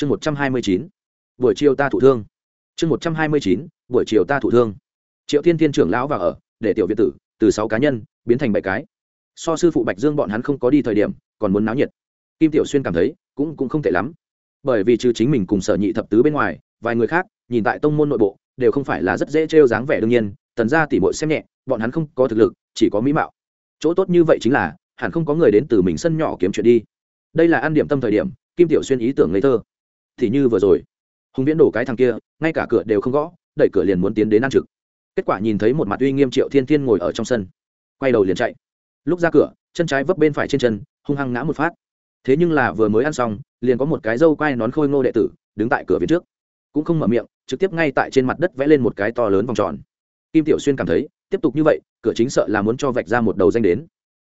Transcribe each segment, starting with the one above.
chương một trăm hai mươi chín, buổi chiều ta thụ thương. Chương một trăm hai mươi chín, buổi chiều ta thụ thương. Triệu thiên thiên trưởng lão vào ở, để tiểu việt tử, từ sáu cá nhân, biến thành bảy cái. So sư phụ bạch dương bọn hắn không có đi thời điểm, còn muốn náo nhiệt. Kim tiểu xuyên cảm thấy, cũng cũng không tệ lắm. Bởi vì trừ chính mình cùng sở nhị thập tứ bên ngoài, vài người khác, nhìn tại tông môn nội bộ, đều không phải là rất dễ trêu dáng vẻ đương nhiên, tần ra tỉ mội xem nhẹ, bọn hắn không có thực lực, chỉ có mỹ mạo. Chỗ tốt như vậy chính là, hẳn không có người đến từ mình sân nhỏ kiếm chuyện đi. Đây là ăn điểm tâm thời điểm, kim tiểu xuyên ý tưởng ngây thơ thì như vừa rồi. Hùng viễn đổ cái thằng kia, ngay cả cửa đều không gõ, đẩy cửa liền muốn tiến đến ăn trực. Kết quả nhìn thấy một mặt uy nghiêm triệu thiên thiên ngồi ở trong sân. Quay đầu liền chạy. Lúc ra cửa, chân trái vấp bên phải trên chân, hung hăng ngã một phát. Thế nhưng là vừa mới ăn xong, liền có một cái dâu quai nón khôi ngô đệ tử đứng tại cửa phía trước. Cũng không mở miệng, trực tiếp ngay tại trên mặt đất vẽ lên một cái to lớn vòng tròn. Kim tiểu xuyên cảm thấy, tiếp tục như vậy, cửa chính sợ là muốn cho vạch ra một đầu danh đến.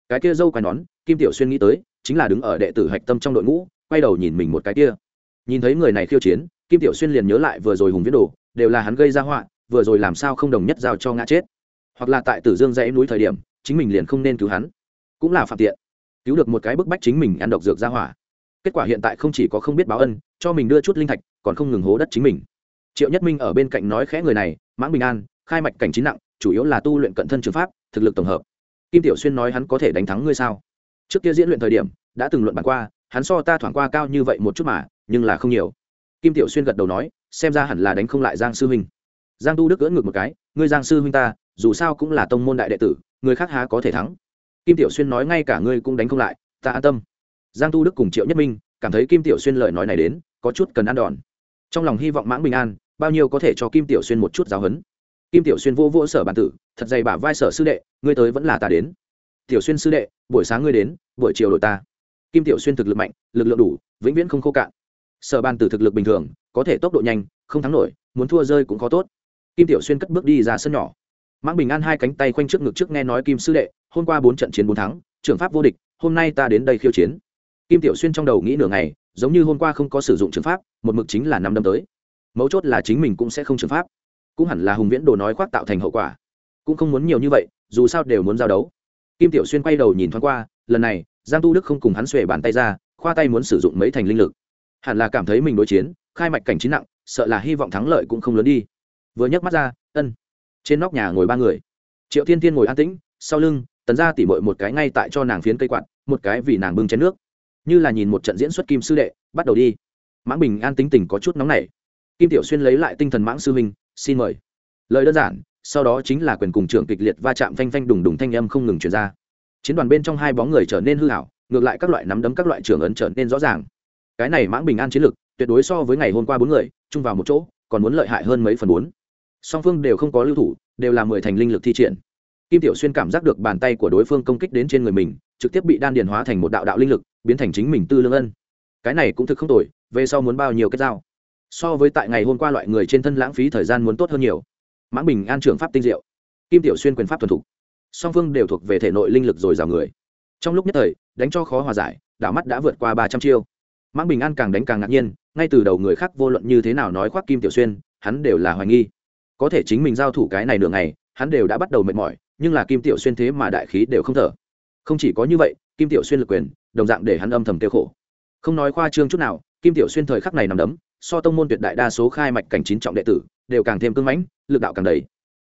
Cái kia dâu quai nón, kim tiểu xuyên nghĩ tới, chính là đứng ở đệ tử hạch tâm trong đội ngũ, quay đầu nhìn mình một cái kia nhìn thấy người này khiêu chiến, kim tiểu xuyên liền nhớ lại vừa rồi hùng viễn đồ, đều là hắn gây ra họa, vừa rồi làm sao không đồng nhất giao cho ngã chết. Hoặc là tại tử dương dãy núi thời điểm, chính mình liền không nên cứu hắn. Cũng là phạm tiện. Cứu được một cái bức bách chính mình ăn độc dược ra hỏa. Kết quả hiện tại không chỉ có không biết báo ân, cho mình đưa chút linh thạch, còn không ngừng hố đất chính mình. Triệu nhất minh ở bên cạnh nói khẽ người này, mãng bình an, khai mạch cảnh chính nặng, chủ yếu là tu luyện cận thân trường pháp, thực lực tổng hợp. Kim tiểu xuyên nói hắn có thể đánh thắng ngươi sao? Trước kia diễn luyện thời điểm, đã từng luận bàn qua, hắn so ta thoảng qua cao như vậy một chút mà nhưng là không nhiều. Kim tiểu xuyên gật đầu nói, xem ra hẳn là đánh không lại giang sư huynh. Giang tu đức gỡ ngược một cái, ngươi giang sư huynh ta, dù sao cũng là tông môn đại đệ tử, người khác há có thể thắng. Kim tiểu xuyên nói ngay cả ngươi cũng đánh không lại, ta an tâm. Giang tu đức cùng triệu nhất minh, cảm thấy kim tiểu xuyên lời nói này đến, có chút cần ăn đòn. Trong lòng hy vọng mãng bình an, bao nhiêu có thể cho kim tiểu xuyên một chút giáo hấn kim tiểu xuyên vô vô sở bản tử, thật dày bả vai sở sư đệ, ngươi tới vẫn là ta đến. Tiểu xuyên sư đệ, buổi sáng ngươi đến, buổi chiều đội ta. Kim tiểu xuyên thực lực mạnh, lực lượng đủ, vĩnh viễn không khô cạn sở ban tử thực lực bình thường, có thể tốc độ nhanh, không thắng nổi, muốn thua rơi cũng có tốt. Kim tiểu xuyên cất bước đi ra sân nhỏ. Mãng bình an hai cánh tay khoanh trước ngực trước nghe nói kim sư đệ, hôm qua bốn trận chiến bốn thắng, trưởng pháp vô địch, hôm nay ta đến đây khiêu chiến. Kim tiểu xuyên trong đầu nghĩ nửa ngày, giống như hôm qua không có sử dụng trường pháp, một mực chính là năm đâm tới. Mấu chốt là chính mình cũng sẽ không trường pháp. Cũng hẳn là hùng viễn đồ nói khoác tạo thành hậu quả. Cũng không muốn nhiều như vậy, dù sao đều muốn giao đấu. Kim tiểu xuyên quay đầu nhìn thoáng qua, lần này, giang tu đức không cùng hắn xuề bàn tay ra, khoa tay muốn sử dụng mấy thành linh lực hẳn là cảm thấy mình đối chiến, khai mạch cảnh trí nặng, sợ là hy vọng thắng lợi cũng không lớn đi. Vừa nhấc mắt ra, ân. Trên nóc nhà ngồi ba người. Triệu thiên thiên ngồi an tĩnh, sau lưng, tần ra tỉ mội một cái ngay tại cho nàng phiến cây quạt, một cái vì nàng bưng chén nước. Như là nhìn một trận diễn xuất kim sư đệ, bắt đầu đi. Mãng bình an tính tình có chút nóng nảy. Kim tiểu xuyên lấy lại tinh thần mãng sư huynh, xin mời. Lời đơn giản, sau đó chính là quyền cùng trưởng kịch liệt va chạm phanh phanh đùng đùng thanh âm không ngừng chuyển ra. Chiến đoàn bên trong hai bóng người trở nên hư hảo ngược lại các loại nắm đấm các loại trưởng ấn trở nên rõ ràng cái này mãng bình an chiến lực tuyệt đối so với ngày hôm qua bốn người, chung vào một chỗ, còn muốn lợi hại hơn mấy phần bốn. Song phương đều không có lưu thủ, đều là mười thành linh lực thi triển. Kim tiểu xuyên cảm giác được bàn tay của đối phương công kích đến trên người mình, trực tiếp bị đan điền hóa thành một đạo đạo linh lực, biến thành chính mình tư lương ân. Cái này cũng thực không tồi, về sau muốn bao nhiêu kết giao? So với tại ngày hôm qua loại người trên thân lãng phí thời gian muốn tốt hơn nhiều. Mãng bình an trưởng pháp tinh diệu. Kim tiểu xuyên quyền pháp thuần thục. Song phương đều thuộc về thể nội linh lực dồi dào người. Trong lúc nhất thời, đánh cho khó hòa giải, đảo mắt đã vượt qua ba trăm chiêu mãng bình an càng đánh càng ngạc nhiên, ngay từ đầu người khác vô luận như thế nào nói khoác kim tiểu xuyên, hắn đều là hoài nghi. Có thể chính mình giao thủ cái này nửa ngày, hắn đều đã bắt đầu mệt mỏi, nhưng là kim tiểu xuyên thế mà đại khí đều không thở. Không chỉ có như vậy, kim tiểu xuyên lực quyền, đồng dạng để hắn âm thầm tiêu khổ. Không nói khoa trương chút nào, kim tiểu xuyên thời khắc này nằm đấm, so tông môn tuyệt đại đa số khai mạch cảnh chín trọng đệ tử, đều càng thêm cưng mãnh, lực đạo càng đầy.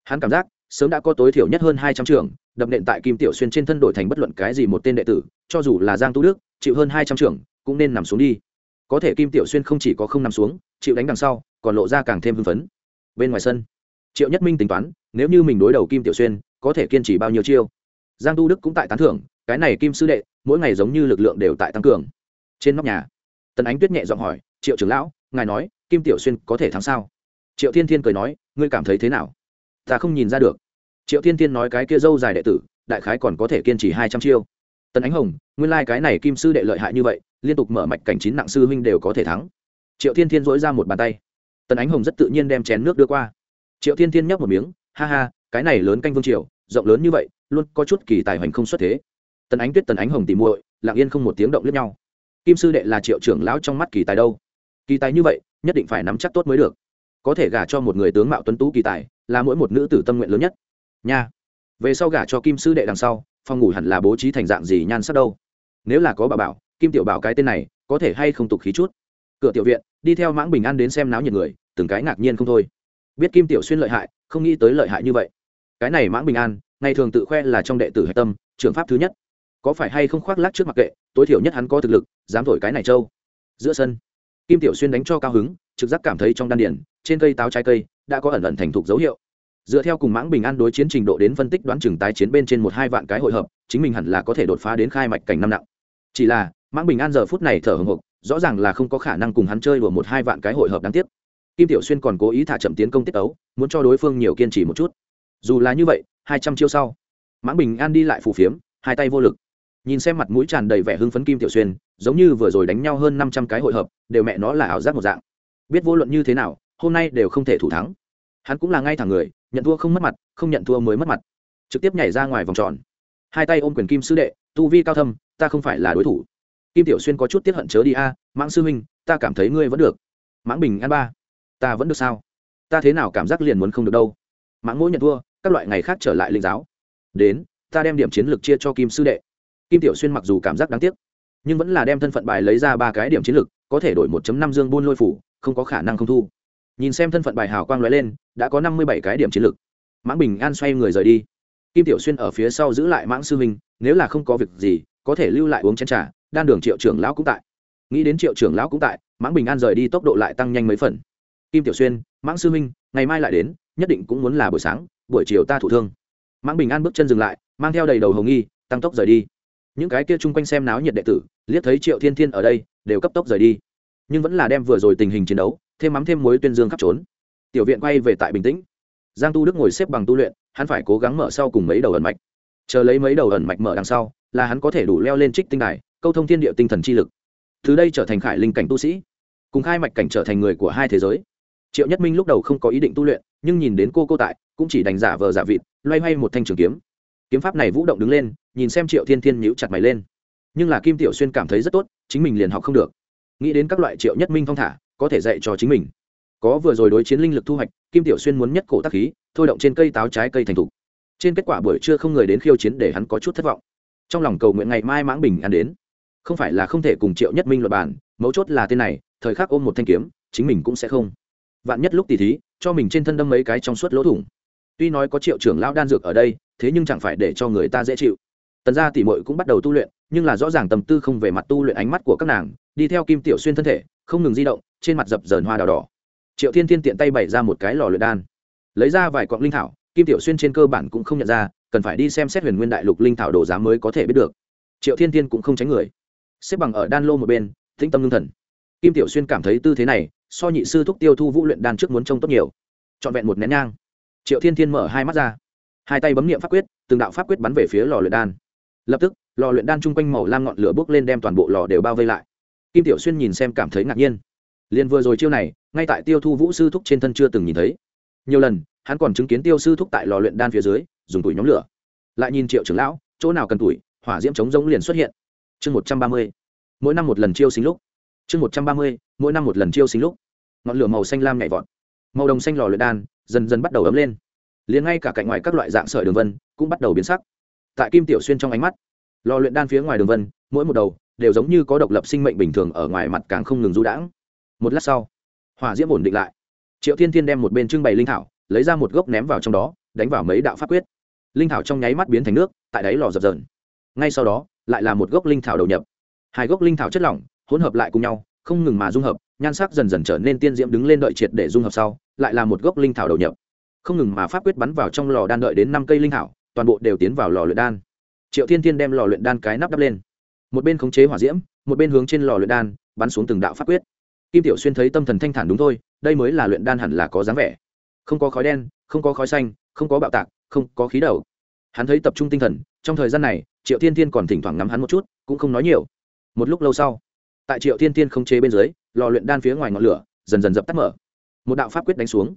Hắn cảm giác, sớm đã có tối thiểu nhất hơn hai trăm trường đập nện tại kim tiểu xuyên trên thân đổi thành bất luận cái gì một tên đệ tử, cho dù là giang tu đức, chịu hơn hai trăm trường cũng nên nằm xuống đi. Có thể kim tiểu xuyên không chỉ có không nằm xuống, chịu đánh đằng sau, còn lộ ra càng thêm hưng phấn. Bên ngoài sân, triệu nhất minh tính toán, nếu như mình đối đầu kim tiểu xuyên, có thể kiên trì bao nhiêu chiêu? Giang tu đức cũng tại tán thưởng, cái này kim sư đệ, mỗi ngày giống như lực lượng đều tại tăng cường. Trên nóc nhà, tần ánh tuyết nhẹ giọng hỏi, triệu trưởng lão, ngài nói, kim tiểu xuyên có thể thắng sao? Triệu thiên thiên cười nói, ngươi cảm thấy thế nào? Ta không nhìn ra được. Triệu thiên thiên nói cái kia dâu dài đệ tử, đại khái còn có thể kiên trì hai trăm chiêu. Tần ánh hồng, nguyên lai、like、cái này kim sư đệ lợi hại như vậy liên tục mở mạch cảnh chín nặng sư huynh đều có thể thắng. Triệu thiên thiên dỗi ra một bàn tay. Tần ánh hồng rất tự nhiên đem chén nước đưa qua. Triệu thiên thiên nhấp một miếng, ha ha, cái này lớn canh vương triều, rộng lớn như vậy, luôn có chút kỳ tài hoành không xuất thế. Tần ánh tuyết, tần ánh hồng tìm muội, lặng yên không một tiếng động lướt nhau. Kim sư đệ là triệu trưởng lão trong mắt kỳ tài đâu? Kỳ tài như vậy, nhất định phải nắm chắc tốt mới được. Có thể gả cho một người tướng mạo tuấn tú kỳ tài, là mỗi một nữ tử tâm nguyện lớn nhất. Nha, về sau gả cho kim sư đệ đằng sau, phòng ngủ hẳn là bố trí thành dạng gì nhan sắc đâu? Nếu là có bà bảo kim tiểu bảo cái tên này, có thể hay không tục khí chút? Cửa tiểu viện, đi theo mãng bình an đến xem náo nhiệt người, từng cái ngạc nhiên không thôi. Biết kim tiểu xuyên lợi hại, không nghĩ tới lợi hại như vậy. Cái này mãng bình an, ngày thường tự khoe là trong đệ tử hạch tâm trường pháp thứ nhất. Có phải hay không khoác lác trước mặc kệ, tối thiểu nhất hắn có thực lực, dám thổi cái này trâu. Giữa sân, kim tiểu xuyên đánh cho cao hứng, trực giác cảm thấy trong đan điển trên cây táo trái cây, đã có ẩn ẩn thành thục dấu hiệu. Dựa theo cùng mãng bình an đối chiến trình độ đến phân tích đoán chừng tái chiến bên trên một hai vạn cái hội hợp, chính mình hẳn là có thể đột phá đến khai mạch cảnh năm nặng. Chỉ là mãng bình an giờ phút này thở hồng hộc, rõ ràng là không có khả năng cùng hắn chơi đùa một hai vạn cái hội hợp đáng tiếc. Kim tiểu xuyên còn cố ý thả chậm tiến công tiết ấu muốn cho đối phương nhiều kiên trì một chút. Dù là như vậy, hai trăm chiêu sau, mãng bình an đi lại phù phiếm, hai tay vô lực. Nhìn xem mặt mũi tràn đầy vẻ hưng phấn kim tiểu xuyên, giống như vừa rồi đánh nhau hơn năm trăm cái hội hợp, đều mẹ nó là ảo giác một dạng. Biết vô luận như thế nào, hôm nay đều không thể thủ thắng. Hắn cũng là ngay thẳng người, nhận thua không mất mặt, không nhận thua mới mất mặt. Trực tiếp nhảy ra ngoài vòng tròn. Hai tay ôm quyền kim sư đệ, tu vi cao thâm, ta không phải là đối thủ kim tiểu xuyên có chút tiết hận chớ đi a, mãng sư huynh ta cảm thấy ngươi vẫn được. Mãng bình an ba, ta vẫn được sao? Ta thế nào cảm giác liền muốn không được đâu? Mãng mỗi nhận thua, các loại ngày khác trở lại linh giáo. Đến, ta đem điểm chiến lược chia cho kim sư đệ. Kim tiểu xuyên mặc dù cảm giác đáng tiếc, nhưng vẫn là đem thân phận bài lấy ra ba cái điểm chiến lược, có thể đổi một năm dương buôn lôi phủ, không có khả năng không thu. Nhìn xem thân phận bài hào quang lóe lên, đã có năm mươi bảy cái điểm chiến lược. Mãng bình an xoay người rời đi. Kim tiểu xuyên ở phía sau giữ lại mãng sư huynh nếu là không có việc gì, có thể lưu lại uống chén trà đan đường triệu trưởng lão cũng tại. Nghĩ đến triệu trưởng lão cũng tại, mãng bình an rời đi tốc độ lại tăng nhanh mấy phần. Kim tiểu xuyên, mãng sư minh, ngày mai lại đến, nhất định cũng muốn là buổi sáng, buổi chiều ta thủ thương. Mãng bình an bước chân dừng lại, mang theo đầy đầu hồng nghi, tăng tốc rời đi. Những cái kia chung quanh xem náo nhiệt đệ tử, liếc thấy triệu thiên thiên ở đây, đều cấp tốc rời đi. Nhưng vẫn là đem vừa rồi tình hình chiến đấu, thêm mắm thêm muối tuyên dương khắp trốn. Tiểu viện quay về tại bình tĩnh. Giang tu đức ngồi xếp bằng tu luyện, hắn phải cố gắng mở sau cùng mấy đầu ẩn mạch. Chờ lấy mấy đầu ẩn mạch mở đằng sau, là hắn có thể đủ leo lên trích tinh đài câu thông thiên địa tinh thần chi lực. Từ đây trở thành khải linh cảnh tu sĩ, cùng khai mạch cảnh trở thành người của hai thế giới. Triệu nhất minh lúc đầu không có ý định tu luyện, nhưng nhìn đến cô cô tại, cũng chỉ đành giả vờ giả vịt, loay hoay một thanh trường kiếm. Kiếm pháp này vũ động đứng lên, nhìn xem triệu thiên thiên nhíu chặt mày lên. Nhưng là kim tiểu xuyên cảm thấy rất tốt, chính mình liền học không được. Nghĩ đến các loại triệu nhất minh thong thả, có thể dạy cho chính mình. Có vừa rồi đối chiến linh lực thu hoạch, kim tiểu xuyên muốn nhất cổ tác khí, thôi động trên cây táo trái cây thành thục. Trên kết quả buổi trưa không người đến khiêu chiến để hắn có chút thất vọng. Trong lòng cầu nguyện ngày mai mãng bình ăn đến không phải là không thể cùng triệu nhất minh luật bản, mấu chốt là tên này thời khắc ôm một thanh kiếm chính mình cũng sẽ không. Vạn nhất lúc tỉ thí cho mình trên thân đâm mấy cái trong suốt lỗ thủng. Tuy nói có triệu trưởng lão đan dược ở đây thế nhưng chẳng phải để cho người ta dễ chịu. Tần gia tỉ mội cũng bắt đầu tu luyện nhưng là rõ ràng tâm tư không về mặt tu luyện ánh mắt của các nàng đi theo kim tiểu xuyên thân thể không ngừng di động trên mặt dập dờn hoa đào đỏ. Triệu thiên thiên tiện tay bày ra một cái lò luyện đan. Lấy ra vài quặng linh thảo kim tiểu xuyên trên cơ bản cũng không nhận ra cần phải đi xem xét huyền nguyên đại lục linh thảo đồ giá mới có thể biết được. Triệu thiên thiên cũng không tránh người xếp bằng ở đan lô một bên, tĩnh tâm ngưng thần. Kim tiểu xuyên cảm thấy tư thế này, so nhị sư thúc tiêu thu vũ luyện đan trước muốn trông tốt nhiều. Trọn vẹn một nén nhang, triệu thiên thiên mở hai mắt ra. Hai tay bấm nghiệm pháp quyết, từng đạo pháp quyết bắn về phía lò luyện đan. Lập tức, lò luyện đan chung quanh màu lam ngọn lửa bốc lên đem toàn bộ lò đều bao vây lại. Kim tiểu xuyên nhìn xem cảm thấy ngạc nhiên. Liền vừa rồi chiêu này, ngay tại tiêu thu vũ sư thúc trên thân chưa từng nhìn thấy. Nhiều lần, hắn còn chứng kiến tiêu sư thúc tại lò luyện đan phía dưới, dùng tuổi nhóm lửa. Lại nhìn triệu trưởng lão, chỗ nào cần tuổi hỏa diễm chống giống liền xuất hiện chương một trăm ba mươi, mỗi năm một lần chiêu sinh lúc. Chương một trăm ba mươi, mỗi năm một lần chiêu sinh lúc. Ngọn lửa màu xanh lam nhảy vọt. Màu đồng xanh lò luyện đan dần dần bắt đầu ấm lên. Liền ngay cả cạnh ngoài các loại dạng sợi đường vân cũng bắt đầu biến sắc. Tại kim tiểu xuyên trong ánh mắt, lò luyện đan phía ngoài đường vân, mỗi một đầu đều giống như có độc lập sinh mệnh bình thường ở ngoài mặt càng không ngừng du đãng. Một lát sau, hỏa diễm ổn định lại. Triệu thiên thiên đem một bên trưng bày linh thảo, lấy ra một gốc ném vào trong đó, đánh vào mấy đạo pháp quyết. Linh thảo trong nháy mắt biến thành nước, tại đáy lò dập dờn ngay sau đó, lại là một gốc linh thảo đầu nhập. Hai gốc linh thảo chất lỏng, hỗn hợp lại cùng nhau, không ngừng mà dung hợp, nhan sắc dần dần trở nên tiên diễm đứng lên đợi triệt để dung hợp sau, lại là một gốc linh thảo đầu nhập. Không ngừng mà pháp quyết bắn vào trong lò đan đợi đến năm cây linh thảo, toàn bộ đều tiến vào lò luyện đan. Triệu thiên thiên đem lò luyện đan cái nắp đắp lên. Một bên khống chế hỏa diễm, một bên hướng trên lò luyện đan, bắn xuống từng đạo pháp quyết. Kim tiểu xuyên thấy tâm thần thanh thản đúng thôi, đây mới là luyện đan hẳn là có dáng vẻ. Không có khói đen, không có khói xanh, không có bạo tạc, không có khí đầu. Hắn thấy tập trung tinh thần trong thời gian này, triệu thiên thiên còn thỉnh thoảng ngắm hắn một chút, cũng không nói nhiều. Một lúc lâu sau, tại triệu thiên thiên không chế bên dưới, lò luyện đan phía ngoài ngọn lửa dần dần dập tắt mở. Một đạo pháp quyết đánh xuống.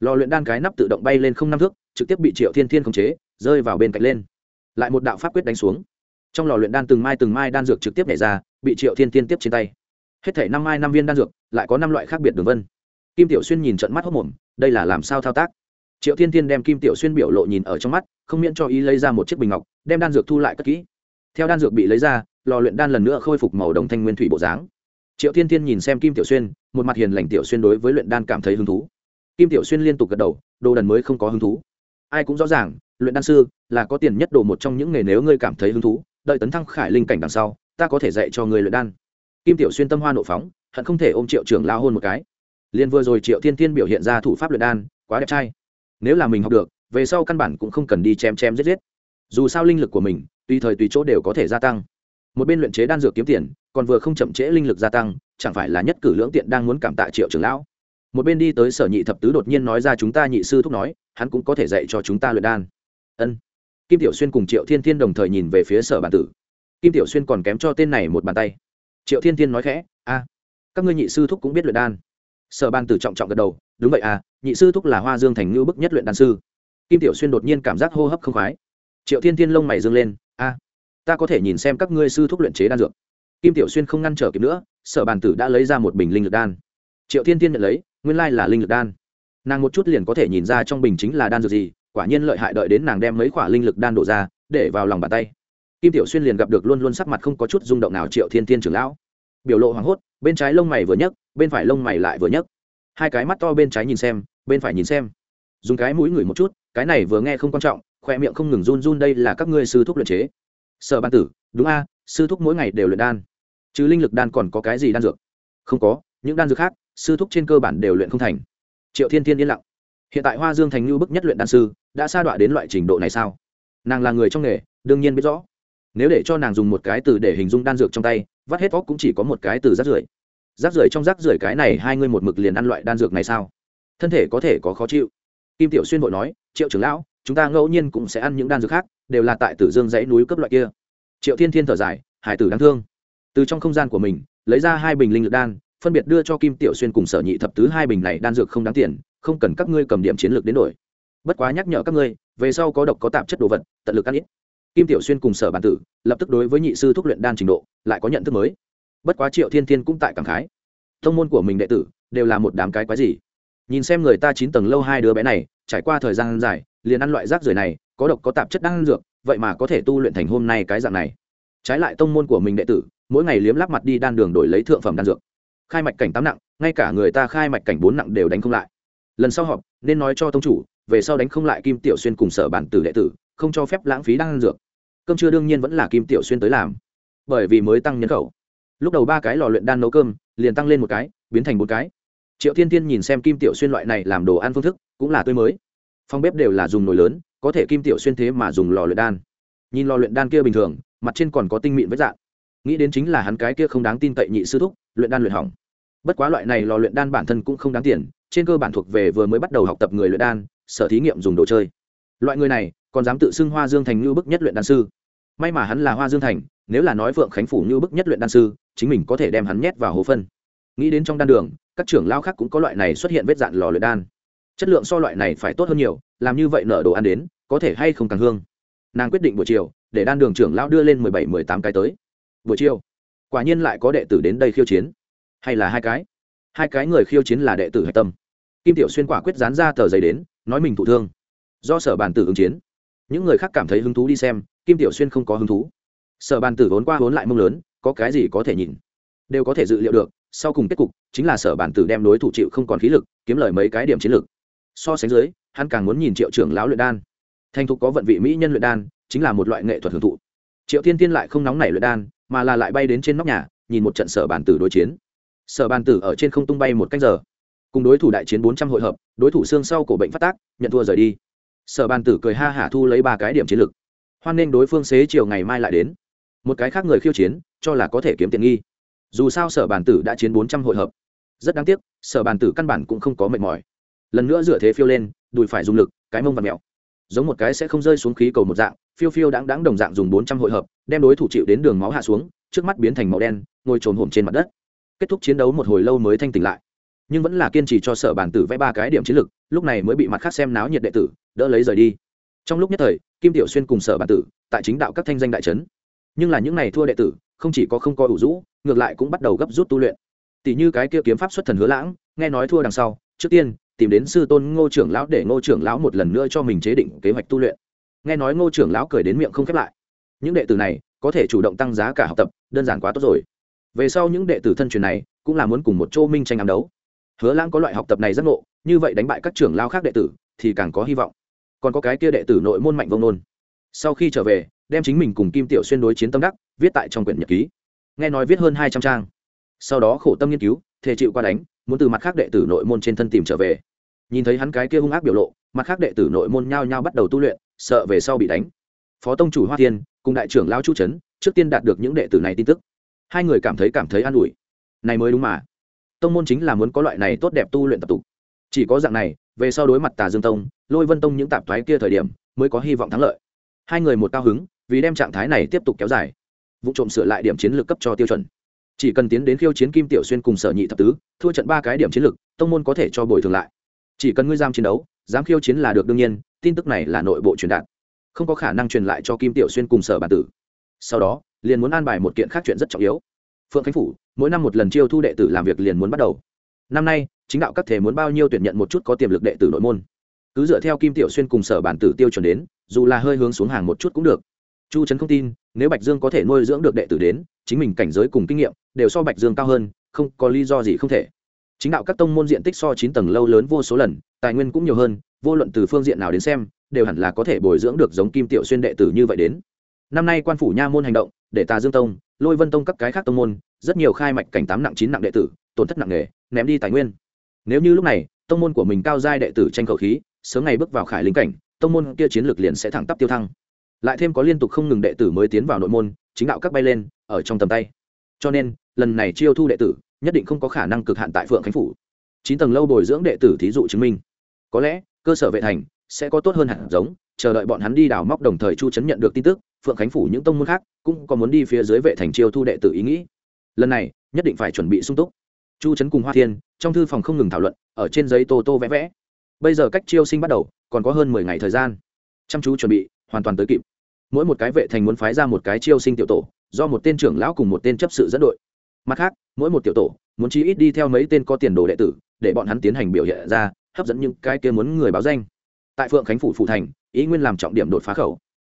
Lò luyện đan cái nắp tự động bay lên không năm thước, trực tiếp bị triệu thiên thiên không chế, rơi vào bên cạnh lên. Lại một đạo pháp quyết đánh xuống. Trong lò luyện đan từng mai từng mai đan dược trực tiếp nhảy ra, bị triệu thiên thiên tiếp trên tay. Hết thể năm mai năm viên đan dược, lại có năm loại khác biệt đường vân. Kim tiểu xuyên nhìn trận mắt hốc mồm, đây là làm sao thao tác? Triệu thiên thiên đem kim tiểu xuyên biểu lộ nhìn ở trong mắt, không miễn cho ý lấy ra một chiếc bình ngọc, đem đan dược thu lại cất kỹ. Theo đan dược bị lấy ra, lò luyện đan lần nữa khôi phục màu đồng thanh nguyên thủy bộ dáng. Triệu thiên thiên nhìn xem kim tiểu xuyên, một mặt hiền lành tiểu xuyên đối với luyện đan cảm thấy hứng thú. Kim tiểu xuyên liên tục gật đầu, đồ đần mới không có hứng thú. Ai cũng rõ ràng, luyện đan sư là có tiền nhất đồ một trong những nghề nếu ngươi cảm thấy hứng thú, đợi tấn thăng khải linh cảnh đằng sau, ta có thể dạy cho người luyện đan. Kim tiểu xuyên tâm hoa nộ phóng, hận không thể ôm triệu trưởng lao hôn một cái. Liền vừa rồi triệu thiên thiên biểu hiện ra thủ pháp luyện đan, quá đẹp trai nếu là mình học được, về sau căn bản cũng không cần đi chém chém giết giết. Dù sao linh lực của mình, tùy thời tùy chỗ đều có thể gia tăng. Một bên luyện chế đan dược kiếm tiền, còn vừa không chậm trễ linh lực gia tăng, chẳng phải là nhất cử lưỡng tiện đang muốn cảm tạ triệu trưởng lão? Một bên đi tới sở nhị thập tứ đột nhiên nói ra chúng ta nhị sư thúc nói, hắn cũng có thể dạy cho chúng ta luyện đan. Ân. Kim tiểu xuyên cùng triệu thiên thiên đồng thời nhìn về phía sở bản tử. Kim tiểu xuyên còn kém cho tên này một bàn tay. Triệu thiên thiên nói khẽ, a, các ngươi nhị sư thúc cũng biết luyện đan. Sở bàn tử trọng trọng gật đầu đúng vậy à nhị sư thúc là hoa dương thành ngưu bức nhất luyện đan sư. Kim tiểu xuyên đột nhiên cảm giác hô hấp không khoái. Triệu thiên thiên lông mày dâng lên, a, ta có thể nhìn xem các ngươi sư thúc luyện chế đan dược. Kim tiểu xuyên không ngăn trở kịp nữa, sở bàn tử đã lấy ra một bình linh lực đan. Triệu thiên thiên nhận lấy, nguyên lai là linh lực đan. Nàng một chút liền có thể nhìn ra trong bình chính là đan dược gì, quả nhiên lợi hại đợi đến nàng đem mấy khoả linh lực đan đổ ra, để vào lòng bàn tay. Kim tiểu xuyên liền gặp được luôn luôn sắc mặt không có chút rung động nào triệu thiên thiên trưởng lão. Biểu lộ hoảng hốt, bên trái lông mày vừa nhấc, bên phải lông mày lại vừa nhấc hai cái mắt to bên trái nhìn xem, bên phải nhìn xem. Dùng cái mũi ngửi một chút, cái này vừa nghe không quan trọng, khoe miệng không ngừng run run đây là các ngươi sư thúc luyện chế. Sở ban tử, đúng a, sư thúc mỗi ngày đều luyện đan. Chứ linh lực đan còn có cái gì đan dược? Không có, những đan dược khác, sư thúc trên cơ bản đều luyện không thành. Triệu thiên thiên yên lặng. Hiện tại hoa dương thành như bức nhất luyện đan sư, đã sa đọa đến loại trình độ này sao? Nàng là người trong nghề, đương nhiên biết rõ. Nếu để cho nàng dùng một cái từ để hình dung đan dược trong tay, vắt hết óc cũng chỉ có một cái từ rác rưởi rác rưởi trong rác rưởi cái này hai ngươi một mực liền ăn loại đan dược này sao? Thân thể có thể có khó chịu. Kim tiểu xuyên vội nói, triệu trưởng lão, chúng ta ngẫu nhiên cũng sẽ ăn những đan dược khác, đều là tại tử dương dãy núi cấp loại kia. Triệu thiên thiên thở dài, hải tử đáng thương. Từ trong không gian của mình, lấy ra hai bình linh lực đan, phân biệt đưa cho kim tiểu xuyên cùng sở nhị thập tứ hai bình này đan dược không đáng tiền, không cần các ngươi cầm điểm chiến lược đến đổi. Bất quá nhắc nhở các ngươi, về sau có độc có tạp chất đồ vật, tận lực ăn ít. Kim tiểu xuyên cùng sở bản tử, lập tức đối với nhị sư thúc luyện đan trình độ, lại có nhận thức mới bất quá triệu thiên thiên cũng tại cảm khái. Thông môn của mình đệ tử đều là một đám cái quái gì? Nhìn xem người ta chín tầng lâu hai đứa bé này, trải qua thời gian dài, liền ăn loại rác rưởi này, có độc có tạp chất đan dược, vậy mà có thể tu luyện thành hôm nay cái dạng này. Trái lại tông môn của mình đệ tử, mỗi ngày liếm lắp mặt đi đan đường đổi lấy thượng phẩm đan dược. Khai mạch cảnh tám nặng, ngay cả người ta khai mạch cảnh bốn nặng đều đánh không lại. Lần sau họp, nên nói cho tông chủ, về sau đánh không lại kim tiểu xuyên cùng sở bản tử đệ tử, không cho phép lãng phí đan dược. Cơm chưa đương nhiên vẫn là kim tiểu xuyên tới làm. Bởi vì mới tăng nhân khẩu lúc đầu ba cái lò luyện đan nấu cơm, liền tăng lên một cái, biến thành bốn cái. Triệu thiên tiên nhìn xem kim tiểu xuyên loại này làm đồ ăn phương thức, cũng là tươi mới. Phong bếp đều là dùng nồi lớn, có thể kim tiểu xuyên thế mà dùng lò luyện đan. Nhìn lò luyện đan kia bình thường, mặt trên còn có tinh mịn với dạng. Nghĩ đến chính là hắn cái kia không đáng tin cậy nhị sư thúc, luyện đan luyện hỏng. Bất quá loại này lò luyện đan bản thân cũng không đáng tiền, trên cơ bản thuộc về vừa mới bắt đầu học tập người luyện đan, sở thí nghiệm dùng đồ chơi. Loại người này, còn dám tự xưng hoa dương thành như bức nhất luyện đan sư. May mà hắn là hoa dương thành nếu là nói phượng khánh phủ như bức nhất luyện đan sư, chính mình có thể đem hắn nhét vào hố phân. Nghĩ đến trong đan đường, các trưởng lao khác cũng có loại này xuất hiện vết dạn lò luyện đan. Chất lượng so loại này phải tốt hơn nhiều, làm như vậy nở đồ ăn đến, có thể hay không càng hương. Nàng quyết định buổi chiều, để đan đường trưởng lao đưa lên mười bảy, mười tám cái tới. Buổi chiều, quả nhiên lại có đệ tử đến đây khiêu chiến. Hay là hai cái? Hai cái người khiêu chiến là đệ tử hạch tâm. Kim tiểu xuyên quả quyết dán ra tờ giấy đến, nói mình thụ thương. Do sở bàn tử ứng chiến. Những người khác cảm thấy hứng thú đi xem, kim tiểu xuyên không có hứng thú sở bàn tử vốn qua vốn lại mông lớn, có cái gì có thể nhìn? Đều có thể dự liệu được, sau cùng kết cục chính là sở bàn tử đem đối thủ chịu không còn khí lực, kiếm lời mấy cái điểm chiến lược so sánh dưới, hắn càng muốn nhìn triệu trưởng lão luyện đan. Thành thục có vận vị mỹ nhân luyện đan, chính là một loại nghệ thuật hưởng thụ. Triệu thiên tiên lại không nóng nảy luyện đan, mà là lại bay đến trên nóc nhà, nhìn một trận sở bàn tử đối chiến. Sở bàn tử ở trên không tung bay một cách giờ. Cùng đối thủ đại chiến bốn trăm hội hợp, đối thủ xương sau cổ bệnh phát tác, nhận thua rời đi. Sở bàn tử cười ha hả thu lấy ba cái điểm chiến lược hoan nên đối phương xế chiều ngày mai lại đến một cái khác người khiêu chiến, cho là có thể kiếm tiền nghi. Dù sao sở bản tử đã chiến bốn trăm hội hợp. Rất đáng tiếc, sở bản tử căn bản cũng không có mệt mỏi. Lần nữa dựa thế phiêu lên, đùi phải dùng lực, cái mông và mèo. Giống một cái sẽ không rơi xuống khí cầu một dạng, phiêu phiêu đáng đáng đồng dạng dùng bốn trăm hội hợp, đem đối thủ chịu đến đường máu hạ xuống, trước mắt biến thành màu đen, ngồi trồn hổm trên mặt đất. Kết thúc chiến đấu một hồi lâu mới thanh tỉnh lại. Nhưng vẫn là kiên trì cho sở bản tử vẽ ba cái điểm chiến lực, lúc này mới bị mặt khác xem náo nhiệt đệ tử, đỡ lấy rời đi. Trong lúc nhất thời, kim tiểu xuyên cùng sở bản tử, tại chính đạo các thanh danh đại trấn nhưng là những n à y thua đệ tử, không chỉ có không có ủ rũ, ngược lại cũng bắt đầu gấp rút tu luyện. Tỷ như cái kia kiếm pháp xuất thần hứa lãng, nghe nói thua đằng sau, trước tiên, tìm đến sư tôn ngô trưởng lão để ngô trưởng lão một lần nữa cho mình chế định kế hoạch tu luyện. Nghe nói ngô trưởng lão cười đến miệng không khép lại. Những đệ tử này, có thể chủ động tăng giá cả học tập, đơn giản quá tốt rồi. Về sau những đệ tử thân truyền này, cũng là muốn cùng một chỗ minh tranh ám đấu. Hứa lãng có loại học tập này rất ngộ, như vậy đánh bại các trưởng lao khác đệ tử, thì càng có hy vọng. Còn có cái kia đệ tử nội môn mạnh vông nôn. Sau khi trở về đem chính mình cùng kim tiểu xuyên đối chiến tâm đắc, viết tại trong quyển nhật ký. Nghe nói viết hơn hai trăm trang. Sau đó khổ tâm nghiên cứu thể chịu qua đánh, muốn từ mặt khác đệ tử nội môn trên thân tìm trở về. Nhìn thấy hắn cái kia hung ác biểu lộ, mặt khác đệ tử nội môn nhao nhao bắt đầu tu luyện, sợ về sau bị đánh. Phó tông chủ hoa thiên cùng đại trưởng lao chu trấn trước tiên đạt được những đệ tử này tin tức. Hai người cảm thấy cảm thấy an ủi. Này mới đúng mà. Tông môn chính là muốn có loại này tốt đẹp tu luyện tập tục. Chỉ có dạng này, về sau đối mặt tà dương tông, lôi vân tông những tạp thoái kia thời điểm, mới có hy vọng thắng lợi. Hai người một cao hứng vì đem trạng thái này tiếp tục kéo dài. Vụ trộm sửa lại điểm chiến lược cấp cho tiêu chuẩn. Chỉ cần tiến đến khiêu chiến kim tiểu xuyên cùng sở nhị thập tứ, thua trận ba cái điểm chiến lược, tông môn có thể cho bồi thường lại. Chỉ cần ngươi giam chiến đấu, dám khiêu chiến là được đương nhiên, tin tức này là nội bộ truyền đạt. Không có khả năng truyền lại cho kim tiểu xuyên cùng sở bản tử. Sau đó, liền muốn an bài một kiện khác chuyện rất trọng yếu. Phượng khánh phủ, mỗi năm một lần chiêu thu đệ tử làm việc liền muốn bắt đầu. Năm nay, chính đạo các thể muốn bao nhiêu tuyển nhận một chút có tiềm lực đệ tử nội môn. Cứ dựa theo kim tiểu xuyên cùng sở bản tử tiêu chuẩn đến, dù là hơi hướng xuống hàng một chút cũng được chu trấn không tin, nếu bạch dương có thể nuôi dưỡng được đệ tử đến, chính mình cảnh giới cùng kinh nghiệm đều so bạch dương cao hơn, không, có lý do gì không thể. Chính đạo các tông môn diện tích so chín tầng lâu lớn vô số lần, tài nguyên cũng nhiều hơn, vô luận từ phương diện nào đến xem, đều hẳn là có thể bồi dưỡng được giống kim tiểu xuyên đệ tử như vậy đến. Năm nay quan phủ nha môn hành động, để tà dương tông, lôi vân tông các cái khác tông môn, rất nhiều khai mạch cảnh tám nặng chín nặng đệ tử, tổn thất nặng nề, ném đi tài nguyên. Nếu như lúc này, tông môn của mình cao giai đệ tử tranh khẩu khí, sớm ngày bước vào khải linh cảnh, tông môn kia chiến lược liền sẽ thẳng tắp tiêu thăng lại thêm có liên tục không ngừng đệ tử mới tiến vào nội môn, chính đạo các bay lên, ở trong tầm tay. Cho nên, lần này chiêu thu đệ tử, nhất định không có khả năng cực hạn tại phượng khánh phủ. Chín tầng lâu bồi dưỡng đệ tử thí dụ chứng minh. Có lẽ, cơ sở vệ thành sẽ có tốt hơn hẳn giống, chờ đợi bọn hắn đi đào móc đồng thời chu chấn nhận được tin tức, phượng khánh phủ những tông môn khác cũng có muốn đi phía dưới vệ thành chiêu thu đệ tử ý nghĩ. Lần này, nhất định phải chuẩn bị sung túc. Chu trấn cùng hoa thiên, trong thư phòng không ngừng thảo luận, ở trên giấy tô tô vẽ vẽ. Bây giờ cách chiêu sinh bắt đầu, còn có hơn mười ngày thời gian. Chăm chú chuẩn bị, hoàn toàn tới kịp mỗi một cái vệ thành muốn phái ra một cái chiêu sinh tiểu tổ, do một tên trưởng lão cùng một tên chấp sự dẫn đội. Mặt khác, mỗi một tiểu tổ muốn chi ít đi theo mấy tên có tiền đồ đệ tử, để bọn hắn tiến hành biểu hiện ra, hấp dẫn những cái kia muốn người báo danh. Tại phượng khánh phủ phủ thành, ý nguyên làm trọng điểm đột phá khẩu.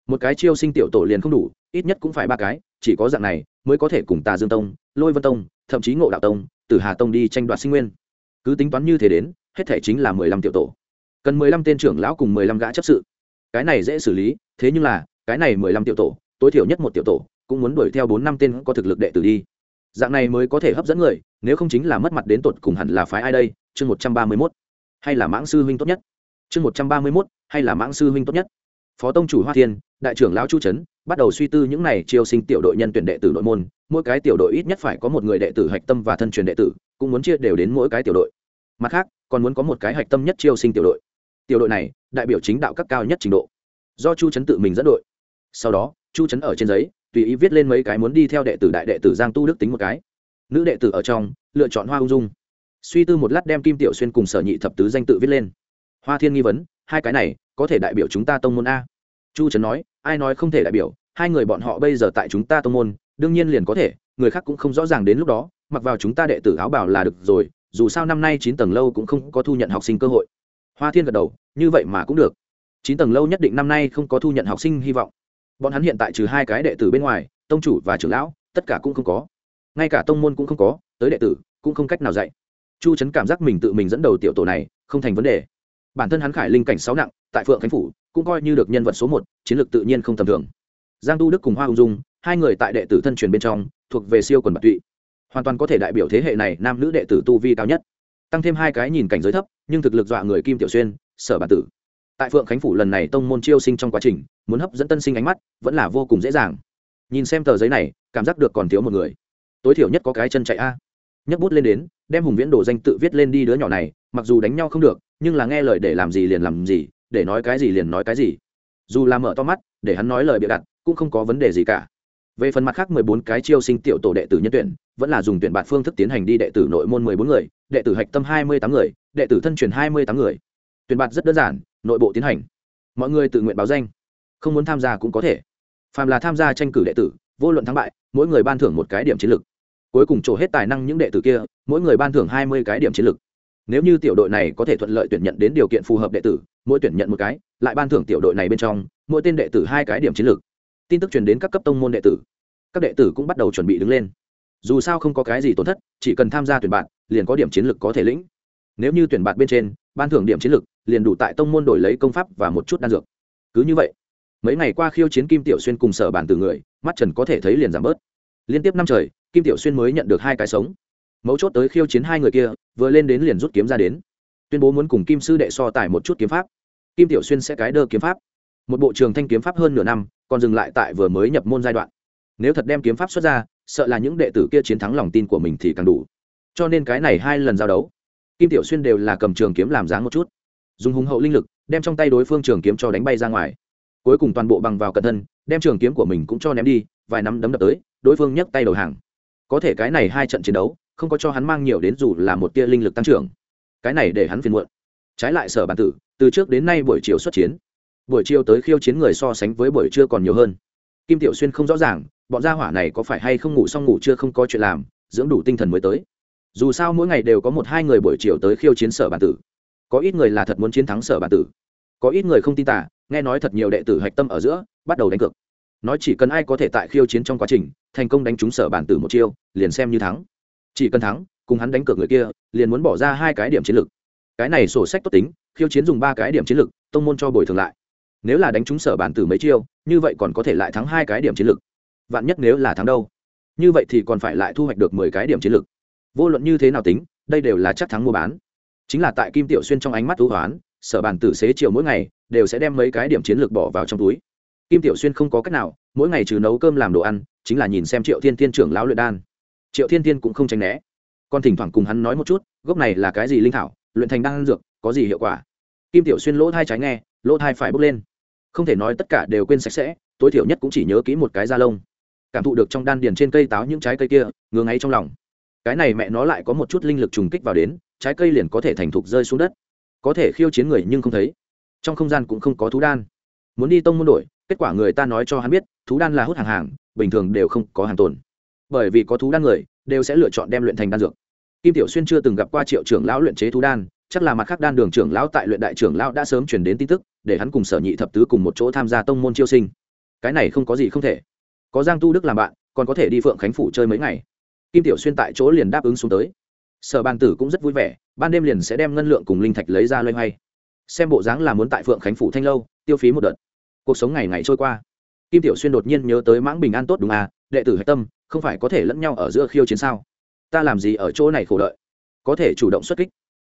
Một cái chiêu sinh tiểu tổ liền không đủ, ít nhất cũng phải ba cái, chỉ có dạng này mới có thể cùng tà dương tông, lôi vân tông, thậm chí ngộ đạo tông từ hà tông đi tranh đoạt sinh nguyên. Cứ tính toán như thế đến, hết thể chính là mười lăm tiểu tổ. Cần mười lăm tên trưởng lão cùng mười lăm gã chấp sự. Cái này dễ xử lý, thế nhưng là cái này mười lăm tiểu tổ, tối thiểu nhất một tiểu tổ, cũng muốn đuổi theo bốn năm tên có thực lực đệ tử đi. Dạng này mới có thể hấp dẫn người, nếu không chính là mất mặt đến tột cùng hẳn là phái ai đây? Chương một trăm ba mươi mốt. Hay là mãng sư huynh tốt nhất? Chương một trăm ba mươi mốt, hay là mãng sư huynh tốt nhất? Phó tông chủ hoa thiên, đại trưởng lão chu trấn bắt đầu suy tư những này chiêu sinh tiểu đội nhân tuyển đệ tử nội môn, mỗi cái tiểu đội ít nhất phải có một người đệ tử hạch tâm và thân truyền đệ tử, cũng muốn chia đều đến mỗi cái tiểu đội. Mặt khác, còn muốn có một cái hạch tâm nhất chiêu sinh tiểu đội. Tiểu đội này, đại biểu chính đạo các cao nhất trình độ. Do chu trấn tự mình dẫn đội sau đó, chu trấn ở trên giấy, tùy ý viết lên mấy cái muốn đi theo đệ tử đại đệ tử giang tu đức tính một cái. Nữ đệ tử ở trong, lựa chọn hoa ung dung. Suy tư một lát đem kim tiểu xuyên cùng sở nhị thập tứ danh tự viết lên. Hoa thiên nghi vấn, hai cái này, có thể đại biểu chúng ta tông môn a? Chu trấn nói, ai nói không thể đại biểu, hai người bọn họ bây giờ tại chúng ta tông môn, đương nhiên liền có thể, người khác cũng không rõ ràng đến lúc đó, mặc vào chúng ta đệ tử áo bảo là được rồi, dù sao năm nay chín tầng lâu cũng không có thu nhận học sinh cơ hội. Hoa thiên gật đầu, như vậy mà cũng được. Chín tầng lâu nhất định năm nay không có thu nhận học sinh hy vọng bọn hắn hiện tại trừ hai cái đệ tử bên ngoài, tông chủ và trưởng lão, tất cả cũng không có. Ngay cả tông môn cũng không có, tới đệ tử cũng không cách nào dạy. Chu trấn cảm giác mình tự mình dẫn đầu tiểu tổ này, không thành vấn đề. Bản thân hắn khải linh cảnh sáu nặng, tại phượng khánh phủ, cũng coi như được nhân vật số một, chiến lược tự nhiên không tầm thường. Giang tu đức cùng hoa ung dung, hai người tại đệ tử thân truyền bên trong, thuộc về siêu quần bạc tụy. Hoàn toàn có thể đại biểu thế hệ này nam nữ đệ tử tu vi cao nhất. Tăng thêm hai cái nhìn cảnh giới thấp, nhưng thực lực dọa người kim tiểu xuyên, sở bản tử tại phượng khánh phủ lần này tông môn chiêu sinh trong quá trình, muốn hấp dẫn tân sinh ánh mắt, vẫn là vô cùng dễ dàng. Nhìn xem tờ giấy này, cảm giác được còn thiếu một người. Tối thiểu nhất có cái chân chạy a. Nhấc bút lên đến, đem hùng viễn đồ danh tự viết lên đi đứa nhỏ này, mặc dù đánh nhau không được, nhưng là nghe lời để làm gì liền làm gì, để nói cái gì liền nói cái gì. Dù là mở to mắt, để hắn nói lời bịa đặt, cũng không có vấn đề gì cả. Về phần mặt khác mười bốn cái chiêu sinh tiểu tổ đệ tử nhân tuyển, vẫn là dùng tuyển bạt phương thức tiến hành đi đệ tử nội môn mười bốn người, đệ tử hạch tâm hai mươi tám người, đệ tử thân truyền hai mươi tám người tuyển bạt rất đơn giản, nội bộ tiến hành. Mọi người tự nguyện báo danh. Không muốn tham gia cũng có thể. Phàm là tham gia tranh cử đệ tử, vô luận thắng bại, mỗi người ban thưởng một cái điểm chiến lược. Cuối cùng trổ hết tài năng những đệ tử kia, mỗi người ban thưởng hai mươi cái điểm chiến lược. Nếu như tiểu đội này có thể thuận lợi tuyển nhận đến điều kiện phù hợp đệ tử, mỗi tuyển nhận một cái, lại ban thưởng tiểu đội này bên trong, mỗi tên đệ tử hai cái điểm chiến lược. Tin tức truyền đến các cấp tông môn đệ tử. Các đệ tử cũng bắt đầu chuẩn bị đứng lên. Dù sao không có cái gì tổn thất, chỉ cần tham gia tuyển bạn liền có điểm chiến lược có thể lĩnh nếu như tuyển bạn bên trên, ban thưởng điểm chiến lược liền đủ tại tông môn đổi lấy công pháp và một chút đan dược. Cứ như vậy, mấy ngày qua khiêu chiến kim tiểu xuyên cùng sở bản từ người, mắt trần có thể thấy liền giảm bớt. Liên tiếp năm trời, kim tiểu xuyên mới nhận được hai cái sống. Mấu chốt tới khiêu chiến hai người kia, vừa lên đến liền rút kiếm ra đến. Tuyên bố muốn cùng kim sư đệ so tài một chút kiếm pháp. Kim tiểu xuyên sẽ cái đơ kiếm pháp. Một bộ trường thanh kiếm pháp hơn nửa năm, còn dừng lại tại vừa mới nhập môn giai đoạn. Nếu thật đem kiếm pháp xuất ra, sợ là những đệ tử kia chiến thắng lòng tin của mình thì càng đủ. Cho nên cái này hai lần giao đấu kim tiểu xuyên đều là cầm trường kiếm làm dáng một chút. Dùng hùng hậu linh lực, đem trong tay đối phương trường kiếm cho đánh bay ra ngoài. Cuối cùng toàn bộ bằng vào cận thân đem trường kiếm của mình cũng cho ném đi, vài năm đấm đập tới, đối phương nhấc tay đầu hàng. Có thể cái này hai trận chiến đấu, không có cho hắn mang nhiều đến dù là một tia linh lực tăng trưởng. Cái này để hắn phiền muộn. Trái lại sở bản tử, từ trước đến nay buổi chiều xuất chiến. Buổi chiều tới khiêu chiến người so sánh với buổi trưa còn nhiều hơn. Kim tiểu xuyên không rõ ràng, bọn gia hỏa này có phải hay không ngủ xong ngủ chưa không có chuyện làm, dưỡng đủ tinh thần mới tới dù sao mỗi ngày đều có một hai người buổi chiều tới khiêu chiến sở bản tử. Có ít người là thật muốn chiến thắng sở bản tử. Có ít người không tin tả nghe nói thật nhiều đệ tử hạch tâm ở giữa, bắt đầu đánh cược. Nói chỉ cần ai có thể tại khiêu chiến trong quá trình, thành công đánh trúng sở bản tử một chiêu, liền xem như thắng. Chỉ cần thắng, cùng hắn đánh cược người kia, liền muốn bỏ ra hai cái điểm chiến lược. Cái này sổ sách tốt tính, khiêu chiến dùng ba cái điểm chiến lược, tông môn cho bồi thường lại. Nếu là đánh trúng sở bản tử mấy chiêu, như vậy còn có thể lại thắng hai cái điểm chiến lược. Vạn nhất nếu là thắng đâu? Như vậy thì còn phải lại thu hoạch được mười cái điểm chiến lược vô luận như thế nào tính, đây đều là chắc thắng mua bán. Chính là tại kim tiểu xuyên trong ánh mắt thú hoán, sở bàn tử xế chiều mỗi ngày đều sẽ đem mấy cái điểm chiến lược bỏ vào trong túi. Kim tiểu xuyên không có cách nào, mỗi ngày trừ nấu cơm làm đồ ăn, chính là nhìn xem triệu thiên thiên trưởng lão luyện đan. Triệu thiên thiên cũng không tránh né. Còn thỉnh thoảng cùng hắn nói một chút, gốc này là cái gì linh thảo, luyện thành đan dược, có gì hiệu quả? Kim tiểu xuyên lỗ thai trái nghe, lỗ thai phải bốc lên. Không thể nói tất cả đều quên sạch sẽ, tối thiểu nhất cũng chỉ nhớ kỹ một cái da lông. Cảm thụ được trong đan điền trên cây táo những trái cây kia, ngứa ngáy trong lòng cái này mẹ nó lại có một chút linh lực trùng kích vào đến, trái cây liền có thể thành thục rơi xuống đất. Có thể khiêu chiến người nhưng không thấy. Trong không gian cũng không có thú đan. Muốn đi tông môn đổi, kết quả người ta nói cho hắn biết, thú đan là hút hàng hàng, bình thường đều không có hàng tồn. Bởi vì có thú đan người, đều sẽ lựa chọn đem luyện thành đan dược. Kim tiểu xuyên chưa từng gặp qua triệu trưởng lão luyện chế thú đan, chắc là mặt khác đan đường trưởng lão tại luyện đại trưởng lão đã sớm chuyển đến tin tức, để hắn cùng sở nhị thập tứ cùng một chỗ tham gia tông môn chiêu sinh. Cái này không có gì không thể. Có giang tu đức làm bạn, còn có thể đi phượng khánh phủ chơi mấy ngày kim tiểu xuyên tại chỗ liền đáp ứng xuống tới. Sở bàn tử cũng rất vui vẻ, ban đêm liền sẽ đem ngân lượng cùng linh thạch lấy ra loay hoay. Xem bộ dáng là muốn tại phượng khánh phủ thanh lâu, tiêu phí một đợt. Cuộc sống ngày ngày trôi qua. Kim tiểu xuyên đột nhiên nhớ tới mãng bình an tốt đúng à đệ tử hạch tâm, không phải có thể lẫn nhau ở giữa khiêu chiến sao? Ta làm gì ở chỗ này khổ đợi? Có thể chủ động xuất kích.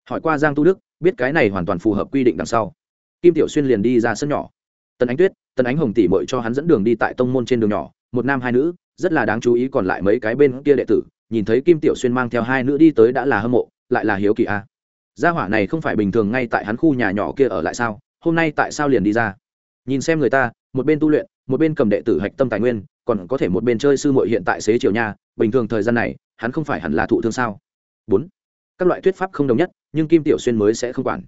Hỏi qua giang tu đức, biết cái này hoàn toàn phù hợp quy định đằng sau. Kim tiểu xuyên liền đi ra sân nhỏ. Tần ánh tuyết, tần ánh hồng tỉ mội cho hắn dẫn đường đi tại tông môn trên đường nhỏ, một nam hai nữ rất là đáng chú ý còn lại mấy cái bên kia đệ tử, nhìn thấy kim tiểu xuyên mang theo hai nữ đi tới đã là hâm mộ, lại là hiếu kỳ a. Gia hỏa này không phải bình thường ngay tại hắn khu nhà nhỏ kia ở lại sao, hôm nay tại sao liền đi ra? Nhìn xem người ta, một bên tu luyện, một bên cầm đệ tử hạch tâm tài nguyên, còn có thể một bên chơi sư muội hiện tại xế chiều nha, bình thường thời gian này, hắn không phải hẳn là thụ thương sao? Bốn. Các loại thuyết pháp không đồng nhất, nhưng kim tiểu xuyên mới sẽ không quản.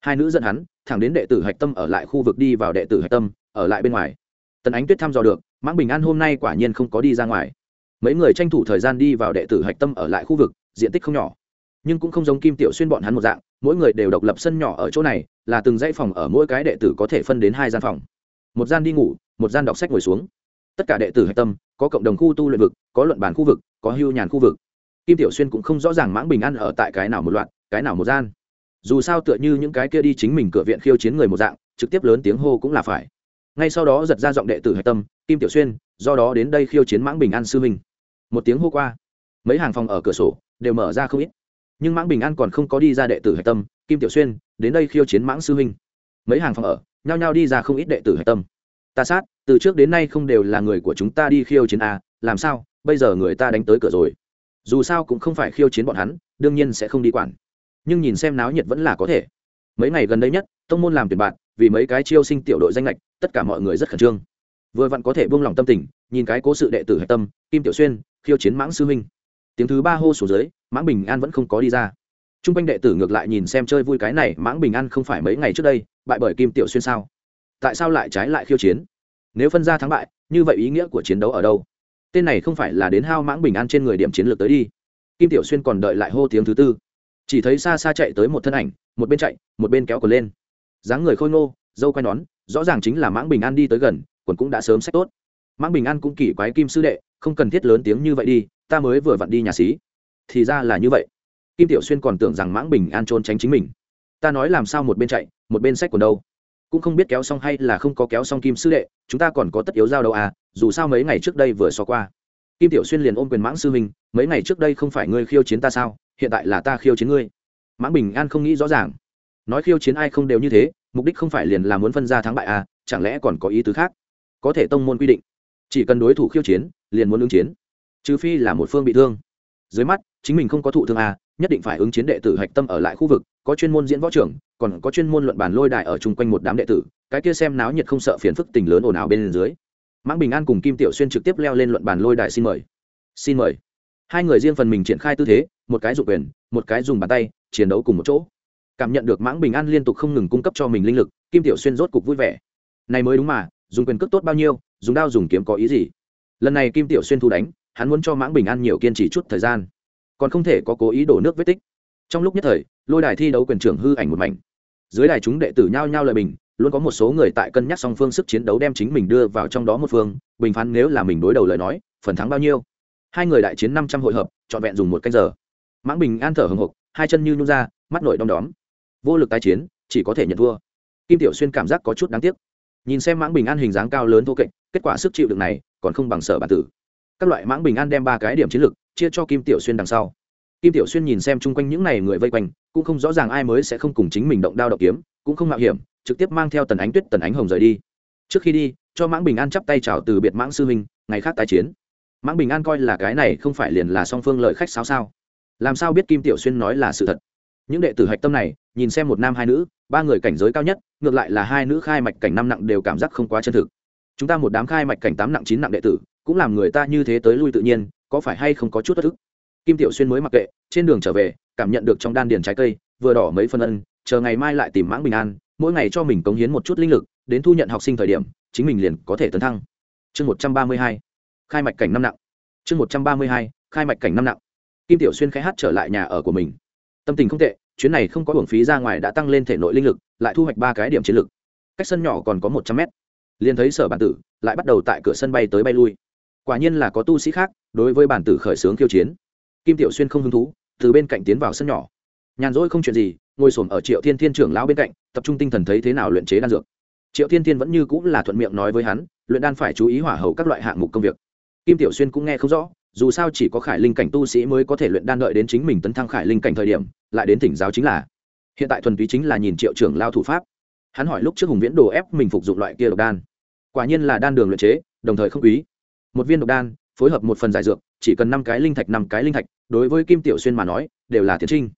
Hai nữ dẫn hắn, thẳng đến đệ tử hạch tâm ở lại khu vực đi vào đệ tử hạch tâm, ở lại bên ngoài. Tần ánh tuyết thăm dò được mãng bình an hôm nay quả nhiên không có đi ra ngoài. Mấy người tranh thủ thời gian đi vào đệ tử hạch tâm ở lại khu vực, diện tích không nhỏ. Nhưng cũng không giống kim tiểu xuyên bọn hắn một dạng, mỗi người đều độc lập sân nhỏ ở chỗ này, là từng dãy phòng ở mỗi cái đệ tử có thể phân đến hai gian phòng. Một gian đi ngủ, một gian đọc sách ngồi xuống. Tất cả đệ tử hạch tâm, có cộng đồng khu tu luyện vực, có luận bàn khu vực, có hưu nhàn khu vực. Kim tiểu xuyên cũng không rõ ràng mãng bình an ở tại cái nào một loạt, cái nào một gian. Dù sao tựa như những cái kia đi chính mình cửa viện khiêu chiến người một dạng, trực tiếp lớn tiếng hô cũng là phải ngay sau đó giật ra giọng đệ tử hạch tâm, kim tiểu xuyên, do đó đến đây khiêu chiến mãng bình an sư minh một tiếng hô qua, mấy hàng phòng ở cửa sổ đều mở ra không ít. Nhưng mãng bình an còn không có đi ra đệ tử hạch tâm, kim tiểu xuyên, đến đây khiêu chiến mãng sư minh mấy hàng phòng ở nhao nhao đi ra không ít đệ tử hạch tâm. Ta sát, từ trước đến nay không đều là người của chúng ta đi khiêu chiến a làm sao, bây giờ người ta đánh tới cửa rồi? Dù sao cũng không phải khiêu chiến bọn hắn, đương nhiên sẽ không đi quản. Nhưng nhìn xem náo nhiệt vẫn là có thể. Mấy ngày gần đây nhất, tông môn làm tuyển bạn vì mấy cái chiêu sinh tiểu đội danh lệch, tất cả mọi người rất khẩn trương. Vừa vặn có thể buông lòng tâm tình, nhìn cái cố sự đệ tử hạch tâm, kim tiểu xuyên, khiêu chiến mãng sư huynh tiếng thứ ba hô xuống dưới, mãng bình an vẫn không có đi ra. T r u n g quanh đệ tử ngược lại nhìn xem chơi vui cái này, mãng bình an không phải mấy ngày trước đây, bại bởi kim tiểu xuyên sao? Tại sao lại trái lại khiêu chiến? Nếu phân ra thắng bại, như vậy ý nghĩa của chiến đấu ở đâu? Tên này không phải là đến hao mãng bình an trên người điểm chiến lược tới đi. Kim tiểu xuyên còn đợi lại hô tiếng thứ tư. Chỉ thấy xa xa chạy tới một thân ảnh, một bên chạy, một bên kéo cờ lên dáng người khôi ngô, dâu quai nón, rõ ràng chính là mãng bình an đi tới gần, quần cũng đã sớm xét tốt. Mãng bình an cũng kỳ quái kim sư đệ, không cần thiết lớn tiếng như vậy đi, ta mới vừa vặn đi nhà xí. Thì ra là như vậy. Kim tiểu xuyên còn tưởng rằng mãng bình an trốn tránh chính mình. Ta nói làm sao một bên chạy, một bên sách quần đâu? Cũng không biết kéo xong hay là không có kéo xong kim sư đệ, chúng ta còn có tất yếu giao đâu à dù sao mấy ngày trước đây vừa xó qua. Kim tiểu xuyên liền ôm quyền mãng sư minh, mấy ngày trước đây không phải ngươi khiêu chiến ta sao, hiện tại là ta khiêu chiến ngươi. Mãng bình an không nghĩ rõ ràng nói khiêu chiến ai không đều như thế, mục đích không phải liền là muốn phân ra thắng bại à chẳng lẽ còn có ý tứ khác? Có thể tông môn quy định, chỉ cần đối thủ khiêu chiến, liền muốn ứng chiến, trừ phi là một phương bị thương. Dưới mắt, chính mình không có thụ thương à nhất định phải ứng chiến đệ tử hạch tâm ở lại khu vực, có chuyên môn diễn võ trưởng, còn có chuyên môn luận bàn lôi đài ở chung quanh một đám đệ tử, cái kia xem náo nhiệt không sợ phiền phức tình lớn ồn ào bên dưới. Mãng bình an cùng kim tiểu xuyên trực tiếp leo lên luận bàn lôi đài xin mời. Xin mời. Hai người riêng phần mình triển khai tư thế, một cái dụng quyền, một cái dùng bàn tay, chiến đấu cùng một chỗ cảm nhận được mãng bình an liên tục không ngừng cung cấp cho mình linh lực, kim tiểu xuyên rốt cục vui vẻ. Này mới đúng mà, dùng quyền cước tốt bao nhiêu, dùng đao dùng kiếm có ý gì? Lần này kim tiểu xuyên thu đánh, hắn muốn cho mãng bình an nhiều kiên trì chút thời gian. Còn không thể có cố ý đổ nước vết tích. Trong lúc nhất thời, lôi đài thi đấu quyền trưởng hư ảnh một mảnh. Dưới đài chúng đệ tử nhao nhao lời bình, luôn có một số người tại cân nhắc song phương sức chiến đấu đem chính mình đưa vào trong đó một phương, bình phán nếu là mình đối đầu lời nói, phần thắng bao nhiêu? Hai người đại chiến năm trăm hội hợp, trọn vẹn dùng một canh giờ. Mãng bình an thở hồng hộc hai chân như nhung ra, mắt nổi đom đóm vô lực tái chiến, chỉ có thể nhận thua. Kim tiểu xuyên cảm giác có chút đáng tiếc. Nhìn xem mãng bình an hình dáng cao lớn thô kệch kết quả sức chịu đựng này còn không bằng sở bản tử. Các loại mãng bình an đem ba cái điểm chiến lược chia cho kim tiểu xuyên đằng sau. Kim tiểu xuyên nhìn xem chung quanh những n à y người vây quanh, cũng không rõ ràng ai mới sẽ không cùng chính mình động đao động kiếm, cũng không mạo hiểm, trực tiếp mang theo tần ánh tuyết, tần ánh hồng rời đi. Trước khi đi, cho mãng bình an chắp tay chào từ biệt mãng sư huynh, ngày khác tái chiến. Mãng bình an coi là cái này không phải liền là song phương lợi khách sao sao? Làm sao biết kim tiểu xuyên nói là sự thật? Những đệ tử hạch tâm này, nhìn xem một nam hai nữ, ba người cảnh giới cao nhất, ngược lại là hai nữ khai mạch cảnh năm nặng đều cảm giác không quá chân thực. Chúng ta một đám khai mạch cảnh tám nặng, chín nặng đệ tử, cũng làm người ta như thế tới lui tự nhiên, có phải hay không có chút thất thức? Kim tiểu xuyên mới mặc kệ, trên đường trở về, cảm nhận được trong đan điền trái cây, vừa đỏ mấy phân ân, chờ ngày mai lại tìm mãng bình an, mỗi ngày cho mình cống hiến một chút linh lực, đến thu nhận học sinh thời điểm, chính mình liền có thể tấn thăng. Chương một trăm ba mươi hai, khai mạch cảnh năm nặng. Chương một trăm ba mươi hai, khai mạch cảnh năm nặng. Kim tiểu xuyên khẽ hát trở lại nhà ở của mình. Tâm tình không tệ chuyến này không có hưởng phí ra ngoài đã tăng lên thể nội linh lực, lại thu hoạch ba cái điểm chiến lực. Cách sân nhỏ còn có một trăm mét. Liền thấy sở bản tử lại bắt đầu tại cửa sân bay tới bay lui. Quả nhiên là có tu sĩ khác đối với bản tử khởi xướng khiêu chiến. Kim tiểu xuyên không hứng thú, từ bên cạnh tiến vào sân nhỏ. Nhàn rỗi không chuyện gì, ngồi s ở triệu thiên thiên trưởng lão bên cạnh, tập trung tinh thần thấy thế nào luyện chế đan dược. Triệu thiên thiên vẫn như cũng là thuận miệng nói với hắn, luyện đan phải chú ý hỏa hầu các loại hạng mục công việc. Kim tiểu xuyên cũng nghe không rõ, dù sao chỉ có khải linh cảnh tu sĩ mới có thể luyện đan đợi đến chính mình tấn thăng khải linh cảnh thời điểm lại đến thỉnh giáo chính là. Hiện tại thuần túy chính là nhìn triệu trưởng lao thủ pháp. Hắn hỏi lúc trước hùng viễn đồ ép mình phục dụng loại kia độc đan. Quả nhiên là đan đường luyện chế, đồng thời không quý. Một viên độc đan, phối hợp một phần giải dược, chỉ cần năm cái linh thạch, năm cái linh thạch, đối với kim tiểu xuyên mà nói, đều là tiến trinh.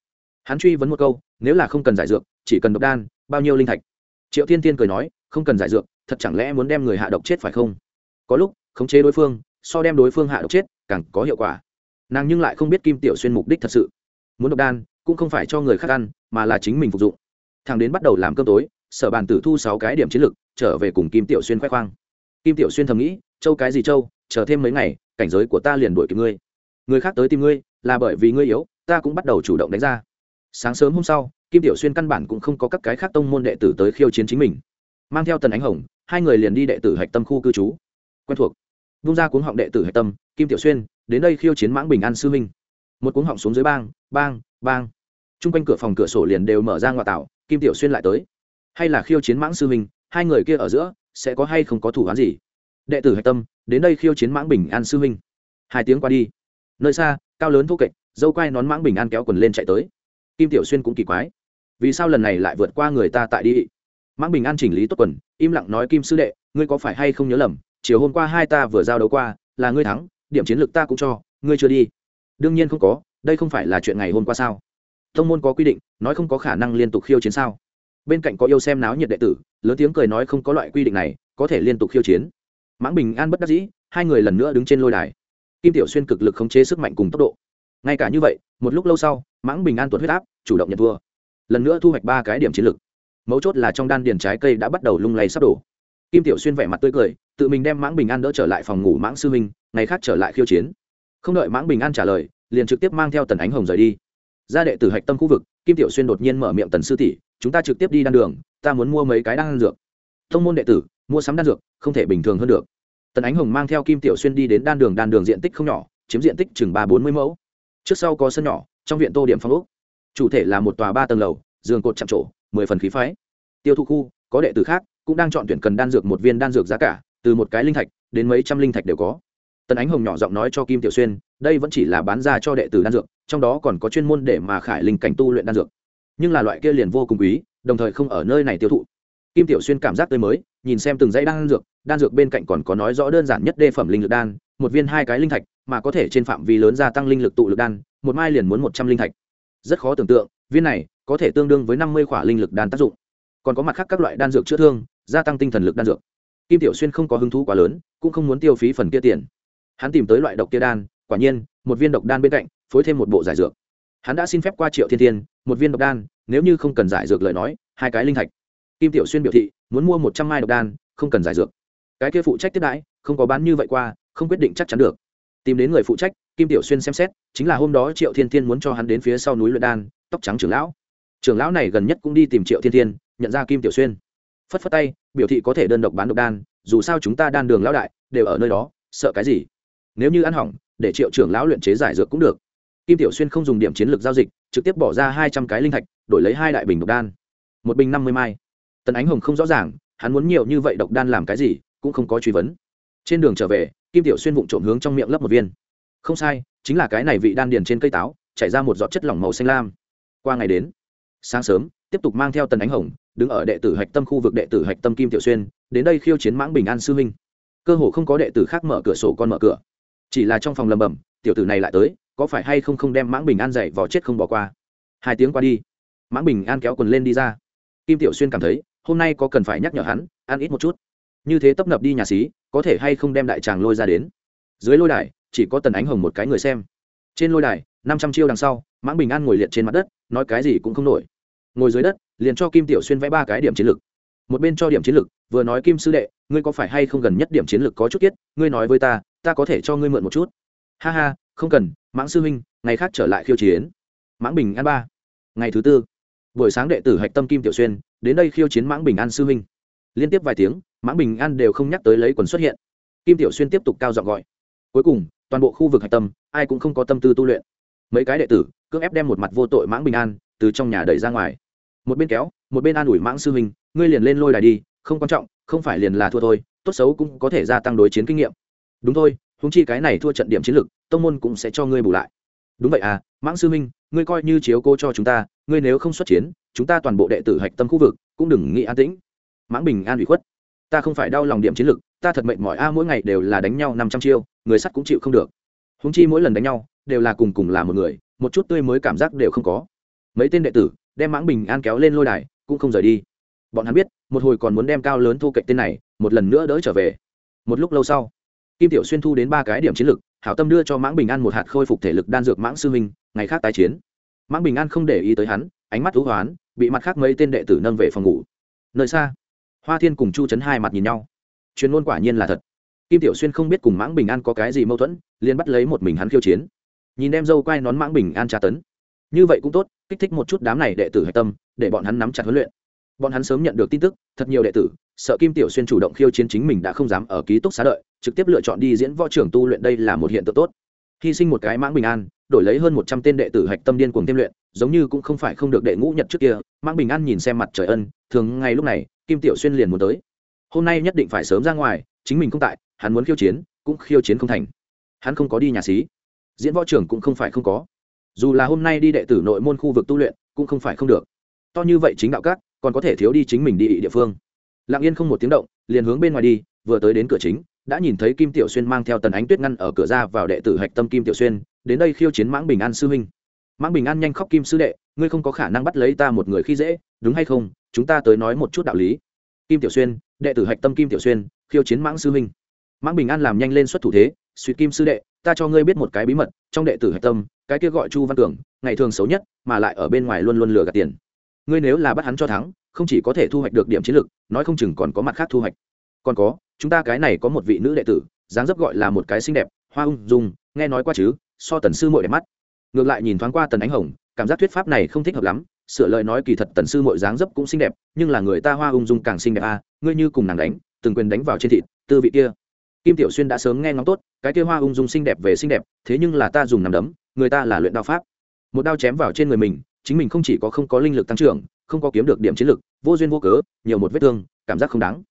Hắn truy vấn một câu, nếu là không cần giải dược, chỉ cần độc đan, bao nhiêu linh thạch? Triệu thiên tiên cười nói, không cần giải dược, thật chẳng lẽ muốn đem người hạ độc chết phải không? Có lúc, khống chế đối phương, so đem đối phương hạ độc chết, càng có hiệu quả. Nàng nhưng lại không biết kim tiểu xuyên mục đích thật sự. Muốn độc đan cũng không phải cho người khác ăn, mà là chính mình phục dụng. Thằng đến bắt đầu làm cơm tối, sở bàn tử thu sáu cái điểm chiến lược trở về cùng kim tiểu xuyên khoe khoang. Kim tiểu xuyên thầm nghĩ, châu cái gì châu, chờ thêm mấy ngày, cảnh giới của ta liền đuổi kịp ngươi. Người khác tới tìm ngươi, là bởi vì ngươi yếu, ta cũng bắt đầu chủ động đánh ra. Sáng sớm hôm sau, kim tiểu xuyên căn bản cũng không có các cái khác tông môn đệ tử tới khiêu chiến chính mình. Mang theo tần ánh hồng, hai người liền đi đệ tử hạch tâm khu cư trú. Quen thuộc. Vung ra cuốn họng đệ tử hạch tâm, kim tiểu xuyên, đến đây khiêu chiến mãng bình an sư minh. Một cuốn họng xuống dưới bang bang bang. Chung quanh cửa phòng cửa sổ liền đều mở ra ngoại tạo, kim tiểu xuyên lại tới. Hay là khiêu chiến mãng sư minh hai người kia ở giữa, sẽ có hay không có thủ án gì? Đệ tử hạch tâm, đến đây khiêu chiến mãng bình an sư minh hai tiếng qua đi. Nơi xa, cao lớn thô kệch, dâu quai nón mãng bình an kéo quần lên chạy tới. Kim tiểu xuyên cũng kỳ quái. Vì sao lần này lại vượt qua người ta tại đi? Mãng bình an chỉnh lý tốt quần, im lặng nói, kim sư đệ, ngươi có phải hay không nhớ lầm, chiều hôm qua hai ta vừa giao đấu qua, là ngươi thắng, điểm chiến lược ta cũng cho, ngươi chưa đi. Đương nhiên không có đây không phải là chuyện ngày hôm qua sao? Thông môn có quy định, nói không có khả năng liên tục khiêu chiến sao? Bên cạnh có yêu xem náo nhiệt đệ tử, lớn tiếng cười nói không có loại quy định này, có thể liên tục khiêu chiến. Mãng bình an bất đắc dĩ, hai người lần nữa đứng trên lôi đài. Kim tiểu xuyên cực lực khống chế sức mạnh cùng tốc độ. Ngay cả như vậy, một lúc lâu sau, mãng bình an tuột huyết áp, chủ động nhận thua. Lần nữa thu hoạch ba cái điểm chiến lược mấu chốt là trong đan điền trái cây đã bắt đầu lung lay sắp đổ. Kim tiểu xuyên vẻ mặt tươi cười, tự mình đem mãng bình an đỡ trở lại phòng ngủ mãng sư minh, ngày khác trở lại khiêu chiến. Không đợi mãng bình an trả lời liền trực tiếp mang theo tần ánh hồng rời đi. Ra đệ tử hạch tâm khu vực, kim tiểu xuyên đột nhiên mở miệng tần sư tỷ, chúng ta trực tiếp đi đan đường, ta muốn mua mấy cái đan dược. Thông môn đệ tử, mua sắm đan dược, không thể bình thường hơn được. Tần ánh hồng mang theo kim tiểu xuyên đi đến đan đường đan đường diện tích không nhỏ, chiếm diện tích chừng ba bốn mươi mẫu. Trước sau có sân nhỏ, trong viện tô điểm phong úc chủ thể là một tòa ba tầng lầu, giường cột chạm trổ, mười phần khí phái. Tiêu thụ khu, có đệ tử khác, cũng đang chọn tuyển cần đan dược một viên đan dược giá cả, từ một cái linh thạch đến mấy trăm linh thạch đều có tần ánh hồng nhỏ giọng nói cho kim tiểu xuyên, đây vẫn chỉ là bán ra cho đệ tử đan dược, trong đó còn có chuyên môn để mà khải linh cảnh tu luyện đan dược. Nhưng là loại kia liền vô cùng quý, đồng thời không ở nơi này tiêu thụ. Kim tiểu xuyên cảm giác tươi mới, nhìn xem từng dãy đan dược đan dược bên cạnh còn có nói rõ đơn giản nhất đề phẩm linh lực đan, một viên hai cái linh thạch, mà có thể trên phạm vi lớn gia tăng linh lực tụ lực đan, một mai liền muốn một trăm linh thạch. Rất khó tưởng tượng, viên này có thể tương đương với năm mươi khỏa linh lực đan tác dụng. Còn có mặt khác các loại đan dược chữa thương, gia tăng tinh thần lực đan dược. Kim tiểu xuyên không có hứng thú quá lớn, cũng không muốn tiêu phí phần kia tiền hắn tìm tới loại độc kia đan, quả nhiên, một viên độc đan bên cạnh, phối thêm một bộ giải dược. Hắn đã xin phép qua triệu thiên thiên, một viên độc đan, nếu như không cần giải dược lời nói, hai cái linh thạch. Kim tiểu xuyên biểu thị, muốn mua một trăm mai độc đan, không cần giải dược. Cái kia phụ trách tiếp đãi, không có bán như vậy qua, không quyết định chắc chắn được. Tìm đến người phụ trách, kim tiểu xuyên xem xét, chính là hôm đó triệu thiên thiên muốn cho hắn đến phía sau núi luyện đan, tóc trắng trưởng lão. Trưởng lão này gần nhất cũng đi tìm triệu thiên thiên, nhận ra kim tiểu xuyên. Phất phất tay, biểu thị có thể đơn độc bán độc đan, dù sao chúng ta đan đường lão đại, đều ở nơi đó, sợ cái gì? Nếu như ăn hỏng, để triệu trưởng lão luyện chế giải dược cũng được. Kim tiểu xuyên không dùng điểm chiến lược giao dịch, trực tiếp bỏ ra hai trăm cái linh thạch, đổi lấy hai đại bình độc đan. Một bình năm mươi mai. Tần ánh hồng không rõ ràng, hắn muốn nhiều như vậy độc đan làm cái gì, cũng không có truy vấn. Trên đường trở về, kim tiểu xuyên vụng trộm hướng trong miệng lấp một viên. Không sai, chính là cái này vị đan điền trên cây táo, chảy ra một giọt chất lỏng màu xanh lam. Qua ngày đến, sáng sớm, tiếp tục mang theo tần ánh hồng, đứng ở đệ tử hạch tâm khu vực đệ tử hạch tâm kim tiểu xuyên, đến đây khiêu chiến mãng bình an sư huynh. Cơ hồ không có đệ tử khác mở cửa sổ con mở cửa chỉ là trong phòng lầm bầm, tiểu tử này lại tới, có phải hay không không đem mãng bình an dậy vò chết không bỏ qua? Hai tiếng qua đi, mãng bình an kéo quần lên đi ra. Kim tiểu xuyên cảm thấy, hôm nay có cần phải nhắc nhở hắn, ăn ít một chút. Như thế tấp nập đi nhà xí, có thể hay không đem đại tràng lôi ra đến? Dưới lôi đài, chỉ có tần ánh hồng một cái người xem. Trên lôi đài, năm trăm chiêu đằng sau, mãng bình an ngồi liệt trên mặt đất, nói cái gì cũng không nổi. Ngồi dưới đất, liền cho kim tiểu xuyên vẽ ba cái điểm chiến lược một bên cho điểm chiến lược vừa nói kim sư đệ, ngươi có phải hay không gần nhất điểm chiến lược có chút kiết ngươi nói với ta ta có thể cho ngươi mượn một chút. Ha ha, không cần, mãng sư huynh, ngày khác trở lại khiêu chiến. Mãng bình an ba, ngày thứ tư. Buổi sáng đệ tử hạch tâm kim tiểu xuyên, đến đây khiêu chiến mãng bình an sư huynh. Liên tiếp vài tiếng, mãng bình an đều không nhắc tới lấy quần xuất hiện. Kim tiểu xuyên tiếp tục cao giọng gọi. Cuối cùng, toàn bộ khu vực hạch tâm, ai cũng không có tâm tư tu luyện. Mấy cái đệ tử, cưỡng ép đem một mặt vô tội mãng bình an từ trong nhà đẩy ra ngoài. Một bên kéo, một bên an ủi mãng sư huynh, ngươi liền lên lôi đài đi, không quan trọng, không phải liền là thua thôi, tốt xấu cũng có thể gia tăng đối chiến kinh nghiệm đúng thôi húng chi cái này thua trận điểm chiến lược tông môn cũng sẽ cho ngươi bù lại. Đúng vậy à mãng sư minh, ngươi coi như chiếu cô cho chúng ta ngươi nếu không xuất chiến chúng ta toàn bộ đệ tử hạch tâm khu vực cũng đừng nghĩ an tĩnh. Mãng bình an ủy khuất ta không phải đau lòng điểm chiến lược ta thật mệnh mỏi a mỗi ngày đều là đánh nhau năm trăm chiêu người sắt cũng chịu không được. Húng chi mỗi lần đánh nhau đều là cùng cùng là một người một chút tươi mới cảm giác đều không có. Mấy tên đệ tử đem mãng bình an kéo lên lôi đài cũng không rời đi. Bọn hắn biết một hồi còn muốn đem cao lớn thu cạnh tên này một lần nữa đỡ trở về. Một lúc lâu sau kim tiểu xuyên thu đến ba cái điểm chiến lược, hảo tâm đưa cho mãng bình an một hạt khôi phục thể lực đan dược mãng sư minh, ngày khác tái chiến. Mãng bình an không để ý tới hắn, ánh mắt thú hoán, bị mặt khác mấy tên đệ tử nâng về phòng ngủ. Nơi xa, hoa thiên cùng chu chấn hai mặt nhìn nhau. Chuyên ngôn quả nhiên là thật. Kim tiểu xuyên không biết cùng mãng bình an có cái gì mâu thuẫn, liền bắt lấy một mình hắn khiêu chiến. Nhìn em dâu quay nón mãng bình an tra tấn. Như vậy cũng tốt, kích thích một chút đám này đệ tử hạch tâm, để bọn hắn nắm chặt huấn luyện bọn hắn sớm nhận được tin tức, thật nhiều đệ tử, sợ kim tiểu xuyên chủ động khiêu chiến chính mình đã không dám ở ký túc xá đợi, trực tiếp lựa chọn đi diễn võ trưởng tu luyện đây là một hiện tượng tốt. Hy sinh một cái mãng bình an, đổi lấy hơn một trăm tên đệ tử hạch tâm điên cuồng tiêm luyện, giống như cũng không phải không được đệ ngũ nhật trước kia, mãng bình an nhìn xem mặt trời ân, thường ngay lúc này, kim tiểu xuyên liền muốn tới. Hôm nay nhất định phải sớm ra ngoài, chính mình không tại, hắn muốn khiêu chiến, cũng khiêu chiến không thành. Hắn không có đi nhà xí. Diễn võ trưởng cũng không phải không có. Dù là hôm nay đi đệ tử nội môn khu vực tu luyện, cũng không phải không được. To như vậy chính đạo các còn có thể thiếu đi chính mình đi địa phương. Lặng yên không một tiếng động, liền hướng bên ngoài đi, vừa tới đến cửa chính, đã nhìn thấy kim tiểu xuyên mang theo tần ánh tuyết ngăn ở cửa ra vào đệ tử hạch tâm kim tiểu xuyên, đến đây khiêu chiến mãng bình an sư huynh. Mãng bình an nhanh khóc kim sư đệ, ngươi không có khả năng bắt lấy ta một người khi dễ, đúng hay không? Chúng ta tới nói một chút đạo lý. Kim tiểu xuyên, đệ tử hạch tâm kim tiểu xuyên, khiêu chiến mãng sư huynh. Mãng bình an làm nhanh lên xuất thủ thế suy kim sư đệ, ta cho ngươi biết một cái bí mật, trong đệ tử hạch tâm, cái kia gọi chu văn cường ngày thường xấu nhất, mà lại ở bên ngoài luôn luôn lừa gạt tiền ngươi nếu là bắt hắn cho thắng không chỉ có thể thu hoạch được điểm chiến lược nói không chừng còn có mặt khác thu hoạch. Còn có chúng ta cái này có một vị nữ đệ tử dáng dấp gọi là một cái xinh đẹp hoa ung dung nghe nói qua chứ so tần sư mội đẹp mắt. Ngược lại nhìn thoáng qua tần ánh hồng cảm giác thuyết pháp này không thích hợp lắm sửa lời nói kỳ thật tần sư mội dáng dấp cũng xinh đẹp nhưng là người ta hoa ung dung càng xinh đẹp a à, ngươi như cùng nàng đánh từng quyền đánh vào trên thịt tư vị kia. Kim tiểu xuyên đã sớm nghe ngóng tốt cái kia hoa ung dung xinh đẹp về xinh đẹp thế nhưng là ta dùng nằm đấm người ta là luyện đao pháp. Một đao chém vào trên người mình chính mình không chỉ có không có linh lực tăng trưởng không có kiếm được điểm chiến lực vô duyên vô cớ nhiều một vết thương cảm giác không đáng.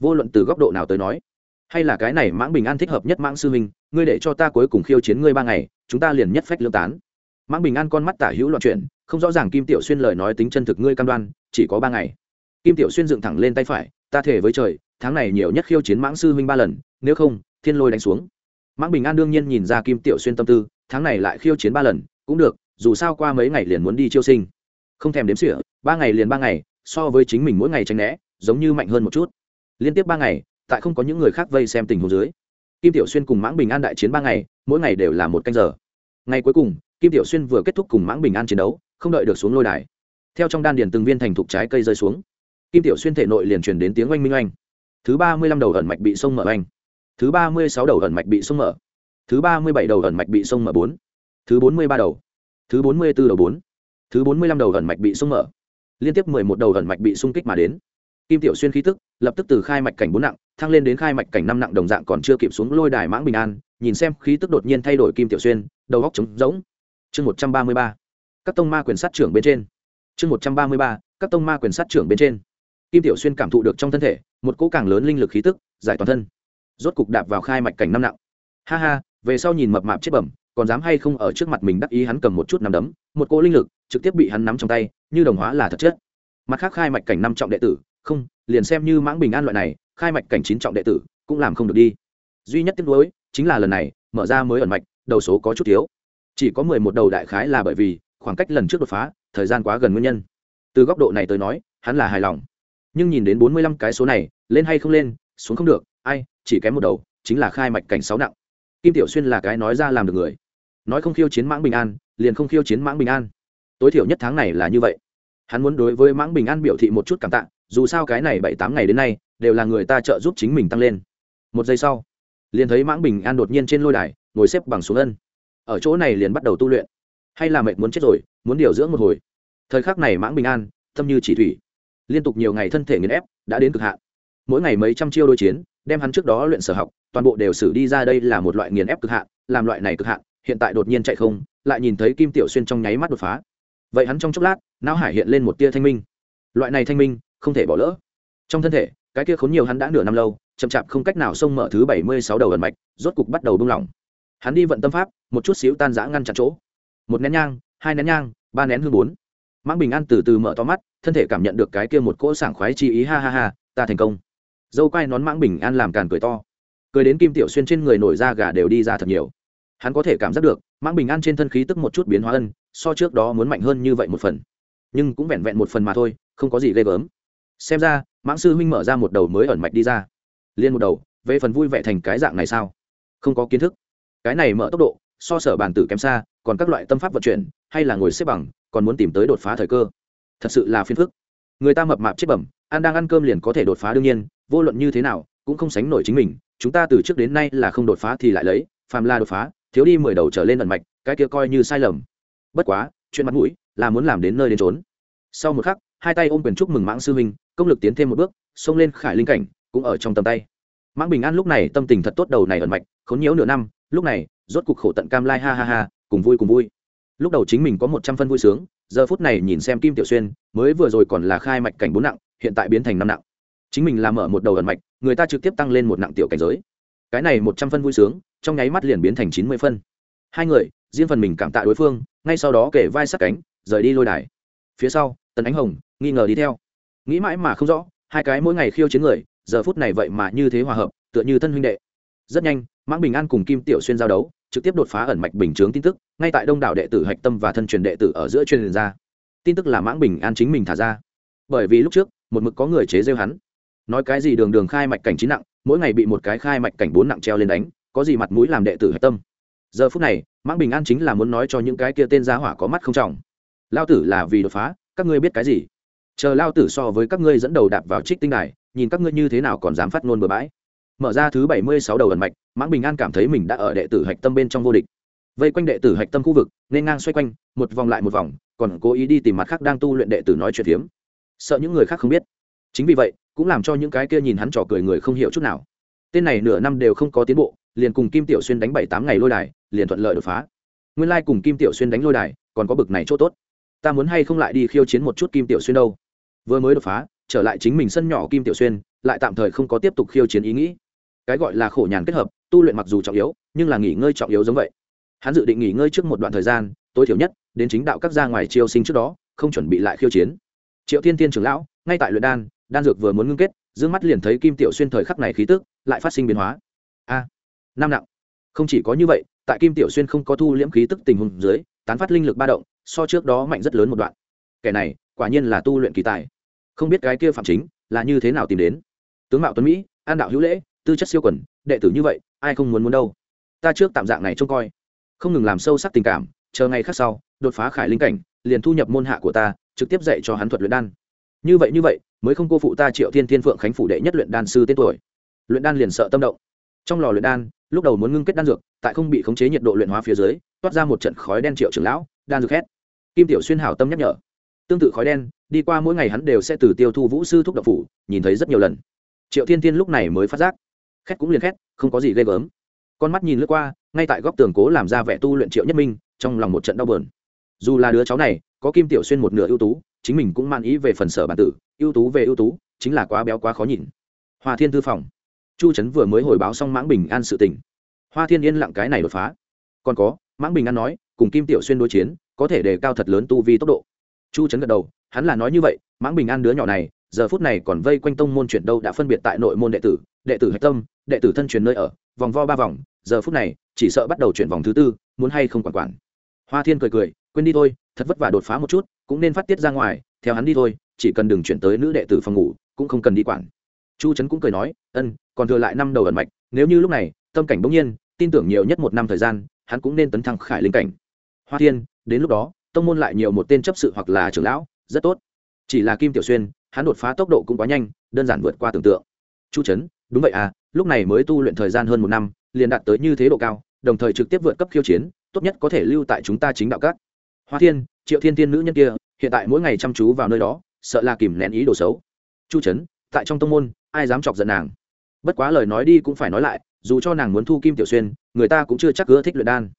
Vô luận từ góc độ nào tới nói hay là cái này mãng bình an thích hợp nhất mãng sư minh ngươi để cho ta cuối cùng khiêu chiến ngươi ba ngày chúng ta liền nhất phách lương tán. Mãng bình an con mắt tả hữu loạn chuyển, không rõ ràng kim tiểu xuyên lời nói tính chân thực ngươi cam đoan chỉ có ba ngày. Kim tiểu xuyên dựng thẳng lên tay phải ta thể với trời tháng này nhiều nhất khiêu chiến mãng sư huynh ba lần nếu không thiên lôi đánh xuống. Mãng bình an đương nhiên nhìn ra kim tiểu xuyên tâm tư tháng này lại khiêu chiến ba lần cũng được dù sao qua mấy ngày liền muốn đi chiêu sinh. Không thèm đếm sỉa ba ngày liền ba ngày, so với chính mình mỗi ngày tránh né, giống như mạnh hơn một chút. Liên tiếp ba ngày, tại không có những người khác vây xem tình huống dưới. Kim tiểu xuyên cùng mãng bình an đại chiến ba ngày, mỗi ngày đều là một canh giờ. Ngày cuối cùng, kim tiểu xuyên vừa kết thúc cùng mãng bình an chiến đấu, không đợi được xuống lôi đài. Theo trong đan điền từng viên thành thục trái cây rơi xuống, kim tiểu xuyên thể nội liền truyền đến tiếng oanh minh oanh. Thứ ba mươi lăm đầu ẩn mạch bị sông mở oanh. Thứ ba mươi sáu đầu ẩn mạch bị sông mở. Thứ ba mươi bảy đầu ẩn mạch bị sông mở bốn. Thứ bốn mươi ba đầu thứ bốn mươi b ố đầu bốn. Thứ bốn mươi lăm đầu ẩn mạch bị sung mở. Liên tiếp mười một đầu ẩn mạch bị xung kích mà đến. Kim tiểu xuyên khí tức, lập tức từ khai mạch cảnh bốn nặng, thăng lên đến khai mạch cảnh năm nặng đồng dạng còn chưa kịp xuống lôi đài mãng bình an, nhìn xem khí tức đột nhiên thay đổi kim tiểu xuyên, đầu góc trống rỗng. Chương một trăm ba mươi ba. Các tông ma quyền sát trưởng bên trên. Chương một trăm ba mươi ba, các tông ma quyền sát trưởng bên trên. Kim tiểu xuyên cảm thụ được trong thân thể, một cỗ càng lớn linh lực khí tức, giải toàn thân. Rốt cục đạp vào khai mạch cảnh năm nặng. Ha ha, về sau nhìn mập mạp chết bẩm còn dám hay không ở trước mặt mình đắc ý hắn cầm một chút nắm đấm, một cỗ linh lực trực tiếp bị hắn nắm trong tay, như đồng hóa là thật chất mặt khác khai mạch cảnh năm trọng đệ tử, không, liền xem như mãng bình an loại này, khai mạch cảnh chín trọng đệ tử cũng làm không được đi. Duy nhất tiếc nuối chính là lần này mở ra mới ẩn mạch, đầu số có chút thiếu. Chỉ có mười một đầu đại khái là bởi vì khoảng cách lần trước đột phá, thời gian quá gần nguyên nhân. Từ góc độ này tới nói, hắn là hài lòng. Nhưng nhìn đến bốn mươi lăm cái số này, lên hay không lên, xuống không được, ai, chỉ kém một đầu, chính là khai mạch cảnh sáu nặng kim tiểu xuyên là cái nói ra làm được người. Nói không khiêu chiến mãng bình an, liền không khiêu chiến mãng bình an. Tối thiểu nhất tháng này là như vậy. Hắn muốn đối với mãng bình an biểu thị một chút cảm tạ, dù sao cái này bảy tám ngày đến nay, đều là người ta trợ giúp chính mình tăng lên. Một giây sau, liền thấy mãng bình an đột nhiên trên lôi đài, ngồi xếp bằng xuống ân. Ở chỗ này liền bắt đầu tu luyện. Hay là mệt muốn chết rồi, muốn điều dưỡng một hồi. Thời khắc này mãng bình an, tâm như chỉ thủy. Liên tục nhiều ngày thân thể nghiền ép, đã đến cực hạn. Mỗi ngày mấy trăm chiêu đối chiến đem hắn trước đó luyện sở học, toàn bộ đều xử đi ra đây là một loại nghiền ép cực hạn, làm loại này cực hạn, hiện tại đột nhiên chạy không, lại nhìn thấy kim tiểu xuyên trong nháy mắt đột phá. Vậy hắn trong chốc lát, não hải hiện lên một tia thanh minh. Loại này thanh minh, không thể bỏ lỡ. Trong thân thể, cái kia khốn nhiều hắn đã nửa năm lâu, chậm chạp không cách nào xông mở thứ bảy mươi sáu đầu ẩn mạch, rốt cục bắt đầu buông lỏng. Hắn đi vận tâm pháp, một chút xíu tan rã ngăn chặn chỗ. Một nén nhang, hai nén nhang, ba nén hương bốn. Mãng bình an từ từ mở to mắt, thân thể cảm nhận được cái kia một cỗ sảng khoái chi ý, ha ha ha, ta thành công dâu quai nón mãng bình an làm càn cười to. Cười đến kim tiểu xuyên trên người nổi da gà đều đi ra thật nhiều. Hắn có thể cảm giác được, mãng bình an trên thân khí tức một chút biến hóa ân, so trước đó muốn mạnh hơn như vậy một phần. Nhưng cũng vẹn vẹn một phần mà thôi, không có gì ghê gớm. Xem ra, mãng sư huynh mở ra một đầu mới ẩn mạch đi ra. Liên một đầu, về phần vui vẻ thành cái dạng này sao? Không có kiến thức. Cái này mở tốc độ, so sở bàn tử kém xa, còn các loại tâm pháp vận chuyển, hay là ngồi xếp bằng, còn muốn tìm tới đột phá thời cơ. Thật sự là phiền phức. Người ta mập mạp chết bẩm, ăn đang ăn cơm liền có thể đột phá đương nhiên vô luận như thế nào, cũng không sánh nổi chính mình, chúng ta từ trước đến nay là không đột phá thì lại lấy, phàm la đột phá, thiếu đi mười đầu trở lên ẩn mạch, cái kia coi như sai lầm. Bất quá, chuyện mặt mũi là muốn làm đến nơi đến trốn sau một khắc, hai tay ôm quyền chúc mừng mãng sư huynh công lực tiến thêm một bước, xông lên khải linh cảnh, cũng ở trong tầm tay. Mãng bình an lúc này tâm tình thật tốt đầu này ẩn mạch, khốn nhiễu nửa năm, lúc này, rốt cục khổ tận cam lai ha ha ha, cùng vui cùng vui. Lúc đầu chính mình có một trăm phân vui sướng, giờ phút này nhìn xem kim tiểu xuyên, mới vừa rồi còn là khai mạch cảnh bốn nặng, hiện tại biến thành năm nặng chính mình làm ở một đầu ẩn mạch, người ta trực tiếp tăng lên một nặng tiểu cảnh giới. Cái này một trăm phân vui sướng, trong nháy mắt liền biến thành chín mươi phân. Hai người, riêng phần mình cảm tạ đối phương, ngay sau đó kể vai sát cánh, rời đi lôi đài. Phía sau, tần ánh hồng, nghi ngờ đi theo. Nghĩ mãi mà không rõ, hai cái mỗi ngày khiêu chiến người, giờ phút này vậy mà như thế hòa hợp, tựa như thân huynh đệ. Rất nhanh, mãng bình an cùng kim tiểu xuyên giao đấu, trực tiếp đột phá ẩn mạch bình chướng tin tức, ngay tại đông đảo đệ tử hạch tâm và thân truyền đệ tử ở giữa truyền ra. Tin tức là mãng bình an chính mình thả ra. Bởi vì lúc trước, một mực có người chế rêu hắn nói cái gì đường đường khai mạch cảnh chín nặng, mỗi ngày bị một cái khai mạch cảnh bốn nặng treo lên đánh, có gì mặt mũi làm đệ tử hạch tâm. Giờ phút này, mãng bình an chính là muốn nói cho những cái kia tên gia hỏa có mắt không trọng. Lao tử là vì đột phá, các ngươi biết cái gì? Chờ lao tử so với các ngươi dẫn đầu đạp vào trích tinh đài, nhìn các ngươi như thế nào còn dám phát ngôn bừa bãi. Mở ra thứ bảy mươi sáu đầu ẩn mạch, mãng bình an cảm thấy mình đã ở đệ tử hạch tâm bên trong vô địch. Vây quanh đệ tử hạch tâm khu vực, nên ngang xoay quanh, một vòng lại một vòng, còn cố ý đi tìm mặt khác đang tu luyện đệ tử nói chuyện phiếm. Sợ những người khác không biết chính vì vậy, cũng làm cho những cái kia nhìn hắn trò cười người không hiểu chút nào. Tên này nửa năm đều không có tiến bộ, liền cùng kim tiểu xuyên đánh bảy tám ngày lôi đài, liền thuận lợi đột phá. Nguyên lai cùng kim tiểu xuyên đánh lôi đài, còn có bực này chỗ tốt. Ta muốn hay không lại đi khiêu chiến một chút kim tiểu xuyên đâu? Vừa mới đột phá, trở lại chính mình sân nhỏ kim tiểu xuyên, lại tạm thời không có tiếp tục khiêu chiến ý nghĩ. Cái gọi là khổ nhàn kết hợp, tu luyện mặc dù trọng yếu, nhưng là nghỉ ngơi trọng yếu giống vậy. Hắn dự định nghỉ ngơi trước một đoạn thời gian, tối thiểu nhất, đến chính đạo các gia ngoài chiêu sinh trước đó, không chuẩn bị lại khiêu chiến. Triệu thiên tiên trưởng lão, ngay tại luyện đan đan dược vừa muốn ngưng kết d mắt liền thấy kim tiểu xuyên thời khắc này khí tức lại phát sinh biến hóa. A à, năm nặng. Không chỉ có như vậy tại kim tiểu xuyên không có thu liễm khí tức tình huống dưới tán phát linh lực ba động so trước đó mạnh rất lớn một đoạn. Kẻ này quả nhiên là tu luyện kỳ tài. Không biết cái kia phạm chính là như thế nào tìm đến. Tướng mạo tuấn mỹ an đạo hữu lễ tư chất siêu quần đệ tử như vậy ai không muốn muốn đâu. Ta trước tạm dạng này trông coi. Không ngừng làm sâu sắc tình cảm chờ ngày khác sau đột phá khải linh cảnh liền thu nhập môn hạ của ta trực tiếp dạy cho hắn thuật luyện đan. Như vậy như vậy mới không cô phụ ta triệu thiên thiên phượng khánh phủ đệ nhất luyện đan sư tên tuổi. Luyện đan liền sợ tâm động. Trong lò luyện đan, lúc đầu muốn ngưng kết đan dược, tại không bị khống chế nhiệt độ luyện hóa phía dưới, toát ra một trận khói đen triệu trưởng lão, đan dược hét. Kim tiểu xuyên hảo tâm nhắc nhở. Tương tự khói đen, đi qua mỗi ngày hắn đều sẽ từ tiêu thu vũ sư thúc độc phủ, nhìn thấy rất nhiều lần. Triệu thiên thiên lúc này mới phát giác. Khét cũng liền khét, không có gì ghê gớm. Con mắt nhìn lướt qua, ngay tại góc tường cố làm ra vẻ tu luyện triệu nhất minh, trong lòng một trận đau bờn dù là đứa cháu này, có kim tiểu xuyên một nửa ưu tú chính mình cũng man ý về phần sở bản tử, ưu tú về ưu tú, chính là quá béo quá khó nhìn. Hoa thiên thư phòng. Chu trấn vừa mới hồi báo xong mãng bình an sự tình. Hoa thiên yên lặng cái này đột phá. Còn có, mãng bình an nói, cùng kim tiểu xuyên đối chiến, có thể đề cao thật lớn tu vi tốc độ. Chu trấn gật đầu, hắn là nói như vậy, mãng bình an đứa nhỏ này, giờ phút này còn vây quanh tông môn chuyển đâu đã phân biệt tại nội môn đệ tử đệ tử hạch tâm, đệ tử thân truyền nơi ở, vòng vo ba vòng, giờ phút này, chỉ sợ bắt đầu chuyển vòng thứ tư, muốn hay không quản quản. Hoa thiên cười cười, quên đi thôi thật vất vả đột phá một chút, cũng nên phát tiết ra ngoài, theo hắn đi thôi, chỉ cần đừng chuyển tới nữ đệ tử phòng ngủ, cũng không cần đi quản. Chu trấn cũng cười nói, ân, còn thừa lại năm đầu ẩn mạch, nếu như lúc này, tâm cảnh bỗng nhiên, tin tưởng nhiều nhất một năm thời gian, hắn cũng nên tấn thăng khải linh cảnh. Hoa thiên, đến lúc đó, tông môn lại nhiều một tên chấp sự hoặc là trưởng lão, rất tốt. Chỉ là kim tiểu xuyên, hắn đột phá tốc độ cũng quá nhanh, đơn giản vượt qua tưởng tượng. Chu trấn đúng vậy à lúc này mới tu luyện thời gian hơn một năm, liền đạt tới như thế độ cao, đồng thời trực tiếp vượt cấp khiêu chiến, tốt nhất có thể lưu tại chúng ta chính đạo các hoa thiên, triệu thiên thiên nữ nhân kia, hiện tại mỗi ngày chăm chú vào nơi đó, sợ là kìm nén ý đồ xấu. Chu trấn tại trong tông môn, ai dám chọc giận nàng? Bất quá lời nói đi cũng phải nói lại, dù cho nàng muốn thu kim tiểu xuyên, người ta cũng chưa chắc ưa thích luyện đan.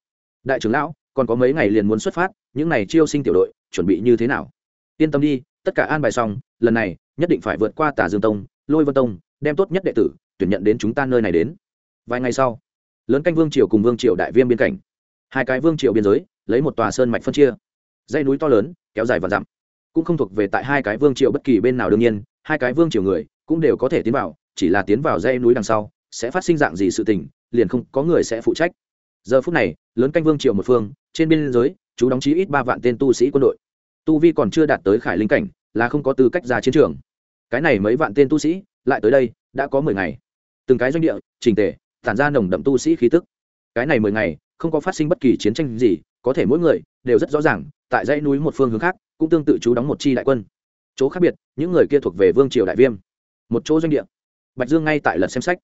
Đại trưởng lão, còn có mấy ngày liền muốn xuất phát, những này chiêu sinh tiểu đội, chuẩn bị như thế nào? Yên tâm đi, tất cả an bài xong, lần này, nhất định phải vượt qua tả dương tông, lôi vân tông, đem tốt nhất đệ tử, tuyển nhận đến chúng ta nơi này đến. Vài ngày sau, lớn canh vương triều cùng vương triều đại viêm biên cảnh hai cái vương triều biên giới lấy một tòa sơn mạch phân chia. Dây núi to lớn, kéo dài và dặm. Cũng không thuộc về tại hai cái vương triều bất kỳ bên nào đương nhiên, hai cái vương triều người cũng đều có thể tiến vào, chỉ là tiến vào dây núi đằng sau, sẽ phát sinh dạng gì sự tình, liền không có người sẽ phụ trách. Giờ phút này, lớn canh vương triều một phương, trên biên giới, chú đóng chí ít ba vạn tên tu sĩ quân đội. Tu vi còn chưa đạt tới khải linh cảnh, là không có tư cách ra chiến trường. Cái này mấy vạn tên tu sĩ, lại tới đây, đã có mười ngày. Từng cái doanh địa trình tề, tản ra nồng đậm tu sĩ khí tức. Cái này mười ngày không có phát sinh bất kỳ chiến tranh gì, có thể mỗi người đều rất rõ ràng, tại dãy núi một phương hướng khác, cũng tương tự chú đóng một chi đại quân. Chỗ khác biệt, những người kia thuộc về vương triều đại viêm. Một chỗ doanh địa. Bạch dương ngay tại lật xem sách.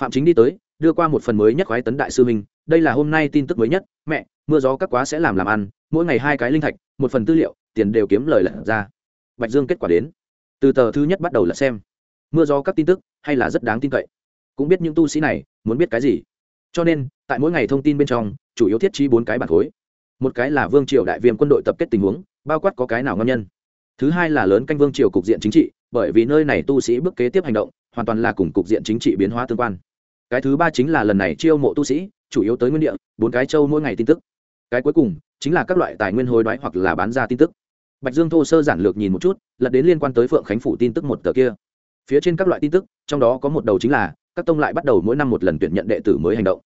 Phạm chính đi tới, đưa qua một phần mới nhất khoái tấn đại sư minh đây là hôm nay tin tức mới nhất, mẹ, mưa gió các quá sẽ làm làm ăn, mỗi ngày hai cái linh thạch, một phần tư liệu, tiền đều kiếm lời lật ra. Bạch dương kết quả đến. Từ tờ thứ nhất bắt đầu là xem. Mưa gió các tin tức, hay là rất đáng tin cậy. Cũng biết những tu sĩ này, muốn biết cái gì cho nên, tại mỗi ngày thông tin bên trong, chủ yếu thiết trí bốn cái bản khối. Một cái là vương triều đại viêm quân đội tập kết tình huống, bao quát có cái nào ngon nhân. Thứ hai là lớn canh vương triều cục diện chính trị, bởi vì nơi này tu sĩ bước kế tiếp hành động, hoàn toàn là cùng cục diện chính trị biến hóa tương quan. Cái thứ ba chính là lần này chiêu mộ tu sĩ, chủ yếu tới nguyên địa, bốn cái châu mỗi ngày tin tức. Cái cuối cùng, chính là các loại tài nguyên hối đoái hoặc là bán ra tin tức. Bạch dương thô sơ giản lược nhìn một chút, lật đến liên quan tới phượng khánh phủ tin tức một tờ kia. Phía trên các loại tin tức, trong đó có một đầu chính là các tông lại bắt đầu mỗi năm một lần tuyển nhận đệ tử mới hành động.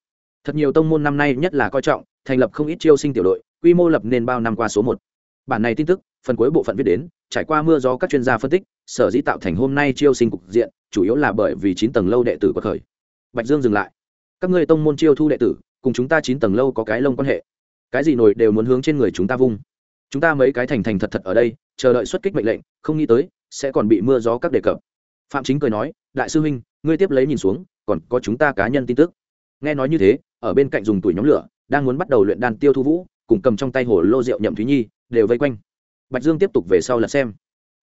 Thật nhiều tông môn năm nay nhất là coi trọng, thành lập không ít chiêu sinh tiểu đội, quy mô lập nên bao năm qua số một. Bản này tin tức, phần cuối bộ phận viết đến, trải qua mưa gió các chuyên gia phân tích, sở dĩ tạo thành hôm nay chiêu sinh cục diện, chủ yếu là bởi vì chín tầng lâu đệ tử có khởi. Bạch dương dừng lại. Các ngươi tông môn chiêu thu đệ tử, cùng chúng ta chín tầng lâu có cái lông quan hệ. Cái gì nổi đều muốn hướng trên người chúng ta vung. Chúng ta mấy cái thành thành thật thật ở đây, chờ đợi xuất kích mệnh lệnh, không nghĩ tới, sẽ còn bị mưa gió các đề cập phạm chính cười nói, đại sư huynh, ngươi tiếp lấy nhìn xuống, còn có chúng ta cá nhân tin tức. Nghe nói như thế, ở bên cạnh dùng tuổi nhóm lửa, đang muốn bắt đầu luyện đan tiêu thu vũ, cùng cầm trong tay hồ lô rượu nhậm thúy nhi, đều vây quanh. Bạch dương tiếp tục về sau là xem.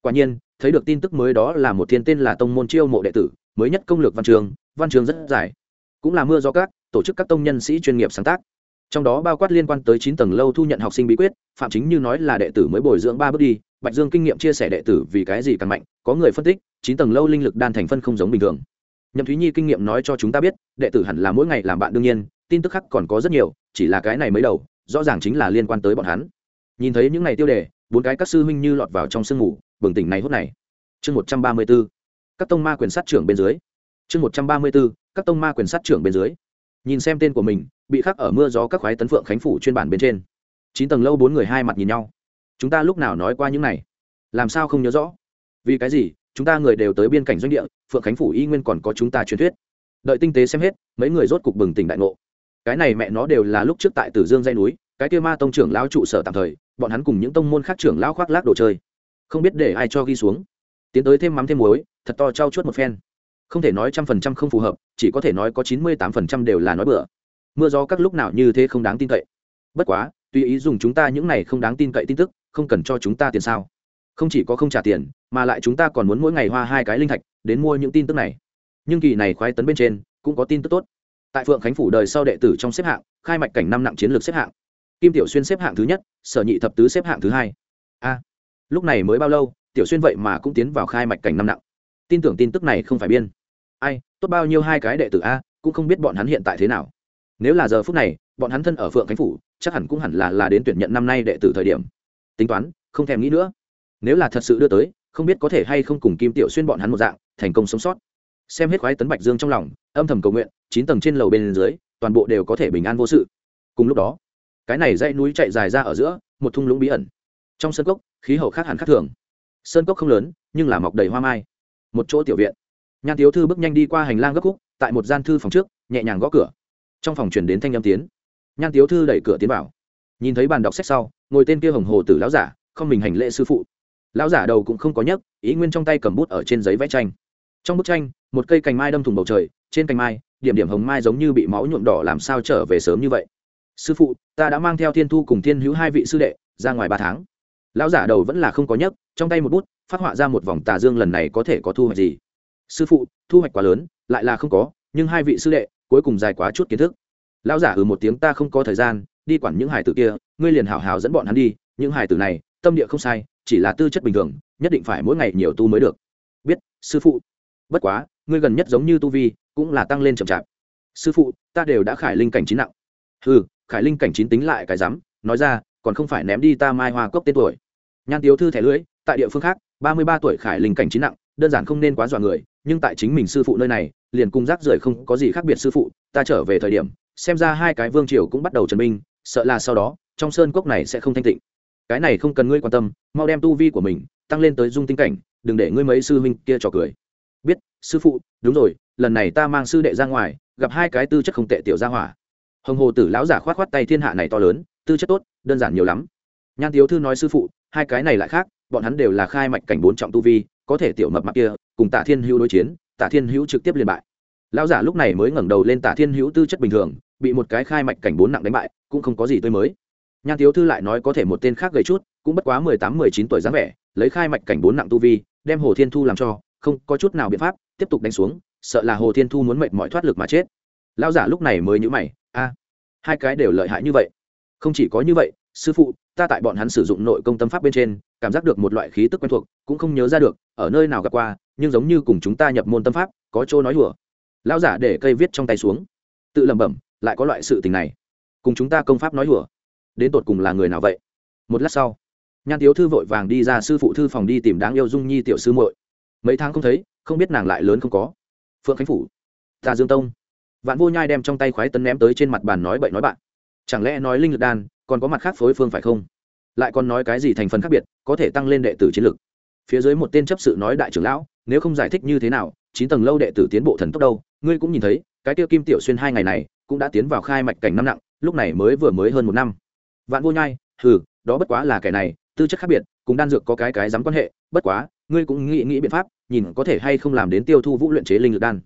Quả nhiên, thấy được tin tức mới đó là một thiên tên là tông môn chiêu mộ đệ tử, mới nhất công lược văn trường văn trường rất dài. Cũng là mưa gió các, tổ chức các tông nhân sĩ chuyên nghiệp sáng tác. Trong đó bao quát liên quan tới chín tầng lâu thu nhận học sinh bí quyết, phạm chính như nói là đệ tử mới bồi dưỡng ba bước đi bạch dương kinh nghiệm chia sẻ đệ tử vì cái gì càng mạnh, có người phân tích, chín tầng lâu linh lực đan thành phân không giống bình thường. Nhậm thúy nhi kinh nghiệm nói cho chúng ta biết, đệ tử hẳn là mỗi ngày làm bạn đương nhiên, tin tức khác còn có rất nhiều, chỉ là cái này mới đầu, rõ ràng chính là liên quan tới bọn hắn. Nhìn thấy những ngày tiêu đề, bốn cái các sư huynh như lọt vào trong sương ngủ, bừng tỉnh này hốt này. Chương một trăm ba mươi b ố các tông ma quyền sát trưởng bên dưới. Chương một trăm ba mươi b ố các tông ma quyền sát trưởng bên dưới. Nhìn xem tên của mình, bị khắc ở mưa gió các khoái tấn phượng khánh phủ chuyên bản bên trên. Chín tầng lâu bốn người hai mặt nhìn nhau chúng ta lúc nào nói qua những này? Làm sao không nhớ rõ? Vì cái gì? Chúng ta người đều tới biên cảnh doanh địa, phượng khánh phủ y nguyên còn có chúng ta truyền thuyết. Đợi tinh tế xem hết, mấy người rốt cục bừng tỉnh đại ngộ. Cái này mẹ nó đều là lúc trước tại tử dương dây núi, cái kia ma tông trưởng lão trụ sở tạm thời, bọn hắn cùng những tông môn khác trưởng lão khoác lác đồ chơi. Không biết để ai cho ghi xuống. Tiến tới thêm mắm thêm muối, thật to trao chuốt một phen. Không thể nói trăm phần trăm không phù hợp, chỉ có thể nói có chín mươi tám phần trăm đều là nói bừa. Mưa gió các lúc nào như thế không đáng tin cậy. Bất quá, tùy ý dùng chúng ta những này không đáng tin cậy tin tức không cần cho chúng ta tiền sao? Không chỉ có không trả tiền, mà lại chúng ta còn muốn mỗi ngày hoa hai cái linh thạch, đến mua những tin tức này. Nhưng kỳ này khoái tấn bên trên, cũng có tin tức tốt. Tại phượng khánh phủ đời sau đệ tử trong xếp hạng, khai mạch cảnh năm nặng chiến lược xếp hạng. Kim tiểu xuyên xếp hạng thứ nhất, sở nhị thập tứ xếp hạng thứ hai. A, lúc này mới bao lâu, tiểu xuyên vậy mà cũng tiến vào khai mạch cảnh năm nặng. Tin tưởng tin tức này không phải biên. Ai, tốt bao nhiêu hai cái đệ tử a, cũng không biết bọn hắn hiện tại thế nào. Nếu là giờ phút này, bọn hắn thân ở phượng khánh phủ, chắc hẳn cũng hẳn là là đến tuyển nhận năm nay đệ tử thời điểm tính toán, không thèm nghĩ nữa. Nếu là thật sự đưa tới, không biết có thể hay không cùng kim tiểu xuyên bọn hắn một dạng, thành công sống sót. Xem hết khoái tấn bạch dương trong lòng, âm thầm cầu nguyện, chín tầng trên lầu bên dưới, toàn bộ đều có thể bình an vô sự. Cùng lúc đó, cái này dãy núi chạy dài ra ở giữa, một thung lũng bí ẩn. Trong sân cốc, khí hậu khác hẳn khác thường. Sơn cốc không lớn, nhưng là mọc đầy hoa mai. Một chỗ tiểu viện. Nhan tiếu thư bước nhanh đi qua hành lang gấp khúc, tại một gian thư phòng trước, nhẹ nhàng gõ cửa. Trong phòng chuyển đến thanh âm tiến. Nhan tiếu thư đẩy cửa tiến vào nhìn thấy bàn đọc sách sau, ngồi tên kia hồng hồ tử lão giả, không mình hành lễ sư phụ. Lão giả đầu cũng không có nhấc, ý nguyên trong tay cầm bút ở trên giấy vẽ tranh. Trong bức tranh, một cây cành mai đâm thùng bầu trời, trên cành mai, điểm điểm hồng mai giống như bị máu nhuộm đỏ làm sao trở về sớm như vậy. Sư phụ, ta đã mang theo thiên thu cùng thiên hữu hai vị sư đệ, ra ngoài ba tháng. Lão giả đầu vẫn là không có nhấc, trong tay một bút, phát họa ra một vòng tà dương lần này có thể có thu hoạch gì. Sư phụ, thu hoạch quá lớn, lại là không có, nhưng hai vị sư đệ, cuối cùng dài quá chút kiến thức. Lão giả ừ một tiếng, ta không có thời gian đi quản những hải tử kia, ngươi liền hảo hảo dẫn bọn hắn đi, những hải tử này, tâm địa không sai, chỉ là tư chất bình thường, nhất định phải mỗi ngày nhiều tu mới được. Biết, sư phụ. Bất quá, ngươi gần nhất giống như tu vi, cũng là tăng lên chậm chạp. Sư phụ, ta đều đã khải linh cảnh chín nặng. Ừ khải linh cảnh chín tính lại cái rắm, nói ra, còn không phải ném đi ta mai hoa cốc tên tuổi. Nhan tiếu thư thẻ lưới tại địa phương khác, ba mươi ba tuổi khải linh cảnh chín nặng, đơn giản không nên quá dọa người, nhưng tại chính mình sư phụ nơi này, liền cung rác rưởi không có gì khác biệt sư phụ, ta trở về thời điểm, xem ra hai cái vương triều cũng bắt đầu trần minh sợ là sau đó, trong sơn cốc này sẽ không thanh tịnh. Cái này không cần ngươi quan tâm, mau đem tu vi của mình tăng lên tới dung tinh cảnh, đừng để ngươi mấy sư huynh kia trò cười. Biết, sư phụ, đúng rồi, lần này ta mang sư đệ ra ngoài, gặp hai cái tư chất không tệ tiểu gia hỏa. Hồng hồ tử lão giả khoát khoát tay thiên hạ này to lớn, tư chất tốt, đơn giản nhiều lắm. Nhan tiếu thư nói sư phụ, hai cái này lại khác, bọn hắn đều là khai mạch cảnh bốn trọng tu vi, có thể tiểu mập mặc kia, cùng tả thiên hữu đối chiến, tả thiên hữu trực tiếp liên bại. Lão giả lúc này mới ngẩng đầu lên tả thiên hữu tư chất bình thường bị một cái khai mạch cảnh bốn nặng đánh bại, cũng không có gì tươi mới. Nhan tiếu thư lại nói có thể một tên khác gầy chút, cũng bất quá mười tám, mười chín tuổi dáng vẻ, lấy khai mạch cảnh bốn nặng tu vi, đem hồ thiên thu làm cho, không có chút nào biện pháp, tiếp tục đánh xuống, sợ là hồ thiên thu muốn mệt mỏi thoát lực mà chết. Lão giả lúc này mới nhữ mày, a, hai cái đều lợi hại như vậy. Không chỉ có như vậy, sư phụ, ta tại bọn hắn sử dụng nội công tâm pháp bên trên, cảm giác được một loại khí tức quen thuộc, cũng không nhớ ra được, ở nơi nào gặp qua, nhưng giống như cùng chúng ta nhập môn tâm pháp, có chỗ nói hùa lão giả để cây viết trong tay xuống. Tự lẩm bẩm lại có loại sự tình này. Cùng chúng ta công pháp nói hùa đến tột cùng là người nào vậy? Một lát sau, nhan tiếu thư vội vàng đi ra sư phụ thư phòng đi tìm đáng yêu dung nhi tiểu sư muội. Mấy tháng không thấy, không biết nàng lại lớn không có. Phượng khánh phủ, tà dương tông. Vạn vô nhai đem trong tay khoái tấn ném tới trên mặt bàn nói bậy nói bạn. Chẳng lẽ nói linh lực đan, còn có mặt khác phối phương phải không? Lại còn nói cái gì thành phần khác biệt, có thể tăng lên đệ tử chiến lực. Phía dưới một tên chấp sự nói đại trưởng lão, nếu không giải thích như thế nào, chín tầng lâu đệ tử tiến bộ thần tốc đâu, ngươi cũng nhìn thấy, cái tiêu kim tiểu xuyên hai ngày này cũng đã tiến vào khai mạch cảnh năm nặng, lúc này mới vừa mới hơn một năm. Vạn vô nhai, hừ, đó bất quá là kẻ này, tư chất khác biệt, cùng đan dược có cái cái dám quan hệ, bất quá, ngươi cũng nghĩ nghĩ biện pháp, nhìn có thể hay không làm đến tiêu thu vũ luyện chế linh lực đan.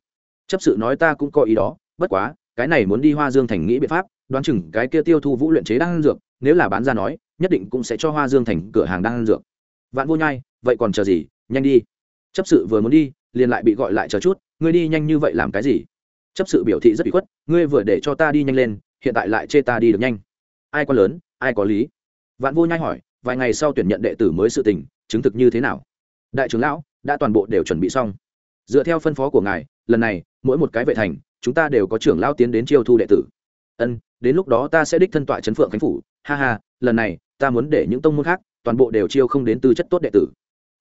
Chấp sự nói ta cũng có ý đó, bất quá, cái này muốn đi hoa dương thành nghĩ biện pháp, đoán chừng cái kia tiêu thu vũ luyện chế đan dược, nếu là bán ra nói, nhất định cũng sẽ cho hoa dương thành cửa hàng đan dược. Vạn vô nhai, vậy còn chờ gì, nhanh đi. Chấp sự vừa muốn đi, liền lại bị gọi lại chờ chút, ngươi đi nhanh như vậy làm cái gì? Chấp sự biểu thị rất bị khuất, ngươi vừa để cho ta đi nhanh lên, hiện tại lại chê ta đi được nhanh. Ai có lớn, ai có lý? Vạn vô nhai hỏi, vài ngày sau tuyển nhận đệ tử mới sự tình, chứng thực như thế nào? Đại trưởng lão, đã toàn bộ đều chuẩn bị xong. Dựa theo phân phó của ngài, lần này, mỗi một cái vệ thành, chúng ta đều có trưởng lão tiến đến chiêu thu đệ tử. Ân, đến lúc đó ta sẽ đích thân tọa chấn phượng khánh phủ. Ha ha, lần này, ta muốn để những tông môn khác, toàn bộ đều chiêu không đến tư chất tốt đệ tử.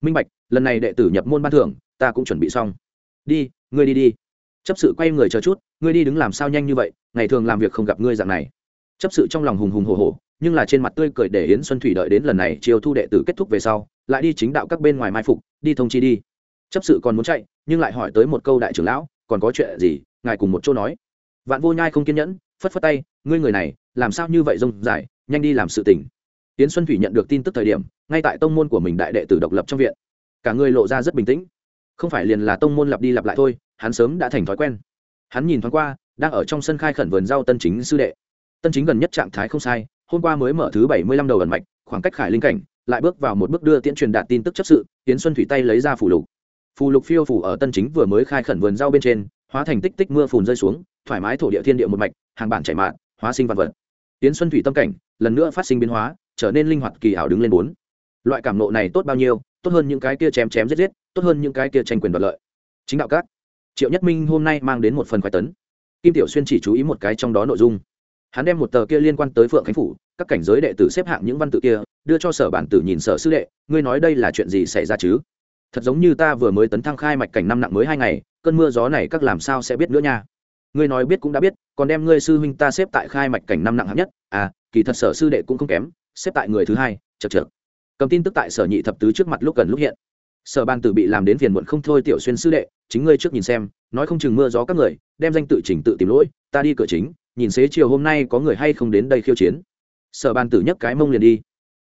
Minh bạch, lần này đệ tử nhập môn ban thưởng, ta cũng chuẩn bị xong. Đi, ngươi đi đi chấp sự quay người chờ chút, ngươi đi đứng làm sao nhanh như vậy, ngày thường làm việc không gặp ngươi dạng này. Chấp sự trong lòng hùng hùng hồ hồ nhưng là trên mặt tươi cười để yến xuân thủy đợi đến lần này chiều thu đệ tử kết thúc về sau, lại đi chính đạo các bên ngoài mai phục, đi thông chi đi. Chấp sự còn muốn chạy, nhưng lại hỏi tới một câu đại trưởng lão, còn có chuyện gì? Ngài cùng một chỗ nói. Vạn vô nhai không kiên nhẫn, phất phất tay, ngươi người này, làm sao như vậy rông dài, nhanh đi làm sự tình. Yến xuân thủy nhận được tin tức thời điểm, ngay tại tông môn của mình đại đệ tử độc lập trong viện. Cả người lộ ra rất bình tĩnh. Không phải liền là tông môn lặp đi lặp lại thôi hắn sớm đã thành thói quen. Hắn nhìn thoáng qua, đang ở trong sân khai khẩn vườn rau tân chính sư đệ. Tân chính gần nhất trạng thái không sai, hôm qua mới mở thứ bảy mươi lăm đầu ẩn mạch, khoảng cách khải linh cảnh, lại bước vào một bước đưa tiễn truyền đạt tin tức chấp sự tiến xuân thủy tay lấy ra phủ lục. Phù lục phiêu phủ ở tân chính vừa mới khai khẩn vườn rau bên trên, hóa thành tích tích mưa phùn rơi xuống, thoải mái thổ địa thiên địa một mạch, hàng bản chảy mạn hóa sinh vật vật. Tiến xuân thủy tâm cảnh, lần nữa phát sinh biến hóa, trở nên linh hoạt kỳ ảo đứng lên bốn. Loại cảm nộ này tốt bao nhiêu, tốt hơn những cái kia chém chém giết giết, tốt hơn những cái kia tranh quyền đoạt lợi. Chính đạo các triệu nhất minh hôm nay mang đến một phần khoái tấn. Kim tiểu xuyên chỉ chú ý một cái trong đó nội dung. Hắn đem một tờ kia liên quan tới phượng khánh phủ, các cảnh giới đệ tử xếp hạng những văn tự kia, đưa cho sở bản tử nhìn sở sư đệ, ngươi nói đây là chuyện gì xảy ra chứ? Thật giống như ta vừa mới tấn thăng khai mạch cảnh năm nặng mới hai ngày, cơn mưa gió này các làm sao sẽ biết nữa nha? Ngươi nói biết cũng đã biết, còn đem ngươi sư huynh ta xếp tại khai mạch cảnh năm nặng hạng nhất. À kỳ thật sở sư đệ cũng không kém, xếp tại người thứ hai chật chật cầm tin tức tại sở nhị thập tứ trước mặt lúc gần lúc hiện sở ban tử bị làm đến phiền muộn không thôi, tiểu xuyên sư đệ, chính ngươi trước nhìn xem, nói không chừng mưa gió các người, đem danh tự chỉnh tự tìm lỗi, ta đi cửa chính, nhìn xế chiều hôm nay có người hay không đến đây khiêu chiến. Sở ban tử nhấc cái mông liền đi,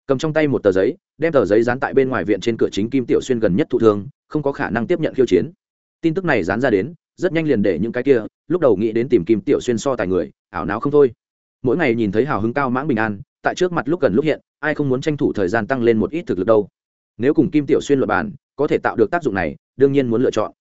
cầm trong tay một tờ giấy, đem tờ giấy dán tại bên ngoài viện trên cửa chính kim tiểu xuyên gần nhất thụ thương, không có khả năng tiếp nhận khiêu chiến. Tin tức này dán ra đến, rất nhanh liền để những cái kia, lúc đầu nghĩ đến tìm kim tiểu xuyên so tài người, ảo não không thôi. Mỗi ngày nhìn thấy hào hứng cao mãng bình an, tại trước mặt lúc gần lúc hiện, ai không muốn tranh thủ thời gian tăng lên một ít thực lực đâu. Nếu cùng kim tiểu xuyên luật bàn có thể tạo được tác dụng này, đương nhiên muốn lựa chọn.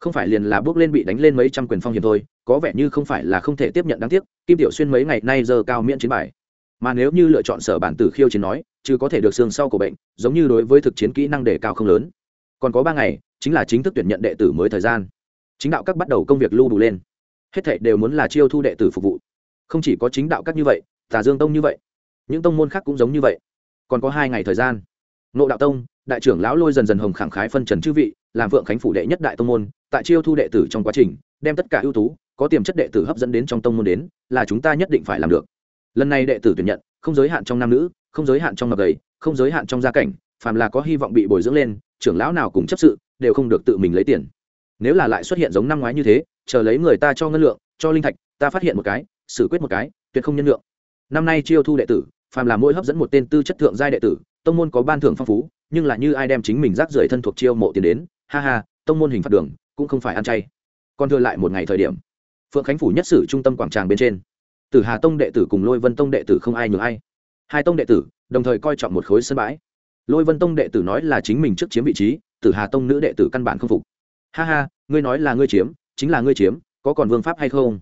Không phải liền là bước lên bị đánh lên mấy trăm quyền phong hiểm thôi, có vẻ như không phải là không thể tiếp nhận đáng tiếc, kim tiểu xuyên mấy ngày nay giờ cao miễn chiến bài. Mà nếu như lựa chọn sở bản tử khiêu chiến nói, chứ có thể được xương sau của bệnh, giống như đối với thực chiến kỹ năng đề cao không lớn. Còn có ba ngày, chính là chính thức tuyển nhận đệ tử mới thời gian. Chính đạo các bắt đầu công việc lưu đủ lên. Hết thệ đều muốn là chiêu thu đệ tử phục vụ. Không chỉ có chính đạo các như vậy, tà dương tông như vậy, những tông môn khác cũng giống như vậy. Còn có hai ngày thời gian. Nộ đạo tông đại trưởng lão lôi dần dần hồng khẳng khái phân trần chư vị, làm vượng khánh phủ đệ nhất đại tông môn, tại chiêu thu đệ tử trong quá trình, đem tất cả ưu tú, có tiềm chất đệ tử hấp dẫn đến trong tông môn đến, là chúng ta nhất định phải làm được. Lần này đệ tử tuyển nhận, không giới hạn trong nam nữ, không giới hạn trong ngập gầy, không giới hạn trong gia cảnh, phàm là có hy vọng bị bồi dưỡng lên, trưởng lão nào cũng chấp sự, đều không được tự mình lấy tiền. Nếu là lại xuất hiện giống năm ngoái như thế, chờ lấy người ta cho ngân lượng, cho linh thạch, ta phát hiện một cái, xử quyết một cái, tuyệt không nhân lượng năm nay chiêu thu đệ tử, phàm là mỗi hấp dẫn một tên tư chất thượng giai đệ tử, tông môn có ban thưởng phong phú nhưng là như ai đem chính mình rác rưởi thân thuộc chiêu mộ tiền đến, ha ha, tông môn hình phạt đường, cũng không phải ăn chay. Còn thừa lại một ngày thời điểm, phượng khánh phủ nhất sử trung tâm quảng tràng bên trên, tử hà tông đệ tử cùng lôi vân tông đệ tử không ai nhường ai. Hai tông đệ tử, đồng thời coi trọng một khối sân bãi. Lôi vân tông đệ tử nói là chính mình trước chiếm vị trí, tử hà tông nữ đệ tử căn bản không phục. Ha ha, ngươi nói là ngươi chiếm, chính là ngươi chiếm, có còn vương pháp hay không?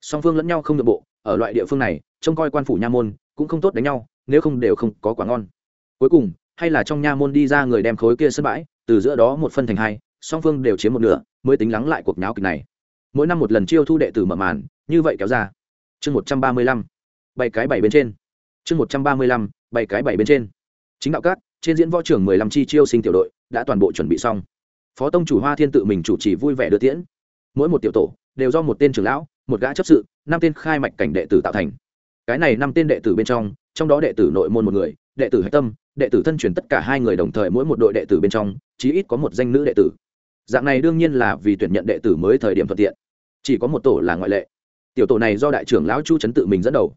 Song phương lẫn nhau không được bộ, ở loại địa phương này, trông coi quan phủ nha môn, cũng không tốt đánh nhau, nếu không đều không có quả ngon. Cuối cùng hay là trong nha môn đi ra người đem khối kia sân bãi, từ giữa đó một phân thành hai, song phương đều chiếm một nửa, mới tính lắng lại cuộc náo kịch này. Mỗi năm một lần chiêu thu đệ tử mở màn, như vậy kéo ra. Chương một trăm ba mươi lăm, bảy cái bảy bên trên. Chương một trăm ba mươi lăm, bảy cái bảy bên trên. Chính đạo các, trên diễn võ trưởng mười lăm chi chiêu sinh tiểu đội, đã toàn bộ chuẩn bị xong. Phó tông chủ hoa thiên tự mình chủ trì vui vẻ đưa tiễn. Mỗi một tiểu tổ, đều do một tên trưởng lão, một gã chấp sự, năm tên khai mạch cảnh đệ tử tạo thành. Cái này năm tên đệ tử bên trong trong đó đệ tử nội môn một người, đệ tử hạch tâm đệ tử thân truyền tất cả hai người đồng thời mỗi một đội đệ tử bên trong, chí ít có một danh nữ đệ tử. Dạng này đương nhiên là vì tuyển nhận đệ tử mới thời điểm thuận tiện. Chỉ có một tổ là ngoại lệ. Tiểu tổ này do đại trưởng lão chu trấn tự mình dẫn đầu.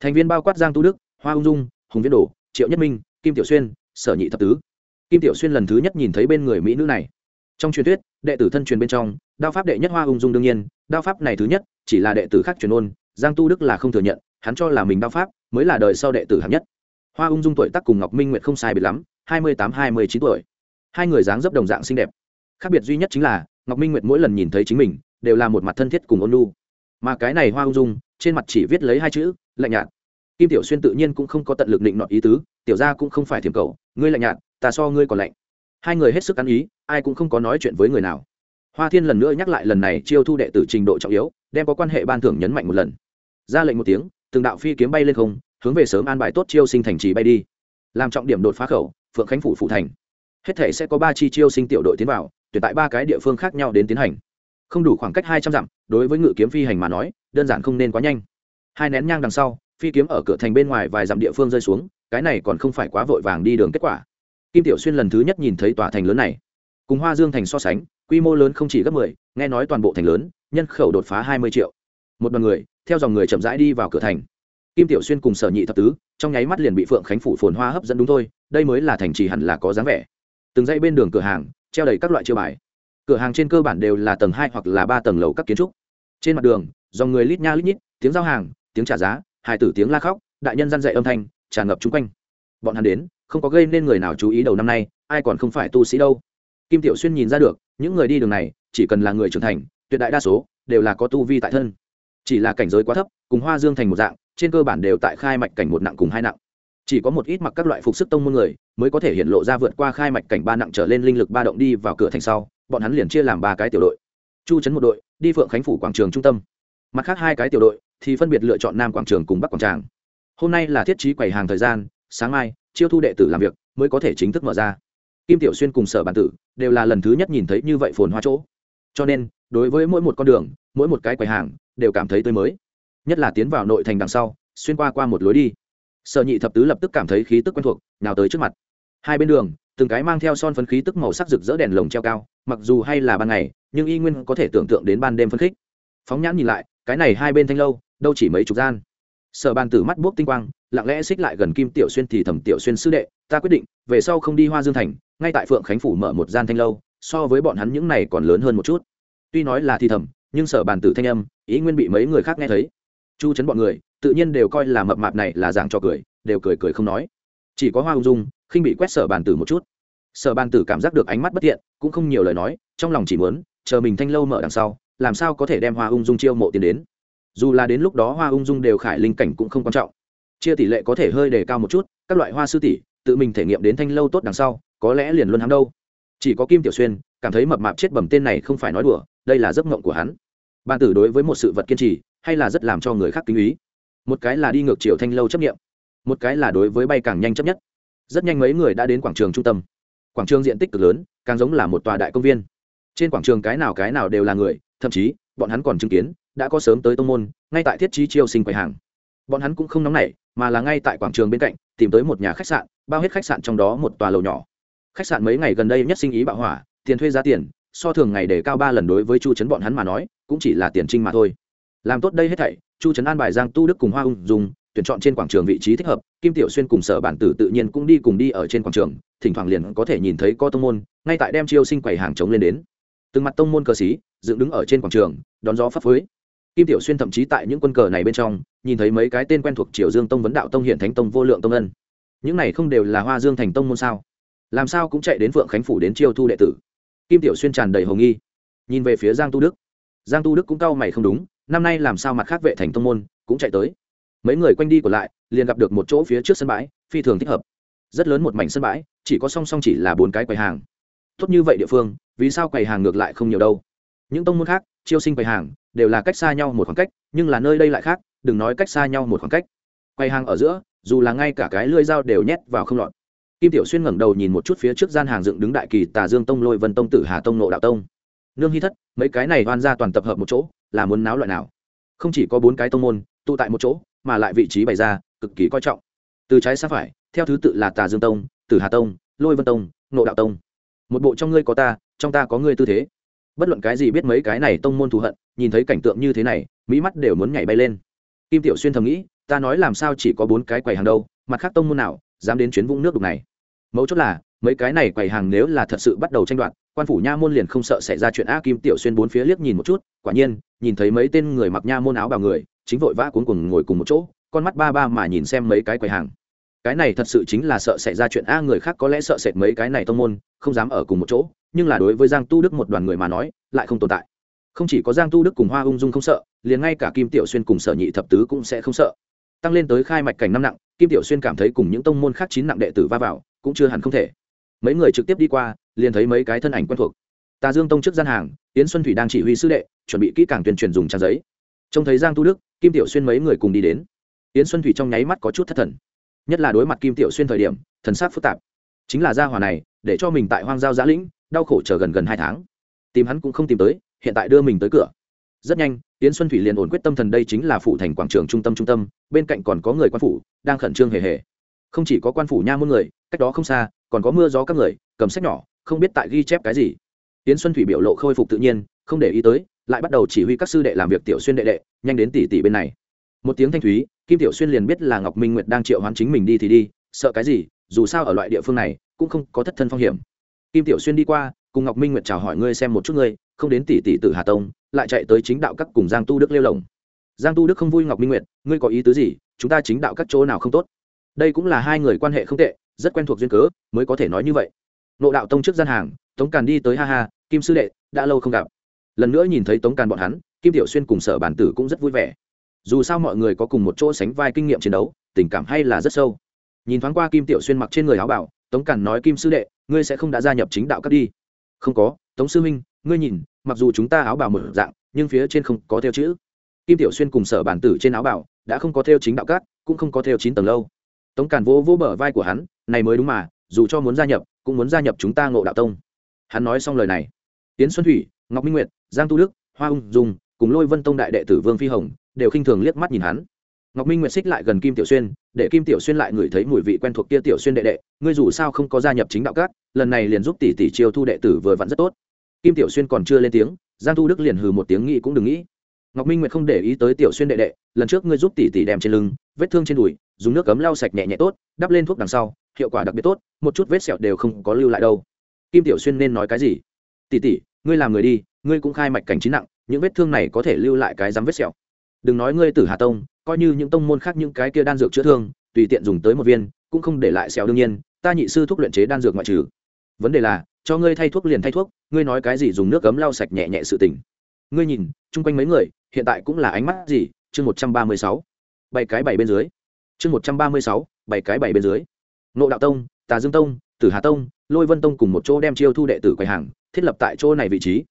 Thành viên bao quát giang tu đức, hoa ung dung, hùng viễn đồ, triệu nhất minh, kim tiểu xuyên, sở nhị thập tứ. Kim tiểu xuyên lần thứ nhất nhìn thấy bên người mỹ nữ này. Trong truyền thuyết, đệ tử thân truyền bên trong, đao pháp đệ nhất hoa ung dung đương nhiên, đao pháp này thứ nhất, chỉ là đệ tử khác truyền ôn, giang tu đức là không thừa nhận, hắn cho là mình đao pháp mới là đời sau đệ tử hạng nhất hoa ung dung tuổi tác cùng ngọc minh nguyệt không sai biệt lắm, hai mươi tám, hai mươi chín tuổi. Hai người dáng dấp đồng dạng xinh đẹp. Khác biệt duy nhất chính là, ngọc minh nguyệt mỗi lần nhìn thấy chính mình, đều là một mặt thân thiết cùng ôn lu mà cái này hoa ung dung, trên mặt chỉ viết lấy hai chữ, lạnh nhạt. Kim tiểu xuyên tự nhiên cũng không có tận lực định nọt ý tứ, tiểu ra cũng không phải thiềm cầu, ngươi lạnh nhạt, ta so ngươi còn lạnh. Hai người hết sức ăn ý, ai cũng không có nói chuyện với người nào. Hoa thiên lần nữa nhắc lại lần này chiêu thu đệ tử trình độ trọng yếu, đem có quan hệ ban thưởng nhấn mạnh một lần. Ra lệnh một tiếng, từng đạo phi kiếm bay lên không hướng về sớm an bài tốt chiêu sinh thành trì bay đi. Làm trọng điểm đột phá khẩu, phượng khánh phủ phụ thành. Hết thể sẽ có ba chi chiêu sinh tiểu đội tiến vào, tuyển tại ba cái địa phương khác nhau đến tiến hành. Không đủ khoảng cách hai trăm dặm, đối với ngự kiếm phi hành mà nói, đơn giản không nên quá nhanh. Hai nén nhang đằng sau, phi kiếm ở cửa thành bên ngoài vài dặm địa phương rơi xuống, cái này còn không phải quá vội vàng đi đường kết quả. Kim tiểu xuyên lần thứ nhất nhìn thấy tòa thành lớn này. Cùng hoa dương thành so sánh, quy mô lớn không chỉ gấp mười, nghe nói toàn bộ thành lớn, nhân khẩu đột phá hai mươi triệu. Một đoàn người, theo dòng người chậm rãi đi vào cửa thành kim tiểu xuyên cùng sở nhị thập tứ, trong nháy mắt liền bị phượng khánh phủ phồn hoa hấp dẫn đúng thôi, đây mới là thành trì hẳn là có dáng vẻ. Từng dãy bên đường cửa hàng, treo đầy các loại chiêu bài. Cửa hàng trên cơ bản đều là tầng hai hoặc là ba tầng lầu các kiến trúc. Trên mặt đường, dòng người lít nha lít nhít, tiếng giao hàng, tiếng trả giá hài tử tiếng la khóc, đại nhân răn dậy âm thanh, tràn ngập chung quanh. Bọn hắn đến, không có gây nên người nào chú ý đầu năm nay, ai còn không phải tu sĩ đâu. Kim tiểu xuyên nhìn ra được, những người đi đường này, chỉ cần là người trưởng thành, tuyệt đại đa số, đều là có tu vi tại thân. Chỉ là cảnh giới quá thấp, cùng hoa dương thành một dạng trên cơ bản đều tại khai mạch cảnh một nặng cùng hai nặng. Chỉ có một ít mặc các loại phục sức tông môn người mới có thể hiện lộ ra vượt qua khai mạch cảnh ba nặng trở lên linh lực ba động đi vào cửa thành sau, bọn hắn liền chia làm ba cái tiểu đội. Chu trấn một đội, đi phượng khánh phủ quảng trường trung tâm. Mặt khác hai cái tiểu đội thì phân biệt lựa chọn nam quảng trường cùng bắc quảng tràng. Hôm nay là thiết trí quầy hàng thời gian, sáng mai, chiêu thu đệ tử làm việc mới có thể chính thức mở ra. Kim tiểu xuyên cùng sở bản tử đều là lần thứ nhất nhìn thấy như vậy phồn hoa chỗ. Cho nên, đối với mỗi một con đường, mỗi một cái quầy hàng đều cảm thấy tươi mới nhất là tiến vào nội thành đằng sau, xuyên qua qua một lối đi. Sở nhị thập tứ lập tức cảm thấy khí tức quen thuộc nào tới trước mặt. Hai bên đường, từng cái mang theo son phấn khí tức màu sắc rực rỡ đèn lồng treo cao, mặc dù hay là ban ngày, nhưng y nguyên có thể tưởng tượng đến ban đêm phấn khích. Phóng nhãn nhìn lại, cái này hai bên thanh lâu, đâu chỉ mấy chục gian. Sở bàn tử mắt buốc tinh quang, lặng lẽ xích lại gần kim tiểu xuyên thì thẩm tiểu xuyên sư đệ, ta quyết định, về sau không đi hoa dương thành, ngay tại phượng khánh phủ mở một gian thanh lâu, so với bọn hắn những này còn lớn hơn một chút. Tuy nói là thì thầm, nhưng sở bàn tử thanh âm, ý nguyên bị mấy người khác nghe thấy chu chấn bọn người, tự nhiên đều coi là mập mạp này là giảng cho cười, đều cười cười không nói. Chỉ có hoa ung dung, khinh bị quét sở bàn tử một chút. Sở bàn tử cảm giác được ánh mắt bất thiện, cũng không nhiều lời nói, trong lòng chỉ muốn, chờ mình thanh lâu mở đằng sau, làm sao có thể đem hoa ung dung chiêu mộ tiền đến. Dù là đến lúc đó hoa ung dung đều khải linh cảnh cũng không quan trọng. Chia tỷ lệ có thể hơi đề cao một chút, các loại hoa sư tỷ, tự mình thể nghiệm đến thanh lâu tốt đằng sau, có lẽ liền luôn hắn đâu. Chỉ có kim tiểu xuyên, cảm thấy mập mạp chết bẩm tên này không phải nói đùa, đây là giấc mộng của hắn. Ban tử đối với một sự vật kiên trì hay là rất làm cho người khác kinh ý? Một cái là đi ngược chiều thanh lâu chấp nghiệm, một cái là đối với bay càng nhanh chấp nhất. Rất nhanh mấy người đã đến quảng trường trung tâm. Quảng trường diện tích cực lớn, càng giống là một tòa đại công viên. Trên quảng trường cái nào cái nào đều là người, thậm chí, bọn hắn còn chứng kiến, đã có sớm tới tông môn, ngay tại thiết trí chiêu sinh quầy hàng. Bọn hắn cũng không nóng nảy, mà là ngay tại quảng trường bên cạnh, tìm tới một nhà khách sạn, bao hết khách sạn trong đó một tòa lầu nhỏ. Khách sạn mấy ngày gần đây nhất sinh ý bạo hỏa, tiền thuê giá tiền, so thường ngày để cao ba lần đối với chu chấn bọn hắn mà nói, cũng chỉ là tiền trinh mà thôi làm tốt đây hết thảy, chu trấn an bài giang tu đức cùng hoa ung dùng tuyển chọn trên quảng trường vị trí thích hợp, kim tiểu xuyên cùng sở bản tử tự nhiên cũng đi cùng đi ở trên quảng trường, thỉnh thoảng liền có thể nhìn thấy có tông môn, ngay tại đem chiêu sinh quầy hàng chống lên đến. Từng mặt tông môn cờ xí dựng đứng ở trên quảng trường, đón gió phấp phới. Kim tiểu xuyên thậm chí tại những quân cờ này bên trong, nhìn thấy mấy cái tên quen thuộc triều dương tông vấn đạo tông hiện thánh tông vô lượng tông ân. Những này không đều là hoa dương thành tông môn sao? Làm sao cũng chạy đến phượng khánh phủ đến chiêu thu đệ tử? Kim tiểu xuyên tràn đầy hồng nghi. Nhìn về phía giang tu đức. Giang tu đức cũng cau mày không đúng năm nay làm sao mặt khác vệ thành tông môn, cũng chạy tới. Mấy người quanh đi còn lại, liền gặp được một chỗ phía trước sân bãi, phi thường thích hợp. Rất lớn một mảnh sân bãi, chỉ có song song chỉ là bốn cái quầy hàng. Tốt như vậy địa phương, vì sao quầy hàng ngược lại không nhiều đâu? Những tông môn khác, chiêu sinh quầy hàng, đều là cách xa nhau một khoảng cách, nhưng là nơi đây lại khác, đừng nói cách xa nhau một khoảng cách. Quầy hàng ở giữa, dù là ngay cả cái lưỡi dao đều nhét vào không lọt. Kim tiểu xuyên ngẩng đầu nhìn một chút phía trước gian hàng dựng đứng đại kỳ tà dương tông, lôi vân tông, tử hà tông, nộ đạo tông. Nương hy thất, mấy cái này oan ra toàn tập hợp một chỗ là muốn náo loại nào. Không chỉ có bốn cái tông môn, tụ tại một chỗ, mà lại vị trí bày ra, cực kỳ coi trọng. Từ trái sang phải, theo thứ tự là tà dương tông, tử hà tông, lôi vân tông nộ đạo tông. Một bộ trong ngươi có ta, trong ta có ngươi tư thế. Bất luận cái gì biết mấy cái này tông môn thù hận, nhìn thấy cảnh tượng như thế này, mỹ mắt đều muốn nhảy bay lên. Kim tiểu xuyên thầm nghĩ, ta nói làm sao chỉ có bốn cái quầy hàng đâu, mặt khác tông môn nào dám đến chuyến vũng nước đục này. Mấu chốt là, mấy cái này quầy hàng nếu là thật sự bắt đầu tranh đoạt quan phủ nha môn liền không sợ xảy ra chuyện a kim tiểu xuyên bốn phía liếc nhìn một chút, quả nhiên, nhìn thấy mấy tên người mặc nha môn áo bào người, chính vội vã cuốn cuồng ngồi cùng một chỗ, con mắt ba ba mà nhìn xem mấy cái quầy hàng. Cái này thật sự chính là sợ xảy ra chuyện a người khác có lẽ sợ sệt mấy cái này tông môn, không dám ở cùng một chỗ, nhưng là đối với giang tu đức một đoàn người mà nói, lại không tồn tại. Không chỉ có giang tu đức cùng hoa ung dung không sợ, liền ngay cả kim tiểu xuyên cùng sở nhị thập tứ cũng sẽ không sợ. Tăng lên tới khai mạch cảnh năm nặng, kim tiểu xuyên cảm thấy cùng những tông môn khác chín nặng đệ tử va vào, cũng chưa hẳn không thể. Mấy người trực tiếp đi qua liền thấy mấy cái thân ảnh quen thuộc. Tà dương tông trước gian hàng, yến xuân thủy đang chỉ huy sư đệ, chuẩn bị kỹ càng tuyên truyền dùng trang giấy. Trông thấy giang tu đức, kim tiểu xuyên mấy người cùng đi đến. Yến xuân thủy trong nháy mắt có chút thất thần. Nhất là đối mặt kim tiểu xuyên thời điểm, thần sắc phức tạp. Chính là gia hòa này, để cho mình tại hoang giao giã lĩnh, đau khổ chờ gần gần hai tháng. Tìm hắn cũng không tìm tới, hiện tại đưa mình tới cửa. Rất nhanh, yến xuân thủy liền ổn quyết tâm thần đây chính là phủ thành quảng trường trung tâm trung tâm, bên cạnh còn có người quan phủ, đang khẩn trương hề hề. Không chỉ có quan phủ nha môn người, cách đó không xa, còn có mưa gió các người, cầm sách nhỏ không biết tại ghi chép cái gì. Tiến xuân thủy biểu lộ khôi phục tự nhiên, không để ý tới, lại bắt đầu chỉ huy các sư đệ làm việc tiểu xuyên đệ đệ, nhanh đến tỷ tỷ bên này. Một tiếng thanh thúy, kim tiểu xuyên liền biết là ngọc minh nguyệt đang triệu hoán chính mình đi thì đi, sợ cái gì, dù sao ở loại địa phương này, cũng không có thất thân phong hiểm. Kim tiểu xuyên đi qua, cùng ngọc minh nguyệt chào hỏi ngươi xem một chút ngươi, không đến tỷ tỷ tử hà tông, lại chạy tới chính đạo các cùng giang tu đức lêu lồng. Giang tu đức không vui ngọc minh nguyệt, ngươi có ý tứ gì, chúng ta chính đạo các chỗ nào không tốt? Đây cũng là hai người quan hệ không tệ, rất quen thuộc duyên cớ, mới có thể nói như vậy nộ đạo tông trước gian hàng, tống càn đi tới ha ha, kim sư đệ, đã lâu không gặp. Lần nữa nhìn thấy tống càn bọn hắn, kim tiểu xuyên cùng sở bản tử cũng rất vui vẻ. Dù sao mọi người có cùng một chỗ sánh vai kinh nghiệm chiến đấu, tình cảm hay là rất sâu. Nhìn thoáng qua kim tiểu xuyên mặc trên người áo bảo, tống càn nói, kim sư đệ, ngươi sẽ không đã gia nhập chính đạo cấp đi. Không có, tống sư minh ngươi nhìn, mặc dù chúng ta áo bảo mở dạng, nhưng phía trên không có theo chữ. Kim tiểu xuyên cùng sở bản tử trên áo bảo đã không có theo chính đạo cát cũng không có theo chín tầng lâu. Tống càn vỗ vỗ bờ vai của hắn, này mới đúng mà, dù cho muốn gia nhập cũng muốn gia nhập chúng ta ngộ đạo tông. Hắn nói xong lời này tiến xuân thủy ngọc minh nguyệt giang tu đức hoa ung dung, cùng lôi vân tông đại đệ tử vương phi hồng đều khinh thường liếc mắt nhìn hắn. Ngọc minh nguyệt xích lại gần kim tiểu xuyên để kim tiểu xuyên lại ngửi thấy mùi vị quen thuộc kia tiểu xuyên đệ đệ ngươi dù sao không có gia nhập chính đạo cát lần này liền giúp tỷ tỷ chiêu thu đệ tử vừa vặn rất tốt. Kim tiểu xuyên còn chưa lên tiếng giang tu đức liền hừ một tiếng nghĩ cũng đừng nghĩ. Ngọc minh nguyệt không để ý tới tiểu xuyên đệ đệ lần trước ngươi giúp tỷ tỷ đem trên lưng vết thương trên đùi dùng nước cấm lau sạch nhẹ nhẹ tốt đắp lên thuốc đằng sau hiệu quả đặc biệt tốt, một chút vết sẹo đều không có lưu lại đâu. Kim tiểu xuyên nên nói cái gì? Tỷ tỷ, ngươi làm người đi, ngươi cũng khai mạch cảnh trí nặng, những vết thương này có thể lưu lại cái dám vết sẹo. Đừng nói ngươi tử hà tông, coi như những tông môn khác những cái kia đan dược chữa thương, tùy tiện dùng tới một viên, cũng không để lại sẹo đương nhiên, ta nhị sư thuốc luyện chế đan dược ngoại trừ. Vấn đề là, cho ngươi thay thuốc liền thay thuốc, ngươi nói cái gì dùng nước cấm lau sạch nhẹ nhẹ sự tình. Ngươi nhìn, chung quanh mấy người, hiện tại cũng là ánh mắt gì? Chương một trăm ba mươi sáu. Bảy cái bảy bên dưới. Chương một trăm ba mươi sáu, bảy cái bảy bên dưới nộ đạo tông, tà dương tông, tử hà tông, lôi vân tông cùng một chỗ đem chiêu thu đệ tử quầy hàng, thiết lập tại chỗ này vị trí.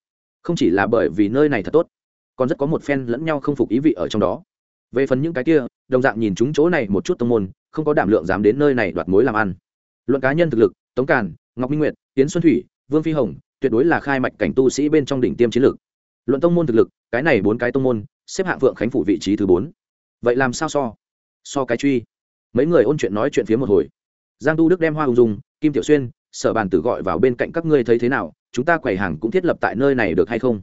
Không chỉ là bởi vì nơi này thật tốt, còn rất có một phen lẫn nhau không phục ý vị ở trong đó. Về phần những cái kia, đồng dạng nhìn chúng chỗ này một chút tông môn, không có đảm lượng dám đến nơi này đoạt mối làm ăn. Luận cá nhân thực lực, tống càn, ngọc minh nguyệt tiến xuân thủy, vương phi hồng, tuyệt đối là khai mạch cảnh tu sĩ bên trong đỉnh tiêm chiến lược. Luận tông môn thực lực, cái này bốn cái tông môn, xếp hạng vượng khánh phủ vị trí thứ bốn. Vậy làm sao so? So cái truy. Mấy người ôn chuyện nói chuyện phía một hồi giang tu đức đem hoa Ung Dung, kim tiểu xuyên sở bàn tử gọi vào bên cạnh các ngươi thấy thế nào chúng ta quầy hàng cũng thiết lập tại nơi này được hay không?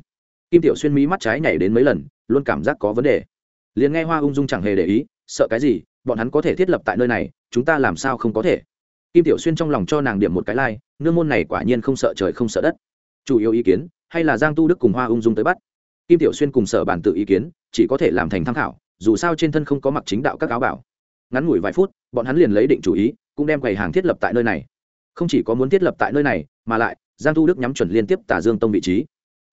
Kim tiểu xuyên mí mắt trái nhảy đến mấy lần luôn cảm giác có vấn đề. Liền nghe hoa ung dung chẳng hề để ý sợ cái gì bọn hắn có thể thiết lập tại nơi này chúng ta làm sao không có thể? Kim tiểu xuyên trong lòng cho nàng điểm một cái lai、like, nương môn này quả nhiên không sợ trời không sợ đất. Chủ yếu ý kiến hay là giang tu đức cùng hoa ung dung tới bắt? Kim tiểu xuyên cùng sở bản tự ý kiến chỉ có thể làm thành tham khảo dù sao trên thân không có mặc chính đạo các áo bảo. Ngắn ngủi vài phút bọn hắn liền lấy định chủ ý cũng đem quầy hàng thiết lập tại nơi này. Không chỉ có muốn thiết lập tại nơi này, mà lại, giang tu đức nhắm chuẩn liên tiếp tả dương tông vị trí.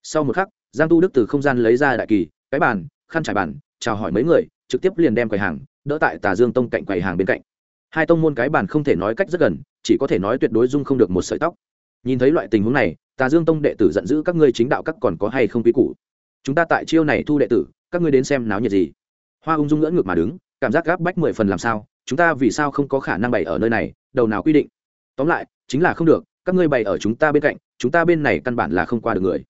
Sau một khắc, giang tu đức từ không gian lấy ra đại kỳ, cái bàn, khăn trải bàn, chào hỏi mấy người, trực tiếp liền đem quầy hàng, đỡ tại tà dương tông cạnh quầy hàng bên cạnh. Hai tông môn cái bàn không thể nói cách rất gần, chỉ có thể nói tuyệt đối dung không được một sợi tóc. Nhìn thấy loại tình huống này tà dương tông đệ tử giận dữ, các ngươi chính đạo các còn có hay không quý củ? Chúng ta tại chiêu này thu đệ tử, các ngươi đến xem náo nhiệt gì? Hoa ung dung ngỡ ngược mà đứng, cảm giác gáp bách mười phần làm sao? Chúng ta vì sao không có khả năng bày ở nơi này, đầu nào quy định. Tóm lại, chính là không được, các ngươi bày ở chúng ta bên cạnh, chúng ta bên này căn bản là không qua được người.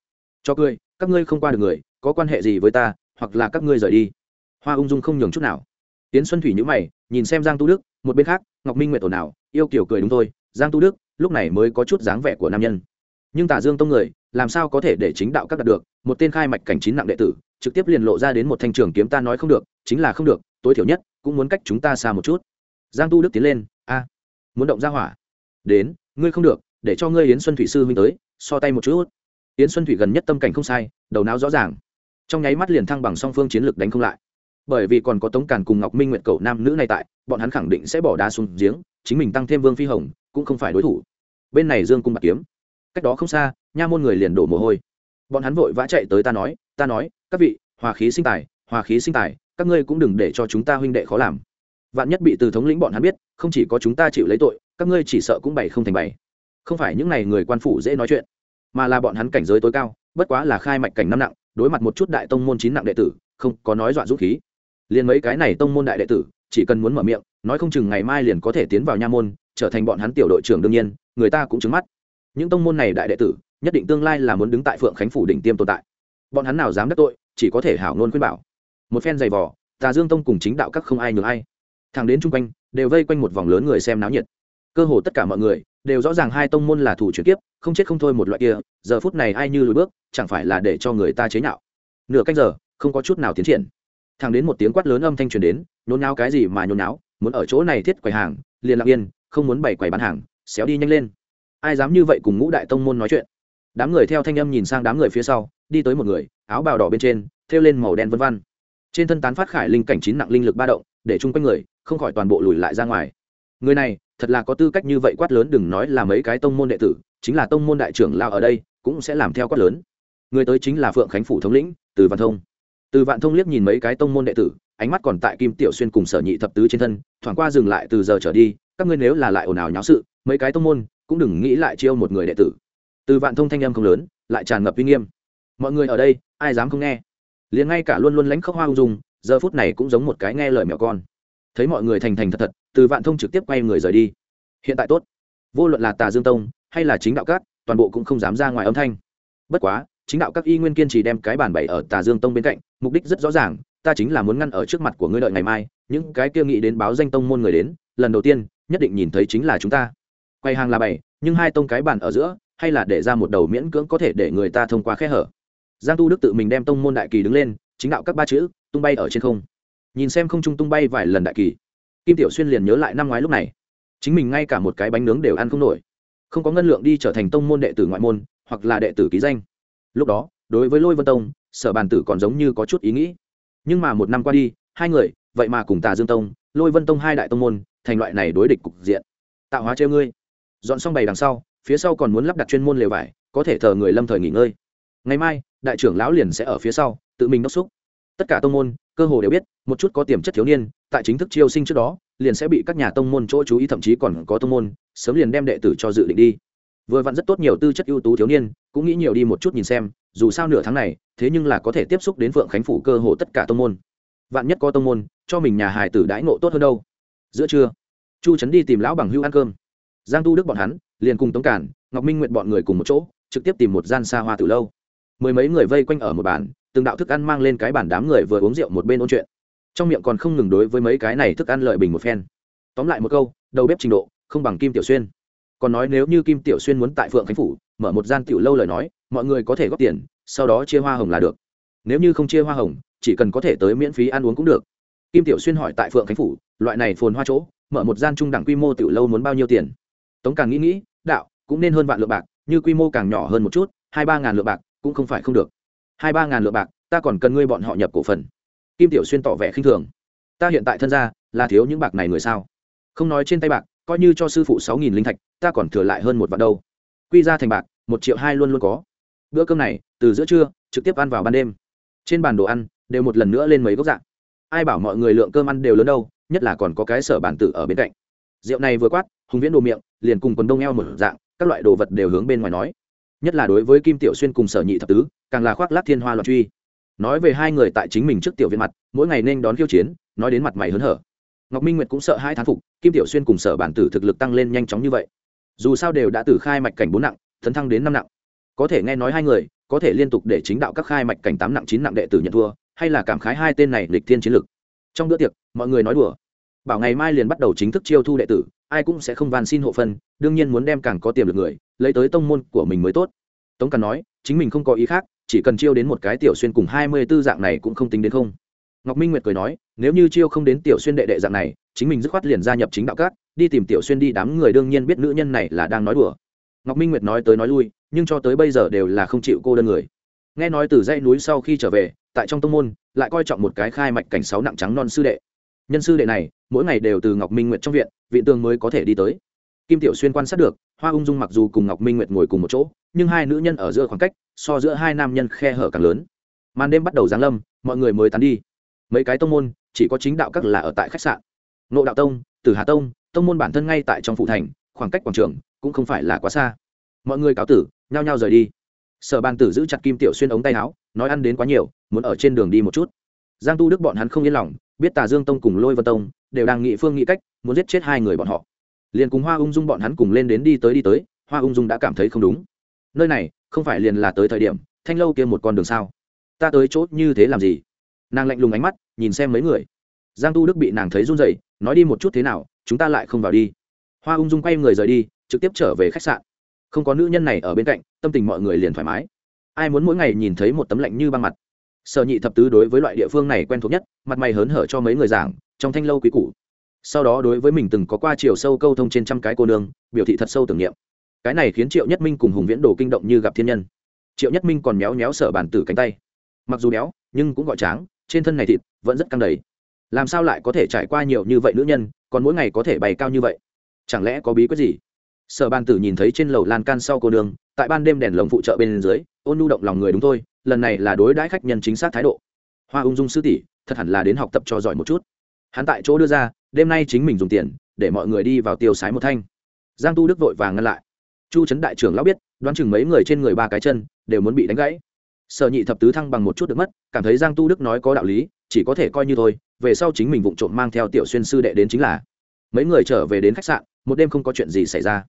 Cho cười, các ngươi không qua được người, có quan hệ gì với ta, hoặc là các ngươi rời đi. Hoa ung dung không nhường chút nào. Tiến xuân thủy nhữ mày, nhìn xem giang tu đức, một bên khác, ngọc minh nguyện tổ nào yêu kiểu cười đúng thôi, giang tu đức, lúc này mới có chút dáng vẻ của nam nhân. Nhưng tả dương tông người, làm sao có thể để chính đạo các đạt được, một tên khai mạch cảnh chín nặng đệ tử, trực tiếp liền lộ ra đến một thanh trường kiếm ta nói không được, chính là không được tối thiểu nhất cũng muốn cách chúng ta xa một chút. Giang tu đức tiến lên, a, muốn động ra hỏa? Đến, ngươi không được, để cho ngươi yến xuân thủy sư huynh tới, so tay một chút. Yến xuân thủy gần nhất tâm cảnh không sai, đầu não rõ ràng. Trong nháy mắt liền thăng bằng song phương chiến lược đánh không lại. Bởi vì còn có tống càn cùng ngọc minh nguyện cầu nam nữ này tại, bọn hắn khẳng định sẽ bỏ đá xuống giếng, chính mình tăng thêm vương phi hồng, cũng không phải đối thủ. Bên này dương cung bạc kiếm. Cách đó không xa, nha môn người liền đổ mồ hôi. Bọn hắn vội vã chạy tới ta nói ta nói, các vị, hòa khí sinh tài, hòa khí sinh tài các ngươi cũng đừng để cho chúng ta huynh đệ khó làm. Vạn nhất bị từ thống lĩnh bọn hắn biết, không chỉ có chúng ta chịu lấy tội, các ngươi chỉ sợ cũng bày không thành bày. Không phải những n à y người quan phủ dễ nói chuyện, mà là bọn hắn cảnh giới tối cao, bất quá là khai mạch cảnh năm nặng, đối mặt một chút đại tông môn chín nặng đệ tử, không có nói dọa dũng khí. Liền mấy cái này tông môn đại đệ tử, chỉ cần muốn mở miệng, nói không chừng ngày mai liền có thể tiến vào nha môn, trở thành bọn hắn tiểu đội trưởng đương nhiên, người ta cũng trứng mắt. Những tông môn này đại đệ tử, nhất định tương lai là muốn đứng tại phượng khánh phủ đỉnh tiêm tồn tại. Bọn hắn nào dám đắc tội, chỉ có thể hảo nôn khuyên bảo một phen dày vò, tà dương tông cùng chính đạo các không ai nhường ai. Thằng đến chung quanh, đều vây quanh một vòng lớn người xem náo nhiệt. Cơ hồ tất cả mọi người đều rõ ràng hai tông môn là thủ chuyển kiếp, không chết không thôi một loại kia, giờ phút này ai như lùi bước, chẳng phải là để cho người ta chế nhạo. Nửa canh giờ, không có chút nào tiến triển. Thằng đến một tiếng quát lớn âm thanh truyền đến, nhốn náo cái gì mà nhốn náo muốn ở chỗ này thiết quầy hàng, liền lặng yên, không muốn bày quầy bán hàng, xéo đi nhanh lên. Ai dám như vậy cùng ngũ đại tông môn nói chuyện? Đám người theo thanh âm nhìn sang đám người phía sau, đi tới một người, áo bào đỏ bên trên, thêu lên màu đen vân văn trên thân tán phát khải linh cảnh chín nặng linh lực ba động, để chung quanh người, không khỏi toàn bộ lùi lại ra ngoài. Người này, thật là có tư cách như vậy quát lớn, đừng nói là mấy cái tông môn đệ tử, chính là tông môn đại trưởng lao ở đây, cũng sẽ làm theo quát lớn. Người tới chính là phượng khánh phủ thống lĩnh, từ vạn thông. Từ vạn thông liếc nhìn mấy cái tông môn đệ tử, ánh mắt còn tại kim tiểu xuyên cùng sở nhị thập tứ trên thân, thoảng qua dừng lại từ giờ trở đi, các ngươi nếu là lại ồn ào nháo sự, mấy cái tông môn cũng đừng nghĩ lại chiêu một người đệ tử. Từ vạn thông thanh âm không lớn, lại tràn ngập uy nghiêm. Mọi người ở đây, ai dám không nghe? Liền ngay cả luôn luôn lánh khóc hoa ung dung, giờ phút này cũng giống một cái nghe lời mèo con. Thấy mọi người thành thành thật thật, từ vạn thông trực tiếp quay người rời đi. Hiện tại tốt. Vô luận là tà dương tông, hay là chính đạo các, toàn bộ cũng không dám ra ngoài âm thanh. Bất quá, chính đạo các y nguyên kiên trì đem cái bàn bày ở tà dương tông bên cạnh, mục đích rất rõ ràng, ta chính là muốn ngăn ở trước mặt của ngươi đợi ngày mai, những cái kia nghĩ đến báo danh tông môn người đến, lần đầu tiên, nhất định nhìn thấy chính là chúng ta. Quay hàng là bảy, nhưng hai tông cái bàn ở giữa, hay là để ra một đầu miễn cưỡng có thể để người ta thông qua khe hở giang tu đức tự mình đem tông môn đại kỳ đứng lên, chính đạo các ba chữ, tung bay ở trên không. Nhìn xem không trung tung bay vài lần đại kỳ, kim tiểu xuyên liền nhớ lại năm ngoái lúc này. Chính mình ngay cả một cái bánh nướng đều ăn không nổi. Không có ngân lượng đi trở thành tông môn đệ tử ngoại môn, hoặc là đệ tử ký danh. Lúc đó, đối với lôi vân tông, sở bàn tử còn giống như có chút ý nghĩ. Nhưng mà một năm qua đi, hai người, vậy mà cùng tà dương tông, lôi vân tông hai đại tông môn, thành loại này đối địch cục diện. Tạo hóa treo ngươi. Dọn xong bày đằng sau, phía sau còn muốn lắp đặt chuyên môn lều vải, có thể thờ người lâm thời nghỉ ngơi. Ngày mai đại trưởng lão liền sẽ ở phía sau, tự mình đốc xúc. Tất cả tông môn, cơ hồ đều biết, một chút có tiềm chất thiếu niên, tại chính thức chiêu sinh trước đó, liền sẽ bị các nhà tông môn chỗ chú ý, thậm chí còn có tông môn, sớm liền đem đệ tử cho dự định đi. Vừa vặn rất tốt nhiều tư chất ưu tú thiếu niên, cũng nghĩ nhiều đi một chút nhìn xem, dù sao nửa tháng này, thế nhưng là có thể tiếp xúc đến phượng khánh phủ cơ hồ tất cả tông môn. Vạn nhất có tông môn, cho mình nhà hài tử đãi ngộ tốt hơn đâu. Giữa trưa, chu trấn đi tìm lão bằng hưu ăn cơm. Giang tu đức bọn hắn, liền cùng tống cản, ngọc minh nguyện bọn người cùng một chỗ, trực tiếp tìm một gian xa hoa từ lâu mười mấy người vây quanh ở một bàn, từng đạo thức ăn mang lên cái bàn đám người vừa uống rượu một bên ôn chuyện. Trong miệng còn không ngừng đối với mấy cái này thức ăn lợi bình một phen. Tóm lại một câu, đầu bếp trình độ, không bằng kim tiểu xuyên. Còn nói nếu như kim tiểu xuyên muốn tại phượng khánh phủ, mở một gian tiểu lâu lời nói, mọi người có thể góp tiền, sau đó chia hoa hồng là được. Nếu như không chia hoa hồng, chỉ cần có thể tới miễn phí ăn uống cũng được. Kim tiểu xuyên hỏi tại phượng khánh phủ, loại này phồn hoa chỗ, mở một gian trung đẳng quy mô tiểu lâu muốn bao nhiêu tiền? Tống càng nghĩ nghĩ, đạo, cũng nên hơn vạn lượng bạc, như quy mô càng nhỏ hơn một chút, hai ba ngàn lượng bạc cũng không phải không được. Hai ba ngàn lượng bạc, ta còn cần ngươi bọn họ nhập cổ phần. Kim tiểu xuyên tỏ vẻ khinh thường. Ta hiện tại thân gia, là thiếu những bạc này người sao? Không nói trên tay bạc, coi như cho sư phụ sáu nghìn linh thạch, ta còn thừa lại hơn một vạn đâu. Quy ra thành bạc, một triệu hai luôn luôn có. Bữa cơm này, từ giữa trưa, trực tiếp ăn vào ban đêm. Trên bàn đồ ăn, đều một lần nữa lên mấy gốc dạng ai bảo mọi người lượng cơm ăn đều lớn đâu, nhất là còn có cái sở bản tử ở bên cạnh. Rượu này vừa quát, hùng viễn đồ miệng, liền cùng quần đông eo một dạng, các loại đồ vật đều hướng bên ngoài nói nhất là đối với kim tiểu xuyên cùng sở nhị thập tứ, càng là khoác lát thiên hoa loạn truy. Nói về hai người tại chính mình trước tiểu viên mặt, mỗi ngày nên đón khiêu chiến, nói đến mặt mày hớn hở. Ngọc minh nguyệt cũng sợ hai thán phục, kim tiểu xuyên cùng sở bản tử thực lực tăng lên nhanh chóng như vậy. Dù sao đều đã từ khai mạch cảnh bốn nặng thấn thăng đến năm nặng. Có thể nghe nói hai người, có thể liên tục để chính đạo các khai mạch cảnh tám nặng chín nặng đệ tử nhận thua, hay là cảm khái hai tên này lịch thiên chiến lực. Trong bữa tiệc, mọi người nói đùa. Bảo ngày mai liền bắt đầu chính thức chiêu thu đệ tử, ai cũng sẽ không van xin hộ phân, đương nhiên muốn đem càng có tiềm lực người lấy tới tông môn của mình mới tốt. Tống càn nói, chính mình không có ý khác, chỉ cần chiêu đến một cái tiểu xuyên cùng hai mươi tư dạng này cũng không tính đến không. Ngọc minh nguyệt cười nói, nếu như chiêu không đến tiểu xuyên đệ đệ dạng này, chính mình dứt khoát liền gia nhập chính đạo cát đi tìm tiểu xuyên đi, đám người đương nhiên biết nữ nhân này là đang nói đùa. Ngọc minh nguyệt nói tới nói lui, nhưng cho tới bây giờ đều là không chịu cô đơn người. Nghe nói từ dãy núi sau khi trở về, tại trong tông môn, lại coi trọng một cái khai mạch cảnh sáu nặng trắng non sư đệ. Nhân sư đệ này, mỗi ngày đều từ ngọc minh nguyệt trong viện, vị tường mới có thể đi tới kim tiểu xuyên quan sát được, hoa ung dung mặc dù cùng ngọc minh nguyệt ngồi cùng một chỗ, nhưng hai nữ nhân ở giữa khoảng cách, so giữa hai nam nhân khe hở càng lớn. Màn đêm bắt đầu giáng lâm, mọi người mới tán đi. Mấy cái tông môn, chỉ có chính đạo các là ở tại khách sạn. Nộ đạo tông, tử hà tông tông môn bản thân ngay tại trong phụ thành, khoảng cách quảng trường cũng không phải là quá xa. Mọi người cáo tử, nhao nhao rời đi. Sở bàn tử giữ chặt kim tiểu xuyên ống tay áo, nói ăn đến quá nhiều, muốn ở trên đường đi một chút. Giang tu đức bọn hắn không yên lòng, biết tà dương tông cùng lôi vân tông đều đang nghị phương nghị cách, muốn giết chết hai người bọn họ liền cùng hoa ung dung bọn hắn cùng lên đến đi tới đi tới, hoa ung dung đã cảm thấy không đúng. Nơi này, không phải liền là tới thời điểm, thanh lâu kia một con đường sao? Ta tới chốt như thế làm gì? Nàng lạnh lùng ánh mắt, nhìn xem mấy người. Giang tu đức bị nàng thấy run rẩy, nói đi một chút thế nào, chúng ta lại không vào đi. Hoa ung dung quay người rời đi, trực tiếp trở về khách sạn. Không có nữ nhân này ở bên cạnh, tâm tình mọi người liền thoải mái. Ai muốn mỗi ngày nhìn thấy một tấm lạnh như băng mặt? Sở nhị thập tứ đối với loại địa phương này quen thuộc nhất, mặt mày hớn hở cho mấy người giảng, trong thanh lâu quý cũ sau đó đối với mình từng có qua chiều sâu câu thông trên trăm cái cô nương, biểu thị thật sâu tưởng niệm. Cái này khiến triệu nhất minh cùng hùng viễn đồ kinh động như gặp thiên nhân. Triệu nhất minh còn méo méo sở bàn tử cánh tay. Mặc dù béo nhưng cũng gọi tráng, trên thân này thịt vẫn rất căng đầy. Làm sao lại có thể trải qua nhiều như vậy nữ nhân, còn mỗi ngày có thể bày cao như vậy? Chẳng lẽ có bí quyết gì? Sở bàn tử nhìn thấy trên lầu lan can sau cô đường tại ban đêm đèn lồng phụ trợ bên dưới, ôn nhu động lòng người đúng thôi, lần này là đối đãi khách nhân chính xác thái độ. Hoa ung dung sư tỷ, thật hẳn là đến học tập cho giỏi một chút. Hắn tại chỗ đưa ra đêm nay chính mình dùng tiền, để mọi người đi vào tiêu sái một thanh. Giang tu đức vội vàng ngăn lại. Chu trấn đại trưởng lão biết, đoán chừng mấy người trên người ba cái chân đều muốn bị đánh gãy. Sở nhị thập tứ thăng bằng một chút được mất, cảm thấy giang tu đức nói có đạo lý, chỉ có thể coi như thôi, về sau chính mình vụng trộm mang theo tiểu xuyên sư đệ đến chính là. Mấy người trở về đến khách sạn, một đêm không có chuyện gì xảy ra.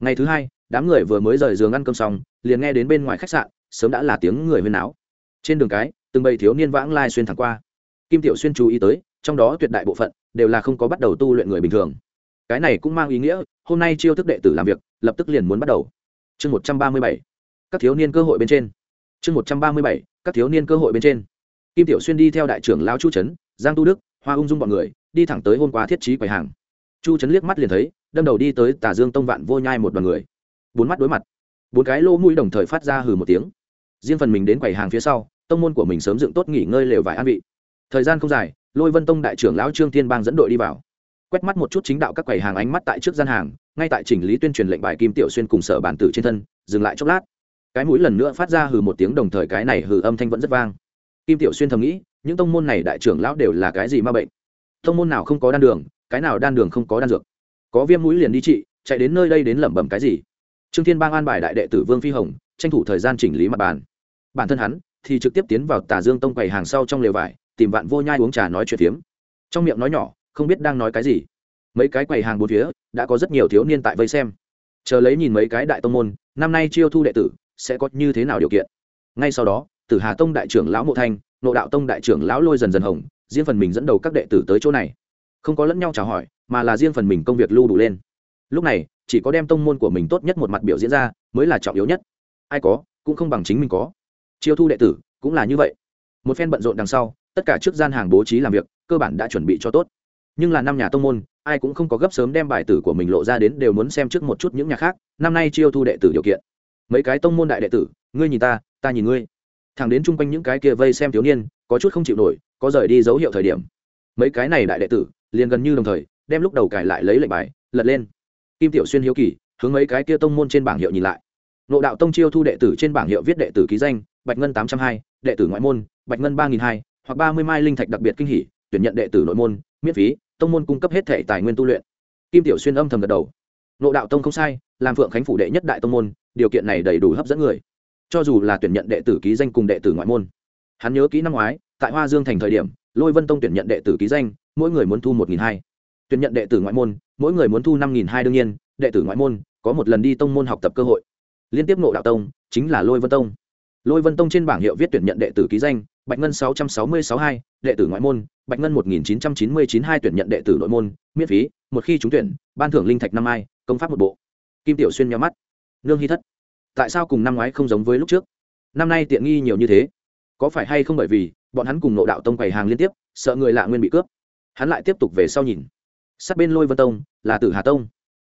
Ngày thứ hai, đám người vừa mới rời giường ăn cơm xong, liền nghe đến bên ngoài khách sạn, sớm đã là tiếng người huyên náo. Trên đường cái, từng bầy thiếu niên vãng lai xuyên thẳng qua. Kim tiểu xuyên chú ý tới, trong đó tuyệt đại bộ phận đều là không có bắt đầu tu luyện người bình thường. Cái này cũng mang ý nghĩa, hôm nay chiêu thức đệ tử làm việc, lập tức liền muốn bắt đầu. Chương một trăm ba mươi bảy. Các thiếu niên cơ hội bên trên. Chương một trăm ba mươi bảy. Các thiếu niên cơ hội bên trên. Kim tiểu xuyên đi theo đại trưởng lao chu trấn giang tu đức, hoa ung dung b ọ n người, đi thẳng tới hôm qua thiết trí quầy hàng. Chu trấn liếc mắt liền thấy, đâm đầu đi tới tà dương tông vạn vô nhai một đ o n người. Bốn mắt đối mặt. Bốn cái lô mũi đồng thời phát ra hừ một tiếng. Riêng phần mình đến quầy hàng phía sau, tông môn của mình sớm dựng tốt nghỉ ngơi lều vải an vị. Thời gian không dài lôi vân tông đại trưởng lão trương tiên bang dẫn đội đi vào. Quét mắt một chút chính đạo các quầy hàng ánh mắt tại trước gian hàng, ngay tại chỉnh lý tuyên truyền lệnh bài kim tiểu xuyên cùng sở bản tử trên thân, dừng lại chốc lát. Cái mũi lần nữa phát ra hừ một tiếng đồng thời cái này hừ âm thanh vẫn rất vang. Kim tiểu xuyên thầm nghĩ, những tông môn này đại trưởng lão đều là cái gì ma bệnh? Tông môn nào không có đan đường, cái nào đan đường không có đan dược? Có viêm mũi liền đi trị, chạy đến nơi đây đến lẩm bẩm cái gì? Trương thiên bang an bài đại đệ tử vương phi hồng, tranh thủ thời gian chỉnh lý mặt bàn. Bản thân hắn thì trực tiếp tiến vào tà dương tông quầy hàng sau trong lều vải tìm vạn vô nhai uống trà nói chuyện phiếm. Trong miệng nói nhỏ, không biết đang nói cái gì. Mấy cái quầy hàng bốn phía, đã có rất nhiều thiếu niên tại vây xem. Chờ lấy nhìn mấy cái đại tông môn, năm nay chiêu thu đệ tử, sẽ có như thế nào điều kiện? Ngay sau đó, tử hà tông đại trưởng lão mộ thanh nộ đạo tông đại trưởng lão lôi dần dần hồng, riêng phần mình dẫn đầu các đệ tử tới chỗ này. Không có lẫn nhau chào hỏi, mà là riêng phần mình công việc lưu đủ lên. Lúc này, chỉ có đem tông môn của mình tốt nhất một mặt biểu diễn ra, mới là trọng yếu nhất. Ai có, cũng không bằng chính mình có. Chiêu thu đệ tử, cũng là như vậy. Một phen bận rộn đằng sau tất cả trước gian hàng bố trí làm việc, cơ bản đã chuẩn bị cho tốt. Nhưng là năm nhà tông môn, ai cũng không có gấp sớm đem bài tử của mình lộ ra đến đều muốn xem trước một chút những nhà khác, năm nay chiêu thu đệ tử điều kiện. Mấy cái tông môn đại đệ tử, ngươi nhìn ta ta nhìn ngươi. Thẳng đến chung quanh những cái kia vây xem thiếu niên, có chút không chịu nổi, có rời đi dấu hiệu thời điểm. Mấy cái này đại đệ tử, liền gần như đồng thời, đem lúc đầu cải lại lấy lệnh bài, lật lên. Kim tiểu xuyên hiếu kỳ, hướng mấy cái kia tông môn trên bảng hiệu nhìn lại. Nộ đạo tông chiêu thu đệ tử trên bảng hiệu viết đệ tử ký danh, bạch ngân tám trăm hai, đệ tử ngoại môn, bạch ngân ba nghìn hai hoặc ba mươi mai linh thạch đặc biệt kinh hỉ, tuyển nhận đệ tử nội môn, miễn phí, tông môn cung cấp hết thể tài nguyên tu luyện. Kim tiểu xuyên âm thầm gật đầu. Nộ đạo tông không sai, làm phượng khánh phủ đệ nhất đại tông môn, điều kiện này đầy đủ hấp dẫn người. Cho dù là tuyển nhận đệ tử ký danh cùng đệ tử ngoại môn. Hắn nhớ kỹ năm ngoái, tại hoa dương thành thời điểm, lôi vân tông tuyển nhận đệ tử ký danh, mỗi người muốn thu một nghìn hai. Tuyển nhận đệ tử ngoại môn, mỗi người muốn thu năm nghìn hai đương nhiên, đệ tử ngoại môn, có một lần đi tông môn học tập cơ hội. Liên tiếp nộ đạo tông, chính là lôi vân tông. Lôi vân tông trên bảng hiệu viết tuyển nhận đệ tử ký danh bạch ngân sáu trăm sáu mươi sáu hai, đệ tử ngoại môn, bạch ngân một nghìn chín trăm chín mươi chín hai tuyển nhận đệ tử nội môn, miễn phí, một khi trúng tuyển, ban thưởng linh thạch năm ai công pháp một bộ. Kim tiểu xuyên nhắm mắt. Nương hy thất, tại sao cùng năm ngoái không giống với lúc trước? Năm nay tiện nghi nhiều như thế. Có phải hay không bởi vì, bọn hắn cùng nộ đạo tông quầy hàng liên tiếp, sợ người lạ nguyên bị cướp? Hắn lại tiếp tục về sau nhìn. Sát bên lôi vân tông, là tử hà tông.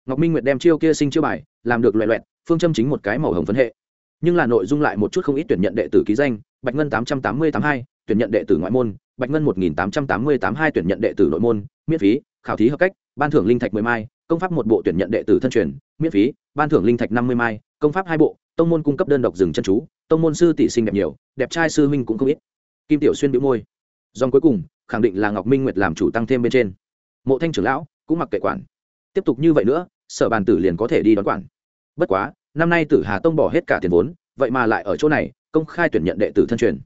Ngọc minh nguyệt đem chiêu kia sinh chiêu bài, làm được loẹ loẹt, phương châm chính một cái màu hồng phấn hệ nhưng là nội dung lại một chút không ít tuyển nhận đệ tử ký danh, bạch ngân tám trăm tám mươi tám hai, tuyển nhận đệ tử ngoại môn, bạch ngân một nghìn tám trăm tám mươi tám hai, tuyển nhận đệ tử nội môn, miễn phí, khảo thí hợp cách, ban thưởng linh thạch mười mai, công pháp một bộ tuyển nhận đệ tử thân truyền, miễn phí, ban thưởng linh thạch năm mươi mai, công pháp hai bộ, tông môn cung cấp đơn độc rừng chân chú, tông môn sư tỷ sinh đẹp nhiều, đẹp trai sư huynh cũng không ít. Kim tiểu xuyên bị môi. Dòng cuối cùng, khẳng định là ngọc minh nguyệt làm chủ tăng thêm bên trên. Mộ thanh trưởng lão cũng mặc kệ quản. Tiếp tục như vậy nữa, sở bàn tử liền có thể đi đón quản. Bất quá năm nay tử hà tông bỏ hết cả tiền vốn, vậy mà lại ở chỗ này, công khai tuyển nhận đệ tử thân truyền.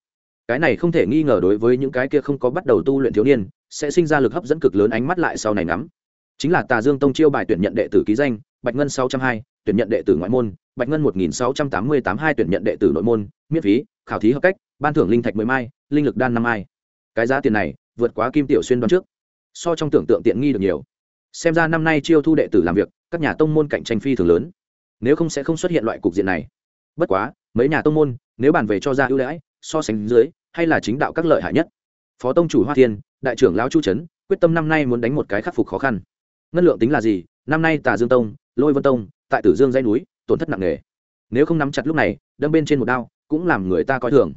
Cái này không thể nghi ngờ đối với những cái kia không có bắt đầu tu luyện thiếu niên, sẽ sinh ra lực hấp dẫn cực lớn ánh mắt lại sau này ngắm. Chính là tà dương tông chiêu bài tuyển nhận đệ tử ký danh, bạch ngân sáu trăm hai, tuyển nhận đệ tử ngoại môn, bạch ngân một nghìn sáu trăm tám mươi tám hai, tuyển nhận đệ tử nội môn, miễn phí, khảo thí hợp cách, ban thưởng linh thạch mười mai, linh lực đan năm mai. Cái giá tiền này, vượt quá kim tiểu xuyên đoán trước. So trong tưởng tượng tiện nghi được nhiều. Xem ra năm nay chiêu thu đệ tử làm việc, các nhà tông môn cạnh tranh phi thường lớn nếu không sẽ không xuất hiện loại cục diện này. Bất quá, mấy nhà tông môn, nếu bàn về cho ra ưu đãi, so sánh dưới, hay là chính đạo các lợi hại nhất. Phó tông chủ hoa thiên, đại trưởng lão chu trấn quyết tâm năm nay muốn đánh một cái khắc phục khó khăn. Ngân lượng tính là gì? Năm nay tà dương tông, lôi vân tông, tại tử dương dây núi, tổn thất nặng nề. Nếu không nắm chặt lúc này, đâm bên trên một đao, cũng làm người ta coi thường.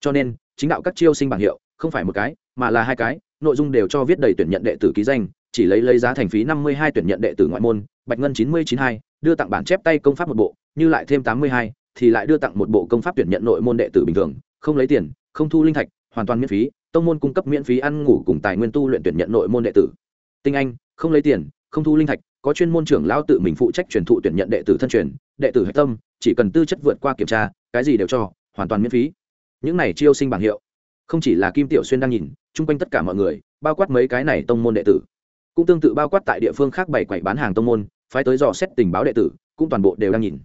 Cho nên, chính đạo các chiêu sinh bảng hiệu, không phải một cái, mà là hai cái, nội dung đều cho viết đầy tuyển nhận đệ tử ký danh chỉ lấy lấy giá thành phí năm mươi hai tuyển nhận đệ tử ngoại môn, bạch ngân chín mươi chín hai, đưa tặng bản chép tay công pháp một bộ, như lại thêm tám mươi hai, thì lại đưa tặng một bộ công pháp tuyển nhận nội môn đệ tử bình thường, không lấy tiền, không thu linh thạch, hoàn toàn miễn phí, tông môn cung cấp miễn phí ăn ngủ cùng tài nguyên tu luyện tuyển nhận nội môn đệ tử. Tinh anh, không lấy tiền, không thu linh thạch, có chuyên môn trưởng lao tự mình phụ trách truyền thụ tuyển nhận đệ tử thân truyền, đệ tử hạch tâm, chỉ cần tư chất vượt qua kiểm tra, cái gì đều cho, hoàn toàn miễn phí. Những này chiêu sinh bảng hiệu, không chỉ là kim tiểu xuyên đang nhìn, chung quanh tất cả mọi người, bao quát mấy cái này tông môn đệ tử cũng tương tự bao quát tại địa phương khác bày quậy bán hàng tông môn, phái tới dò xét tình báo đệ tử, cũng toàn bộ đều đang nhìn.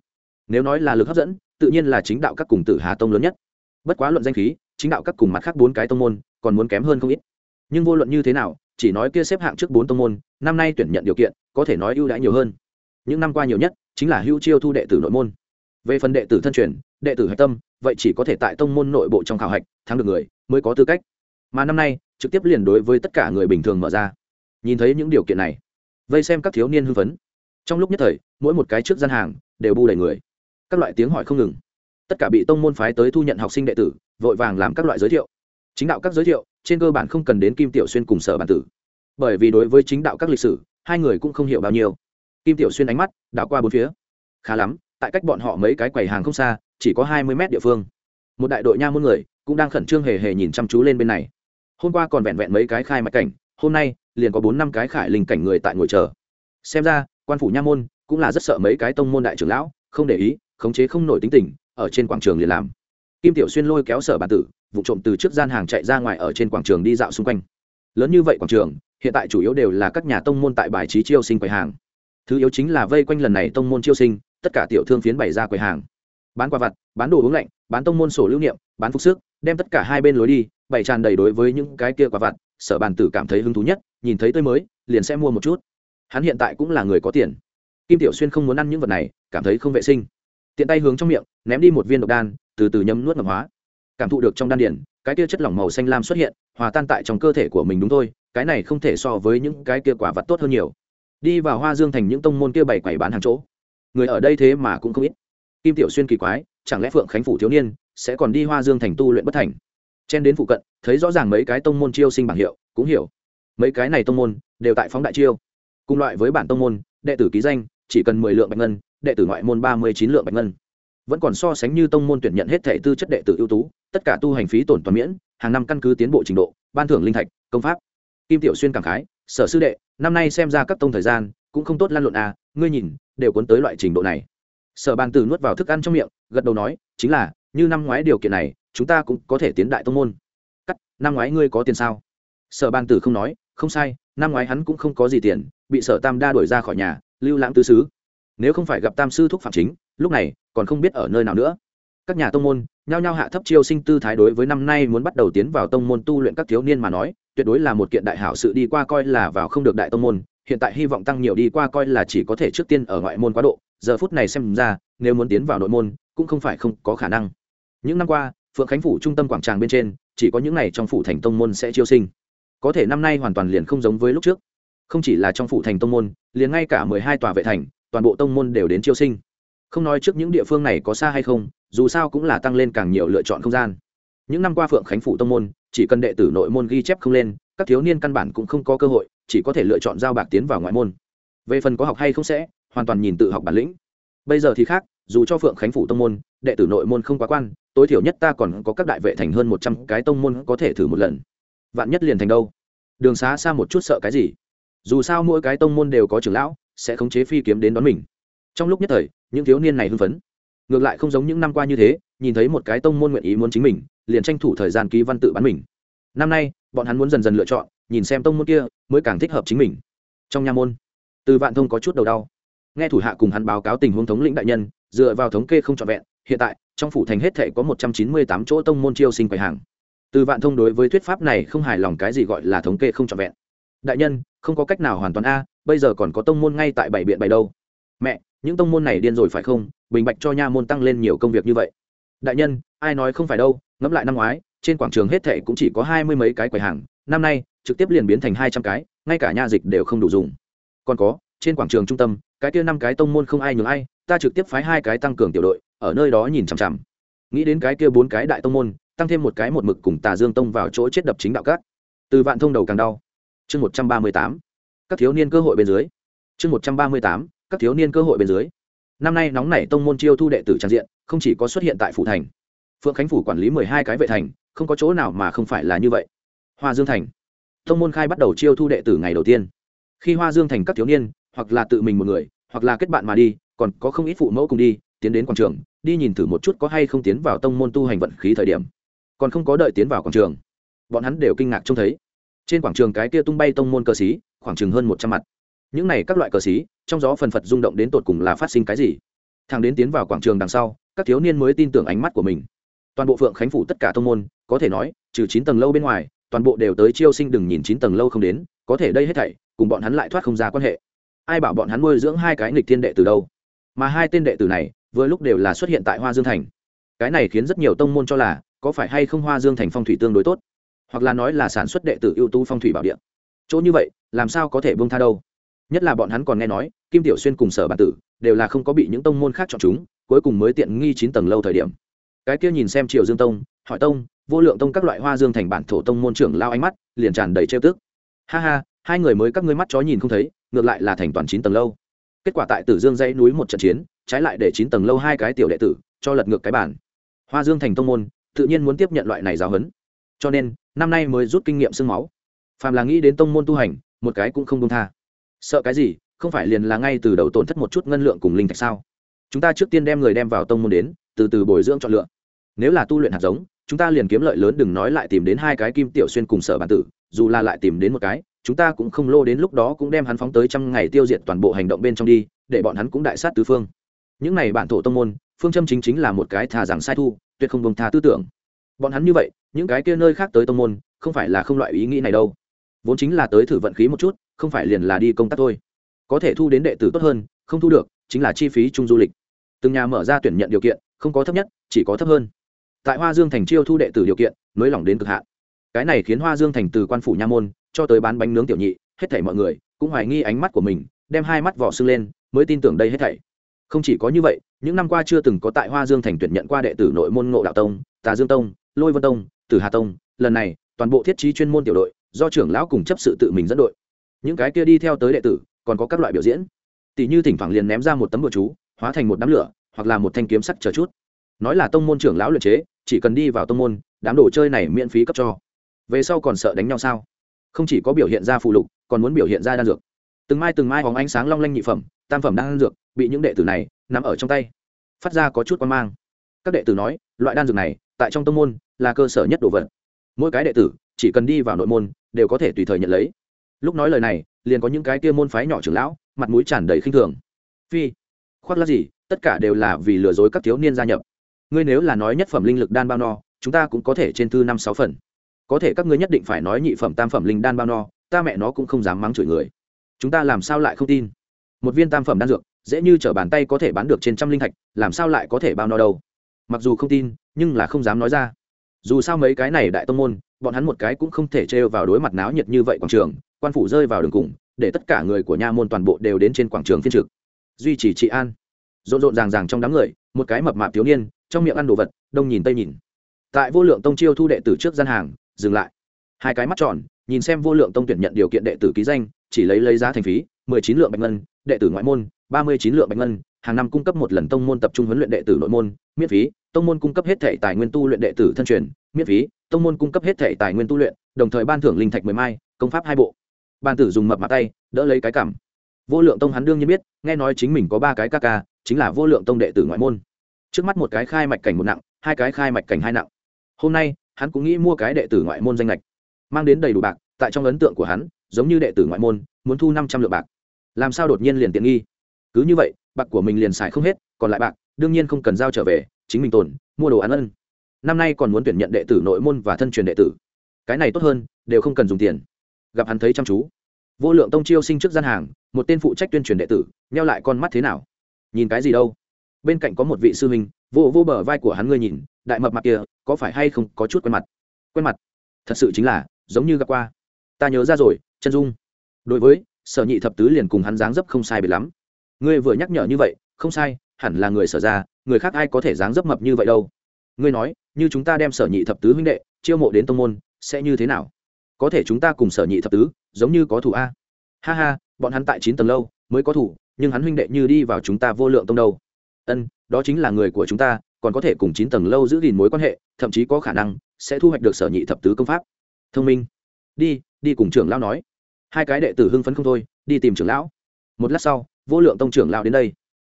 Nếu nói là lực hấp dẫn, tự nhiên là chính đạo các cùng tử hà tông lớn nhất. Bất quá luận danh khí, chính đạo các cùng mặt khác bốn cái tông môn, còn muốn kém hơn không ít. Nhưng vô luận như thế nào, chỉ nói kia xếp hạng trước bốn tông môn, năm nay tuyển nhận điều kiện, có thể nói ưu đãi nhiều hơn. Những năm qua nhiều nhất, chính là hưu chiêu thu đệ tử nội môn. Về phần đệ tử thân truyền, đệ tử hạch tâm, vậy chỉ có thể tại tông môn nội bộ trong khảo hạch, thắng được người, mới có tư cách. Mà năm nay, trực tiếp liền đối với tất cả người bình thường mở ra nhìn thấy những điều kiện này, vây xem các thiếu niên hưng phấn. Trong lúc nhất thời, mỗi một cái trước gian hàng đều bu đầy người. Các loại tiếng hỏi không ngừng. Tất cả bị tông môn phái tới thu nhận học sinh đệ tử, vội vàng làm các loại giới thiệu. Chính đạo các giới thiệu, trên cơ bản không cần đến kim tiểu xuyên cùng sở bản tử. Bởi vì đối với chính đạo các lịch sử, hai người cũng không hiểu bao nhiêu. Kim tiểu xuyên ánh mắt đảo qua bốn phía. Khá lắm, tại cách bọn họ mấy cái quầy hàng không xa, chỉ có hai mươi mét địa phương. Một đại đội nha môn người cũng đang khẩn trương hề hề nhìn chăm chú lên bên này. Hôm qua còn vẹn vẹn mấy cái khai mạch cảnh, hôm nay liền có bốn năm cái khải linh cảnh người tại ngồi chờ. Xem ra, quan phủ nha môn cũng là rất sợ mấy cái tông môn đại trưởng lão, không để ý, khống chế không nổi tính tình, ở trên quảng trường liền làm. Kim tiểu xuyên lôi kéo sở bản tử, vụ trộm từ trước gian hàng chạy ra ngoài ở trên quảng trường đi dạo xung quanh. Lớn như vậy quảng trường, hiện tại chủ yếu đều là các nhà tông môn tại bài trí chiêu sinh quầy hàng. Thứ yếu chính là vây quanh lần này tông môn chiêu sinh, tất cả tiểu thương phiến bày ra quầy hàng. Bán quà vặt, bán đồ uống lạnh, bán tông môn sổ lưu niệm, bán phục sức, đem tất cả hai bên lối đi, bày tràn đầy đối với những cái kia quà vặt sở bàn tử cảm thấy hứng thú nhất, nhìn thấy tươi mới, liền sẽ mua một chút. Hắn hiện tại cũng là người có tiền. Kim tiểu xuyên không muốn ăn những vật này, cảm thấy không vệ sinh. Tiện tay hướng trong miệng, ném đi một viên độc đan, từ từ nhấm nuốt ngầm hóa. Cảm thụ được trong đan điển, cái kia chất lỏng màu xanh lam xuất hiện, hòa tan tại trong cơ thể của mình đúng thôi, cái này không thể so với những cái kia quả vật tốt hơn nhiều. Đi vào hoa dương thành những tông môn kia bày quầy bán hàng chỗ. Người ở đây thế mà cũng không ít. Kim tiểu xuyên kỳ quái, chẳng lẽ phượng khánh phủ thiếu niên sẽ còn đi hoa dương thành tu luyện bất thành? Chen đến phụ cận, thấy rõ ràng mấy cái tông môn chiêu sinh bảng hiệu, cũng hiểu. Mấy cái này tông môn đều tại phóng đại chiêu. Cùng loại với bản tông môn, đệ tử ký danh chỉ cần mười lượng bạch ngân, đệ tử ngoại môn ba mươi chín lượng bạch ngân. Vẫn còn so sánh như tông môn tuyển nhận hết thể tư chất đệ tử ưu tú, tất cả tu hành phí tổn toàn miễn, hàng năm căn cứ tiến bộ trình độ, ban thưởng linh thạch, công pháp. Kim tiểu xuyên cảm khái, sở sư đệ, năm nay xem ra các tông thời gian cũng không tốt lan lộn à ngươi nhìn, đều cuốn tới loại trình độ này. Sở bàn tử nuốt vào thức ăn trong miệng, gật đầu nói, chính là, như năm ngoái điều kiện này chúng ta cũng có thể tiến đại tông môn. Cắt, năm ngoái ngươi có tiền sao? Sở bàn tử không nói, không sai, năm ngoái hắn cũng không có gì tiền, bị sở tam đa đuổi ra khỏi nhà, lưu lãng tứ xứ. Nếu không phải gặp tam sư thúc phạm chính, lúc này còn không biết ở nơi nào nữa. Các nhà tông môn, nhao nhao hạ thấp chiêu sinh tư thái đối với năm nay muốn bắt đầu tiến vào tông môn tu luyện các thiếu niên mà nói, tuyệt đối là một kiện đại hảo sự đi qua coi là vào không được đại tông môn, hiện tại hy vọng tăng nhiều đi qua coi là chỉ có thể trước tiên ở ngoại môn quá độ. Giờ phút này xem ra, nếu muốn tiến vào nội môn, cũng không phải không có khả năng. Những năm qua phượng khánh phủ trung tâm quảng tràng bên trên, chỉ có những n trong phủ thành tông môn sẽ chiêu sinh. Có thể năm nay hoàn toàn liền không giống với lúc trước. Không chỉ là trong phủ thành tông môn, liền ngay cả mười hai tòa vệ thành, toàn bộ tông môn đều đến chiêu sinh. Không nói trước những địa phương này có xa hay không, dù sao cũng là tăng lên càng nhiều lựa chọn không gian. Những năm qua phượng khánh phủ tông môn, chỉ cần đệ tử nội môn ghi chép không lên, các thiếu niên căn bản cũng không có cơ hội, chỉ có thể lựa chọn giao bạc tiến vào ngoại môn. Về phần có học hay không sẽ, hoàn toàn nhìn tự học bản lĩnh. Bây giờ thì khác, dù cho phượng khánh phủ tông môn, đệ tử nội môn không quá quan tối thiểu nhất ta còn có các đại vệ thành hơn một trăm cái tông môn có thể thử một lần. Vạn nhất liền thành đâu? Đường xá xa một chút sợ cái gì? Dù sao mỗi cái tông môn đều có trưởng lão, sẽ khống chế phi kiếm đến đón mình. Trong lúc nhất thời, những thiếu niên này hưng phấn. Ngược lại không giống những năm qua như thế, nhìn thấy một cái tông môn nguyện ý muốn chính mình, liền tranh thủ thời gian ký văn tự bán mình. Năm nay, bọn hắn muốn dần dần lựa chọn, nhìn xem tông môn kia, mới càng thích hợp chính mình. Trong nha môn, từ vạn thông có chút đầu đau. Nghe thủ hạ cùng hắn báo cáo tình huống thống lĩnh đại nhân, dựa vào thống kê không trọn vẹn, hiện tại trong phủ thành hết thể có một trăm chín mươi tám chỗ tông môn chiêu sinh quầy hàng. Từ vạn thông đối với thuyết pháp này không hài lòng cái gì gọi là thống kê không trọn vẹn. Đại nhân, không có cách nào hoàn toàn a, bây giờ còn có tông môn ngay tại bảy biện bảy đâu. Mẹ, những tông môn này điên rồi phải không? Bình bạch cho nha môn tăng lên nhiều công việc như vậy. Đại nhân, ai nói không phải đâu, ngẫm lại năm ngoái, trên quảng trường hết thệ cũng chỉ có hai mươi mấy cái quầy hàng, năm nay, trực tiếp liền biến thành hai trăm cái, ngay cả nha dịch đều không đủ dùng. Còn có, trên quảng trường trung tâm, cái kia năm cái tông môn không ai nhường ai, ta trực tiếp phái hai cái tăng cường tiểu đội ở nơi đó nhìn chằm chằm. Nghĩ đến cái kia bốn cái đại tông môn, tăng thêm một cái một mực cùng tà dương tông vào chỗ chết đập chính đạo cát từ vạn thông đầu càng đau. Chương một trăm ba mươi tám. Các thiếu niên cơ hội bên dưới. Chương một trăm ba mươi tám. Các thiếu niên cơ hội bên dưới. Năm nay nóng nảy tông môn chiêu thu đệ tử trang diện, không chỉ có xuất hiện tại phủ thành. Phượng khánh phủ quản lý mười hai cái vệ thành, không có chỗ nào mà không phải là như vậy. Hoa dương thành. Tông môn khai bắt đầu chiêu thu đệ tử ngày đầu tiên. Khi hoa dương thành các thiếu niên, hoặc là tự mình một người, hoặc là kết bạn mà đi, còn có không ít phụ mẫu cùng đi, tiến đến quảng trường đi nhìn thử một chút có hay không tiến vào tông môn tu hành vận khí thời điểm. Còn không có đợi tiến vào quảng trường, bọn hắn đều kinh ngạc trông thấy. Trên quảng trường cái kia tung bay tông môn cờ xí, khoảng chừng hơn một trăm mặt. Những này các loại cờ xí, trong gió phần phật rung động đến tột cùng là phát sinh cái gì? Thằng đến tiến vào quảng trường đằng sau, các thiếu niên mới tin tưởng ánh mắt của mình. Toàn bộ phượng khánh phủ tất cả tông môn, có thể nói, trừ chín tầng lâu bên ngoài, toàn bộ đều tới chiêu sinh đừng nhìn chín tầng lâu không đến, có thể đây hết thảy, cùng bọn hắn lại thoát không ra quan hệ. Ai bảo bọn hắn nuôi dưỡng hai cái nghịch thiên đệ từ đâu? Mà hai tên đệ tử này vừa lúc đều là xuất hiện tại hoa dương thành. Cái này khiến rất nhiều tông môn cho là, có phải hay không hoa dương thành phong thủy tương đối tốt? Hoặc là nói là sản xuất đệ tử ưu tú phong thủy bảo địa. Chỗ như vậy, làm sao có thể bông tha đâu? Nhất là bọn hắn còn nghe nói, kim tiểu xuyên cùng sở bản tử đều là không có bị những tông môn khác chọn chúng, cuối cùng mới tiện nghi chín tầng lâu thời điểm. Cái kia nhìn xem triều dương tông, hỏi tông, vô lượng tông các loại hoa dương thành bản thổ tông môn trưởng lao ánh mắt, liền tràn đầy trêu tức. Ha ha, hai người mới các ngươi mắt chó nhìn không thấy, ngược lại là thành toàn chín tầng lâu. Kết quả tại tử dương dãy núi một trận chiến trái lại để chín tầng lâu hai cái tiểu đệ tử, cho lật ngược cái bản hoa dương thành tông môn, tự nhiên muốn tiếp nhận loại này giáo huấn. Cho nên, năm nay mới rút kinh nghiệm sương máu. Phàm là nghĩ đến tông môn tu hành, một cái cũng không công tha. Sợ cái gì, không phải liền là ngay từ đầu tổn thất một chút ngân lượng cùng linh thạch sao? Chúng ta trước tiên đem người đem vào tông môn đến, từ từ bồi dưỡng chọn lựa. Nếu là tu luyện hạt giống, chúng ta liền kiếm lợi lớn đừng nói lại tìm đến hai cái kim tiểu xuyên cùng sở bản tử, dù là lại tìm đến một cái, chúng ta cũng không lô đến lúc đó cũng đem hắn phóng tới trăm ngày tiêu diệt toàn bộ hành động bên trong đi, để bọn hắn cũng đại sát tứ phương những này bản thổ tông môn, phương châm chính chính là một cái thà rằng sai thu, tuyệt không bông tha tư tưởng. Bọn hắn như vậy, những cái kia nơi khác tới tông môn, không phải là không loại ý nghĩ này đâu. Vốn chính là tới thử vận khí một chút, không phải liền là đi công tác thôi. Có thể thu đến đệ tử tốt hơn, không thu được, chính là chi phí chung du lịch. Từng nhà mở ra tuyển nhận điều kiện, không có thấp nhất, chỉ có thấp hơn. Tại hoa dương thành chiêu thu đệ tử điều kiện, nới lỏng đến cực hạn. Cái này khiến hoa dương thành từ quan phủ nha môn, cho tới bán bánh nướng tiểu nhị, hết thảy mọi người cũng hoài nghi ánh mắt của mình, đem hai mắt vỏ sưng lên, mới tin tưởng đây hết thảy không chỉ có như vậy, những năm qua chưa từng có tại hoa dương thành tuyển nhận qua đệ tử nội môn ngộ đạo tông, tà dương tông, lôi vân tông, tử hà tông. Lần này, toàn bộ thiết trí chuyên môn tiểu đội do trưởng lão cùng chấp sự tự mình dẫn đội. Những cái kia đi theo tới đệ tử, còn có các loại biểu diễn. Tỷ như thỉnh thoảng liền ném ra một tấm bừa chú, hóa thành một đám lửa, hoặc là một thanh kiếm sắc chờ chút. Nói là tông môn trưởng lão luyện chế, chỉ cần đi vào tông môn, đám đồ chơi này miễn phí cấp cho. Về sau còn sợ đánh nhau sao? Không chỉ có biểu hiện ra phụ lục, còn muốn biểu hiện ra đan dược. Từng mai từng mai hóng ánh sáng long lanh nhị phẩm, tam phẩm đan dược bị những đệ tử này nắm ở trong tay, phát ra có chút quan mang. Các đệ tử nói, loại đan dược này, tại trong tông môn, là cơ sở nhất đồ vật. Mỗi cái đệ tử, chỉ cần đi vào nội môn, đều có thể tùy thời nhận lấy. Lúc nói lời này, liền có những cái kia môn phái nhỏ trưởng lão, mặt mũi tràn đầy khinh thường. Phi, khoác lát gì, tất cả đều là vì lừa dối các thiếu niên gia nhập. Ngươi nếu là nói nhất phẩm linh lực đan bao no, chúng ta cũng có thể trên thư năm sáu phần. Có thể các ngươi nhất định phải nói nhị phẩm, tam phẩm linh đan bao no, ta mẹ nó cũng không dám mắng chửi người. Chúng ta làm sao lại không tin? Một viên tam phẩm đan dược dễ như t r ở bàn tay có thể bán được trên trăm linh thạch, làm sao lại có thể bao no đâu? Mặc dù không tin, nhưng là không dám nói ra. Dù sao mấy cái này đại tông môn, bọn hắn một cái cũng không thể trêu vào đối mặt náo nhiệt như vậy quảng trường, quan phủ rơi vào đường cùng, để tất cả người của nha môn toàn bộ đều đến trên quảng trường phiên trực. Duy trì trị an. Rộn rộn ràng ràng trong đám người, một cái mập mạp thiếu niên, trong miệng ăn đồ vật, đông nhìn tây nhìn. Tại vô lượng tông chiêu thu đệ tử trước gian hàng, dừng lại. Hai cái mắt tròn, nhìn xem vô lượng tông tuyển nhận điều kiện đệ tử ký danh, chỉ lấy lấy giá thành phí, mười chín lượng bạch ngân, đệ tử ngoại môn ba mươi chín lượng bạch ngân, hàng năm cung cấp một lần tông môn tập trung huấn luyện đệ tử nội môn, miễn phí, tông môn cung cấp hết thể tài nguyên tu luyện đệ tử thân truyền, miễn phí, tông môn cung cấp hết thể tài nguyên tu luyện, đồng thời ban thưởng linh thạch mười mai, công pháp hai bộ. Ban tử dùng mập mặt tay, đỡ lấy cái cảm. Vô lượng tông hắn đương nhiên biết, nghe nói chính mình có ba cái ca ca, chính là vô lượng tông đệ tử ngoại môn. Trước mắt một cái khai mạch cảnh một nặng, hai cái khai mạch cảnh hai nặng. Hôm nay, hắn cũng nghĩ mua cái đệ tử ngoại môn danh lệch, mang đến đầy đủ bạc, tại trong ấn tượng của hắn, giống như đệ tử ngoại môn, muốn thu năm trăm lượng bạc. Làm sao đột nhiên liền tiện nghi? Cứ như vậy, bạc của mình liền xài không hết, còn lại bạc, đương nhiên không cần giao trở về, chính mình tồn, mua đồ ăn ân. Năm nay còn muốn tuyển nhận đệ tử nội môn và thân truyền đệ tử. Cái này tốt hơn, đều không cần dùng tiền. Gặp hắn thấy chăm chú. Vô lượng tông chiêu sinh trước gian hàng, một tên phụ trách tuyên truyền đệ tử neo lại con mắt thế nào? Nhìn cái gì đâu? Bên cạnh có một vị sư huynh, vô vô bờ vai của hắn ngươi nhìn, đại mập mặt kia, có phải hay không có chút quen mặt? Quen mặt? Thật sự chính là, giống như gặp qua. Ta nhớ ra rồi, chân dung. Đối với, sở nhị thập tứ liền cùng hắn dáng dấp không sai biệt lắm ngươi vừa nhắc nhở như vậy, không sai, hẳn là người sở ra, người khác ai có thể dáng dấp mập như vậy đâu. Ngươi nói, như chúng ta đem sở nhị thập tứ huynh đệ, chiêu mộ đến tông môn, sẽ như thế nào? Có thể chúng ta cùng sở nhị thập tứ, giống như có thủ a. Ha ha, bọn hắn tại chín tầng lâu, mới có thủ, nhưng hắn huynh đệ như đi vào chúng ta vô lượng tông đâu. Ân, đó chính là người của chúng ta, còn có thể cùng chín tầng lâu giữ gìn mối quan hệ, thậm chí có khả năng sẽ thu hoạch được sở nhị thập tứ công pháp. Thông minh. Đi đi cùng trưởng lão nói. Hai cái đệ tử hưng phấn không thôi, đi tìm trưởng lão. Một lát sau vô lượng tông trưởng lão đến đây.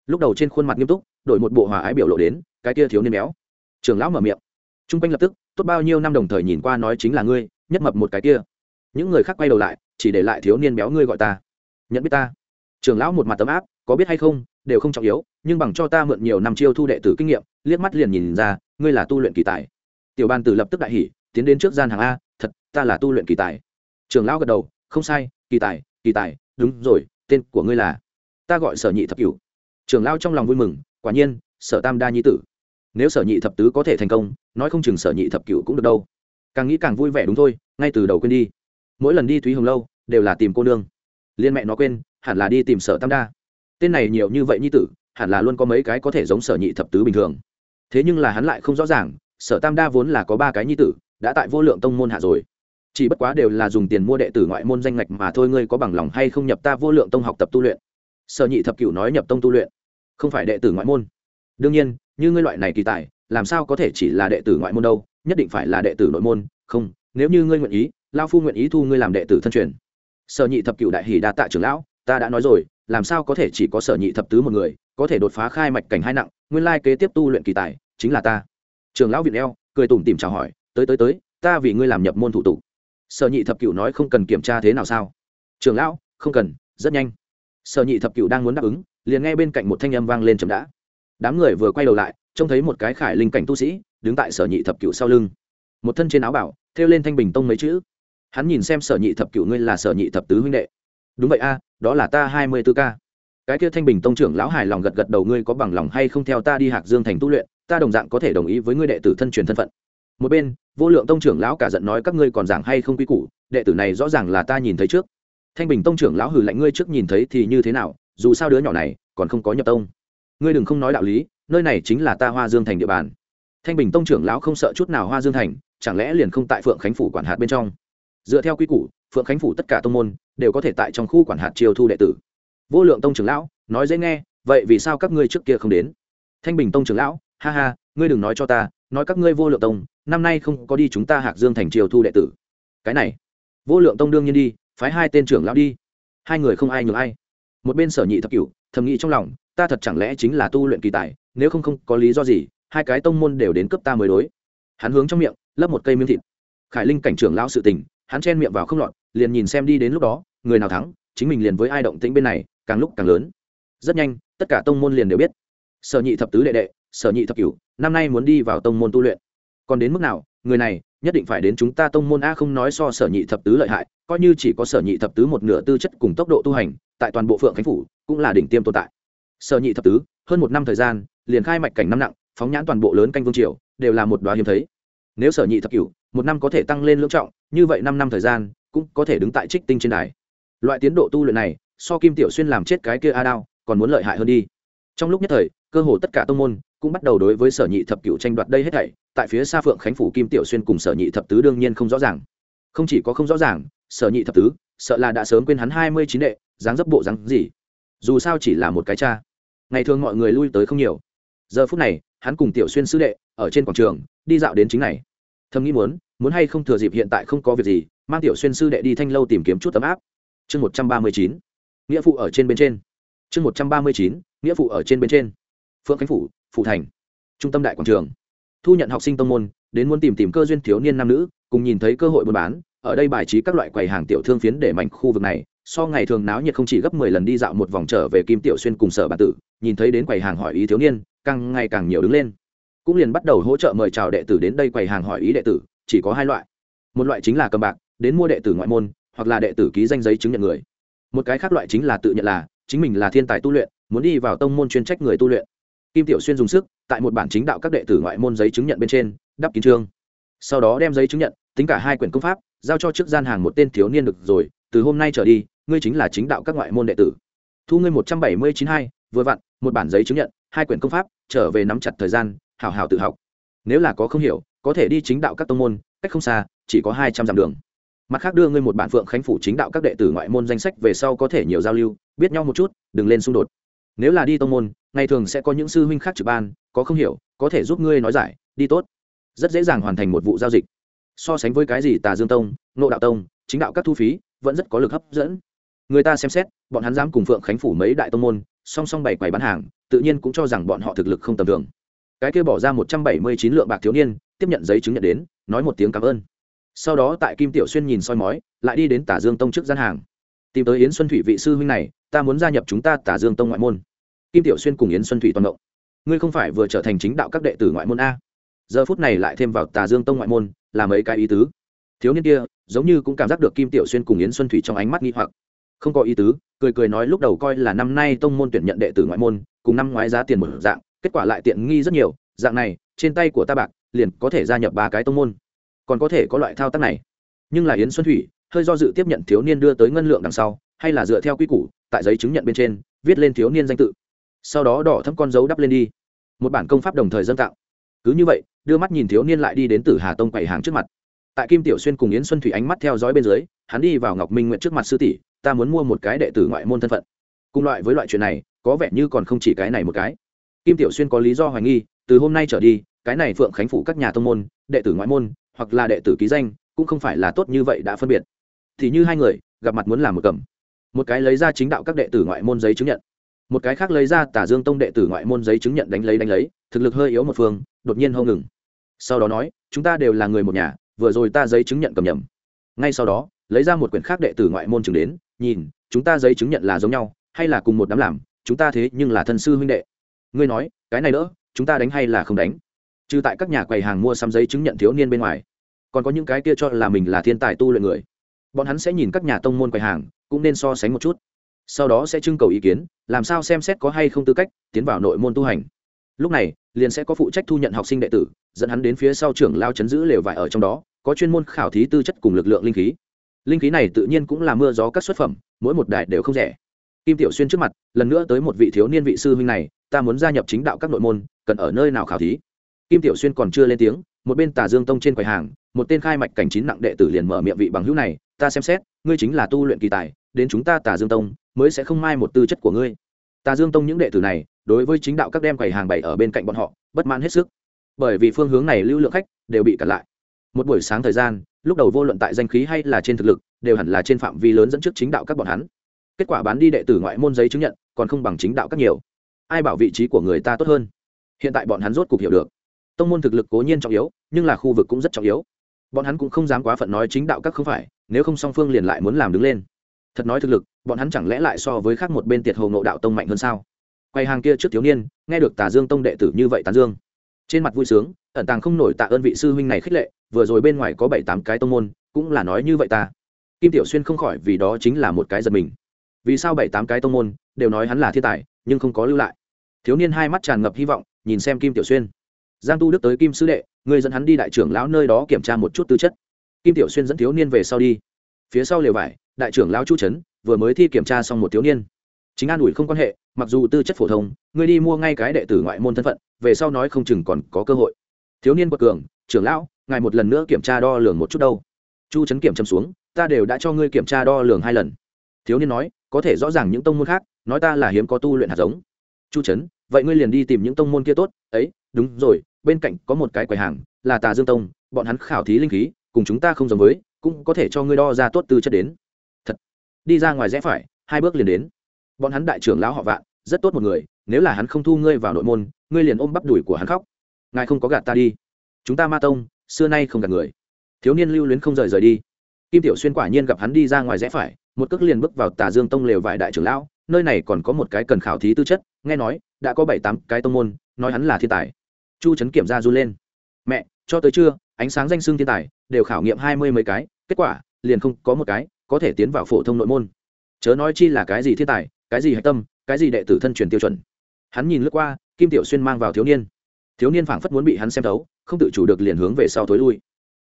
Lúc đầu trên khuôn mặt nghiêm túc, đổi một bộ hòa ái biểu lộ đến, cái kia thiếu niên béo. Trưởng lão mở miệng. T r u n g quanh lập tức, tốt bao nhiêu năm đồng thời nhìn qua nói chính là ngươi, nhất mập một cái kia. Những người khác quay đầu lại, chỉ để lại thiếu niên béo ngươi gọi ta. Nhận biết ta. Trưởng lão một mặt tấm áp, có biết hay không, đều không trọng yếu, nhưng bằng cho ta mượn nhiều năm chiêu thu đệ tử kinh nghiệm, liếc mắt liền nhìn ra, ngươi là tu luyện kỳ tài. Tiểu ban tử lập tức đại hỉ, tiến đến trước gian hàng a, thật, ta là tu luyện kỳ tài. Trưởng lão gật đầu, không sai, kỳ tài kỳ tài, đúng rồi, tên của ngươi là ta gọi sở nhị thập cửu. Trưởng lao trong lòng vui mừng, quả nhiên, sở tam đa nhi tử. Nếu sở nhị thập tứ có thể thành công, nói không chừng sở nhị thập cửu cũng được đâu. Càng nghĩ càng vui vẻ đúng thôi, ngay từ đầu quên đi. Mỗi lần đi thúy hồng lâu, đều là tìm cô nương. Liên mẹ nó quên, hẳn là đi tìm sở tam đa. Tên này nhiều như vậy nhi tử, hẳn là luôn có mấy cái có thể giống sở nhị thập tứ bình thường. Thế nhưng là hắn lại không rõ ràng, sở tam đa vốn là có ba cái nhi tử, đã tại vô lượng tông môn hạ rồi. Chỉ bất quá đều là dùng tiền mua đệ tử ngoại môn danh ngạch mà thôi, ngươi có bằng lòng hay không nhập ta vô lượng tông học tập tu luyện? Sở nhị thập cửu nói nhập tông tu luyện, không phải đệ tử ngoại môn. Đương nhiên, như ngươi loại này kỳ tài, làm sao có thể chỉ là đệ tử ngoại môn đâu, nhất định phải là đệ tử nội môn. Không, nếu như ngươi nguyện ý lao phu nguyện ý thu ngươi làm đệ tử thân truyền. Sở nhị thập cửu đại hỷ đa tạ trưởng lão, ta đã nói rồi, làm sao có thể chỉ có sở nhị thập tứ một người, có thể đột phá khai mạch cảnh hai nặng, nguyên lai kế tiếp tu luyện kỳ tài, chính là ta. Trưởng lão viện eo, cười tủm tìm chào hỏi, tới tới tới, ta vì ngươi làm nhập môn thủ tục. Sở nhị thập cửu nói không cần kiểm tra thế nào sao? Trưởng lão, không cần, rất nhanh sở nhị thập cựu đang muốn đáp ứng, liền nghe bên cạnh một thanh âm vang lên chậm đã. Đám người vừa quay đầu lại, trông thấy một cái khải linh cảnh tu sĩ, đứng tại sở nhị thập cựu sau lưng. Một thân trên áo bảo, thêu lên thanh bình tông mấy chữ. Hắn nhìn xem sở nhị thập cựu ngươi là sở nhị thập tứ huynh đệ. Đúng vậy a, đó là ta hai mươi b ố ca. Cái kia thanh bình tông trưởng lão hài lòng gật gật đầu, ngươi có bằng lòng hay không theo ta đi hạc dương thành tu luyện, ta đồng dạng có thể đồng ý với ngươi đệ tử thân truyền thân phận. Một bên, vô lượng tông trưởng lão cả giận nói các ngươi còn giảng hay không quy củ, đệ tử này rõ ràng là ta nhìn thấy trước thanh bình tông trưởng lão hử lạnh ngươi trước nhìn thấy thì như thế nào, dù sao đứa nhỏ này còn không có nhập tông. Ngươi đừng không nói đạo lý, nơi này chính là ta hoa dương thành địa bàn. Thanh bình tông trưởng lão không sợ chút nào hoa dương thành, chẳng lẽ liền không tại phượng khánh phủ quản hạt bên trong? Dựa theo quy củ, phượng khánh phủ tất cả tông môn đều có thể tại trong khu quản hạt chiêu thu đệ tử. Vô lượng tông trưởng lão, nói dễ nghe, vậy vì sao các ngươi trước kia không đến? Thanh bình tông trưởng lão, ha ha, ngươi đừng nói cho ta, nói các ngươi vô lượng tông, năm nay không có đi chúng ta hạc dương thành chiêu thu đệ tử. Cái này, vô lượng tông đương nhiên đi phái hai tên trưởng lão đi. Hai người không ai nhường ai. Một bên sở nhị thập cửu, thầm nghĩ trong lòng, ta thật chẳng lẽ chính là tu luyện kỳ tài, nếu không không có lý do gì, hai cái tông môn đều đến cấp ta mới đối. Hắn hướng trong miệng, lấp một cây miếng thịt. Khải linh cảnh trưởng lão sự tình, hắn chen miệng vào không lọt, liền nhìn xem đi đến lúc đó, người nào thắng, chính mình liền với ai động tĩnh bên này, càng lúc càng lớn. Rất nhanh, tất cả tông môn liền đều biết. Sở nhị thập tứ đệ đệ, sở nhị thập cửu, năm nay muốn đi vào tông môn tu luyện còn đến mức nào, người này, nhất định phải đến chúng ta tông môn a không nói so sở nhị thập tứ lợi hại, coi như chỉ có sở nhị thập tứ một nửa tư chất cùng tốc độ tu hành, tại toàn bộ phượng khánh phủ, cũng là đỉnh tiêm tồn tại. Sở nhị thập tứ, hơn một năm thời gian, liền khai mạch cảnh năm nặng, phóng nhãn toàn bộ lớn canh vương triều, đều là một đoá hiếm thấy. Nếu sở nhị thập cửu, một năm có thể tăng lên lưỡng trọng, như vậy năm năm thời gian, cũng có thể đứng tại trích tinh trên đài. Loại tiến độ tu luyện này, so kim tiểu xuyên làm chết cái kia a đao, còn muốn lợi hại hơn đi. Trong lúc nhất thời, cơ hồ tất cả tông môn cũng bắt đầu đối với sở nhị thập cửu tranh đoạt đây hết thảy, tại phía xa phượng khánh phủ kim tiểu xuyên cùng sở nhị thập tứ đương nhiên không rõ ràng. Không chỉ có không rõ ràng, sở nhị thập tứ, sợ là đã sớm quên hắn hai mươi chín đệ, dáng dấp bộ dáng gì. Dù sao chỉ là một cái cha. Ngày thường mọi người lui tới không nhiều. Giờ phút này, hắn cùng tiểu xuyên sư đệ, ở trên quảng trường, đi dạo đến chính này. Thầm nghĩ muốn muốn hay không thừa dịp hiện tại không có việc gì, mang tiểu xuyên sư đệ đi thanh lâu tìm kiếm chút tấm áp. Chương một trăm ba mươi chín, nghĩa phụ ở trên bên trên. Chương một trăm ba mươi chín, nghĩa phụ ở trên bên trên. Phượng khánh phủ Phụ thành, trung tâm đại quảng trường. Thu nhận học sinh tông môn, đến muốn tìm tìm cơ duyên thiếu niên nam nữ, cùng nhìn thấy cơ hội buôn bán, ở đây bài trí các loại quầy hàng tiểu thương phiến để mảnh khu vực này. So ngày thường náo nhiệt không chỉ gấp mười lần đi dạo một vòng trở về kim tiểu xuyên cùng sở bản tử, nhìn thấy đến quầy hàng hỏi ý thiếu niên, càng ngày càng nhiều đứng lên. Cũng liền bắt đầu hỗ trợ mời chào đệ tử đến đây quầy hàng hỏi ý đệ tử, chỉ có hai loại. Một loại chính là cầm bạc, đến mua đệ tử ngoại môn, hoặc là đệ tử ký danh giấy chứng nhận người. Một cái khác loại chính là tự nhận là, chính mình là thiên tài tu luyện, muốn đi vào tông môn chuyên trách người tu luyện kim tiểu xuyên dùng sức, tại một bản chính đạo các đệ tử ngoại môn giấy chứng nhận bên trên, đắp kín trương sau đó đem giấy chứng nhận, tính cả hai quyển công pháp, giao cho trước gian hàng một tên thiếu niên được rồi, từ hôm nay trở đi, ngươi chính là chính đạo các ngoại môn đệ tử. Thu ngươi một trăm bảy mươi chín hai, vừa vặn, một bản giấy chứng nhận, hai quyển công pháp, trở về nắm chặt thời gian hào hào tự học. Nếu là có không hiểu, có thể đi chính đạo các tông môn, cách không xa, chỉ có hai trăm dặm đường. Mặt khác đưa ngươi một bản phượng khánh phủ chính đạo các đệ tử ngoại môn danh sách về sau có thể nhiều giao lưu, biết nhau một chút, đừng lên xung đột nếu là đi tông môn, ngày thường sẽ có những sư huynh khác trực ban, có không hiểu, có thể giúp ngươi nói giải, đi tốt. Rất dễ dàng hoàn thành một vụ giao dịch. So sánh với cái gì tà dương tông nộ đạo tông, chính đạo các thu phí, vẫn rất có lực hấp dẫn. Người ta xem xét, bọn hắn dám cùng phượng khánh phủ mấy đại tông môn, song song bày quầy bán hàng, tự nhiên cũng cho rằng bọn họ thực lực không tầm thường. Cái kia bỏ ra một trăm bảy mươi chín lượng bạc thiếu niên, tiếp nhận giấy chứng nhận đến, nói một tiếng cảm ơn. Sau đó tại kim tiểu xuyên nhìn soi mói, lại đi đến tả dương tông trước gian hàng. Tìm tới yến xuân thủy vị sư huynh này ta muốn gia nhập chúng ta tả dương tông ngoại môn. Kim tiểu xuyên cùng yến xuân thủy toàn động. Ngươi không phải vừa trở thành chính đạo các đệ tử ngoại môn a. Giờ phút này lại thêm vào tà dương tông ngoại môn, là mấy cái ý tứ. Thiếu niên kia, giống như cũng cảm giác được kim tiểu xuyên cùng yến xuân thủy trong ánh mắt nghi hoặc. Không có ý tứ, cười cười nói lúc đầu coi là năm nay tông môn tuyển nhận đệ tử ngoại môn, cùng năm ngoái giá tiền một dạng, kết quả lại tiện nghi rất nhiều, dạng này, trên tay của ta bạc, liền có thể gia nhập ba cái tông môn. Còn có thể có loại thao tác này. Nhưng là yến xuân thủy, hơi do dự tiếp nhận thiếu niên đưa tới ngân lượng đằng sau hay là dựa theo quy củ, tại giấy chứng nhận bên trên, viết lên thiếu niên danh tự. Sau đó đỏ thấm con dấu đắp lên đi. Một bản công pháp đồng thời dân tạo. Cứ như vậy, đưa mắt nhìn thiếu niên lại đi đến tử hà tông quầy hàng trước mặt. Tại kim tiểu xuyên cùng yến xuân thủy ánh mắt theo dõi bên dưới, hắn đi vào ngọc minh nguyện trước mặt sư tỷ, ta muốn mua một cái đệ tử ngoại môn thân phận. Cùng loại với loại chuyện này, có vẻ như còn không chỉ cái này một cái. Kim tiểu xuyên có lý do hoài nghi, từ hôm nay trở đi, cái này phượng khánh phủ các nhà tông môn, đệ tử ngoại môn, hoặc là đệ tử ký danh, cũng không phải là tốt như vậy đã phân biệt. Thì như hai người, gặp mặt muốn làm một cầm một cái lấy ra chính đạo các đệ tử ngoại môn giấy chứng nhận. Một cái khác lấy ra tả dương tông đệ tử ngoại môn giấy chứng nhận đánh lấy đánh lấy, thực lực hơi yếu một phương, đột nhiên hâu ngừng. Sau đó nói, chúng ta đều là người một nhà, vừa rồi ta giấy chứng nhận cầm nhầm. Ngay sau đó, lấy ra một quyển khác đệ tử ngoại môn chứng đến, nhìn, chúng ta giấy chứng nhận là giống nhau, hay là cùng một đám làm, chúng ta thế nhưng là thân sư huynh đệ. Ngươi nói, cái này đỡ, chúng ta đánh hay là không đánh? Trừ tại các nhà quầy hàng mua xăm giấy chứng nhận thiếu niên bên ngoài, còn có những cái kia cho là mình là thiên tài tu luyện người. Bọn hắn sẽ nhìn các nhà tông môn quầy hàng cũng nên so sánh một chút. Sau đó sẽ trưng cầu ý kiến, làm sao xem xét có hay không tư cách tiến vào nội môn tu hành. Lúc này, liền sẽ có phụ trách thu nhận học sinh đệ tử, dẫn hắn đến phía sau trưởng lao chấn giữ lều vải ở trong đó, có chuyên môn khảo thí tư chất cùng lực lượng linh khí. Linh khí này tự nhiên cũng là mưa gió các xuất phẩm, mỗi một đài đều không rẻ. Kim tiểu xuyên trước mặt, lần nữa tới một vị thiếu niên vị sư huynh này, ta muốn gia nhập chính đạo các nội môn, cần ở nơi nào khảo thí? Kim tiểu xuyên còn chưa lên tiếng, một bên tà dương tông trên quầy hàng, một tên khai mạch cảnh chín nặng đệ tử liền mở miệng vị bằng hữu này, ta xem xét, ngươi chính là tu luyện kỳ tài đến chúng ta tà dương tông, mới sẽ không mai một tư chất của ngươi. Tà dương tông những đệ tử này, đối với chính đạo các đem quầy hàng bày ở bên cạnh bọn họ, bất mãn hết sức. Bởi vì phương hướng này lưu lượng khách đều bị cản lại. Một buổi sáng thời gian, lúc đầu vô luận tại danh khí hay là trên thực lực, đều hẳn là trên phạm vi lớn dẫn trước chính đạo các bọn hắn. Kết quả bán đi đệ tử ngoại môn giấy chứng nhận, còn không bằng chính đạo các nhiều. Ai bảo vị trí của người ta tốt hơn? Hiện tại bọn hắn rốt cục hiểu được. Tông môn thực lực cố nhiên trọng yếu, nhưng là khu vực cũng rất trọng yếu. Bọn hắn cũng không dám quá phận nói chính đạo các không phải, nếu không song phương liền lại muốn làm đứng lên thật nói thực lực, bọn hắn chẳng lẽ lại so với khác một bên tiệt hồ ngộ đạo tông mạnh hơn sao? Quay hàng kia trước thiếu niên, nghe được tà dương tông đệ tử như vậy tán dương. Trên mặt vui sướng, ẩn tàng không nổi tạ ơn vị sư huynh này khích lệ, vừa rồi bên ngoài có bảy tám cái tông môn, cũng là nói như vậy ta. Kim tiểu xuyên không khỏi vì đó chính là một cái giật mình. Vì sao bảy tám cái tông môn, đều nói hắn là thiên tài, nhưng không có lưu lại? Thiếu niên hai mắt tràn ngập hy vọng, nhìn xem kim tiểu xuyên. Giang tu đức tới kim sư đệ người dẫn hắn đi đại trưởng lão nơi đó kiểm tra một chút tư chất. Kim tiểu xuyên dẫn thiếu niên về sau đi. Phía sau lều vải đại trưởng lão chu trấn vừa mới thi kiểm tra xong một thiếu niên. Chính an ủi không quan hệ, mặc dù tư chất phổ thông, người đi mua ngay cái đệ tử ngoại môn thân phận, về sau nói không chừng còn có cơ hội. Thiếu niên quật cường, trưởng lão, ngài một lần nữa kiểm tra đo lường một chút đâu. Chu trấn kiểm châm xuống, ta đều đã cho ngươi kiểm tra đo lường hai lần. Thiếu niên nói, có thể rõ ràng những tông môn khác, nói ta là hiếm có tu luyện hạt giống. Chu trấn vậy ngươi liền đi tìm những tông môn kia tốt. Ấy, đúng rồi, bên cạnh có một cái quầy hàng, là tà dương tông, bọn hắn khảo thí linh khí, cùng chúng ta không giống với, cũng có thể cho ngươi đo ra tốt tư chất đến đi ra ngoài rẽ phải, hai bước liền đến. Bọn hắn đại trưởng lão họ vạn, rất tốt một người, nếu là hắn không thu ngươi vào nội môn, ngươi liền ôm bắp đùi của hắn khóc. Ngài không có gạt ta đi. Chúng ta ma tông, xưa nay không gạt người. Thiếu niên lưu luyến không rời rời đi. Kim tiểu xuyên quả nhiên gặp hắn đi ra ngoài rẽ phải, một cước liền bước vào tà dương tông lều vải đại trưởng lão, nơi này còn có một cái cần khảo thí tư chất, nghe nói, đã có bảy tám cái tông môn, nói hắn là thiên tài. Chu trấn kiểm ra run lên. Mẹ, cho tới trưa, ánh sáng danh xưng thiên tài, đều khảo nghiệm hai mươi mấy cái, kết quả, liền không có một cái có thể tiến vào phổ thông nội môn. Chớ nói chi là cái gì thiên tài, cái gì hạch tâm, cái gì đệ tử thân truyền tiêu chuẩn. Hắn nhìn lướt qua, kim tiểu xuyên mang vào thiếu niên. Thiếu niên phảng phất muốn bị hắn xem thấu, không tự chủ được liền hướng về sau thối lui.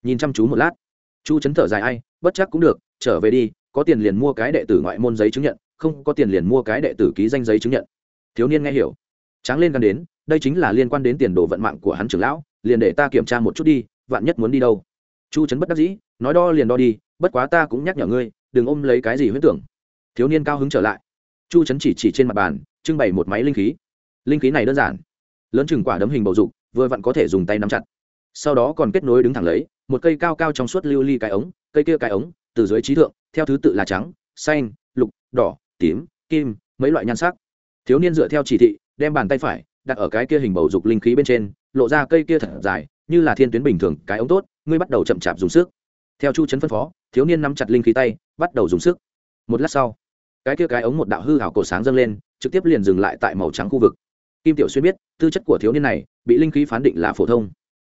Nhìn chăm chú một lát. Chu chấn thở dài ai, bất chắc cũng được, trở về đi, có tiền liền mua cái đệ tử ngoại môn giấy chứng nhận, không có tiền liền mua cái đệ tử ký danh giấy chứng nhận. Thiếu niên nghe hiểu. Tráng lên gần đến, đây chính là liên quan đến tiền đồ vận mạng của hắn trưởng lão, liền để ta kiểm tra một chút đi, vạn nhất muốn đi đâu. Chu trấn bất đắc dĩ, nói đo liền đo đi bất quá ta cũng nhắc nhở ngươi, đừng ôm lấy cái gì huyết tưởng. Thiếu niên cao hứng trở lại. Chu trấn chỉ chỉ trên mặt bàn, trưng bày một máy linh khí. Linh khí này đơn giản. Lớn chừng quả đấm hình bầu dục, vừa vặn có thể dùng tay nắm chặt. Sau đó còn kết nối đứng thẳng lấy, một cây cao cao trong suốt lưu ly cái ống, cây kia cái ống, từ dưới trí thượng, theo thứ tự là trắng, xanh, lục, đỏ, tím, kim, mấy loại nhan sắc. Thiếu niên dựa theo chỉ thị, đem bàn tay phải đặt ở cái kia hình bầu dục linh khí bên trên, lộ ra cây kia thật dài, như là thiên tuyến bình thường, cái ống tốt, ngươi bắt đầu chậm chạp dùng sức. Theo chu trấn phân phó thiếu niên nắm chặt linh khí tay, bắt đầu dùng sức. Một lát sau, cái kia cái ống một đạo hư hảo cổ sáng dâng lên, trực tiếp liền dừng lại tại màu trắng khu vực. Kim tiểu xuyên biết, tư chất của thiếu niên này, bị linh khí phán định là phổ thông.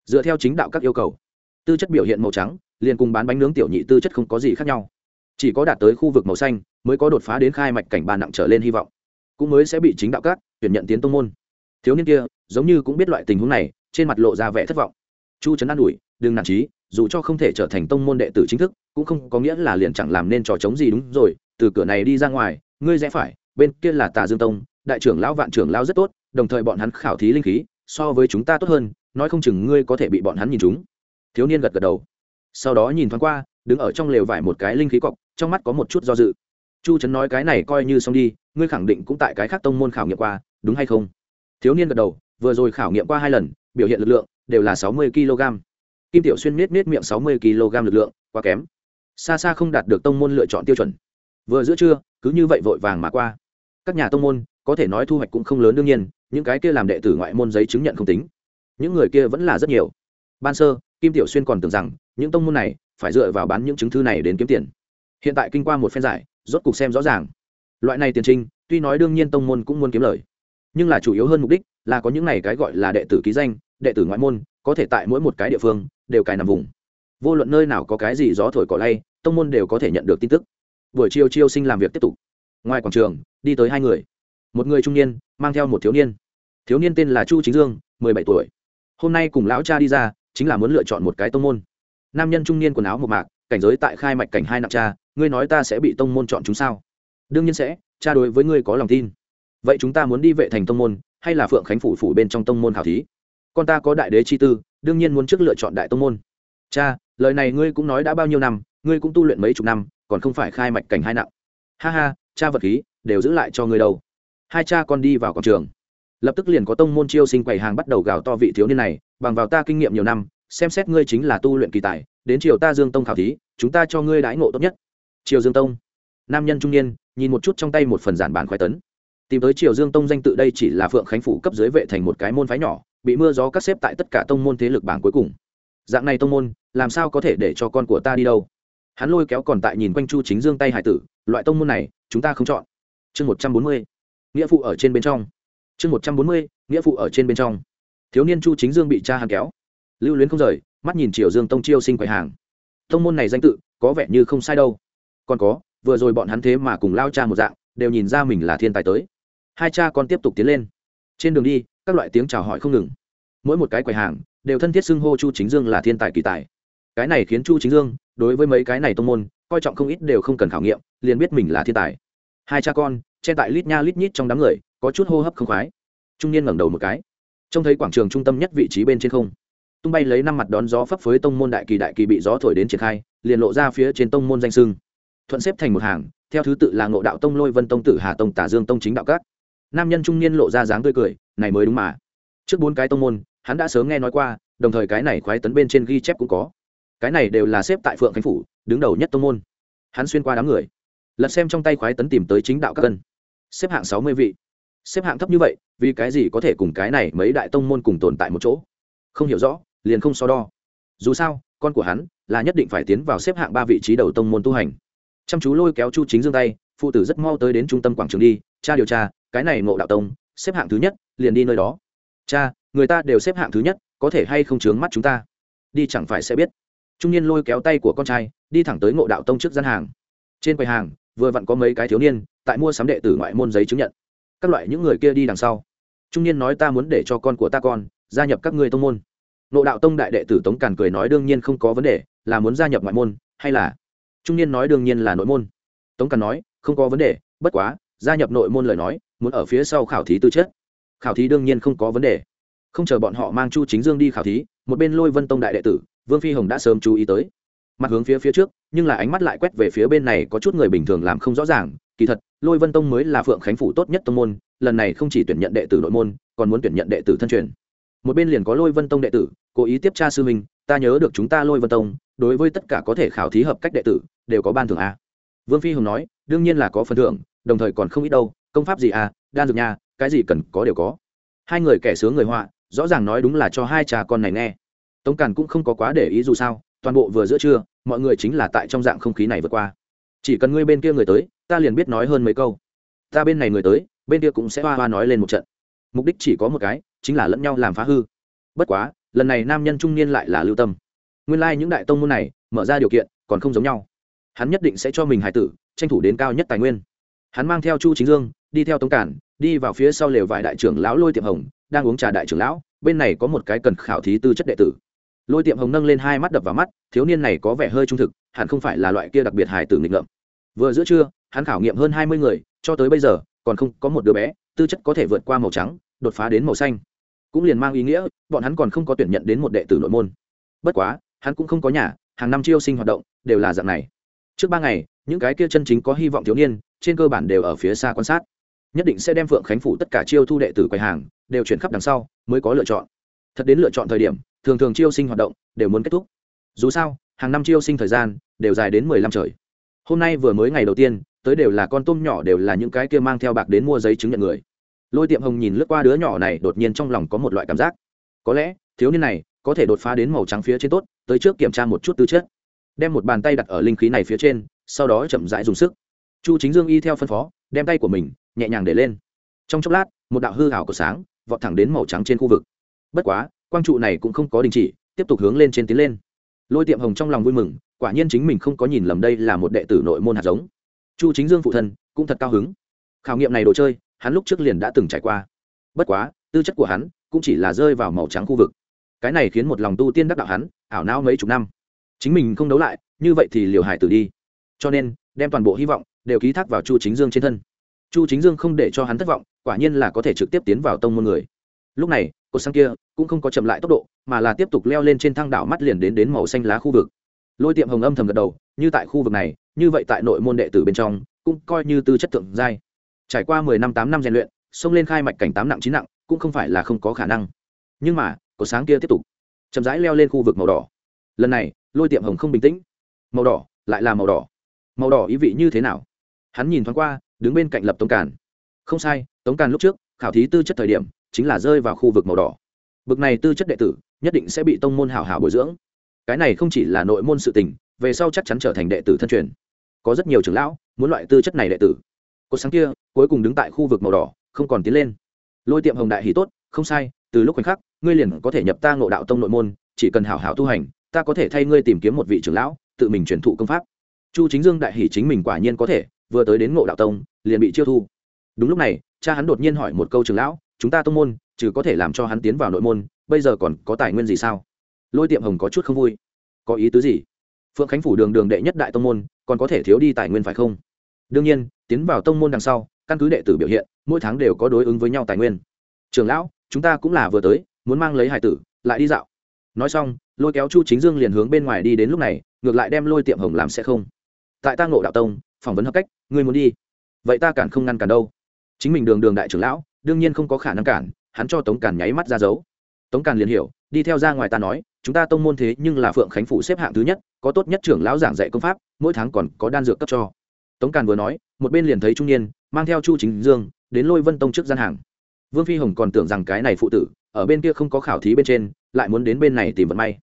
Dựa theo chính đạo các yêu cầu, tư chất biểu hiện màu trắng, liền cùng bán bánh nướng tiểu nhị tư chất không có gì khác nhau. Chỉ có đạt tới khu vực màu xanh, mới có đột phá đến khai mạch cảnh ba nặng trở lên hy vọng. Cũng mới sẽ bị chính đạo các tuyển nhận tiến tông môn. Thiếu niên kia, giống như cũng biết loại tình huống này, trên mặt lộ ra vẻ thất vọng chu trấn an ủi, đừng nản trí, dù cho không thể trở thành tông môn đệ tử chính thức, cũng không có nghĩa là liền chẳng làm nên trò chống gì đúng rồi, từ cửa này đi ra ngoài, ngươi rẽ phải, bên kia là tà dương tông, đại trưởng lão, vạn trưởng lão rất tốt, đồng thời bọn hắn khảo thí linh khí, so với chúng ta tốt hơn, nói không chừng ngươi có thể bị bọn hắn nhìn chúng. Thiếu niên gật gật đầu. Sau đó nhìn thoáng qua, đứng ở trong lều vải một cái linh khí cọc, trong mắt có một chút do dự. Chu trấn nói, cái này coi như xong đi, ngươi khẳng định cũng tại cái khác tông môn khảo nghiệm qua, đúng hay không? Thiếu niên gật đầu, vừa rồi khảo nghiệm qua hai lần, biểu hiện lực lượng đều là sáu mươi kg. Kim tiểu xuyên miết miết miệng sáu mươi kg lực lượng, quá kém. Xa xa không đạt được tông môn lựa chọn tiêu chuẩn. Vừa giữa trưa, cứ như vậy vội vàng mà qua. Các nhà tông môn, có thể nói thu hoạch cũng không lớn đương nhiên, những cái kia làm đệ tử ngoại môn giấy chứng nhận không tính. Những người kia vẫn là rất nhiều. Ban sơ, kim tiểu xuyên còn tưởng rằng, những tông môn này phải dựa vào bán những chứng thư này đến kiếm tiền. Hiện tại kinh qua một phen giải, rốt cục xem rõ ràng. Loại này tiền trinh tuy nói đương nhiên tông môn cũng muốn kiếm lời, nhưng là chủ yếu hơn mục đích là có những này cái gọi là đệ tử ký danh đệ tử ngoại môn, có thể tại mỗi một cái địa phương, đều cài nằm vùng. Vô luận nơi nào có cái gì gió thổi cỏ lay, tông môn đều có thể nhận được tin tức. Buổi chiều chiêu sinh làm việc tiếp tục. Ngoài quảng trường, đi tới hai người. Một người trung niên, mang theo một thiếu niên. Thiếu niên tên là chu chính dương, mười bảy tuổi. Hôm nay cùng lão cha đi ra, chính là muốn lựa chọn một cái tông môn. Nam nhân trung niên quần áo một mạc, cảnh giới tại khai mạch cảnh hai nặng cha, ngươi nói ta sẽ bị tông môn chọn chúng sao? Đương nhiên sẽ, cha đối với ngươi có lòng tin. Vậy chúng ta muốn đi vệ thành tông môn, hay là phượng khánh phủ phủ bên trong tông môn khảo thí? Con ta có đại đế chi tư, đương nhiên muốn trước lựa chọn đại tông môn. Cha, lời này ngươi cũng nói đã bao nhiêu năm, ngươi cũng tu luyện mấy chục năm, còn không phải khai mạch cảnh hai nặng. Ha ha, cha vật khí, đều giữ lại cho ngươi đâu. Hai cha con đi vào quảng trường. Lập tức liền có tông môn chiêu sinh quầy hàng bắt đầu gào to vị thiếu niên này, bằng vào ta kinh nghiệm nhiều năm, xem xét ngươi chính là tu luyện kỳ tài, đến triều ta dương tông khảo thí, chúng ta cho ngươi đãi ngộ tốt nhất. Triều dương tông. Nam nhân trung niên, nhìn một chút trong tay một phần giản bản khoái tấn. Tìm tới triều dương tông danh tự đây chỉ là phượng khánh phủ cấp dưới vệ thành một cái môn phái nhỏ bị mưa gió cắt xếp tại tất cả tông môn thế lực bảng cuối cùng. Dạng này tông môn, làm sao có thể để cho con của ta đi đâu? Hắn lôi kéo còn tại nhìn quanh chu chính dương tay hải tử, loại tông môn này, chúng ta không chọn. Chương một trăm bốn mươi, nghĩa phụ ở trên bên trong. Chương một trăm bốn mươi, nghĩa phụ ở trên bên trong. Thiếu niên chu chính dương bị cha hàn kéo. Lưu luyến không rời, mắt nhìn triều dương tông chiêu sinh quầy hàng. Tông môn này danh tự, có vẻ như không sai đâu. Còn có, vừa rồi bọn hắn thế mà cùng lao cha một dạng, đều nhìn ra mình là thiên tài tới. Hai cha con tiếp tục tiến lên trên đường đi, các loại tiếng chào hỏi không ngừng. Mỗi một cái quầy hàng đều thân thiết xưng hô chu chính dương là thiên tài kỳ tài. Cái này khiến chu chính dương đối với mấy cái này tông môn coi trọng không ít đều không cần khảo nghiệm, liền biết mình là thiên tài. Hai cha con, che tại lít nha lít nhít trong đám người, có chút hô hấp không khoái. Trung niên ngẩng đầu một cái, trông thấy quảng trường trung tâm nhất vị trí bên trên không. Tung bay lấy năm mặt đón gió phấp phới tông môn đại kỳ đại kỳ bị gió thổi đến triển khai, liền lộ ra phía trên tông môn danh sưng. Thuận xếp thành một hàng, theo thứ tự là ngộ đạo tông lôi vân tông tử hà tông tả dương tông chính đạo các nam nhân trung niên lộ ra dáng tươi cười, này mới đúng mà. Trước bốn cái tông môn, hắn đã sớm nghe nói qua, đồng thời cái này khoái tấn bên trên ghi chép cũng có. Cái này đều là xếp tại phượng khánh phủ, đứng đầu nhất tông môn. Hắn xuyên qua đám người, lật xem trong tay khoái tấn tìm tới chính đạo các cân. Xếp hạng sáu mươi vị. Xếp hạng thấp như vậy, vì cái gì có thể cùng cái này mấy đại tông môn cùng tồn tại một chỗ? Không hiểu rõ, liền không so đo. Dù sao, con của hắn là nhất định phải tiến vào xếp hạng ba vị trí đầu tông môn tu hành. Chăm chú lôi kéo chu chính dương tay, phụ tử rất mau tới đến trung tâm quảng trường đi cha điều tra cái này ngộ đạo tông, xếp hạng thứ nhất, liền đi nơi đó. Cha, người ta đều xếp hạng thứ nhất, có thể hay không chướng mắt chúng ta? Đi chẳng phải sẽ biết. Trung niên lôi kéo tay của con trai, đi thẳng tới ngộ đạo tông trước gian hàng. Trên quầy hàng, vừa vặn có mấy cái thiếu niên, tại mua sắm đệ tử ngoại môn giấy chứng nhận. Các loại những người kia đi đằng sau. Trung niên nói ta muốn để cho con của ta con, gia nhập các ngươi tông môn. Ngộ đạo tông đại đệ tử tống càn cười nói đương nhiên không có vấn đề, là muốn gia nhập ngoại môn, hay là? Trung niên nói đương nhiên là nội môn. Tống càn nói, không có vấn đề, bất quá, gia nhập nội môn lời nói muốn ở phía sau khảo thí tư chất. Khảo thí đương nhiên không có vấn đề. Không chờ bọn họ mang chu chính dương đi khảo thí, một bên lôi vân tông đại đệ tử, vương phi hồng đã sớm chú ý tới. Mặt hướng phía phía trước, nhưng là ánh mắt lại quét về phía bên này có chút người bình thường làm không rõ ràng. Kỳ thật, lôi vân tông mới là phượng khánh phủ tốt nhất tông môn, lần này không chỉ tuyển nhận đệ tử nội môn, còn muốn tuyển nhận đệ tử thân truyền. Một bên liền có lôi vân tông đệ tử, cố ý tiếp tra sư minh ta nhớ được chúng ta lôi vân tông, đối với tất cả có thể khảo thí hợp cách đệ tử, đều có ban thưởng a. Vương phi hồng nói, đương nhiên là có phần thưởng, đồng thời còn không ít đâu công pháp gì à đan dược nha, cái gì cần có đều có. Hai người kẻ sướng người họa, rõ ràng nói đúng là cho hai cha con này nghe. Tống càn cũng không có quá để ý dù sao, toàn bộ vừa giữa trưa, mọi người chính là tại trong dạng không khí này vượt qua. Chỉ cần ngươi bên kia người tới, ta liền biết nói hơn mấy câu. Ta bên này người tới, bên kia cũng sẽ hoa hoa nói lên một trận. Mục đích chỉ có một cái, chính là lẫn nhau làm phá hư. Bất quá, lần này nam nhân trung niên lại là lưu tâm. Nguyên lai、like、những đại tông môn này, mở ra điều kiện, còn không giống nhau. Hắn nhất định sẽ cho mình hải tử, tranh thủ đến cao nhất tài nguyên hắn mang theo chu chính dương, đi theo tống cản, đi vào phía sau lều vài đại trưởng lão lôi tiệm hồng, đang uống trà đại trưởng lão, bên này có một cái cần khảo thí tư chất đệ tử. Lôi tiệm hồng nâng lên hai mắt đập vào mắt, thiếu niên này có vẻ hơi trung thực, hẳn không phải là loại kia đặc biệt hài tử nghịch ngợm. Vừa giữa trưa, hắn khảo nghiệm hơn hai mươi người, cho tới bây giờ, còn không có một đứa bé, tư chất có thể vượt qua màu trắng, đột phá đến màu xanh. Cũng liền mang ý nghĩa, bọn hắn còn không có tuyển nhận đến một đệ tử nội môn. Bất quá, hắn cũng không có nhà, hàng năm chiêu sinh hoạt động, đều là dạng này. Trước ba ngày những cái kia chân chính có hy vọng thiếu niên, trên cơ bản đều ở phía xa quan sát. Nhất định sẽ đem phượng khánh phủ tất cả chiêu thu đệ tử quầy hàng, đều chuyển khắp đằng sau, mới có lựa chọn. Thật đến lựa chọn thời điểm, thường thường chiêu sinh hoạt động, đều muốn kết thúc. Dù sao, hàng năm chiêu sinh thời gian, đều dài đến mười lăm trời. Hôm nay vừa mới ngày đầu tiên, tới đều là con tôm nhỏ đều là những cái kia mang theo bạc đến mua giấy chứng nhận người. Lôi tiệm hồng nhìn lướt qua đứa nhỏ này, đột nhiên trong lòng có một loại cảm giác. Có lẽ, thiếu niên này có thể đột phá đến màu trắng phía trên tốt, tới trước kiểm tra một chút tư chất. Đem một bàn tay đặt ở linh khí này phía trên sau đó chậm rãi dùng sức. Chu chính dương y theo phân phó, đem tay của mình nhẹ nhàng để lên. Trong chốc lát, một đạo hư hảo của sáng vọt thẳng đến màu trắng trên khu vực. Bất quá, quang trụ này cũng không có đình chỉ, tiếp tục hướng lên trên tiến lên. Lôi tiệm hồng trong lòng vui mừng, quả nhiên chính mình không có nhìn lầm đây là một đệ tử nội môn hạt giống. Chu chính dương phụ thân cũng thật cao hứng. Khảo nghiệm này đồ chơi, hắn lúc trước liền đã từng trải qua. Bất quá, tư chất của hắn cũng chỉ là rơi vào màu trắng khu vực. Cái này khiến một lòng tu tiên đắc đạo hắn, ảo não mấy chục năm. Chính mình không đấu lại, như vậy thì liều hải tử đi cho nên đem toàn bộ hy vọng đều ký thác vào chu chính dương trên thân. Chu chính dương không để cho hắn thất vọng, quả nhiên là có thể trực tiếp tiến vào tông môn người. Lúc này, cột sang kia cũng không có chậm lại tốc độ, mà là tiếp tục leo lên trên thang đảo mắt liền đến đến màu xanh lá khu vực. Lôi tiệm hồng âm thầm gật đầu, như tại khu vực này, như vậy tại nội môn đệ tử bên trong, cũng coi như tư chất thượng giai. Trải qua mười năm tám năm rèn luyện, xông lên khai mạch cảnh tám nặng chín nặng, cũng không phải là không có khả năng. Nhưng mà, cột sáng kia tiếp tục, chậm rãi leo lên khu vực màu đỏ. Lần này, lôi tiệm hồng không bình tĩnh. Màu đỏ, lại là màu đỏ màu đỏ ý vị như thế nào? Hắn nhìn thoáng qua, đứng bên cạnh lập tống càn. Không sai, tống càn lúc trước, khảo thí tư chất thời điểm, chính là rơi vào khu vực màu đỏ. Bực này tư chất đệ tử, nhất định sẽ bị tông môn hảo hảo bồi dưỡng. Cái này không chỉ là nội môn sự tình, về sau chắc chắn trở thành đệ tử thân truyền. Có rất nhiều trưởng lão, muốn loại tư chất này đệ tử. Cột sáng kia, cuối cùng đứng tại khu vực màu đỏ, không còn tiến lên. Lôi tiệm hồng đại hỷ tốt, không sai, từ lúc khoảnh khắc, ngươi liền có thể nhập ta ngộ đạo tông nội môn, chỉ cần hảo hảo tu hành, ta có thể thay ngươi tìm kiếm một vị trưởng lão, tự mình truyền thụ công pháp chu chính dương đại hỷ chính mình quả nhiên có thể, vừa tới đến ngộ đạo tông, liền bị chiêu thu. Đúng lúc này, cha hắn đột nhiên hỏi một câu trường lão, chúng ta tông môn, trừ có thể làm cho hắn tiến vào nội môn, bây giờ còn có tài nguyên gì sao? Lôi tiệm hồng có chút không vui. Có ý tứ gì? Phượng khánh phủ đường đường đệ nhất đại tông môn, còn có thể thiếu đi tài nguyên phải không? Đương nhiên, tiến vào tông môn đằng sau, căn cứ đệ tử biểu hiện, mỗi tháng đều có đối ứng với nhau tài nguyên. Trường lão, chúng ta cũng là vừa tới, muốn mang lấy hải tử, lại đi dạo. Nói xong, lôi kéo chu chính dương liền hướng bên ngoài đi đến lúc này, ngược lại đem lôi tiệm hồng làm sẽ không tại ta ngộ đạo tông, phỏng vấn hợp cách, ngươi muốn đi. Vậy ta cản không ngăn cản đâu. Chính mình đường đường đại trưởng lão, đương nhiên không có khả năng cản, hắn cho tống cản nháy mắt ra dấu. Tống cản liền hiểu, đi theo ra ngoài ta nói, chúng ta tông môn thế nhưng là phượng khánh phủ xếp hạng thứ nhất, có tốt nhất trưởng lão giảng dạy công pháp, mỗi tháng còn có đan dược cấp cho. Tống càn vừa nói, một bên liền thấy trung niên, mang theo chu chính dương, đến lôi vân tông trước gian hàng. Vương phi hồng còn tưởng rằng cái này phụ tử, ở bên kia không có khảo thí bên trên, lại muốn đến bên này tìm vận may.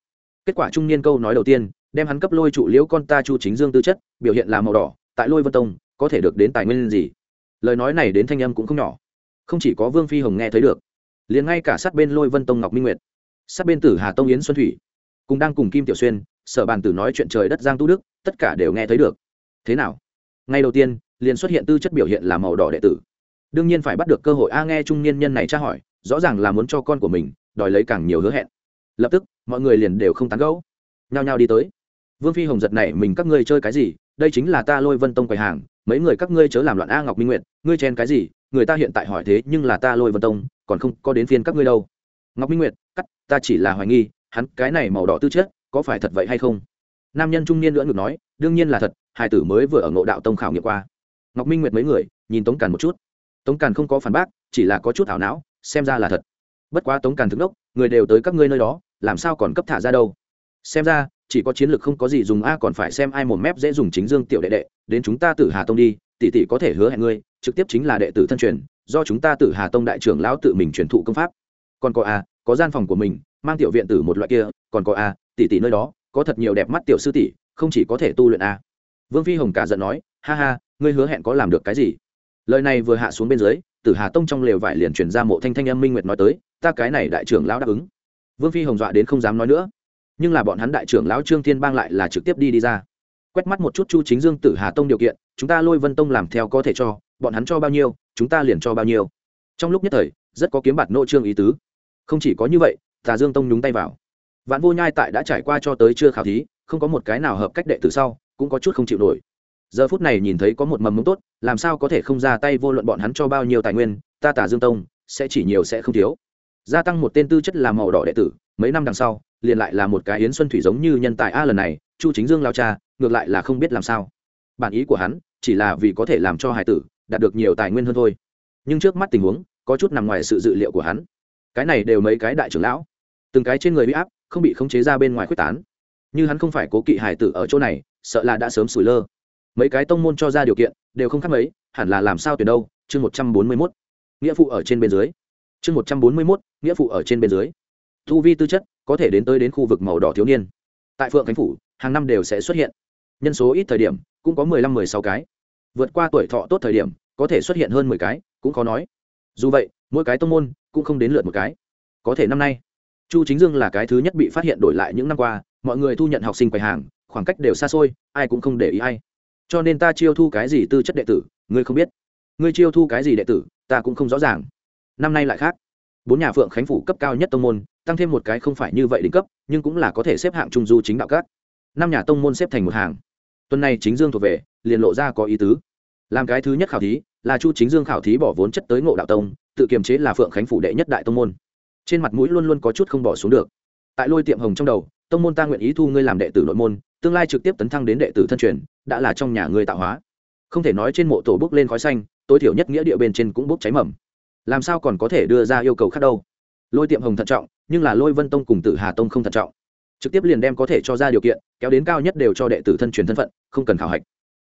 Kết quả trung niên câu nói đầu tiên đem hắn cấp lôi trụ liễu con ta chu chính dương tư chất, biểu hiện là màu đỏ, tại lôi vân tông, có thể được đến tài nguyên gì? Lời nói này đến thanh âm cũng không nhỏ. Không chỉ có vương phi hồng nghe thấy được, liền ngay cả sát bên lôi vân tông ngọc minh nguyệt, sát bên tử hà tông yến xuân thủy, cùng đang cùng kim tiểu xuyên, sở bàn tử nói chuyện trời đất giang tu đức, tất cả đều nghe thấy được. Thế nào? Ngay đầu tiên, liền xuất hiện tư chất biểu hiện là màu đỏ đệ tử. Đương nhiên phải bắt được cơ hội a nghe trung niên nhân này tra hỏi, rõ ràng là muốn cho con của mình đòi lấy càng nhiều hứa hẹn. Lập tức, mọi người liền đều không tán gẫu. Nhao nhao đi tới vương phi hồng giật này, mình các ngươi chơi cái gì? Đây chính là ta lôi vân tông quầy hàng, mấy người các ngươi chớ làm loạn a ngọc minh nguyện ngươi chen cái gì? Người ta hiện tại hỏi thế, nhưng là ta lôi vân tông, còn không có đến phiên các ngươi đâu. Ngọc minh nguyệt, cắt, ta chỉ là hoài nghi, hắn cái này màu đỏ tư chất, có phải thật vậy hay không? Nam nhân trung niên lưỡng ngược nói, đương nhiên là thật hai tử mới vừa ở ngộ đạo tông khảo nghiệm qua. Ngọc minh nguyệt mấy người, nhìn tống càn một chút. Tống càn không có phản bác, chỉ là có chút ảo não, xem ra là thật. Bất quá tống càn thức đốc, người đều tới các ngươi nơi đó, làm sao còn cấp thả ra đâu? Xem ra chỉ có chiến lược không có gì dùng a, còn phải xem ai một mép dễ dùng chính dương tiểu đệ đệ, đến chúng ta tử hà tông đi, tỷ tỷ có thể hứa hẹn ngươi, trực tiếp chính là đệ tử thân truyền, do chúng ta tử hà tông đại trưởng lão tự mình truyền thụ công pháp. Còn có a, có gian phòng của mình, mang tiểu viện tử một loại kia, còn có a, tỷ tỷ nơi đó, có thật nhiều đẹp mắt tiểu sư tỷ, không chỉ có thể tu luyện a. Vương phi hồng cả giận nói, ha ha, ngươi hứa hẹn có làm được cái gì? Lời này vừa hạ xuống bên dưới, tử hà tông trong lều vải liền truyền ra mộ thanh thanh âm minh nguyệt nói tới, ta cái này đại trưởng lão đáp ứng. Vương phi hồng dọa đến không dám nói nữa nhưng là bọn hắn đại trưởng lão trương thiên bang lại là trực tiếp đi đi ra. Quét mắt một chút chu chính dương tử hà tông điều kiện, chúng ta lôi vân tông làm theo có thể cho, bọn hắn cho bao nhiêu, chúng ta liền cho bao nhiêu. Trong lúc nhất thời, rất có kiếm bạt nô trương ý tứ. Không chỉ có như vậy, tà dương tông nhúng tay vào. Vạn vô nhai tại đã trải qua cho tới chưa khảo thí, không có một cái nào hợp cách đệ tử sau, cũng có chút không chịu nổi. Giờ phút này nhìn thấy có một mầm mống tốt, làm sao có thể không ra tay vô luận bọn hắn cho bao nhiêu tài nguyên, ta tả dương tông, sẽ chỉ nhiều sẽ không thiếu. Gia tăng một tên tư chất làm màu đỏ đệ tử mấy năm đằng sau, liền lại là một cái yến xuân thủy giống như nhân tài a lần này, chu chính dương lao cha, ngược lại là không biết làm sao. Bản ý của hắn, chỉ là vì có thể làm cho hải tử đạt được nhiều tài nguyên hơn thôi. Nhưng trước mắt tình huống, có chút nằm ngoài sự dự liệu của hắn. Cái này đều mấy cái đại trưởng lão. Từng cái trên người bị áp, không bị khống chế ra bên ngoài quyết tán. Như hắn không phải cố kỵ hải tử ở chỗ này, sợ là đã sớm sủi lơ. Mấy cái tông môn cho ra điều kiện, đều không khác mấy, hẳn là làm sao tuyển đâu? Chương một trăm bốn mươi mốt. Nghĩa phụ ở trên bên dưới. Chương một trăm bốn mươi mốt, nghĩa phụ ở trên bên dưới thu vi tư chất, có thể đến tới đến khu vực màu đỏ thiếu niên. Tại phượng khánh phủ, hàng năm đều sẽ xuất hiện. Nhân số ít thời điểm, cũng có mười lăm, mười sáu cái. Vượt qua tuổi thọ tốt thời điểm, có thể xuất hiện hơn mười cái, cũng khó nói. Dù vậy, mỗi cái tông môn cũng không đến lượt một cái. Có thể năm nay, chu chính dương là cái thứ nhất bị phát hiện đổi lại những năm qua, mọi người thu nhận học sinh quầy hàng, khoảng cách đều xa xôi, ai cũng không để ý ai. Cho nên ta chiêu thu cái gì tư chất đệ tử, ngươi không biết. Ngươi chiêu thu cái gì đệ tử, ta cũng không rõ ràng. Năm nay lại khác bốn nhà phượng khánh phủ cấp cao nhất tông môn, tăng thêm một cái không phải như vậy đỉnh cấp, nhưng cũng là có thể xếp hạng trung du chính đạo các. Năm nhà tông môn xếp thành một hàng. Tuần này chính dương thuộc về, liền lộ ra có ý tứ. Làm cái thứ nhất khảo thí, là chu chính dương khảo thí bỏ vốn chất tới ngộ đạo tông, tự kiềm chế là phượng khánh phủ đệ nhất đại tông môn. Trên mặt mũi luôn luôn có chút không bỏ xuống được. Tại lôi tiệm hồng trong đầu, tông môn ta nguyện ý thu ngươi làm đệ tử nội môn, tương lai trực tiếp tấn thăng đến đệ tử thân truyền, đã là trong nhà ngươi tạo hóa. Không thể nói trên mộ tổ bốc lên khói xanh, tối thiểu nhất nghĩa địa bên trên cũng bốc cháy mầm làm sao còn có thể đưa ra yêu cầu khác đâu? Lôi tiệm hồng thận trọng, nhưng là lôi vân tông cùng tử hà tông không thận trọng. Trực tiếp liền đem có thể cho ra điều kiện, kéo đến cao nhất đều cho đệ tử thân truyền thân phận, không cần khảo hạch.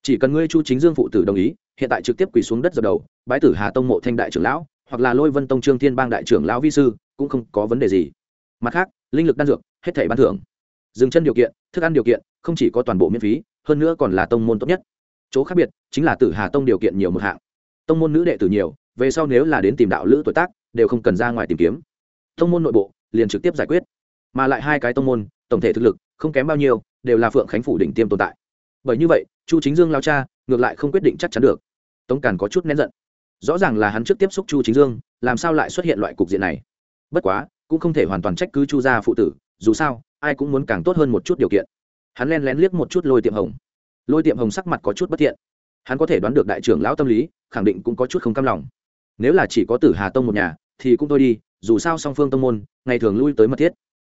Chỉ cần ngươi chu chính dương phụ tử đồng ý, hiện tại trực tiếp quỳ xuống đất dập đầu, bái tử hà tông mộ thanh đại trưởng lão, hoặc là lôi vân tông trương thiên bang đại trưởng lão vi sư, cũng không có vấn đề gì. Mặt khác, linh lực đan dược, hết thảy ban thưởng. Dừng chân điều kiện, thức ăn điều kiện, không chỉ có toàn bộ miễn phí, hơn nữa còn là tông môn tốt nhất. Chỗ khác biệt, chính là tử hà tông điều kiện nhiều một hạng. Tông môn nữ đệ tử nhiều về sau nếu là đến tìm đạo lữ tuổi tác, đều không cần ra ngoài tìm kiếm. Tông môn nội bộ, liền trực tiếp giải quyết. Mà lại hai cái tông môn, tổng thể thực lực, không kém bao nhiêu, đều là phượng khánh phủ đỉnh tiêm tồn tại. Bởi như vậy, chu chính dương lao cha, ngược lại không quyết định chắc chắn được. Tống càn có chút nén giận. Rõ ràng là hắn trước tiếp xúc chu chính dương, làm sao lại xuất hiện loại cục diện này? Bất quá, cũng không thể hoàn toàn trách cứ chu gia phụ tử, dù sao, ai cũng muốn càng tốt hơn một chút điều kiện. Hắn len lén liếc một chút lôi tiệm hồng. Lôi tiệm hồng sắc mặt có chút bất thiện. Hắn có thể đoán được đại trưởng lão tâm lý, khẳng định cũng có chút không cam lòng nếu là chỉ có tử hà tông một nhà, thì cũng thôi đi, dù sao song phương tông môn, ngày thường lui tới mật thiết.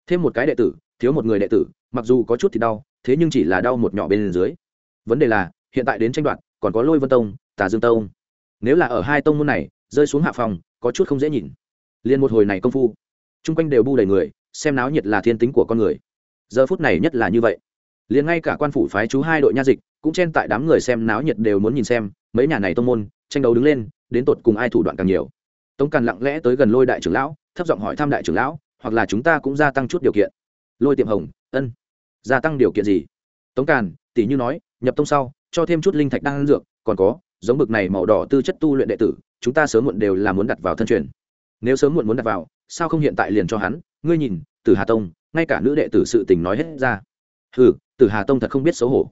Thêm một cái đệ tử, thiếu một người đệ tử, mặc dù có chút thì đau, thế nhưng chỉ là đau một nhỏ bên dưới. Vấn đề là, hiện tại đến tranh đoạt, còn có lôi vân tông, tà dương tông. Nếu là ở hai tông môn này, rơi xuống hạ phòng, có chút không dễ nhìn. Liền một hồi này công phu, chung quanh đều bu đầy người, xem náo nhiệt là thiên tính của con người. Giờ phút này nhất là như vậy. Liền ngay cả quan phủ phái chú hai đội nha dịch, cũng chen tại đám người xem náo nhiệt đều muốn nhìn xem, mấy nhà này tông môn, tranh đấu đứng lên đến tột cùng ai thủ đoạn càng nhiều. Tống càn lặng lẽ tới gần lôi đại trưởng lão, thấp giọng hỏi thăm đại trưởng lão, hoặc là chúng ta cũng gia tăng chút điều kiện. Lôi tiệm hồng, ân. Gia tăng điều kiện gì? Tống càn tỷ như nói, nhập tông sau, cho thêm chút linh thạch đang ăn dược, còn có, giống bực này màu đỏ tư chất tu luyện đệ tử, chúng ta sớm muộn đều là muốn đặt vào thân truyền. Nếu sớm muộn muốn đặt vào, sao không hiện tại liền cho hắn? Ngươi nhìn từ hà tông, ngay cả nữ đệ tử sự tình nói hết ra. Ừ từ hà tông thật không biết xấu hổ.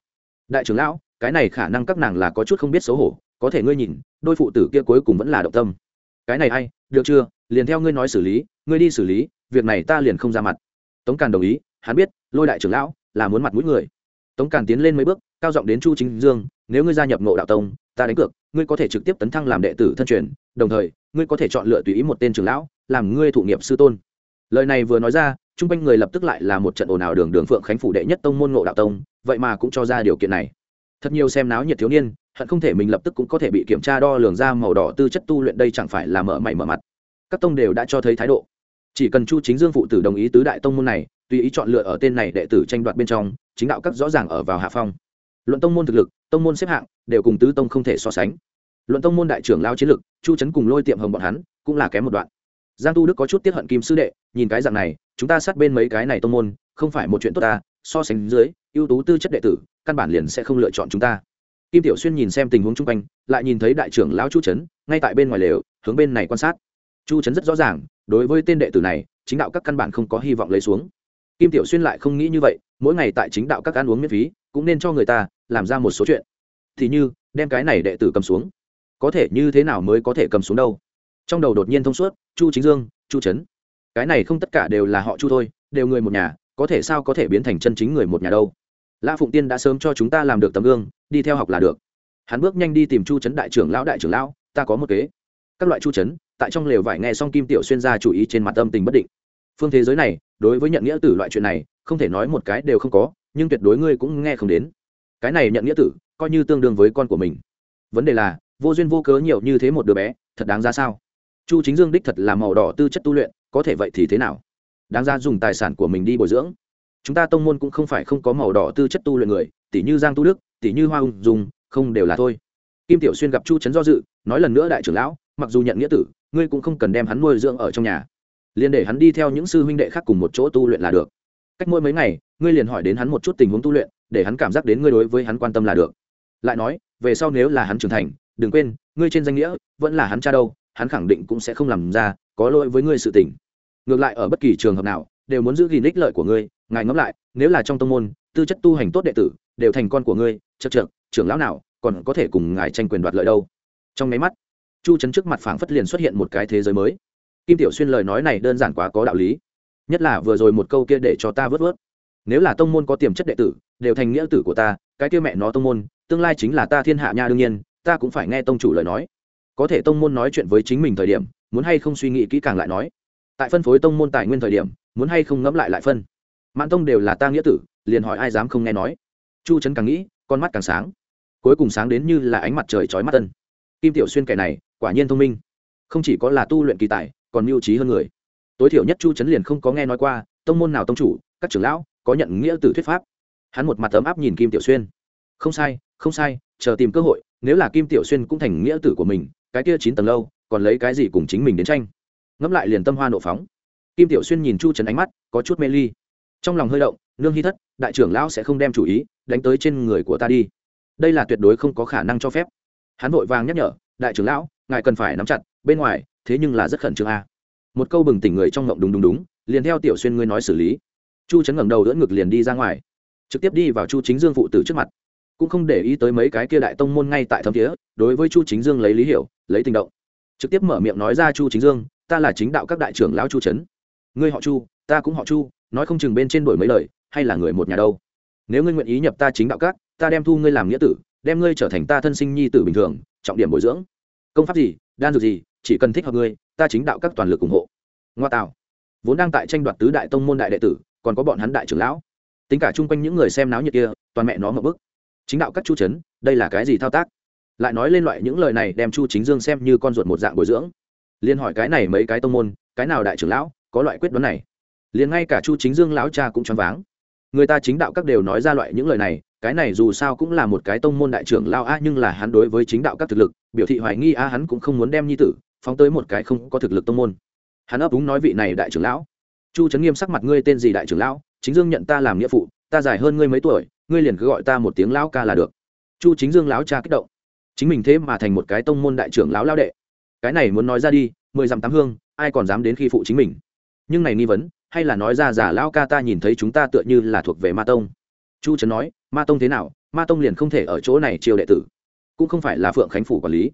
Đại trưởng lão, cái này khả năng các nàng là có chút không biết xấu hổ có thể ngươi nhìn đôi phụ tử kia cuối cùng vẫn là động tâm. Cái này hay, được chưa? Liền theo ngươi nói xử lý ngươi đi xử lý việc này ta liền không ra mặt. Tống càn đồng ý hắn biết lôi đại trưởng lão là muốn mặt mũi người. Tống càn tiến lên mấy bước cao giọng đến chu chính dương nếu ngươi gia nhập ngộ đạo tông ta đánh cược ngươi có thể trực tiếp tấn thăng làm đệ tử thân truyền đồng thời ngươi có thể chọn lựa tùy ý một tên trưởng lão làm ngươi thụ nghiệp sư tôn. Lời này vừa nói ra chung quanh người lập tức lại là một trận ồn ào đường đường phượng khánh phủ đệ nhất tông môn ngộ đạo tông vậy mà cũng cho ra điều kiện này. Thật nhiều xem náo nhiệt thiếu niên hận không thể mình lập tức cũng có thể bị kiểm tra đo lường ra màu đỏ tư chất tu luyện đây chẳng phải là mở mày mở mặt. Các tông đều đã cho thấy thái độ. Chỉ cần chu chính dương phụ tử đồng ý tứ đại tông môn này, tùy ý chọn lựa ở tên này đệ tử tranh đoạt bên trong, chính đạo các rõ ràng ở vào hạ phong. Luận tông môn thực lực, tông môn xếp hạng, đều cùng tứ tông không thể so sánh. Luận tông môn đại trưởng lao chiến lực, chu trấn cùng lôi tiệm hồng bọn hắn, cũng là kém một đoạn. Giang tu đức có chút tiết hận kim sư đệ, nhìn cái dạng này, chúng ta sát bên mấy cái này tông môn, không phải một chuyện tốt ta, so sánh dưới, ưu tú tư chất đệ tử, căn bản liền sẽ không lựa chọn chúng ta kim tiểu xuyên nhìn xem tình huống chung quanh, lại nhìn thấy đại trưởng lão chu trấn ngay tại bên ngoài lều, hướng bên này quan sát. Chu trấn rất rõ ràng, đối với tên đệ tử này, chính đạo các căn bản không có hy vọng lấy xuống. Kim tiểu xuyên lại không nghĩ như vậy, mỗi ngày tại chính đạo các ăn uống miễn phí, cũng nên cho người ta làm ra một số chuyện. Thì như, đem cái này đệ tử cầm xuống. Có thể như thế nào mới có thể cầm xuống đâu? Trong đầu đột nhiên thông suốt, chu chính dương, chu trấn cái này không tất cả đều là họ chu thôi, đều người một nhà, có thể sao có thể biến thành chân chính người một nhà đâu? Lã phụng tiên đã sớm cho chúng ta làm được tấm gương, đi theo học là được. Hắn bước nhanh đi tìm chu trấn đại trưởng lão, đại trưởng lão, ta có một kế. Các loại chu trấn tại trong lều vải nghe xong kim tiểu xuyên ra chủ ý trên mặt âm tình bất định. Phương thế giới này, đối với nhận nghĩa tử loại chuyện này, không thể nói một cái đều không có, nhưng tuyệt đối ngươi cũng nghe không đến. Cái này nhận nghĩa tử, coi như tương đương với con của mình. Vấn đề là, vô duyên vô cớ nhiều như thế một đứa bé, thật đáng ra sao? Chu chính dương đích thật là màu đỏ tư chất tu luyện, có thể vậy thì thế nào? Đáng ra dùng tài sản của mình đi bồi dưỡng chúng ta tông môn cũng không phải không có màu đỏ tư chất tu luyện người tỷ như giang tu đức tỷ như hoa ung dùng không đều là thôi. Kim tiểu xuyên gặp chu trấn do dự, nói lần nữa đại trưởng lão, mặc dù nhận nghĩa tử, ngươi cũng không cần đem hắn nuôi dưỡng ở trong nhà. Liền để hắn đi theo những sư huynh đệ khác cùng một chỗ tu luyện là được. Cách mỗi mấy ngày, ngươi liền hỏi đến hắn một chút tình huống tu luyện, để hắn cảm giác đến ngươi đối với hắn quan tâm là được. Lại nói, về sau nếu là hắn trưởng thành, đừng quên, ngươi trên danh nghĩa, vẫn là hắn cha đâu, hắn khẳng định cũng sẽ không làm ra có lỗi với ngươi sự tình. Ngược lại ở bất kỳ trường hợp nào, đều muốn giữ gìn ích lợi của ngươi ngài ngẫm lại nếu là trong tông môn tư chất tu hành tốt đệ tử đều thành con của ngươi chật trưởng, trưởng lão nào còn có thể cùng ngài tranh quyền đoạt lợi đâu. Trong máy mắt chu trấn trước mặt phảng phất liền xuất hiện một cái thế giới mới. Kim tiểu xuyên lời nói này đơn giản quá có đạo lý. Nhất là vừa rồi một câu kia để cho ta vớt vớt. Nếu là tông môn có tiềm chất đệ tử đều thành nghĩa tử của ta cái kia mẹ nó tông môn tương lai chính là ta thiên hạ nha đương nhiên ta cũng phải nghe tông chủ lời nói. Có thể tông môn nói chuyện với chính mình thời điểm muốn hay không suy nghĩ kỹ càng lại nói. Tại phân phối tông môn tài nguyên thời điểm muốn hay không ngẫm lại lại phân mãn tông đều là ta nghĩa tử, liền hỏi ai dám không nghe nói. Chu trấn càng nghĩ, con mắt càng sáng. Cuối cùng sáng đến như là ánh mặt trời trói mắt tân. Kim tiểu xuyên kẻ này, quả nhiên thông minh. Không chỉ có là tu luyện kỳ tài, còn mưu trí hơn người. Tối thiểu nhất chu trấn liền không có nghe nói qua, tông môn nào tông chủ, các trưởng lão, có nhận nghĩa tử thuyết pháp. Hắn một mặt ấm áp nhìn kim tiểu xuyên. Không sai không sai, chờ tìm cơ hội, nếu là kim tiểu xuyên cũng thành nghĩa tử của mình, cái kia chín tầng lâu, còn lấy cái gì cùng chính mình đến tranh? Ngẫm lại liền tâm hoa nộ phóng. Kim tiểu xuyên nhìn chu trấn ánh mắt, có chút mê ly trong lòng hơi động, nương hy thất, đại trưởng lão sẽ không đem chủ ý đánh tới trên người của ta đi. Đây là tuyệt đối không có khả năng cho phép. Hắn vội vàng nhắc nhở, đại trưởng lão, ngài cần phải nắm chặt, bên ngoài, thế nhưng là rất khẩn trương a. Một câu bừng tỉnh người trong ngộng đúng đúng đúng, liền theo tiểu xuyên ngươi nói xử lý. Chu chấn ngẩng đầu đỡ ngực liền đi ra ngoài, trực tiếp đi vào chu chính dương phụ tử trước mặt. Cũng không để ý tới mấy cái kia đại tông môn ngay tại thâm tía đối với chu chính dương lấy lý hiểu, lấy tình động. Trực tiếp mở miệng nói ra chu chính dương, ta là chính đạo các đại trưởng lão chu trấn ngươi họ chu ta cũng họ chu nói không chừng bên trên đổi mấy lời hay là người một nhà đâu. Nếu ngươi nguyện ý nhập ta chính đạo các ta đem thu ngươi làm nghĩa tử đem ngươi trở thành ta thân sinh nhi tử bình thường trọng điểm bồi dưỡng. Công pháp gì đan dược gì chỉ cần thích hợp ngươi ta chính đạo các toàn lực ủng hộ. Ngoa tạo. Vốn đang tại tranh đoạt tứ đại tông môn đại đệ tử còn có bọn hắn đại trưởng lão. Tính cả chung quanh những người xem náo nhiệt kia toàn mẹ nó ngậm bức. Chính đạo các chu chấn, đây là cái gì thao tác? Lại nói lên loại những lời này đem chu chính dương xem như con ruột một dạng bồi dưỡng. Liên hỏi cái này mấy cái tông môn cái nào đại trưởng lão có loại quyết đoán này? Liền ngay cả chu chính dương lão cha cũng choáng váng. Người ta chính đạo các đều nói ra loại những lời này, cái này dù sao cũng là một cái tông môn đại trưởng lao a, nhưng là hắn đối với chính đạo các thực lực, biểu thị hoài nghi a, hắn cũng không muốn đem nhi tử phóng tới một cái không có thực lực tông môn. Hắn ấp úng nói vị này đại trưởng lão. Chu trấn nghiêm sắc mặt ngươi tên gì đại trưởng lão? Chính dương nhận ta làm nghĩa phụ, ta dài hơn ngươi mấy tuổi, ngươi liền cứ gọi ta một tiếng lão ca là được. Chu chính dương lão cha kích động. Chính mình thế mà thành một cái tông môn đại trưởng lão lao đệ. Cái này muốn nói ra đi, mười dặm tám hương, ai còn dám đến khi phụ chính mình? Nhưng này nghi vấn hay là nói ra giả lão ca ta nhìn thấy chúng ta tựa như là thuộc về ma tông? Chu trấn nói, ma tông thế nào? Ma tông liền không thể ở chỗ này chiêu đệ tử. Cũng không phải là phượng khánh phủ quản lý.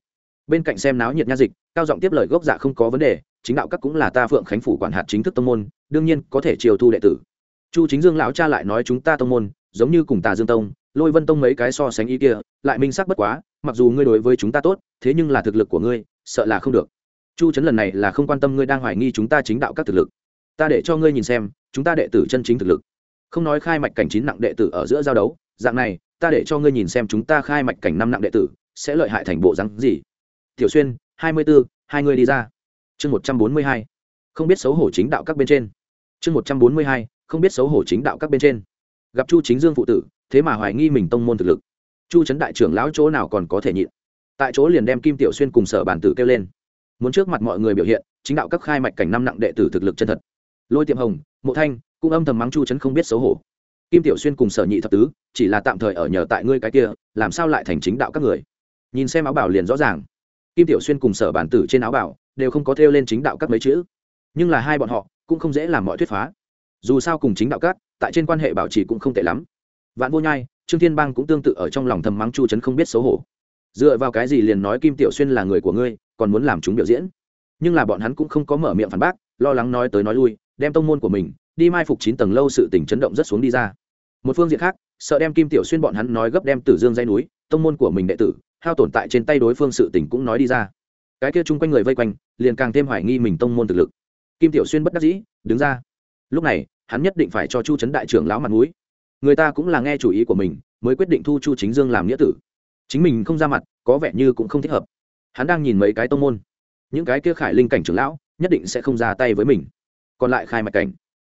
Bên cạnh xem náo nhiệt nha dịch, cao giọng tiếp lời gốc dạ không có vấn đề, chính đạo các cũng là ta phượng khánh phủ quản hạt chính thức tông môn, đương nhiên có thể chiều thu đệ tử. Chu chính dương lão cha lại nói chúng ta tông môn, giống như cùng tà dương tông, lôi vân tông mấy cái so sánh ý kia, lại minh xác bất quá, mặc dù ngươi đối với chúng ta tốt, thế nhưng là thực lực của ngươi, sợ là không được. Chu trấn lần này là không quan tâm ngươi đang hoài nghi chúng ta chính đạo các thực lực ta để cho ngươi nhìn xem, chúng ta đệ tử chân chính thực lực. Không nói khai mạch cảnh chín nặng đệ tử ở giữa giao đấu, dạng này, ta để cho ngươi nhìn xem chúng ta khai mạch cảnh năm nặng đệ tử, sẽ lợi hại thành bộ rắn gì. Tiểu xuyên, hai mươi b ố hai ngươi đi ra. Chương một trăm bốn mươi hai. Không biết xấu hổ chính đạo các bên trên. Chương một trăm bốn mươi hai, không biết xấu hổ chính đạo các bên trên. Gặp chu chính dương phụ tử, thế mà hoài nghi mình tông môn thực lực. Chu trấn đại trưởng lão chỗ nào còn có thể nhịn. Tại chỗ liền đem kim tiểu xuyên cùng sở bản tử kêu lên. Muốn trước mặt mọi người biểu hiện, chính đạo các khai mạch cảnh năm nặng đệ tử thực lực chân thật lôi tiệm hồng, mộ thanh, cũng âm thầm mắng chu trấn không biết xấu hổ. Kim tiểu xuyên cùng sở nhị thập tứ, chỉ là tạm thời ở nhờ tại ngươi cái kia, làm sao lại thành chính đạo các người? Nhìn xem áo bảo liền rõ ràng. Kim tiểu xuyên cùng sở bản tử trên áo bảo đều không có thêu lên chính đạo các mấy chữ. Nhưng là hai bọn họ, cũng không dễ làm mọi thuyết phá. Dù sao cùng chính đạo các, tại trên quan hệ bảo trì cũng không tệ lắm. Vạn vô nhai, trương thiên bang cũng tương tự ở trong lòng thầm mắng chu trấn không biết xấu hổ. Dựa vào cái gì liền nói kim tiểu xuyên là người của ngươi, còn muốn làm chúng biểu diễn? Nhưng là bọn hắn cũng không có mở miệng phản bác, lo lắng nói tới nói lui đem tông môn của mình, đi mai phục chín tầng lâu sự tỉnh chấn động rất xuống đi ra. Một phương diện khác, sợ đem kim tiểu xuyên bọn hắn nói gấp đem tử dương dây núi, tông môn của mình đệ tử, hao tổn tại trên tay đối phương sự tỉnh cũng nói đi ra. Cái kia chung quanh người vây quanh, liền càng thêm hoài nghi mình tông môn thực lực. Kim tiểu xuyên bất đắc dĩ, đứng ra. Lúc này, hắn nhất định phải cho chu trấn đại trưởng lão mặt mũi. Người ta cũng là nghe chủ ý của mình, mới quyết định thu chu chính dương làm nghĩa tử. Chính mình không ra mặt, có vẻ như cũng không thích hợp. Hắn đang nhìn mấy cái tông môn. Những cái kia khải linh cảnh trưởng lão, nhất định sẽ không ra tay với mình còn lại khai mạch cảnh.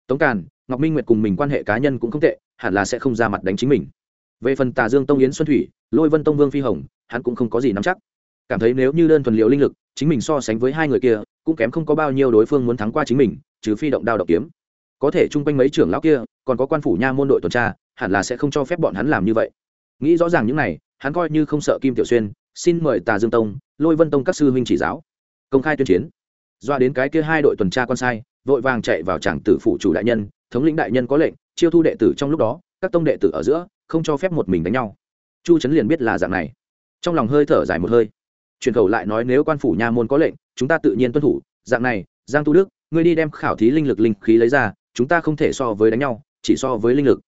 Tống càn, ngọc minh nguyệt cùng mình quan hệ cá nhân cũng không tệ, hẳn là sẽ không ra mặt đánh chính mình. Về phần tà dương tông yến xuân thủy, lôi vân tông vương phi hồng, hắn cũng không có gì nắm chắc. Cảm thấy nếu như đơn thuần liệu linh lực, chính mình so sánh với hai người kia, cũng kém không có bao nhiêu đối phương muốn thắng qua chính mình, trừ phi động đao độc kiếm. Có thể chung quanh mấy trưởng lão kia, còn có quan phủ nha môn đội tuần tra, hẳn là sẽ không cho phép bọn hắn làm như vậy. Nghĩ rõ ràng những này, hắn coi như không sợ kim tiểu xuyên, xin mời tà dương tông, lôi vân tông các sư huynh chỉ giáo. Công khai tuyên chiến. Doa đến cái kia hai đội tuần tra quan sai vội vàng chạy vào tràng tử phụ chủ đại nhân, thống lĩnh đại nhân có lệnh, chiêu thu đệ tử trong lúc đó, các tông đệ tử ở giữa, không cho phép một mình đánh nhau. Chu trấn liền biết là dạng này. Trong lòng hơi thở dài một hơi. Truyền khẩu lại nói nếu quan phủ nha môn có lệnh, chúng ta tự nhiên tuân thủ. Dạng này, giang tu đức, ngươi đi đem khảo thí linh lực linh khí lấy ra, chúng ta không thể so với đánh nhau, chỉ so với linh lực.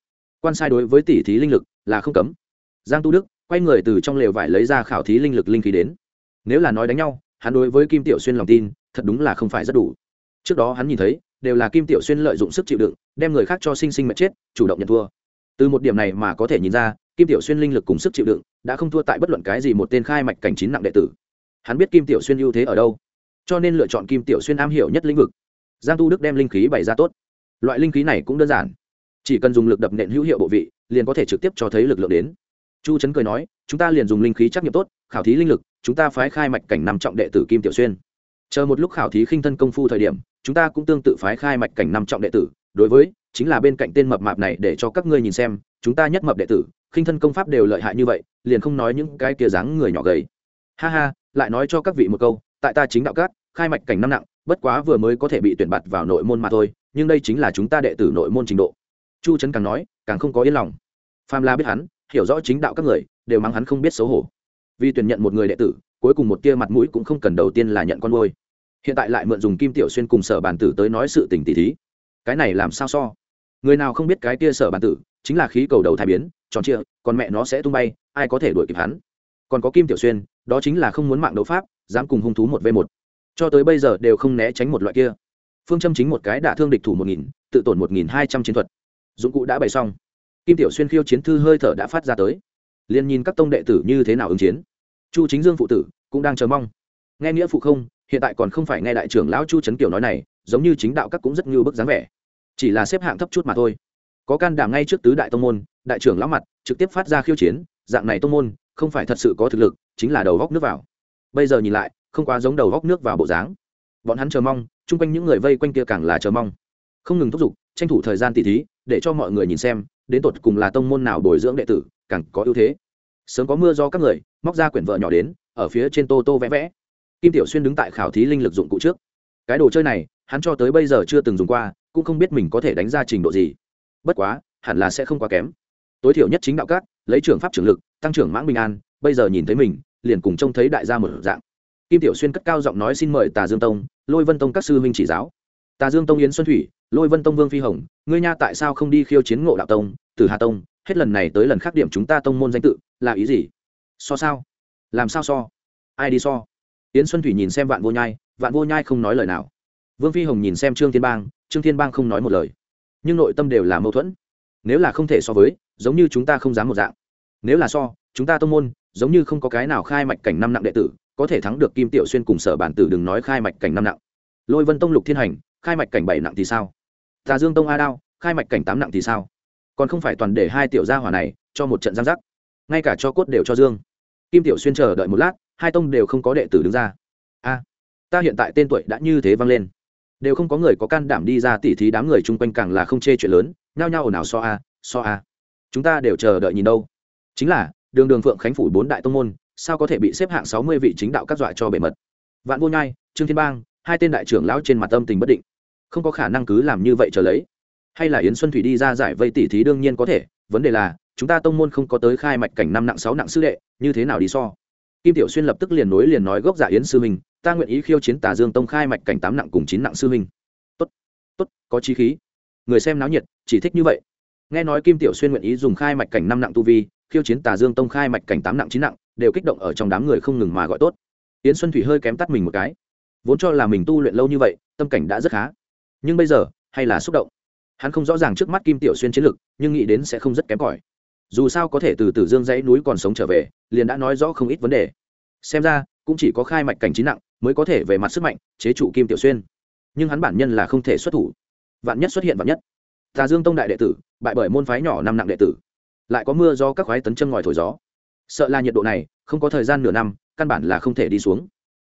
Quan sai đối với tỷ thí linh lực là không cấm. Giang tu đức, quay người từ trong lều vải lấy ra khảo thí linh lực linh khí đến. Nếu là nói đánh nhau, hắn đối với kim tiểu xuyên lòng tin, thật đúng là không phải rất đủ trước đó hắn nhìn thấy, đều là kim tiểu xuyên lợi dụng sức chịu đựng, đem người khác cho sinh sinh mệt chết, chủ động nhận thua. Từ một điểm này mà có thể nhìn ra, kim tiểu xuyên linh lực cùng sức chịu đựng đã không thua tại bất luận cái gì một tên khai mạch cảnh chín nặng đệ tử. Hắn biết kim tiểu xuyên ưu thế ở đâu, cho nên lựa chọn kim tiểu xuyên am hiểu nhất lĩnh vực. Giang tu đức đem linh khí bày ra tốt. Loại linh khí này cũng đơn giản. Chỉ cần dùng lực đập nện hữu hiệu bộ vị, liền có thể trực tiếp cho thấy lực lượng đến. Chu trấn cười nói, chúng ta liền dùng linh khí trắc nghiệm tốt, khảo thí linh lực, chúng ta phái khai mạch cảnh nằm trọng đệ tử kim tiểu xuyên. Chờ một lúc khảo thí khinh thân công phu thời điểm chúng ta cũng tương tự phái khai mạch cảnh năm trọng đệ tử, đối với, chính là bên cạnh tên mập mạp này để cho các ngươi nhìn xem, chúng ta nhất mập đệ tử, khinh thân công pháp đều lợi hại như vậy, liền không nói những cái kia dáng người nhỏ gầy. Ha ha, lại nói cho các vị một câu, tại ta chính đạo cát khai mạch cảnh năm nặng, bất quá vừa mới có thể bị tuyển bạt vào nội môn mà thôi, nhưng đây chính là chúng ta đệ tử nội môn trình độ. Chu trấn càng nói, càng không có yên lòng. Pham la biết hắn, hiểu rõ chính đạo các người, đều mắng hắn không biết xấu hổ. Vì tuyển nhận một người đệ tử, cuối cùng một tia mặt mũi cũng không cần đầu tiên là nhận con môi hiện tại lại mượn dùng kim tiểu xuyên cùng sở bàn tử tới nói sự tình tỷ thí. Cái này làm sao so? Người nào không biết cái kia sở bàn tử, chính là khí cầu đầu thai biến, tròn chia còn mẹ nó sẽ tung bay, ai có thể đuổi kịp hắn? Còn có kim tiểu xuyên, đó chính là không muốn mạng đấu pháp, dám cùng hung thú một v một. Cho tới bây giờ đều không né tránh một loại kia. Phương châm chính một cái đả thương địch thủ một nghìn, tự tổn một nghìn hai trăm chiến thuật. Dụng cụ đã bày xong. Kim tiểu xuyên khiêu chiến thư hơi thở đã phát ra tới. Liền nhìn các tông đệ tử như thế nào ứng chiến. Chu chính dương phụ tử cũng đang chờ mong. Nghe nghĩa phụ không hiện tại còn không phải nghe đại trưởng lão chu trấn kiều nói này, giống như chính đạo các cũng rất như bức dáng vẻ. Chỉ là xếp hạng thấp chút mà thôi. Có can đảm ngay trước tứ đại tông môn, đại trưởng lão mặt trực tiếp phát ra khiêu chiến, dạng này tông môn, không phải thật sự có thực lực, chính là đầu góc nước vào. Bây giờ nhìn lại, không quá giống đầu góc nước vào bộ dáng. Bọn hắn chờ mong, chung quanh những người vây quanh kia càng là chờ mong. Không ngừng thúc giục, tranh thủ thời gian tỉ thí, để cho mọi người nhìn xem, đến tột cùng là tông môn nào bồi dưỡng đệ tử, càng có ưu thế. Sớm có mưa do các người, móc ra quyển vợ nhỏ đến, ở phía trên tô tô vẽ vẽ kim tiểu xuyên đứng tại khảo thí linh lực dụng cụ trước. Cái đồ chơi này, hắn cho tới bây giờ chưa từng dùng qua, cũng không biết mình có thể đánh ra trình độ gì. Bất quá, hẳn là sẽ không quá kém. Tối thiểu nhất chính đạo các, lấy trưởng pháp trưởng lực, tăng trưởng mãng bình an, bây giờ nhìn thấy mình, liền cùng trông thấy đại gia một dạng. Kim tiểu xuyên cất cao giọng nói xin mời tà dương tông, lôi vân tông các sư huynh chỉ giáo. Tà dương tông yến xuân thủy, lôi vân tông vương phi hồng, ngươi nha tại sao không đi khiêu chiến ngộ đạo tông từ hà tông, hết lần này tới lần khác điểm chúng ta tông môn danh tự, là ý gì? So sao? Làm sao so? Ai đi so? Yến xuân thủy nhìn xem vạn vô nhai, vạn vô nhai không nói lời nào. Vương phi hồng nhìn xem trương thiên bang, trương thiên bang không nói một lời. Nhưng nội tâm đều là mâu thuẫn. Nếu là không thể so với, giống như chúng ta không dám một dạng. Nếu là so, chúng ta tông môn, giống như không có cái nào khai mạch cảnh năm nặng đệ tử, có thể thắng được kim tiểu xuyên cùng sở bản tử đừng nói khai mạch cảnh năm nặng. Lôi vân tông lục thiên hành, khai mạch cảnh bảy nặng thì sao? Tà dương tông a đao, khai mạch cảnh tám nặng thì sao? Còn không phải toàn để hai tiểu gia hỏa này cho một trận giang giác. Ngay cả cho cốt đều cho dương. Kim tiểu xuyên chờ đợi một lát hai tông đều không có đệ tử đứng ra. A, ta hiện tại tên tuổi đã như thế vang lên. Đều không có người có can đảm đi ra tỉ thí đám người chung quanh càng là không chê chuyện lớn, nhao nhao ồn ào so a so a. Chúng ta đều chờ đợi nhìn đâu. Chính là, đường đường phượng khánh phủ bốn đại tông môn, sao có thể bị xếp hạng sáu mươi vị chính đạo các dọa cho bề mật? Vạn vô nhai, trương thiên bang, hai tên đại trưởng lão trên mặt âm tình bất định. Không có khả năng cứ làm như vậy trở lấy. Hay là yến xuân thủy đi ra giải vây tỉ thí đương nhiên có thể, vấn đề là, chúng ta tông môn không có tới khai mạch cảnh năm nặng sáu nặng sư đệ, như thế nào đi so? Kim tiểu xuyên lập tức liền nối liền nói gốc giả yến sư huynh ta nguyện ý khiêu chiến tà dương tông khai mạch cảnh tám nặng cùng chín nặng sư huynh tốt tốt, có chí khí. Người xem náo nhiệt, chỉ thích như vậy. Nghe nói kim tiểu xuyên nguyện ý dùng khai mạch cảnh năm nặng tu vi, khiêu chiến tà dương tông khai mạch cảnh tám nặng chín nặng, đều kích động ở trong đám người không ngừng mà gọi tốt. Yến xuân thủy hơi kém tắt mình một cái. Vốn cho là mình tu luyện lâu như vậy, tâm cảnh đã rất khá. Nhưng bây giờ, hay là xúc động. Hắn không rõ ràng trước mắt kim tiểu xuyên chiến lực, nhưng nghĩ đến sẽ không rất kém cỏi dù sao có thể từ từ dương dãy núi còn sống trở về, liền đã nói rõ không ít vấn đề. Xem ra, cũng chỉ có khai mạch cảnh trí nặng, mới có thể về mặt sức mạnh, chế trụ kim tiểu xuyên. Nhưng hắn bản nhân là không thể xuất thủ. Vạn nhất xuất hiện vạn nhất. Tà dương tông đại đệ tử, bại bởi môn phái nhỏ năm nặng đệ tử. Lại có mưa do các khoái tấn chân ngòi thổi gió. Sợ là nhiệt độ này, không có thời gian nửa năm, căn bản là không thể đi xuống.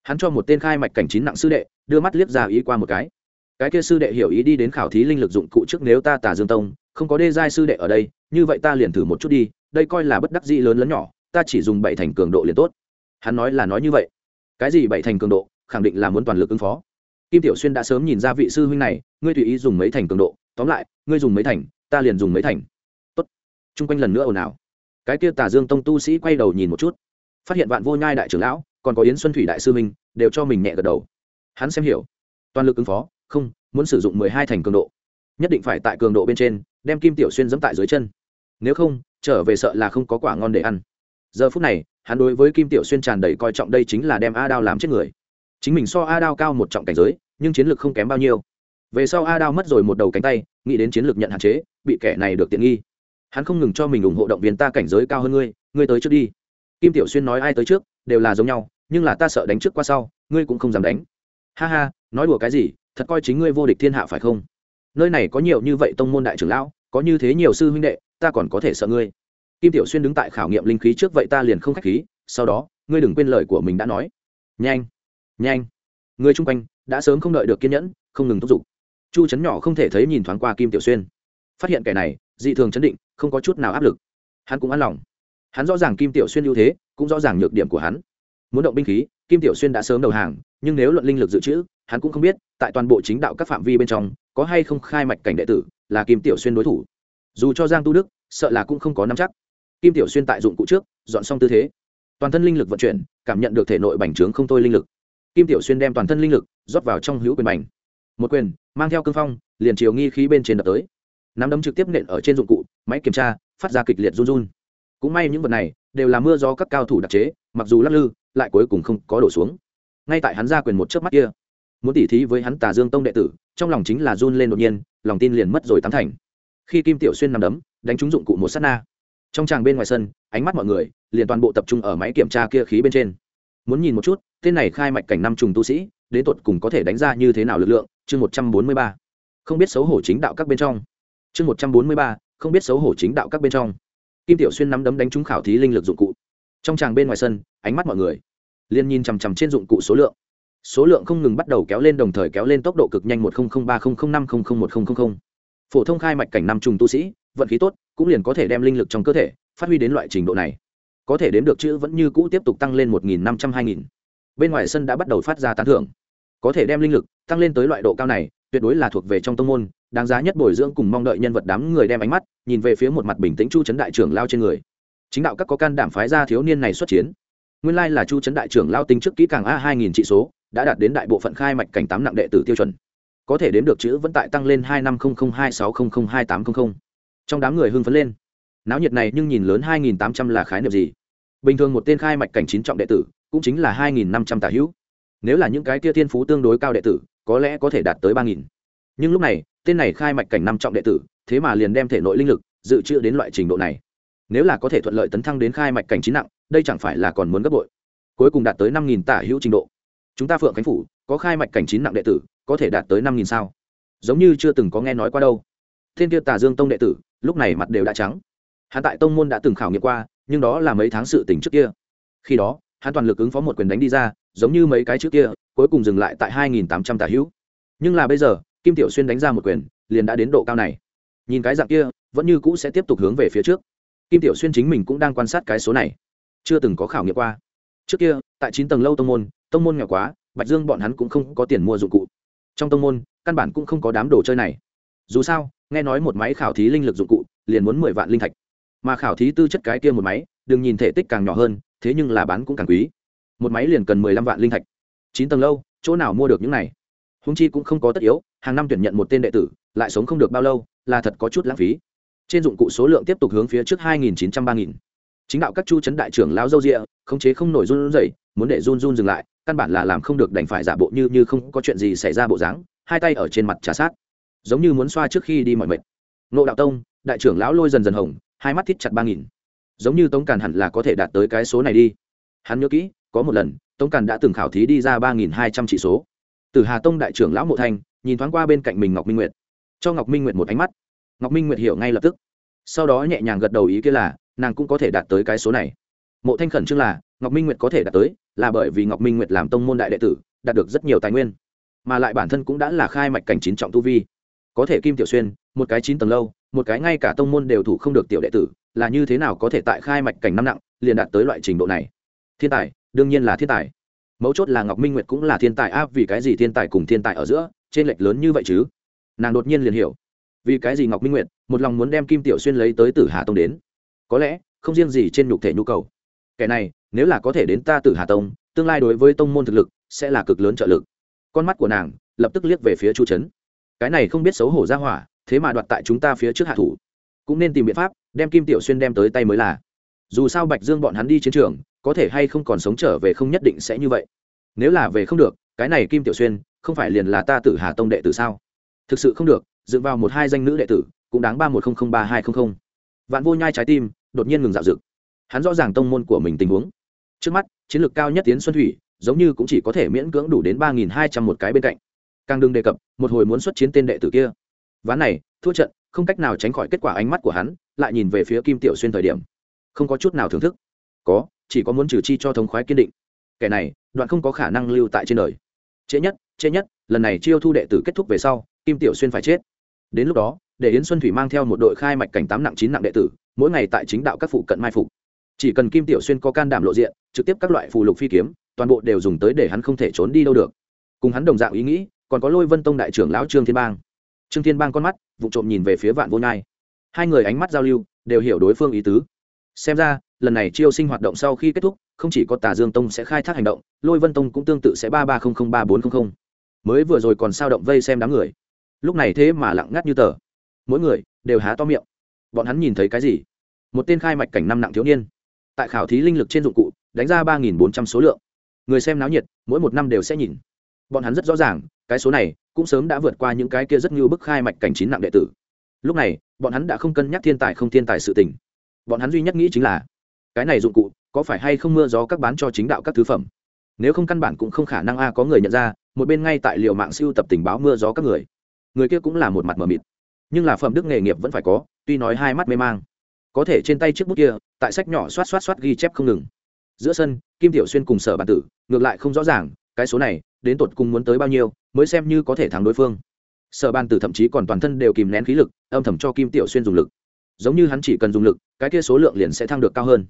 Hắn cho một tên khai mạch cảnh chín nặng sư đệ, đưa mắt liếc ra ý qua một cái. Cái kia sư đệ hiểu ý đi đến khảo thí linh lực dụng cụ trước nếu ta tà dương tông không có đê giai sư đệ ở đây, như vậy ta liền thử một chút đi, đây coi là bất đắc dĩ lớn lớn nhỏ, ta chỉ dùng bảy thành cường độ liền tốt. Hắn nói là nói như vậy. Cái gì bảy thành cường độ? Khẳng định là muốn toàn lực ứng phó. Kim tiểu xuyên đã sớm nhìn ra vị sư huynh này, ngươi tùy ý dùng mấy thành cường độ, tóm lại, ngươi dùng mấy thành, ta liền dùng mấy thành. Tốt. Chung quanh lần nữa ồn ào. Cái kia tà dương tông tu sĩ quay đầu nhìn một chút. Phát hiện vạn vô nhai đại trưởng lão, còn có yến xuân thủy đại sư minh đều cho mình nhẹ gật đầu. Hắn xem hiểu. Toàn lực ứng phó, không, muốn sử dụng mười hai thành cường độ. Nhất định phải tại cường độ bên trên đem kim tiểu xuyên dẫm tại dưới chân. Nếu không, trở về sợ là không có quả ngon để ăn. Giờ phút này, hắn đối với kim tiểu xuyên tràn đầy coi trọng đây chính là đem a đao làm chết người. Chính mình so a đao cao một trọng cảnh giới, nhưng chiến lược không kém bao nhiêu. Về sau a đao mất rồi một đầu cánh tay, nghĩ đến chiến lược nhận hạn chế, bị kẻ này được tiện nghi. Hắn không ngừng cho mình ủng hộ động viên ta cảnh giới cao hơn ngươi ngươi tới trước đi. Kim tiểu xuyên nói ai tới trước, đều là giống nhau, nhưng là ta sợ đánh trước qua sau, ngươi cũng không dám đánh. Ha ha, nói đùa cái gì, thật coi chính ngươi vô địch thiên hạ phải không? Nơi này có nhiều như vậy tông môn đại trưởng lão, có như thế nhiều sư huynh đệ, ta còn có thể sợ ngươi. Kim tiểu xuyên đứng tại khảo nghiệm linh khí trước vậy ta liền không k h á c h khí, sau đó, ngươi đừng quên lời của mình đã nói. Nhanh nhanh. Người chung quanh đã sớm không đợi được kiên nhẫn, không ngừng thúc giục. Chu chấn nhỏ không thể thấy nhìn thoáng qua kim tiểu xuyên. Phát hiện kẻ này, dị thường chấn định, không có chút nào áp lực. Hắn cũng an lòng. Hắn rõ ràng kim tiểu xuyên ưu thế, cũng rõ ràng nhược điểm của hắn. Muốn động binh khí, kim tiểu xuyên đã sớm đầu hàng, nhưng nếu luận linh lực dự trữ, hắn cũng không biết, tại toàn bộ chính đạo các phạm vi bên trong có hay không khai mạch cảnh đệ tử, là kim tiểu xuyên đối thủ. Dù cho giang tu đức, sợ là cũng không có nắm chắc. Kim tiểu xuyên tại dụng cụ trước, dọn xong tư thế. Toàn thân linh lực vận chuyển, cảm nhận được thể nội bành trướng không thôi linh lực. Kim tiểu xuyên đem toàn thân linh lực rót vào trong hữu quyền bành một quyền, mang theo cương phong, liền chiều nghi khí bên trên đập tới. Nắm đấm trực tiếp nện ở trên dụng cụ, máy kiểm tra, phát ra kịch liệt run run. Cũng may những vật này đều là mưa do các cao thủ đặc chế, mặc dù lắc lư, lại cuối cùng không có đổ xuống. Ngay tại hắn ra quyền một chớp mắt kia, muốn tỉ thí với hắn tà dương tông đệ tử trong lòng chính là run lên đột nhiên, lòng tin liền mất rồi tám thành. Khi kim tiểu xuyên nằm đấm, đánh trúng dụng cụ một s á t na. Trong tràng bên ngoài sân, ánh mắt mọi người liền toàn bộ tập trung ở máy kiểm tra kia khí bên trên. Muốn nhìn một chút, tên này khai mạch cảnh năm trùng tu sĩ, đến tột cùng có thể đánh ra như thế nào lực lượng, chương một trăm bốn mươi ba. Không biết xấu hổ chính đạo các bên trong. Chương một trăm bốn mươi ba, không biết xấu hổ chính đạo các bên trong. Kim tiểu xuyên nắm đấm đánh trúng khảo thí linh lực dụng cụ. Trong tràng bên ngoài sân, ánh mắt mọi người liền nhìn chằm chằm trên dụng cụ số lượng số lượng không ngừng bắt đầu kéo lên đồng thời kéo lên tốc độ cực nhanh một nghìn ba nghìn năm một nghìn phổ thông khai mạch cảnh năm trùng tu sĩ, vận khí tốt, cũng liền có thể đem linh lực trong cơ thể phát huy đến loại trình độ này. Có thể đến được chữ vẫn như cũ tiếp tục tăng lên một nghìn năm trăm hai nghìn. Bên ngoài sân đã bắt đầu phát ra tán thưởng. Có thể đem linh lực tăng lên tới loại độ cao này, tuyệt đối là thuộc về trong tông môn, đáng giá nhất bồi dưỡng cùng mong đợi nhân vật đám người đem ánh mắt nhìn về phía một mặt bình tĩnh chu trấn đại trưởng lao trên người. Chính đạo các có can đảm phái ra thiếu niên này xuất chiến. Nguyên lai là chu trấn đại trưởng lao tính trước kỹ càng a hai nghìn trị số đã đạt đến đại bộ phận khai mạch cảnh tám nặng đệ tử tiêu chuẩn. Có thể đến được chữ vẫn tại tăng lên hai năm không không hai sáu không không hai tám không không. Trong đám người hưng phấn lên. Náo nhiệt này nhưng nhìn lớn hai nghìn tám trăm là khái niệm gì? Bình thường một tên khai mạch cảnh chín trọng đệ tử, cũng chính là hai nghìn năm trăm tả hữu. Nếu là những cái kia thiên phú tương đối cao đệ tử, có lẽ có thể đạt tới ba nghìn. Nhưng lúc này, tên này khai mạch cảnh năm trọng đệ tử, thế mà liền đem thể nội linh lực, dự trữ đến loại trình độ này. Nếu là có thể thuận lợi tấn thăng đến khai mạch cảnh chín nặng, đây chẳng phải là còn muốn gấp bội. Cuối cùng đạt tới năm nghìn tả hữu trình độ chúng ta phượng khánh phủ, có khai mạch cảnh chín nặng đệ tử, có thể đạt tới năm nghìn sao? Giống như chưa từng có nghe nói qua đâu. Thiên kia tà dương tông đệ tử, lúc này mặt đều đã trắng. Hắn tại tông môn đã từng khảo nghiệm qua, nhưng đó là mấy tháng sự tỉnh trước kia. Khi đó, hắn toàn lực ứng phó một quyền đánh đi ra, giống như mấy cái trước kia, cuối cùng dừng lại tại hai nghìn tám trăm tà hữu. Nhưng là bây giờ, kim tiểu xuyên đánh ra một quyền, liền đã đến độ cao này. Nhìn cái dạng kia, vẫn như cũ sẽ tiếp tục hướng về phía trước. Kim tiểu xuyên chính mình cũng đang quan sát cái số này. Chưa từng có khảo nghiệm qua trước kia, tại chín tầng lâu tông môn tông môn nghèo quá, bạch dương bọn hắn cũng không có tiền mua dụng cụ. Trong tông môn, căn bản cũng không có đám đồ chơi này. Dù sao, nghe nói một máy khảo thí linh lực dụng cụ, liền muốn mười vạn linh thạch. Mà khảo thí tư chất cái kia một máy, đừng nhìn thể tích càng nhỏ hơn, thế nhưng là bán cũng càng quý. Một máy liền cần mười lăm vạn linh thạch. Chín tầng lâu, chỗ nào mua được những này? Húng chi cũng không có tất yếu, hàng năm tuyển nhận một tên đệ tử, lại sống không được bao lâu, là thật có chút lãng phí. Trên dụng cụ số lượng tiếp tục hướng phía trước hai nghìn chín trăm ba nghìn chính đạo các chu chấn đại trưởng lão dâu rịa, khống chế không nổi run rẩy, muốn để run run dừng lại, căn bản là làm không được đành phải giả bộ như như không có chuyện gì xảy ra bộ dáng, hai tay ở trên mặt trà sát. Giống như muốn xoa trước khi đi mọi mệt. Nộ đạo tông, đại trưởng lão lôi dần dần hồng, hai mắt thít chặt ba nghìn. Giống như tống càn hẳn là có thể đạt tới cái số này đi. Hắn nhớ kỹ, có một lần, tống càn đã từng khảo thí đi ra ba nghìn hai trăm chỉ số. Từ hà tông đại trưởng lão mộ thanh, nhìn thoáng qua bên cạnh mình ngọc minh nguyệt. Cho ngọc minh nguyệt một ánh mắt. Ngọc minh nguyệt hiểu ngay lập tức. Sau đó nhẹ nhàng gật đầu ý kia là nàng cũng có thể đạt tới cái số này. Mộ thanh khẩn trương là, ngọc minh nguyệt có thể đạt tới, là bởi vì ngọc minh nguyệt làm tông môn đại đệ tử, đạt được rất nhiều tài nguyên. Mà lại bản thân cũng đã là khai mạch cảnh chín trọng tu vi. Có thể kim tiểu xuyên, một cái chín tầng lâu, một cái ngay cả tông môn đều thủ không được tiểu đệ tử, là như thế nào có thể tại khai mạch cảnh năm nặng, liền đạt tới loại trình độ này? Thiên tài, đương nhiên là thiên tài. Mấu chốt là ngọc minh nguyệt cũng là thiên tài áp vì cái gì thiên tài cùng thiên tài ở giữa trên lệch lớn như vậy chứ? Nàng đột nhiên liền hiểu. Vì cái gì ngọc minh nguyệt, một lòng muốn đem kim tiểu xuyên lấy tới tử hà tông đến? Có lẽ không riêng gì trên nhục thể nhu cầu. Kẻ này, nếu là có thể đến ta tử hà tông, tương lai đối với tông môn thực lực, sẽ là cực lớn trợ lực. Con mắt của nàng lập tức liếc về phía chu trấn cái này không biết xấu hổ ra hỏa, thế mà đoạt tại chúng ta phía trước hạ thủ. Cũng nên tìm biện pháp, đem kim tiểu xuyên đem tới tay mới là. Dù sao bạch dương bọn hắn đi chiến trường, có thể hay không còn sống trở về không nhất định sẽ như vậy. Nếu là về không được, cái này kim tiểu xuyên, không phải liền là ta tử hà tông đệ tử sao? Thực sự không được dựng vào một hai danh nữ đệ tử, cũng đáng ba một không không ba hai không không vạn vô nhai trái tim đột nhiên ngừng dạo dựng hắn rõ ràng tông môn của mình tình huống. Trước mắt, chiến lược cao nhất tiến xuân thủy, giống như cũng chỉ có thể miễn cưỡng đủ đến ba nghìn hai trăm một cái bên cạnh. Càng đừng đề cập, một hồi muốn xuất chiến tên đệ tử kia. Ván này, thua trận, không cách nào tránh khỏi kết quả ánh mắt của hắn, lại nhìn về phía kim tiểu xuyên thời điểm. Không có chút nào thưởng thức. Có, chỉ có muốn trừ chi cho thống khoái kiên định. Kẻ này, đoạn không có khả năng lưu tại trên đời. Trễ nhất trễ nhất, lần này chiêu thu đệ tử kết thúc về sau, kim tiểu xuyên phải chết. Đến lúc đó để yến xuân thủy mang theo một đội khai mạch cảnh tám nặng chín nặng đệ tử, mỗi ngày tại chính đạo các phụ cận mai phục. Chỉ cần kim tiểu xuyên có can đảm lộ diện, trực tiếp các loại phù lục phi kiếm, toàn bộ đều dùng tới để hắn không thể trốn đi đâu được. Cùng hắn đồng dạng ý nghĩ, còn có lôi vân tông đại trưởng lão trương thiên bang. Trương thiên bang con mắt, vụ trộm nhìn về phía vạn vô nhai. Hai người ánh mắt giao lưu, đều hiểu đối phương ý tứ. Xem ra, lần này chiêu sinh hoạt động sau khi kết thúc, không chỉ có tà dương tông sẽ khai thác hành động, lôi vân tông cũng tương tự sẽ ba ba không không ba bốn không không. Mới vừa rồi còn sao động vây xem đám người. Lúc này thế mà lặng ngắt như tờ mỗi người đều há to miệng. Bọn hắn nhìn thấy cái gì? Một tên khai mạch cảnh năm nặng thiếu niên. Tại khảo thí linh lực trên dụng cụ, đánh ra ba bốn trăm số lượng. Người xem náo nhiệt, mỗi một năm đều sẽ nhìn. Bọn hắn rất rõ ràng, cái số này cũng sớm đã vượt qua những cái kia rất như bức khai mạch cảnh chín nặng đệ tử. Lúc này, bọn hắn đã không cân nhắc thiên tài không thiên tài sự tình. Bọn hắn duy nhất nghĩ chính là, cái này dụng cụ có phải hay không mưa gió các bán cho chính đạo các thứ phẩm? Nếu không căn bản cũng không khả năng a, có người nhận ra, một bên ngay tại liệu mạng siêu tập tình báo mưa gió các người. Người kia cũng là một mặt mờ mịt nhưng là phẩm đức nghề nghiệp vẫn phải có, tuy nói hai mắt mê mang. Có thể trên tay chiếc bút kia, tại sách nhỏ xoát xoát xoát ghi chép không ngừng. Giữa sân, kim tiểu xuyên cùng sở bản tử, ngược lại không rõ ràng, cái số này, đến tột cùng muốn tới bao nhiêu, mới xem như có thể thắng đối phương. Sở ban tử thậm chí còn toàn thân đều kìm nén khí lực, âm thầm cho kim tiểu xuyên dùng lực. Giống như hắn chỉ cần dùng lực, cái kia số lượng liền sẽ thăng được cao hơn.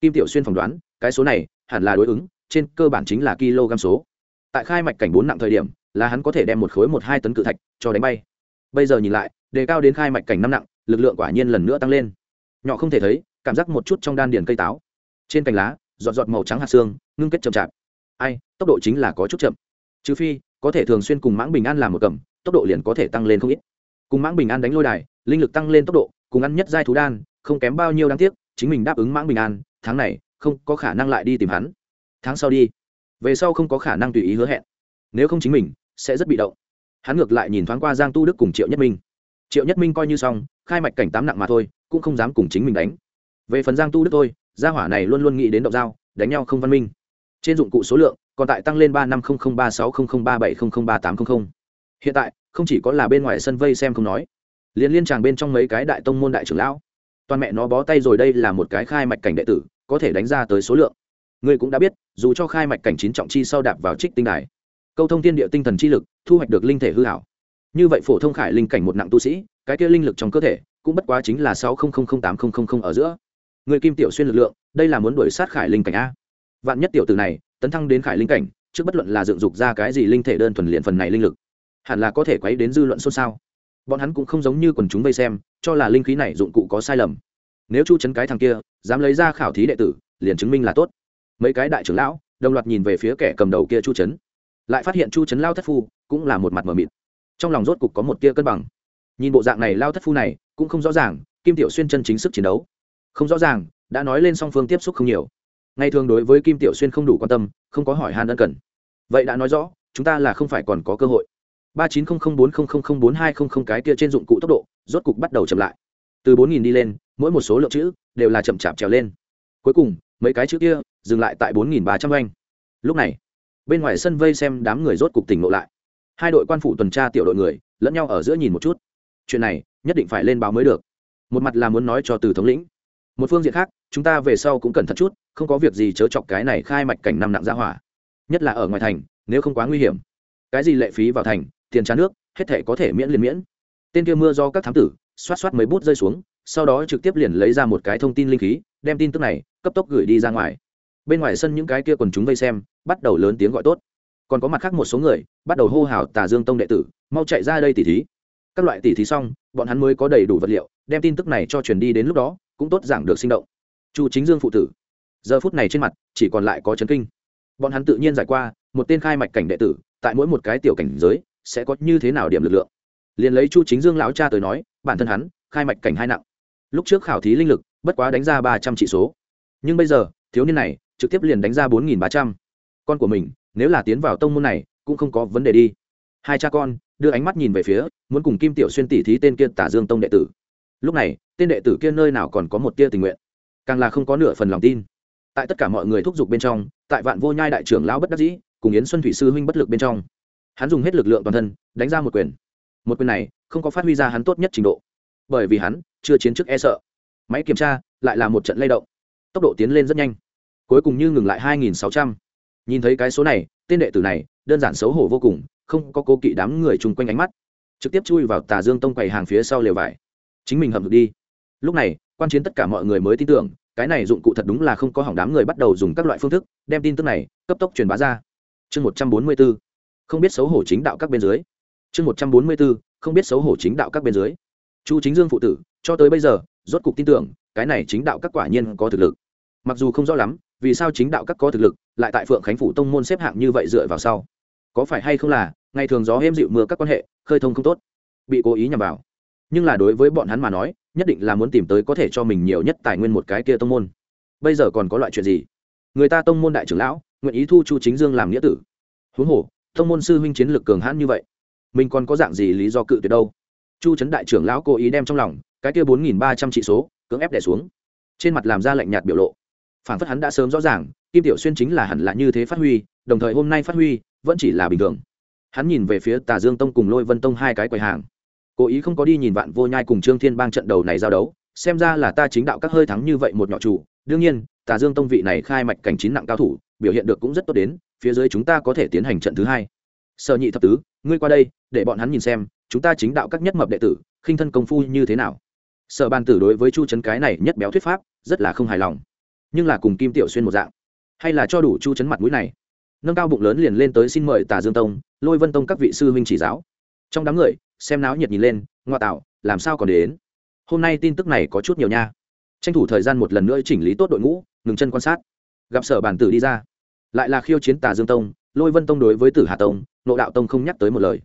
Kim tiểu xuyên phỏng đoán, cái số này, hẳn là đối ứng, trên cơ bản chính là kg số. Tại khai mạch cảnh bốn nặng thời điểm, là hắn có thể đem một khối một hai tấn cự thạch cho đánh bay. Bây giờ nhìn lại đề cao đến khai mạch cảnh năm nặng, lực lượng quả nhiên lần nữa tăng lên. Nhỏ không thể thấy, cảm giác một chút trong đan điền cây táo. Trên cành lá, giọt giọt màu trắng hạt xương, ngưng kết chậm chạp. Ai, tốc độ chính là có chút chậm. Trừ phi, có thể thường xuyên cùng mãng bình an làm một cầm, tốc độ liền có thể tăng lên không ít. Cùng mãng bình an đánh lôi đài, linh lực tăng lên tốc độ, cùng ăn nhất giai thú đan, không kém bao nhiêu đáng tiếc, chính mình đáp ứng mãng bình an, tháng này, không có khả năng lại đi tìm hắn. Tháng sau đi. Về sau không có khả năng tùy ý hứa hẹn. Nếu không chính mình, sẽ rất bị động. Hắn ngược lại nhìn thoáng qua giang tu đức cùng triệu nhất minh triệu nhất minh coi như xong, khai mạch cảnh tám nặng mà thôi, cũng không dám cùng chính mình đánh. Về phần giang tu đức thôi, gia hỏa này luôn luôn nghĩ đến động dao đánh nhau không văn minh. Trên dụng cụ số lượng, còn tại tăng lên ba năm không không ba sáu không không ba bảy không không ba tám không không. Hiện tại, không chỉ có là bên ngoài sân vây xem không nói liên liên tràng bên trong mấy cái đại tông môn đại trưởng lão. Toàn mẹ nó bó tay rồi đây là một cái khai mạch cảnh đệ tử, có thể đánh ra tới số lượng. Ngươi cũng đã biết, dù cho khai mạch cảnh chín trọng chi sau đạp vào trích tinh đài, câu thông tiên địa tinh thần chi lực, thu hoạch được linh thể hư hảo như vậy phổ thông khải linh cảnh một nặng tu sĩ, cái kia linh lực trong cơ thể cũng bất quá chính là sáu tám ở giữa. Người kim tiểu xuyên lực lượng, đây là muốn đuổi sát khải linh cảnh a. Vạn nhất tiểu từ này tấn thăng đến khải linh cảnh, trước bất luận là dựng dục ra cái gì linh thể đơn thuần liền phần này linh lực, hẳn là có thể quấy đến dư luận xôn xao. Bọn hắn cũng không giống như quần chúng vây xem, cho là linh khí này dụng cụ có sai lầm. Nếu chu chấn cái thằng kia, dám lấy ra khảo thí đệ tử, liền chứng minh là tốt. Mấy cái đại trưởng lão, đồng loạt nhìn về phía kẻ cầm đầu kia chu chấn. Lại phát hiện chu chấn lao thất phu cũng là một mặt mờ mịt trong lòng rốt cục có một tia cân bằng. Nhìn bộ dạng này lao thất phu này, cũng không rõ ràng, kim tiểu xuyên chân chính sức chiến đấu. Không rõ ràng, đã nói lên song phương tiếp xúc không nhiều. Ngay thường đối với kim tiểu xuyên không đủ quan tâm, không có hỏi han ân cần. Vậy đã nói rõ, chúng ta là không phải còn có cơ hội. Ba chín không không bốn không không không bốn hai không không cái tia trên dụng cụ tốc độ, rốt cục bắt đầu chậm lại. Từ bốn nghìn đi lên, mỗi một số lượng chữ, đều là chậm chạp trèo lên. Cuối cùng, mấy cái chữ kia, dừng lại tại bốn nghìn ba trăm oanh. Lúc này, bên ngoài sân vây xem đám người rốt cục tỉnh ngộ lại hai đội quan phủ tuần tra tiểu đội người, lẫn nhau ở giữa nhìn một chút. Chuyện này, nhất định phải lên báo mới được. Một mặt là muốn nói cho từ thống lĩnh. Một phương diện khác, chúng ta về sau cũng cần thật chút, không có việc gì chớ chọc cái này khai mạch cảnh năm nặng ra hỏa. Nhất là ở ngoài thành, nếu không quá nguy hiểm. Cái gì lệ phí vào thành, tiền trả nước, hết thể có thể miễn liền miễn. Tên kia mưa do các thám tử, xoát xoát mấy bút rơi xuống, sau đó trực tiếp liền lấy ra một cái thông tin linh khí, đem tin tức này cấp tốc gửi đi ra ngoài. Bên ngoài sân những cái kia quần chúng vây xem, bắt đầu lớn tiếng gọi tốt còn có mặt khác một số người, bắt đầu hô hào tà dương tông đệ tử, mau chạy ra đây tỉ thí. Các loại tỉ thí xong, bọn hắn mới có đầy đủ vật liệu, đem tin tức này cho truyền đi đến lúc đó, cũng tốt giảng được sinh động. Chu chính dương phụ tử. Giờ phút này trên mặt, chỉ còn lại có chấn kinh. Bọn hắn tự nhiên giải qua, một tên khai mạch cảnh đệ tử, tại mỗi một cái tiểu cảnh giới, sẽ có như thế nào điểm lực lượng. Liền lấy chu chính dương lão cha tới nói, bản thân hắn, khai mạch cảnh hai nặng. Lúc trước khảo thí linh lực, bất quá đánh ra ba trăm trị số. Nhưng bây giờ, thiếu niên này, trực tiếp liền đánh ra bốn nghìn ba trăm. Con của mình nếu là tiến vào tông môn này, cũng không có vấn đề đi. Hai cha con, đưa ánh mắt nhìn về phía, muốn cùng kim tiểu xuyên tỷ thí tên kia tả dương tông đệ tử. Lúc này, tên đệ tử kia nơi nào còn có một tia tình nguyện. Càng là không có nửa phần lòng tin. Tại tất cả mọi người thúc giục bên trong, tại vạn vô nhai đại trưởng lão bất đắc dĩ, cùng yến xuân thủy sư huynh bất lực bên trong, hắn dùng hết lực lượng toàn thân, đánh ra một quyền. Một quyền này, không có phát huy ra hắn tốt nhất trình độ. Bởi vì hắn, chưa chiến chức e sợ. Máy kiểm tra, lại là một trận lay động. Tốc độ tiến lên rất nhanh. Cuối cùng như ngừng lại hai nghìn sáu trăm nhìn thấy cái số này, tên đệ tử này, đơn giản xấu hổ vô cùng, không có cố kỵ đám người chung quanh ánh mắt. Trực tiếp chui vào tà dương tông quầy hàng phía sau lều vải. Chính mình hầm được đi. Lúc này, quan chiến tất cả mọi người mới tin tưởng, cái này dụng cụ thật đúng là không có hỏng đám người bắt đầu dùng các loại phương thức, đem tin tức này cấp tốc truyền bá ra. Chương một trăm bốn mươi b ố không biết xấu hổ chính đạo các bên dưới. Chương một trăm bốn mươi b ố không biết xấu hổ chính đạo các bên dưới. Chu chính dương phụ tử, cho tới bây giờ, rốt cục tin tưởng, cái này chính đạo các quả nhiên có thực lực. Mặc dù không rõ lắm vì sao chính đạo các có thực lực, lại tại phượng khánh phủ tông môn xếp hạng như vậy dựa vào sau? Có phải hay không là, ngày thường gió êm dịu mưa các quan hệ, khơi thông không tốt, bị cố ý nhằm vào. Nhưng là đối với bọn hắn mà nói, nhất định là muốn tìm tới có thể cho mình nhiều nhất tài nguyên một cái kia tông môn. Bây giờ còn có loại chuyện gì? Người ta tông môn đại trưởng lão, nguyện ý thu chu chính dương làm nghĩa tử. Huống hồ, tông môn sư huynh chiến lực cường hãn như vậy, mình còn có dạng gì lý do cự tuyệt đâu? Chu trấn đại trưởng lão cố ý đem trong lòng, cái kia bốn nghìn ba trăm trị số, cưỡng ép đẻ xuống. Trên mặt làm ra lạnh nhạt biểu lộ phản phất hắn đã sớm rõ ràng, kim tiểu xuyên chính là hẳn là như thế phát huy, đồng thời hôm nay phát huy, vẫn chỉ là bình thường. Hắn nhìn về phía tà dương tông cùng lôi vân tông hai cái quầy hàng. Cố ý không có đi nhìn vạn vô nhai cùng trương thiên bang trận đầu này giao đấu, xem ra là ta chính đạo các hơi thắng như vậy một nhỏ chủ. Đương nhiên, tà dương tông vị này khai mạch cảnh chín nặng cao thủ, biểu hiện được cũng rất tốt đến, phía dưới chúng ta có thể tiến hành trận thứ hai. Sở nhị thập tứ, ngươi qua đây, để bọn hắn nhìn xem, chúng ta chính đạo các nhất mập đệ tử, khinh thân công phu như thế nào. Sở ban tử đối với chu trấn cái này nhất béo thuyết pháp, rất là không hài lòng nhưng là cùng kim tiểu xuyên một dạng. Hay là cho đủ chu chấn mặt mũi này. Nâng cao bụng lớn liền lên tới xin mời tà dương tông, lôi vân tông các vị sư huynh chỉ giáo. Trong đám người, xem náo nhiệt nhìn lên, ngoa tạo, làm sao còn đến? Hôm nay tin tức này có chút nhiều nha. Tranh thủ thời gian một lần nữa chỉnh lý tốt đội ngũ, ngừng chân quan sát. Gặp sở bản tử đi ra. Lại là khiêu chiến tà dương tông, lôi vân tông đối với tử hà tông, nộ đạo tông không nhắc tới một lời.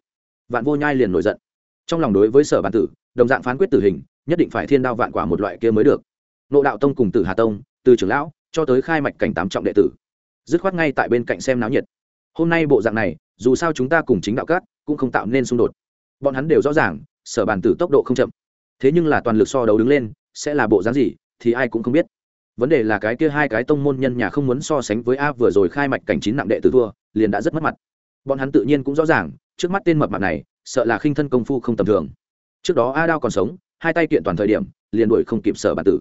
Vạn vô nhai liền nổi giận. Trong lòng đối với sở bản tử, đồng dạng phán quyết tử hình, nhất định phải thiên đao vạn quả một loại kia mới được. Nộ đạo tông cùng tử hà tông từ trưởng lão cho tới khai mạch cảnh tám trọng đệ tử, dứt khoát ngay tại bên cạnh xem náo nhiệt. Hôm nay bộ dạng này, dù sao chúng ta cùng chính đạo cát cũng không tạo nên xung đột. Bọn hắn đều rõ ràng, sở bàn tử tốc độ không chậm. Thế nhưng là toàn lực so đấu đứng lên, sẽ là bộ dáng gì thì ai cũng không biết. Vấn đề là cái kia hai cái tông môn nhân nhà không muốn so sánh với a vừa rồi khai mạch cảnh chín nặng đệ tử thua, liền đã rất mất mặt. Bọn hắn tự nhiên cũng rõ ràng, trước mắt tên mập mặt này, sợ là khinh thân công phu không tầm thường. Trước đó a đao còn sống, hai tay kiện toàn thời điểm, liền đuổi không kịp sở bản tử.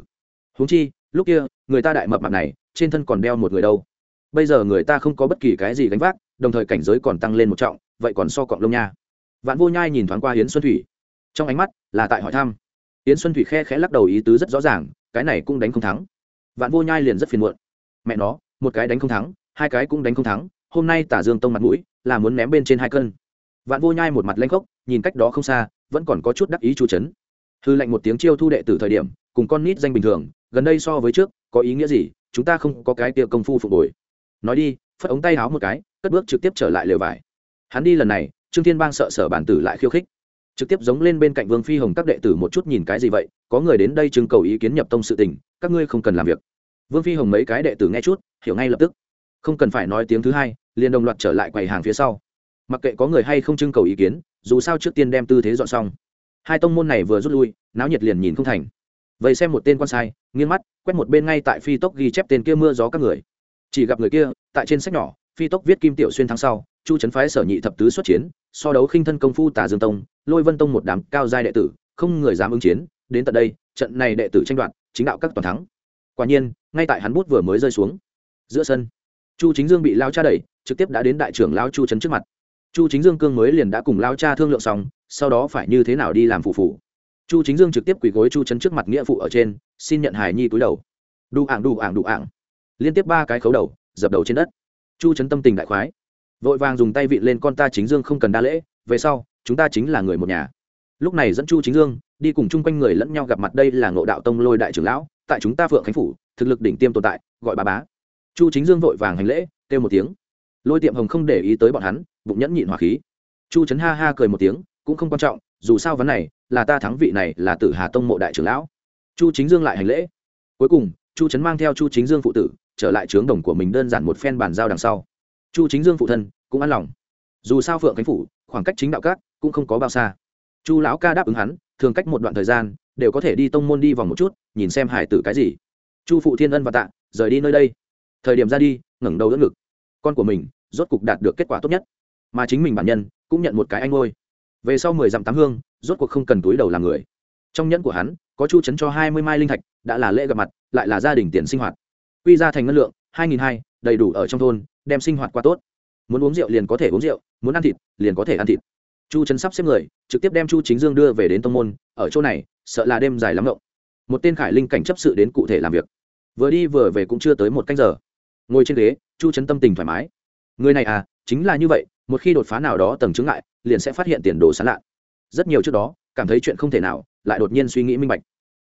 Húng chi lúc kia, người ta đại mập mạp này, trên thân còn đeo một người đâu? Bây giờ người ta không có bất kỳ cái gì gánh vác, đồng thời cảnh giới còn tăng lên một trọng, vậy còn so cọng lông nha. Vạn vô nhai nhìn thoáng qua hiến xuân thủy. Trong ánh mắt là tại hỏi thăm. Hiến xuân thủy khe khẽ lắc đầu ý tứ rất rõ ràng, cái này cũng đánh không thắng. Vạn vô nhai liền rất phiền muộn. Mẹ nó, một cái đánh không thắng, hai cái cũng đánh không thắng, hôm nay tả dương tông mặt mũi, là muốn ném bên trên hai cân. Vạn vô nhai một mặt lanh khốc, nhìn cách đó không xa, vẫn còn có chút đắc ý chú chấn. Hư lệnh một tiếng chiêu thu đệ từ thời điểm cùng con nít danh bình thường, gần đây so với trước, có ý nghĩa gì? Chúng ta không có cái tiệc công phu phục hồi. Nói đi, phất ống tay háo một cái, cất bước trực tiếp trở lại lều vải. Hắn đi lần này, trương thiên bang sợ sở bản tử lại khiêu khích. Trực tiếp giống lên bên cạnh vương phi hồng các đệ tử một chút nhìn cái gì vậy, có người đến đây trưng cầu ý kiến nhập tông sự tình, các ngươi không cần làm việc. Vương phi hồng mấy cái đệ tử nghe chút, hiểu ngay lập tức. Không cần phải nói tiếng thứ hai, liền đồng loạt trở lại quầy hàng phía sau. Mặc kệ có người hay không trưng cầu ý kiến, dù sao trước tiên đem tư thế dọn xong. Hai tông môn này vừa rút lui, náo nhiệt liền nhìn không thành vậy xem một tên quan sai, nghiêng mắt, quét một bên ngay tại phi tốc ghi chép tên kia mưa gió các người. Chỉ gặp người kia, tại trên sách nhỏ, phi tốc viết kim tiểu xuyên tháng sau, chu trấn phái sở nhị thập tứ xuất chiến, so đấu khinh thân công phu tà dương tông, lôi vân tông một đám cao giai đệ tử, không người dám ứng chiến, đến tận đây, trận này đệ tử tranh đoạt, chính đạo các toàn thắng. Quả nhiên, ngay tại hắn bút vừa mới rơi xuống. Giữa sân, chu chính dương bị lao cha đẩy, trực tiếp đã đến đại trưởng lao chu trấn trước mặt. Chu chính dương cương mới liền đã cùng lao cha thương lượng xong, sau đó phải như thế nào đi làm phụ phụ chu chính dương trực tiếp quỳ gối chu trấn trước mặt nghĩa phụ ở trên, xin nhận Hải nhi cúi đầu. Đủ ảng đủ ảng đủ ảng. Liên tiếp ba cái khấu đầu, dập đầu trên đất. Chu trấn tâm tình đại khoái. Vội vàng dùng tay vị lên con ta chính dương không cần đa lễ, về sau, chúng ta chính là người một nhà. Lúc này dẫn chu chính dương, đi cùng chung quanh người lẫn nhau gặp mặt đây là ngộ đạo tông lôi đại trưởng lão, tại chúng ta phượng khánh phủ, thực lực đỉnh tiêm tồn tại, gọi bà bá. Chu chính dương vội vàng hành lễ, kêu một tiếng. Lôi tiệm hồng không để ý tới bọn hắn, bụng nhẫn nhịn hỏa khí. Chu trấn ha ha cười một tiếng, cũng không quan trọng dù sao vấn này là ta thắng vị này là tử hà tông mộ đại trưởng lão. Chu chính dương lại hành lễ. Cuối cùng, chu trấn mang theo chu chính dương phụ tử, trở lại trướng đồng của mình đơn giản một phen bàn giao đằng sau. Chu chính dương phụ thân cũng an lòng. Dù sao phượng khánh phủ, khoảng cách chính đạo các cũng không có bao xa. Chu lão ca đáp ứng hắn, thường cách một đoạn thời gian, đều có thể đi tông môn đi vòng một chút, nhìn xem hải tử cái gì. Chu phụ thiên ân và tạ, rời đi nơi đây. Thời điểm ra đi, ngẩng đầu đỡ ngực. Con của mình rốt cục đạt được kết quả tốt nhất. Mà chính mình bản nhân cũng nhận một cái anh ngôi về sau mười dặm tám hương, rốt cuộc không cần túi đầu làm người. Trong nhẫn của hắn, có chu chấn cho hai mươi mai linh thạch, đã là lễ gặp mặt, lại là gia đình tiền sinh hoạt. Quy ra thành ngân lượng, hai nghìn hai, đầy đủ ở trong thôn, đem sinh hoạt qua tốt. Muốn uống rượu liền có thể uống rượu, muốn ăn thịt, liền có thể ăn thịt. Chu trấn sắp xếp người, trực tiếp đem chu chính dương đưa về đến tông môn, ở chỗ này, sợ là đêm dài lắm rộng một tên khải linh cảnh chấp sự đến cụ thể làm việc. Vừa đi vừa về cũng chưa tới một canh giờ. Ngồi trên ghế, chu trấn tâm tình thoải mái. Người này à chính là như vậy một khi đột phá nào đó tầng chứng ngại, liền sẽ phát hiện tiền đồ sán lạ. Rất nhiều trước đó, cảm thấy chuyện không thể nào, lại đột nhiên suy nghĩ minh bạch.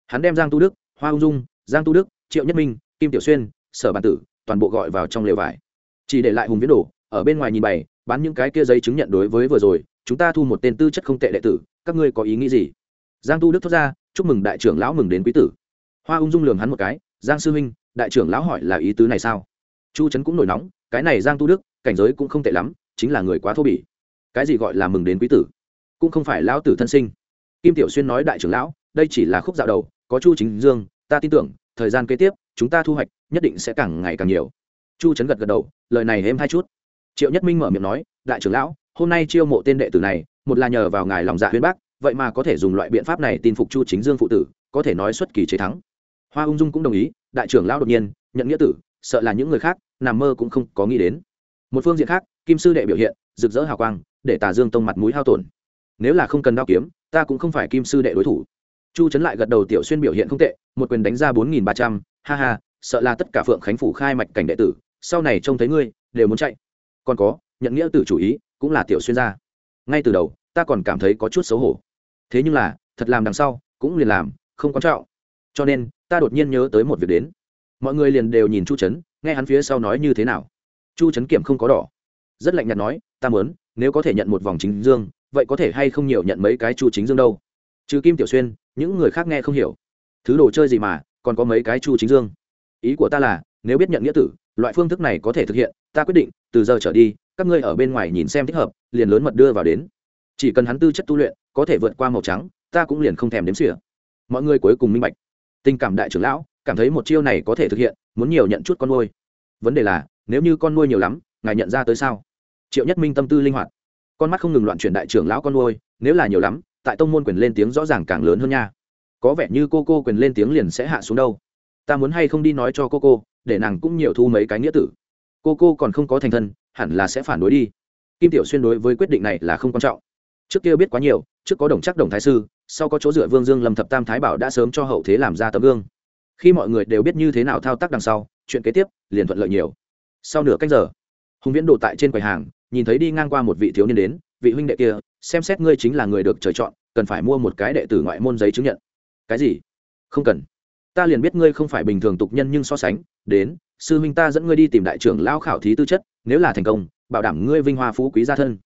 Hắn đem giang tu đức, hoa ung dung, giang tu đức, triệu nhất minh, kim tiểu xuyên, sở bản tử, toàn bộ gọi vào trong lều vải. Chỉ để lại hùng viễn đồ, ở bên ngoài nhìn bày, bán những cái kia giấy chứng nhận đối với vừa rồi, chúng ta thu một tên tư chất không tệ đệ tử, các ngươi có ý nghĩ gì? Giang tu đức thốt ra, chúc mừng đại trưởng lão mừng đến quý tử. Hoa ung dung lường hắn một cái, giang sư huynh, đại trưởng lão hỏi là ý tứ này sao? Chu trấn cũng nổi nóng, cái này giang tu đức, cảnh giới cũng không tệ lắm chính là người quá thô bỉ. Cái gì gọi là mừng đến quý tử? Cũng không phải lão tử thân sinh. Kim tiểu xuyên nói đại trưởng lão, đây chỉ là khúc dạo đầu, có chu chính dương, ta tin tưởng, thời gian kế tiếp, chúng ta thu hoạch nhất định sẽ càng ngày càng nhiều. Chu trấn gật gật đầu, lời này êm hai chút. Triệu nhất minh mở miệng nói, đại trưởng lão, hôm nay chiêu mộ tên đệ tử này, một là nhờ vào ngài lòng dạ huyên bác, vậy mà có thể dùng loại biện pháp này tin phục chu chính dương phụ tử, có thể nói xuất kỳ chế thắng. Hoa ung dung cũng đồng ý, đại trưởng lão đột nhiên, nhận nghĩa tử, sợ là những người khác, nằm mơ cũng không có nghĩ đến. Một phương diện khác kim sư đệ biểu hiện, rực rỡ hào quang, để tà dương tông mặt mũi hao tổn. Nếu là không cần đao kiếm, ta cũng không phải kim sư đệ đối thủ. Chu trấn lại gật đầu tiểu xuyên biểu hiện không tệ, một quyền đánh ra bốn nghìn ba trăm, ha ha, sợ là tất cả phượng khánh phủ khai mạch cảnh đệ tử, sau này trông thấy ngươi, đều muốn chạy. Còn có, nhận nghĩa tử chủ ý, cũng là tiểu xuyên gia. Ngay từ đầu, ta còn cảm thấy có chút xấu hổ. Thế nhưng là, thật làm đằng sau, cũng liền làm, không quan trọng. Cho nên, ta đột nhiên nhớ tới một việc đến. Mọi người liền đều nhìn chu trấn nghe hắn phía sau nói như thế nào. Chu trấn kiểm không có đỏ rất lạnh nhạt nói, ta muốn, nếu có thể nhận một vòng chính dương, vậy có thể hay không nhiều nhận mấy cái chu chính dương đâu? Trừ kim tiểu xuyên, những người khác nghe không hiểu. Thứ đồ chơi gì mà, còn có mấy cái chu chính dương? Ý của ta là, nếu biết nhận nghĩa tử, loại phương thức này có thể thực hiện, ta quyết định, từ giờ trở đi, các ngươi ở bên ngoài nhìn xem thích hợp, liền lớn mật đưa vào đến. Chỉ cần hắn tư chất tu luyện, có thể vượt qua màu trắng, ta cũng liền không thèm đếm xỉa. Mọi người cuối cùng minh bạch. Tình cảm đại trưởng lão, cảm thấy một chiêu này có thể thực hiện, muốn nhiều nhận chút con nuôi. Vấn đề là, nếu như con nuôi nhiều lắm, ngài nhận ra tới sao? Triệu nhất minh tâm tư linh hoạt. Con mắt không ngừng loạn chuyển đại trưởng lão con nuôi, nếu là nhiều lắm, tại tông môn quyền lên tiếng rõ ràng càng lớn hơn nha. Có vẻ như cô cô quyền lên tiếng liền sẽ hạ xuống đâu. Ta muốn hay không đi nói cho cô cô, để nàng cũng nhiều thu mấy cái nghĩa tử. Cô cô còn không có thành thân, hẳn là sẽ phản đối đi. Kim tiểu xuyên đối với quyết định này là không quan trọng. Trước kia biết quá nhiều, trước có đồng chắc đồng thái sư, sau có chỗ dựa vương dương lâm thập tam thái bảo đã sớm cho hậu thế làm ra tấm gương. Khi mọi người đều biết như thế nào thao tác đằng sau, chuyện kế tiếp liền thuận lợi nhiều. Sau nửa cách giờ, hùng viễn đồ tại trên quầy hàng nhìn thấy đi ngang qua một vị thiếu niên đến, vị huynh đệ kia, xem xét ngươi chính là người được trời chọn, cần phải mua một cái đệ tử ngoại môn giấy chứng nhận. Cái gì? Không cần. Ta liền biết ngươi không phải bình thường tục nhân nhưng so sánh, đến, sư huynh ta dẫn ngươi đi tìm đại trưởng lao khảo thí tư chất, nếu là thành công, bảo đảm ngươi vinh hoa phú quý gia thân.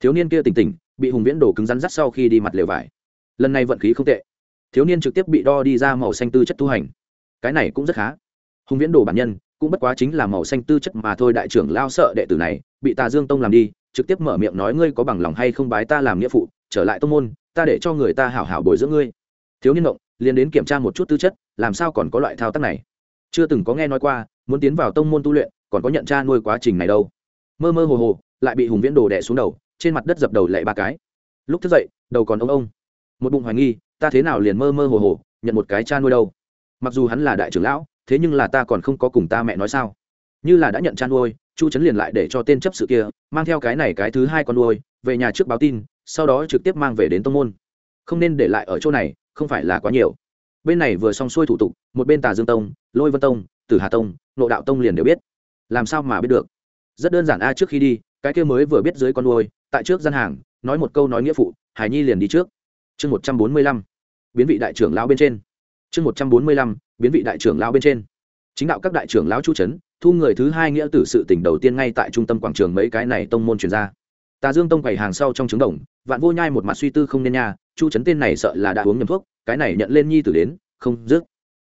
Thiếu niên kia tỉnh tỉnh, bị hùng viễn đổ cứng rắn rắt sau khi đi mặt lều vải. Lần này vận khí không tệ. Thiếu niên trực tiếp bị đo đi ra màu xanh tư chất tu hành. Cái này cũng rất khá. Hùng viễn đồ bản nhân cũng bất quá chính là màu xanh tư chất mà thôi, đại trưởng lao sợ đệ tử này bị tà dương tông làm đi, trực tiếp mở miệng nói ngươi có bằng lòng hay không bái ta làm nghĩa phụ, trở lại tông môn, ta để cho người ta hảo hảo bồi dưỡng ngươi. Thiếu niên động liền đến kiểm tra một chút tư chất, làm sao còn có loại thao tác này? Chưa từng có nghe nói qua, muốn tiến vào tông môn tu luyện, còn có nhận cha nuôi quá trình này đâu. Mơ mơ hồ hồ, lại bị hùng viễn đồ đẻ xuống đầu, trên mặt đất dập đầu lệ ba cái. Lúc thức dậy, đầu còn ông ông. Một bụng hoài nghi, ta thế nào liền mơ mơ hồ hồ, nhận một cái cha nuôi đâu? Mặc dù hắn là đại trưởng lão thế nhưng là ta còn không có cùng ta mẹ nói sao? Như là đã nhận chăn nuôi, chu trấn liền lại để cho tên chấp sự kia mang theo cái này cái thứ hai con nuôi, về nhà trước báo tin, sau đó trực tiếp mang về đến tông môn. Không nên để lại ở chỗ này, không phải là quá nhiều. Bên này vừa xong xuôi thủ tục, một bên tà dương tông, lôi vân tông, tử hà tông nộ đạo tông liền đều biết. Làm sao mà biết được? Rất đơn giản a, trước khi đi, cái kia mới vừa biết dưới con nuôi, tại trước gian hàng, nói một câu nói nghĩa phụ, hải nhi liền đi trước. Chương một trăm bốn mươi lăm, biến vị đại trưởng lão bên trên chương một trăm bốn mươi lăm, biến vị đại trưởng lão bên trên. Chính đạo các đại trưởng lão chu trấn thu người thứ hai nghĩa tử sự tỉnh đầu tiên ngay tại trung tâm quảng trường mấy cái này tông môn truyền ra. Tà dương tông quầy hàng sau trong trứng đồng, vạn vô nhai một mặt suy tư không nên nha, chu trấn tên này sợ là đã uống nhầm thuốc, cái này nhận lên nhi tử đến, không dứt.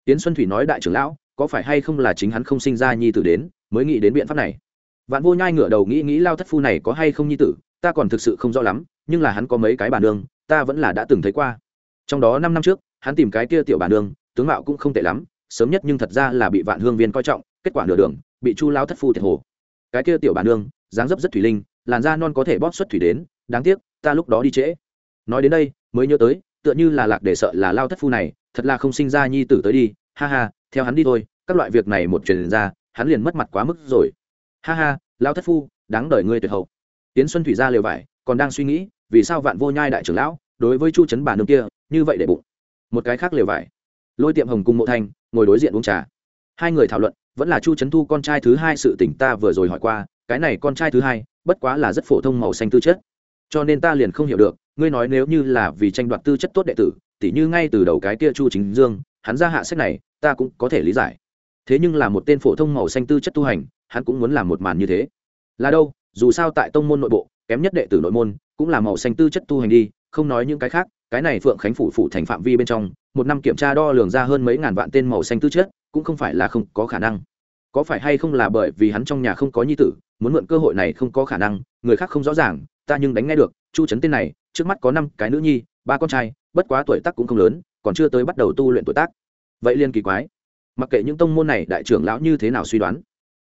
Tiến xuân thủy nói đại trưởng lão, có phải hay không là chính hắn không sinh ra nhi tử đến, mới nghĩ đến biện pháp này. Vạn vô nhai ngửa đầu nghĩ nghĩ lao thất phu này có hay không nhi tử, ta còn thực sự không rõ lắm, nhưng là hắn có mấy cái bản đường ta vẫn là đã từng thấy qua. Trong đó năm năm trước hắn tìm cái kia tiểu bản đường tướng mạo cũng không tệ lắm, sớm nhất nhưng thật ra là bị vạn hương viên coi trọng, kết quả nửa đường, bị chu lao thất phu thiệt hồ. Cái kia tiểu bản đường dáng dấp rất thủy linh, làn da non có thể bóp xuất thủy đến, đáng tiếc, ta lúc đó đi trễ. Nói đến đây, mới nhớ tới, tựa như là lạc để sợ là lao thất phu này, thật là không sinh ra nhi tử tới đi, ha ha, theo hắn đi thôi, các loại việc này một truyền ra, hắn liền mất mặt quá mức rồi. Ha ha, lao thất phu, đáng đời ngươi tuyệt hậu. Tiến xuân thủy ra lều vải, còn đang suy nghĩ, vì sao vạn vô nhai đại trưởng lão, đối với chu trấn bà nương kia, như vậy để bụng một cái khác lều vải. Lôi tiệm hồng cùng mộ thanh ngồi đối diện uống trà. Hai người thảo luận, vẫn là chu trấn thu con trai thứ hai sự tỉnh ta vừa rồi hỏi qua, cái này con trai thứ hai, bất quá là rất phổ thông màu xanh tư chất. Cho nên ta liền không hiểu được, ngươi nói nếu như là vì tranh đoạt tư chất tốt đệ tử, tỉ như ngay từ đầu cái kia chu chính dương, hắn ra hạ sách này, ta cũng có thể lý giải. Thế nhưng là một tên phổ thông màu xanh tư chất tu hành, hắn cũng muốn làm một màn như thế. Là đâu, dù sao tại tông môn nội bộ, kém nhất đệ tử nội môn, cũng là màu xanh tư chất tu hành đi, không nói những cái khác cái này phượng khánh phủ phủ thành phạm vi bên trong, một năm kiểm tra đo lường ra hơn mấy ngàn vạn tên màu xanh tư chất, cũng không phải là không có khả năng. Có phải hay không là bởi vì hắn trong nhà không có nhi tử, muốn mượn cơ hội này không có khả năng, người khác không rõ ràng, ta nhưng đánh nghe được, chu trấn tên này, trước mắt có năm cái nữ nhi, ba con trai, bất quá tuổi tác cũng không lớn, còn chưa tới bắt đầu tu luyện tuổi tác. Vậy liên kỳ quái. Mặc kệ những tông môn này đại trưởng lão như thế nào suy đoán,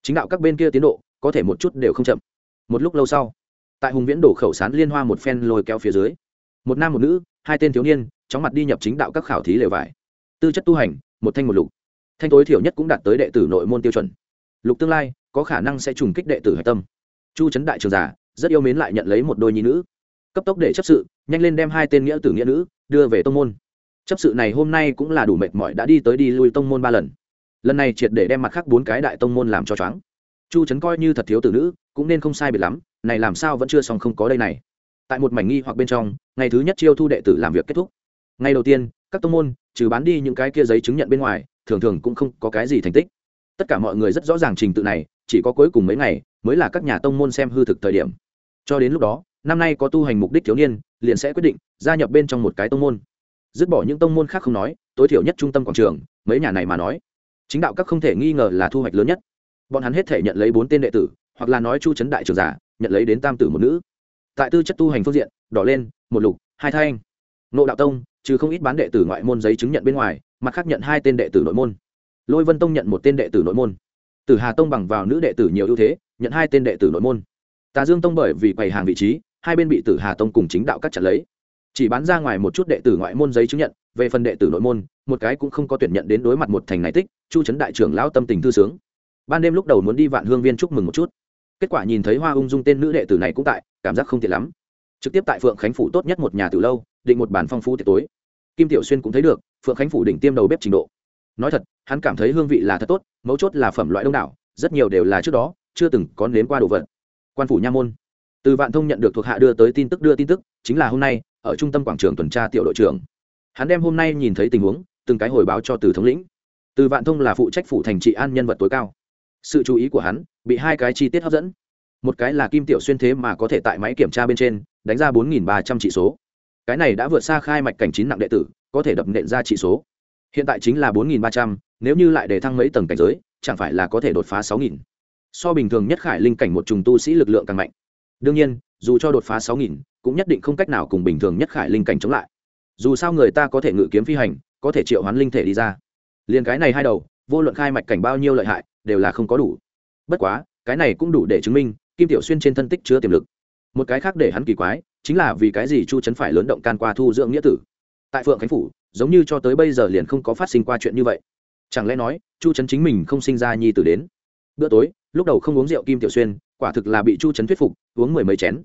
chính đạo các bên kia tiến độ, có thể một chút đều không chậm. Một lúc lâu sau, tại hùng viễn đổ khẩu sán liên hoa một phen lôi kéo phía dưới, một nam một nữ hai tên thiếu niên chóng mặt đi nhập chính đạo các khảo thí lều vải. Tư chất tu hành, một thanh một lục. Thanh tối thiểu nhất cũng đạt tới đệ tử nội môn tiêu chuẩn. Lục tương lai, có khả năng sẽ trùng kích đệ tử hạch tâm. Chu trấn đại trường giả, rất yêu mến lại nhận lấy một đôi nhi nữ. Cấp tốc để chấp sự, nhanh lên đem hai tên nghĩa tử nghĩa nữ đưa về tông môn. Chấp sự này hôm nay cũng là đủ mệt mỏi đã đi tới đi lui tông môn ba lần. Lần này triệt để đem mặt khác bốn cái đại tông môn làm cho choáng. Chu trấn coi như thật thiếu tử nữ, cũng nên không sai biệt lắm, này làm sao vẫn chưa xong không có đây này tại một mảnh nghi hoặc bên trong, ngày thứ nhất chiêu thu đệ tử làm việc kết thúc. Ngày đầu tiên, các tông môn, trừ bán đi những cái kia giấy chứng nhận bên ngoài, thường thường cũng không có cái gì thành tích. Tất cả mọi người rất rõ ràng trình tự này, chỉ có cuối cùng mấy ngày mới là các nhà tông môn xem hư thực thời điểm. Cho đến lúc đó, năm nay có tu hành mục đích thiếu niên, liền sẽ quyết định gia nhập bên trong một cái tông môn. Dứt bỏ những tông môn khác không nói, tối thiểu nhất trung tâm quảng trường, mấy nhà này mà nói. Chính đạo các không thể nghi ngờ là thu hoạch lớn nhất. Bọn hắn hết thể nhận lấy bốn tên đệ tử, hoặc là nói chu trấn đại trường giả, nhận lấy đến tam tử một nữ tại tư chất tu hành phương diện, đỏ lên, một lục, hai thanh. Nộ đạo tông, trừ không ít bán đệ tử ngoại môn giấy chứng nhận bên ngoài, mặt khác nhận hai tên đệ tử nội môn. Lôi vân tông nhận một tên đệ tử nội môn. Tử hà tông bằng vào nữ đệ tử nhiều ưu thế, nhận hai tên đệ tử nội môn. Tà dương tông bởi vì quầy hàng vị trí, hai bên bị tử hà tông cùng chính đạo cắt chặt lấy. Chỉ bán ra ngoài một chút đệ tử ngoại môn giấy chứng nhận, về phần đệ tử nội môn, một cái cũng không có tuyển nhận đến đối mặt một thành này tích, chu trấn đại trưởng lão tâm tình thư sướng. Ban đêm lúc đầu muốn đi vạn hương viên chúc mừng một chút kết quả nhìn thấy hoa ung dung tên nữ đệ tử này cũng tại, cảm giác không tiện lắm. Trực tiếp tại phượng khánh phủ tốt nhất một nhà từ lâu, định một bản phong phú tiệc tối. Kim tiểu xuyên cũng thấy được, phượng khánh phủ đỉnh tiêm đầu bếp trình độ. Nói thật, hắn cảm thấy hương vị là thật tốt, mấu chốt là phẩm loại đông đảo, rất nhiều đều là trước đó, chưa từng có nếm qua đồ vật. Quan phủ nha môn. Từ vạn thông nhận được thuộc hạ đưa tới tin tức, đưa tin tức, chính là hôm nay, ở trung tâm quảng trường tuần tra tiểu đội trưởng. Hắn đem hôm nay nhìn thấy tình huống, từng cái hồi báo cho từ thống lĩnh. Từ vạn thông là phụ trách phủ thành trị an nhân vật tối cao sự chú ý của hắn bị hai cái chi tiết hấp dẫn. Một cái là kim tiểu xuyên thế mà có thể tại máy kiểm tra bên trên đánh ra bốn ba trăm chỉ số. Cái này đã vượt xa khai mạch cảnh chín nặng đệ tử, có thể đập nện ra chỉ số. Hiện tại chính là bốn ba trăm, nếu như lại để thăng mấy tầng cảnh giới, chẳng phải là có thể đột phá sáu nghìn. So bình thường nhất khải linh cảnh một trùng tu sĩ lực lượng càng mạnh. Đương nhiên, dù cho đột phá sáu nghìn, cũng nhất định không cách nào cùng bình thường nhất khải linh cảnh chống lại. Dù sao người ta có thể ngự kiếm phi hành, có thể triệu hoán linh thể đi ra. Liền cái này hai đầu, vô luận khai mạch cảnh bao nhiêu lợi hại đều là không có đủ. Bất quá, cái này cũng đủ để chứng minh, kim tiểu xuyên trên thân tích chứa tiềm lực. Một cái khác để hắn kỳ quái, chính là vì cái gì chu trấn phải lớn động can qua thu dưỡng nghĩa tử? Tại phượng khánh phủ, giống như cho tới bây giờ liền không có phát sinh qua chuyện như vậy. Chẳng lẽ nói, chu trấn chính mình không sinh ra nhi tử đến? Bữa tối, lúc đầu không uống rượu kim tiểu xuyên, quả thực là bị chu trấn thuyết phục, uống mười mấy chén.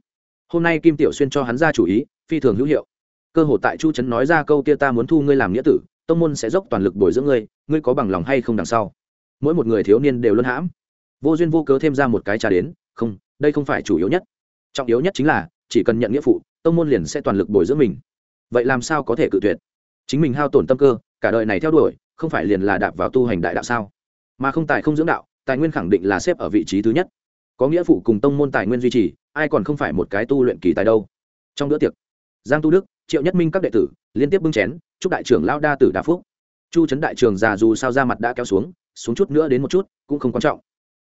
Hôm nay kim tiểu xuyên cho hắn ra chủ ý, phi thường hữu hiệu. Cơ hội tại chu trấn nói ra câu kia ta muốn thu ngươi làm nghĩa tử, tông môn sẽ dốc toàn lực bồi dưỡng ngươi ngươi có bằng lòng hay không đằng sau? Mỗi một người thiếu niên đều luân hãm. Vô duyên vô cớ thêm ra một cái trà đến, không, đây không phải chủ yếu nhất. Trọng yếu nhất chính là, chỉ cần nhận nghĩa phụ, tông môn liền sẽ toàn lực bồi dưỡng mình. Vậy làm sao có thể cự tuyệt? Chính mình hao tổn tâm cơ, cả đời này theo đuổi, không phải liền là đạp vào tu hành đại đạo sao? Mà không tài không dưỡng đạo, tài nguyên khẳng định là xếp ở vị trí thứ nhất. Có nghĩa phụ cùng tông môn tài nguyên duy trì, ai còn không phải một cái tu luyện kỳ tài đâu. Trong bữa tiệc, giang tu đức, triệu nhất minh các đệ tử, liên tiếp bưng chén, chúc đại trưởng lao đa tử đa phúc. Chu trấn đại trường già dù sao ra mặt đã kéo xuống xuống chút nữa đến một chút, cũng không quan trọng.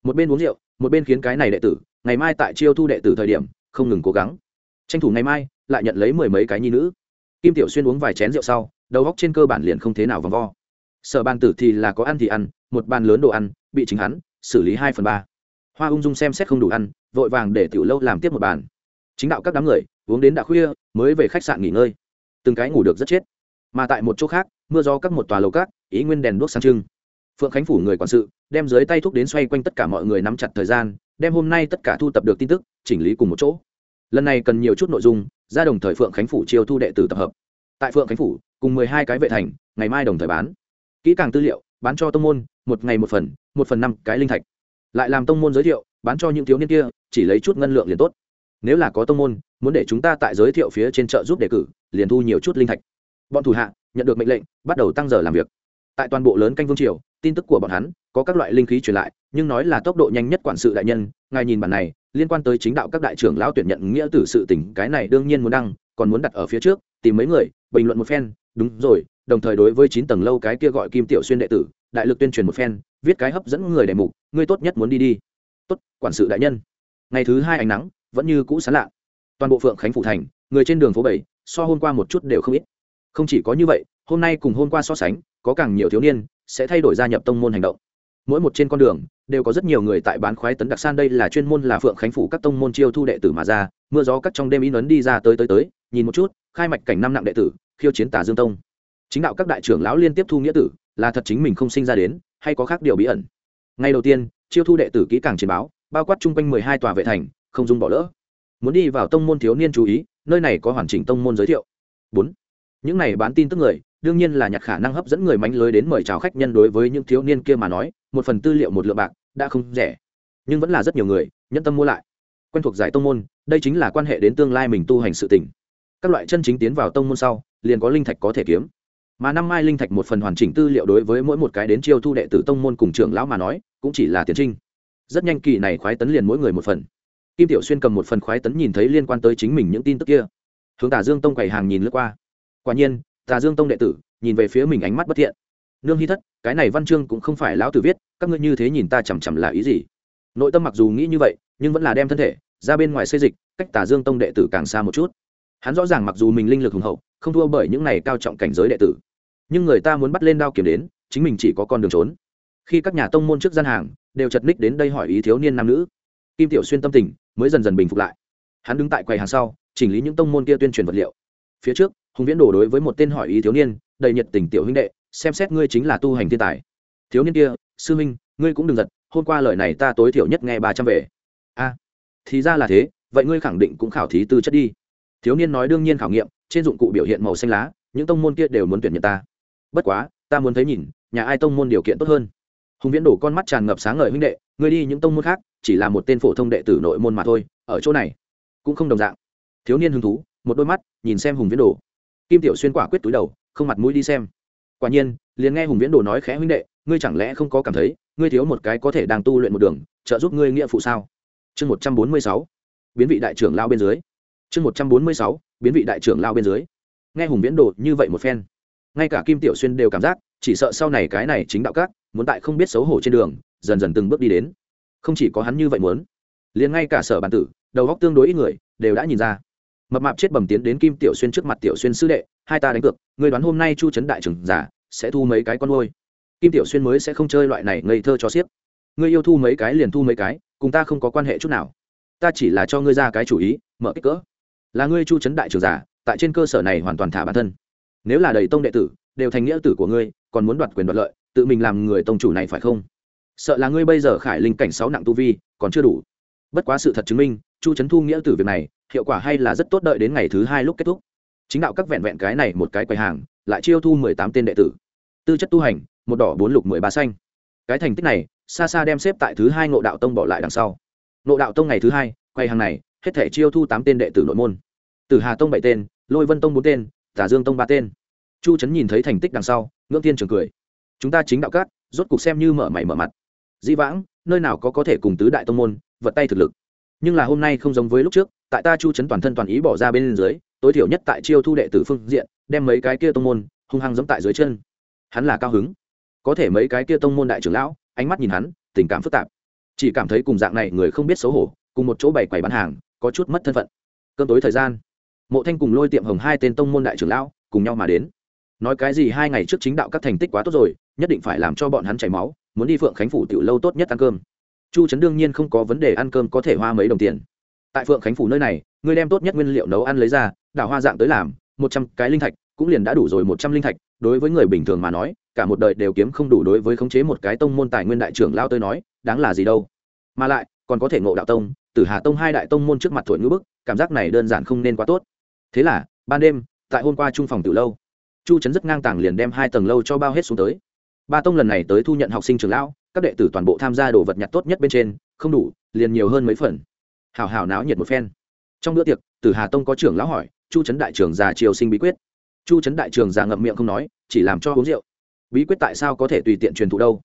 Một bên uống rượu, một bên khiến cái này đệ tử, ngày mai tại chiêu thu đệ tử thời điểm, không ngừng cố gắng. Tranh thủ ngày mai, lại nhận lấy mười mấy cái nhi nữ. Kim tiểu xuyên uống vài chén rượu sau, đầu góc trên cơ bản liền không thế nào vòng vo. Sở bàn tử thì là có ăn thì ăn, một bàn lớn đồ ăn, bị chính hắn xử lý hai phần ba. Hoa ung dung xem xét không đủ ăn, vội vàng để tiểu lâu làm tiếp một bàn. Chính đạo các đám người, uống đến đã khuya, mới về khách sạn nghỉ ngơi. Từng cái ngủ được rất chết. Mà tại một chỗ khác, mưa gió các một tòa lầu cát, ý nguyên đèn đuốc sang trưng phượng khánh phủ người quản sự, đem dưới tay thúc đến xoay quanh tất cả mọi người nắm chặt thời gian, đem hôm nay tất cả thu tập được tin tức, chỉnh lý cùng một chỗ. Lần này cần nhiều chút nội dung, ra đồng thời phượng khánh phủ chiêu thu đệ tử tập hợp. Tại phượng khánh phủ, cùng mười hai cái vệ thành, ngày mai đồng thời bán. Kỹ càng tư liệu, bán cho tông môn, một ngày một phần một phần năm cái linh thạch. Lại làm tông môn giới thiệu, bán cho những thiếu niên kia, chỉ lấy chút ngân lượng liền tốt. Nếu là có tông môn, muốn để chúng ta tại giới thiệu phía trên chợ giúp đề cử, liền thu nhiều chút linh thạch. Bọn thủ hạ, nhận được mệnh lệnh, bắt đầu tăng giờ làm việc. Tại toàn bộ lớn canh vương triều tin tức của bọn hắn, có các loại linh khí truyền lại, nhưng nói là tốc độ nhanh nhất quản sự đại nhân, ngài nhìn bản này, liên quan tới chính đạo các đại trưởng lão tuyển nhận nghĩa tử sự tỉnh cái này đương nhiên muốn đăng, còn muốn đặt ở phía trước, tìm mấy người, bình luận một phen, đúng rồi, đồng thời đối với chín tầng lâu cái kia gọi kim tiểu xuyên đệ tử, đại lực tuyên truyền một phen, viết cái hấp dẫn người đề mục, ngươi tốt nhất muốn đi đi. Tốt, quản sự đại nhân. Ngày thứ hai ánh nắng, vẫn như cũ sán lạ. Toàn bộ phượng khánh phủ thành, người trên đường phố bảy, so hôm qua một chút đều không ít. Không chỉ có như vậy, hôm nay cùng hôm qua so sánh, có càng nhiều thiếu niên sẽ thay đổi gia nhập tông môn hành động. Mỗi một trên con đường, đều có rất nhiều người tại bán khoái tấn đặc san. Đây là chuyên môn là phượng khánh phủ các tông môn chiêu thu đệ tử mà ra, mưa gió cắt trong đêm in ấn đi ra tới tới tới, nhìn một chút, khai mạch cảnh năm nặng đệ tử, khiêu chiến tả dương tông. Chính đạo các đại trưởng lão liên tiếp thu nghĩa tử, là thật chính mình không sinh ra đến, hay có khác điều bí ẩn. Ngay đầu tiên, chiêu thu đệ tử kỹ càng chiến báo, bao quát chung quanh mười hai tòa vệ thành, không dung bỏ lỡ. Muốn đi vào tông môn thiếu niên chú ý, nơi này có hoàn chỉnh tông môn giới thiệu. Bốn, những này bán tin tức người đương nhiên là nhặt khả năng hấp dẫn người mánh lưới đến mời chào khách nhân đối với những thiếu niên kia mà nói, một phần tư liệu một lượng bạc, đã không rẻ. Nhưng vẫn là rất nhiều người nhân tâm mua lại. Quen thuộc giải tông môn, đây chính là quan hệ đến tương lai mình tu hành sự tỉnh các loại chân chính tiến vào tông môn sau, liền có linh thạch có thể kiếm. Mà năm mai linh thạch một phần hoàn chỉnh tư liệu đối với mỗi một cái đến chiêu thu đệ tử tông môn cùng trưởng lão mà nói, cũng chỉ là tiền trinh. Rất nhanh kỳ này khoái tấn liền mỗi người một phần. Kim tiểu xuyên cầm một phần khoái tấn nhìn thấy liên quan tới chính mình những tin tức kia. Hướng tả dương tông quầy hàng nhìn lướt qua. Quả nhiên tà dương tông đệ tử, nhìn về phía mình ánh mắt bất thiện. Nương hy thất, cái này văn chương cũng không phải lão tử viết, các ngươi như thế nhìn ta chằm chằm là ý gì? Nội tâm mặc dù nghĩ như vậy, nhưng vẫn là đem thân thể, ra bên ngoài xây dịch, cách tà dương tông đệ tử càng xa một chút. Hắn rõ ràng mặc dù mình linh lực hùng hậu, không thua bởi những này cao trọng cảnh giới đệ tử. Nhưng người ta muốn bắt lên đao kiểm đến, chính mình chỉ có con đường trốn. Khi các nhà tông môn trước gian hàng, đều chật ních đến đây hỏi ý thiếu niên nam nữ. Kim tiểu xuyên tâm tình mới dần dần bình phục lại. Hắn đứng tại quầy hàng sau, chỉnh lý những tông môn kia tuyên truyền vật liệu phía trước, hùng viễn đổ đối với một tên hỏi ý thiếu niên, đầy nhiệt tình tiểu huynh đệ, xem xét ngươi chính là tu hành thiên tài. Thiếu niên kia, sư huynh, ngươi cũng đừng giật hôm qua lời này ta tối thiểu nhất nghe ba trăm về. A, thì ra là thế, vậy ngươi khẳng định cũng khảo thí tư chất đi. Thiếu niên nói đương nhiên khảo nghiệm, trên dụng cụ biểu hiện màu xanh lá, những tông môn kia đều muốn tuyển nhận ta. Bất quá, ta muốn thấy nhìn, nhà ai tông môn điều kiện tốt hơn. Hùng viễn đổ con mắt tràn ngập sáng ngời huynh đệ, ngươi đi những tông môn khác, chỉ là một tên phổ thông đệ tử nội môn mà thôi, ở chỗ này cũng không đồng dạng. Thiếu niên hứng thú một đôi mắt, nhìn xem hùng viễn đồ. Kim tiểu xuyên quả quyết túi đầu, không mặt mũi đi xem. Quả nhiên, liền nghe hùng viễn đồ nói khẽ huynh đệ, ngươi chẳng lẽ không có cảm thấy, ngươi thiếu một cái có thể đang tu luyện một đường, trợ giúp ngươi nghĩa phụ sao? Chương một trăm bốn mươi sáu, biến vị đại trưởng lao bên dưới. Chương một trăm bốn mươi sáu, biến vị đại trưởng lao bên dưới. Nghe hùng viễn đồ như vậy một phen, ngay cả kim tiểu xuyên đều cảm giác, chỉ sợ sau này cái này chính đạo các, muốn tại không biết xấu hổ trên đường, dần dần từng bước đi đến. Không chỉ có hắn như vậy muốn, liền ngay cả sở bản tử, đầu góc tương đối ít người, đều đã nhìn ra mập mạp chết bầm tiến đến kim tiểu xuyên trước mặt tiểu xuyên sư đệ, hai ta đánh cược người đoán hôm nay chu trấn đại trưởng giả sẽ thu mấy cái con nuôi? Kim tiểu xuyên mới sẽ không chơi loại này ngây thơ cho xiếc. Ngươi yêu thu mấy cái liền thu mấy cái, cùng ta không có quan hệ chút nào. Ta chỉ là cho ngươi ra cái chủ ý, mở kích cỡ. Là ngươi chu trấn đại trưởng giả, tại trên cơ sở này hoàn toàn thả bản thân. Nếu là đầy tông đệ tử, đều thành nghĩa tử của ngươi, còn muốn đoạt quyền đoạt lợi, tự mình làm người tông chủ này phải không? Sợ là ngươi bây giờ khải linh cảnh sáu nặng tu vi, còn chưa đủ. Bất quá sự thật chứng minh chu trấn thu nghĩa từ việc này, hiệu quả hay là rất tốt đợi đến ngày thứ hai lúc kết thúc. Chính đạo các vẹn vẹn cái này một cái quầy hàng, lại chiêu thu mười tám tên đệ tử. Tư chất tu hành, một đỏ bốn lục mười ba xanh. Cái thành tích này, xa xa đem xếp tại thứ hai ngộ đạo tông bỏ lại đằng sau. Ngộ đạo tông ngày thứ hai, quầy hàng này, hết thể chiêu thu tám tên đệ tử nội môn. Từ hà tông bảy tên, lôi vân tông bốn tên, tả dương tông ba tên. Chu trấn nhìn thấy thành tích đằng sau, ngưỡng tiên trường cười. Chúng ta chính đạo các, rốt cục xem như mở mày mở mặt. Dĩ vãng, nơi nào có có thể cùng tứ đại tông môn, vật tay thực lực? Nhưng là hôm nay không giống với lúc trước, tại ta chu chấn toàn thân toàn ý bỏ ra bên dưới, tối thiểu nhất tại chiêu thu đệ tử phương diện, đem mấy cái kia tông môn, hung hăng giẫm tại dưới chân. Hắn là cao hứng. Có thể mấy cái kia tông môn đại trưởng lão, ánh mắt nhìn hắn, tình cảm phức tạp. Chỉ cảm thấy cùng dạng này người không biết xấu hổ, cùng một chỗ bày quầy bán hàng, có chút mất thân phận. Cơn tối thời gian, mộ thanh cùng lôi tiệm hồng hai tên tông môn đại trưởng lão cùng nhau mà đến. Nói cái gì hai ngày trước chính đạo các thành tích quá tốt rồi, nhất định phải làm cho bọn hắn chảy máu, muốn đi phượng khánh phủ tiểu lâu tốt nhất ăn cơm chu trấn đương nhiên không có vấn đề ăn cơm có thể hoa mấy đồng tiền. Tại phượng khánh phủ nơi này, ngươi đem tốt nhất nguyên liệu nấu ăn lấy ra, đảo hoa dạng tới làm, một trăm cái linh thạch, cũng liền đã đủ rồi một trăm linh thạch. Đối với người bình thường mà nói, cả một đời đều kiếm không đủ đối với khống chế một cái tông môn tài nguyên đại trưởng lao tới nói, đáng là gì đâu. Mà lại, còn có thể ngộ đạo tông, tử hà tông hai đại tông môn trước mặt thổi ngữ bức, cảm giác này đơn giản không nên quá tốt. Thế là, ban đêm, tại hôm qua trung phòng từ lâu, chu trấn rất ngang tàng liền đem hai tầng lâu cho bao hết xuống tới ba tông lần này tới thu nhận học sinh trường lão, các đệ tử toàn bộ tham gia đồ vật nhặt tốt nhất bên trên, không đủ, liền nhiều hơn mấy phần. Hào hào náo nhiệt một phen. Trong bữa tiệc, tử hà tông có trưởng lão hỏi, chu trấn đại trưởng già triều sinh bí quyết. Chu trấn đại trưởng già ngậm miệng không nói, chỉ làm cho uống rượu. Bí quyết tại sao có thể tùy tiện truyền thụ đâu?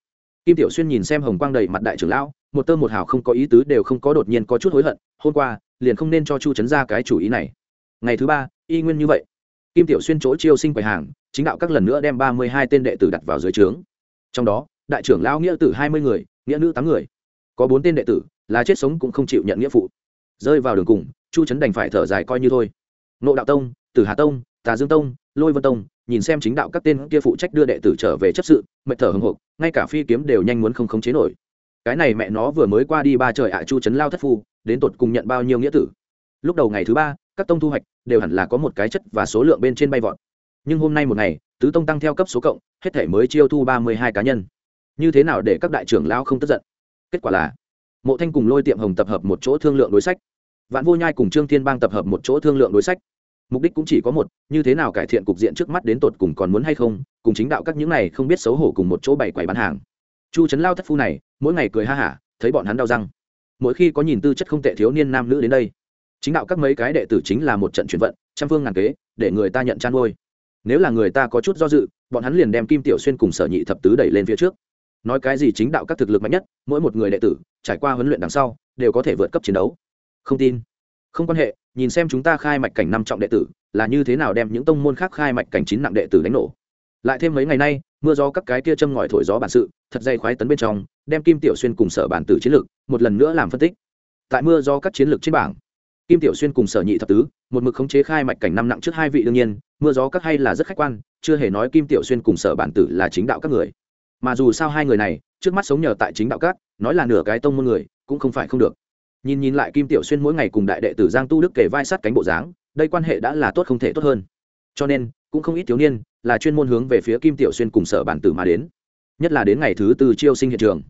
Kim tiểu xuyên nhìn xem hồng quang đầy mặt đại trưởng lão, một tơ một hào không có ý tứ đều không có đột nhiên có chút hối hận, hôm qua, liền không nên cho chu trấn ra cái chủ ý này. Ngày thứ ba, y nguyên như vậy. Kim tiểu xuyên chỗ chiêu sinh quầy hàng, chính đạo các lần nữa đem ba mươi hai tên đệ tử đặt vào dưới trướng trong đó, đại trưởng lão nghĩa tử hai mươi người, nghĩa nữ tám người. Có bốn tên đệ tử, là chết sống cũng không chịu nhận nghĩa phụ. Rơi vào đường cùng, chu trấn đành phải thở dài coi như thôi. Nộ đạo tông, tử hà tông, tà dương tông, lôi vân tông, nhìn xem chính đạo các tên kia phụ trách đưa đệ tử trở về chấp sự, mệt thở hồng hộc ngay cả phi kiếm đều nhanh muốn không khống chế nổi. Cái này mẹ nó vừa mới qua đi ba trời ạ, chu trấn lao thất phu, đến tột cùng nhận bao nhiêu nghĩa tử? Lúc đầu ngày thứ ba, các tông thu hoạch đều hẳn là có một cái chất và số lượng bên trên bay vọt nhưng hôm nay một ngày, tứ tông tăng theo cấp số cộng, hết thể mới chiêu thu ba mươi hai cá nhân. Như thế nào để các đại trưởng lão không tức giận? Kết quả là, mộ thanh cùng lôi tiệm hồng tập hợp một chỗ thương lượng đối sách. Vạn vô nhai cùng trương thiên bang tập hợp một chỗ thương lượng đối sách. Mục đích cũng chỉ có một, như thế nào cải thiện cục diện trước mắt đến tột cùng còn muốn hay không, cùng chính đạo các những này không biết xấu hổ cùng một chỗ bày quầy bán hàng. Chu trấn lao thất phu này, mỗi ngày cười ha hả, thấy bọn hắn đau răng. Mỗi khi có nhìn tư chất không tệ thiếu niên nam nữ đến đây, chính đạo các mấy cái đệ tử chính là một trận chuyển vận, trăm phương ngàn kế, để người ta nhận chăn nuôi nếu là người ta có chút do dự, bọn hắn liền đem kim tiểu xuyên cùng sở nhị thập tứ đẩy lên phía trước. Nói cái gì chính đạo các thực lực mạnh nhất, mỗi một người đệ tử, trải qua huấn luyện đằng sau, đều có thể vượt cấp chiến đấu. Không tin. Không quan hệ, nhìn xem chúng ta khai mạch cảnh năm trọng đệ tử, là như thế nào đem những tông môn khác khai mạch cảnh chín nặng đệ tử đánh nổ. Lại thêm mấy ngày nay, mưa gió các cái kia châm ngòi thổi gió bản sự, thật dây khoái tấn bên trong, đem kim tiểu xuyên cùng sở bản tử chiến lược, một lần nữa làm phân tích. Tại mưa do các chiến lược trên bảng kim tiểu xuyên cùng sở nhị thập tứ, một mực khống chế khai mạch cảnh năm nặng trước hai vị đương nhiên, mưa gió các hay là rất khách quan, chưa hề nói kim tiểu xuyên cùng sở bản tử là chính đạo các người. Mà dù sao hai người này, trước mắt sống nhờ tại chính đạo các, nói là nửa cái tông môn người, cũng không phải không được. Nhìn nhìn lại kim tiểu xuyên mỗi ngày cùng đại đệ tử giang tu đức kể vai sát cánh bộ dáng, đây quan hệ đã là tốt không thể tốt hơn. Cho nên, cũng không ít thiếu niên là chuyên môn hướng về phía kim tiểu xuyên cùng sở bản tử mà đến. Nhất là đến ngày thứ tư chiêu sinh hiện trường.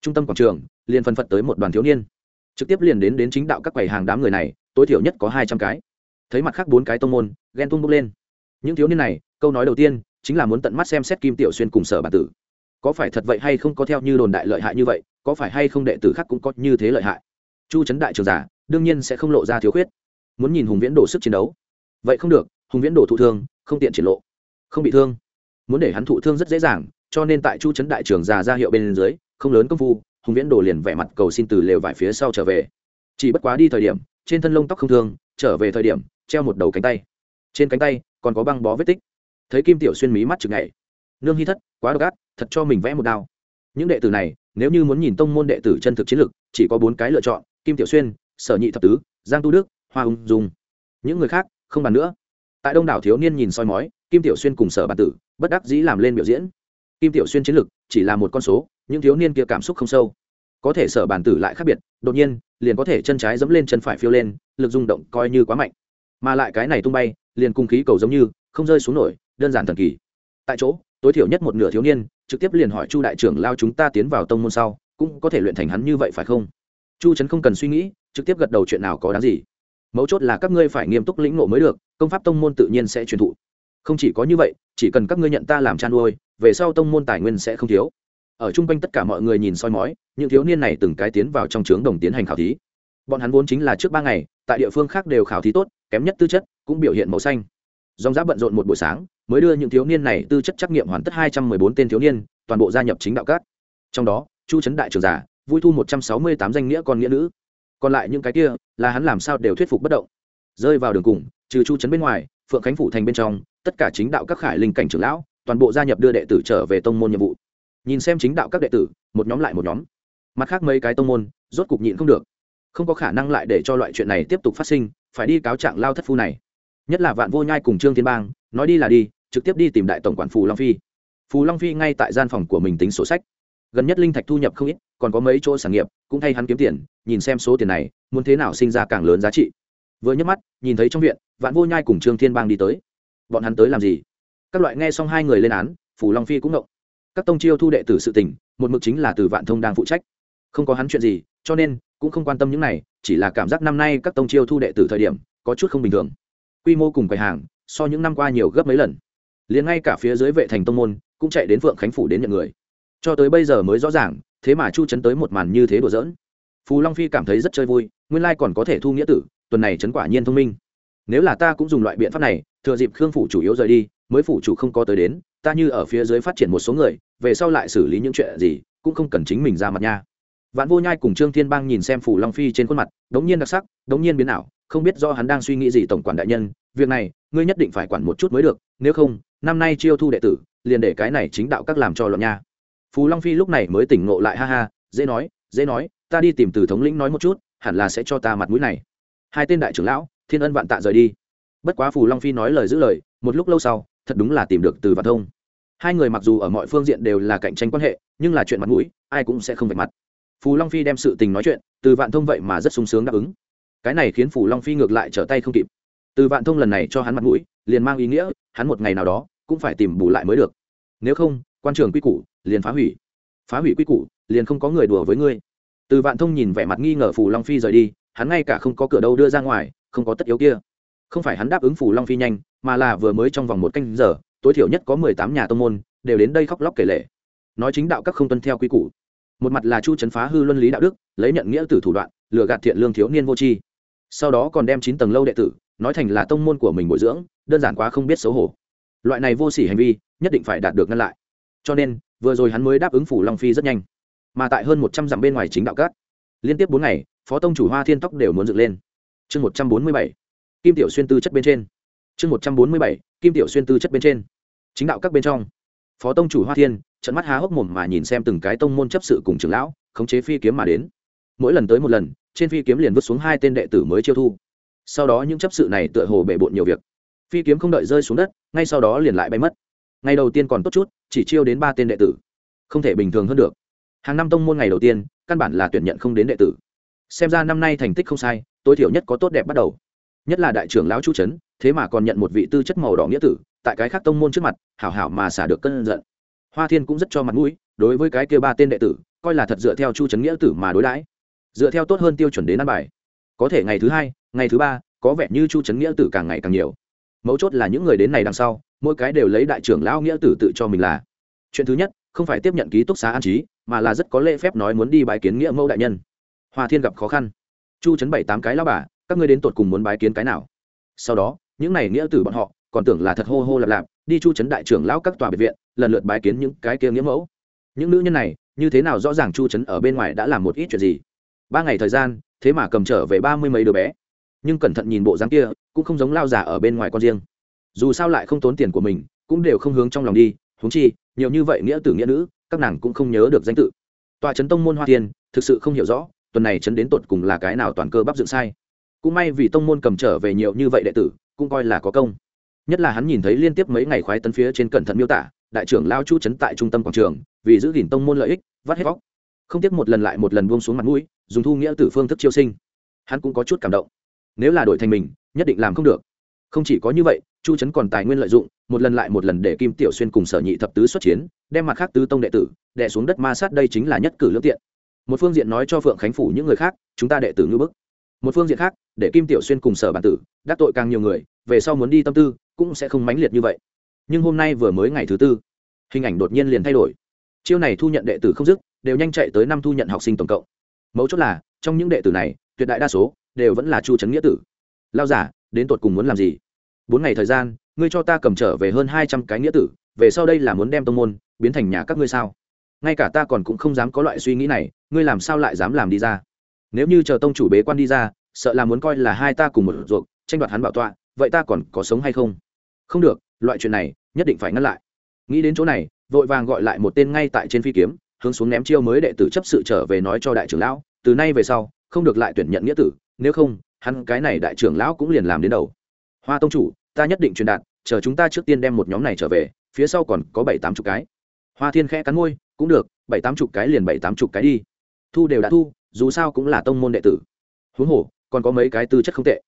Trung tâm quảng trường, liền phân phật tới một đoàn thiếu niên. Trực tiếp liền đến đến chính đạo các quầy hàng đám người này tối thiểu nhất có hai trăm cái. Thấy mặt khác bốn cái tông môn, ghen tung bốc lên. Những thiếu niên này, câu nói đầu tiên chính là muốn tận mắt xem xét kim tiểu xuyên cùng sở bản tử. Có phải thật vậy hay không có theo như đồn đại lợi hại như vậy, có phải hay không đệ tử khác cũng có như thế lợi hại? Chu trấn đại trường giả, đương nhiên sẽ không lộ ra thiếu khuyết. Muốn nhìn hùng viễn đổ sức chiến đấu. Vậy không được, hùng viễn đổ thụ thương, không tiện triển lộ. Không bị thương. Muốn để hắn thụ thương rất dễ dàng, cho nên tại chu trấn đại trường già ra hiệu bên dưới, không lớn công phu, hùng viễn đổ liền vẻ mặt cầu xin từ lều vải phía sau trở về. Chỉ bất quá đi thời điểm trên thân lông tóc không thương, trở về thời điểm, treo một đầu cánh tay. Trên cánh tay, còn có băng bó vết tích. Thấy kim tiểu xuyên mí mắt chừng ngày nương hy thất, quá độc ác, thật cho mình vẽ một đao. Những đệ tử này, nếu như muốn nhìn tông môn đệ tử chân thực chiến lược, chỉ có bốn cái lựa chọn, kim tiểu xuyên, sở nhị thập tứ, giang tu đức, hoa ung dung. Những người khác, không bàn nữa. Tại đông đảo thiếu niên nhìn soi mói, kim tiểu xuyên cùng sở bản tử, bất đắc dĩ làm lên biểu diễn. Kim tiểu xuyên chiến lược chỉ là một con số, những thiếu niên kia cảm xúc không sâu có thể sở bản tử lại khác biệt, đột nhiên, liền có thể chân trái dẫm lên chân phải phiêu lên, lực rung động coi như quá mạnh. Mà lại cái này tung bay, liền cung khí cầu giống như, không rơi xuống nổi, đơn giản thần kỳ. Tại chỗ, tối thiểu nhất một nửa thiếu niên, trực tiếp liền hỏi chu đại trưởng lao chúng ta tiến vào tông môn sau, cũng có thể luyện thành hắn như vậy phải không? Chu trấn không cần suy nghĩ, trực tiếp gật đầu chuyện nào có đáng gì. Mấu chốt là các ngươi phải nghiêm túc lĩnh ngộ mới được, công pháp tông môn tự nhiên sẽ truyền thụ. Không chỉ có như vậy, chỉ cần các ngươi nhận ta làm chăn nuôi, về sau tông môn tài nguyên sẽ không thiếu ở chung quanh tất cả mọi người nhìn soi mói, những thiếu niên này từng cái tiến vào trong trướng đồng tiến hành khảo thí. Bọn hắn vốn chính là trước ba ngày, tại địa phương khác đều khảo thí tốt, kém nhất tư chất, cũng biểu hiện màu xanh. Dòng giã bận rộn một buổi sáng, mới đưa những thiếu niên này tư chất trắc nghiệm hoàn tất hai trăm mười bốn tên thiếu niên, toàn bộ gia nhập chính đạo cát trong đó, chu trấn đại trường giả, vui thu một trăm sáu mươi tám danh nghĩa con nghĩa nữ. Còn lại những cái kia, là hắn làm sao đều thuyết phục bất động. Rơi vào đường cùng, trừ chu trấn bên ngoài, phượng khánh phủ thành bên trong, tất cả chính đạo các khải linh cảnh trưởng lão, toàn bộ gia nhập đưa đệ tử trở về tông môn nhiệm vụ nhìn xem chính đạo các đệ tử, một nhóm lại một nhóm. Mặt khác mấy cái tông môn, rốt cục nhịn không được. Không có khả năng lại để cho loại chuyện này tiếp tục phát sinh, phải đi cáo trạng lao thất phu này. Nhất là vạn vô nhai cùng trương thiên bang, nói đi là đi, trực tiếp đi tìm đại tổng quản phù long phi. Phù long phi ngay tại gian phòng của mình tính sổ sách. Gần nhất linh thạch thu nhập không ít, còn có mấy chỗ sản nghiệp, cũng thay hắn kiếm tiền, nhìn xem số tiền này, muốn thế nào sinh ra càng lớn giá trị. Vừa nhấc mắt, nhìn thấy trong viện, vạn vô nhai cùng trương thiên bang đi tới. Bọn hắn tới làm gì? Các loại nghe xong hai người lên án, phù long phi cũng động các tông chiêu thu đệ tử sự tình, một mực chính là từ vạn thông đang phụ trách. Không có hắn chuyện gì, cho nên, cũng không quan tâm những này, chỉ là cảm giác năm nay các tông chiêu thu đệ tử thời điểm, có chút không bình thường. Quy mô cùng quầy hàng, so những năm qua nhiều gấp mấy lần. Liền ngay cả phía dưới vệ thành tông môn, cũng chạy đến phượng khánh phủ đến nhận người. Cho tới bây giờ mới rõ ràng, thế mà chu chấn tới một màn như thế đùa giỡn. Phù long phi cảm thấy rất chơi vui, nguyên lai còn có thể thu nghĩa tử, tuần này chấn quả nhiên thông minh. Nếu là ta cũng dùng loại biện pháp này, thừa dịp khương phủ chủ yếu rời đi, mới phủ chủ không có tới đến ta như ở phía dưới phát triển một số người, về sau lại xử lý những chuyện gì, cũng không cần chính mình ra mặt nha. Vạn vô nhai cùng trương thiên bang nhìn xem phủ long phi trên khuôn mặt, đống nhiên đặc sắc, đống nhiên biến ảo, không biết do hắn đang suy nghĩ gì tổng quản đại nhân, việc này, ngươi nhất định phải quản một chút mới được, nếu không, năm nay chiêu thu đệ tử, liền để cái này chính đạo các làm cho loạn nha. Phù long phi lúc này mới tỉnh ngộ lại, ha ha, dễ nói dễ nói, ta đi tìm từ thống lĩnh nói một chút, hẳn là sẽ cho ta mặt mũi này. Hai tên đại trưởng lão, thiên ân vạn tạ rời đi. Bất quá phù long phi nói lời giữ lời, một lúc lâu sau thật đúng là tìm được từ vạn thông. Hai người mặc dù ở mọi phương diện đều là cạnh tranh quan hệ, nhưng là chuyện mặt mũi, ai cũng sẽ không vạch mặt. Phù long phi đem sự tình nói chuyện, từ vạn thông vậy mà rất sung sướng đáp ứng. Cái này khiến phù long phi ngược lại trở tay không kịp. Từ vạn thông lần này cho hắn mặt mũi, liền mang ý nghĩa, hắn một ngày nào đó cũng phải tìm bù lại mới được. Nếu không, quan trường quy củ, liền phá hủy. Phá hủy quy củ, liền không có người đùa với ngươi. Từ vạn thông nhìn vẻ mặt nghi ngờ phù long phi rời đi, hắn ngay cả không có cửa đâu đưa ra ngoài, không có tất yếu kia không phải hắn đáp ứng phù long phi nhanh, mà là vừa mới trong vòng một canh giờ, tối thiểu nhất có mười tám nhà tông môn, đều đến đây khóc lóc kể lể. Nói chính đạo các không tuân theo quy củ. Một mặt là chu trấn phá hư luân lý đạo đức, lấy nhận nghĩa từ thủ đoạn, lừa gạt thiện lương thiếu niên vô tri. Sau đó còn đem chín tầng lâu đệ tử, nói thành là tông môn của mình bồi dưỡng, đơn giản quá không biết xấu hổ. Loại này vô s ỉ hành vi, nhất định phải đạt được ngăn lại. Cho nên, vừa rồi hắn mới đáp ứng phủ long phi rất nhanh. Mà tại hơn một trăm dặm bên ngoài chính đạo cát liên tiếp bốn ngày, phó tông chủ hoa thiên tóc đều muốn dựng lên. Chương một trăm bốn mươi bảy kim tiểu xuyên tư chất bên trên. Chương một trăm bốn mươi bảy, kim tiểu xuyên tư chất bên trên. Chính đạo các bên trong. Phó tông chủ hoa thiên trận mắt há hốc mồm mà nhìn xem từng cái tông môn chấp sự cùng trưởng lão, khống chế phi kiếm mà đến. Mỗi lần tới một lần, trên phi kiếm liền vứt xuống hai tên đệ tử mới chiêu thu. Sau đó những chấp sự này tựa hồ bể bộn nhiều việc. Phi kiếm không đợi rơi xuống đất, ngay sau đó liền lại bay mất. Ngày đầu tiên còn tốt chút, chỉ chiêu đến ba tên đệ tử. Không thể bình thường hơn được. Hàng năm tông môn ngày đầu tiên, căn bản là tuyển nhận không đến đệ tử. Xem ra năm nay thành tích không sai, tối thiểu nhất có tốt đẹp bắt đầu nhất là đại trưởng lão chu trấn thế mà còn nhận một vị tư chất màu đỏ nghĩa tử, tại cái khác tông môn trước mặt, hảo hảo mà xả được cân giận. Hoa thiên cũng rất cho mặt mũi, đối với cái kia ba tên đệ tử, coi là thật dựa theo chu trấn nghĩa tử mà đối đãi. Dựa theo tốt hơn tiêu chuẩn đến ăn bài. Có thể ngày thứ hai, ngày thứ ba, có vẻ như chu trấn nghĩa tử càng ngày càng nhiều. Mấu chốt là những người đến này đằng sau, mỗi cái đều lấy đại trưởng lão nghĩa tử tự cho mình là. Chuyện thứ nhất, không phải tiếp nhận ký túc xá an trí, mà là rất có lễ phép nói muốn đi bài kiến nghĩa mẫu đại nhân. Hoa thiên gặp khó khăn. Chu trấn bảy tám cái lao bà các ngươi đến tột cùng muốn bái kiến cái nào? Sau đó, những này nghĩa tử bọn họ còn tưởng là thật hô hô lạp lạp, đi chu trấn đại trưởng lão các tòa biệt viện, lần lượt bái kiến những cái kia nghĩa mẫu. Những nữ nhân này, như thế nào rõ ràng chu trấn ở bên ngoài đã làm một ít chuyện gì? Ba ngày thời gian, thế mà cầm trở về ba mươi mấy đứa bé. Nhưng cẩn thận nhìn bộ dáng kia, cũng không giống lao giả ở bên ngoài con riêng. Dù sao lại không tốn tiền của mình, cũng đều không hướng trong lòng đi, huống chi, nhiều như vậy nghĩa tử nghĩa nữ, các nàng cũng không nhớ được danh tự. Tòa trấn tông môn hoa thiên, thực sự không hiểu rõ, tuần này trấn đến tột cùng là cái nào toàn cơ bắp dựng sai cũng may vì tông môn cầm trở về nhiều như vậy đệ tử, cũng coi là có công. Nhất là hắn nhìn thấy liên tiếp mấy ngày khoái tấn phía trên cẩn thận miêu tả, đại trưởng lao chu trấn tại trung tâm quảng trường, vì giữ gìn tông môn lợi ích, vắt hết vóc không tiếc một lần lại một lần buông xuống mặt mũi, dùng thu nghĩa tử phương thức chiêu sinh. Hắn cũng có chút cảm động. Nếu là đổi thành mình, nhất định làm không được. Không chỉ có như vậy, chu trấn còn tài nguyên lợi dụng, một lần lại một lần để kim tiểu xuyên cùng sở nhị thập tứ xuất chiến, đem mặt khác tứ tông đệ tử đẻ xuống đất ma sát đây chính là nhất cử lương tiện. Một phương diện nói cho phượng khánh phủ những người khác, chúng ta đệ tử ngư bức một phương diện khác, để kim tiểu xuyên cùng sở bản tử đắc tội càng nhiều người, về sau muốn đi tâm tư cũng sẽ không mãnh liệt như vậy. Nhưng hôm nay vừa mới ngày thứ tư, hình ảnh đột nhiên liền thay đổi. Chiêu này thu nhận đệ tử không dứt, đều nhanh chạy tới năm thu nhận học sinh tổng cộng. Mấu chốt là, trong những đệ tử này, tuyệt đại đa số đều vẫn là chu trấn nghĩa tử. Lao giả, đến tột cùng muốn làm gì? Bốn ngày thời gian, ngươi cho ta cầm trở về hơn hai trăm cái nghĩa tử, về sau đây là muốn đem tông môn biến thành nhà các ngươi sao? Ngay cả ta còn cũng không dám có loại suy nghĩ này, ngươi làm sao lại dám làm đi ra? Nếu như chờ tông chủ bế quan đi ra, sợ là muốn coi là hai ta cùng một ruột, tranh đoạt hắn bảo tọa, vậy ta còn có sống hay không? Không được, loại chuyện này nhất định phải ngăn lại. Nghĩ đến chỗ này, vội vàng gọi lại một tên ngay tại trên phi kiếm, hướng xuống ném chiêu mới đệ tử chấp sự trở về nói cho đại trưởng lão, từ nay về sau, không được lại tuyển nhận nghĩa tử, nếu không, hắn cái này đại trưởng lão cũng liền làm đến đầu. Hoa tông chủ, ta nhất định truyền đạt, chờ chúng ta trước tiên đem một nhóm này trở về, phía sau còn có bảy tám chục cái. Hoa thiên khẽ cắn môi, cũng được, bảy tám chục cái liền bảy tám chục cái đi. Thu đều đã thu dù sao cũng là tông môn đệ tử. Huống hồ, còn có mấy cái tư chất không tệ.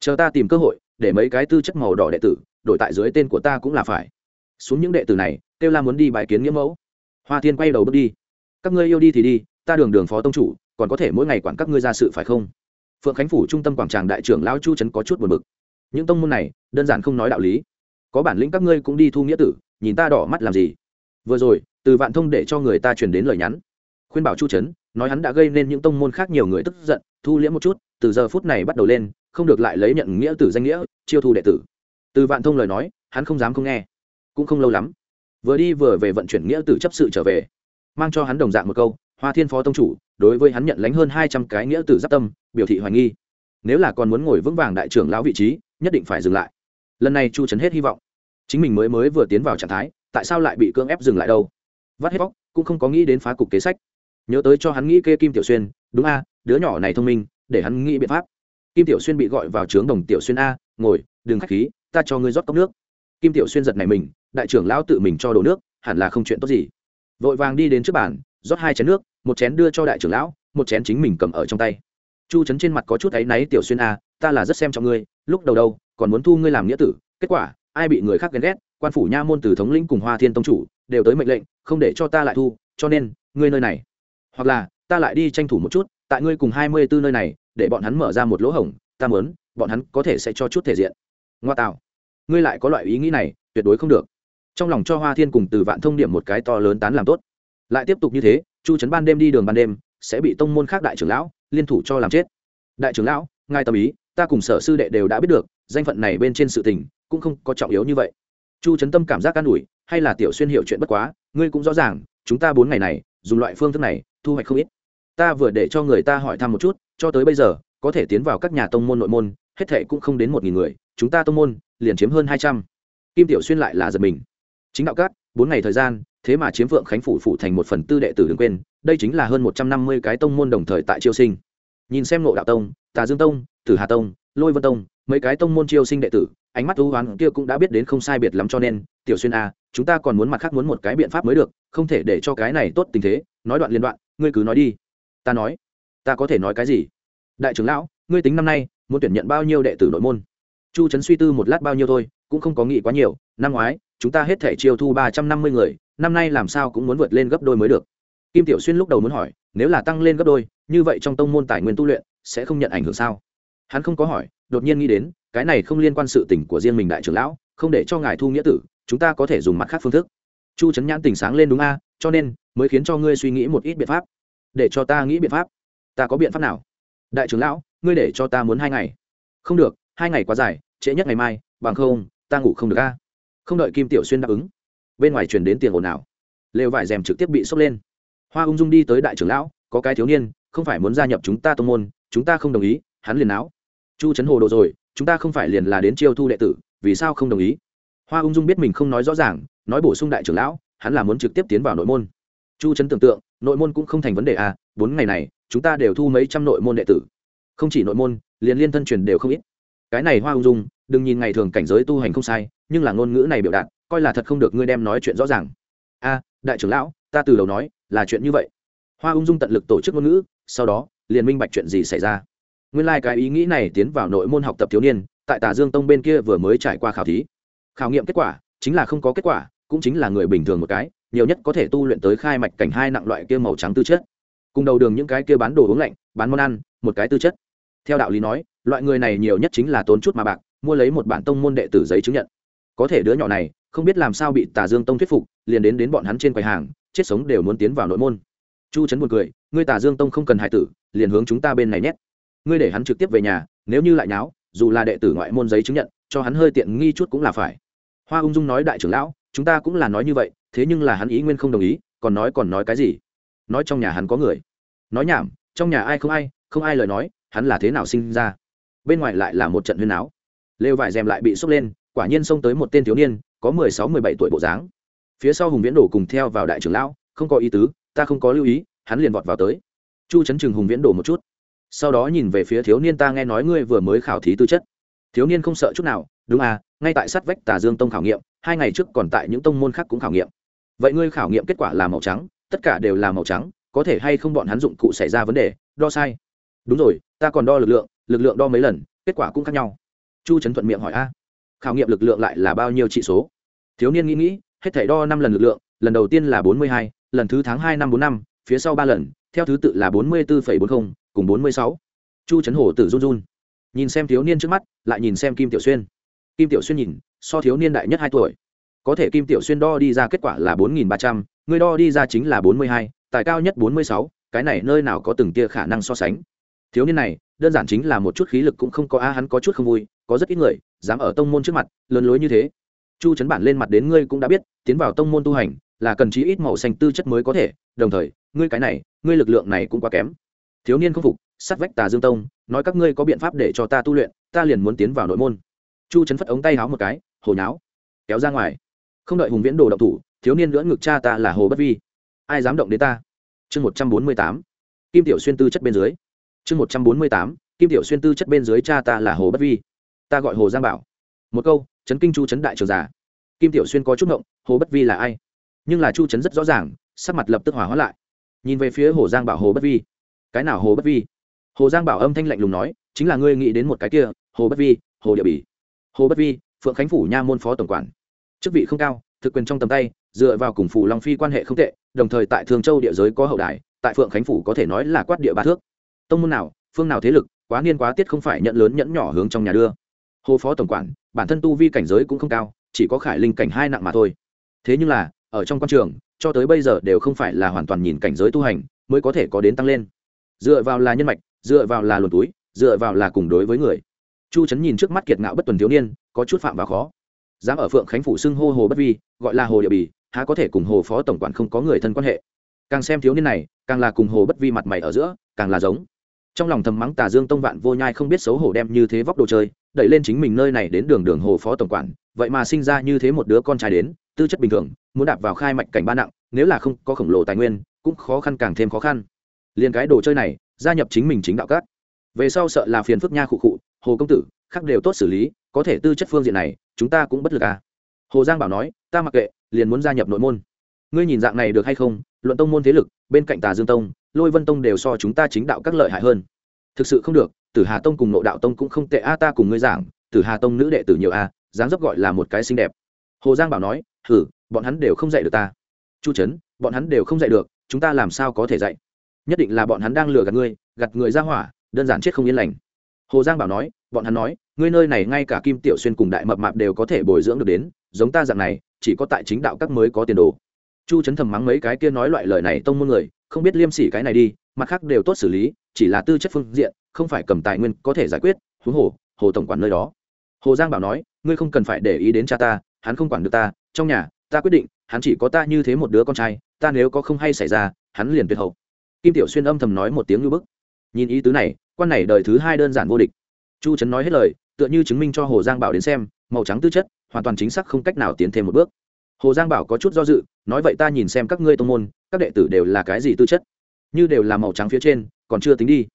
Chờ ta tìm cơ hội, để mấy cái tư chất màu đỏ đệ tử, đổi tại dưới tên của ta cũng là phải. Xuống những đệ tử này, kêu la muốn đi bài kiến nghĩa mẫu. Hoa thiên quay đầu bước đi. Các ngươi yêu đi thì đi, ta đường đường phó tông chủ, còn có thể mỗi ngày quản các ngươi ra sự phải không? Phượng khánh phủ trung tâm quảng tràng đại trưởng lão chu trấn có chút buồn bực. Những tông môn này, đơn giản không nói đạo lý. Có bản lĩnh các ngươi cũng đi thu nghĩa tử, nhìn ta đỏ mắt làm gì? Vừa rồi, từ vạn thông để cho người ta truyền đến lời nhắn. Khuyên bảo chu trấn nói hắn đã gây nên những tông môn khác nhiều người tức giận, thu liễm một chút, từ giờ phút này bắt đầu lên, không được lại lấy nhận nghĩa tử danh nghĩa, chiêu thu đệ tử. Từ vạn thông lời nói, hắn không dám không nghe, cũng không lâu lắm. Vừa đi vừa về vận chuyển nghĩa tử chấp sự trở về, mang cho hắn đồng dạng một câu, hoa thiên phó tông chủ, đối với hắn nhận lánh hơn hai trăm cái nghĩa tử giáp tâm, biểu thị hoài nghi. Nếu là còn muốn ngồi vững vàng đại trưởng lão vị trí, nhất định phải dừng lại. Lần này chu trấn hết hy vọng. Chính mình mới mới vừa tiến vào trạng thái, tại sao lại bị cưỡng ép dừng lại đâu? Vắt hết bóc cũng không có nghĩ đến phá cục kế sách nhớ tới cho hắn nghĩ kê kim tiểu xuyên, đúng a, đứa nhỏ này thông minh, để hắn nghĩ biện pháp. Kim tiểu xuyên bị gọi vào trướng đồng tiểu xuyên a, ngồi, đừng k h á c h khí, ta cho ngươi rót cốc nước. Kim tiểu xuyên giật này mình, đại trưởng lão tự mình cho đổ nước, hẳn là không chuyện tốt gì. Vội vàng đi đến trước bàn, rót hai chén nước, một chén đưa cho đại trưởng lão, một chén chính mình cầm ở trong tay. Chu trấn trên mặt có chút áy náy, tiểu xuyên a, ta là rất xem trọng ngươi, lúc đầu đâu, còn muốn thu ngươi làm nghĩa tử, kết quả, ai bị người khác ghen ghét, quan phủ nha môn từ thống lĩnh cùng hoa thiên tông chủ, đều tới mệnh lệnh, không để cho ta lại thu, cho nên, ngươi nơi này hoặc là, ta lại đi tranh thủ một chút, tại ngươi cùng hai mươi bốn nơi này, để bọn hắn mở ra một lỗ hổng, ta mớn bọn hắn có thể sẽ cho chút thể diện. Ngoa tạo. Ngươi lại có loại ý nghĩ này, tuyệt đối không được. Trong lòng cho hoa thiên cùng từ vạn thông điểm một cái to lớn tán làm tốt. Lại tiếp tục như thế, chu trấn ban đêm đi đường ban đêm, sẽ bị tông môn khác đại trưởng lão, liên thủ cho làm chết. Đại trưởng lão, ngài tâm ý, ta cùng sở sư đệ đều đã biết được, danh phận này bên trên sự tình, cũng không có trọng yếu như vậy. Chu trấn tâm cảm giác an ủi, hay là tiểu xuyên hiệu chuyện bất quá, ngươi cũng rõ ràng, chúng ta bốn ngày này dùng loại phương thức này, thu hoạch không ít. Ta vừa để cho người ta hỏi thăm một chút, cho tới bây giờ, có thể tiến vào các nhà tông môn nội môn, hết thệ cũng không đến một nghìn người, chúng ta tông môn, liền chiếm hơn hai trăm. Kim tiểu xuyên lại là giật mình. Chính đạo cát bốn ngày thời gian, thế mà chiếm vượng khánh phủ phủ thành một phần tư đệ tử đừng quên, đây chính là hơn một trăm năm mươi cái tông môn đồng thời tại chiêu sinh. Nhìn xem nộ đạo tông, tà dương tông, tử hà tông lôi vân tông, mấy cái tông môn chiêu sinh đệ tử, ánh mắt thú hoán kia cũng đã biết đến không sai biệt lắm cho nên, tiểu xuyên a chúng ta còn muốn mặt khác muốn một cái biện pháp mới được, không thể để cho cái này tốt tình thế, nói đoạn liên đoạn, ngươi cứ nói đi. Ta nói. Ta có thể nói cái gì? Đại trưởng lão, ngươi tính năm nay, muốn tuyển nhận bao nhiêu đệ tử nội môn? Chu trấn suy tư một lát bao nhiêu thôi, cũng không có nghĩ quá nhiều, năm ngoái, chúng ta hết thể chiêu thu ba trăm năm mươi người, năm nay làm sao cũng muốn vượt lên gấp đôi mới được. Kim tiểu xuyên lúc đầu muốn hỏi, nếu là tăng lên gấp đôi, như vậy trong tông môn tài nguyên tu luyện sẽ không nhận ảnh hưởng sao? Hắn không có hỏi, đột nhiên nghĩ đến, cái này không liên quan sự tình của riêng mình đại trưởng lão, không để cho ngài thu nghĩa tử, chúng ta có thể dùng mặt khác phương thức. Chu trấn nhãn tình sáng lên đúng a, cho nên mới khiến cho ngươi suy nghĩ một ít biện pháp. Để cho ta nghĩ biện pháp. Ta có biện pháp nào? Đại trưởng lão, ngươi để cho ta muốn hai ngày. Không được, hai ngày quá dài, trễ nhất ngày mai, bằng không, ta ngủ không được a. Không đợi kim tiểu xuyên đáp ứng, bên ngoài truyền đến tiền ồn ào. Lều vải rèm trực tiếp bị sốc lên. Hoa ung dung đi tới đại trưởng lão, có cái thiếu niên, không phải muốn gia nhập chúng ta tô n g môn, chúng ta không đồng ý, hắn liền áo chu trấn hồ đồ rồi, chúng ta không phải liền là đến chiêu thu đệ tử, vì sao không đồng ý? Hoa ung dung biết mình không nói rõ ràng, nói bổ sung đại trưởng lão, hắn là muốn trực tiếp tiến vào nội môn. Chu trấn tưởng tượng, nội môn cũng không thành vấn đề à bốn ngày này, chúng ta đều thu mấy trăm nội môn đệ tử. Không chỉ nội môn, liền liên thân truyền đều không ít. Cái này hoa ung dung, đừng nhìn ngày thường cảnh giới tu hành không sai, nhưng là ngôn ngữ này biểu đạt, coi là thật không được ngươi đem nói chuyện rõ ràng. A đại trưởng lão, ta từ đầu nói, là chuyện như vậy. Hoa ung dung tận lực tổ chức ngôn ngữ, sau đó, liền minh bạch chuyện gì xảy ra nguyên lai、like、cái ý nghĩ này tiến vào nội môn học tập thiếu niên, tại tà dương tông bên kia vừa mới trải qua khảo thí. Khảo nghiệm kết quả, chính là không có kết quả, cũng chính là người bình thường một cái, nhiều nhất có thể tu luyện tới khai mạch cảnh hai nặng loại kia màu trắng tư chất. Cùng đầu đường những cái kia bán đồ uống lạnh, bán món ăn, một cái tư chất. Theo đạo lý nói, loại người này nhiều nhất chính là tốn chút mà bạc, mua lấy một bản tông môn đệ tử giấy chứng nhận. Có thể đứa nhỏ này, không biết làm sao bị tà dương tông thuyết phục, liền đến đến bọn hắn trên quầy hàng, chết sống đều muốn tiến vào nội môn. Chu trấn buồn cười, ngươi tà dương tông không cần hải tử, liền hướng chúng ta bên này nhét ngươi để hắn trực tiếp về nhà, nếu như lại nháo, dù là đệ tử ngoại môn giấy chứng nhận, cho hắn hơi tiện nghi chút cũng là phải. Hoa ung dung nói đại trưởng lão, chúng ta cũng là nói như vậy, thế nhưng là hắn ý nguyên không đồng ý, còn nói còn nói cái gì? Nói trong nhà hắn có người. Nói nhảm, trong nhà ai không ai không ai lời nói, hắn là thế nào sinh ra? Bên ngoài lại là một trận huyên áo lều vải rèm lại bị xốc lên, quả nhiên xông tới một tên thiếu niên, có mười sáu, mười bảy tuổi bộ dáng. Phía sau hùng viễn đổ cùng theo vào đại trưởng lão, không có ý tứ, ta không có lưu ý, hắn liền vọt vào tới. Chu chấn chừng hùng viễn đổ một chút sau đó nhìn về phía thiếu niên ta nghe nói ngươi vừa mới khảo thí tư chất. Thiếu niên không sợ chút nào, đúng à ngay tại sát vách tà dương tông khảo nghiệm, hai ngày trước còn tại những tông môn khác cũng khảo nghiệm. Vậy ngươi khảo nghiệm kết quả là màu trắng, tất cả đều là màu trắng, có thể hay không bọn hắn dụng cụ xảy ra vấn đề, đo sai. Đúng rồi, ta còn đo lực lượng lực lượng đo mấy lần, kết quả cũng khác nhau. Chu trấn thuận miệng hỏi, a, khảo nghiệm lực lượng lại là bao nhiêu trị số? Thiếu niên nghĩ nghĩ, hết thảy đo năm lần lực lượng, lần đầu tiên là bốn mươi hai, lần thứ tháng hai năm bốn năm, phía sau ba lần, theo thứ tự là bốn mươi bốn bốn mươi cùng bốn mươi sáu. Chu trấn hổ tử run run. Nhìn xem thiếu niên trước mắt, lại nhìn xem kim tiểu xuyên. Kim tiểu xuyên nhìn, so thiếu niên đại nhất hai tuổi. Có thể kim tiểu xuyên đo đi ra kết quả là bốn nghìn ba trăm, người đo đi ra chính là bốn mươi hai, tài cao nhất bốn mươi sáu, cái này nơi nào có từng tia khả năng so sánh. Thiếu niên này, đơn giản chính là một chút khí lực cũng không có a, hắn có chút không vui, có rất ít người dám ở tông môn trước mặt, lớn lối như thế. Chu chấn bản lên mặt đến ngươi cũng đã biết, tiến vào tông môn tu hành là cần chí ít màu xanh tư chất mới có thể, đồng thời, ngươi cái này, ngươi lực lượng này cũng quá kém thiếu niên không phục sát vách tà dương tông, nói các ngươi có biện pháp để cho ta tu luyện, ta liền muốn tiến vào nội môn. Chu chấn phất ống tay háo một cái hồi náo kéo ra ngoài. Không đợi hùng viễn đồ động thủ, thiếu niên lưỡng ngực cha ta là hồ bất vi. Ai dám động đến ta? Chương một trăm bốn mươi tám, kim tiểu xuyên tư chất bên dưới. Chương một trăm bốn mươi tám, kim tiểu xuyên tư chất bên dưới cha ta là hồ bất vi. Ta gọi hồ giang bảo. Một câu, chấn kinh chu chấn đại trường già. Kim tiểu xuyên có chút động hồ bất vi là ai? Nhưng là chu trấn rất rõ ràng, sắc mặt lập tức hỏa hóa lại. Nhìn về phía hồ giang bảo, hồ bất vi cái nào hồ bất vi hồ giang bảo âm thanh lạnh lùng nói chính là ngươi nghĩ đến một cái kia hồ bất vi hồ địa bỉ hồ bất vi phượng khánh phủ nha môn phó tổng quản chức vị không cao thực quyền trong tầm tay dựa vào cùng phủ long phi quan hệ không tệ đồng thời tại thường châu địa giới có hậu đài tại phượng khánh phủ có thể nói là quát địa ba thước tông môn nào phương nào thế lực quá niên quá tiết không phải nhận lớn nhẫn nhỏ hướng trong nhà đưa hồ phó tổng quản bản thân tu vi cảnh giới cũng không cao chỉ có khải linh cảnh hai nặng mà thôi thế nhưng là ở trong quan trường cho tới bây giờ đều không phải là hoàn toàn nhìn cảnh giới tu hành mới có thể có đến tăng lên dựa vào là nhân mạch, dựa vào là luồn túi, dựa vào là cùng đối với người. Chu trấn nhìn trước mắt kiệt ngạo bất tuần thiếu niên, có chút phạm vào khó. Dám ở phượng khánh phủ xưng hô hồ bất vi, gọi là hồ địa bì, há có thể cùng hồ phó tổng quản không có người thân quan hệ. Càng xem thiếu niên này, càng là cùng hồ bất vi mặt mày ở giữa, càng là giống. Trong lòng thầm mắng tà dương tông vạn vô nhai không biết xấu hổ đem như thế vóc đồ chơi, đẩy lên chính mình nơi này đến đường đường hồ phó tổng quản, vậy mà sinh ra như thế một đứa con trai đến, tư chất bình thường, muốn đạp vào khai mạch cảnh ba nặng, nếu là không có khổng lồ tài nguyên, cũng khó khăn càng thêm khó khăn liền cái đồ chơi này, gia nhập chính mình chính đạo các. Về sau sợ là phiền phức nha khụ khụ, hồ công tử, khác đều tốt xử lý, có thể tư chất phương diện này, chúng ta cũng bất lực à. Hồ giang bảo nói, ta mặc kệ, liền muốn gia nhập nội môn. Ngươi nhìn dạng này được hay không? Luận tông môn thế lực, bên cạnh tà dương tông, lôi vân tông đều so chúng ta chính đạo các lợi hại hơn. Thực sự không được, tử hà tông cùng nội đạo tông cũng không tệ a, ta cùng ngươi giảng, tử hà tông nữ đệ tử nhiều a, dáng dấp gọi là một cái xinh đẹp. Hồ giang bảo nói thử bọn hắn đều không dạy được ta. Chu trấn bọn hắn đều không dạy được, chúng ta làm sao có thể dạy? Nhất định là bọn hắn đang lừa gạt ngươi, gạt người ra hỏa, đơn giản chết không yên lành. Hồ giang bảo nói, bọn hắn nói, ngươi nơi này ngay cả kim tiểu xuyên cùng đại mập mạp đều có thể bồi dưỡng được đến, giống ta dạng này, chỉ có tại chính đạo các mới có tiền đồ. Chu trấn thầm mắng mấy cái kia nói loại lời này tông môn người, không biết liêm sỉ cái này đi, mặt khác đều tốt xử lý, chỉ là tư chất phương diện, không phải cầm tài nguyên có thể giải quyết, huống hồ hồ tổng quản nơi đó. Hồ giang bảo nói, ngươi không cần phải để ý đến cha ta, hắn không quản được ta, trong nhà, ta quyết định, hắn chỉ có ta như thế một đứa con trai, ta nếu có không hay xảy ra, hắn liền tuyệt hậu kim tiểu xuyên âm thầm nói một tiếng như bức. Nhìn ý tứ này, quan này đời thứ hai đơn giản vô địch. Chu trấn nói hết lời, tựa như chứng minh cho hồ giang bảo đến xem, màu trắng tư chất, hoàn toàn chính xác không cách nào tiến thêm một bước. Hồ giang bảo có chút do dự, nói vậy ta nhìn xem các ngươi tô n g môn, các đệ tử đều là cái gì tư chất? Như đều là màu trắng phía trên, còn chưa tính đi.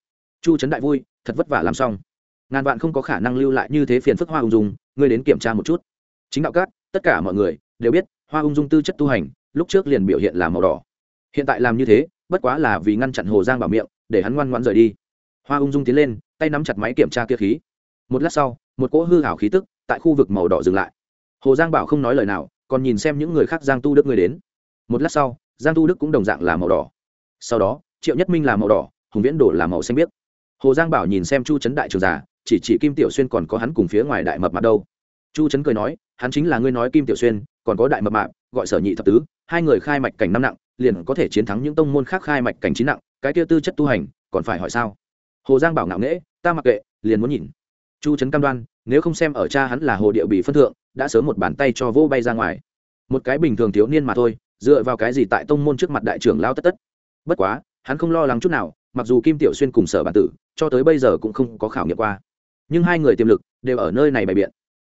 Chu trấn đại vui, thật vất vả làm xong. Ngàn vạn không có khả năng lưu lại như thế phiền phức hoa ung dung, ngươi đến kiểm tra một chút. Chính đạo các, tất cả mọi người đều biết, hoa ung dung tư chất tu hành, lúc trước liền biểu hiện là màu đỏ. Hiện tại làm như thế bất quá là vì ngăn chặn hồ giang bảo miệng, để hắn ngoan ngoan rời đi. Hoa ung dung tiến lên, tay nắm chặt máy kiểm tra kia khí. Một lát sau, một cỗ hư hảo khí tức tại khu vực màu đỏ dừng lại. Hồ giang bảo không nói lời nào, còn nhìn xem những người khác giang tu đức người đến. Một lát sau, giang tu đức cũng đồng dạng là màu đỏ. Sau đó, triệu nhất minh là màu đỏ, hùng viễn đổ là màu xanh biếc. Hồ giang bảo nhìn xem chu trấn đại trường giả chỉ chỉ kim tiểu xuyên còn có hắn cùng phía ngoài đại mập mạp đâu. Chu trấn cười nói, hắn chính là ngươi nói kim tiểu xuyên, còn có đại mập mạp, gọi sở nhị thập tứ, hai người khai mạch cảnh năm nặng liền có thể chiến thắng những tông môn khác khai mạch cảnh trí nặng, cái kia tư chất tu hành, còn phải hỏi sao? Hồ giang bảo ngạo nghễ, ta mặc kệ, liền muốn nhìn. Chu trấn cam đoan, nếu không xem ở cha hắn là hồ địa bị phân thượng, đã sớm một bàn tay cho vô bay ra ngoài. Một cái bình thường thiếu niên mà thôi, dựa vào cái gì tại tông môn trước mặt đại trưởng lao tất tất? Bất quá, hắn không lo lắng chút nào, mặc dù kim tiểu xuyên cùng sở bản tử, cho tới bây giờ cũng không có khảo nghiệm qua. Nhưng hai người tiềm lực đều ở nơi này bày biện.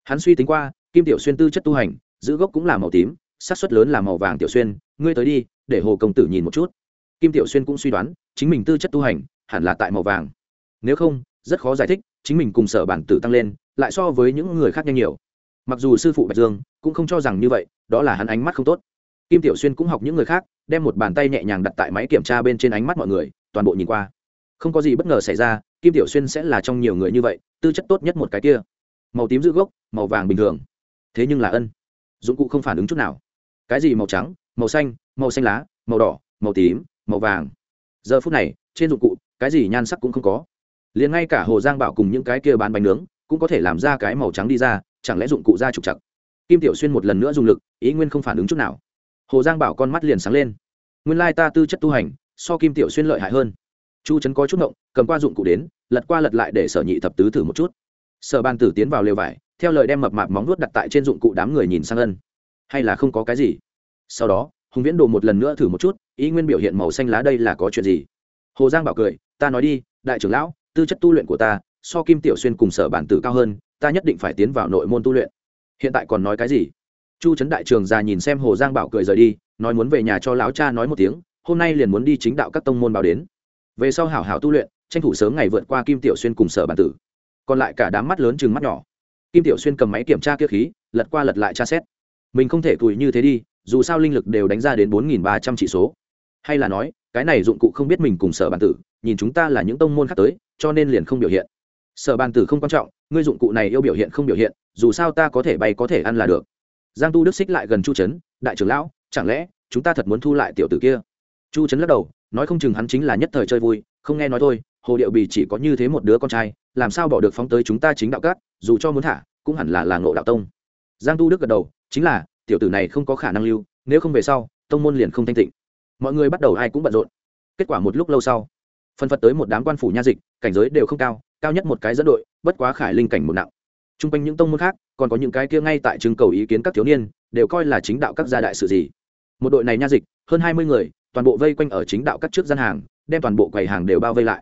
Hắn suy tính qua, kim tiểu xuyên tư chất tu hành, giữ gốc cũng là màu tím sát xuất lớn là màu vàng tiểu xuyên ngươi tới đi, để hồ công tử nhìn một chút. Kim tiểu xuyên cũng suy đoán, chính mình tư chất tu hành, hẳn là tại màu vàng. Nếu không, rất khó giải thích, chính mình cùng sở bản tử tăng lên, lại so với những người khác nhanh nhiều. Mặc dù sư phụ bạch dương cũng không cho rằng như vậy, đó là hắn ánh mắt không tốt. Kim tiểu xuyên cũng học những người khác, đem một bàn tay nhẹ nhàng đặt tại máy kiểm tra bên trên ánh mắt mọi người, toàn bộ nhìn qua. Không có gì bất ngờ xảy ra, kim tiểu xuyên sẽ là trong nhiều người như vậy, tư chất tốt nhất một cái kia. Màu tím giữ gốc, màu vàng bình thường. Thế nhưng là ân. Dụng cụ không phản ứng chút nào. Cái gì màu trắng màu xanh màu xanh lá, màu đỏ, màu tím, màu vàng. Giờ phút này, trên dụng cụ, cái gì nhan sắc cũng không có. Liền ngay cả hồ giang bảo cùng những cái kia bán bánh nướng cũng có thể làm ra cái màu trắng đi ra, chẳng lẽ dụng cụ ra trục chặt? Kim tiểu xuyên một lần nữa dùng lực, ý nguyên không phản ứng chút nào. Hồ giang bảo con mắt liền sáng lên. Nguyên lai ta tư chất tu hành, so kim tiểu xuyên lợi hại hơn. Chu trấn có chút ngộng, cầm qua dụng cụ đến, lật qua lật lại để sở nhị thập tứ thử một chút. Sở ban tử tiến vào lều vải, theo lời đem mập mạp móng nuốt đặt tại trên dụng cụ đám người nhìn sang ân. Hay là không có cái gì? Sau đó, hùng viễn đồ một lần nữa thử một chút, ý nguyên biểu hiện màu xanh lá đây là có chuyện gì? Hồ giang bảo cười, ta nói đi, đại trưởng lão, tư chất tu luyện của ta, so kim tiểu xuyên cùng sở bản tử cao hơn, ta nhất định phải tiến vào nội môn tu luyện. Hiện tại còn nói cái gì? Chu trấn đại trường già nhìn xem hồ giang bảo cười rời đi, nói muốn về nhà cho lão cha nói một tiếng, hôm nay liền muốn đi chính đạo các tông môn báo đến. Về sau hảo hảo tu luyện, tranh thủ sớm ngày vượt qua kim tiểu xuyên cùng sở bản tử. Còn lại cả đám mắt lớn chừng mắt nhỏ. Kim tiểu xuyên cầm máy kiểm tra kia khí, lật qua lật lại tra xét. Mình không thể cùi như thế đi dù sao linh lực đều đánh ra đến bốn nghìn ba trăm chỉ số. Hay là nói, cái này dụng cụ không biết mình cùng sở bàn tử, nhìn chúng ta là những tông môn khác tới, cho nên liền không biểu hiện. Sở bàn tử không quan trọng, ngươi dụng cụ này yêu biểu hiện không biểu hiện, dù sao ta có thể bay có thể ăn là được. Giang tu đức xích lại gần chu trấn đại trưởng lão, chẳng lẽ chúng ta thật muốn thu lại tiểu tử kia? Chu trấn lắc đầu, nói không chừng hắn chính là nhất thời chơi vui, không nghe nói thôi, hồ điệu bì chỉ có như thế một đứa con trai, làm sao bỏ được phóng tới chúng ta chính đạo cát dù cho muốn thả, cũng hẳn là là ngộ đạo tông. Giang tu đức gật đầu, chính là tiểu tử này không có khả năng lưu, nếu không về sau, tông môn liền không thanh tịnh. Mọi người bắt đầu ai cũng bận rộn. Kết quả một lúc lâu sau, phân phật tới một đám quan phủ nha dịch, cảnh giới đều không cao cao nhất một cái dẫn đội, bất quá khải linh cảnh một nặng. T r u n g quanh những tông môn khác, còn có những cái kia ngay tại trưng cầu ý kiến các thiếu niên, đều coi là chính đạo các gia đại sự gì. Một đội này nha dịch, hơn hai mươi người, toàn bộ vây quanh ở chính đạo các trước gian hàng, đem toàn bộ quầy hàng đều bao vây lại.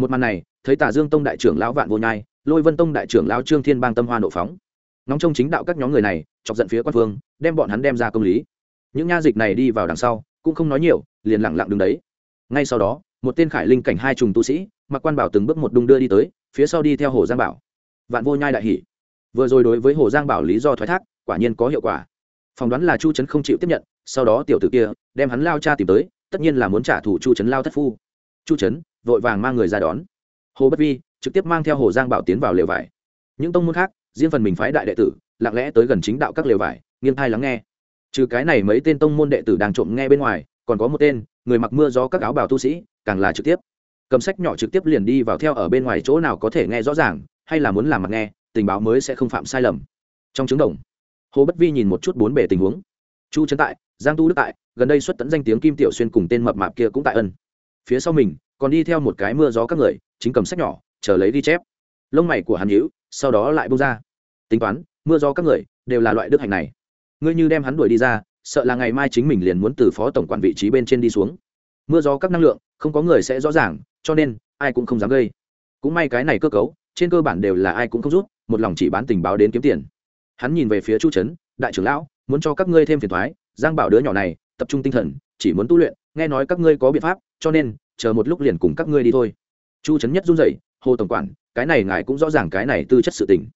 Một màn này, thấy tả dương tông đại trưởng lão vạn vô nhai, lôi vân tông đại trưởng lão trương thiên bang tâm hoa nộ phóng. Nóng trong chính đạo các nhóm người này, chọc giận phía quan phương đem bọn hắn đem ra công lý. Những nha dịch này đi vào đằng sau, cũng không nói nhiều, liền lặng lặng đứng đấy. Ngay sau đó, một tên khải linh cảnh hai trùng tu sĩ, mặc quan bảo từng bước một đung đưa đi tới, phía sau đi theo hồ giang bảo. Vạn vô nhai đại hỉ. Vừa rồi đối với hồ giang bảo lý do thoái thác, quả nhiên có hiệu quả. Phỏng đoán là chu trấn không chịu tiếp nhận, sau đó tiểu tử kia đem hắn lao cha tìm tới, tất nhiên là muốn trả thù chu trấn lao thất phu. Chu trấn vội vàng mang người ra đón. Hồ bất vi trực tiếp mang theo hồ giang bảo tiến vào lều vải. Những tông môn khác, riêng phần mình phái đại đệ tử, lặng lẽ tới gần chính đạo các lều vải nghiêng thai lắng nghe. Trừ cái này mấy tên tông môn đệ tử đang trộm nghe bên ngoài, còn có một tên, người mặc mưa gió các áo bào tu sĩ, càng là trực tiếp. Cầm sách nhỏ trực tiếp liền đi vào theo ở bên ngoài chỗ nào có thể nghe rõ ràng, hay là muốn làm mặt nghe, tình báo mới sẽ không phạm sai lầm. Trong trứng đồng, hồ bất vi nhìn một chút bốn bề tình huống. Chu trấn tại, giang tu đức tại, gần đây xuất tẫn danh tiếng kim tiểu xuyên cùng tên mập mạp kia cũng tại ân. Phía sau mình, còn đi theo một cái mưa gió các người, chính cầm sách nhỏ, chờ lấy đi chép. Lông mày của hắn nhíu, sau đó lại bông ra. Tính toán, mưa gió các người đều là loại đức hành này ngươi như đem hắn đuổi đi ra, sợ là ngày mai chính mình liền muốn từ phó tổng quản vị trí bên trên đi xuống. Mưa gió các năng lượng, không có người sẽ rõ ràng, cho nên, ai cũng không dám gây. Cũng may cái này cơ cấu, trên cơ bản đều là ai cũng không rút, một lòng chỉ bán tình báo đến kiếm tiền. Hắn nhìn về phía chu trấn đại trưởng lão, muốn cho các ngươi thêm phiền thoái giang bảo đứa nhỏ này, tập trung tinh thần, chỉ muốn tu luyện, nghe nói các ngươi có biện pháp, cho nên, chờ một lúc liền cùng các ngươi đi thôi. Chu trấn nhất run rẩy, hồ tổng quản, cái này ngài cũng rõ ràng cái này tư chất sự tình.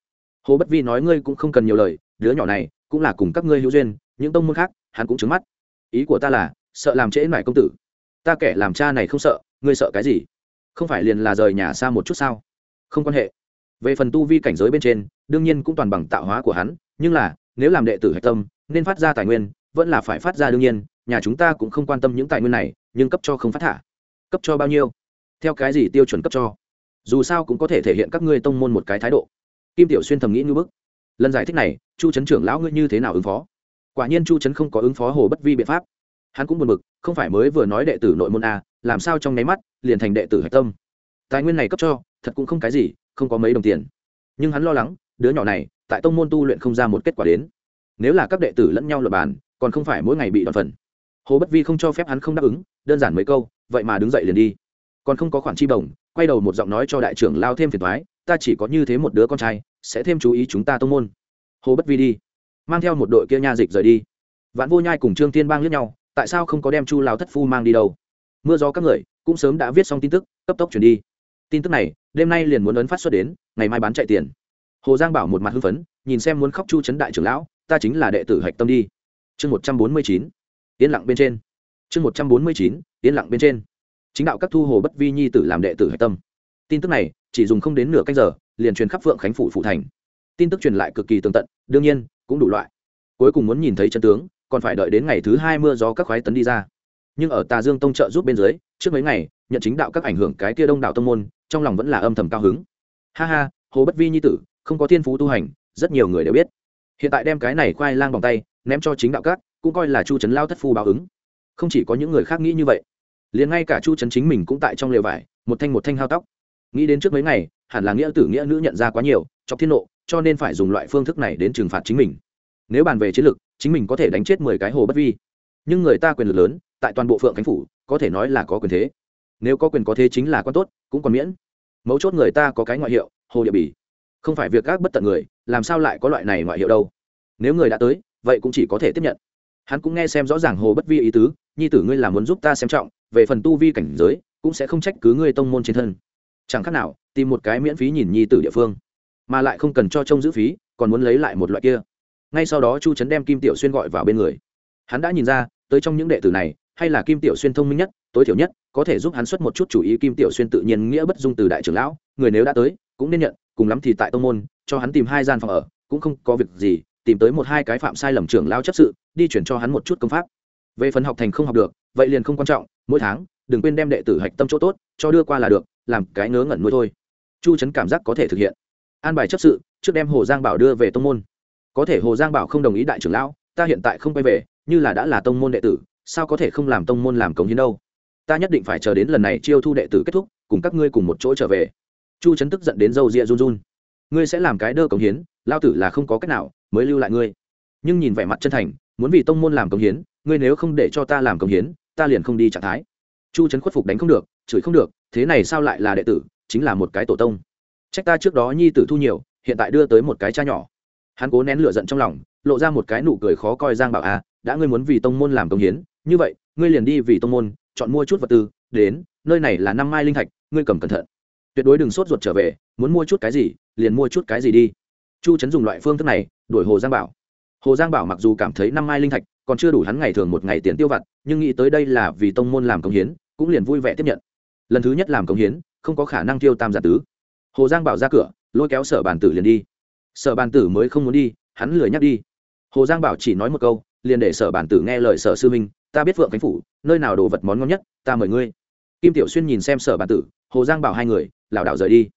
Hồ bất vi nói, ngươi cũng không cần nhiều lời, đứa nhỏ này cũng là cùng các ngươi hữu duyên, những tông môn khác, hắn cũng trứng mắt. Ý của ta là, sợ làm trễ mải công tử. Ta kẻ làm cha này không sợ, ngươi sợ cái gì? Không phải liền là rời nhà xa một chút sao? Không quan hệ. Về phần tu vi cảnh giới bên trên, đương nhiên cũng toàn bằng tạo hóa của hắn, nhưng là, nếu làm đệ tử hạch tâm, nên phát ra tài nguyên, vẫn là phải phát ra đương nhiên, nhà chúng ta cũng không quan tâm những tài nguyên này, nhưng cấp cho không phát thả. Cấp cho bao nhiêu? Theo cái gì tiêu chuẩn cấp cho? Dù sao cũng có thể thể hiện các ngươi tông môn một cái thái độ. Kim tiểu xuyên thầm nghĩ như bức lần giải thích này, chu trấn trưởng lão ngươi như thế nào ứng phó? Quả nhiên chu trấn không có ứng phó hồ bất vi biện pháp. Hắn cũng buồn bực, không phải mới vừa nói đệ tử nội môn a làm sao trong nháy mắt liền thành đệ tử hạch tâm? Tài nguyên này cấp cho, thật cũng không cái gì, không có mấy đồng tiền. Nhưng hắn lo lắng, đứa nhỏ này, tại tông môn tu luyện không ra một kết quả đến. Nếu là các đệ tử lẫn nhau lập bàn, còn không phải mỗi ngày bị đòn phần. Hồ bất vi không cho phép hắn không đáp ứng, đơn giản mấy câu, vậy mà đứng dậy liền đi. Còn không có khoản chi bổng, quay đầu một giọng nói cho đại trưởng lao thêm phiền thoái ta chỉ có như thế một đứa con trai sẽ thêm chú ý chúng ta tông môn. Hồ bất vi đi. Mang theo một đội kia nha dịch rời đi. Vạn vô nhai cùng trương tiên bang lướt nhau, tại sao không có đem chu lao thất phu mang đi đâu? Mưa gió các người cũng sớm đã viết xong tin tức, cấp tốc chuyển đi. Tin tức này, đêm nay liền muốn ấn phát xuất đến, ngày mai bán chạy tiền. Hồ giang bảo một mặt hưng phấn, nhìn xem muốn khóc chu trấn đại trưởng lão, ta chính là đệ tử hạch tâm đi. Chương một trăm bốn mươi chín, yên lặng bên trên. Chương một trăm bốn mươi chín, yên lặng bên trên. Chính đạo các thu hồ bất vi nhi tử làm đệ tử hạch tâm. Tin tức này, chỉ dùng không đến nửa canh giờ liền truyền khắp phượng khánh phủ phụ thành. Tin tức truyền lại cực kỳ tường tận, đương nhiên, cũng đủ loại. Cuối cùng muốn nhìn thấy chân tướng, còn phải đợi đến ngày thứ hai mưa gió các khoái tấn đi ra. Nhưng ở tà dương tông trợ giúp bên dưới, trước mấy ngày, nhận chính đạo các ảnh hưởng cái kia đông đạo tông môn, trong lòng vẫn là âm thầm cao hứng. Ha ha, hồ bất vi nhi tử, không có thiên phú tu hành, rất nhiều người đều biết. Hiện tại đem cái này khoai lang bằng tay, ném cho chính đạo các, cũng coi là chu trấn lao thất phu báo ứng. Không chỉ có những người khác nghĩ như vậy, liền ngay cả chu trấn chính mình cũng tại trong lều vải, một thanh một thanh hao tóc nghĩ đến trước mấy ngày, hẳn là nghĩa tử nghĩa nữ nhận ra quá nhiều, chọc thiên nộ, cho nên phải dùng loại phương thức này đến trừng phạt chính mình. Nếu bàn về chiến lược, chính mình có thể đánh chết mười cái hồ bất vi. Nhưng người ta quyền lực lớn, tại toàn bộ phượng khánh phủ, có thể nói là có quyền thế. Nếu có quyền có thế chính là quan tốt, cũng còn miễn. Mấu chốt người ta có cái ngoại hiệu, hồ địa bỉ. Không phải việc các bất tận người, làm sao lại có loại này ngoại hiệu đâu? Nếu người đã tới, vậy cũng chỉ có thể tiếp nhận. Hắn cũng nghe xem rõ ràng hồ bất vi ý tứ, nhi tử ngươi là muốn giúp ta xem trọng, về phần tu vi cảnh giới, cũng sẽ không trách cứ ngươi tông môn trên thân chẳng khác nào, tìm một cái miễn phí nhìn nhi tử địa phương, mà lại không cần cho trông giữ phí, còn muốn lấy lại một loại kia. Ngay sau đó chu trấn đem kim tiểu xuyên gọi vào bên người. Hắn đã nhìn ra, tới trong những đệ tử này, hay là kim tiểu xuyên thông minh nhất, tối thiểu nhất, có thể giúp hắn xuất một chút chủ ý kim tiểu xuyên tự nhiên nghĩa bất dung từ đại trưởng lão, người nếu đã tới, cũng nên nhận, cùng lắm thì tại tông môn, cho hắn tìm hai gian phòng ở, cũng không có việc gì, tìm tới một hai cái phạm sai lầm trưởng lao chấp sự, đi chuyển cho hắn một chút công pháp. Về phần học thành không học được, vậy liền không quan trọng, mỗi tháng, đừng quên đem đệ tử hạch tâm chỗ tốt, cho đưa qua là được làm cái ngớ ngẩn nuôi thôi. Chu trấn cảm giác có thể thực hiện. An bài chấp sự, trước đem hồ giang bảo đưa về tông môn. Có thể hồ giang bảo không đồng ý đại trưởng lão, ta hiện tại không quay về, như là đã là tông môn đệ tử, sao có thể không làm tông môn làm cống hiến đâu? Ta nhất định phải chờ đến lần này chiêu thu đệ tử kết thúc, cùng các ngươi cùng một chỗ trở về. Chu trấn tức giận đến dâu rịa run run. Ngươi sẽ làm cái đơ cống hiến lao tử là không có cách nào, mới lưu lại ngươi. Nhưng nhìn vẻ mặt chân thành, muốn vì tông môn làm cống hiến, ngươi nếu không để cho ta làm cống hiến, ta liền không đi trạng thái. Chu trấn khuất phục đánh không được, chửi không được thế này sao lại là đệ tử, chính là một cái tổ tông. Trách ta trước đó nhi tử thu nhiều, hiện tại đưa tới một cái cha nhỏ. Hắn cố nén lửa giận trong lòng, lộ ra một cái nụ cười khó coi giang bảo à đã ngươi muốn vì tông môn làm công hiến, như vậy, ngươi liền đi vì tông môn, chọn mua chút vật tư, đến, nơi này là năm mai linh thạch, ngươi cầm cẩn thận. Tuyệt đối đừng sốt ruột trở về, muốn mua chút cái gì, liền mua chút cái gì đi. Chu trấn dùng loại phương thức này, đuổi hồ giang bảo. Hồ giang bảo mặc dù cảm thấy năm mai linh thạch còn chưa đủ hắn ngày thường một ngày tiền tiêu vặt, nhưng nghĩ tới đây là vì tông môn làm công hiến, cũng liền vui vẻ tiếp nhận lần thứ nhất làm công hiến, không có khả năng tiêu tam giả tứ. Hồ giang bảo ra cửa, lôi kéo sở bàn tử liền đi. Sở bàn tử mới không muốn đi, hắn lười nhắc đi. Hồ giang bảo chỉ nói một câu, liền để sở bàn tử nghe lời sở sư minh ta biết vượng cánh phủ, nơi nào đồ vật món ngon nhất, ta mời ngươi. Kim tiểu xuyên nhìn xem sở bàn tử, hồ giang bảo hai người, lảo đảo rời đi.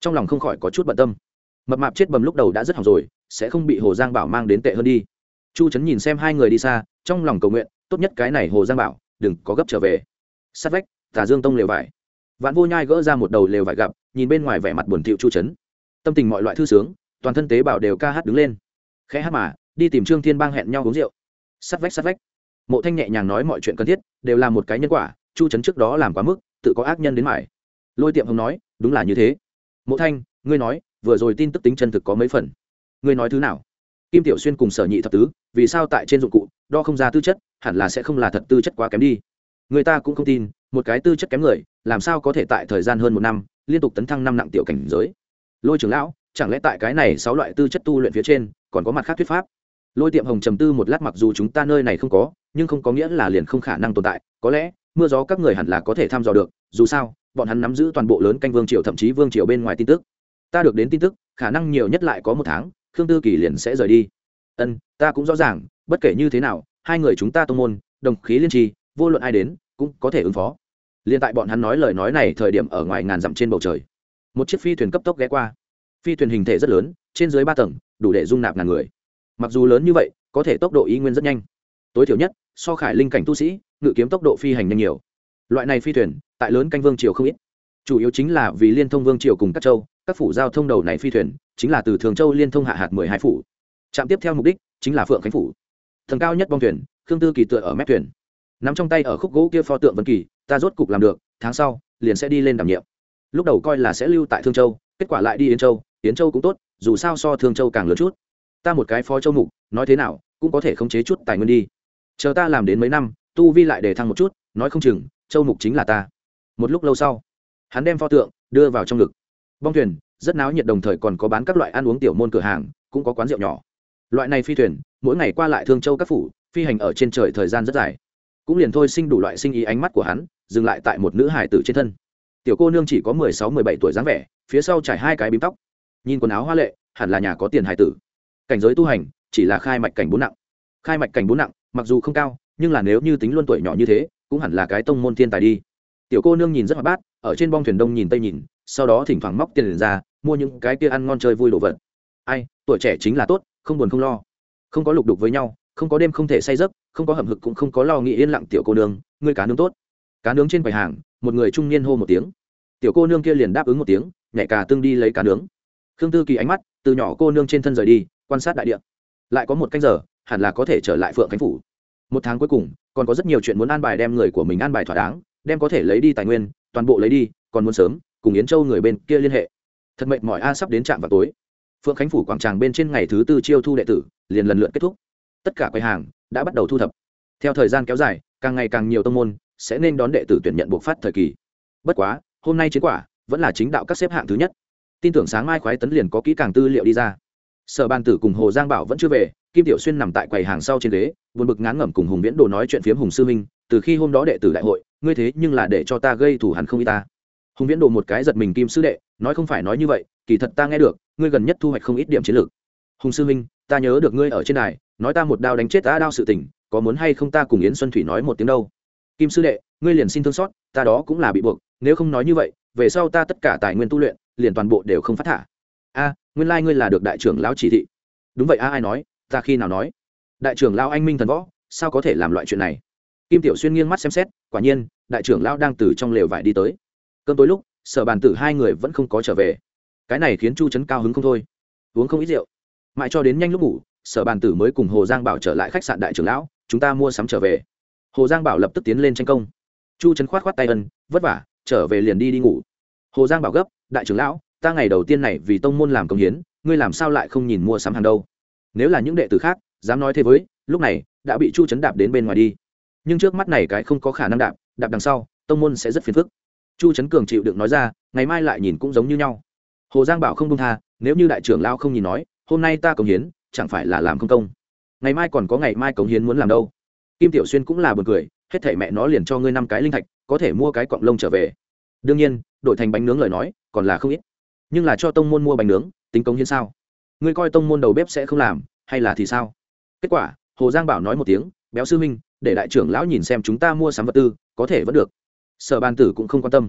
Trong lòng không khỏi có chút bận tâm. Mập mạp chết bầm lúc đầu đã rất hỏng rồi, sẽ không bị hồ giang bảo mang đến tệ hơn đi. Chu trấn nhìn xem hai người đi xa, trong lòng cầu nguyện, tốt nhất cái này hồ giang bảo, đừng có gấp trở về. Sát vách, tà dương tông lều vải vạn vô nhai gỡ ra một đầu lều vải gặp nhìn bên ngoài vẻ mặt buồn thiệu chu chấn, tâm tình mọi loại thư sướng toàn thân tế bảo đều ca hát đứng lên. Khẽ hát mà đi tìm trương thiên bang hẹn nhau uống rượu. Sắt vách sắt vách. Mộ thanh nhẹ nhàng nói mọi chuyện cần thiết đều là một cái nhân quả chu chấn trước đó làm quá mức tự có ác nhân đến mải. Lôi tiệm hồng nói đúng là như thế. Mộ thanh ngươi nói vừa rồi tin tức tính chân thực có mấy phần? Ngươi nói thứ nào? Kim tiểu xuyên cùng sở nhị thập tứ vì sao tại trên dụng cụ đo không ra tư chất hẳn là sẽ không là thật tư chất quá kém đi. Người ta cũng không tin một cái tư chất kém người làm sao có thể tại thời gian hơn một năm, liên tục tấn thăng năm nặng tiểu cảnh giới? Lôi trưởng lão, chẳng lẽ tại cái này sáu loại tư chất tu luyện phía trên, còn có mặt khác thuyết pháp? Lôi tiệm hồng trầm tư một lát mặc dù chúng ta nơi này không có, nhưng không có nghĩa là liền không khả năng tồn tại. Có lẽ, mưa gió các người hẳn là có thể thăm dò được, dù sao, bọn hắn nắm giữ toàn bộ lớn canh vương triều thậm chí vương triều bên ngoài tin tức. Ta được đến tin tức, khả năng nhiều nhất lại có một tháng, khương tư kỳ liền sẽ rời đi. Ân, ta cũng rõ ràng, bất kể như thế nào, hai người chúng ta tô môn, đồng khí liên trì, vô luận ai đến, cũng có thể ứng phó liên tại bọn hắn nói lời nói này thời điểm ở ngoài ngàn dặm trên bầu trời, một chiếc phi thuyền cấp tốc ghé qua. Phi thuyền hình thể rất lớn, trên dưới ba tầng, đủ để dung nạp ngàn người. Mặc dù lớn như vậy, có thể tốc độ y nguyên rất nhanh. Tối thiểu nhất, so khải linh cảnh tu sĩ, ngự kiếm tốc độ phi hành nhanh nhiều. Loại này phi thuyền, tại lớn canh vương triều không ít. Chủ yếu chính là vì liên thông vương triều cùng các châu, các phủ giao thông đầu này phi thuyền, chính là từ thường châu liên thông hạ hạt mười hai phủ. Trạm tiếp theo mục đích, chính là phượng khánh phủ. Thần cao nhất bong thuyền, khương tư kỳ tựa ở mép thuyền. Nắm trong tay ở khúc gỗ kia pho tượng vân kỳ ta rốt cục làm được, tháng sau, liền sẽ đi lên đảm nhiệm. Lúc đầu coi là sẽ lưu tại thương châu, kết quả lại đi yến châu yến châu cũng tốt, dù sao so thương châu càng lớn chút. Ta một cái phó châu mục, nói thế nào, cũng có thể khống chế chút tài nguyên đi. Chờ ta làm đến mấy năm, tu vi lại để thăng một chút, nói không chừng, châu mục chính là ta. Một lúc lâu sau, hắn đem pho tượng, đưa vào trong ngực. Bong thuyền, rất náo nhiệt đồng thời còn có bán các loại ăn uống tiểu môn cửa hàng, cũng có quán rượu nhỏ. Loại này phi thuyền, mỗi ngày qua lại thương châu các phủ, phi hành ở trên trời thời gian rất dài cũng liền thôi sinh đủ loại sinh ý ánh mắt của hắn, dừng lại tại một nữ hải tử trên thân. Tiểu cô nương chỉ có mười sáu, mười bảy tuổi dáng vẻ, phía sau trải hai cái bím tóc. Nhìn quần áo hoa lệ, hẳn là nhà có tiền hải tử. Cảnh giới tu hành, chỉ là khai mạch cảnh bốn nặng. Khai mạch cảnh bốn nặng, mặc dù không cao, nhưng là nếu như tính luôn tuổi nhỏ như thế, cũng hẳn là cái tông môn thiên tài đi. Tiểu cô nương nhìn rất hoạt bát, ở trên bong thuyền đông nhìn tây nhìn, sau đó thỉnh thoảng móc tiền ra, mua những cái kia ăn ngon chơi vui đồ vật. Ai, tuổi trẻ chính là tốt, không buồn không lo. Không có lục đục với nhau không có đêm không thể say giấc, không có hầm hực cũng không có lo nghĩ yên lặng tiểu cô nương, ngươi cá nướng tốt. Cá nướng trên quầy hàng, một người trung niên hô một tiếng. Tiểu cô nương kia liền đáp ứng một tiếng, nhảy cà tương đi lấy cá nướng. Khương tư kỳ ánh mắt từ nhỏ cô nương trên thân rời đi, quan sát đại địa. Lại có một canh giờ, hẳn là có thể trở lại phượng khánh phủ. Một tháng cuối cùng, còn có rất nhiều chuyện muốn an bài đem người của mình an bài thỏa đáng, đem có thể lấy đi tài nguyên, toàn bộ lấy đi, còn muốn sớm, cùng yến châu người bên kia liên hệ. Thật mệnh mọi a, sắp đến trạm vào tối. Phượng khánh phủ quảng tràng bên trên ngày thứ tư chiêu thu đệ tử, liền lần lượt kết thúc tất cả quầy hàng đã bắt đầu thu thập. Theo thời gian kéo dài, càng ngày càng nhiều tông môn sẽ nên đón đệ tử tuyển nhận buộc phát thời kỳ. Bất quá, hôm nay chiến quả vẫn là chính đạo các xếp hạng thứ nhất. Tin tưởng sáng mai khoái tấn liền có kỹ càng tư liệu đi ra. Sở ban tử cùng hồ giang bảo vẫn chưa về, kim tiểu xuyên nằm tại quầy hàng sau trên ghế, buồn bực ngán ngẩm cùng hùng viễn đồ nói chuyện phiếm hùng sư minh, từ khi hôm đó đệ tử đại hội, ngươi thế nhưng là để cho ta gây thủ hẳn không y ta. Hùng viễn đồ một cái giật mình kim sư đệ, nói không phải nói như vậy, kỳ thật ta nghe được, ngươi gần nhất thu hoạch không ít điểm chiến lược. Hùng sư minh, ta nhớ được ngươi ở trên đài nói ta một đao đánh chết ta đao sự tình, có muốn hay không ta cùng yến xuân thủy nói một tiếng đâu? Kim sư đệ, ngươi liền xin thương xót, ta đó cũng là bị buộc, nếu không nói như vậy, về sau ta tất cả tài nguyên tu luyện, liền toàn bộ đều không phát thả. A, nguyên lai ngươi là được đại trưởng lão chỉ thị. Đúng vậy, a, ai nói? Ta khi nào nói? Đại trưởng lão anh minh thần võ, sao có thể làm loại chuyện này? Kim tiểu xuyên nghiêng mắt xem xét, quả nhiên, đại trưởng lão đang từ trong lều vải đi tới. Cơn tối lúc, sở bàn tử hai người vẫn không có trở về. Cái này khiến chu trấn cao hứng không thôi. Uống không ít rượu. Mãi cho đến nhanh lúc ngủ sở bàn tử mới cùng hồ giang bảo trở lại khách sạn đại trưởng lão, chúng ta mua sắm trở về. Hồ giang bảo lập tức tiến lên tranh công. Chu trấn khoát khoát tay ân, vất vả, trở về liền đi đi ngủ. Hồ giang bảo gấp, đại trưởng lão, ta ngày đầu tiên này vì tông môn làm công hiến, ngươi làm sao lại không nhìn mua sắm hàng đâu? Nếu là những đệ tử khác, dám nói thế với, lúc này, đã bị chu trấn đạp đến bên ngoài đi. Nhưng trước mắt này cái không có khả năng đạp đạp đằng sau, tông môn sẽ rất phiền phức. Chu trấn cường chịu đựng nói ra, ngày mai lại nhìn cũng giống như nhau. Hồ giang bảo không đông tha, nếu như đại trưởng lao không nhìn nói, hôm nay ta cống hiến chẳng phải là làm không công. Ngày mai còn có ngày mai cống hiến muốn làm đâu. Kim tiểu xuyên cũng là b u ồ n cười, hết thể mẹ nó liền cho ngươi năm cái linh thạch, có thể mua cái cọng lông trở về. Đương nhiên, đổi thành bánh nướng lời nói, còn là không ít. Nhưng là cho tông môn mua bánh nướng, tính cống hiến sao? Ngươi coi tông môn đầu bếp sẽ không làm, hay là thì sao? Kết quả, hồ giang bảo nói một tiếng, béo sư minh để đại trưởng lão nhìn xem chúng ta mua sắm vật tư, có thể vẫn được. Sở ban tử cũng không quan tâm.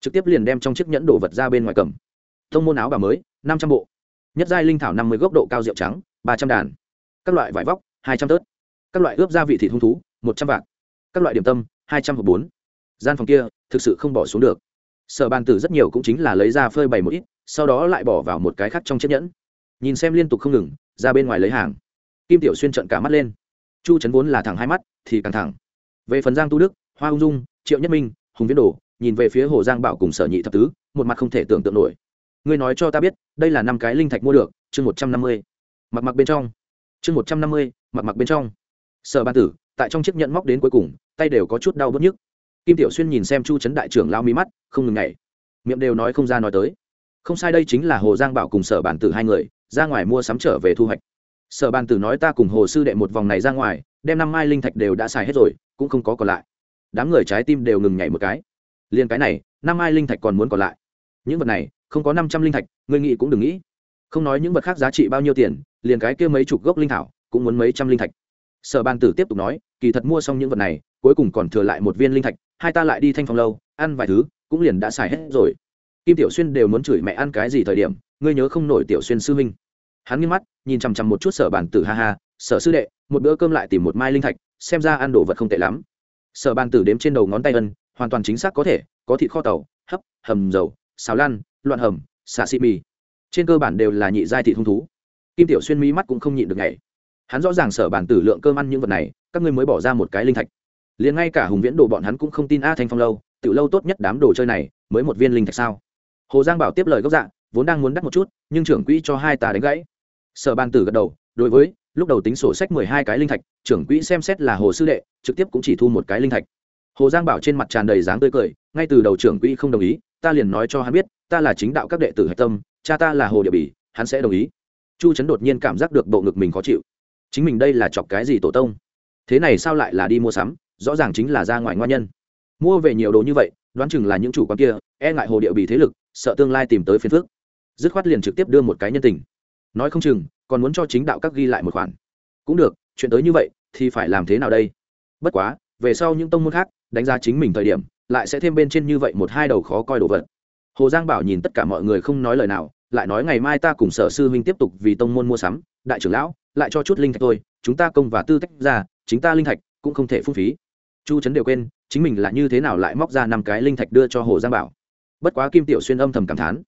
Trực tiếp liền đem trong chiếc nhẫn đồ vật ra bên ngoài cầm. Tông môn áo bà mới, năm trăm bộ. Nhất giai linh thảo năm mươi gốc độ cao rượu trắng ba trăm đàn. Các loại vải vóc, hai trăm tớt. Các loại ướp gia vị thịt hung thú, một trăm vạn. Các loại điểm tâm, hai trăm hộp bốn gian phòng kia, thực sự không bỏ xuống được. Sở bàn tử rất nhiều cũng chính là lấy ra phơi bày một ít, sau đó lại bỏ vào một cái khác trong chiếc nhẫn. Nhìn xem liên tục không ngừng, ra bên ngoài lấy hàng. Kim tiểu xuyên trận cả mắt lên. Chu trấn vốn là thẳng hai mắt, thì càng thẳng. Về phần giang tu đức, hoa ung dung, triệu nhất minh, hùng viễn đồ, nhìn về phía hồ giang bảo cùng sở nhị thập tứ, một mặt không thể tưởng tượng nổi. Ngươi nói cho ta biết, đây là năm cái linh thạch mua được, chương một trăm năm mươi mặc mặc bên trong. Chương một trăm năm mươi mặc mặc bên trong. Sở ban tử tại trong chiếc nhẫn móc đến cuối cùng tay đều có chút đau bớt nhức. Kim tiểu xuyên nhìn xem chu trấn đại trưởng lao mí mắt không ngừng nhảy, miệng đều nói không ra nói tới. Không sai đây chính là hồ giang bảo cùng sở bản tử hai người ra ngoài mua sắm trở về thu hoạch. Sở bản tử nói ta cùng hồ sư đệ một vòng này ra ngoài đem năm mai linh thạch đều đã xài hết rồi cũng không có còn lại. Đám người trái tim đều ngừng nhảy một cái. Liền cái này năm mai linh thạch còn muốn còn lại. Những vật này không có năm trăm linh thạch người nghĩ cũng đừng nghĩ. Không nói những vật khác giá trị bao nhiêu tiền liền cái kia mấy chục gốc linh thảo cũng muốn mấy trăm linh thạch. Sở ban tử tiếp tục nói, kỳ thật mua xong những vật này, cuối cùng còn thừa lại một viên linh thạch, hai ta lại đi thanh phong lâu, ăn vài thứ, cũng liền đã xài hết rồi. Kim tiểu xuyên đều muốn chửi mẹ ăn cái gì thời điểm, ngươi nhớ không nổi tiểu xuyên sư minh hắn nghiêng mắt, nhìn chằm chằm một chút sở bàn tử ha ha, sở sư đệ, một bữa cơm lại tìm một mai linh thạch, xem ra ăn đồ vật không tệ lắm. Sở bàn tử đếm trên đầu ngón tay ân, hoàn toàn chính xác có thể, có thịt kho tàu, hấp, hầm dầu, xào lan, loạn hầm xà xị mì. Trên cơ bản đều là nhị giai thị hung thú kim tiểu xuyên mí mắt cũng không nhịn được ngày hắn rõ ràng sở bản tử lượng cơm ăn những vật này, các ngươi mới bỏ ra một cái linh thạch. Liền ngay cả hùng viễn đồ bọn hắn cũng không tin a thanh phong lâu, tiểu lâu tốt nhất đám đồ chơi này, mới một viên linh thạch sao? Hồ giang bảo tiếp lời gốc dạ vốn đang muốn đắt một chút, nhưng trưởng quỹ cho hai ta đánh gãy. Sở bàn tử gật đầu, đối với, lúc đầu tính sổ sách mười hai cái linh thạch, trưởng quỹ xem xét là hồ sư đệ, trực tiếp cũng chỉ thu một cái linh thạch. Hồ giang bảo trên mặt tràn đầy dáng tươi cười, ngay từ đầu trưởng quỹ không đồng ý, ta liền nói cho hắn biết, ta là chính đạo các đệ tử hạch tâm, cha ta là hồ địa bỉ, hắn sẽ đồng ý chu trấn đột nhiên cảm giác được bộ ngực mình khó chịu. Chính mình đây là chọc cái gì tổ tông? Thế này sao lại là đi mua sắm? Rõ ràng chính là ra ngoài ngoan nhân. Mua về nhiều đồ như vậy, đoán chừng là những chủ quán kia e ngại hồ địa bị thế lực, sợ tương lai tìm tới phiền phước dứt khoát liền trực tiếp đưa một cái nhân tình. Nói không chừng, còn muốn cho chính đạo các ghi lại một khoản. Cũng được, chuyện tới như vậy, thì phải làm thế nào đây? Bất quá, về sau những tông môn khác, đánh giá chính mình thời điểm, lại sẽ thêm bên trên như vậy một hai đầu khó coi đồ vật. Hồ giang bảo nhìn tất cả mọi người không nói lời nào lại nói ngày mai ta cùng sở sư huynh tiếp tục vì tông môn mua sắm, đại trưởng lão, lại cho chút linh thạch tôi chúng ta công và tư tách ra, chính ta linh thạch cũng không thể phung phí. Chu trấn đều quên, chính mình là như thế nào lại móc ra năm cái linh thạch đưa cho hồ giang bảo. Bất quá kim tiểu xuyên âm thầm cảm thán,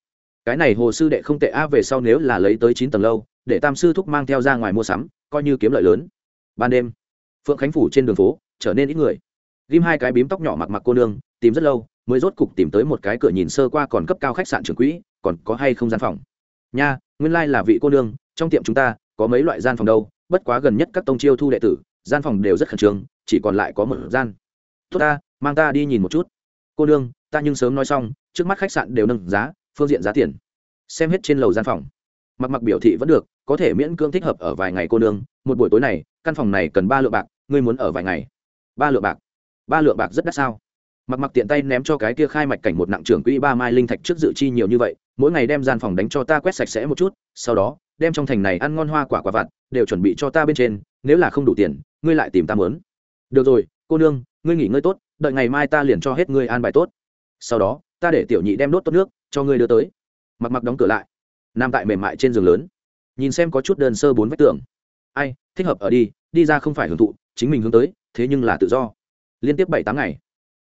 cái này hồ sư đệ không tệ a, về sau nếu là lấy tới chín tầng lâu, để tam sư thúc mang theo ra ngoài mua sắm, coi như kiếm lợi lớn. Ban đêm, phượng khánh phủ trên đường phố, trở nên ít người. Ghim hai cái bím tóc nhỏ mặc mặc cô nương, tìm rất lâu, mới rốt cục tìm tới một cái cửa nhìn sơ qua còn cấp cao khách sạn trưởng quỹ còn có hay không gian phòng? Nha, nguyên lai、like、là vị cô nương, trong tiệm chúng ta, có mấy loại gian phòng đâu, bất quá gần nhất các tông chiêu thu đệ tử, gian phòng đều rất khẩn trương, chỉ còn lại có một gian. Tốt ta, mang ta đi nhìn một chút. Cô nương, ta nhưng sớm nói xong, trước mắt khách sạn đều nâng giá, phương diện giá tiền. Xem hết trên lầu gian phòng. Mặc mặc biểu thị vẫn được, có thể miễn cưỡng thích hợp ở vài ngày cô nương, một buổi tối này, căn phòng này cần ba lượng bạc, ngươi muốn ở vài ngày? Ba lượng bạc. Ba lượng bạc rất đắt sao? Mặc mặc tiện tay ném cho cái kia khai mạch cảnh một nặng trưởng quỹ ba mai linh thạch trước dự chi nhiều như vậy mỗi ngày đem gian phòng đánh cho ta quét sạch sẽ một chút, sau đó, đem trong thành này ăn ngon hoa quả quả vặt, đều chuẩn bị cho ta bên trên, nếu là không đủ tiền, ngươi lại tìm ta mớn được rồi, cô nương, ngươi nghỉ ngơi tốt, đợi ngày mai ta liền cho hết ngươi an bài tốt. Sau đó, ta để tiểu nhị đem đốt tốt nước, cho ngươi đưa tới. Mặc mặc đóng cửa lại. Nằm tại mềm mại trên giường lớn. Nhìn xem có chút đơn sơ bốn vách tường. Ai, thích hợp ở đi đi ra không phải hưởng thụ, chính mình hướng tới, thế nhưng là tự do. Liên tiếp bảy tám ngày.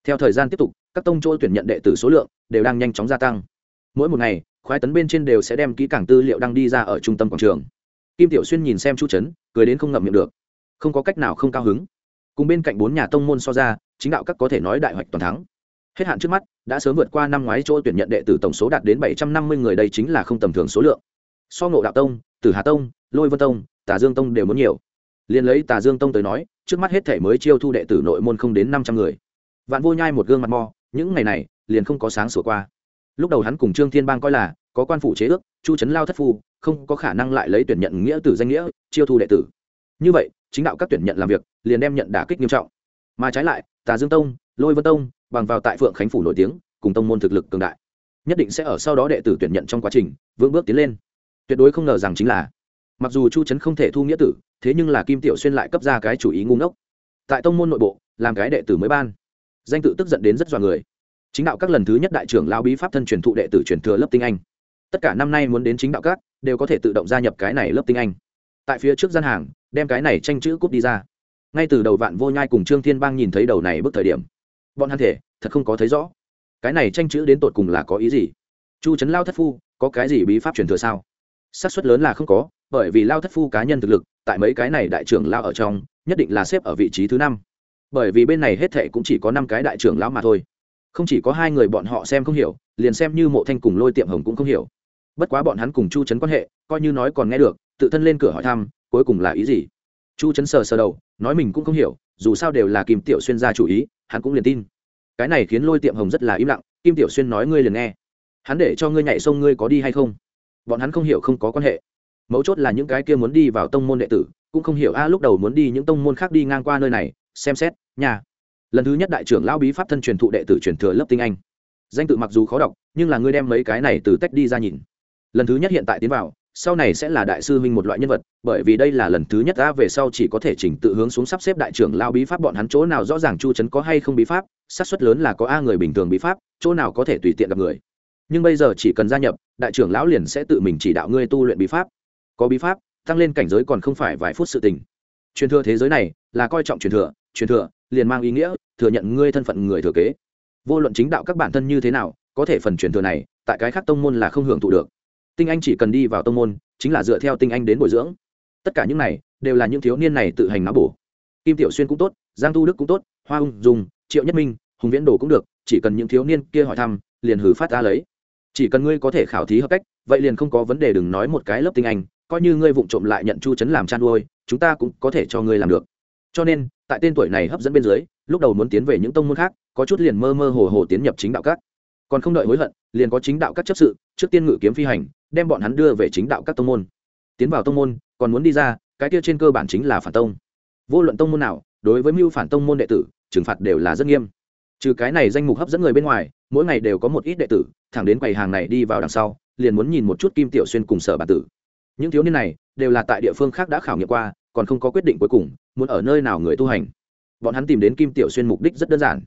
Theo thời gian tiếp tục, các tông chỗ tuyển nhận đệ tử số lượng đều đang nhanh chóng gia tăng mỗi một ngày, khoái tấn bên trên đều sẽ đem kỹ càng tư liệu đăng đi ra ở trung tâm quảng trường. Kim tiểu xuyên nhìn xem chu trấn cười đến không ngậm miệng được. Không có cách nào không cao hứng. Cùng bên cạnh bốn nhà tông môn so ra, chính đạo các có thể nói đại hoạch toàn thắng. Hết hạn trước mắt, đã sớm vượt qua năm ngoái chỗ tuyển nhận đệ tử tổng số đạt đến bảy trăm năm mươi người đây chính là không tầm thường số lượng. So ngộ đạo tông, tử hà tông, lôi vân tông, tà dương tông đều muốn nhiều. Liền lấy tà dương tông tới nói, trước mắt hết thể mới chiêu thu đệ tử nội môn không đến năm trăm người. Vạn vô nhai một gương mặt mò, những ngày này, liền không có sáng sủa qua lúc đầu hắn cùng trương thiên bang coi là, có quan phủ chế ước, chu trấn lao thất phu, không có khả năng lại lấy tuyển nhận nghĩa tử danh nghĩa, chiêu thu đệ tử. Như vậy, chính đạo các tuyển nhận làm việc, liền đem nhận đả kích nghiêm trọng. Mà trái lại, tà dương tông, lôi vân tông, bằng vào tại phượng khánh phủ nổi tiếng, cùng tông môn thực lực cường đại. Nhất định sẽ ở sau đó đệ tử tuyển nhận trong quá trình, vững bước tiến lên. Tuyệt đối không ngờ rằng chính là, mặc dù chu trấn không thể thu nghĩa tử, thế nhưng là kim tiểu xuyên lại cấp ra cái chủ ý ngu ngốc. Tại tông môn nội bộ, làm cái đệ tử mới ban. Danh tự tức giận đến rất dọa người chính đạo các lần thứ nhất đại trưởng lao bí pháp thân truyền thụ đệ tử truyền thừa lớp tinh anh. Tất cả năm nay muốn đến chính đạo các, đều có thể tự động gia nhập cái này lớp tinh anh. Tại phía trước gian hàng, đem cái này tranh chữ cúp đi ra. Ngay từ đầu vạn vô nhai cùng trương thiên bang nhìn thấy đầu này bước thời điểm, bọn hắn thể, thật không có thấy rõ. Cái này tranh chữ đến tột cùng là có ý gì? Chu trấn lao thất phu, có cái gì bí pháp truyền thừa sao? Xác suất lớn là không có, bởi vì lao thất phu cá nhân thực lực, tại mấy cái này đại trưởng lao ở trong, nhất định là xếp ở vị trí thứ năm. Bởi vì bên này hết thệ cũng chỉ có năm cái đại trưởng lão mà thôi không chỉ có hai người bọn họ xem không hiểu, liền xem như mộ thanh cùng lôi tiệm hồng cũng không hiểu. Bất quá bọn hắn cùng chu trấn quan hệ, coi như nói còn nghe được, tự thân lên cửa hỏi thăm, cuối cùng là ý gì? Chu trấn sờ sờ đầu, nói mình cũng không hiểu, dù sao đều là kim tiểu xuyên ra chủ ý, hắn cũng liền tin. Cái này khiến lôi tiệm hồng rất là im lặng, kim tiểu xuyên nói ngươi liền nghe. Hắn để cho ngươi nhảy sông ngươi có đi hay không? Bọn hắn không hiểu không có quan hệ. Mấu chốt là những cái kia muốn đi vào tông môn đệ tử, cũng không hiểu, a, lúc đầu muốn đi những tông môn khác đi ngang qua nơi này, xem xét nhà lần thứ nhất đại trưởng lão bí pháp thân truyền thụ đệ tử truyền thừa lớp tinh anh. Danh tự mặc dù khó đọc, nhưng là ngươi đem mấy cái này từ tách đi ra nhìn. Lần thứ nhất hiện tại tiến vào, sau này sẽ là đại sư huynh một loại nhân vật, bởi vì đây là lần thứ nhất ta về sau chỉ có thể chỉnh tự hướng xuống sắp xếp đại trưởng lao bí pháp bọn hắn chỗ nào rõ ràng chu trấn có hay không bí pháp, xác suất lớn là có a người bình thường bí pháp, chỗ nào có thể tùy tiện gặp người. Nhưng bây giờ chỉ cần gia nhập, đại trưởng lão liền sẽ tự mình chỉ đạo ngươi tu luyện bí pháp. Có bí pháp, tăng lên cảnh giới còn không phải vài phút sự tình. Truyền thừa thế giới này là coi trọng truyền thừa truyền thừa liền mang ý nghĩa, thừa nhận ngươi thân phận người thừa kế. Vô luận chính đạo các bản thân như thế nào, có thể phần truyền thừa này, tại cái khác tông môn là không hưởng thụ được. Tinh anh chỉ cần đi vào tông môn, chính là dựa theo tinh anh đến bồi dưỡng. Tất cả những này, đều là những thiếu niên này tự hành náo bổ. Kim tiểu xuyên cũng tốt, giang tu đức cũng tốt, hoa ung dùng triệu nhất minh, hùng viễn đồ cũng được, chỉ cần những thiếu niên kia hỏi thăm, liền hử phát ra lấy. Chỉ cần ngươi có thể khảo thí hợp cách, vậy liền không có vấn đề đừng nói một cái lớp tinh anh, coi như ngươi vụng trộm lại nhận chu chấn làm chăn nuôi chúng ta cũng có thể cho ngươi làm được. Cho nên tại tên tuổi này hấp dẫn bên dưới, lúc đầu muốn tiến về những tông môn khác, có chút liền mơ mơ hồ hồ tiến nhập chính đạo các. Còn không đợi hối hận, liền có chính đạo các chấp sự, trước tiên ngự kiếm phi hành, đem bọn hắn đưa về chính đạo các tông môn. Tiến vào tông môn, còn muốn đi ra, cái kia trên cơ bản chính là phản tông. Vô luận tông môn nào, đối với mưu phản tông môn đệ tử, trừng phạt đều là rất nghiêm. Trừ cái này danh mục hấp dẫn người bên ngoài, mỗi ngày đều có một ít đệ tử, thẳng đến quầy hàng này đi vào đằng sau, liền muốn nhìn một chút kim tiểu xuyên cùng sở bản tử. Những thiếu niên này, đều là tại địa phương khác đã khảo nghiệm qua, còn không có quyết định cuối cùng muốn ở nơi nào người tu hành. Bọn hắn tìm đến kim tiểu xuyên mục đích rất đơn giản.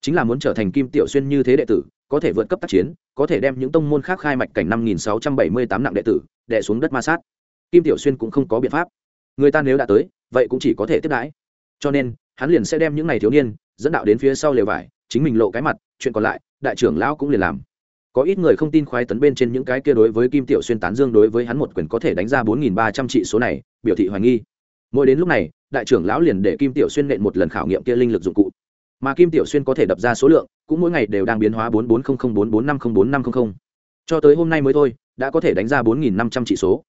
Chính là muốn trở thành kim tiểu xuyên như thế đệ tử, có thể vượt cấp tác chiến, có thể đem những tông môn khác khai mạch cảnh năm nghìn sáu trăm bảy mươi tám nặng đệ tử đẻ xuống đất ma sát. Kim tiểu xuyên cũng không có biện pháp. Người ta nếu đã tới, vậy cũng chỉ có thể tiếp đãi. Cho nên, hắn liền sẽ đem những ngày thiếu niên, dẫn đạo đến phía sau lều vải, chính mình lộ cái mặt, chuyện còn lại, đại trưởng lão cũng liền làm. Có ít người không tin khoái tấn bên trên những cái kia đối với kim tiểu xuyên tán dương đối với hắn một quyền có thể đánh ra bốn nghìn ba trăm trị số này, biểu thị hoài nghi. Mỗi đến lúc này đại trưởng lão liền để kim tiểu xuyên nện một lần khảo nghiệm kia linh lực dụng cụ. Mà kim tiểu xuyên có thể đập ra số lượng, cũng mỗi ngày đều đang biến hóa bốn bốn không không bốn bốn năm không bốn năm không không. Cho tới hôm nay mới thôi, đã có thể đánh ra bốn nghìn năm trăm trị số.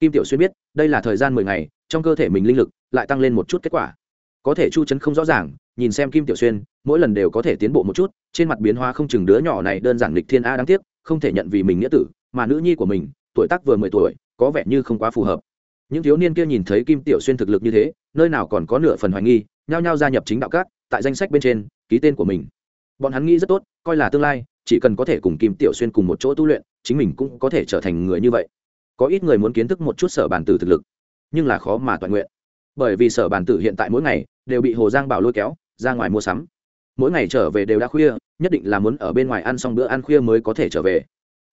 Kim tiểu xuyên biết, đây là thời gian mười ngày, trong cơ thể mình linh lực lại tăng lên một chút kết quả. Có thể chu chấn không rõ ràng, nhìn xem kim tiểu xuyên, mỗi lần đều có thể tiến bộ một chút, trên mặt biến hóa không chừng đứa nhỏ này đơn giản lịch thiên a đáng tiếc, không thể nhận vì mình nghĩa tử, mà nữ nhi của mình, tuổi tác vừa mười tuổi, có vẻ như không quá phù hợp những thiếu niên kia nhìn thấy kim tiểu xuyên thực lực như thế, nơi nào còn có nửa phần hoài nghi, nhao nhao gia nhập chính đạo các, tại danh sách bên trên, ký tên của mình. Bọn hắn nghĩ rất tốt, coi là tương lai, chỉ cần có thể cùng kim tiểu xuyên cùng một chỗ tu luyện, chính mình cũng có thể trở thành người như vậy. Có ít người muốn kiến thức một chút sở bản tử thực lực, nhưng là khó mà toàn nguyện. Bởi vì sở bản tử hiện tại mỗi ngày đều bị hồ giang bảo lôi kéo, ra ngoài mua sắm. Mỗi ngày trở về đều đã khuya, nhất định là muốn ở bên ngoài ăn xong bữa ăn khuya mới có thể trở về.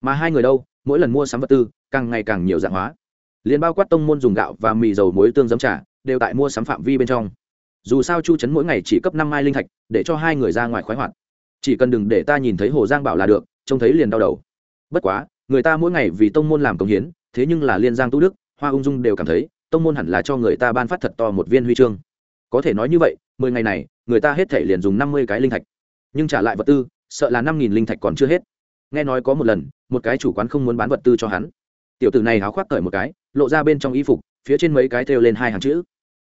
Mà hai người đâu, mỗi lần mua sắm vật tư, càng ngày càng nhiều dạng hóa liền bao quát tông môn dùng gạo và mì dầu muối tương giấm trà, đều tại mua sắm phạm vi bên trong. Dù sao chu trấn mỗi ngày chỉ cấp năm mai linh thạch, để cho hai người ra ngoài khoái hoạt. Chỉ cần đừng để ta nhìn thấy hồ giang bảo là được, trông thấy liền đau đầu. Bất quá, người ta mỗi ngày vì tông môn làm công hiến, thế nhưng là liên giang tu đức, hoa ung dung đều cảm thấy, tông môn hẳn là cho người ta ban phát thật to một viên huy chương. Có thể nói như vậy, mười ngày này, người ta hết thể liền dùng năm mươi cái linh thạch. Nhưng trả lại vật tư, sợ là năm nghìn linh thạch còn chưa hết. Nghe nói có một lần, một cái chủ quán không muốn bán vật tư cho hắn tiểu tử này háo khoác cởi một cái, lộ ra bên trong y phục, phía trên mấy cái thêu lên hai hàng chữ.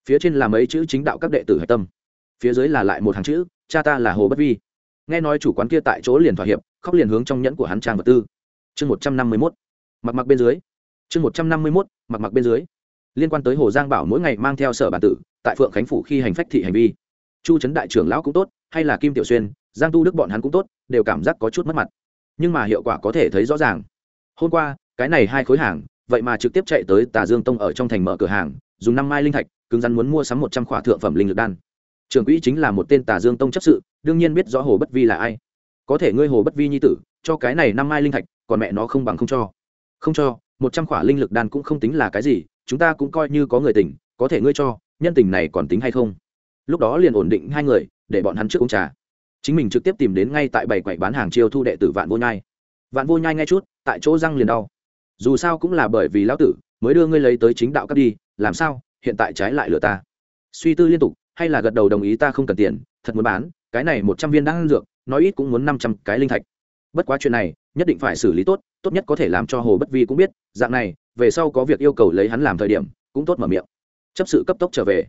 Phía trên là mấy chữ chính đạo các đệ tử hạch tâm. Phía dưới là lại một hàng chữ, cha ta là hồ bất vi. Nghe nói chủ quán kia tại chỗ liền thỏa hiệp, khóc liền hướng trong nhẫn của hắn trang vật tư. Chương một trăm năm mươi mốt. Mặc mặc bên dưới. Chương một trăm năm mươi mốt, mặc mặc bên dưới. Liên quan tới hồ giang bảo mỗi ngày mang theo sở bản tử, tại phượng khánh phủ khi hành phách thị hành vi. Chu trấn đại trưởng lão cũng tốt, hay là kim tiểu xuyên, giang tu đức bọn hắn cũng tốt, đều cảm giác có chút mất mặt. Nhưng mà hiệu quả có thể thấy rõ ràng. Hôm qua cái này hai khối hàng, vậy mà trực tiếp chạy tới tà dương tông ở trong thành mở cửa hàng, dùng năm mai linh thạch, cứng rắn muốn mua sắm một trăm khỏa thượng phẩm linh lực đan. Trưởng quỹ chính là một tên tà dương tông chấp sự, đương nhiên biết rõ hồ bất vi là ai. Có thể ngươi hồ bất vi nhi tử, cho cái này năm mai linh thạch, còn mẹ nó không bằng không cho. Không cho, một trăm khỏa linh lực đan cũng không tính là cái gì, chúng ta cũng coi như có người tình có thể ngươi cho, nhân tình này còn tính hay không? Lúc đó liền ổn định hai người, để bọn hắn trước uống trà. Chính mình trực tiếp tìm đến ngay tại bảy quầy bán hàng chiêu thu đệ tử vạn vô nhai. Vạn vô nhai ngay chút, tại chỗ răng liền đau dù sao cũng là bởi vì lão tử mới đưa ngươi lấy tới chính đạo cấp đi, làm sao hiện tại trái lại lừa ta? Suy tư liên tục, hay là gật đầu đồng ý ta không cần tiền, thật muốn bán, cái này một trăm viên đang ăn dược, nói ít cũng muốn năm trăm cái linh thạch. Bất quá chuyện này, nhất định phải xử lý tốt tốt nhất có thể làm cho hồ bất vi cũng biết, dạng này, về sau có việc yêu cầu lấy hắn làm thời điểm, cũng tốt mở miệng. Chấp sự cấp tốc trở về.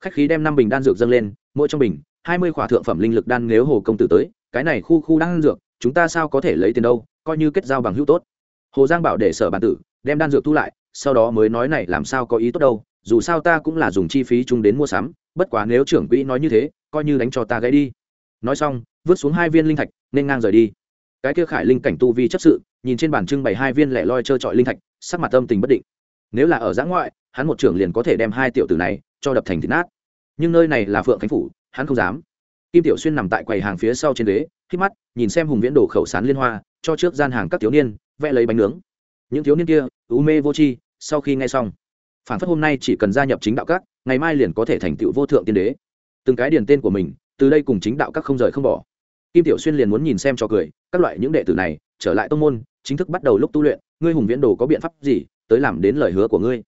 Khách khí đem năm bình đan dược dâng lên, mỗi trong bình, hai mươi khỏa thượng phẩm linh lực đan nếu hồ công tử tới, cái này khu khu đan dược, chúng ta sao có thể lấy tiền đâu, coi như kết giao bằng hữu tốt hồ giang bảo để sở bản tử đem đan dược thu lại, sau đó mới nói này làm sao có ý tốt đâu, dù sao ta cũng là dùng chi phí chung đến mua sắm, bất quá nếu trưởng quỹ nói như thế, coi như đánh cho ta gãy đi. Nói xong, vứt xuống hai viên linh thạch, nên ngang rời đi. Cái kia khải linh cảnh tu vi chấp sự, nhìn trên bàn trưng bày hai viên lẻ loi trơ trọi linh thạch, sắc mặt tâm tình bất định. Nếu là ở giã ngoại, hắn một trưởng liền có thể đem hai tiểu tử này cho đập thành thịt nát. Nhưng nơi này là phượng khánh phủ, hắn không dám. Kim tiểu xuyên nằm tại quầy hàng phía sau trên ghế khi mắt, nhìn xem hùng viễn đổ khẩu sán liên hoa, cho trước gian hàng các thiếu niên vẽ lấy bánh nướng. Những thiếu niên kia u mê vô chi sau khi nghe xong, phản phất hôm nay chỉ cần gia nhập chính đạo các, ngày mai liền có thể thành tựu vô thượng tiên đế. Từng cái điền tên của mình, từ đây cùng chính đạo các không rời không bỏ. Kim tiểu xuyên liền muốn nhìn xem cho cười, các loại những đệ tử này, trở lại tông môn, chính thức bắt đầu lúc tu luyện, ngươi hùng viễn đồ có biện pháp gì, tới làm đến lời hứa của ngươi.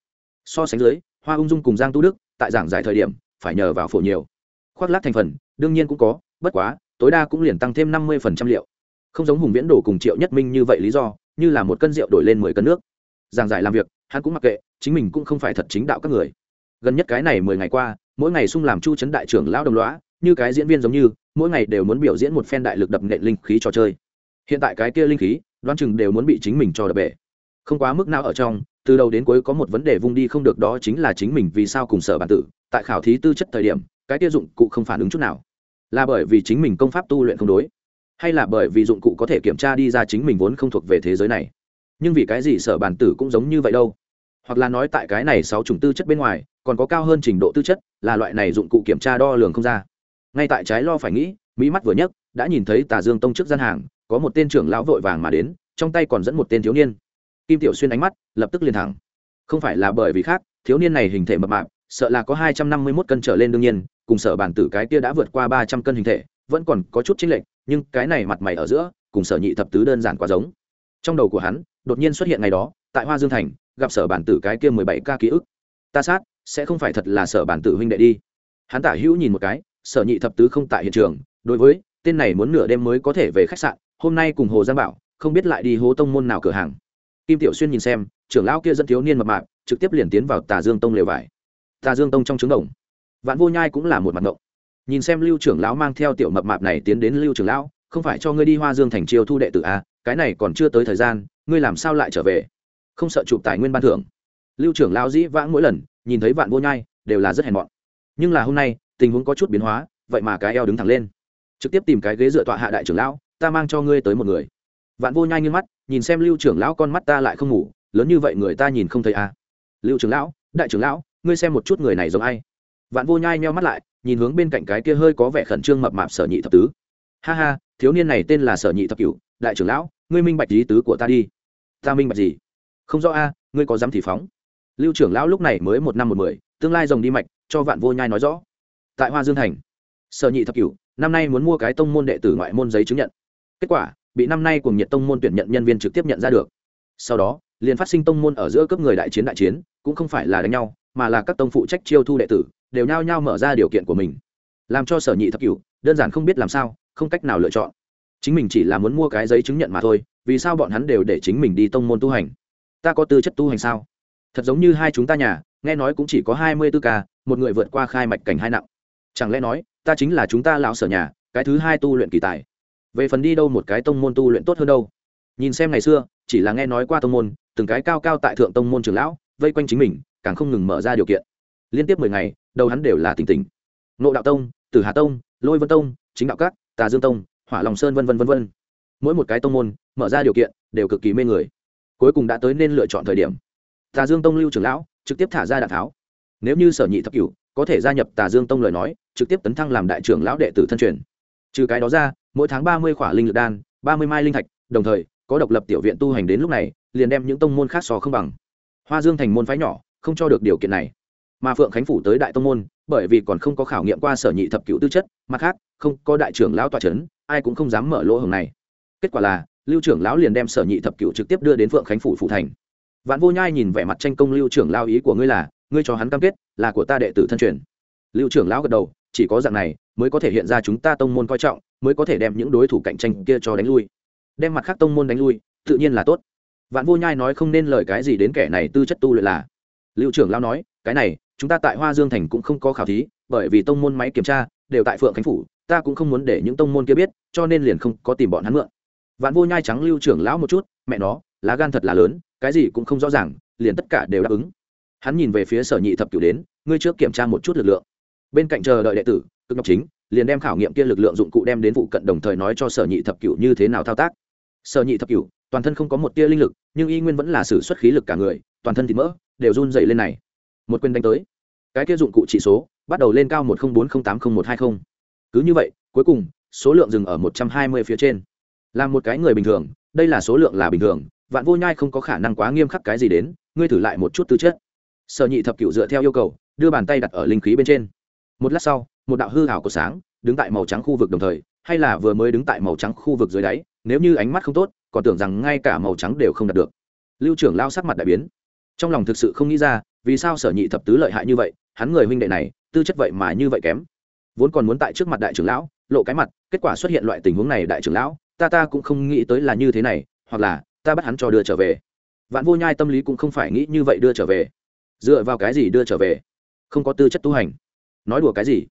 So sánh dưới, hoa ung dung cùng giang tu đức, tại giảng giải thời điểm, phải nhờ vào phổ nhiều. Khoác lác thành phần, đương nhiên cũng có, bất quá, tối đa cũng liền tăng thêm năm mươi liệu. Không giống hùng viễn đồ cùng triệu nhất minh như vậy lý do như là một cân rượu đổi lên mười cân nước. Giảng giải làm việc, hắn cũng mặc kệ, chính mình cũng không phải thật chính đạo các người. Gần nhất cái này mười ngày qua, mỗi ngày sung làm chu trấn đại trưởng lão đồng loá như cái diễn viên giống như, mỗi ngày đều muốn biểu diễn một phen đại lực đập nện linh khí trò chơi. Hiện tại cái kia linh khí, đoán chừng đều muốn bị chính mình cho đập bể. Không quá mức nào ở trong, từ đầu đến cuối có một vấn đề vung đi không được đó chính là chính mình vì sao cùng sở bản tử, tại khảo thí tư chất thời điểm, cái kia dụng cụ không phản ứng chút nào. Là bởi vì chính mình công pháp tu luyện không đối hay là bởi vì dụng cụ có thể kiểm tra đi ra chính mình vốn không thuộc về thế giới này. Nhưng vì cái gì sở bản tử cũng giống như vậy đâu? Hoặc là nói tại cái này sáu chủng tư chất bên ngoài, còn có cao hơn trình độ tư chất, là loại này dụng cụ kiểm tra đo lường không ra. Ngay tại trái lo phải nghĩ, mỹ mắt vừa nhấc, đã nhìn thấy tà dương tông trước gian hàng, có một tên trưởng lão vội vàng mà đến, trong tay còn dẫn một tên thiếu niên. Kim tiểu xuyên ánh mắt, lập tức liền thẳng. Không phải là bởi vì khác, thiếu niên này hình thể mập mạp, sợ là có hai trăm năm mươi mốt cân trở lên đương nhiên, cùng sở bản tử cái kia đã vượt qua ba trăm cân hình thể, vẫn còn có chút chênh lệch nhưng cái này mặt mày ở giữa, cùng sở nhị thập tứ đơn giản quá giống. Trong đầu của hắn, đột nhiên xuất hiện ngày đó, tại hoa dương thành, gặp sở bản tử cái kia mười bảy ca ký ức. Ta sát, sẽ không phải thật là sở bản tử huynh đệ đi. Hắn tả hữu nhìn một cái, sở nhị thập tứ không tại hiện trường, đối với, tên này muốn nửa đêm mới có thể về khách sạn, hôm nay cùng hồ giang bảo, không biết lại đi hố tông môn nào cửa hàng. Kim tiểu xuyên nhìn xem, trưởng lão kia dẫn thiếu niên mập mạp, trực tiếp liền tiến vào tà dương tông lều vải. Tà dương tông trong trứng đồng. Vạn vô nhai cũng là một mặt ngộng nhìn xem lưu trưởng lão mang theo tiểu mập mạp này tiến đến lưu trưởng lão không phải cho ngươi đi hoa dương thành chiêu thu đệ tử à, cái này còn chưa tới thời gian ngươi làm sao lại trở về? Không sợ chụp tài nguyên ban thưởng. Lưu trưởng lão dĩ vãng mỗi lần nhìn thấy vạn vô nhai đều là rất hèn mọn. Nhưng là hôm nay tình huống có chút biến hóa vậy mà cái eo đứng thẳng lên. Trực tiếp tìm cái ghế dựa tọa hạ đại trưởng lão ta mang cho ngươi tới một người. Vạn vô nhai nghiêng mắt nhìn xem lưu trưởng lão con mắt ta lại không ngủ lớn như vậy người ta nhìn không thấy à. lưu trưởng lão đại trưởng lão ngươi xem một chút người này giống ai. Vạn vô nhai meo mắt lại nhìn hướng bên cạnh cái kia hơi có vẻ khẩn trương mập mạp sở nhị thập tứ. Ha ha, thiếu niên này tên là sở nhị thập cửu, đại trưởng lão, ngươi minh bạch lý tứ của ta đi. Ta minh bạch gì? Không rõ a, ngươi có dám thì phóng. Lưu trưởng lão lúc này mới một năm một mười, tương lai rồng đi mạch, cho vạn vô nhai nói rõ. Tại hoa dương thành, sở nhị thập cửu, năm nay muốn mua cái tông môn đệ tử ngoại môn giấy chứng nhận. Kết quả, bị năm nay cùng nhiệt tông môn tuyển nhận nhân viên trực tiếp nhận ra được. Sau đó, liền phát sinh tông môn ở giữa cấp người đại chiến đại chiến, cũng không phải là đánh nhau, mà là các tông phụ trách chiêu thu đệ tử đều nhao nhao mở ra điều kiện của mình. Làm cho sở nhị thập cửu, đơn giản không biết làm sao, không cách nào lựa chọn. Chính mình chỉ là muốn mua cái giấy chứng nhận mà thôi, vì sao bọn hắn đều để chính mình đi tông môn tu hành? Ta có tư chất tu hành sao? Thật giống như hai chúng ta nhà, nghe nói cũng chỉ có hai mươi tư ca, một người vượt qua khai mạch cảnh hai nặng. Chẳng lẽ nói, ta chính là chúng ta lão sở nhà, cái thứ hai tu luyện kỳ tài? Về phần đi đâu một cái tông môn tu luyện tốt hơn đâu? Nhìn xem ngày xưa, chỉ là nghe nói qua tông môn, từng cái cao cao tại thượng tông môn trường lão, vây quanh chính mình, càng không ngừng mở ra điều kiện liên tiếp mười ngày, đầu hắn đều là tỉnh tỉnh. Nộ đạo tông, tử hà tông, lôi vân tông, chính đạo các, tà dương tông, hỏa lòng sơn v v v v mỗi một cái tông môn, mở ra điều kiện, đều cực kỳ mê người. Cuối cùng đã tới nên lựa chọn thời điểm. Tà dương tông lưu trưởng lão trực tiếp thả ra đạn tháo. Nếu như sở nhị thập cửu có thể gia nhập tà dương tông lời nói, trực tiếp tấn thăng làm đại trưởng lão đệ tử thân truyền. Trừ cái đó ra, mỗi tháng ba mươi khỏa linh lực đan, ba mươi mai linh thạch, đồng thời, có độc lập tiểu viện tu hành đến lúc này, liền đem những tông môn khác so không bằng. Hoa dương thành môn phái nhỏ không cho được điều kiện này mà phượng khánh phủ tới đại tông môn, bởi vì còn không có khảo nghiệm qua sở nhị thập cựu tư chất, mặt khác, không, có đại trưởng lão tòa c h ấ n ai cũng không dám mở lỗ hồng này. Kết quả là, lưu trưởng lão liền đem sở nhị thập cựu trực tiếp đưa đến phượng khánh phủ phủ thành. Vạn vô nhai nhìn vẻ mặt tranh công lưu trưởng lao ý của ngươi là, ngươi cho hắn cam kết, là của ta đệ tử thân truyền. Lưu trưởng lão gật đầu, chỉ có dạng này, mới có thể hiện ra chúng ta tông môn coi trọng, mới có thể đem những đối thủ cạnh tranh kia cho đánh lui. Đem mặt khác tông môn đánh lui, tự nhiên là tốt. Vạn vô nhai nói không nên lời cái gì đến kẻ này tư chất tu luyện là. Lưu trưởng lao nói, cái này chúng ta tại hoa dương thành cũng không có khảo thí, bởi vì tông môn máy kiểm tra đều tại phượng khánh phủ, ta cũng không muốn để những tông môn kia biết, cho nên liền không có tìm bọn hắn mượn. Vạn vô nhai trắng lưu trưởng lão một chút, mẹ nó, lá gan thật là lớn, cái gì cũng không rõ ràng, liền tất cả đều đáp ứng. Hắn nhìn về phía sở nhị thập cửu đến, ngươi trước kiểm tra một chút lực lượng. Bên cạnh chờ đợi đệ tử, cực ngọc chính, liền đem khảo nghiệm kia lực lượng dụng cụ đem đến vụ cận đồng thời nói cho sở nhị thập cửu như thế nào thao tác. Sở nhị thập cửu, toàn thân không có một tia linh lực, nhưng y nguyên vẫn là sử xuất khí lực cả người, toàn thân thịt mỡ, đều run dậy lên này một quyền đánh tới. Cái kia dụng cụ chỉ số bắt đầu lên cao một trăm bốn mươi tám mươi một hai mươi cứ như vậy, cuối cùng, số lượng dừng ở một trăm hai mươi phía trên. Là một cái người bình thường, đây là số lượng là bình thường, vạn vô nhai không có khả năng quá nghiêm khắc cái gì đến, ngươi thử lại một chút tư chất. Sở nhị thập cựu dựa theo yêu cầu, đưa bàn tay đặt ở linh khí bên trên. Một lát sau, một đạo hư hảo của sáng đứng tại màu trắng khu vực đồng thời, hay là vừa mới đứng tại màu trắng khu vực dưới đáy, nếu như ánh mắt không tốt, còn tưởng rằng ngay cả màu trắng đều không đạt được. Lưu trưởng lao sắc mặt đại biến. Trong lòng thực sự không nghĩ ra vì sao sở nhị thập tứ lợi hại như vậy, hắn người huynh đệ này, tư chất vậy mà như vậy kém. Vốn còn muốn tại trước mặt đại trưởng lão, lộ cái mặt, kết quả xuất hiện loại tình huống này đại trưởng lão, ta ta cũng không nghĩ tới là như thế này, hoặc là, ta bắt hắn cho đưa trở về. Vạn vô nhai tâm lý cũng không phải nghĩ như vậy đưa trở về. Dựa vào cái gì đưa trở về? Không có tư chất tu hành. Nói đùa cái gì?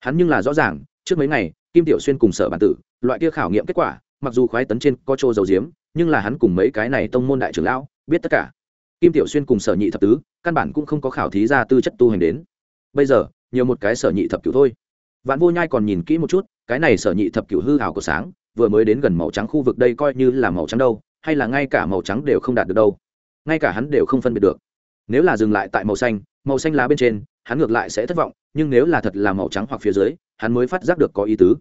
Hắn nhưng là rõ ràng, trước mấy ngày, kim tiểu xuyên cùng sở bản tử, loại kia khảo nghiệm kết quả, mặc dù khoái tấn trên có trô dầu diếm nhưng là hắn cùng mấy cái này tông môn đại trưởng lão, biết tất cả kim tiểu xuyên cùng sở nhị thập tứ, căn bản cũng không có khảo thí ra tư chất tu hành đến. Bây giờ, nhiều một cái sở nhị thập cửu thôi. Vạn vô nhai còn nhìn kỹ một chút, cái này sở nhị thập cửu hư hảo của sáng, vừa mới đến gần màu trắng khu vực đây coi như là màu trắng đâu, hay là ngay cả màu trắng đều không đạt được đâu. Ngay cả hắn đều không phân biệt được. Nếu là dừng lại tại màu xanh màu xanh lá bên trên, hắn ngược lại sẽ thất vọng, nhưng nếu là thật là màu trắng hoặc phía dưới, hắn mới phát giác được có ý tứ.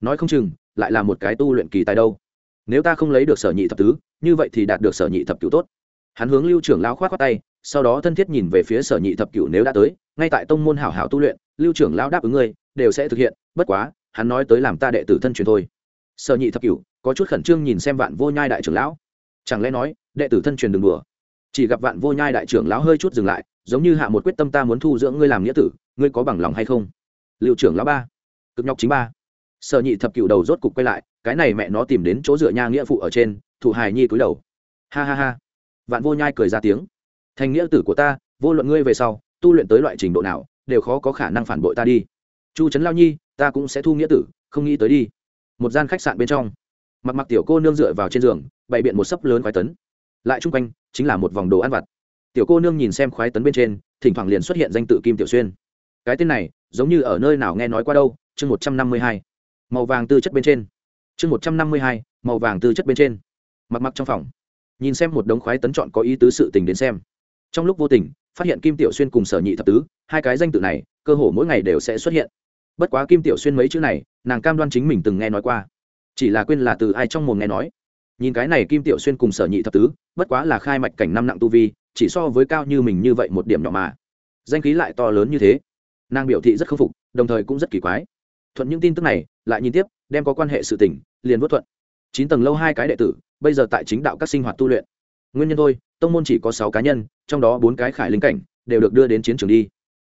Nói không chừng, lại là một cái tu luyện kỳ tài đâu. Nếu ta không lấy được sở nhị thập tứ, như vậy thì đạt được sở nhị thập cửu tốt hắn hướng lưu trưởng lão khoát khoát tay, sau đó thân thiết nhìn về phía sở nhị thập cửu nếu đã tới, ngay tại tông môn hảo hảo tu luyện, lưu trưởng lão đáp ứng ngươi, đều sẽ thực hiện, bất quá, hắn nói tới làm ta đệ tử thân truyền thôi. Sở nhị thập cửu, có chút khẩn trương nhìn xem vạn vô nhai đại trưởng lão. Chẳng lẽ nói, đệ tử thân truyền đừng đùa? Chỉ gặp vạn vô nhai đại trưởng lão hơi chút dừng lại, giống như hạ một quyết tâm ta muốn thu dưỡng ngươi làm nghĩa tử, ngươi có bằng lòng hay không? Liệu trưởng lão ba, cực nhọc chính ba. Sở nhị thập cửu đầu rốt cục quay lại, cái này mẹ nó tìm đến chỗ dựa nha nghĩa phụ ở trên, thụ hài nhi cúi đầu. Ha ha ha vạn vô nhai cười ra tiếng. Thành nghĩa tử của ta, vô luận ngươi về sau, tu luyện tới loại trình độ nào, đều khó có khả năng phản bội ta đi. Chu trấn lao nhi, ta cũng sẽ thu nghĩa tử, không nghĩ tới đi. Một gian khách sạn bên trong, mặc mặc tiểu cô nương dựa vào trên giường, bày biện một sấp lớn khoái tấn. Lại chung quanh, chính là một vòng đồ ăn vặt. Tiểu cô nương nhìn xem khoái tấn bên trên, thỉnh thoảng liền xuất hiện danh tự kim tiểu xuyên. Cái tên này, giống như ở nơi nào nghe nói qua đâu, chương một trăm năm mươi hai. Màu vàng tư chất bên trên. Chương một trăm năm mươi hai, màu vàng tư chất bên trên. Mặc mặc trong phòng nhìn xem một đống khoái tấn chọn có ý tứ sự tình đến xem. Trong lúc vô tình, phát hiện kim tiểu xuyên cùng sở nhị thập tứ, hai cái danh tự này, cơ hồ mỗi ngày đều sẽ xuất hiện. Bất quá kim tiểu xuyên mấy chữ này, nàng cam đoan chính mình từng nghe nói qua. Chỉ là quên là từ ai trong mồm nghe nói. Nhìn cái này kim tiểu xuyên cùng sở nhị thập tứ, bất quá là khai mạch cảnh năm nặng tu vi, chỉ so với cao như mình như vậy một điểm nhỏ mà. Danh khí lại to lớn như thế. Nàng biểu thị rất khâm phục, đồng thời cũng rất kỳ quái. Thuận những tin tức này, lại nhìn tiếp, đem có quan hệ sự tình, liền vớt thuận. Chín tầng lâu hai cái đệ tử bây giờ tại chính đạo các sinh hoạt tu luyện. Nguyên nhân thôi, tông môn chỉ có sáu cá nhân, trong đó bốn cái khải linh cảnh, đều được đưa đến chiến trường đi.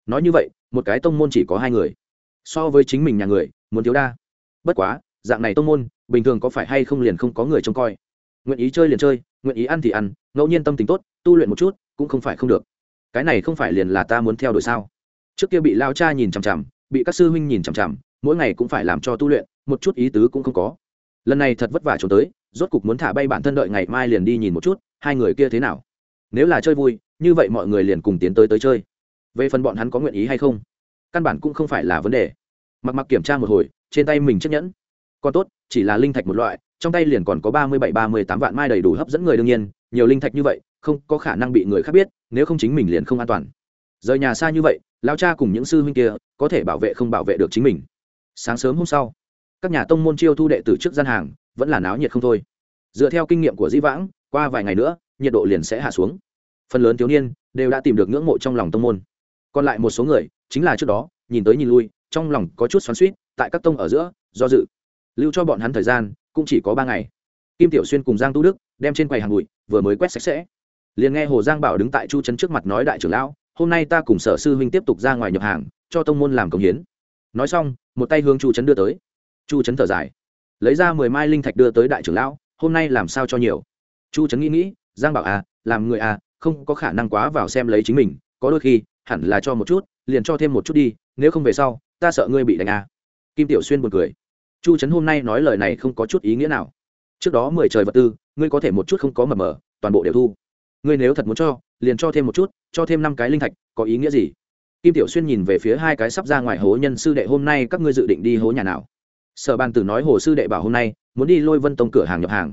Nói như vậy, một cái tông môn chỉ có hai người. So với chính mình nhà người, muốn thiếu đa. Bất quá, dạng này tông môn, bình thường có phải hay không liền không có người trông coi. Nguyện ý chơi liền chơi, nguyện ý ăn thì ăn, ngẫu nhiên tâm tình tốt, tu luyện một chút, cũng không phải không được. Cái này không phải liền là ta muốn theo đuổi sao? Trước kia bị lao cha nhìn chằm chằm, bị các sư huynh nhìn chằm chằm, mỗi ngày cũng phải làm cho tu luyện, một chút ý tứ cũng không có. Lần này thật vất vả trốn tới rốt cục muốn thả bay bản thân đợi ngày mai liền đi nhìn một chút, hai người kia thế nào. Nếu là chơi vui, như vậy mọi người liền cùng tiến tới tới chơi. Về phần bọn hắn có nguyện ý hay không? Căn bản cũng không phải là vấn đề. Mặc mặc kiểm tra một hồi, trên tay mình chiếc nhẫn. Còn tốt, chỉ là linh thạch một loại, trong tay liền còn có ba mươi bảy, ba mươi tám vạn mai đầy đủ hấp dẫn người đương nhiên, nhiều linh thạch như vậy, không có khả năng bị người khác biết, nếu không chính mình liền không an toàn. Rời nhà xa như vậy lao cha cùng những sư huynh kia, có thể bảo vệ không bảo vệ được chính mình. Sáng sớm hôm sau, các nhà tông môn chiêu thu đệ từ trước gian hàng vẫn là náo nhiệt không thôi. Dựa theo kinh nghiệm của di vãng, qua vài ngày nữa, nhiệt độ liền sẽ hạ xuống. Phần lớn thiếu niên đều đã tìm được ngưỡng mộ trong lòng tông môn. Còn lại một số người, chính là trước đó, nhìn tới nhìn lui, trong lòng có chút xoắn suýt tại các tông ở giữa, do dự. Lưu cho bọn hắn thời gian, cũng chỉ có ba ngày. Kim tiểu xuyên cùng giang tu đức đem trên quầy hàng bụi, vừa mới quét sạch sẽ. Liền nghe hồ giang bảo đứng tại chu trấn trước mặt nói đại trưởng lão, hôm nay ta cùng sở sư huynh tiếp tục ra ngoài nhập hàng, cho tông môn làm công hiến. Nói xong, một tay hướng chu trấn đưa tới. Chu trấn thở dài lấy ra mười mai linh thạch đưa tới đại trưởng lão, hôm nay làm sao cho nhiều? Chu trấn nghĩ nghĩ, giang bảo à làm người à không có khả năng quá vào xem lấy chính mình, có đôi khi, hẳn là cho một chút, liền cho thêm một chút đi, nếu không về sau, ta sợ ngươi bị đánh à. kim tiểu xuyên buồn cười. Chu trấn hôm nay nói lời này không có chút ý nghĩa nào. Trước đó mười trời vật tư, ngươi có thể một chút không có mờ mờ, toàn bộ đều thu. Ngươi nếu thật muốn cho, liền cho thêm một chút, cho thêm năm cái linh thạch, có ý nghĩa gì? Kim tiểu xuyên nhìn về phía hai cái sắp ra ngoài hố nhân sư đệ, hôm nay các ngươi dự định đi hố nhà nào? Sở bàn tử nói, hồ sư đệ bảo hôm nay, muốn đi lôi vân tông cửa hàng nhập hàng.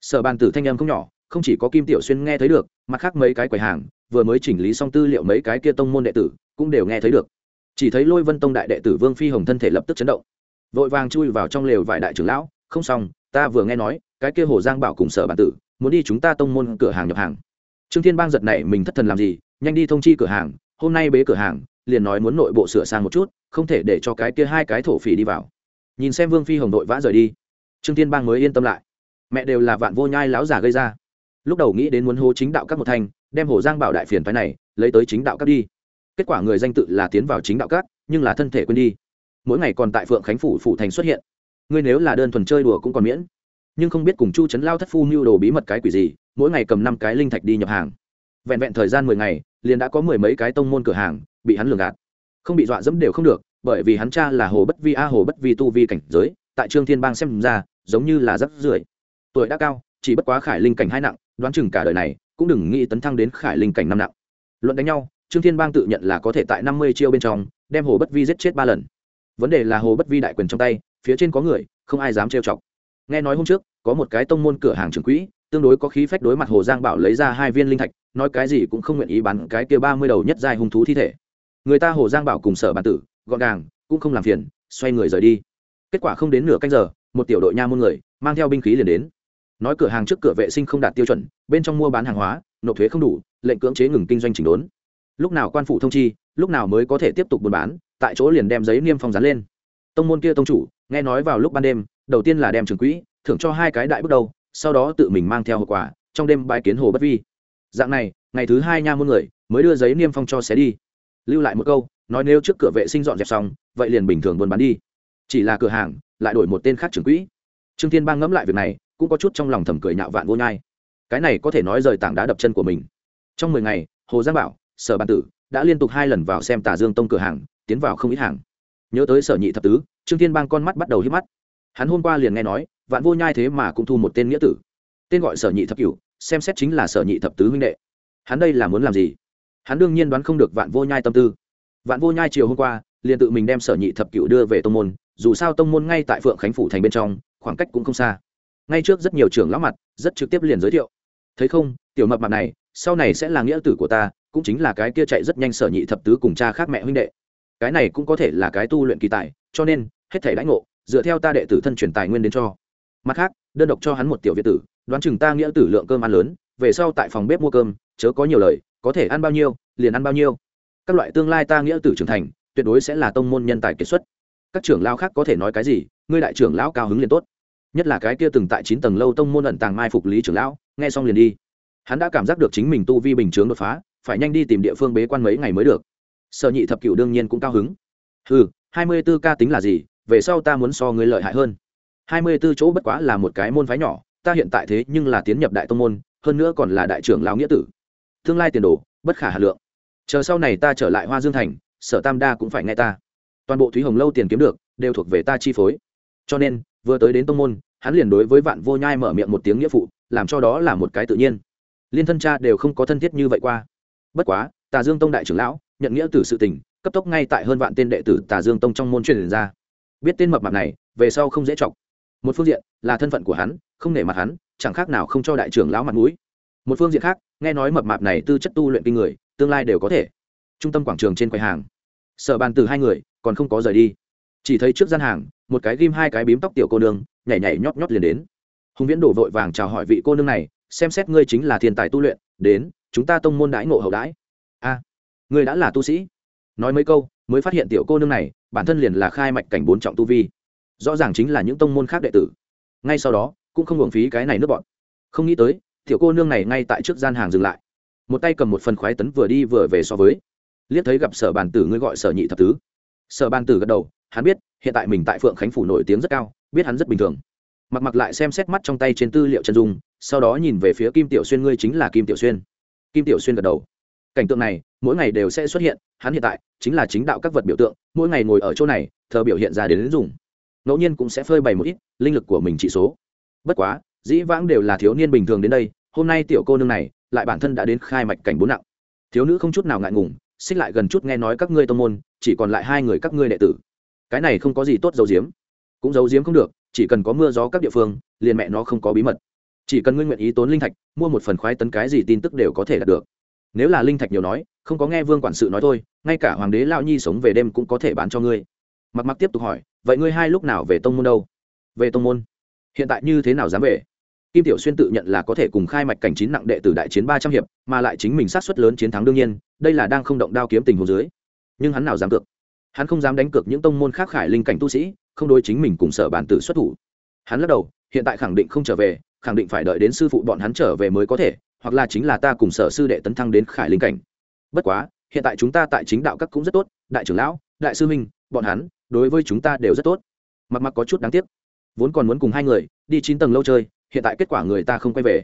Sở bàn tử thanh âm không nhỏ, không chỉ có kim tiểu xuyên nghe thấy được, mặt khác mấy cái quầy hàng, vừa mới chỉnh lý xong tư liệu mấy cái kia tông môn đệ tử, cũng đều nghe thấy được. Chỉ thấy lôi vân tông đại đệ tử vương phi hồng thân thể lập tức chấn động. Vội vàng chui vào trong lều vài đại trưởng lão, không xong, ta vừa nghe nói, cái kia hồ giang bảo cùng sở bản tử, muốn đi chúng ta tông môn cửa hàng nhập hàng. Trương thiên bang giật này mình thất thần làm gì, nhanh đi thông chi cửa hàng, hôm nay bế cửa hàng, liền nói muốn nội bộ sửa sang một chút, không thể để cho cái kia hai cái thổ phỉ đi vào nhìn xem vương phi hồng đội vã rời đi trương thiên bang mới yên tâm lại mẹ đều là vạn vô nhai láo giả gây ra lúc đầu nghĩ đến muốn hô chính đạo các một thanh đem hồ giang bảo đại phiền phái này lấy tới chính đạo các đi kết quả người danh tự là tiến vào chính đạo các nhưng là thân thể quên đi mỗi ngày còn tại phượng khánh phủ phủ thành xuất hiện ngươi nếu là đơn thuần chơi đùa cũng còn miễn nhưng không biết cùng chu trấn lao thất phu mưu đồ bí mật cái quỷ gì mỗi ngày cầm năm cái linh thạch đi nhập hàng vẹn vẹn thời gian mười ngày liền đã có mười mấy cái tông môn cửa hàng bị hắn lường gạt không bị dọa dẫm đều không được bởi vì hắn cha là hồ bất vi a hồ bất vi tu vi cảnh giới, tại trương thiên bang xem ra, giống như là rắc rưởi. Tuổi đã cao, chỉ bất quá khải linh cảnh hai nặng, đoán chừng cả đời này, cũng đừng nghĩ tấn thăng đến khải linh cảnh năm nặng. Luận đánh nhau, trương thiên bang tự nhận là có thể tại năm mươi chiêu bên trong, đem hồ bất vi giết chết ba lần. Vấn đề là hồ bất vi đại quyền trong tay, phía trên có người, không ai dám trêu chọc. Nghe nói hôm trước, có một cái tông môn cửa hàng trưởng quỹ, tương đối có khí phách đối mặt hồ giang bảo lấy ra hai viên linh thạch, nói cái gì cũng không nguyện ý bán cái kia ba mươi đầu nhất giai hung thú thi thể. Người ta hồ giang bảo cùng sở bản tử gọn gàng, cũng không làm phiền, xoay người rời đi. Kết quả không đến nửa canh giờ, một tiểu đội nha môn người mang theo binh khí liền đến. Nói cửa hàng trước cửa vệ sinh không đạt tiêu chuẩn, bên trong mua bán hàng hóa, nộp thuế không đủ, lệnh cưỡng chế ngừng kinh doanh chỉnh đốn. Lúc nào quan phủ thông chi, lúc nào mới có thể tiếp tục buôn bán, tại chỗ liền đem giấy niêm phong dán lên. Tông môn kia tông chủ, nghe nói vào lúc ban đêm, đầu tiên là đem trường quỹ, thưởng cho hai cái đại bước đầu, sau đó tự mình mang theo hậu quả, trong đêm bãi kiến hồ bất vi. Dạng này, ngày thứ hai nha môn người mới đưa giấy niêm phong cho xé đi lưu lại một câu, nói nếu trước cửa vệ sinh dọn dẹp xong, vậy liền bình thường buôn bán đi. Chỉ là cửa hàng, lại đổi một tên khác trưởng quỹ. Trương thiên bang ngẫm lại việc này, cũng có chút trong lòng thầm cười nhạo vạn vô nhai. Cái này có thể nói rời tảng đá đập chân của mình. Trong mười ngày, hồ giang bảo, sở bàn tử đã liên tục hai lần vào xem tà dương tông cửa hàng, tiến vào không ít hàng. Nhớ tới sở nhị thập tứ, trương thiên bang con mắt bắt đầu hít mắt. Hắn hôm qua liền nghe nói, vạn vô nhai thế mà cũng thu một tên nghĩa tử. Tên gọi sở nhị thập cửu, xem xét chính là sở nhị thập tứ huynh đệ. Hắn đây là muốn làm gì? Hắn đương nhiên đoán không được vạn vô nhai tâm tư. Vạn vô nhai chiều hôm qua, liền tự mình đem sở nhị thập cựu đưa về tông môn, dù sao tông môn ngay tại phượng khánh phủ thành bên trong, khoảng cách cũng không xa. Ngay trước rất nhiều trưởng lão mặt, rất trực tiếp liền giới thiệu. Thấy không, tiểu mập mặt này, sau này sẽ là nghĩa tử của ta, cũng chính là cái kia chạy rất nhanh sở nhị thập tứ cùng cha khác mẹ huynh đệ. Cái này cũng có thể là cái tu luyện kỳ tài, cho nên, hết thể lãnh ngộ, dựa theo ta đệ tử thân truyền tài nguyên đến cho. Mặt khác, đơn độc cho hắn một tiểu việt tử, đoán chừng ta nghĩa tử lượng cơm ăn lớn, về sau tại phòng bếp mua cơm, chớ có nhiều lời có thể ăn bao nhiêu, liền ăn bao nhiêu. Các loại tương lai ta nghĩa tử trưởng thành, tuyệt đối sẽ là tông môn nhân tài kiệt xuất. Các trưởng lao khác có thể nói cái gì, ngươi đại trưởng lão cao hứng liền tốt. Nhất là cái kia từng tại chín tầng lâu tông môn ẩn tàng mai phục lý trưởng lão, nghe xong liền đi. Hắn đã cảm giác được chính mình tu vi bình chướng đột phá, phải nhanh đi tìm địa phương bế quan mấy ngày mới được. Sở nhị thập cựu đương nhiên cũng cao hứng. Ừ hai mươi b ố ca tính là gì, về sau ta muốn so người lợi hại hơn. hai mươi b ố chỗ bất quá là một cái môn phái nhỏ, ta hiện tại thế nhưng là tiến nhập đại tông môn, hơn nữa còn là đại trưởng lão nghĩa tử tương lai tiền đồ, bất khả hà lượng. Chờ sau này ta trở lại hoa dương thành, sở tam đa cũng phải nghe ta. Toàn bộ thúy hồng lâu tiền kiếm được, đều thuộc về ta chi phối. Cho nên, vừa tới đến tông môn, hắn liền đối với vạn vô nhai mở miệng một tiếng nghĩa phụ, làm cho đó là một cái tự nhiên. Liên thân cha đều không có thân thiết như vậy qua. Bất quá, tà dương tông đại trưởng lão, nhận nghĩa tử sự tình, cấp tốc ngay tại hơn vạn tên đệ tử tà dương tông trong môn truyền ra. Biết tên mập mạp này, về sau không dễ chọc. Một phương diện là thân phận của hắn, không nể mặt hắn, chẳng khác nào không cho đại trưởng lão mặt mũi một phương diện khác, nghe nói mập mạp này tư chất tu luyện kinh người, tương lai đều có thể. Trung tâm quảng trường trên quầy hàng. Sở bàn từ hai người, còn không có rời đi. Chỉ thấy trước gian hàng, một cái ghim hai cái bím tóc tiểu cô nương, nhảy nhảy nhót nhót liền đến. Hùng viễn đổ vội vàng chào hỏi vị cô nương này, xem xét ngươi chính là thiên tài tu luyện, đến, chúng ta tông môn đãi ngộ hậu đãi. A, ngươi đã là tu sĩ. Nói mấy câu, mới phát hiện tiểu cô nương này, bản thân liền là khai mạch cảnh bốn trọng tu vi. Rõ ràng chính là những tông môn khác đệ tử. Ngay sau đó, cũng không hưởng phí cái này nước bọn. Không nghĩ tới tiểu cô nương này ngay tại trước gian hàng dừng lại. Một tay cầm một phần khoái tấn vừa đi vừa về so với. Liếc thấy gặp sở bàn tử ngươi gọi sở nhị thập tứ. Sở bàn tử gật đầu hắn biết hiện tại mình tại phượng khánh phủ nổi tiếng rất cao biết hắn rất bình thường. Mặc mặc lại xem xét mắt trong tay trên tư liệu chân dung sau đó nhìn về phía kim tiểu xuyên ngươi chính là kim tiểu xuyên. Kim tiểu xuyên gật đầu. Cảnh tượng này mỗi ngày đều sẽ xuất hiện hắn hiện tại chính là chính đạo các vật biểu tượng mỗi ngày ngồi ở chỗ này thờ biểu hiện ra đến, đến dùng ngẫu nhiên cũng sẽ phơi bày một ít linh lực của mình trị số. Bất quá dĩ vãng đều là thiếu niên bình thường đến đây, hôm nay tiểu cô nương này, lại bản thân đã đến khai mạch cảnh bốn nặng. Thiếu nữ không chút nào ngại ngùng, xích lại gần chút nghe nói các ngươi tông môn, chỉ còn lại hai người các ngươi đệ tử. Cái này không có gì tốt giấu giếm. Cũng giấu giếm không được, chỉ cần có mưa gió các địa phương, liền mẹ nó không có bí mật. Chỉ cần ngươi nguyện ý tốn linh thạch, mua một phần khoái tấn cái gì tin tức đều có thể đạt được. Nếu là linh thạch nhiều nói, không có nghe vương quản sự nói thôi, ngay cả hoàng đế lao nhi sống về đêm cũng có thể bán cho ngươi. Mặc mặc tiếp tục hỏi, vậy ngươi hai lúc nào về tông môn đâu? Về tông môn? Hiện tại như thế nào dám về? Kim tiểu xuyên tự nhận là có thể cùng khai mạch cảnh chín nặng đệ từ đại chiến ba trăm hiệp, mà lại chính mình sát xuất lớn chiến thắng đương nhiên, đây là đang không động đao kiếm tình hồ dưới. Nhưng hắn nào dám cược? Hắn không dám đánh cược những tông môn khác khải linh cảnh tu sĩ, không đối chính mình cùng sở bản tử xuất thủ. Hắn lắc đầu, hiện tại khẳng định không trở về, khẳng định phải đợi đến sư phụ bọn hắn trở về mới có thể, hoặc là chính là ta cùng sở sư đệ tấn thăng đến khải linh cảnh. Bất quá, hiện tại chúng ta tại chính đạo các cũng rất tốt, đại trưởng lão, đại sư minh bọn hắn, đối với chúng ta đều rất tốt. Mặc mặc có chút đáng tiếc. Vốn còn muốn cùng hai người, đi chín tầng lâu chơi hiện tại kết quả người ta không quay về.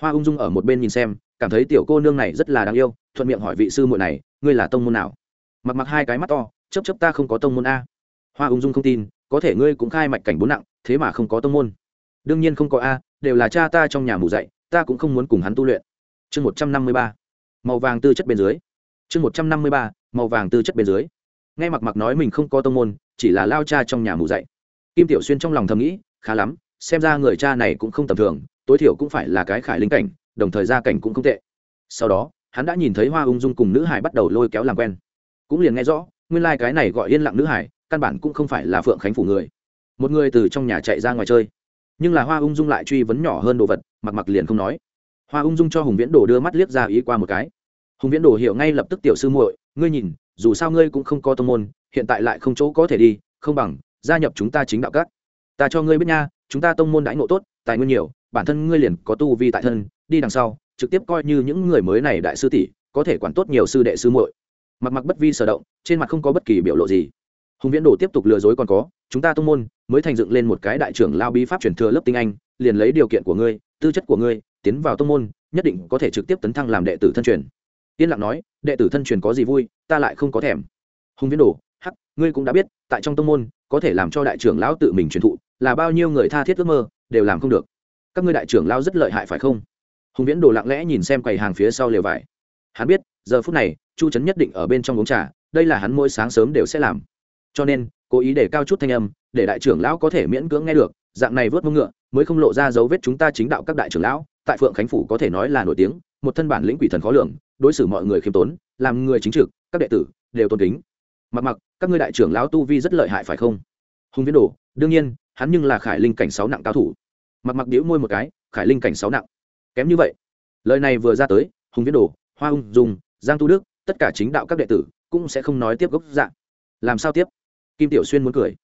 Hoa ung dung ở một bên nhìn xem, cảm thấy tiểu cô nương này rất là đáng yêu, thuận miệng hỏi vị sư muội này, ngươi là tông môn nào? Mặc mặc hai cái mắt to chấp chấp ta không có tông môn a. Hoa ung dung không tin, có thể ngươi cũng khai mạch cảnh bốn nặng, thế mà không có tông môn. Đương nhiên không có a, đều là cha ta trong nhà mù dạy, ta cũng không muốn cùng hắn tu luyện. Chương một trăm năm mươi ba. Màu vàng tư chất bên dưới. Chương một trăm năm mươi ba, màu vàng tư chất bên dưới. Nghe mặc mặc nói mình không có tông môn, chỉ là lao cha trong nhà mù dạy. Kim tiểu xuyên trong lòng thầm nghĩ, khá lắm xem ra người cha này cũng không tầm thường, tối thiểu cũng phải là cái khải linh cảnh, đồng thời gia cảnh cũng không tệ. Sau đó, hắn đã nhìn thấy hoa ung dung cùng nữ hải bắt đầu lôi kéo làm quen. Cũng liền nghe rõ, nguyên lai、like、cái này gọi yên lặng nữ hải, căn bản cũng không phải là phượng khánh phủ người. Một người từ trong nhà chạy ra ngoài chơi. Nhưng là hoa ung dung lại truy vấn nhỏ hơn đồ vật, mặc mặc liền không nói. Hoa ung dung cho hùng viễn đồ đưa mắt liếc ra ý qua một cái. Hùng viễn đồ hiểu ngay lập tức tiểu sư muội, ngươi nhìn, dù sao ngươi cũng không có tông môn, hiện tại lại không chỗ có thể đi, không bằng gia nhập chúng ta chính đạo các. Ta cho ngươi biết nha chúng ta tông môn đãi ngộ tốt, tài nguyên nhiều, bản thân ngươi liền có tu vi tại thân, đi đằng sau, trực tiếp coi như những người mới này đại sư tỷ, có thể quản tốt nhiều sư đệ sư muội. Mặt mặc bất vi sở động, trên mặt không có bất kỳ biểu lộ gì. Hùng viễn đồ tiếp tục lừa dối còn có, chúng ta tông môn mới thành dựng lên một cái đại trưởng lao bí pháp truyền thừa lớp tinh anh, liền lấy điều kiện của ngươi, tư chất của ngươi, tiến vào tông môn, nhất định có thể trực tiếp tấn thăng làm đệ tử thân truyền. Yên lặng nói, đệ tử thân truyền có gì vui, ta lại không có thèm. Hùng viễn đồ ngươi cũng đã biết, tại trong tông môn, có thể làm cho đại trưởng lão tự mình truyền thụ, là bao nhiêu người tha thiết ước mơ, đều làm không được. Các ngươi đại trưởng lão rất lợi hại phải không? Hùng viễn đồ lặng lẽ nhìn xem quầy hàng phía sau lều vải. Hắn biết, giờ phút này, chu trấn nhất định ở bên trong uống trà, đây là hắn mỗi sáng sớm đều sẽ làm. Cho nên, cố ý để cao chút thanh âm, để đại trưởng lão có thể miễn cưỡng nghe được, dạng này vớt mông ngựa, mới không lộ ra dấu vết chúng ta chính đạo các đại trưởng lão, tại phượng khánh phủ có thể nói là nổi tiếng, một thân bản lĩnh quỷ thần khó lường, đối xử mọi người khiêm tốn, làm người chính trực, các đệ tử đều tôn kính mặc mặc, các ngươi đại trưởng lão tu vi rất lợi hại phải không? Hùng viễn đồ, đương nhiên, hắn nhưng là khải linh cảnh sáu nặng cao thủ. Mặc mặc đĩu môi một cái, khải linh cảnh sáu nặng. Kém như vậy. Lời này vừa ra tới, hùng viễn đồ, hoa ung dùng giang tu đức, tất cả chính đạo các đệ tử cũng sẽ không nói tiếp gốc dạng làm sao tiếp? Kim tiểu xuyên muốn cười.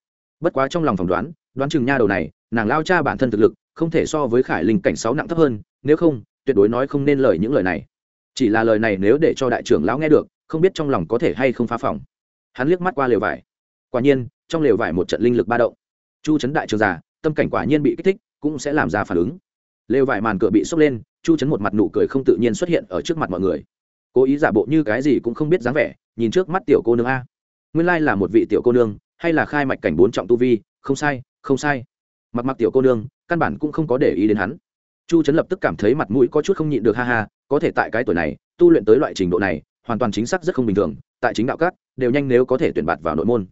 Bất quá trong lòng phỏng đoán đoán chừng nha đầu này, nàng lao cha bản thân thực lực, không thể so với khải linh cảnh sáu nặng thấp hơn, nếu không, tuyệt đối nói không nên lời những lời này. Chỉ là lời này nếu để cho đại trưởng lão nghe được, không biết trong lòng có thể hay không phá phòng hắn liếc mắt qua lều vải. Quả nhiên, trong lều vải một trận linh lực ba động. Chu trấn đại trường già tâm cảnh quả nhiên bị kích thích, cũng sẽ làm ra phản ứng. Lều vải màn cửa bị sốc lên, chu trấn một mặt nụ cười không tự nhiên xuất hiện ở trước mặt mọi người. Cố ý giả bộ như cái gì cũng không biết dáng vẻ, nhìn trước mắt tiểu cô nương a. Nguyên lai là một vị tiểu cô nương, hay là khai mạch cảnh bốn trọng tu vi, không sai không sai. Mặc mặc tiểu cô nương, căn bản cũng không có để ý đến hắn. Chu trấn lập tức cảm thấy mặt mũi có chút không nhịn được ha ha, có thể tại cái tuổi này, tu luyện tới loại trình độ này, hoàn toàn chính xác rất không bình thường, tại chính đạo các đều nhanh nếu có thể tuyển bạt vào nội môn.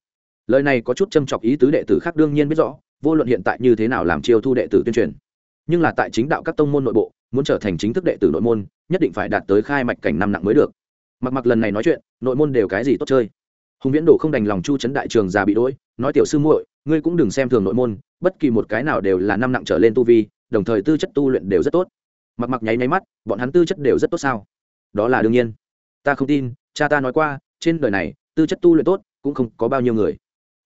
Lời này có chút châm chọc ý tứ đệ tử khác đương nhiên biết rõ, vô luận hiện tại như thế nào làm chiêu thu đệ tử tuyên truyền. Nhưng là tại chính đạo các tông môn nội bộ, muốn trở thành chính thức đệ tử nội môn, nhất định phải đạt tới khai mạch cảnh năm nặng mới được. Mặc mặc lần này nói chuyện, nội môn đều cái gì tốt chơi. Hùng viễn đồ không đành lòng chu chấn đại trường già bị đỗi, nói tiểu sư muội, ngươi cũng đừng xem thường nội môn, bất kỳ một cái nào đều là năm nặng trở lên tu vi, đồng thời tư chất tu luyện đều rất tốt. Mặc mặc nháy nháy mắt, bọn hắn tư chất đều rất tốt sao? Đó là đương nhiên. Ta không tin, cha ta nói qua, trên đời này tư chất tu luyện tốt, cũng không có bao nhiêu người.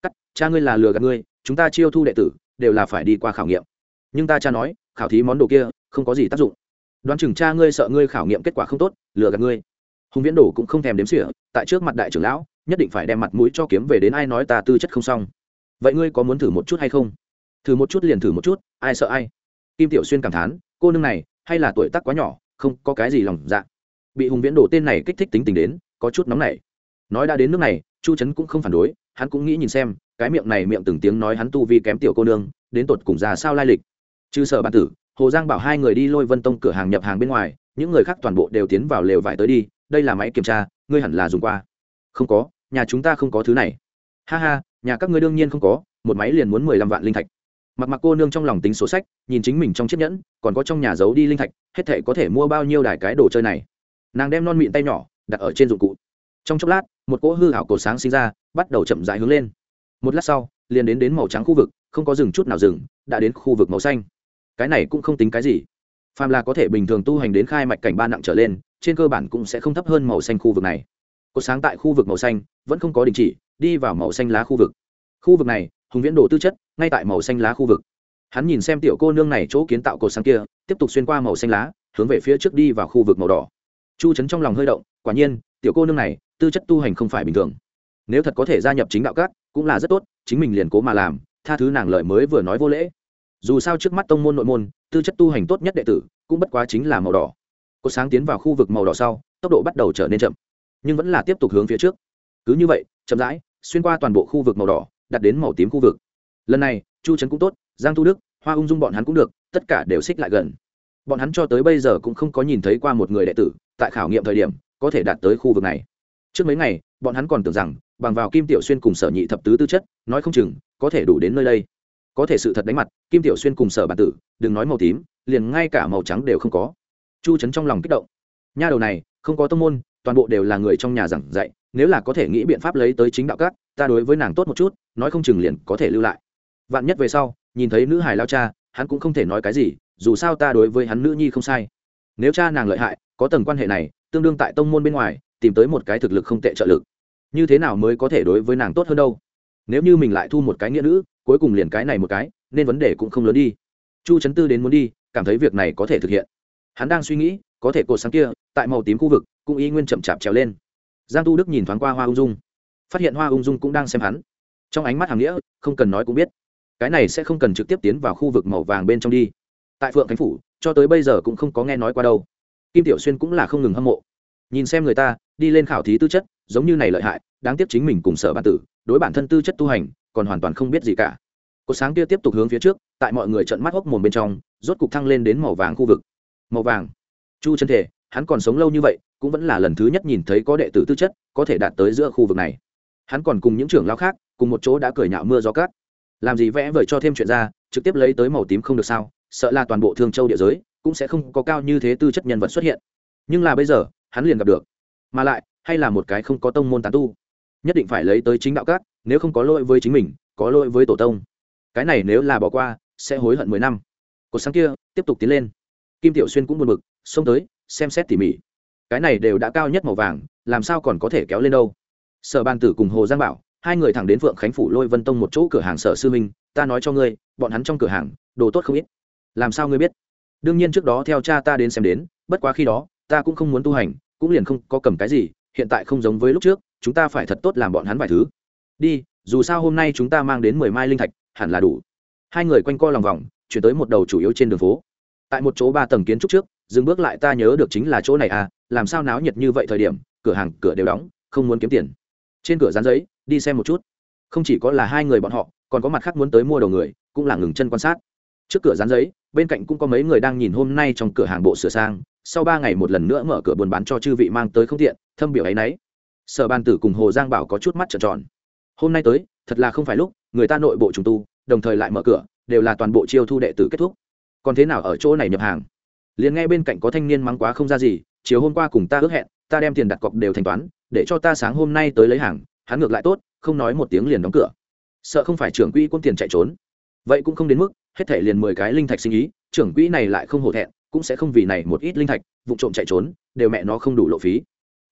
Cắt, cha ngươi là lừa gạt ngươi, chúng ta chiêu thu đệ tử, đều là phải đi qua khảo nghiệm. Nhưng ta cha nói, khảo thí món đồ kia, không có gì tác dụng. Đoán chừng cha ngươi sợ ngươi khảo nghiệm kết quả không tốt, lừa gạt ngươi. Hùng viễn đồ cũng không thèm đếm xỉa, tại trước mặt đại trưởng lão, nhất định phải đem mặt mũi cho kiếm về đến ai nói ta tư chất không xong. Vậy ngươi có muốn thử một chút hay không? Thử một chút liền thử một chút, ai sợ ai? Kim tiểu xuyên cảm thán, cô nương này, hay là tuổi tác quá nhỏ, không có cái gì lòng dạ. Bị hùng viễn đồ tên này kích thích tính tình đến, có chút nóng nảy nói đã đến nước này, chu trấn cũng không phản đối, hắn cũng nghĩ nhìn xem, cái miệng này miệng từng tiếng nói hắn tu vi kém tiểu cô nương, đến tột cùng ra sao lai lịch. Chư sở bản tử, hồ giang bảo hai người đi lôi vân tông cửa hàng nhập hàng bên ngoài, những người khác toàn bộ đều tiến vào lều vải tới đi, đây là máy kiểm tra, ngươi hẳn là dùng qua. Không có, nhà chúng ta không có thứ này. Ha ha, nhà các ngươi đương nhiên không có, một máy liền muốn mười lăm vạn linh thạch. Mặc mặc cô nương trong lòng tính số sách, nhìn chính mình trong chiếc nhẫn, còn có trong nhà giấu đi linh thạch, hết thể có thể mua bao nhiêu đài cái đồ chơi này. Nàng đem non mịn tay nhỏ đặt ở trên dụng cụ. Trong chốc lát một cỗ hư hảo cổ sáng sinh ra, bắt đầu chậm rãi hướng lên. Một lát sau, liền đến đến màu trắng khu vực, không có rừng chút nào rừng đã đến khu vực màu xanh. Cái này cũng không tính cái gì. Phàm là có thể bình thường tu hành đến khai mạch cảnh ba nặng trở lên, trên cơ bản cũng sẽ không thấp hơn màu xanh khu vực này. Cột sáng tại khu vực màu xanh, vẫn không có đình chỉ, đi vào màu xanh lá khu vực. Khu vực này, hùng viễn đồ tư chất, ngay tại màu xanh lá khu vực. Hắn nhìn xem tiểu cô nương này chỗ kiến tạo cột sáng kia, tiếp tục xuyên qua màu xanh lá, hướng về phía trước đi vào khu vực màu đỏ. Chu trấn trong lòng hơi động, quả nhiên, tiểu cô nương này tư chất tu hành không phải bình thường. Nếu thật có thể gia nhập chính đạo các, cũng là rất tốt, chính mình liền cố mà làm, tha thứ nàng lợi mới vừa nói vô lễ. Dù sao trước mắt tông môn nội môn, tư chất tu hành tốt nhất đệ tử, cũng bất quá chính là màu đỏ. Cột sáng tiến vào khu vực màu đỏ sau, tốc độ bắt đầu trở nên chậm, nhưng vẫn là tiếp tục hướng phía trước. Cứ như vậy, chậm rãi, xuyên qua toàn bộ khu vực màu đỏ, đặt đến màu tím khu vực. Lần này, chu trấn cũng tốt, giang Thu đức, hoa ung dung bọn hắn cũng được, tất cả đều xích lại gần. Bọn hắn cho tới bây giờ cũng không có nhìn thấy qua một người đệ tử, tại khảo nghiệm thời điểm, có thể đạt tới khu vực này trước mấy ngày, bọn hắn còn tưởng rằng bằng vào kim tiểu xuyên cùng sở nhị thập tứ tư chất, nói không chừng có thể đủ đến nơi đây. Có thể sự thật đánh mặt, kim tiểu xuyên cùng sở bản tử, đừng nói màu tím, liền ngay cả màu trắng đều không có. Chu trấn trong lòng kích động. Nha đầu này, không có tông môn, toàn bộ đều là người trong nhà giảng dạy, nếu là có thể nghĩ biện pháp lấy tới chính đạo cát ta đối với nàng tốt một chút, nói không chừng liền có thể lưu lại. Vạn nhất về sau, nhìn thấy nữ hài lao cha, hắn cũng không thể nói cái gì, dù sao ta đối với hắn nữ nhi không sai. Nếu cha nàng lợi hại, có tầng quan hệ này, tương đương tại tông môn bên ngoài tìm tới một cái thực lực không tệ trợ lực. Như thế nào mới có thể đối với nàng tốt hơn đâu? Nếu như mình lại thu một cái nghĩa nữ, cuối cùng liền cái này một cái, nên vấn đề cũng không lớn đi. Chu trấn tư đến muốn đi, cảm thấy việc này có thể thực hiện. Hắn đang suy nghĩ, có thể cột sáng kia, tại màu tím khu vực, cũng y nguyên chậm chạp trèo lên. Giang tu đức nhìn thoáng qua hoa ung dung. Phát hiện hoa ung dung cũng đang xem hắn. Trong ánh mắt hàng nghĩa, không cần nói cũng biết. Cái này sẽ không cần trực tiếp tiến vào khu vực màu vàng bên trong đi. Tại phượng khánh phủ, cho tới bây giờ cũng không có nghe nói qua đâu. Kim tiểu xuyên cũng là không ngừng hâm mộ. Nhìn xem người ta đi lên khảo thí tư chất, giống như này lợi hại, đáng tiếc chính mình cùng sở bản tử, đối bản thân tư chất tu hành, còn hoàn toàn không biết gì cả. Cột sáng kia tiếp tục hướng phía trước, tại mọi người trận mắt hốc mồm bên trong, rốt cục thăng lên đến màu vàng khu vực. Màu vàng. Chu chân thể, hắn còn sống lâu như vậy, cũng vẫn là lần thứ nhất nhìn thấy có đệ tử tư chất, có thể đạt tới giữa khu vực này. Hắn còn cùng những trưởng lao khác, cùng một chỗ đã cười nhạo mưa gió cát. Làm gì vẽ vời cho thêm chuyện ra, trực tiếp lấy tới màu tím không được sao, sợ là toàn bộ thương châu địa giới, cũng sẽ không có cao như thế tư chất nhân vật xuất hiện. Nhưng là bây giờ, hắn liền gặp được mà lại, hay là một cái không có tông môn tán tu. Nhất định phải lấy tới chính đạo cát nếu không có lỗi với chính mình, có lỗi với tổ tông. Cái này nếu là bỏ qua, sẽ hối hận mười năm. Cột sáng kia, tiếp tục tiến lên. Kim tiểu xuyên cũng buồn bực, xông tới, xem xét tỉ mỉ. Cái này đều đã cao nhất màu vàng, làm sao còn có thể kéo lên đâu? Sở ban tử cùng hồ giang bảo, hai người thẳng đến phượng khánh phủ lôi vân tông một chỗ cửa hàng sở sư minh ta nói cho ngươi, bọn hắn trong cửa hàng, đồ tốt không ít. Làm sao ngươi biết? Đương nhiên trước đó theo cha ta đến xem đến, bất quá khi đó, ta cũng không muốn tu hành cũng liền không có cầm cái gì, hiện tại không giống với lúc trước, chúng ta phải thật tốt làm bọn hắn vài thứ. Đi, dù sao hôm nay chúng ta mang đến mười mai linh thạch, hẳn là đủ. Hai người quanh co lòng vòng, chuyển tới một đầu chủ yếu trên đường phố. Tại một chỗ ba tầng kiến trúc trước, dừng bước lại ta nhớ được chính là chỗ này à làm sao náo nhiệt như vậy thời điểm, cửa hàng, cửa đều đóng, không muốn kiếm tiền. Trên cửa dán giấy, đi xem một chút. Không chỉ có là hai người bọn họ, còn có mặt khác muốn tới mua đầu người, cũng là ngừng chân quan sát. Trước cửa dán giấy, bên cạnh cũng có mấy người đang nhìn hôm nay trong cửa hàng bộ sửa sang sau ba ngày một lần nữa mở cửa buôn bán cho chư vị mang tới không tiện, thâm biểu ấy nấy. Sở ban tử cùng hồ giang bảo có chút mắt trợn tròn. Hôm nay tới, thật là không phải lúc, người ta nội bộ trùng tu, đồng thời lại mở cửa, đều là toàn bộ chiêu thu đệ tử kết thúc. Còn thế nào ở chỗ này nhập hàng? Liền nghe bên cạnh có thanh niên mắng quá không ra gì, chiều hôm qua cùng ta ước hẹn, ta đem tiền đặt cọc đều thanh toán, để cho ta sáng hôm nay tới lấy hàng, hắn ngược lại tốt, không nói một tiếng liền đóng cửa. Sợ không phải trưởng quỹ quân tiền chạy trốn. Vậy cũng không đến mức, hết thể liền mười cái linh thạch sinh ý, trưởng quỹ này lại không hổ thẹn cũng sẽ không vì này một ít linh thạch, vụ trộm chạy trốn, đều mẹ nó không đủ lộ phí.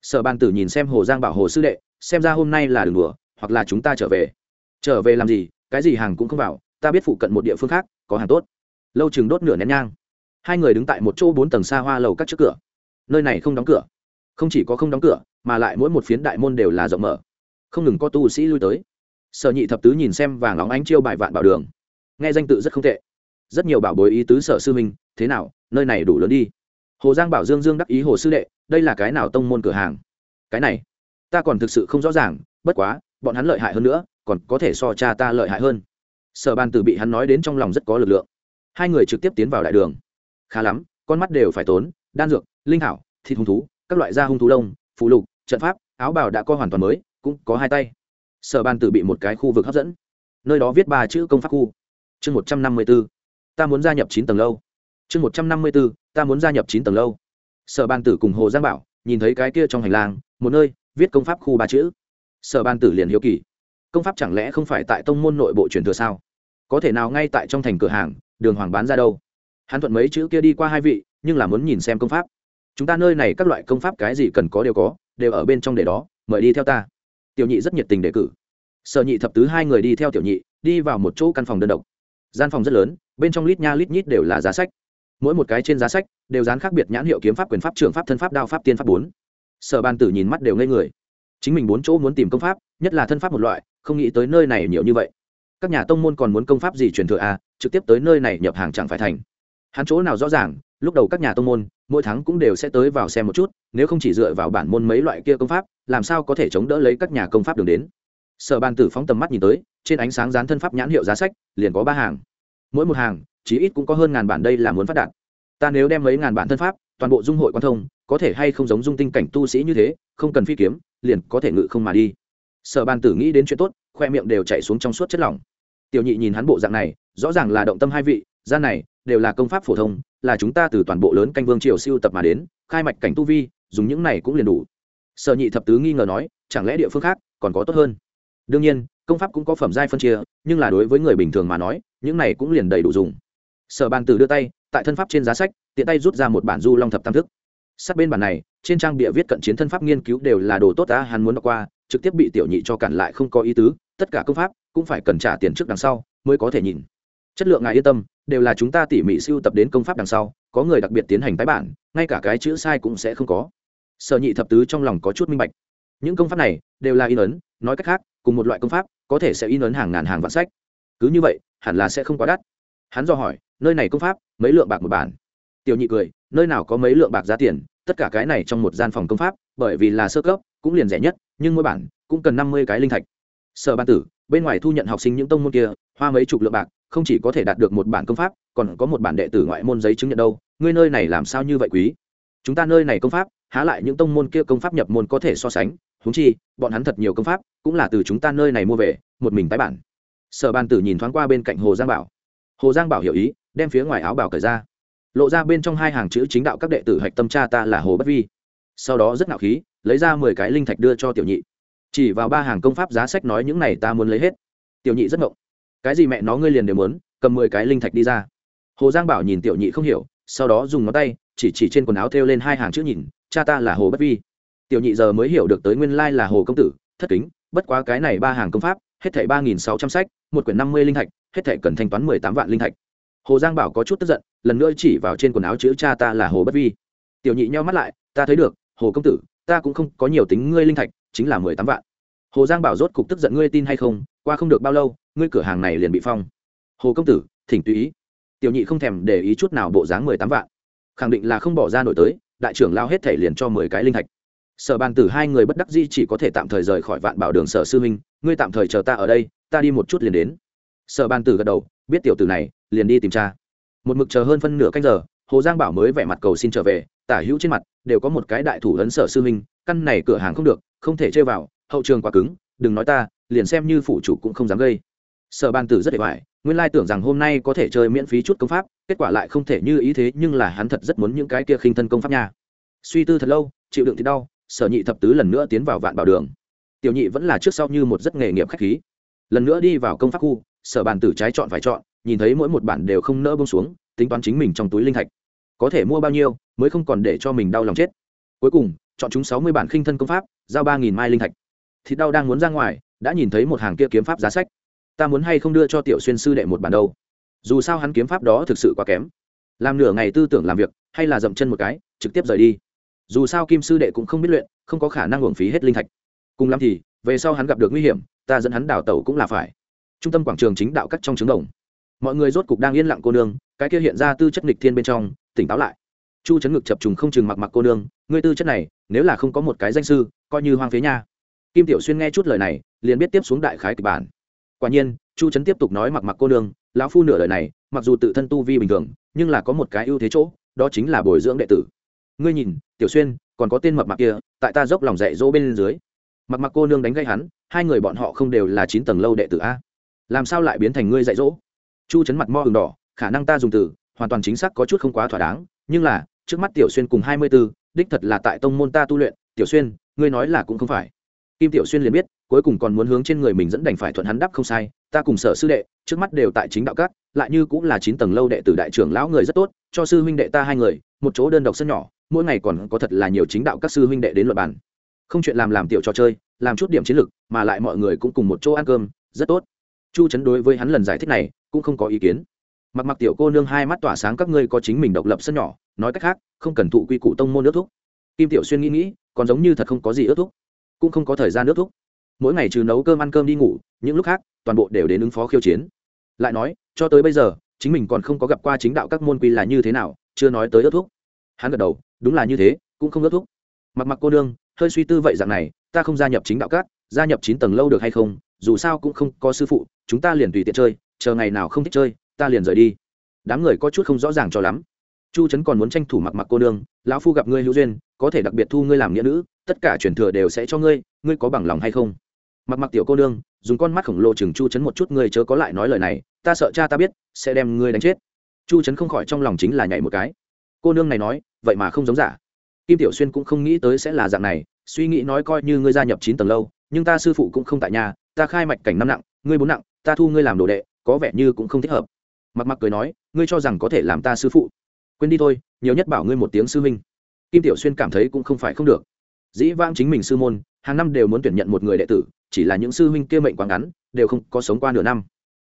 Sở ban tử nhìn xem hồ giang bảo hồ sư đệ, xem ra hôm nay là đường đùa, hoặc là chúng ta trở về. Trở về làm gì, cái gì hàng cũng không vào, ta biết phụ cận một địa phương khác, có hàng tốt. Lâu chừng đốt nửa nén nhang. Hai người đứng tại một chỗ bốn tầng xa hoa lầu các trước cửa. Nơi này không đóng cửa. Không chỉ có không đóng cửa, mà lại mỗi một phiến đại môn đều là rộng mở. Không ngừng có tu sĩ lui tới. Sở nhị thập tứ nhìn xem vàng óng ánh chiêu bài vạn bảo đường. Nghe danh tự rất không tệ. Rất nhiều bảo bối ý tứ sở sư minh, thế nào nơi này đủ lớn đi. Hồ giang bảo dương dương đắc ý hồ sư đệ, đây là cái nào tông môn cửa hàng? Cái này, ta còn thực sự không rõ ràng, bất quá, bọn hắn lợi hại hơn nữa, còn có thể so cha ta lợi hại hơn. Sở ban tử bị hắn nói đến trong lòng rất có lực lượng. Hai người trực tiếp tiến vào đại đường. Khá lắm, con mắt đều phải tốn, đan dược, linh hảo thịt hung thú, các loại da hung thú đông phụ lục, trận pháp, áo bào đã có hoàn toàn mới, cũng có hai tay. Sở ban tử bị một cái khu vực hấp dẫn. Nơi đó viết ba chữ công pháp khu. Chương một trăm năm mươi b ố ta muốn gia nhập chín tầng lâu chương một trăm năm mươi bốn, ta muốn gia nhập chín tầng lâu. Sở ban tử cùng hồ giang bảo nhìn thấy cái kia trong hành lang, một nơi, viết công pháp khu ba chữ. Sở ban tử liền hiếu kỳ. Công pháp chẳng lẽ không phải tại tông môn nội bộ truyền thừa sao? Có thể nào ngay tại trong thành cửa hàng, đường hoàng bán ra đâu? Hắn thuận mấy chữ kia đi qua hai vị, nhưng là muốn nhìn xem công pháp. Chúng ta nơi này các loại công pháp cái gì cần có đều có, đều ở bên trong để đó, mời đi theo ta. Tiểu nhị rất nhiệt tình đề cử. Sở nhị thập tứ hai người đi theo tiểu nhị, đi vào một chỗ căn phòng đơn độc. Gian phòng rất lớn, bên trong lít nha lít nhít đều là giá sách mỗi một cái trên giá sách đều dán khác biệt nhãn hiệu kiếm pháp quyền pháp trường pháp thân pháp đao pháp tiên pháp bốn sở ban tử nhìn mắt đều ngây người chính mình bốn chỗ muốn tìm công pháp nhất là thân pháp một loại không nghĩ tới nơi này nhiều như vậy các nhà tông môn còn muốn công pháp gì truyền thừa à trực tiếp tới nơi này nhập hàng chẳng phải thành hắn chỗ nào rõ ràng lúc đầu các nhà tông môn mỗi tháng cũng đều sẽ tới vào xem một chút nếu không chỉ dựa vào bản môn mấy loại kia công pháp làm sao có thể chống đỡ lấy các nhà công pháp đường đến sở ban tử phóng tầm mắt nhìn tới trên ánh sáng dán thân pháp nhãn hiệu giá sách liền có ba hàng mỗi một hàng chí ít cũng có hơn ngàn bản đây là muốn phát đạt. Ta nếu đem mấy ngàn bản thân pháp, toàn bộ dung hội quan thông, có thể hay không giống dung tinh cảnh tu sĩ như thế, không cần phi kiếm, liền có thể ngự không mà đi. Sở ban tử nghĩ đến chuyện tốt, khoe miệng đều chạy xuống trong suốt chất lỏng. Tiểu nhị nhìn hắn bộ dạng này, rõ ràng là động tâm hai vị, gian này, đều là công pháp phổ thông, là chúng ta từ toàn bộ lớn canh vương triều siêu tập mà đến, khai mạch cảnh tu vi, dùng những này cũng liền đủ. Sở nhị thập tứ nghi ngờ nói, chẳng lẽ địa phương khác còn có tốt hơn? Đương nhiên, công pháp cũng có phẩm giai phân chia, nhưng là đối với người bình thường mà nói, những này cũng liền đầy đủ dùng sở bàn tử đưa tay, tại thân pháp trên giá sách, tiện tay rút ra một bản du long thập tam thức. Sát bên bản này, trên trang bịa viết cận chiến thân pháp nghiên cứu đều là đồ tốt ta hắn muốn đọc qua, trực tiếp bị tiểu nhị cho cản lại không có ý tứ, tất cả công pháp cũng phải cần trả tiền trước đằng sau mới có thể nhìn. Chất lượng ngài yên tâm, đều là chúng ta tỉ mỉ siêu tập đến công pháp đằng sau, có người đặc biệt tiến hành tái bản, ngay cả cái chữ sai cũng sẽ không có. Sở nhị thập tứ trong lòng có chút minh bạch. Những công pháp này đều là in ấn, nói cách khác, cùng một loại công pháp có thể sẽ in ấn hàng ngàn hàng vạn sách. Cứ như vậy, hẳn là sẽ không quá đắt hắn do hỏi, nơi này công pháp, mấy lượng bạc một bản? Tiểu nhị cười, nơi nào có mấy lượng bạc giá tiền, tất cả cái này trong một gian phòng công pháp, bởi vì là sơ cấp, cũng liền rẻ nhất, nhưng mỗi bản cũng cần năm mươi cái linh thạch. Sở ban tử, bên ngoài thu nhận học sinh những tông môn kia, hoa mấy chục lượng bạc, không chỉ có thể đạt được một bản công pháp, còn có một bản đệ tử ngoại môn giấy chứng nhận đâu. Ngươi nơi này làm sao như vậy quý? Chúng ta nơi này công pháp, há lại những tông môn kia công pháp nhập môn có thể so sánh? Húng chi, bọn hắn thật nhiều công pháp, cũng là từ chúng ta nơi này mua về, một mình tái bản. Sở ban tử nhìn thoáng qua bên cạnh hồ giang bảo hồ giang bảo hiểu ý, đem phía ngoài áo bảo cởi ra. Lộ ra bên trong hai hàng chữ chính đạo các đệ tử hạch tâm cha ta là hồ bất vi. Sau đó rất ngạo khí, lấy ra mười cái linh thạch đưa cho tiểu nhị. Chỉ vào ba hàng công pháp giá sách nói những này ta muốn lấy hết. Tiểu nhị rất ngộng. Cái gì mẹ nó ngươi liền đều muốn, cầm mười cái linh thạch đi ra. Hồ giang bảo nhìn tiểu nhị không hiểu, sau đó dùng ngón tay, chỉ chỉ trên quần áo thêu lên hai hàng chữ nhìn, cha ta là hồ bất vi. Tiểu nhị giờ mới hiểu được tới nguyên lai là hồ công tử, thất kính, bất quá cái này ba hàng công pháp, hết thảy ba nghìn sáu trăm sách, một quyển năm mươi linh thạch hết thảy cần thanh toán mười tám vạn linh thạch. Hồ giang bảo có chút tức giận, lần nữa chỉ vào trên quần áo chữ cha ta là hồ bất vi. Tiểu nhị nheo mắt lại, ta thấy được, hồ công tử, ta cũng không có nhiều tính ngươi linh thạch, chính là mười tám vạn. Hồ giang bảo rốt cục tức giận, ngươi tin hay không, qua không được bao lâu, ngươi cửa hàng này liền bị phong. Hồ công tử, thỉnh tùy ý. Tiểu nhị không thèm để ý chút nào bộ dáng mười tám vạn. Khẳng định là không bỏ ra nổi tới, đại trưởng lao hết thể liền cho mười cái linh thạch. Sở bàn tử hai người bất đắc di chỉ có thể tạm thời rời khỏi vạn bảo đường sở sư huynh, ngươi tạm thời chờ ta ở đây, ta đi một chút liền đến sở bàn tử gật đầu, biết tiểu tử này, liền đi tìm cha. Một mực chờ hơn phân nửa canh giờ, hồ giang bảo mới vẻ mặt cầu xin trở về, tả hữu trên mặt, đều có một cái đại thủ ấn sở sư minh căn này cửa hàng không được, không thể chơi vào, hậu trường quá cứng, đừng nói ta, liền xem như phụ chủ cũng không dám gây. Sở bàn tử rất để hoài nguyên lai tưởng rằng hôm nay có thể chơi miễn phí chút công pháp, kết quả lại không thể như ý thế, nhưng là hắn thật rất muốn những cái kia khinh thân công pháp nha. Suy tư thật lâu, chịu đựng thì đau, sở nhị thập tứ lần nữa tiến vào vạn bảo đường. Tiểu nhị vẫn là trước sau như một rất nghề nghiệp khách khí. Lần nữa đi vào công pháp khu sở bàn tử trái chọn phải chọn, nhìn thấy mỗi một bản đều không nỡ bông xuống, tính toán chính mình trong túi linh thạch. Có thể mua bao nhiêu, mới không còn để cho mình đau lòng chết. Cuối cùng, chọn chúng sáu mươi bản khinh thân công pháp, giao ba nghìn mai linh thạch. Thịt đau đang muốn ra ngoài, đã nhìn thấy một hàng kia kiếm pháp giá sách. Ta muốn hay không đưa cho tiểu xuyên sư đệ một bản đâu? Dù sao hắn kiếm pháp đó thực sự quá kém. Làm nửa ngày tư tưởng làm việc, hay là dậm chân một cái, trực tiếp rời đi. Dù sao kim sư đệ cũng không biết luyện, không có khả năng uổng phí hết linh thạch. Cùng lắm thì, về sau hắn gặp được nguy hiểm, ta dẫn hắn đào tẩu cũng là phải trung tâm quảng trường chính đạo cắt trong trứng đồng. Mọi người rốt cục đang yên lặng cô nương, cái kia hiện ra tư chất nghịch thiên bên trong, tỉnh táo lại. Chu chấn ngực chập trùng không chừng mặc mặc cô nương, ngươi tư chất này, nếu là không có một cái danh sư, coi như hoang phế nha. Kim tiểu xuyên nghe chút lời này, liền biết tiếp xuống đại khái kịch bản. Quả nhiên, chu trấn tiếp tục nói mặc mặc cô nương, lão phu nửa đời này, mặc dù tự thân tu vi bình thường, nhưng là có một cái ưu thế chỗ, đó chính là bồi dưỡng đệ tử. Ngươi nhìn, tiểu xuyên, còn có tên mập mặc kia, tại ta dốc lòng dạy dỗ bên dưới. Mặc mặc cô nương đánh gây hắn, hai người bọn họ không đều là chín tầng lâu đệ tử a làm sao lại biến thành ngươi dạy dỗ? Chu chấn mặt mo hừng đỏ, khả năng ta dùng từ, hoàn toàn chính xác có chút không quá thỏa đáng, nhưng là, trước mắt tiểu xuyên cùng hai mươi b ố đích thật là tại tông môn ta tu luyện, tiểu xuyên, ngươi nói là cũng không phải. Kim tiểu xuyên liền biết, cuối cùng còn muốn hướng trên người mình dẫn đành phải thuận hắn đáp không sai, ta cùng sở sư đệ, trước mắt đều tại chính đạo các, lại như cũng là chín tầng lâu đệ tử đại trưởng lão người rất tốt, cho sư huynh đệ ta hai người, một chỗ đơn độc sân nhỏ, mỗi ngày còn có thật là nhiều chính đạo các sư huynh đệ đến luật bàn. Không chuyện làm làm tiểu trò chơi, làm chút điểm chiến lược, mà lại mọi người cũng cùng một chỗ ăn cơm, rất tốt chu chấn đối với hắn lần giải thích này cũng không có ý kiến. Mặc mặc tiểu cô nương hai mắt tỏa sáng các ngươi có chính mình độc lập sân nhỏ, nói cách khác, không cần thụ quy củ tông môn nước thúc. Kim tiểu xuyên nghĩ nghĩ, còn giống như thật không có gì ước thúc, cũng không có thời gian nước thúc. Mỗi ngày trừ nấu cơm ăn cơm đi ngủ, những lúc khác, toàn bộ đều đến ứng phó khiêu chiến. Lại nói, cho tới bây giờ, chính mình còn không có gặp qua chính đạo các môn quy là như thế nào, chưa nói tới ước thúc. Hắn gật đầu, đúng là như thế, cũng không ước thúc. Mặc mặc cô nương, hơi suy tư vậy dạng này, ta không gia nhập chính đạo các, gia nhập chín tầng lâu được hay không dù sao cũng không có sư phụ, chúng ta liền tùy tiện chơi, chờ ngày nào không thích chơi, ta liền rời đi. Đám người có chút không rõ ràng cho lắm. Chu trấn còn muốn tranh thủ mặc mặc cô nương, lão phu gặp ngươi hữu duyên, có thể đặc biệt thu ngươi làm nghĩa nữ, tất cả truyền thừa đều sẽ cho ngươi ngươi có bằng lòng hay không? Mặc mặc tiểu cô nương, dùng con mắt khổng lồ chừng chu Trấn một chút, ngươi chớ có lại nói lời này, ta sợ cha ta biết, sẽ đem ngươi đánh chết. Chu Trấn không khỏi trong lòng chính là nhảy một cái. Cô nương này nói, vậy mà không giống giả. Kim tiểu xuyên cũng không nghĩ tới sẽ là dạng này, suy nghĩ nói coi như ngươi gia nhập chín tầng lâu, nhưng ta sư phụ cũng không tại nhà ta khai mạch cảnh năm nặng, ngươi bốn nặng, ta thu ngươi làm đồ đệ, có vẻ như cũng không thích hợp. Mặc mặc cười nói, ngươi cho rằng có thể làm ta sư phụ. Quên đi thôi, nhiều nhất bảo ngươi một tiếng sư huynh. Kim tiểu xuyên cảm thấy cũng không phải không được. Dĩ vãng chính mình sư môn, hàng năm đều muốn tuyển nhận một người đệ tử, chỉ là những sư huynh kia mệnh quá ngắn, đều không có sống qua nửa năm.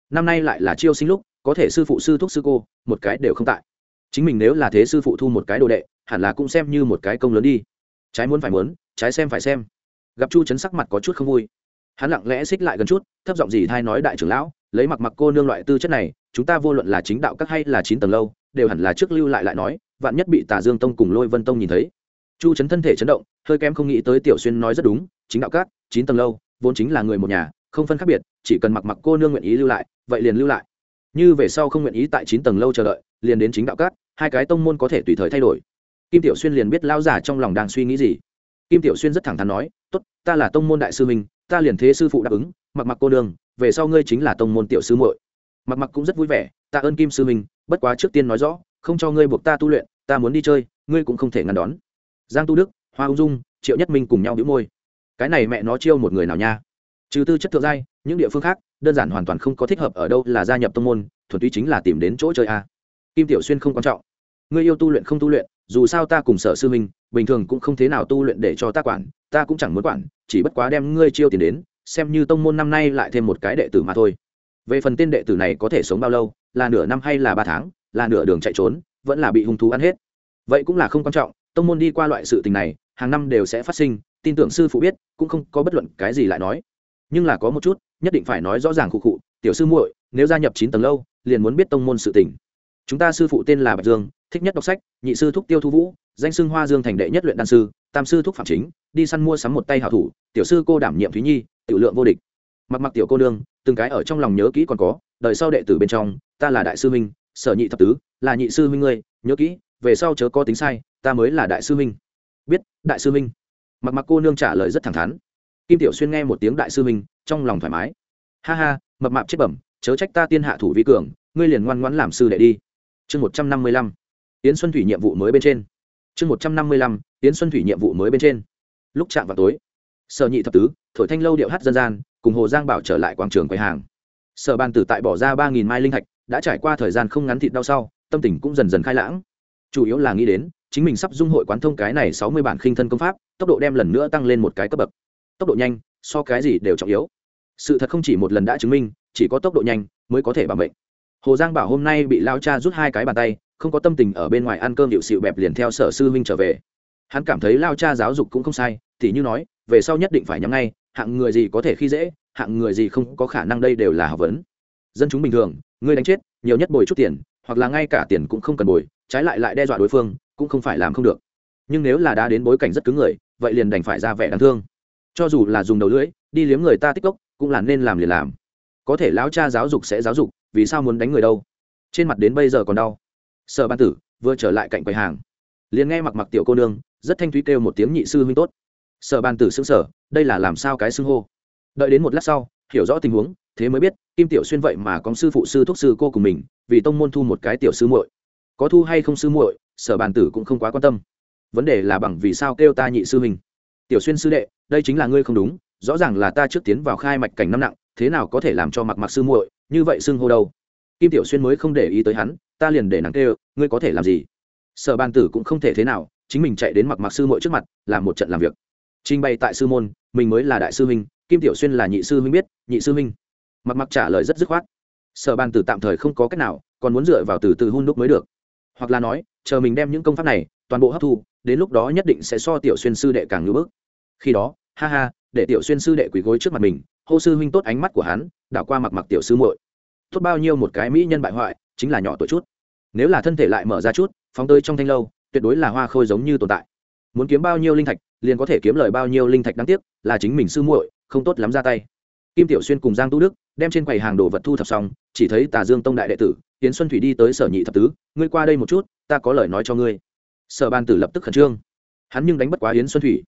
Năm nay lại là chiêu sinh lúc, có thể sư phụ sư thúc sư cô, một cái đều không tại. Chính mình nếu là thế sư phụ thu một cái đồ đệ, hẳn là cũng xem như một cái công lớn đi. Trái muốn phải muốn, trái xem phải xem. Gặp chu chấn sắc mặt có chút không vui hắn lặng lẽ xích lại gần chút, thấp giọng gì thay nói đại trưởng lão, lấy mặc mặc cô nương loại tư chất này, chúng ta vô luận là chính đạo các hay là chín tầng lâu, đều hẳn là trước lưu lại lại nói, vạn nhất bị tà dương tông cùng lôi vân tông nhìn thấy. Chu chấn thân thể chấn động, hơi kém không nghĩ tới tiểu xuyên nói rất đúng, chính đạo các, chín tầng lâu, vốn chính là người một nhà, không phân khác biệt, chỉ cần mặc mặc cô nương nguyện ý lưu lại, vậy liền lưu lại. Như về sau không nguyện ý tại chín tầng lâu chờ đợi, liền đến chính đạo các, hai cái tông môn có thể tùy thời thay đổi. Kim tiểu xuyên liền biết lao giả trong lòng đang suy nghĩ gì. Kim tiểu xuyên rất thẳng thắn nói, tốt, ta là tông môn đại sư minh ta liền thế sư phụ đáp ứng, mặc mặc cô đường về sau ngươi chính là tông môn tiểu sư muội. Mặc mặc cũng rất vui vẻ ta ơn kim sư minh bất quá trước tiên nói rõ, không cho ngươi buộc ta tu luyện, ta muốn đi chơi, ngươi cũng không thể ngăn đón. Giang tu đức, hoa ung dung, triệu nhất minh cùng nhau đĩu môi. Cái này mẹ nó chiêu một người nào nha? Trừ tư chất thượng giai, những địa phương khác, đơn giản hoàn toàn không có thích hợp ở đâu là gia nhập tông môn, thuần túy chính là tìm đến chỗ chơi a. Kim tiểu xuyên không quan trọng. Ngươi yêu tu luyện không tu luyện, dù sao ta cùng sở sư minh bình thường cũng không thế nào tu luyện để cho ta quản ta cũng chẳng muốn quản, chỉ bất quá đem ngươi chiêu tiền đến, xem như tông môn năm nay lại thêm một cái đệ tử mà thôi. Về phần tên đệ tử này có thể sống bao lâu, là nửa năm hay là ba tháng, là nửa đường chạy trốn, vẫn là bị hung thú ăn hết. Vậy cũng là không quan trọng, tông môn đi qua loại sự tình này, hàng năm đều sẽ phát sinh, tin tưởng sư phụ biết, cũng không có bất luận cái gì lại nói. Nhưng là có một chút, nhất định phải nói rõ ràng khụ khụ, tiểu sư muội, nếu gia nhập chín tầng lâu, liền muốn biết tông môn sự tình. Chúng ta sư phụ tên là bạch dương, thích nhất đọc sách, nhị sư thúc tiêu thu vũ, danh xưng hoa dương thành đệ nhất luyện đan sư tam sư thúc phạm chính, đi săn mua sắm một tay hảo thủ, tiểu sư cô đảm nhiệm thúy nhi, tiểu lượng vô địch. Mặc mặc tiểu cô nương, từng cái ở trong lòng nhớ kỹ còn có, đời sau đệ tử bên trong, ta là đại sư minh sở nhị thập tứ, là nhị sư minh ngươi, nhớ kỹ, về sau chớ có tính sai, ta mới là đại sư minh biết, đại sư minh mặc mặc cô nương trả lời rất thẳng thắn. Kim tiểu xuyên nghe một tiếng đại sư minh trong lòng thoải mái. Ha ha, mập mạp chết bẩm, chớ trách ta tiên hạ thủ vi cường, ngươi liền ngoan ngoãn làm sư đệ đi. Chương một trăm năm mươi lăm. Yến xuân thủy nhiệm vụ mới bên trên chương một trăm năm mươi lăm tiến xuân thủy nhiệm vụ mới bên trên. Lúc chạm vào tối, sở nhị thập tứ, thổi thanh lâu điệu hát dân gian, cùng hồ giang bảo trở lại quảng trường quầy hàng. Sở ban tử tại bỏ ra ba nghìn mai linh thạch, đã trải qua thời gian không ngắn thịt đau sau, tâm tình cũng dần dần khai lãng. Chủ yếu là nghĩ đến, chính mình sắp dung hội quán thông cái này sáu mươi bản khinh thân công pháp, tốc độ đem lần nữa tăng lên một cái cấp bậc. Tốc độ nhanh, so cái gì đều trọng yếu. Sự thật không chỉ một lần đã chứng minh, chỉ có tốc độ nhanh mới có thể bảo mệnh. Hồ giang bảo hôm nay bị lao cha rút hai cái bàn tay không có tâm tình ở bên ngoài ăn cơm điệu xịu bẹp liền theo sở sư huynh trở về. Hắn cảm thấy lao cha giáo dục cũng không sai, thì như nói, về sau nhất định phải nhắm ngay, hạng người gì có thể khi dễ, hạng người gì không có khả năng đây đều là học vấn. Dân chúng bình thường ngươi đánh chết, nhiều nhất bồi chút tiền, hoặc là ngay cả tiền cũng không cần bồi, trái lại lại đe dọa đối phương, cũng không phải làm không được. Nhưng nếu là đã đến bối cảnh rất cứng người, vậy liền đành phải ra vẻ đáng thương. Cho dù là dùng đầu lưỡi, đi liếm người ta tích cốc cũng là nên làm liền làm. Có thể lão cha giáo dục sẽ giáo dục, vì sao muốn đánh người đâu? Trên mặt đến bây giờ còn đau sở ban tử, vừa trở lại cạnh quầy hàng. Liền nghe mặc mặc tiểu cô nương, rất thanh thúy kêu một tiếng nhị sư huynh tốt. Sở ban tử xưng sở đây là làm sao cái xưng hô? Đợi đến một lát sau, hiểu rõ tình huống, thế mới biết, kim tiểu xuyên vậy mà có sư phụ sư thúc sư cô của mình, vì tông môn thu một cái tiểu sư muội. Có thu hay không sư muội, sở bàn tử cũng không quá quan tâm. Vấn đề là bằng vì sao kêu ta nhị sư mình tiểu xuyên sư đệ, đây chính là ngươi không đúng, rõ ràng là ta trước tiến vào khai mạch cảnh năm nặng, thế nào có thể làm cho mặc mặc sư muội như vậy xưng hô đâu? Kim tiểu xuyên mới không để ý tới hắn ta liền để nàng kêu, ngươi có thể làm gì? Sở bàn tử cũng không thể thế nào, chính mình chạy đến mặc mặc sư muội trước mặt, làm một trận làm việc. Trình bày tại sư môn, mình mới là đại sư huynh, kim tiểu xuyên là nhị sư huynh biết, nhị sư huynh. Mặc mặc trả lời rất dứt khoát. Sở bàn tử tạm thời không có cách nào, còn muốn dựa vào từ từ hun đúc mới được. Hoặc là nói, chờ mình đem những công pháp này, toàn bộ hấp thu, đến lúc đó nhất định sẽ so tiểu xuyên sư đệ càng ngưỡng bức. Khi đó, ha ha, để tiểu xuyên sư đệ quỳ gối trước mặt mình, hô sư huynh tốt ánh mắt của hắn, đảo qua mặc mặc tiểu sư muội. Tốt bao nhiêu một cái mỹ nhân bại hoại chính là nhỏ tuổi chút. Nếu là thân thể lại mở ra chút, phóng tơi trong thanh lâu, tuyệt đối là hoa khôi giống như tồn tại. Muốn kiếm bao nhiêu linh thạch, liền có thể kiếm lời bao nhiêu linh thạch đáng tiếc, là chính mình sư muội, không tốt lắm ra tay. Kim tiểu xuyên cùng giang tu đức đem trên quầy hàng đồ vật thu thập xong, chỉ thấy tà dương tông đại đệ tử tiến xuân thủy đi tới sở nhị thập tứ, ngươi qua đây một chút, ta có lời nói cho ngươi. Sở ban tử lập tức khẩn trương. Hắn nhưng đánh bất quá yến xuân thủy.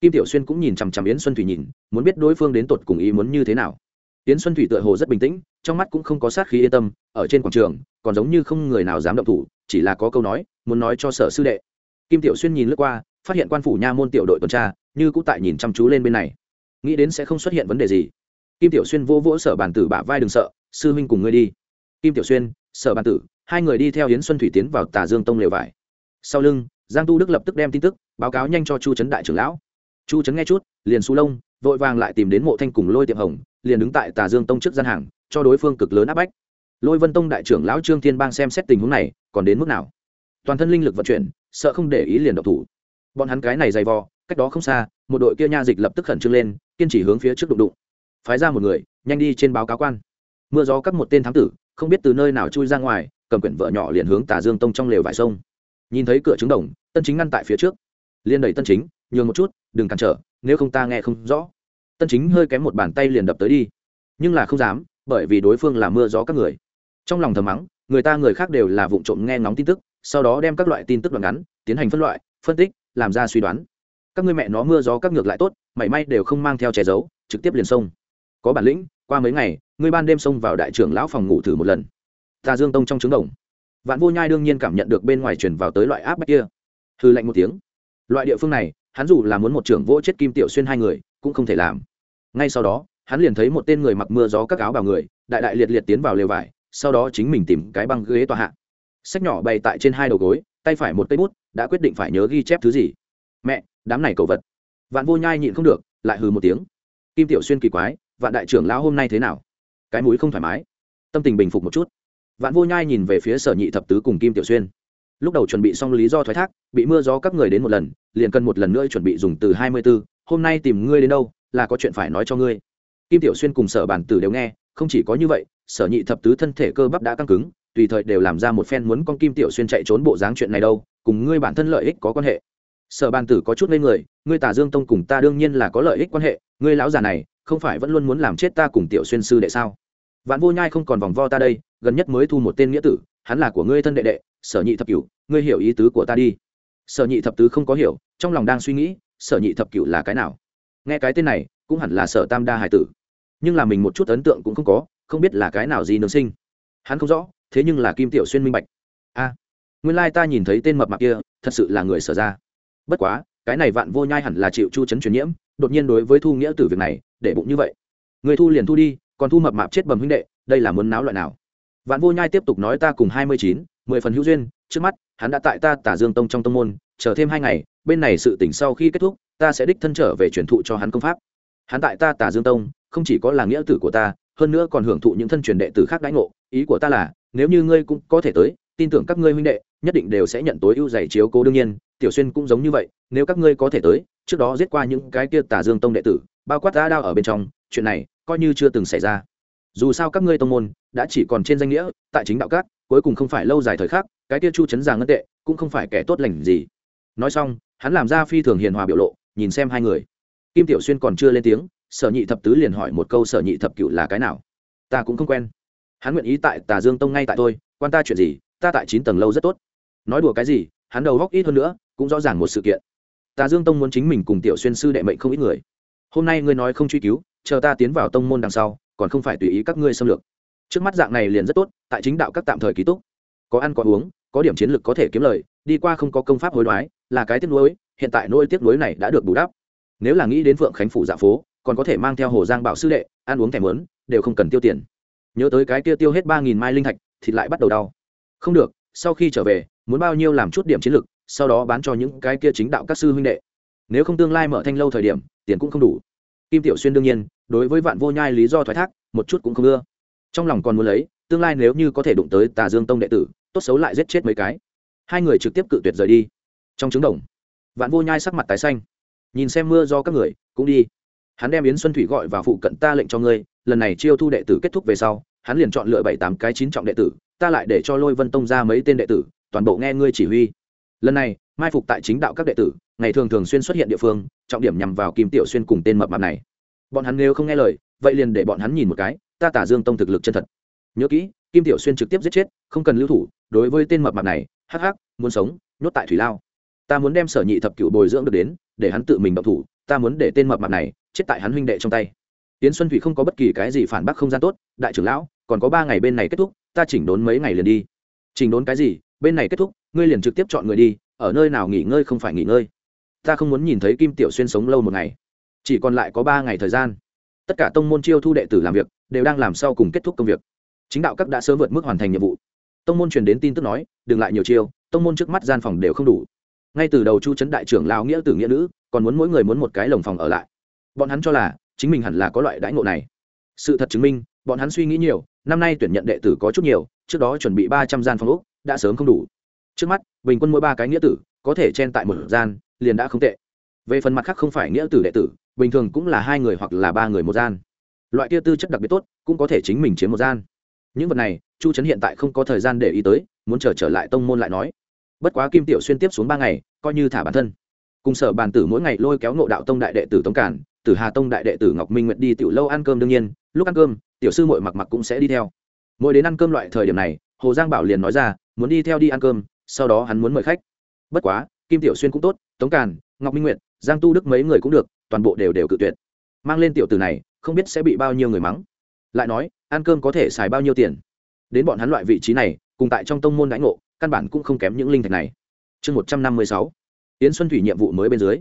Kim tiểu xuyên cũng nhìn chằm chằm yến xuân thủy nhìn, muốn biết đối phương đến tột cùng ý muốn như thế nào. Tiễn xuân thủy tựa hồ rất bình tĩnh, trong mắt cũng không có sát khí yên tâm, ở trên quảng trường, còn giống như không người nào dám động thủ, chỉ là có câu nói, muốn nói cho sở sư đệ. Kim tiểu xuyên nhìn lướt qua, phát hiện quan phủ nha môn tiểu đội tuần tra, như cũng tại nhìn chăm chú lên bên này. Nghĩ đến sẽ không xuất hiện vấn đề gì. Kim tiểu xuyên vô vỗ sở bản tử bả vai đừng sợ, sư huynh cùng ngươi đi. Kim tiểu xuyên, sở bản tử, hai người đi theo hiến xuân thủy tiến vào tà dương tông lều vải. Sau lưng, giang tu đức lập tức đem tin tức, báo cáo nhanh cho chu trấn đại trưởng lão. Chu trấn nghe chút, liền xu lông vội vàng lại tìm đến mộ thanh cùng lôi tiệm hồng, liền đứng tại tà dương tông trước gian hàng, cho đối phương cực lớn áp bách. Lôi vân tông đại trưởng lão trương thiên bang xem xét tình huống này, còn đến mức nào? Toàn thân linh lực vận chuyển, sợ không để ý liền độc thủ. Bọn hắn cái này dày vò, cách đó không xa, một đội kia nha dịch lập tức khẩn trương lên, kiên trì hướng phía trước đụng đụng. Phái ra một người, nhanh đi trên báo cáo quan. Mưa gió cắt một tên thám tử, không biết từ nơi nào chui ra ngoài, cầm quyển vợ nhỏ liền hướng tà dương tông trong lều vải sông. Nhìn thấy cửa trứng đồng, tân chính ngăn tại phía trước. Liên đẩy tân chính, nhường một chút, đừng cản trở, nếu không ta nghe không rõ tân chính hơi kém một bàn tay liền đập tới đi. Nhưng là không dám, bởi vì đối phương là mưa gió các người. Trong lòng thầm mắng, người ta người khác đều là vụ trộm nghe ngóng tin tức, sau đó đem các loại tin tức đoạn ngắn, tiến hành phân loại, phân tích, làm ra suy đoán. Các ngươi mẹ nó mưa gió các ngược lại tốt, mảy may đều không mang theo che giấu, trực tiếp liền sông có bản lĩnh, qua mấy ngày ngươi ban đêm xông vào đại trưởng lão phòng ngủ thử một lần. Ta dương tông trong trứng đồng. Vạn vô nhai đương nhiên cảm nhận được bên ngoài chuyển vào tới loại áp bách kia. Hư lạnh một tiếng. Loại địa phương này, hắn dù là muốn một trưởng vỗ chết kim tiểu xuyên hai người cũng không thể làm. Ngay sau đó, hắn liền thấy một tên người mặc mưa gió các áo bào người, đại đại liệt liệt tiến vào lều vải, sau đó chính mình tìm cái băng ghế tòa hạ. Sách nhỏ bày tại trên hai đầu gối, tay phải một cây bút, đã quyết định phải nhớ ghi chép thứ gì. Mẹ, đám này cầu vật. Vạn vô nhai nhịn không được, lại hừ một tiếng. Kim tiểu xuyên kỳ quái, vạn đại trưởng lão hôm nay thế nào? Cái mũi không thoải mái. Tâm tình bình phục một chút. Vạn vô nhai nhìn về phía sở nhị thập tứ cùng kim tiểu xuyên. Lúc đầu chuẩn bị xong lý do thoái thác, bị mưa gió các người đến một lần, liền cần một lần nữa chuẩn bị dùng từ hai mươi b ố hôm nay tìm ngươi đến đâu, là có chuyện phải nói cho ngươi. Kim tiểu xuyên cùng sở bản tử đều nghe, không chỉ có như vậy, sở nhị thập tứ thân thể cơ bắp đã căng cứng, tùy thời đều làm ra một phen muốn con kim tiểu xuyên chạy trốn bộ dáng chuyện này đâu, cùng ngươi bản thân lợi ích có quan hệ. Sở bàn tử có chút lên người, ngươi tả dương tông cùng ta đương nhiên là có lợi ích quan hệ, ngươi lão già này, không phải vẫn luôn muốn làm chết ta cùng tiểu xuyên sư đệ sao? Vạn vô nhai không còn vòng vo ta đây, gần nhất mới thu một tên nghĩa tử, hắn là của ngươi thân đệ đệ, sở nhị thập cửu, ngươi hiểu ý tứ của ta đi. Sở nhị thập tứ không có hiểu, trong lòng đang suy nghĩ sở nhị thập cửu là cái nào? Nghe cái tên này, cũng hẳn là sở tam đa hải tử. Nhưng là mình một chút ấn tượng cũng không có, không biết là cái nào gì nương sinh. Hắn không rõ, thế nhưng là kim tiểu xuyên minh bạch. A, nguyên lai ta nhìn thấy tên mập mạp kia, thật sự là người sở ra. Bất quá, cái này vạn vô nhai hẳn là chịu chu chấn truyền nhiễm, đột nhiên đối với thu nghĩa từ việc này, để bụng như vậy. Người thu liền thu đi, còn thu mập mạp chết bầm huynh đệ, đây là muốn náo loại nào? Vạn vô nhai tiếp tục nói ta cùng hai mươi chín, mười phần hữu duyên, trước mắt, hắn đã tại ta tả dương tông trong tông môn, chờ thêm hai ngày bên này sự tỉnh sau khi kết thúc, ta sẽ đích thân trở về truyền thụ cho hắn công pháp. Hắn tại ta tà dương tông, không chỉ có là nghĩa tử của ta, hơn nữa còn hưởng thụ những thân truyền đệ tử khác đãi ngộ. Ý của ta là, nếu như ngươi cũng có thể tới, tin tưởng các ngươi huynh đệ, nhất định đều sẽ nhận tối ưu giải chiếu cố đương nhiên. Tiểu xuyên cũng giống như vậy, nếu các ngươi có thể tới, trước đó giết qua những cái kia tà dương tông đệ tử, bao quát đã đao ở bên trong, chuyện này coi như chưa từng xảy ra. Dù sao các ngươi tông môn đã chỉ còn trên danh nghĩa, tại chính đạo cát cuối cùng không phải lâu dài thời khắc, cái kia chu chấn giang ngân tệ cũng không phải kẻ tốt lành gì. Nói xong hắn làm ra phi thường hiền hòa biểu lộ, nhìn xem hai người. Kim tiểu xuyên còn chưa lên tiếng, sở nhị thập tứ liền hỏi một câu sở nhị thập cựu là cái nào? Ta cũng không quen. Hắn nguyện ý tại tà dương tông ngay tại tôi, quan ta chuyện gì, ta tại chín tầng lâu rất tốt. Nói đùa cái gì, hắn đầu góc ít hơn nữa, cũng rõ ràng một sự kiện. Tà dương tông muốn chính mình cùng tiểu xuyên sư đệ mệnh không ít người. Hôm nay ngươi nói không truy cứu, chờ ta tiến vào tông môn đằng sau, còn không phải tùy ý các ngươi xâm lược. Trước mắt dạng này liền rất tốt, tại chính đạo các tạm thời ký túc. Có ăn có uống có điểm chiến lược có thể kiếm lời, đi qua không có công pháp hối đoái, là cái tiếc nuối, hiện tại nỗi tiếc nuối này đã được bù đắp. Nếu là nghĩ đến phượng khánh phủ dạ phố, còn có thể mang theo hồ giang bảo sư đệ, ăn uống thèm lớn đều không cần tiêu tiền. Nhớ tới cái kia tiêu hết ba nghìn mai linh thạch thì lại bắt đầu đau. Không được, sau khi trở về, muốn bao nhiêu làm chút điểm chiến lược, sau đó bán cho những cái kia chính đạo các sư huynh đệ. Nếu không tương lai mở thanh lâu thời điểm, tiền cũng không đủ. Kim tiểu xuyên đương nhiên, đối với vạn vô nhai lý do thoái thác, một chút cũng không ưa. Trong lòng còn muốn lấy, tương lai nếu như có thể đụng tới tà dương tông đệ tử tốt xấu lại giết chết mấy cái. Hai người trực tiếp cự tuyệt rời đi. Trong trứng đồng, vạn vô nhai sắc mặt tái xanh. Nhìn xem mưa do các người, cũng đi. Hắn đem yến xuân thủy gọi vào phụ cận ta lệnh cho ngươi, lần này chiêu thu đệ tử kết thúc về sau, hắn liền chọn lựa bảy tám cái chín trọng đệ tử, ta lại để cho lôi vân tông ra mấy tên đệ tử, toàn bộ nghe ngươi chỉ huy. Lần này, mai phục tại chính đạo các đệ tử, ngày thường thường xuyên xuất hiện địa phương, trọng điểm nhằm vào kim tiểu xuyên cùng tên mập mạp này. Bọn hắn nếu không nghe lời, vậy liền để bọn hắn nhìn một cái, ta tả dương tông thực lực chân thật. Nhớ kỹ kim tiểu xuyên trực tiếp giết chết, không cần lưu thủ, đối với tên mập mạp này, hắc hắc, muốn sống, nhốt tại thủy lao. Ta muốn đem sở nhị thập cựu bồi dưỡng được đến, để hắn tự mình động thủ, ta muốn để tên mập mạp này, chết tại hắn huynh đệ trong tay. Tiến xuân thủy không có bất kỳ cái gì phản bác không gian tốt, đại trưởng lão, còn có ba ngày bên này kết thúc, ta chỉnh đốn mấy ngày liền đi. Chỉnh đốn cái gì? Bên này kết thúc, ngươi liền trực tiếp chọn người đi, ở nơi nào nghỉ ngơi không phải nghỉ ngơi. Ta không muốn nhìn thấy kim tiểu xuyên sống lâu một ngày. Chỉ còn lại có ba ngày thời gian. Tất cả tông môn chiêu thu đệ tử làm việc, đều đang làm sau cùng kết thúc công việc chính đạo các đã sớm vượt mức hoàn thành nhiệm vụ. Tông môn truyền đến tin tức nói, đừng lại nhiều chiêu, tông môn trước mắt gian phòng đều không đủ. Ngay từ đầu chu trấn đại trưởng lao nghĩa tử nghĩa nữ, còn muốn mỗi người muốn một cái lồng phòng ở lại. Bọn hắn cho là, chính mình hẳn là có loại đãi ngộ này. Sự thật chứng minh, bọn hắn suy nghĩ nhiều, năm nay tuyển nhận đệ tử có chút nhiều, trước đó chuẩn bị ba trăm gian phòng úc đã sớm không đủ. Trước mắt, bình quân mỗi ba cái nghĩa tử, có thể chen tại một gian, liền đã không tệ. Về phần mặt khác không phải nghĩa tử đệ tử, bình thường cũng là hai người hoặc là ba người một gian. Loại kia tư chất đặc biệt tốt, cũng có thể chính mình chiếm một gian những vật này chu trấn hiện tại không có thời gian để ý tới muốn trở trở lại tông môn lại nói. Bất quá kim tiểu xuyên tiếp xuống ba ngày coi như thả bản thân. Cùng sở bàn tử mỗi ngày lôi kéo ngộ đạo tông đại đệ tử tống cản tử hà tông đại đệ tử ngọc minh nguyện đi tiểu lâu ăn cơm đương nhiên lúc ăn cơm tiểu sư mội mặc mặc cũng sẽ đi theo. Mỗi đến ăn cơm loại thời điểm này hồ giang bảo liền nói ra muốn đi theo đi ăn cơm sau đó hắn muốn mời khách. Bất quá kim tiểu xuyên cũng tốt tống càn ngọc minh nguyện, giang tu đức mấy người cũng được toàn bộ đều đều cự tuyệt. Mang lên tiểu tử này không biết sẽ bị bao nhiêu người mắng. Lại nói ăn cơm có thể xài bao nhiêu tiền? Đến bọn hắn loại vị trí này, cùng tại trong tông môn đãi ngộ, căn bản cũng không kém những linh thạch này. Chương một trăm năm mươi sáu, yến xuân thủy nhiệm vụ mới bên dưới.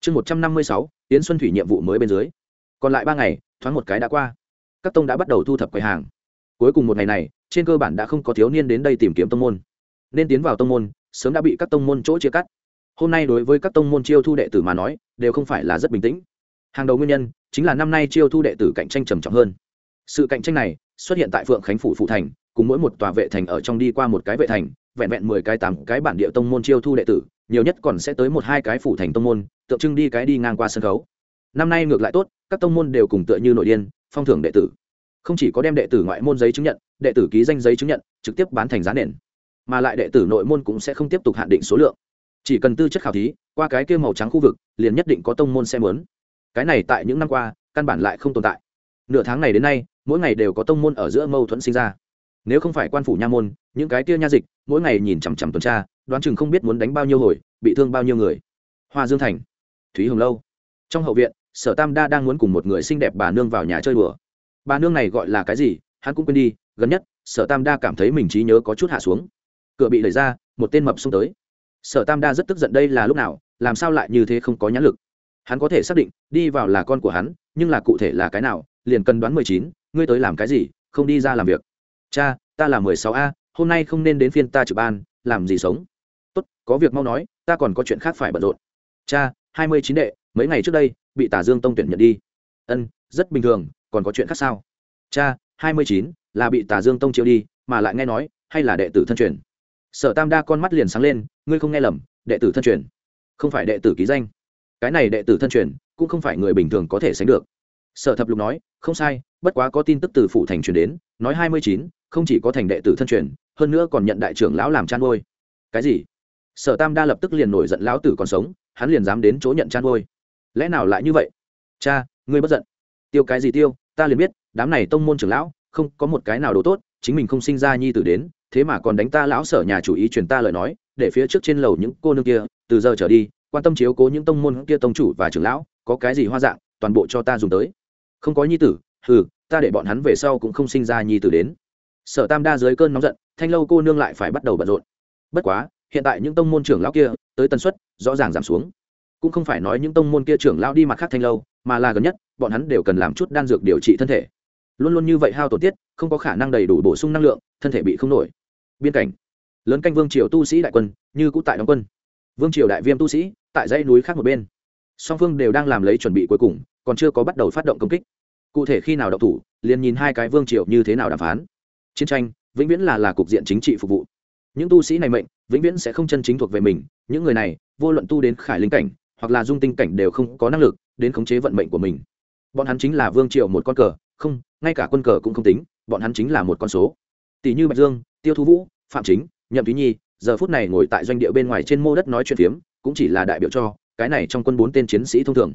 Chương một trăm năm mươi sáu, yến xuân thủy nhiệm vụ mới bên dưới. Còn lại ba ngày, thoáng một cái đã qua. Các tông đã bắt đầu thu thập quầy hàng. Cuối cùng một ngày này, trên cơ bản đã không có thiếu niên đến đây tìm kiếm tông môn. Nên tiến vào tông môn, sớm đã bị các tông môn chỗ chia cắt. Hôm nay đối với các tông môn chiêu thu đệ tử mà nói, đều không phải là rất bình tĩnh. Hàng đầu nguyên nhân, chính là năm nay chiêu thu đệ tử cạnh tranh trầm trọng hơn sự cạnh tranh này xuất hiện tại phượng khánh phủ phụ thành, cùng mỗi một tòa vệ thành ở trong đi qua một cái vệ thành, vẹn vẹn mười cái tám cái bản địa tông môn chiêu thu đệ tử, nhiều nhất còn sẽ tới một hai cái phủ thành tông môn, tượng trưng đi cái đi ngang qua sân khấu. Năm nay ngược lại tốt, các tông môn đều cùng tựa như nội điên, phong thưởng đệ tử. Không chỉ có đem đệ tử ngoại môn giấy chứng nhận, đệ tử ký danh giấy chứng nhận, trực tiếp bán thành giá nền, mà lại đệ tử nội môn cũng sẽ không tiếp tục hạn định số lượng. Chỉ cần tư chất khảo thí, qua cái kia màu trắng khu vực, liền nhất định có tông môn xem lớn cái này tại những năm qua, căn bản lại không tồn tại. Nửa tháng này đến nay mỗi ngày đều có tông môn ở giữa mâu thuẫn sinh ra. Nếu không phải quan phủ nha môn, những cái kia nha dịch, mỗi ngày nhìn chằm chằm tuần tra, đoán chừng không biết muốn đánh bao nhiêu hồi, bị thương bao nhiêu người. Hoa dương thành, thúy hồng lâu. Trong hậu viện, sở tam đa đang muốn cùng một người xinh đẹp bà nương vào nhà chơi đùa. Bà nương này gọi là cái gì, hắn cũng quên đi, gần nhất, sở tam đa cảm thấy mình trí nhớ có chút hạ xuống. Cửa bị đẩy ra, một tên mập xông tới. Sở tam đa rất tức giận đây là lúc nào, làm sao lại như thế không có nhãn lực? Hắn có thể xác định, đi vào là con của hắn, nhưng là cụ thể là cái nào, liền cần đoán mười chín ngươi tới làm cái gì, không đi ra làm việc. Cha, ta là mười sáu a, hôm nay không nên đến phiên ta trực ban, làm gì sống? Tốt, có việc mau nói, ta còn có chuyện khác phải bận rộn. Cha, hai mươi chín đệ, mấy ngày trước đây, bị tả dương tông tuyển nhận đi. Ân, rất bình thường, còn có chuyện khác sao? Cha, hai mươi chín, là bị tả dương tông triệu đi, mà lại nghe nói, hay là đệ tử thân truyền. Sở tam đa con mắt liền sáng lên, ngươi không nghe lầm, đệ tử thân truyền. Không phải đệ tử ký danh. Cái này đệ tử thân truyền, cũng không phải người bình thường có thể sánh được. Sở thập lục nói, không sai bất quá có tin tức từ phủ thành truyền đến, nói hai mươi chín, không chỉ có thành đệ tử thân truyền, hơn nữa còn nhận đại trưởng lão làm chăn nuôi cái gì? Sở tam đa lập tức liền nổi giận lão tử còn sống, hắn liền dám đến chỗ nhận chăn nuôi lẽ nào lại như vậy? Cha, ngươi bất giận. Tiêu cái gì tiêu, ta liền biết, đám này tông môn trưởng lão, không có một cái nào đồ tốt, chính mình không sinh ra nhi tử đến, thế mà còn đánh ta lão sở nhà chủ ý truyền ta lời nói, để phía trước trên lầu những cô nương kia, từ giờ trở đi, quan tâm chiếu cố những tông môn kia tông chủ và trưởng lão, có cái gì hoa dạng, toàn bộ cho ta dùng tới. Không có nhi tử hừ, ta để bọn hắn về sau cũng không sinh ra nhi tử đến. Sở tam đa dưới cơn nóng giận, thanh lâu cô nương lại phải bắt đầu bận rộn. Bất quá, hiện tại những tông môn trưởng lão kia, tới tần suất, rõ ràng giảm xuống. Cũng không phải nói những tông môn kia trưởng lão đi mặt khác thanh lâu, mà là gần nhất, bọn hắn đều cần làm chút đan dược điều trị thân thể. Luôn luôn như vậy hao tổn tiết, không có khả năng đầy đủ bổ sung năng lượng, thân thể bị không nổi. Biên cảnh. Lớn canh vương triều tu sĩ đại quân, như cũ tại đóng quân. Vương triều đại viêm tu sĩ, tại dãy núi khác một bên. Song phương đều đang làm lấy chuẩn bị cuối cùng, còn chưa có bắt đầu phát động công kích cụ thể khi nào động thủ, liền nhìn hai cái vương triều như thế nào đàm phán. Chiến tranh, vĩnh viễn là là cục diện chính trị phục vụ. Những tu sĩ này mệnh, vĩnh viễn sẽ không chân chính thuộc về mình, những người này, vô luận tu đến khải linh cảnh, hoặc là dung tinh cảnh đều không có năng lực đến khống chế vận mệnh của mình. Bọn hắn chính là vương triều một con cờ, không, ngay cả quân cờ cũng không tính, bọn hắn chính là một con số. Tỷ như bạch dương, tiêu thu vũ, phạm chính, nhậm thúy nhi, giờ phút này ngồi tại doanh địa bên ngoài trên mô đất nói chuyện phiếm, cũng chỉ là đại biểu cho, cái này trong quân bốn tên chiến sĩ thông thường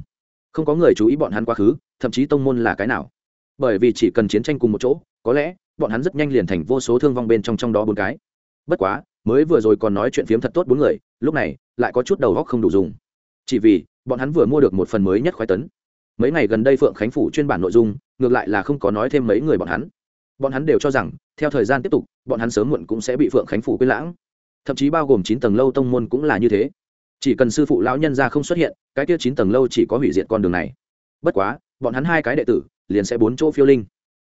không có người chú ý bọn hắn quá khứ, thậm chí tông môn là cái nào. Bởi vì chỉ cần chiến tranh cùng một chỗ, có lẽ, bọn hắn rất nhanh liền thành vô số thương vong bên trong trong đó bốn cái. Bất quá, mới vừa rồi còn nói chuyện phiếm thật tốt bốn người, lúc này, lại có chút đầu góc không đủ dùng. Chỉ vì, bọn hắn vừa mua được một phần mới nhất khoái tấn. Mấy ngày gần đây phượng khánh phủ chuyên bản nội dung, ngược lại là không có nói thêm mấy người bọn hắn. Bọn hắn đều cho rằng, theo thời gian tiếp tục, bọn hắn sớm muộn cũng sẽ bị phượng khánh phủ quên lãng. Thậm chí bao gồm chín tầng lâu tông môn cũng là như thế chỉ cần sư phụ lão nhân ra không xuất hiện, cái kia chín tầng lâu chỉ có hủy diệt con đường này. Bất quá, bọn hắn hai cái đệ tử liền sẽ bốn chỗ phiêu linh.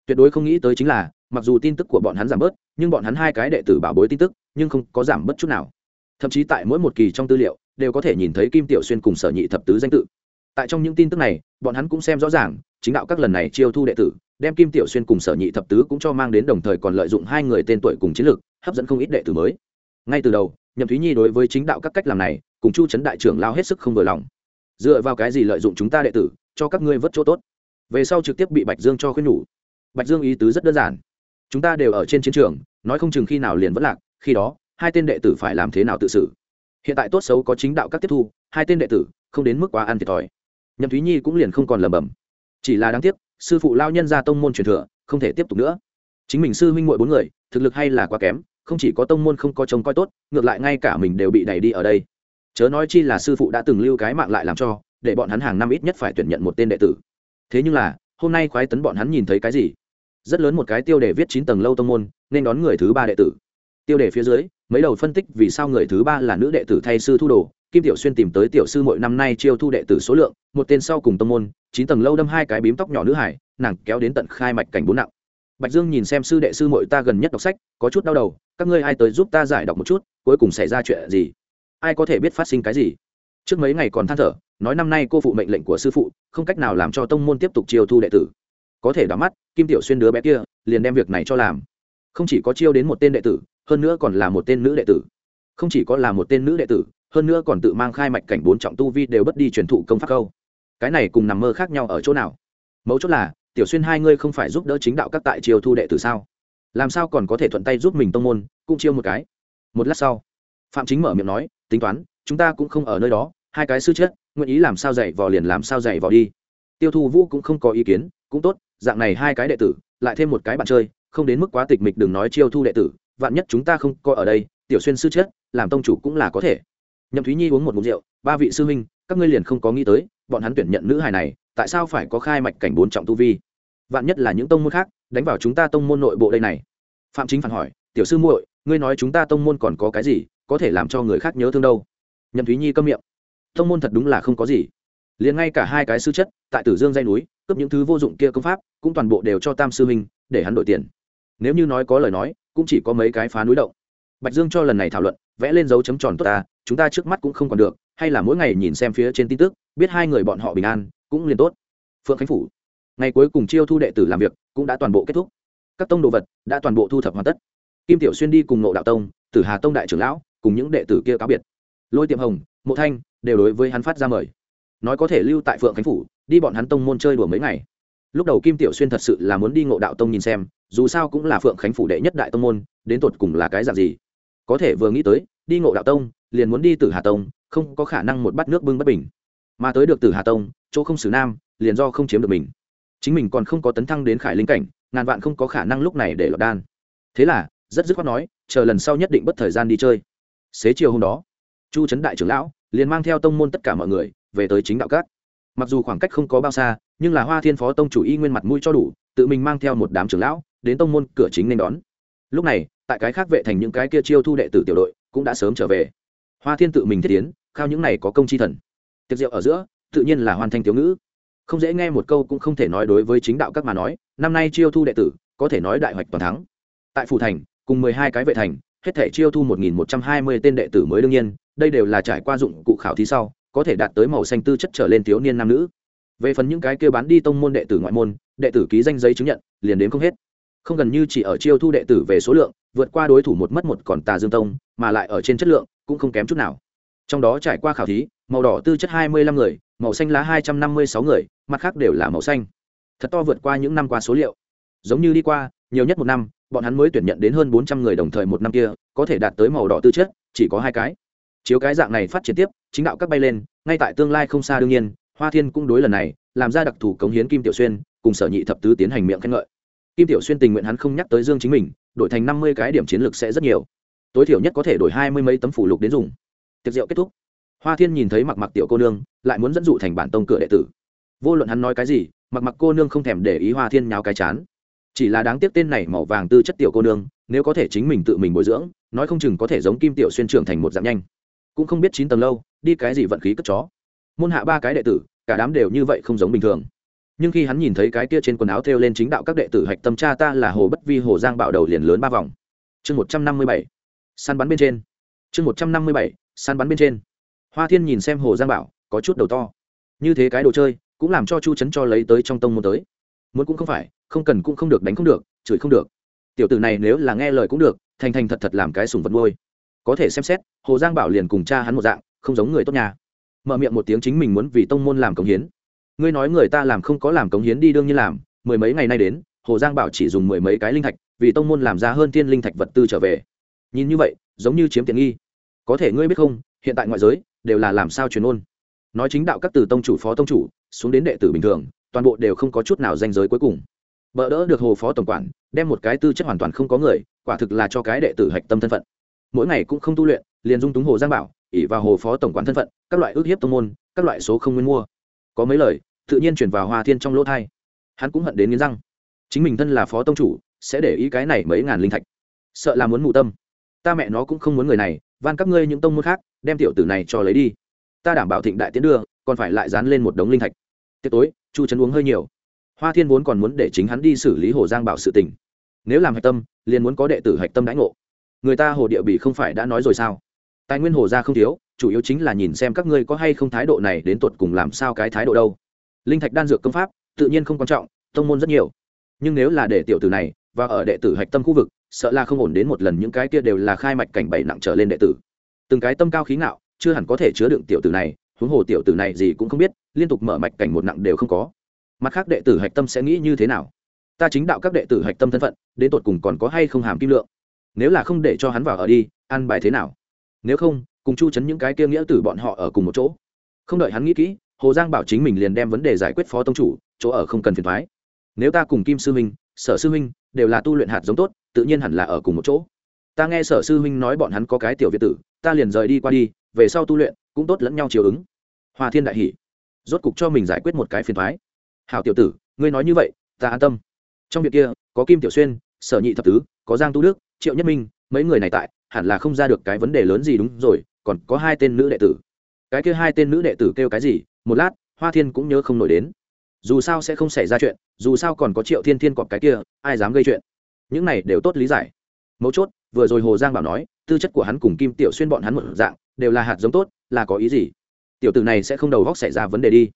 Tuyệt đối không nghĩ tới chính là, mặc dù tin tức của bọn hắn giảm bớt, nhưng bọn hắn hai cái đệ tử bảo bối tin tức, nhưng không có giảm bớt chút nào. Thậm chí tại mỗi một kỳ trong tư liệu, đều có thể nhìn thấy kim tiểu xuyên cùng sở nhị thập tứ danh tự. Tại trong những tin tức này, bọn hắn cũng xem rõ ràng, chính đạo các lần này chiêu thu đệ tử, đem kim tiểu xuyên cùng sở nhị thập tứ cũng cho mang đến đồng thời còn lợi dụng hai người tên tuổi cùng chiến lược hấp dẫn không ít đệ tử mới. Ngay từ đầu, nhậm thúy nhi đối với chính đạo các cách làm này cùng chu trấn đại trưởng lao hết sức không vừa lòng. Dựa vào cái gì lợi dụng chúng ta đệ tử, cho các ngươi vớt chỗ tốt? Về sau trực tiếp bị bạch dương cho khuyên nhủ. Bạch dương ý tứ rất đơn giản. Chúng ta đều ở trên chiến trường, nói không chừng khi nào liền vẫn lạc, khi đó, hai tên đệ tử phải làm thế nào tự xử? Hiện tại tốt xấu có chính đạo các tiếp thu, hai tên đệ tử, không đến mức quá ăn thiệt thòi. Nhậm thúy nhi cũng liền không còn lầm bầm chỉ là đáng tiếc, sư phụ lao nhân ra tông môn truyền thừa, không thể tiếp tục nữa. Chính mình sư huynh muội bốn người, thực lực hay là quá kém, không chỉ có tông môn không có trông coi tốt, ngược lại ngay cả mình đều bị đẩy đi ở đây chớ nói chi là sư phụ đã từng lưu cái mạng lại làm cho, để bọn hắn hàng năm ít nhất phải tuyển nhận một tên đệ tử. Thế nhưng là, hôm nay khoái tấn bọn hắn nhìn thấy cái gì? Rất lớn một cái tiêu đề viết chín tầng lâu tông môn, nên đón người thứ ba đệ tử. Tiêu đề phía dưới, mấy đầu phân tích vì sao người thứ ba là nữ đệ tử thay sư thu đồ, kim tiểu xuyên tìm tới tiểu sư mỗi năm nay chiêu thu đệ tử số lượng, một tên sau cùng tông môn, chín tầng lâu đâm hai cái bím tóc nhỏ nữ hải, nàng kéo đến tận khai mạch cảnh bốn nặng. Bạch dương nhìn xem sư đệ sư mỗi ta gần nhất đọc sách, có chút đau đầu, các ngươi ai tới giúp ta giải đọc một chút, cuối cùng xảy ra chuyện gì? Ai có thể biết phát sinh cái gì? Trước mấy ngày còn than thở, nói năm nay cô phụ mệnh lệnh của sư phụ, không cách nào làm cho tông môn tiếp tục chiêu thu đệ tử. Có thể đ mắt, kim tiểu xuyên đứa bé kia, liền đem việc này cho làm. Không chỉ có chiêu đến một tên đệ tử, hơn nữa còn là một tên nữ đệ tử. Không chỉ có là một tên nữ đệ tử, hơn nữa còn tự mang khai mạch cảnh bốn trọng tu vi đều bất đi truyền thụ công pháp câu. Cái này cùng nằm mơ khác nhau ở chỗ nào? Mấu chốt là, tiểu xuyên hai ngươi không phải giúp đỡ chính đạo các tại chiêu thu đệ tử sao? Làm sao còn có thể thuận tay giúp mình tông môn, cũng chiêu một cái? Một lát sau, phạm chính mở miệng nói tính toán, chúng ta cũng không ở nơi đó, hai cái sư chết, nguyện ý làm sao dạy vò liền làm sao dạy vò đi. Tiêu thu vũ cũng không có ý kiến, cũng tốt, dạng này hai cái đệ tử, lại thêm một cái bạn chơi, không đến mức quá tịch mịch đừng nói chiêu thu đệ tử, vạn nhất chúng ta không có ở đây, tiểu xuyên sư chết, làm tông chủ cũng là có thể. Nhậm thúy nhi uống một mục rượu, ba vị sư huynh, các ngươi liền không có nghĩ tới, bọn hắn tuyển nhận nữ hài này, tại sao phải có khai mạch cảnh bốn trọng tu vi? Vạn nhất là những tông môn khác, đánh vào chúng ta tông môn nội bộ đây này. Phạm chính phản hỏi, tiểu sư muội, ngươi nói chúng ta tông môn còn có cái gì có thể làm cho người khác nhớ thương đâu. Nhậm thúy nhi câm miệng. Thông môn thật đúng là không có gì. Liền ngay cả hai cái sư chất, tại tử dương dây núi, cướp những thứ vô dụng kia công pháp, cũng toàn bộ đều cho tam sư huynh, để hắn đổi tiền. Nếu như nói có lời nói, cũng chỉ có mấy cái phá núi động. Bạch dương cho lần này thảo luận, vẽ lên dấu chấm tròn tốt ta, chúng ta trước mắt cũng không còn được, hay là mỗi ngày nhìn xem phía trên tin tức, biết hai người bọn họ bình an, cũng liền tốt. Phượng khánh phủ. Ngày cuối cùng chiêu thu đệ tử làm việc, cũng đã toàn bộ kết thúc. Các tông đồ vật, đã toàn bộ thu thập hoàn tất. Kim tiểu xuyên đi cùng nộ đạo tông, tử hà tông đại trưởng lão cùng những đệ tử kia cáo biệt. Lôi tiệm hồng, mộ thanh đều đối với hắn phát ra mời. Nói có thể lưu tại phượng khánh phủ, đi bọn hắn tông môn chơi đùa mấy ngày. Lúc đầu kim tiểu xuyên thật sự là muốn đi ngộ đạo tông nhìn xem, dù sao cũng là phượng khánh phủ đệ nhất đại tông môn, đến tột cùng là cái dạng gì? Có thể vừa nghĩ tới, đi ngộ đạo tông, liền muốn đi từ hà tông, không có khả năng một bát nước bưng bất bình. Mà tới được từ hà tông, chỗ không xử nam, liền do không chiếm được mình. Chính mình còn không có tấn thăng đến khải linh cảnh, ngàn vạn không có khả năng lúc này để lọt đan. Thế là, rất dứt khoát nói, chờ lần sau nhất định bất thời gian đi chơi xế chiều hôm đó, chu trấn đại trưởng lão liền mang theo tông môn tất cả mọi người về tới chính đạo cát mặc dù khoảng cách không có bao xa, nhưng là hoa thiên phó tông chủ y nguyên mặt mũi cho đủ, tự mình mang theo một đám trưởng lão đến tông môn cửa chính nên đón. Lúc này, tại cái khác vệ thành những cái kia chiêu thu đệ tử tiểu đội cũng đã sớm trở về. Hoa thiên tự mình thiết tiến, khao những này có công chi thần. Tiệc rượu ở giữa, tự nhiên là hoàn thành thiếu ngữ. Không dễ nghe một câu cũng không thể nói đối với chính đạo các mà nói, năm nay chiêu thu đệ tử có thể nói đại hoạch toàn thắng. Tại phủ thành, cùng mười hai cái vệ thành hết thể chiêu thu một nghìn một trăm hai mươi tên đệ tử mới đương nhiên, đây đều là trải qua dụng cụ khảo thí sau, có thể đạt tới màu xanh tư chất trở lên thiếu niên nam nữ. Về phần những cái kia bán đi tông môn đệ tử ngoại môn, đệ tử ký danh giấy chứng nhận, liền đến không hết. Không gần như chỉ ở chiêu thu đệ tử về số lượng, vượt qua đối thủ một mất một còn tà dương tông, mà lại ở trên chất lượng cũng không kém chút nào. Trong đó trải qua khảo thí, màu đỏ tư chất hai mươi lăm người, màu xanh lá hai trăm năm mươi sáu người, mặt khác đều là màu xanh. Thật to vượt qua những năm qua số liệu. Giống như đi qua, nhiều nhất một năm bọn hắn mới tuyển nhận đến hơn bốn trăm người đồng thời một năm kia, có thể đạt tới màu đỏ tư chất, chỉ có hai cái. Chiếu cái dạng này phát triển tiếp, chính đạo các bay lên, ngay tại tương lai không xa đương nhiên, hoa thiên cũng đối lần này, làm ra đặc thù cống hiến kim tiểu xuyên, cùng sở nhị thập tứ tiến hành miệng khen ngợi. Kim tiểu xuyên tình nguyện hắn không nhắc tới dương chính mình, đổi thành năm mươi cái điểm chiến lược sẽ rất nhiều. Tối thiểu nhất có thể đổi hai mươi mấy tấm phủ lục đến dùng. Tiệc rượu kết thúc. Hoa thiên nhìn thấy mặc mặc tiểu cô nương, lại muốn dẫn dụ thành bản tông cửa đệ tử. Vô luận hắn nói cái gì, mặc mặc cô nương không thèm để ý hoa thiên nháo cái chán chỉ là đáng tiếc tên này màu vàng tư chất tiểu cô nương, nếu có thể chính mình tự mình bồi dưỡng, nói không chừng có thể giống kim tiểu xuyên trưởng thành một dạng nhanh. Cũng không biết chín tầng lâu, đi cái gì vận khí cất chó. Môn hạ ba cái đệ tử, cả đám đều như vậy không giống bình thường. Nhưng khi hắn nhìn thấy cái kia trên quần áo thêu lên chính đạo các đệ tử hạch tâm cha ta là hồ bất vi, hồ giang bạo đầu liền lớn ba vòng. Chương một trăm năm mươi bảy, săn bắn bên trên. Chương một trăm năm mươi bảy, săn bắn bên trên. Hoa thiên nhìn xem hồ giang bảo, có chút đầu to. Như thế cái đồ chơi, cũng làm cho chu trấn cho lấy tới trong tông môn tới. Muốn cũng không phải không cần cũng không được đánh không được, chửi không được. Tiểu tử này nếu là nghe lời cũng được, thành thành thật thật làm cái sùng vật ngôi có thể xem xét, hồ giang bảo liền cùng cha hắn một dạng, không giống người tốt nhà. Mở miệng một tiếng chính mình muốn vì tông môn làm cống hiến. Ngươi nói người ta làm không có làm cống hiến đi đương nhiên làm, mười mấy ngày nay đến, hồ giang bảo chỉ dùng mười mấy cái linh thạch, vì tông môn làm ra hơn tiên linh thạch vật tư trở về. Nhìn như vậy, giống như chiếm tiện nghi. Có thể ngươi biết không, hiện tại ngoại giới đều là làm sao truyền ôn. Nói chính đạo các từ tông chủ, phó tông chủ, xuống đến đệ tử bình thường, toàn bộ đều không có chút nào danh giới cuối cùng bỡ đỡ được hồ phó tổng quản, đem một cái tư chất hoàn toàn không có người, quả thực là cho cái đệ tử hạch tâm thân phận. Mỗi ngày cũng không tu luyện, liền dung túng hồ giang bảo ỉ vào hồ phó tổng quản thân phận, các loại ước hiếp tông môn, các loại số không nguyên mua. Có mấy lời, tự nhiên chuyển vào hoa thiên trong lỗ thai. Hắn cũng hận đến nghiến răng. Chính mình thân là phó tông chủ, sẽ để ý cái này mấy ngàn linh thạch. Sợ là muốn mù tâm. Ta mẹ nó cũng không muốn người này, van các ngươi những tông môn khác, đem tiểu tử này cho lấy đi. Ta đảm bảo thịnh đại tiến đưa, còn phải lại dán lên một đống linh thạch. Tiệc tối, chu trấn uống hơi nhiều hoa thiên vốn còn muốn để chính hắn đi xử lý hồ giang bảo sự tình. Nếu làm hạch tâm, liền muốn có đệ tử hạch tâm đãi ngộ. Người ta hồ địa bị không phải đã nói rồi sao? Tài nguyên hồ gia không thiếu, chủ yếu chính là nhìn xem các ngươi có hay không thái độ này đến tột cùng làm sao cái thái độ đâu. Linh thạch đan dược công pháp, tự nhiên không quan trọng, tông môn rất nhiều. Nhưng nếu là để tiểu tử này, và ở đệ tử hạch tâm khu vực, sợ là không ổn đến một lần những cái kia đều là khai mạch cảnh bảy nặng trở lên đệ tử. Từng cái tâm cao khí ngạo, chưa hẳn có thể chứa đựng tiểu tử này, huống hồ tiểu tử này gì cũng không biết, liên tục mở mạch cảnh một nặng đều không có mặt khác đệ tử hạch tâm sẽ nghĩ như thế nào? Ta chính đạo các đệ tử hạch tâm thân phận, đến tột cùng còn có hay không hàm kim lượng? Nếu là không để cho hắn vào ở đi, ăn bài thế nào? Nếu không, cùng chu chấn những cái kia nghĩa tử bọn họ ở cùng một chỗ. Không đợi hắn nghĩ kỹ, hồ giang bảo chính mình liền đem vấn đề giải quyết phó tông chủ, chỗ ở không cần phiền thoái nếu ta cùng kim sư huynh sở sư huynh đều là tu luyện hạt giống tốt, tự nhiên hẳn là ở cùng một chỗ. Ta nghe sở sư huynh nói bọn hắn có cái tiểu việt tử, ta liền rời đi qua đi, về sau tu luyện cũng tốt lẫn nhau chiều ứng. Hòa thiên đại hỷ, rốt cục cho mình giải quyết một cái phiền thoái hảo tiểu tử, ngươi nói như vậy, ta an tâm. Trong việc kia, có kim tiểu xuyên, sở nhị thập tứ, có giang tu đức, triệu nhất minh, mấy người này tại, hẳn là không ra được cái vấn đề lớn gì đúng rồi, còn có hai tên nữ đệ tử. Cái kia hai tên nữ đệ tử kêu cái gì, một lát, hoa thiên cũng nhớ không nổi đến. Dù sao sẽ không xảy ra chuyện, dù sao còn có triệu thiên thiên cọp cái kia, ai dám gây chuyện? Những này đều tốt lý giải. Mấu chốt, vừa rồi hồ giang bảo nói, tư chất của hắn cùng kim tiểu xuyên bọn hắn một dạng, đều là hạt giống tốt, là có ý gì? Tiểu tử này sẽ không đầu góc xảy ra vấn đề đi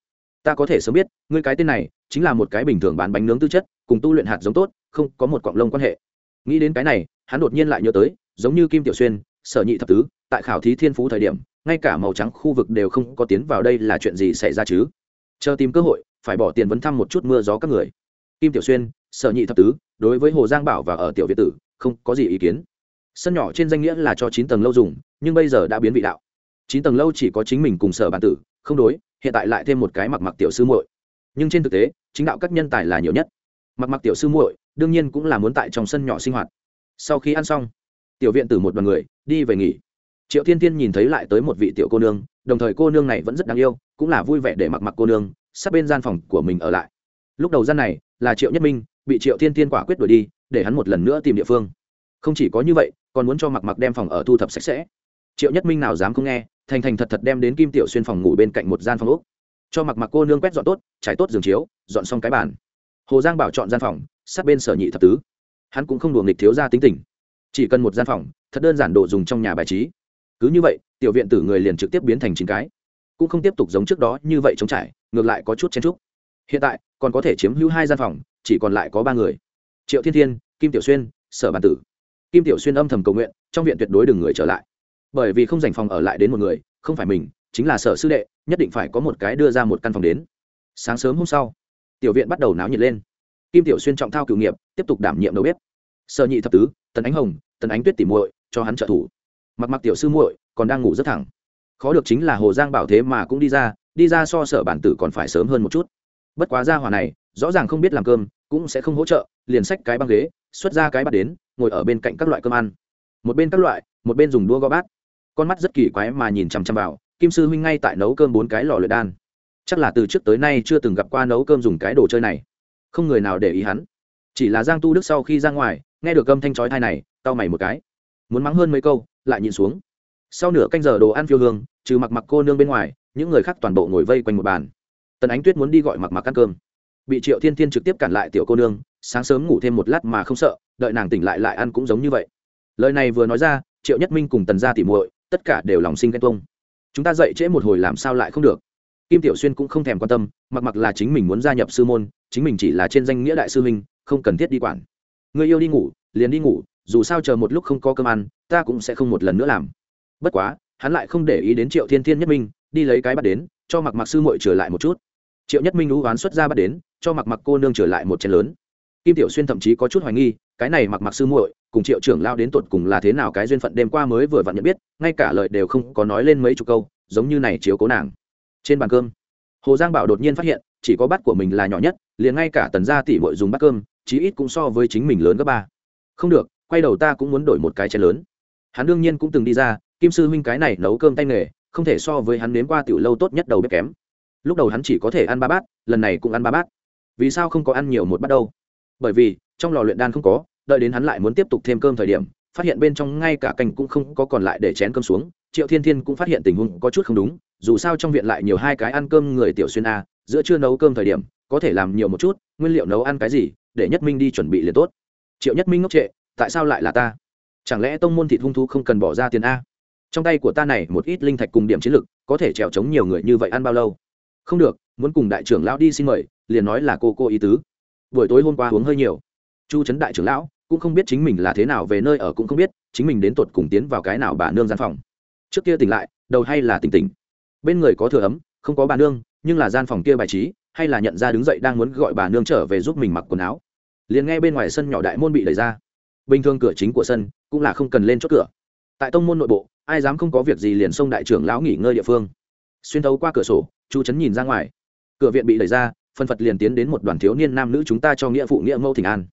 ta có thể sớm biết, ngươi cái tên này chính là một cái bình thường bán bánh nướng tư chất, cùng tu luyện hạt giống tốt, không có một quạng lông quan hệ. Nghĩ đến cái này, hắn đột nhiên lại nhớ tới, giống như kim tiểu xuyên, sở nhị thập tứ, tại khảo thí thiên phú thời điểm, ngay cả màu trắng khu vực đều không có tiến vào đây là chuyện gì xảy ra chứ? Chờ tìm cơ hội, phải bỏ tiền vấn thăm một chút mưa gió các người. Kim tiểu xuyên, sở nhị thập tứ, đối với hồ giang bảo và ở tiểu việt tử, không có gì ý kiến. Sân nhỏ trên danh nghĩa là cho chín tầng lâu dùng, nhưng bây giờ đã biến vị đạo. Chín tầng lâu chỉ có chính mình cùng sở bản tử, không đối hiện tại lại thêm một cái mặc mặc tiểu sư muội. Nhưng trên thực tế, chính đạo các nhân tài là nhiều nhất. Mặc mặc tiểu sư muội, đương nhiên cũng là muốn tại trong sân nhỏ sinh hoạt. Sau khi ăn xong, tiểu viện tử một đoàn người đi về nghỉ. Triệu thiên tiên nhìn thấy lại tới một vị tiểu cô nương, đồng thời cô nương này vẫn rất đáng yêu, cũng là vui vẻ để mặc mặc cô nương sắp bên gian phòng của mình ở lại. Lúc đầu gian này là triệu nhất minh bị triệu thiên tiên quả quyết đuổi đi, để hắn một lần nữa tìm địa phương. Không chỉ có như vậy, còn muốn cho mặc mặc đem phòng ở thu thập sạch sẽ. Triệu nhất minh nào dám không nghe thành thành thật thật đem đến kim tiểu xuyên phòng ngủ bên cạnh một gian phòng úc cho mặc mặc cô nương quét dọn tốt, trải tốt giường chiếu, dọn xong cái bàn. Hồ giang bảo chọn gian phòng, sát bên sở nhị thập tứ. Hắn cũng không đùa nghịch thiếu ra tính tình. Chỉ cần một gian phòng, thật đơn giản đồ dùng trong nhà bài trí. Cứ như vậy, tiểu viện tử người liền trực tiếp biến thành chín cái. Cũng không tiếp tục giống trước đó như vậy chống trải, ngược lại có chút chen trúc hiện tại, còn có thể chiếm hữu hai gian phòng, chỉ còn lại có ba người. Triệu thiên thiên, kim tiểu xuyên, sở bàn tử. Kim tiểu xuyên âm thầm cầu nguyện, trong viện tuyệt đối đừng người trở lại bởi vì không dành phòng ở lại đến một người, không phải mình, chính là sở sư đệ, nhất định phải có một cái đưa ra một căn phòng đến. Sáng sớm hôm sau, tiểu viện bắt đầu náo nhiệt lên. Kim tiểu xuyên trọng thao cựu nghiệp, tiếp tục đảm nhiệm đầu bếp. Sở nhị thập tứ, tần ánh hồng, tần ánh tuyết tỉ muội, cho hắn trợ thủ. Mặc mặc tiểu sư muội còn đang ngủ rất thẳng. Khó được chính là hồ giang bảo thế mà cũng đi ra đi ra so sở bản tử còn phải sớm hơn một chút. Bất quá ra hòa này, rõ ràng không biết làm cơm, cũng sẽ không hỗ trợ, liền xách cái băng ghế, xuất ra cái bát đến, ngồi ở bên cạnh các loại cơm ăn. Một bên các loại, một bên dùng đua gõ bát con mắt rất kỳ quái mà nhìn chằm chằm vào, kim sư huynh ngay tại nấu cơm bốn cái lò luyện đan. Chắc là từ trước tới nay chưa từng gặp qua nấu cơm dùng cái đồ chơi này. Không người nào để ý hắn. Chỉ là giang tu đức sau khi ra ngoài, nghe được âm thanh chói thai này tao mày một cái. Muốn mắng hơn mấy câu, lại nhìn xuống. Sau nửa canh giờ đồ ăn phiêu hương, trừ mặc mặc cô nương bên ngoài, những người khác toàn bộ ngồi vây quanh một bàn. Tần ánh tuyết muốn đi gọi mặc mặc ăn cơm. Bị triệu thiên thiên trực tiếp cản lại tiểu cô nương, sáng sớm ngủ thêm một lát mà không sợ, đợi nàng tỉnh lại lại ăn cũng giống như vậy. Lời này vừa nói ra, triệu nhất minh cùng tần gia tỉ muội tất cả đều lòng sinh ghen tuông. Chúng ta dậy trễ một hồi làm sao lại không được. Kim tiểu xuyên cũng không thèm quan tâm, mặc mặc là chính mình muốn gia nhập sư môn, chính mình chỉ là trên danh nghĩa đại sư huynh, không cần thiết đi quản. Người yêu đi ngủ, liền đi ngủ, dù sao chờ một lúc không có cơm ăn, ta cũng sẽ không một lần nữa làm. Bất quá, hắn lại không để ý đến triệu thiên thiên nhất minh, đi lấy cái bắt đến, cho mặc mặc sư muội trở lại một chút. Triệu nhất minh đũ oán xuất ra bắt đến, cho mặc mặc cô nương trở lại một chén lớn. Kim tiểu xuyên thậm chí có chút hoài nghi cái này mặc mặc sư muội, cùng triệu trưởng lao đến tột cùng là thế nào cái duyên phận đêm qua mới vừa vặn nhận biết, ngay cả lời đều không có nói lên mấy chục câu, giống như này chiếu cố nàng. Trên bàn cơm, hồ giang bảo đột nhiên phát hiện, chỉ có bát của mình là nhỏ nhất, liền ngay cả tần gia tỷ muội dùng bát cơm, chí ít cũng so với chính mình lớn gấp ba. Không được, quay đầu ta cũng muốn đổi một cái chén lớn. Hắn đương nhiên cũng từng đi ra, kim sư huynh cái này nấu cơm tay nghề, không thể so với hắn nếm qua tiểu lâu tốt nhất đầu bếp kém. Lúc đầu hắn chỉ có thể ăn ba bát, lần này cũng ăn ba bát. Vì sao không có ăn nhiều một bát đâu? Bởi vì, trong lò luyện đan không có đợi đến hắn lại muốn tiếp tục thêm cơm thời điểm, phát hiện bên trong ngay cả canh cũng không có còn lại để chén cơm xuống, triệu thiên thiên cũng phát hiện tình huống có chút không đúng, dù sao trong viện lại nhiều hai cái ăn cơm người tiểu xuyên a, giữa chưa nấu cơm thời điểm, có thể làm nhiều một chút, nguyên liệu nấu ăn cái gì, để nhất minh đi chuẩn bị liền tốt. Triệu nhất minh ngốc trệ, tại sao lại là ta? Chẳng lẽ tông môn thịt hung thú không cần bỏ ra tiền a? Trong tay của ta này một ít linh thạch cùng điểm chiến lực, có thể trèo chống nhiều người như vậy ăn bao lâu? Không được, muốn cùng đại trưởng lão đi xin mời, liền nói là cô cô ý tứ. Buổi tối hôm qua uống hơi nhiều. Chu trấn đại trưởng lão cũng không biết chính mình là thế nào về nơi ở cũng không biết, chính mình đến tột cùng tiến vào cái nào bà nương gian phòng. Trước kia tỉnh lại, đầu hay là tỉnh tỉnh. Bên người có thừa ấm, không có bà nương, nhưng là gian phòng kia bài trí, hay là nhận ra đứng dậy đang muốn gọi bà nương trở về giúp mình mặc quần áo. Liền nghe bên ngoài sân nhỏ đại môn bị đẩy ra. Bình thường cửa chính của sân cũng là không cần lên chốt cửa. Tại tông môn nội bộ, ai dám không có việc gì liền xông đại trưởng lão nghỉ ngơi địa phương. Xuyên thấu qua cửa sổ, chu trấn nhìn ra ngoài. Cửa viện bị đẩy ra, phân phật liền tiến đến một đoàn thiếu niên nam nữ chúng ta cho nghĩa phụ nghĩa mẫu thỉnh an.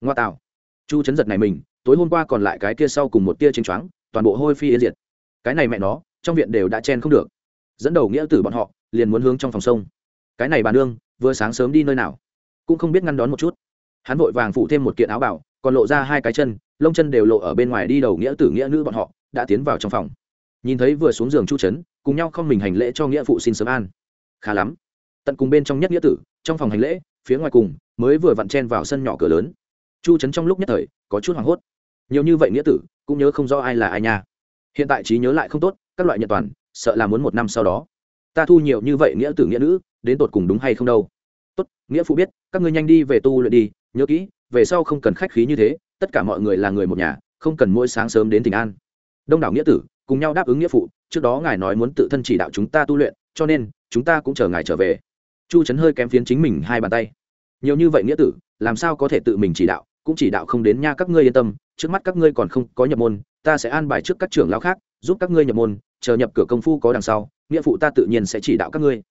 Ngoa tạo chu chấn giật này mình, tối hôm qua còn lại cái kia sau cùng một tia chênh choáng, toàn bộ hôi phi yên diệt. Cái này mẹ nó, trong viện đều đã chen không được. Dẫn đầu nghĩa tử bọn họ, liền muốn hướng trong phòng sông. Cái này bà nương, vừa sáng sớm đi nơi nào? Cũng không biết ngăn đón một chút. Hắn vội vàng phụ thêm một kiện áo bảo, còn lộ ra hai cái chân, lông chân đều lộ ở bên ngoài đi đầu nghĩa tử nghĩa nữ bọn họ, đã tiến vào trong phòng. Nhìn thấy vừa xuống giường chu trấn cùng nhau không mình hành lễ cho nghĩa phụ xin sớm an. Khá lắm. Tận cùng bên trong nhất nghĩa tử, trong phòng hành lễ, phía ngoài cùng, mới vừa vặn chen vào sân nhỏ cửa lớn chu trấn trong lúc nhất thời, có chút hoảng hốt. Nhiều như vậy nghĩa tử, cũng nhớ không rõ ai là ai nha. Hiện tại trí nhớ lại không tốt, các loại nhật toàn, sợ là muốn một năm sau đó. Ta thu nhiều như vậy nghĩa tử nghĩa nữ, đến tột cùng đúng hay không đâu? Tốt, nghĩa phụ biết, các ngươi nhanh đi về tu luyện đi, nhớ kỹ, về sau không cần khách khí như thế, tất cả mọi người là người một nhà, không cần mỗi sáng sớm đến tỉnh an. Đông đảo nghĩa tử, cùng nhau đáp ứng nghĩa phụ, trước đó ngài nói muốn tự thân chỉ đạo chúng ta tu luyện, cho nên, chúng ta cũng chờ ngài trở về. Chu trấn hơi kém phiến chính mình hai bàn tay. Nhiều như vậy nghĩa tử làm sao có thể tự mình chỉ đạo, cũng chỉ đạo không đến nha các ngươi yên tâm, trước mắt các ngươi còn không có nhập môn, ta sẽ an bài trước các trưởng lão khác, giúp các ngươi nhập môn, chờ nhập cửa công phu có đằng sau, nghĩa phụ ta tự nhiên sẽ chỉ đạo các ngươi.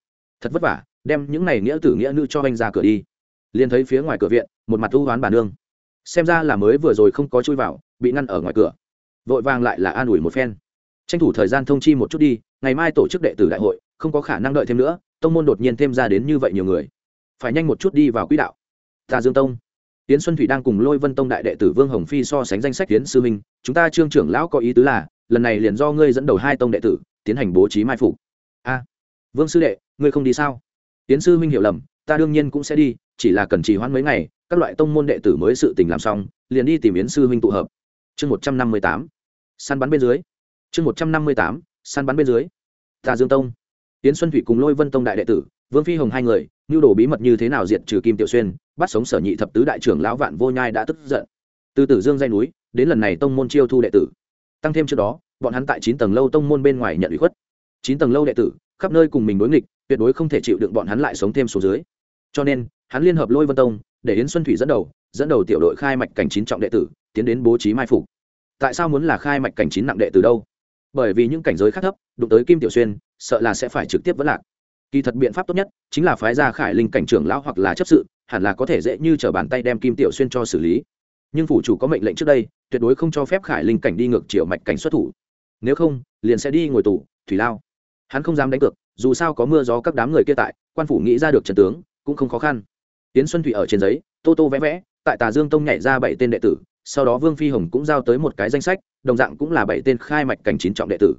Thật vất vả, đem những này nghĩa tử nghĩa nữ cho anh ra cửa đi. Liền thấy phía ngoài cửa viện, một mặt u hoán bà nương. Xem ra là mới vừa rồi không có chui vào, bị ngăn ở ngoài cửa. Vội vàng lại là an ủi một phen. Tranh thủ thời gian thông chi một chút đi, ngày mai tổ chức đệ tử đại hội, không có khả năng đợi thêm nữa, tông môn đột nhiên thêm ra đến như vậy nhiều người. Phải nhanh một chút đi vào quỹ đạo tà dương tông. Tiến xuân thủy đang cùng lôi vân tông đại đệ tử vương hồng phi so sánh danh sách tiến sư minh, chúng ta trương trưởng lão có ý tứ là, lần này liền do ngươi dẫn đầu hai tông đệ tử, tiến hành bố trí mai phục. A, vương sư đệ, ngươi không đi sao? Tiến sư minh hiểu lầm, ta đương nhiên cũng sẽ đi, chỉ là cần trì hoãn mấy ngày, các loại tông môn đệ tử mới sự tình làm xong, liền đi tìm yến sư huynh tụ hợp. Chương một trăm năm mươi tám. Săn bắn bên dưới. Chương một trăm năm mươi tám, săn bắn bên dưới. Tà dương tông. Yến xuân thủy cùng lôi vân tông đại đệ tử vương phi hồng hai người, nhu đồ bí mật như thế nào diệt trừ kim tiểu xuyên, bắt sống sở nhị thập tứ đại trưởng lão vạn vô nhai đã tức giận. Từ tử dương dây núi, đến lần này tông môn chiêu thu đệ tử. Tăng thêm trước đó, bọn hắn tại chín tầng lâu tông môn bên ngoài nhận ủy khuất. Chín tầng lâu đệ tử, khắp nơi cùng mình đối nghịch, tuyệt đối không thể chịu đựng bọn hắn lại sống thêm số dưới. Cho nên, hắn liên hợp lôi vân tông, để yến xuân thủy dẫn đầu dẫn đầu tiểu đội khai mạch cảnh chín trọng đệ tử, tiến đến bố trí mai phục. Tại sao muốn là khai mạch cảnh chín nặng đệ từ đâu? Bởi vì những cảnh giới khác thấp, đụng tới kim tiểu xuyên, sợ là sẽ phải trực tiếp vẫn lạc kỳ thật biện pháp tốt nhất chính là phái ra khải linh cảnh trưởng lão hoặc là chấp sự, hẳn là có thể dễ như t bàn tay đem kim tiểu xuyên cho xử lý. Nhưng phủ chủ có mệnh lệnh trước đây, tuyệt đối không cho phép khải linh cảnh đi ngược chiều mạch cảnh xuất thủ. Nếu không, liền sẽ đi ngồi tù, thủy lao. Hắn không dám đánh cược, dù sao có mưa gió các đám người kia tại, quan phủ nghĩ ra được trần tướng, cũng không khó khăn. Tiến xuân thủy ở trên giấy, tô tô vẽ vẽ, tại tà dương tông nhảy ra bảy tên đệ tử, sau đó vương phi hồng cũng giao tới một cái danh sách, đồng dạng cũng là bảy tên khai mạch cảnh chín trọng đệ tử.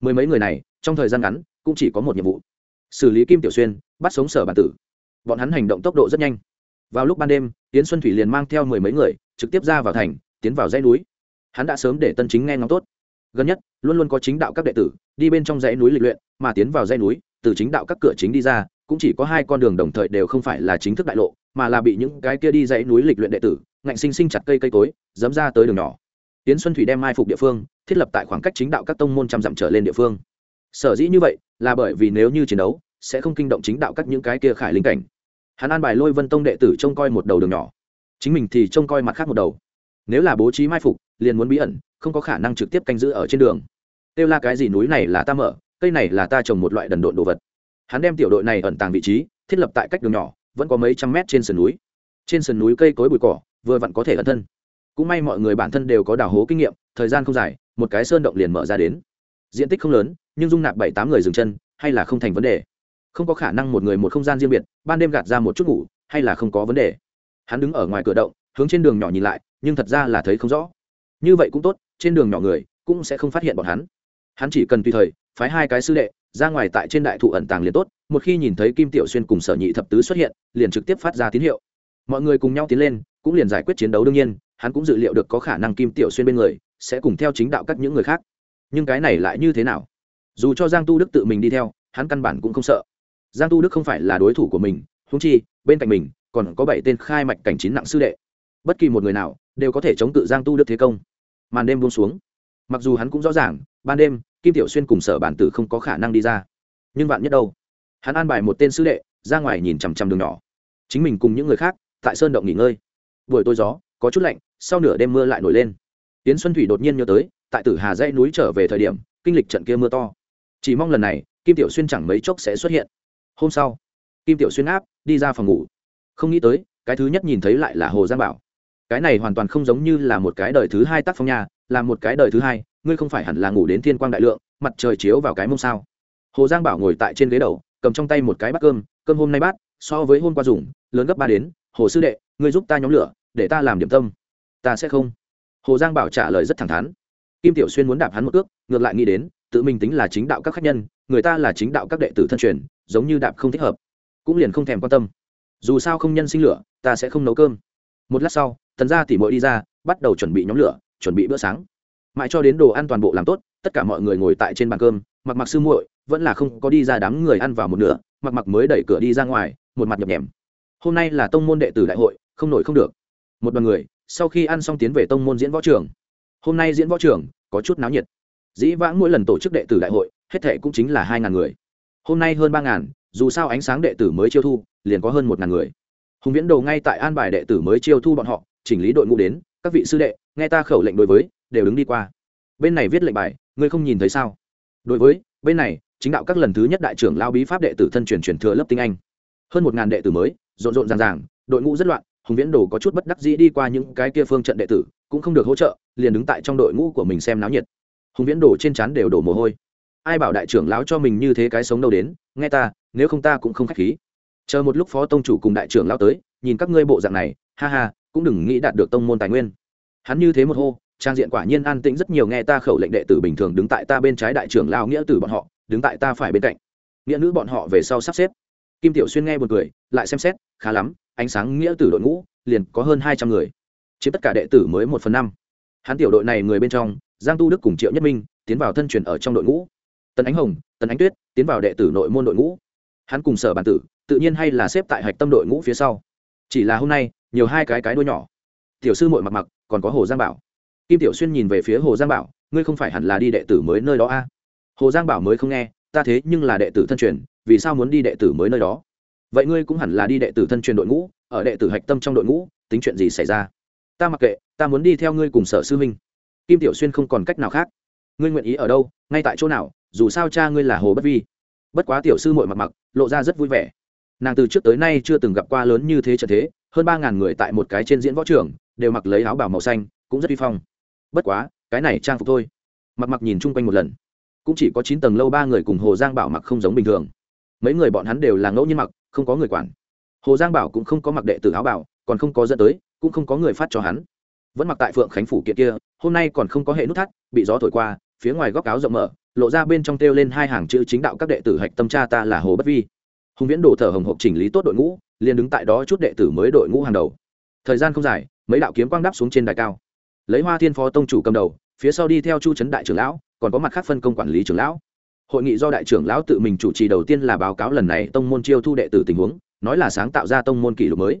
Mười mấy người này, trong thời gian ngắn, cũng chỉ có một nhiệm vụ xử lý kim tiểu xuyên, bắt sống sở bản tử. Bọn hắn hành động tốc độ rất nhanh. Vào lúc ban đêm tiến xuân thủy liền mang theo mười mấy người, trực tiếp ra vào thành, tiến vào dãy núi. Hắn đã sớm để tân chính nghe ngóng tốt. Gần nhất, luôn luôn có chính đạo các đệ tử, đi bên trong dãy núi lịch luyện, mà tiến vào dãy núi, từ chính đạo các cửa chính đi ra, cũng chỉ có hai con đường đồng thời đều không phải là chính thức đại lộ, mà là bị những cái kia đi dãy núi lịch luyện đệ tử, ngạnh sinh sinh chặt cây cây cối dấm ra tới đường nhỏ. Tiến xuân thủy đem mai phục địa phương, thiết lập tại khoảng cách chính đạo các tông môn trăm dặm trở lên địa phương sở dĩ như vậy là bởi vì nếu như chiến đấu sẽ không kinh động chính đạo các những cái kia khải linh cảnh. Hắn an bài lôi vân tông đệ tử trông coi một đầu đường nhỏ. Chính mình thì trông coi mặt khác một đầu. Nếu là bố trí mai phục, liền muốn bí ẩn, không có khả năng trực tiếp canh giữ ở trên đường. Kêu la cái gì núi này là ta mở, cây này là ta trồng một loại đần độn đồ vật. Hắn đem tiểu đội này ẩn tàng vị trí, thiết lập tại cách đường nhỏ, vẫn có mấy trăm mét trên sườn núi. Trên sườn núi cây cối bụi cỏ, vừa vặn có thể ẩn thân. Cũng may mọi người bản thân đều có đào hố kinh nghiệm, thời gian không dài, một cái sơn động liền mở ra đến. Diện tích không lớn nhưng dung nạp bảy tám người dừng chân, hay là không thành vấn đề. Không có khả năng một người một không gian riêng biệt, ban đêm gạt ra một chút ngủ, hay là không có vấn đề. Hắn đứng ở ngoài cửa động, hướng trên đường nhỏ nhìn lại, nhưng thật ra là thấy không rõ. Như vậy cũng tốt, trên đường nhỏ người cũng sẽ không phát hiện bọn hắn. Hắn chỉ cần tùy thời, phái hai cái sư đệ, ra ngoài tại trên đại thụ ẩn tàng liền tốt, một khi nhìn thấy kim tiểu xuyên cùng sở nhị thập tứ xuất hiện, liền trực tiếp phát ra tín hiệu. Mọi người cùng nhau tiến lên, cũng liền giải quyết chiến đấu đương nhiên, hắn cũng dự liệu được có khả năng kim tiểu xuyên bên người sẽ cùng theo chính đạo các những người khác. Nhưng cái này lại như thế nào? Dù cho giang tu đức tự mình đi theo, hắn căn bản cũng không sợ. Giang tu đức không phải là đối thủ của mình húng chi, bên cạnh mình còn có bảy tên khai mạch cảnh chín nặng sư đệ. Bất kỳ một người nào đều có thể chống cự giang tu đức thế công. Màn đêm buông xuống. Mặc dù hắn cũng rõ ràng, ban đêm, kim tiểu xuyên cùng sở bản tử không có khả năng đi ra. Nhưng bạn nhất đâu? Hắn an bài một tên sư đệ, ra ngoài nhìn chằm chằm đường nhỏ. Chính mình cùng những người khác, tại sơn động nghỉ ngơi. Buổi tối gió, có chút lạnh, sau nửa đêm mưa lại nổi lên. Tiến xuân thủy đột nhiên nhớ tới, tại tử hà dãy núi trở về thời điểm, kinh lịch trận kia mưa to chỉ mong lần này, kim tiểu xuyên chẳng mấy chốc sẽ xuất hiện. Hôm sau, kim tiểu xuyên áp, đi ra phòng ngủ. Không nghĩ tới, cái thứ nhất nhìn thấy lại là hồ giang bảo. Cái này hoàn toàn không giống như là một cái đời thứ hai tác phong nhà là một cái đời thứ hai, ngươi không phải hẳn là ngủ đến thiên quang đại lượng, mặt trời chiếu vào cái mông sao? Hồ giang bảo ngồi tại trên ghế đầu, cầm trong tay một cái bát cơm cơm hôm nay bát, so với hôm qua dùng, lớn gấp ba đến, hồ sư đệ, ngươi giúp ta nhóm lửa, để ta làm điểm tâm. Ta sẽ không. Hồ giang bảo trả lời rất thẳng thắn kim tiểu xuyên muốn đạp hắn một cước, ngược lại nghĩ đến, tự mình tính là chính đạo các khách nhân, người ta là chính đạo các đệ tử thân truyền, giống như đạp không thích hợp, cũng liền không thèm quan tâm. Dù sao không nhân sinh lửa, ta sẽ không nấu cơm. Một lát sau, tần gia tỉ mội đi ra, bắt đầu chuẩn bị nhóm lửa, chuẩn bị bữa sáng. Mãi cho đến đồ ăn toàn bộ làm tốt, tất cả mọi người ngồi tại trên bàn cơm, mặc mặc sư muội vẫn là không có đi ra đám người ăn vào một nửa, mặc mặc mới đẩy cửa đi ra ngoài, một mặt nhập nhèm. Hôm nay là tông môn đệ tử đại hội, không nổi không được. Một đoàn người, sau khi ăn xong tiến về tông môn diễn võ trường hôm nay diễn võ trường, có chút náo nhiệt. Dĩ vãng mỗi lần tổ chức đệ tử đại hội, hết thệ cũng chính là hai ngàn người. Hôm nay hơn ba ngàn, dù sao ánh sáng đệ tử mới chiêu thu, liền có hơn một ngàn người. Hùng viễn đồ ngay tại an bài đệ tử mới chiêu thu bọn họ, chỉnh lý đội ngũ đến, các vị sư đệ, nghe ta khẩu lệnh đối với, đều đứng đi qua. Bên này viết lệnh bài, ngươi không nhìn thấy sao? Đối với, bên này, chính đạo các lần thứ nhất đại trưởng lao bí pháp đệ tử thân truyền truyền thừa lớp tiếng anh. Hơn một ngàn đệ tử mới, rộn rộn ràng ràng, đội ngũ rất loạn, hùng viễn đồ có chút bất đắc dĩ đi qua những cái kia phương trận đệ tử cũng không được hỗ trợ, liền đứng tại trong đội ngũ của mình xem náo nhiệt. Hùng viễn đổ trên trán đều đổ mồ hôi. Ai bảo đại trưởng lão cho mình như thế cái sống đâu đến, nghe ta, nếu không ta cũng không khách khí. Chờ một lúc phó tông chủ cùng đại trưởng lão tới, nhìn các ngươi bộ dạng này, ha ha, cũng đừng nghĩ đạt được tông môn tài nguyên. Hắn như thế một hô, trang diện quả nhiên an tĩnh rất nhiều nghe ta khẩu lệnh đệ tử bình thường đứng tại ta bên trái đại trưởng lao nghĩa tử bọn họ, đứng tại ta phải bên cạnh. Nghĩa nữ bọn họ về sau sắp xếp. Kim tiểu xuyên nghe một người lại xem xét, khá lắm, ánh sáng nghĩa tử đội ngũ, liền có hơn hai trăm người chiếm tất cả đệ tử mới một phần năm. Hắn tiểu đội này người bên trong, giang tu đức cùng triệu nhất minh tiến vào thân truyền ở trong đội ngũ. Tần ánh hồng, tần ánh tuyết tiến vào đệ tử nội môn đội ngũ. Hắn cùng sở bản tử, tự nhiên hay là xếp tại hạch tâm đội ngũ phía sau. Chỉ là hôm nay, nhiều hai cái cái đuôi nhỏ. Tiểu sư mội mặc mặc, còn có hồ giang bảo. Kim tiểu xuyên nhìn về phía hồ giang bảo, ngươi không phải hẳn là đi đệ tử mới nơi đó a? À? hồ giang bảo mới không nghe, ta thế nhưng là đệ tử thân truyền, vì sao muốn đi đệ tử mới nơi đó? Vậy ngươi cũng hẳn là đi đệ tử thân truyền đội ngũ, ở đệ tử hạch tâm trong đội ngũ, tính chuyện gì xảy ra? Ta mặc kệ, ta muốn đi theo ngươi cùng sở sư huynh. Kim tiểu xuyên không còn cách nào khác. Ngươi nguyện ý ở đâu, ngay tại chỗ nào, dù sao cha ngươi là hồ bất vi. Bất quá tiểu sư mội mặc mặc, lộ ra rất vui vẻ. Nàng từ trước tới nay chưa từng gặp qua lớn như thế trở thế, hơn ba ngàn người tại một cái trên diễn võ trường, đều mặc lấy áo bảo màu xanh, cũng rất vi phong. Bất quá, cái này trang phục thôi. Mặc mặc nhìn chung quanh một lần. Cũng chỉ có chín tầng lâu ba người cùng hồ giang bảo mặc không giống bình thường. Mấy người bọn hắn đều là ngẫu nhiên mặc, không có người quản. Hồ giang bảo cũng không có mặc đệ tử áo bảo còn không có dẫn tới cũng không có người phát cho hắn. Vẫn mặc tại phượng khánh phủ kiện kia, hôm nay còn không có hệ nút thắt, bị gió thổi qua, phía ngoài góc áo rộng mở, lộ ra bên trong kêu lên hai hàng chữ chính đạo các đệ tử hạch tâm cha ta là hồ bất vi. Hùng viễn đổ thở hồng hộc chỉnh lý tốt đội ngũ, liền đứng tại đó chút đệ tử mới đội ngũ hàng đầu. Thời gian không dài, mấy đạo kiếm quang đắp xuống trên đài cao. Lấy hoa thiên phó tông chủ cầm đầu, phía sau đi theo chu trấn đại trưởng lão, còn có mặt khác phân công quản lý trưởng lão. Hội nghị do đại trưởng lão tự mình chủ trì đầu tiên là báo cáo lần này tông môn chiêu thu đệ tử tình huống, nói là sáng tạo ra tông môn kỷ lục mới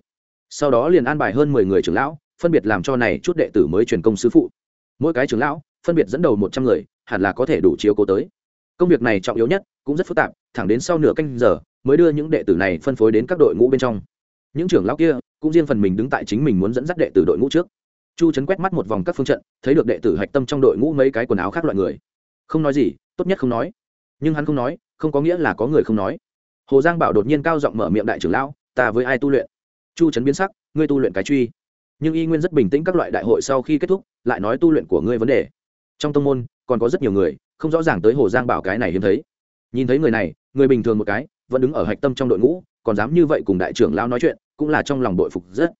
sau đó liền an bài hơn mười người trưởng lão, phân biệt làm cho này chút đệ tử mới truyền công sứ phụ. Mỗi cái trưởng lão, phân biệt dẫn đầu một trăm người, hẳn là có thể đủ chiếu cố tới. Công việc này trọng yếu nhất, cũng rất phức tạp, thẳng đến sau nửa canh giờ, mới đưa những đệ tử này phân phối đến các đội ngũ bên trong. Những trưởng lão kia, cũng riêng phần mình đứng tại chính mình muốn dẫn dắt đệ tử đội ngũ trước. Chu trấn quét mắt một vòng các phương trận, thấy được đệ tử hạch tâm trong đội ngũ mấy cái quần áo khác loại người. Không nói gì, tốt nhất không nói. Nhưng hắn không nói, không có nghĩa là có người không nói. Hồ giang bảo đột nhiên cao giọng mở miệng đại trưởng lão, ta với ai tu luyện? Chu trấn biến sắc, ngươi tu luyện cái truy. Nhưng y nguyên rất bình tĩnh các loại đại hội sau khi kết thúc, lại nói tu luyện của ngươi vấn đề. Trong tông môn, còn có rất nhiều người, không rõ ràng tới hồ giang bảo cái này hiếm thấy. Nhìn thấy người này, người bình thường một cái, vẫn đứng ở hạch tâm trong đội ngũ, còn dám như vậy cùng đại trưởng lao nói chuyện, cũng là trong lòng đội phục rất.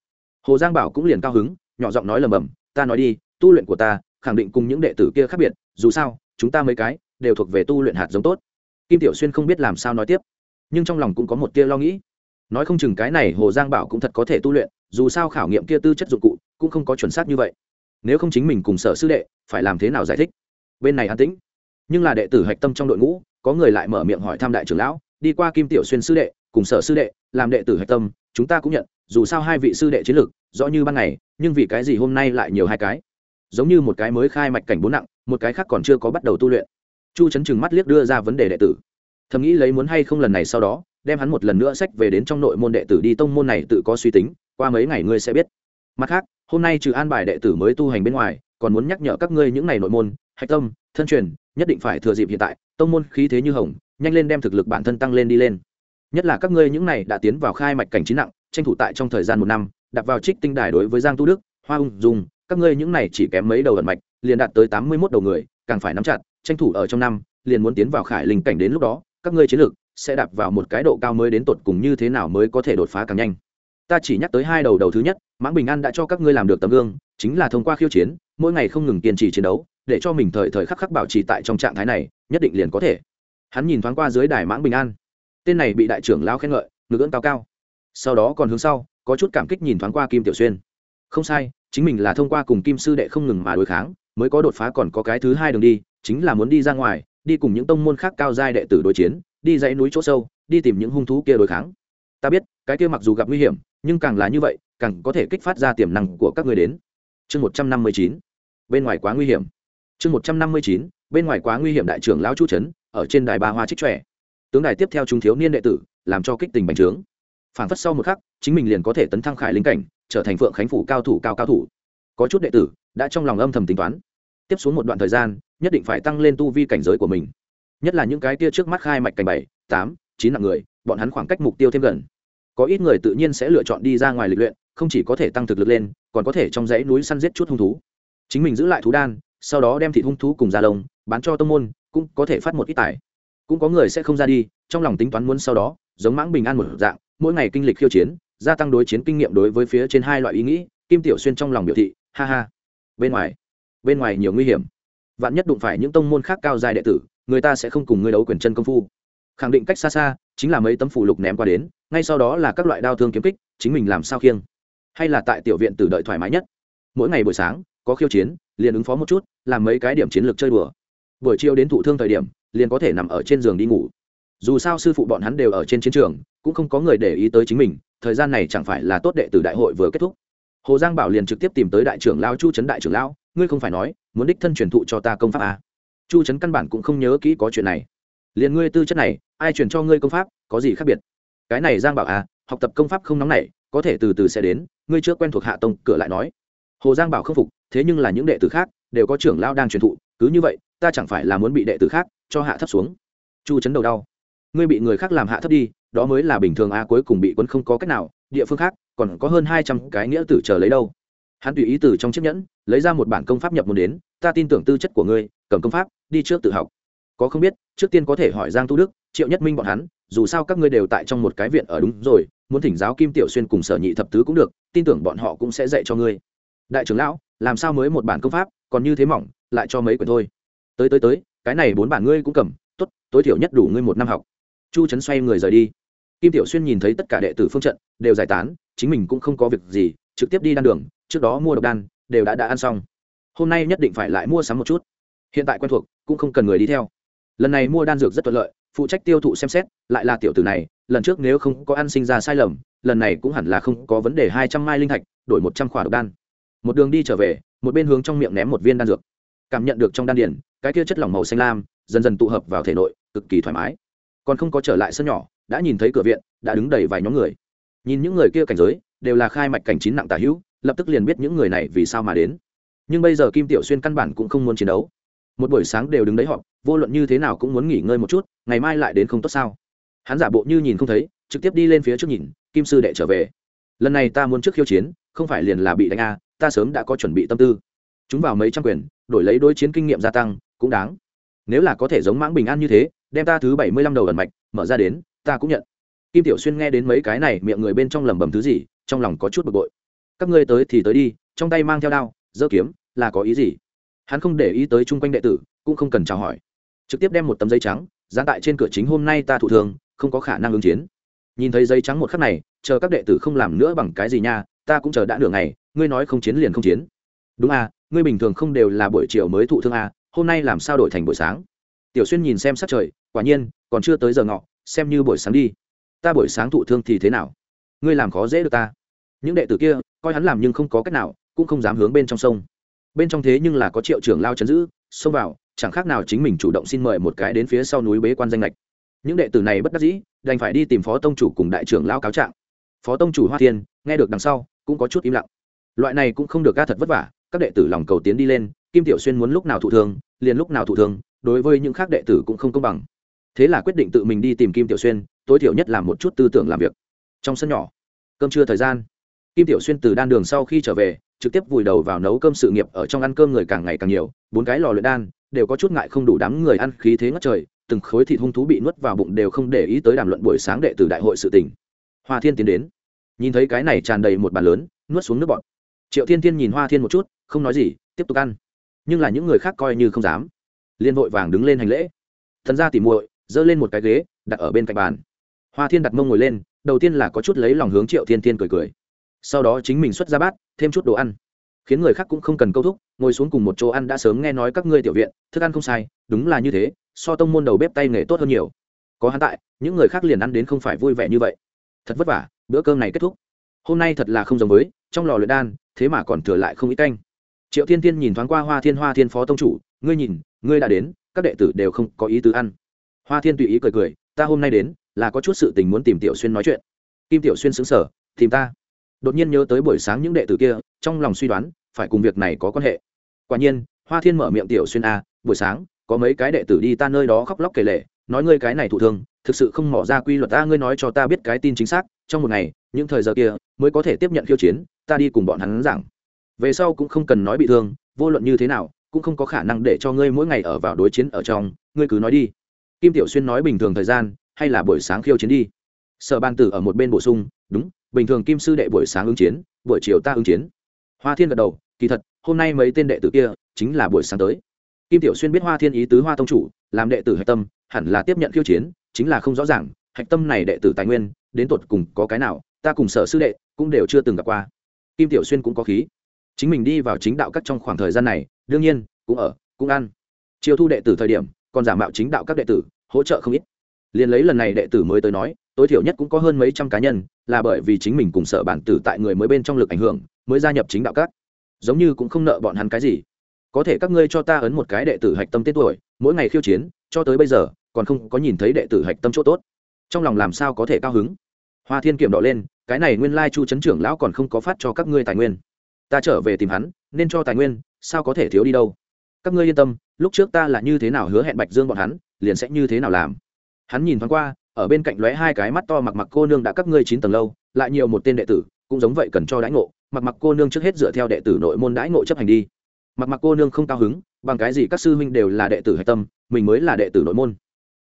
Hồ giang bảo cũng liền cao hứng, nhỏ giọng nói lầm bầm, ta nói đi, tu luyện của ta, khẳng định cùng những đệ tử kia khác biệt, dù sao, chúng ta mấy cái đều thuộc về tu luyện hạt giống tốt. Kim tiểu xuyên không biết làm sao nói tiếp, nhưng trong lòng cũng có một tia lo nghĩ nói không chừng cái này hồ giang bảo cũng thật có thể tu luyện, dù sao khảo nghiệm kia tư chất dụng cụ cũng không có chuẩn xác như vậy. Nếu không chính mình cùng sở sư đệ, phải làm thế nào giải thích? Bên này an tĩnh. Nhưng là đệ tử hạch tâm trong đội ngũ, có người lại mở miệng hỏi thăm đại trưởng lão, đi qua kim tiểu xuyên sư đệ, cùng sở sư đệ, làm đệ tử hạch tâm, chúng ta cũng nhận, dù sao hai vị sư đệ chiến lược, rõ như ban ngày, nhưng vì cái gì hôm nay lại nhiều hai cái? Giống như một cái mới khai mạch cảnh bốn nặng, một cái khác còn chưa có bắt đầu tu luyện. Chu chấn chừng mắt liếc đưa ra vấn đề đệ tử. Thầm nghĩ lấy muốn hay không lần này sau đó đem hắn một lần nữa sách về đến trong nội môn đệ tử đi tông môn này tự có suy tính, qua mấy ngày ngươi sẽ biết. Mặt khác, hôm nay trừ an bài đệ tử mới tu hành bên ngoài, còn muốn nhắc nhở các ngươi những ngày nội môn, hạch tâm, thân truyền, nhất định phải thừa dịp hiện tại, tông môn khí thế như hồng, nhanh lên đem thực lực bản thân tăng lên đi lên. Nhất là các ngươi những này đã tiến vào khai mạch cảnh trí nặng, tranh thủ tại trong thời gian một năm, đặt vào trích tinh đài đối với giang tu đức, hoa ung dùng các ngươi những này chỉ kém mấy đầu ẩn mạch, liền đạt tới tám mươi mốt đầu người, càng phải nắm chặt, tranh thủ ở trong năm, liền muốn tiến vào khải linh cảnh đến lúc đó, các ngươi chiến lược sẽ đạp vào một cái độ cao mới đến tột cùng như thế nào mới có thể đột phá càng nhanh. Ta chỉ nhắc tới hai đầu đầu thứ nhất, mãng bình an đã cho các ngươi làm được tấm gương, chính là thông qua khiêu chiến, mỗi ngày không ngừng kiên trì chiến đấu, để cho mình thời thời khắc khắc bảo trì tại trong trạng thái này, nhất định liền có thể. Hắn nhìn thoáng qua dưới đài mãng bình an. Tên này bị đại trưởng lao khen ngợi, ngực ưỡn cao cao. Sau đó còn hướng sau, có chút cảm kích nhìn thoáng qua kim tiểu xuyên. Không sai, chính mình là thông qua cùng kim sư đệ không ngừng mà đối kháng, mới có đột phá còn có cái thứ hai đường đi, chính là muốn đi ra ngoài, đi cùng những tông môn khác cao giai đệ tử đối chiến đi dãy núi chỗ sâu, đi tìm những hung thú kia đối kháng. Ta biết, cái kia mặc dù gặp nguy hiểm, nhưng càng là như vậy, càng có thể kích phát ra tiềm năng của các người đến. Chương một trăm năm mươi chín, bên ngoài quá nguy hiểm. Chương một trăm năm mươi chín, bên ngoài quá nguy hiểm đại trưởng lão chu trấn ở trên đài ba hoa trích trẻ. Tướng đài tiếp theo chúng thiếu niên đệ tử, làm cho kích tình bành trướng. Phản phất sau một khắc, chính mình liền có thể tấn thăng khải linh cảnh, trở thành phượng khánh phủ cao thủ cao cao thủ. Có chút đệ tử, đã trong lòng âm thầm tính toán. Tiếp xuống một đoạn thời gian, nhất định phải tăng lên tu vi cảnh giới của mình nhất là những cái tia trước mắt khai mạch cảnh bảy, tám, chín nặng người, bọn hắn khoảng cách mục tiêu thêm gần. Có ít người tự nhiên sẽ lựa chọn đi ra ngoài lịch luyện, không chỉ có thể tăng thực lực lên, còn có thể trong dãy núi săn giết chút hung thú. Chính mình giữ lại thú đan, sau đó đem thịt hung thú cùng da lông bán cho tông môn, cũng có thể phát một ít tài. Cũng có người sẽ không ra đi, trong lòng tính toán muốn sau đó, giống mãng bình an một dạng, mỗi ngày kinh lịch khiêu chiến, gia tăng đối chiến kinh nghiệm đối với phía trên hai loại ý nghĩ, kim tiểu xuyên trong lòng biểu thị, ha ha. Bên ngoài bên ngoài nhiều nguy hiểm. Vạn nhất đụng phải những tông môn khác cao dài đệ tử người ta sẽ không cùng ngươi đấu quyền chân công phu. Khẳng định cách xa xa, chính là mấy tấm phủ lục ném qua đến, ngay sau đó là các loại đao thương kiếm kích, chính mình làm sao khiêng. Hay là tại tiểu viện tử đợi thoải mái nhất. Mỗi ngày buổi sáng, có khiêu chiến, liền ứng phó một chút, làm mấy cái điểm chiến lược chơi đùa. Buổi chiều đến thụ thương thời điểm, liền có thể nằm ở trên giường đi ngủ. Dù sao sư phụ bọn hắn đều ở trên chiến trường, cũng không có người để ý tới chính mình, thời gian này chẳng phải là tốt đệ tử đại hội vừa kết thúc. Hồ giang bảo liền trực tiếp tìm tới đại trưởng lao chu trấn đại trưởng lão, ngươi không phải nói, muốn đích thân truyền thụ cho ta công pháp à chu trấn căn bản cũng không nhớ kỹ có chuyện này. Liền ngươi tư chất này, ai truyền cho ngươi công pháp, có gì khác biệt? Cái này giang bảo à học tập công pháp không nóng nảy, có thể từ từ sẽ đến, ngươi chưa quen thuộc hạ tông, cửa lại nói. Hồ giang bảo không phục, thế nhưng là những đệ tử khác đều có trưởng lao đang truyền thụ, cứ như vậy, ta chẳng phải là muốn bị đệ tử khác cho hạ thấp xuống. Chu chấn đầu đau. Ngươi bị người khác làm hạ thấp đi, đó mới là bình thường a cuối cùng bị quân không có cách nào, địa phương khác còn có hơn hai trăm cái nghĩa tử chờ lấy đâu. Hắn tùy ý từ trong chiếc nhẫn lấy ra một bản công pháp nhập môn đến, ta tin tưởng tư chất của ngươi, cầm công pháp, đi trước tự học. Có không biết, trước tiên có thể hỏi giang tu đức, triệu nhất minh bọn hắn, dù sao các ngươi đều tại trong một cái viện ở đúng rồi, muốn thỉnh giáo kim tiểu xuyên cùng sở nhị thập tứ cũng được, tin tưởng bọn họ cũng sẽ dạy cho ngươi. Đại trưởng lão, làm sao mới một bản công pháp, còn như thế mỏng, lại cho mấy quyển thôi. Tới tới tới, cái này bốn bản ngươi cũng cầm, tốt, tối thiểu nhất đủ ngươi một năm học. Chu trấn xoay người rời đi. Kim tiểu xuyên nhìn thấy tất cả đệ tử phương trận, đều giải tán, chính mình cũng không có việc gì, trực tiếp đi đan đường, trước đó mua độc đan đều đã đã ăn xong. Hôm nay nhất định phải lại mua sắm một chút. Hiện tại quen thuộc, cũng không cần người đi theo. Lần này mua đan dược rất thuận lợi, phụ trách tiêu thụ xem xét, lại là tiểu tử này, lần trước nếu không có ăn sinh ra sai lầm, lần này cũng hẳn là không có vấn đề hai trăm mai linh thạch, đổi một trăm khỏa độc đan. Một đường đi trở về, một bên hướng trong miệng ném một viên đan dược. Cảm nhận được trong đan điển cái kia chất lỏng màu xanh lam, dần dần tụ hợp vào thể nội, cực kỳ thoải mái. Còn không có trở lại sân nhỏ, đã nhìn thấy cửa viện, đã đứng đầy vài nhóm người. Nhìn những người kia cảnh giới, đều là khai mạch cảnh chín nặng tả hữu lập tức liền biết những người này vì sao mà đến. Nhưng bây giờ kim tiểu xuyên căn bản cũng không muốn chiến đấu. Một buổi sáng đều đứng đấy họ vô luận như thế nào cũng muốn nghỉ ngơi một chút, ngày mai lại đến không tốt sao? Hắn giả bộ như nhìn không thấy, trực tiếp đi lên phía trước nhìn, kim sư đệ trở về. Lần này ta muốn trước khiêu chiến, không phải liền là bị đánh a, ta sớm đã có chuẩn bị tâm tư. Chúng vào mấy trăm quyền, đổi lấy đối chiến kinh nghiệm gia tăng, cũng đáng. Nếu là có thể giống mãng bình an như thế, đem ta thứ bảy mươi lăm đầu ẩn mạch, mở ra đến, ta cũng nhận. Kim tiểu xuyên nghe đến mấy cái này, miệng người bên trong lẩm bẩm thứ gì, trong lòng có chút bực bội các ngươi tới thì tới đi, trong tay mang theo đao, dơ kiếm, là có ý gì? Hắn không để ý tới chung quanh đệ tử, cũng không cần chào hỏi. Trực tiếp đem một tấm giấy trắng, dán tại trên cửa chính hôm nay ta thụ thường, không có khả năng ứng chiến. Nhìn thấy giấy trắng một khắc này, chờ các đệ tử không làm nữa bằng cái gì nha, ta cũng chờ đã nửa ngày, ngươi nói không chiến liền không chiến. Đúng à ngươi bình thường không đều là buổi chiều mới thụ thương à hôm nay làm sao đổi thành buổi sáng? Tiểu xuyên nhìn xem sắc trời, quả nhiên, còn chưa tới giờ ngọ, xem như buổi sáng đi. Ta buổi sáng thụ thương thì thế nào? Ngươi làm khó dễ được ta những đệ tử kia, coi hắn làm nhưng không có cách nào, cũng không dám hướng bên trong sông. Bên trong thế nhưng là có triệu trưởng lao chấn giữ, xông vào, chẳng khác nào chính mình chủ động xin mời một cái đến phía sau núi bế quan danh lệch những đệ tử này bất đắc dĩ, đành phải đi tìm phó tông chủ cùng đại trưởng lao cáo trạng. Phó tông chủ hoa thiên, nghe được đằng sau, cũng có chút im lặng. Loại này cũng không được ca thật vất vả, các đệ tử lòng cầu tiến đi lên, kim tiểu xuyên muốn lúc nào thụ thương, liền lúc nào thụ thương, đối với những khác đệ tử cũng không công bằng. Thế là quyết định tự mình đi tìm kim tiểu xuyên, tối thiểu nhất là một chút tư tưởng làm việc. Trong sân nhỏ, cơm trưa thời gian kim tiểu xuyên từ đan đường sau khi trở về, trực tiếp vùi đầu vào nấu cơm sự nghiệp ở trong ăn cơm người càng ngày càng nhiều, bốn cái lò luyện đan đều có chút ngại không đủ đám người ăn khí thế ngất trời, từng khối thịt hung thú bị nuốt vào bụng đều không để ý tới đàm luận buổi sáng đệ tử đại hội sự tình. Hoa thiên tiến đến, nhìn thấy cái này tràn đầy một bàn lớn, nuốt xuống nước bọt. Triệu thiên thiên nhìn hoa thiên một chút, không nói gì, tiếp tục ăn. Nhưng là những người khác coi như không dám. Liên vội vàng đứng lên hành lễ. Thần ra tỉ muội, giơ lên một cái ghế, đặt ở bên cạnh bàn. Hoa thiên đặt mông ngồi lên, đầu tiên là có chút lấy lòng hướng triệu thiên thiên cười cười sau đó chính mình xuất ra bát, thêm chút đồ ăn. Khiến người khác cũng không cần câu thúc, ngồi xuống cùng một chỗ ăn đã sớm nghe nói các ngươi tiểu viện, thức ăn không sai, đúng là như thế, so tông môn đầu bếp tay nghề tốt hơn nhiều. Có hắn tại, những người khác liền ăn đến không phải vui vẻ như vậy. Thật vất vả, bữa cơm này kết thúc. Hôm nay thật là không giống với, trong lò luyện đan, thế mà còn thừa lại không ít canh. Triệu thiên thiên nhìn thoáng qua hoa thiên hoa thiên phó tông chủ, ngươi nhìn, ngươi đã đến, các đệ tử đều không có ý tứ ăn. Hoa thiên tùy ý cười cười, ta hôm nay đến, là có chút sự tình muốn tìm tiểu xuyên nói chuyện. Kim tiểu xuyên xứng sở tìm ta đột nhiên nhớ tới buổi sáng những đệ tử kia, trong lòng suy đoán, phải cùng việc này có quan hệ. Quả nhiên, hoa thiên mở miệng tiểu xuyên a, buổi sáng, có mấy cái đệ tử đi ta nơi đó khóc lóc kể lệ nói ngươi cái này thụ thương, thực sự không mỏ ra quy luật ta, ngươi nói cho ta biết cái tin chính xác, trong một ngày, những thời giờ kia, mới có thể tiếp nhận khiêu chiến, ta đi cùng bọn hắn giảng. Về sau cũng không cần nói bị thương, vô luận như thế nào, cũng không có khả năng để cho ngươi mỗi ngày ở vào đối chiến ở trong, ngươi cứ nói đi. Kim tiểu xuyên nói bình thường thời gian, hay là buổi sáng khiêu chiến đi. Sở ban tử ở một bên bổ sung, đúng bình thường kim sư đệ buổi sáng ứng chiến, buổi chiều ta ứng chiến. Hoa thiên gật đầu, kỳ thật, hôm nay mấy tên đệ tử kia chính là buổi sáng tới. Kim tiểu xuyên biết hoa thiên ý tứ hoa tông chủ, làm đệ tử hạch tâm, hẳn là tiếp nhận khiêu chiến, chính là không rõ ràng, hạch tâm này đệ tử tài nguyên, đến tột cùng có cái nào, ta cùng sở sư đệ cũng đều chưa từng gặp qua. Kim tiểu xuyên cũng có khí. Chính mình đi vào chính đạo các trong khoảng thời gian này, đương nhiên, cũng ở, cũng ăn. Chiêu thu đệ tử thời điểm, còn giả mạo chính đạo các đệ tử, hỗ trợ không ít. Liền lấy lần này đệ tử mới tới nói, tối thiểu nhất cũng có hơn mấy trăm cá nhân là bởi vì chính mình cùng sợ bản tử tại người mới bên trong lực ảnh hưởng, mới gia nhập chính đạo các. Giống như cũng không nợ bọn hắn cái gì. Có thể các ngươi cho ta ấn một cái đệ tử hạch tâm tên tuổi, mỗi ngày khiêu chiến, cho tới bây giờ, còn không có nhìn thấy đệ tử hạch tâm chỗ tốt. Trong lòng làm sao có thể cao hứng? Hoa thiên kiểm đỏ lên, cái này nguyên lai chu chấn trưởng lão còn không có phát cho các ngươi tài nguyên. Ta trở về tìm hắn, nên cho tài nguyên, sao có thể thiếu đi đâu? Các ngươi yên tâm, lúc trước ta là như thế nào hứa hẹn bạch dương bọn hắn, liền sẽ như thế nào làm. Hắn nhìn thoáng qua ở bên cạnh lóe hai cái mắt to mặc mặc cô nương đã các ngươi chín tầng lâu, lại nhiều một tên đệ tử, cũng giống vậy cần cho đãi ngộ. Mặc mặc cô nương trước hết dựa theo đệ tử nội môn đãi ngộ chấp hành đi. Mặc mặc cô nương không cao hứng, bằng cái gì các sư huynh đều là đệ tử hạch tâm, mình mới là đệ tử nội môn.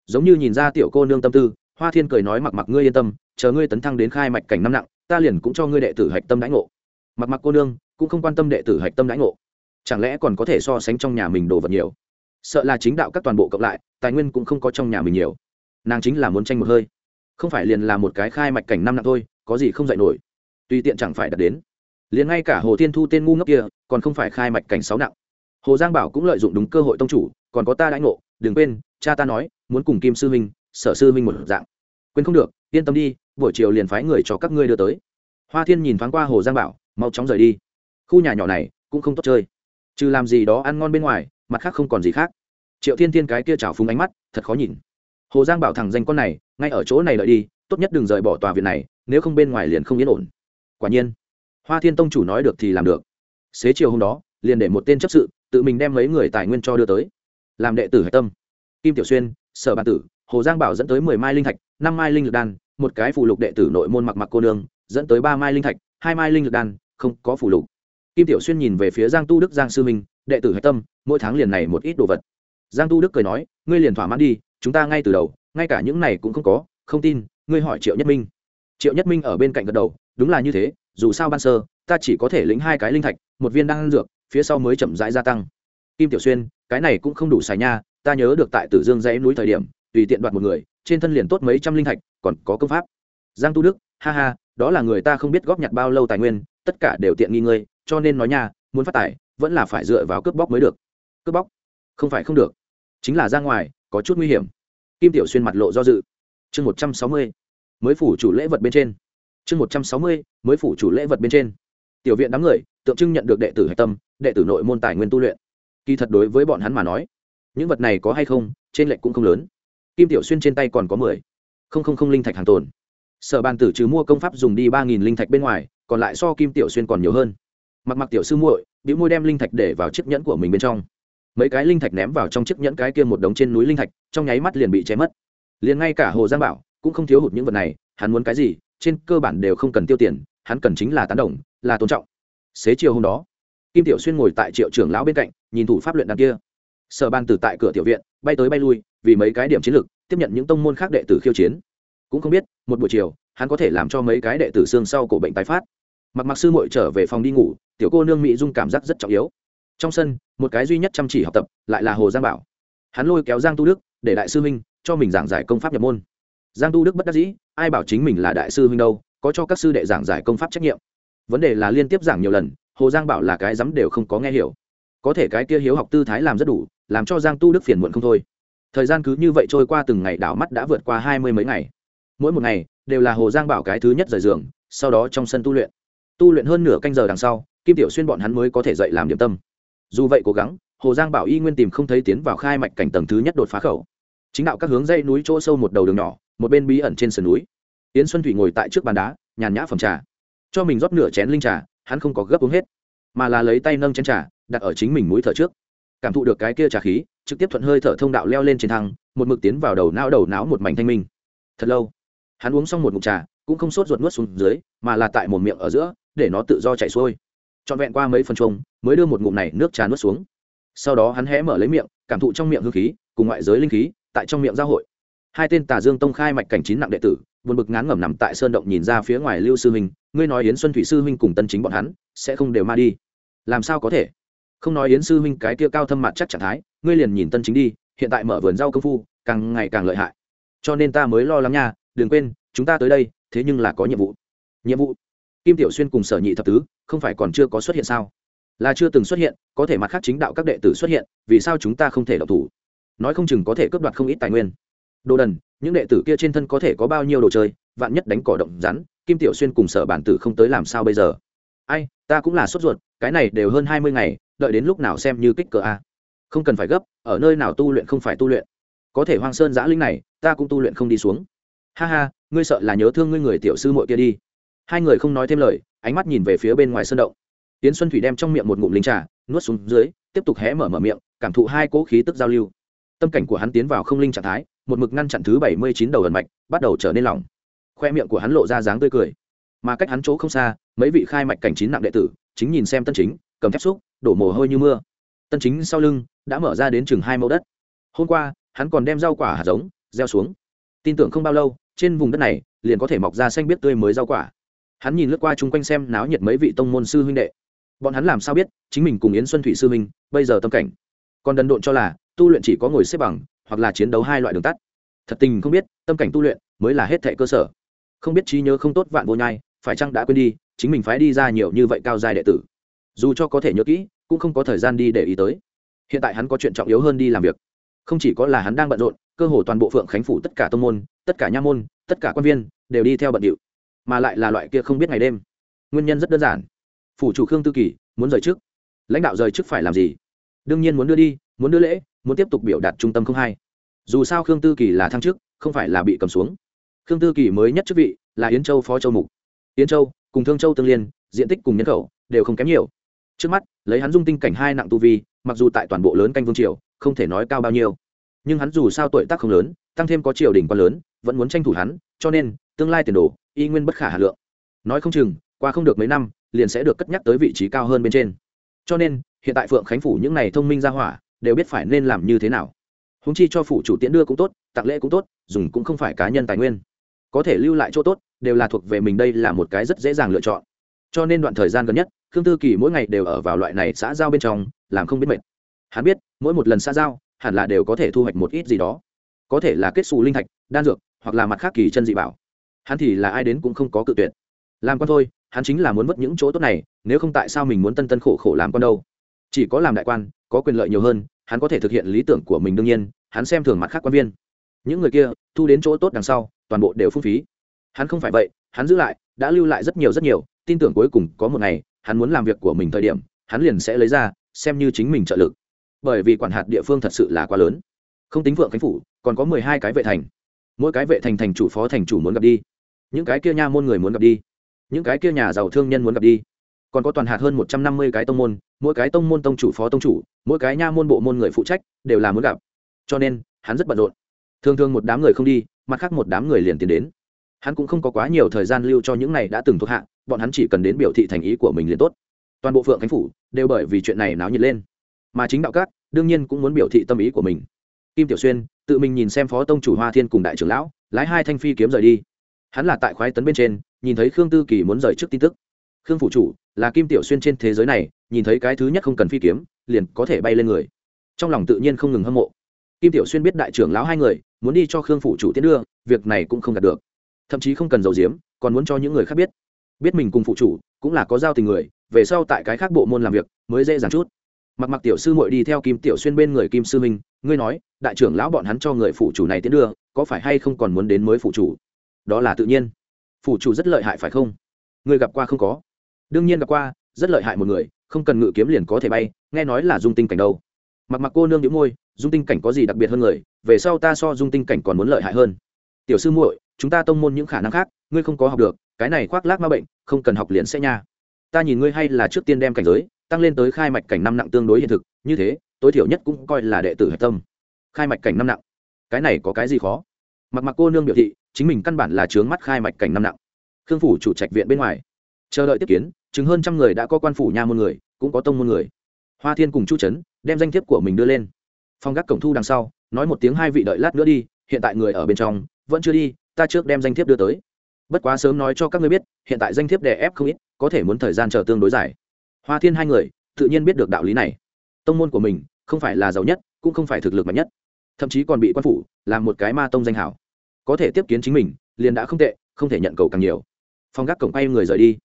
Giống như nhìn ra tiểu cô nương tâm tư, hoa thiên cười nói mặc mặc ngươi yên tâm, chờ ngươi tấn thăng đến khai mạch cảnh năm nặng, ta liền cũng cho ngươi đệ tử hạch tâm đãi ngộ. Mặc mặc cô nương cũng không quan tâm đệ tử hạch tâm đãi ngộ. Chẳng lẽ còn có thể so sánh trong nhà mình đồ vật nhiều? Sợ là chính đạo các toàn bộ cộng lại, tài nguyên cũng không có trong nhà mình nhiều nàng chính là muốn tranh một hơi. Không phải liền là một cái khai mạch cảnh năm nặng thôi, có gì không dạy nổi. Tùy tiện chẳng phải đặt đến. Liền ngay cả hồ thiên thu tên ngu ngốc kia, còn không phải khai mạch cảnh sáu nặng. Hồ giang bảo cũng lợi dụng đúng cơ hội tông chủ, còn có ta đãi ngộ, đừng quên, cha ta nói, muốn cùng kim sư huynh sở sư huynh một dạng. Quên không được, yên tâm đi, buổi chiều liền phái người cho các ngươi đưa tới. Hoa thiên nhìn thoáng qua hồ giang bảo, mau chóng rời đi. Khu nhà nhỏ này, cũng không tốt chơi. Trừ làm gì đó ăn ngon bên ngoài, mặt khác không còn gì khác. Triệu thiên thiên cái kia trào phúng ánh mắt, thật khó nhìn hồ giang bảo thằng danh con này, ngay ở chỗ này đợi đi, tốt nhất đừng rời bỏ tòa viện này, nếu không bên ngoài liền không yên ổn. Quả nhiên, hoa thiên tông chủ nói được thì làm được. Xế chiều hôm đó, liền để một tên chấp sự, tự mình đem mấy người tài nguyên cho đưa tới. Làm đệ tử hạch tâm. Kim tiểu xuyên, sở bản tử, hồ giang bảo dẫn tới mười mai linh thạch, năm mai linh lực đan, một cái phụ lục đệ tử nội môn mặc mặc cô nương, dẫn tới ba mai linh thạch, hai mai linh lực đan, không có phụ lục. Kim tiểu xuyên nhìn về phía giang tu đức giang sư minh, đệ tử hạch tâm, mỗi tháng liền này một ít đồ vật. Giang tu đức cười nói, ngươi liền thỏa mãn đi chúng ta ngay từ đầu, ngay cả những này cũng không có, không tin, ngươi hỏi triệu nhất minh. Triệu nhất minh ở bên cạnh gật đầu, đúng là như thế, dù sao ban sơ, ta chỉ có thể lĩnh hai cái linh thạch, một viên đang ăn dược, phía sau mới chậm rãi gia tăng. Kim tiểu xuyên, cái này cũng không đủ xài nha, ta nhớ được tại tử dương dãy núi thời điểm, tùy tiện đoạt một người, trên thân liền tốt mấy trăm linh thạch, còn có công pháp. Giang tu đức, ha ha, đó là người ta không biết góp nhặt bao lâu tài nguyên, tất cả đều tiện nghi ngươi, cho nên nói nha, muốn phát tài, vẫn là phải dựa vào cướp bóc mới được. Cướp bóc? Không phải không được. Chính là ra ngoài có chút nguy hiểm. Kim tiểu xuyên mặt lộ do dự. Chương một trăm sáu mươi, mới phủ chủ lễ vật bên trên. Chương một trăm sáu mươi, mới phủ chủ lễ vật bên trên. Tiểu viện đám người, tượng trưng nhận được đệ tử hạch tâm, đệ tử nội môn tài nguyên tu luyện. Kỳ thật đối với bọn hắn mà nói, những vật này có hay không, trên lệnh cũng không lớn. Kim tiểu xuyên trên tay còn có mười. Không không không linh thạch hàng tồn. Sở bàn tử trừ mua công pháp dùng đi ba nghìn linh thạch bên ngoài, còn lại so kim tiểu xuyên còn nhiều hơn. Mặc mặc tiểu sư muội bị môi đem linh thạch để vào chiếc nhẫn của mình bên trong mấy cái linh thạch ném vào trong chiếc nhẫn cái kia một đống trên núi linh thạch, trong nháy mắt liền bị cháy mất. Liền ngay cả hồ giang bảo cũng không thiếu hụt những vật này, hắn muốn cái gì, trên cơ bản đều không cần tiêu tiền, hắn cần chính là tán đồng, là tôn trọng. Xế chiều hôm đó, kim tiểu xuyên ngồi tại triệu trưởng lão bên cạnh, nhìn thủ pháp luyện đằng kia. Sở ban tử tại cửa tiểu viện, bay tới bay lui, vì mấy cái điểm chiến lược, tiếp nhận những tông môn khác đệ tử khiêu chiến. Cũng không biết, một buổi chiều, hắn có thể làm cho mấy cái đệ tử xương sau cổ bệnh tái phát. Mặc mặc sư muội trở về phòng đi ngủ, tiểu cô nương mỹ dung cảm giác rất trọng yếu trong sân, một cái duy nhất chăm chỉ học tập lại là hồ giang bảo. Hắn lôi kéo giang tu đức để đại sư huynh cho mình giảng giải công pháp nhập môn. Giang tu đức bất đắc dĩ, ai bảo chính mình là đại sư huynh đâu, có cho các sư đệ giảng giải công pháp trách nhiệm. Vấn đề là liên tiếp giảng nhiều lần, hồ giang bảo là cái dám đều không có nghe hiểu. Có thể cái kia hiếu học tư thái làm rất đủ, làm cho giang tu đức phiền muộn không thôi. Thời gian cứ như vậy trôi qua từng ngày, đảo mắt đã vượt qua hai mươi mấy ngày. Mỗi một ngày đều là hồ giang bảo cái thứ nhất rời giường, sau đó trong sân tu luyện. Tu luyện hơn nửa canh giờ đằng sau, kim tiểu xuyên bọn hắn mới có thể dậy làm điểm tâm dù vậy cố gắng, hồ giang bảo y nguyên tìm không thấy tiến vào khai mạch cảnh tầng thứ nhất đột phá khẩu. Chính đạo các hướng dây núi chỗ sâu một đầu đường nhỏ, một bên bí ẩn trên sườn núi. Yến xuân thủy ngồi tại trước bàn đá, nhàn nhã phẩm trà. Cho mình rót nửa chén linh trà, hắn không có gấp uống hết, mà là lấy tay nâng chén trà, đặt ở chính mình mũi thở trước. Cảm thụ được cái kia trà khí, trực tiếp thuận hơi thở thông đạo leo lên trên thang một mực tiến vào đầu não đầu não một mảnh thanh minh. Thật lâu, hắn uống xong một mụt trà, cũng không sốt ruột nuốt xuống dưới, mà là tại một miệng ở giữa, để nó tự do chảy xuôi trọn vẹn qua mấy phần trông mới đưa một ngụm này nước trà nuốt xuống. Sau đó hắn hé mở lấy miệng, cảm thụ trong miệng hương khí, cùng ngoại giới linh khí, tại trong miệng giao hội. Hai tên tà dương tông khai mạch cảnh chín nặng đệ tử, buồn bực ngán ngẩm nằm tại sơn động nhìn ra phía ngoài lưu sư huynh, ngươi nói yến xuân thủy sư huynh cùng tân chính bọn hắn, sẽ không đều ma đi. Làm sao có thể? Không nói yến sư huynh cái kia cao thâm mặt chắc trạng thái, ngươi liền nhìn tân chính đi, hiện tại mở vườn rau công phu, càng ngày càng lợi hại. Cho nên ta mới lo lắng nha, đừng quên, chúng ta tới đây, thế nhưng là có nhiệm vụ. Nhiệm vụ? Kim tiểu xuyên cùng sở nhị thập tứ, không phải còn chưa có xuất hiện sao? Là chưa từng xuất hiện, có thể mặt khác chính đạo các đệ tử xuất hiện, vì sao chúng ta không thể độc thủ? Nói không chừng có thể cướp đoạt không ít tài nguyên. Đồ đần, những đệ tử kia trên thân có thể có bao nhiêu đồ chơi, vạn nhất đánh cỏ động rắn, kim tiểu xuyên cùng sở bản tử không tới làm sao bây giờ? Ai, ta cũng là sốt ruột, cái này đều hơn hai mươi ngày, đợi đến lúc nào xem như kích cỡ a? Không cần phải gấp, ở nơi nào tu luyện không phải tu luyện. Có thể hoang sơn giã linh này, ta cũng tu luyện không đi xuống. Ha ha, ngươi sợ là nhớ thương ngươi người tiểu sư muội kia đi hai người không nói thêm lời, ánh mắt nhìn về phía bên ngoài sân động. Tiến xuân thủy đem trong miệng một ngụm linh trà, nuốt xuống dưới, tiếp tục hé mở mở miệng, cảm thụ hai cỗ khí tức giao lưu. Tâm cảnh của hắn tiến vào không linh trạng thái, một mực ngăn chặn thứ bảy mươi chín đầu ẩn mạch, bắt đầu trở nên lỏng. Khoe miệng của hắn lộ ra dáng tươi cười. Mà cách hắn chỗ không xa, mấy vị khai mạch cảnh chín nặng đệ tử, chính nhìn xem tân chính, cầm thép xúc, đổ mồ hôi như mưa. Tân chính sau lưng, đã mở ra đến chừng hai mẫu đất. Hôm qua, hắn còn đem rau quả hạt giống, gieo xuống. Tin tưởng không bao lâu, trên vùng đất này, liền có thể mọc ra xanh biết tươi mới rau quả hắn nhìn lướt qua chung quanh xem náo nhiệt mấy vị tông môn sư huynh đệ. Bọn hắn làm sao biết chính mình cùng yến xuân thủy sư huynh, bây giờ tâm cảnh? Còn đần độn cho là tu luyện chỉ có ngồi xếp bằng, hoặc là chiến đấu hai loại đường tắt. Thật tình không biết, tâm cảnh tu luyện mới là hết thệ cơ sở. Không biết trí nhớ không tốt vạn vô nhai, phải chăng đã quên đi, chính mình phái đi ra nhiều như vậy cao dài đệ tử. Dù cho có thể nhớ kỹ, cũng không có thời gian đi để ý tới. Hiện tại hắn có chuyện trọng yếu hơn đi làm việc. Không chỉ có là hắn đang bận rộn, cơ hồ toàn bộ phượng khánh phủ tất cả tông môn, tất cả nha môn, tất cả quan viên đều đi theo bận điệu mà lại là loại kia không biết ngày đêm. Nguyên nhân rất đơn giản. Phủ chủ khương tư kỳ muốn rời trước. Lãnh đạo rời trước phải làm gì? Đương nhiên muốn đưa đi, muốn đưa lễ, muốn tiếp tục biểu đạt trung tâm không hay. Dù sao khương tư kỳ là thăng chức, không phải là bị cầm xuống. Khương tư kỳ mới nhất chức vị là yến châu phó châu mục. Yến châu cùng thương châu tương liên, diện tích cùng nhân khẩu đều không kém nhiều. Trước mắt, lấy hắn dung tinh cảnh hai nặng tu vi, mặc dù tại toàn bộ lớn canh vương triều, không thể nói cao bao nhiêu. Nhưng hắn dù sao tuổi tác không lớn, tăng thêm có triều đình quá lớn, vẫn muốn tranh thủ hắn, cho nên tương lai tiền đồ, y nguyên bất khả hà lượng. Nói không chừng, qua không được mấy năm, liền sẽ được cất nhắc tới vị trí cao hơn bên trên. Cho nên, hiện tại phượng khánh phủ những này thông minh ra hỏa, đều biết phải nên làm như thế nào. Húng chi cho phủ chủ tiễn đưa cũng tốt, tặng lễ cũng tốt, dùng cũng không phải cá nhân tài nguyên. Có thể lưu lại chỗ tốt, đều là thuộc về mình đây là một cái rất dễ dàng lựa chọn. Cho nên đoạn thời gian gần nhất, khương tư kỳ mỗi ngày đều ở vào loại này xã giao bên trong, làm không biết mệt. Hắn biết, mỗi một lần xã giao, hẳn là đều có thể thu hoạch một ít gì đó. Có thể là kết xù linh thạch, đan dược, hoặc là mặt khác kỳ chân dị bảo hắn thì là ai đến cũng không có cự tuyệt. Làm con thôi, hắn chính là muốn mất những chỗ tốt này, nếu không tại sao mình muốn tân tân khổ khổ làm con đâu? Chỉ có làm đại quan, có quyền lợi nhiều hơn, hắn có thể thực hiện lý tưởng của mình đương nhiên, hắn xem thường mặt khác quan viên. Những người kia, thu đến chỗ tốt đằng sau, toàn bộ đều phung phí. Hắn không phải vậy, hắn giữ lại, đã lưu lại rất nhiều rất nhiều, tin tưởng cuối cùng có một ngày, hắn muốn làm việc của mình thời điểm, hắn liền sẽ lấy ra, xem như chính mình trợ lực. Bởi vì quản hạt địa phương thật sự là quá lớn. Không tính vượng khánh phủ, còn có mười hai cái vệ thành. Mỗi cái vệ thành thành chủ, phó thành chủ muốn gặp đi những cái kia nha môn người muốn gặp đi, những cái kia nhà giàu thương nhân muốn gặp đi. Còn có toàn hạt hơn một trăm năm mươi cái tông môn, mỗi cái tông môn tông chủ phó tông chủ, mỗi cái nha môn bộ môn người phụ trách đều là muốn gặp. Cho nên, hắn rất bận rộn. Thường thường một đám người không đi, mặt khác một đám người liền tiến đến. Hắn cũng không có quá nhiều thời gian lưu cho những này đã từng thuộc hạ, bọn hắn chỉ cần đến biểu thị thành ý của mình liền tốt. Toàn bộ phượng khánh phủ đều bởi vì chuyện này náo nhiệt lên. Mà chính đạo các đương nhiên cũng muốn biểu thị tâm ý của mình. Kim tiểu xuyên tự mình nhìn xem phó tông chủ hoa thiên cùng đại trưởng lão, lái hai thanh phi kiếm rời đi hắn là tại khoái tấn bên trên, nhìn thấy khương tư kỳ muốn rời trước tin tức. Khương phủ chủ, là kim tiểu xuyên trên thế giới này, nhìn thấy cái thứ nhất không cần phi kiếm, liền có thể bay lên người. Trong lòng tự nhiên không ngừng hâm mộ. Kim tiểu xuyên biết đại trưởng lão hai người, muốn đi cho khương phủ chủ tiến đưa, việc này cũng không đạt được. Thậm chí không cần dầu diếm còn muốn cho những người khác biết. Biết mình cùng phụ chủ, cũng là có giao tình người, về sau tại cái khác bộ môn làm việc, mới dễ dàng chút. Mặc mặc tiểu sư muội đi theo kim tiểu xuyên bên người kim sư minh, ngươi nói, đại trưởng lão bọn hắn cho người phụ chủ này tiến đưa, có phải hay không còn muốn đến mới phụ chủ? Đó là tự nhiên. Phủ chủ rất lợi hại phải không? Người gặp qua không có. Đương nhiên gặp qua, rất lợi hại một người, không cần ngự kiếm liền có thể bay, nghe nói là dung tinh cảnh đâu. Mặc mặc cô nương đĩu môi, dung tinh cảnh có gì đặc biệt hơn người, về sau ta so dung tinh cảnh còn muốn lợi hại hơn. Tiểu sư muội, chúng ta tông môn những khả năng khác, ngươi không có học được, cái này khoác lác ma bệnh, không cần học liền sẽ nha. Ta nhìn ngươi hay là trước tiên đem cảnh giới, tăng lên tới khai mạch cảnh năm nặng tương đối hiện thực, như thế, tối thiểu nhất cũng coi là đệ tử hạch tâm. Khai mạch cảnh năm nặng. Cái này có cái gì khó? Mặc mặc cô nương biểu thị chính mình căn bản là chướng mắt khai mạch cảnh năm nặng. Khương phủ chủ trạch viện bên ngoài. Chờ đợi tiếp kiến chứng hơn trăm người đã có quan phủ nha môn người, cũng có tông môn người. Hoa thiên cùng chu trấn đem danh thiếp của mình đưa lên. Phong gác cổng thu đằng sau, nói một tiếng hai vị đợi lát nữa đi, hiện tại người ở bên trong, vẫn chưa đi, ta trước đem danh thiếp đưa tới. Bất quá sớm nói cho các ngươi biết, hiện tại danh thiếp đè ép không ít, có thể muốn thời gian chờ tương đối dài. Hoa thiên hai người, tự nhiên biết được đạo lý này. Tông môn của mình không phải là giàu nhất, cũng không phải thực lực mạnh nhất. Thậm chí còn bị quan phủ làm một cái ma tông danh hảo có thể tiếp kiến chính mình, liền đã không tệ, không thể nhận cầu càng nhiều. Phong gác cổng bay người rời đi.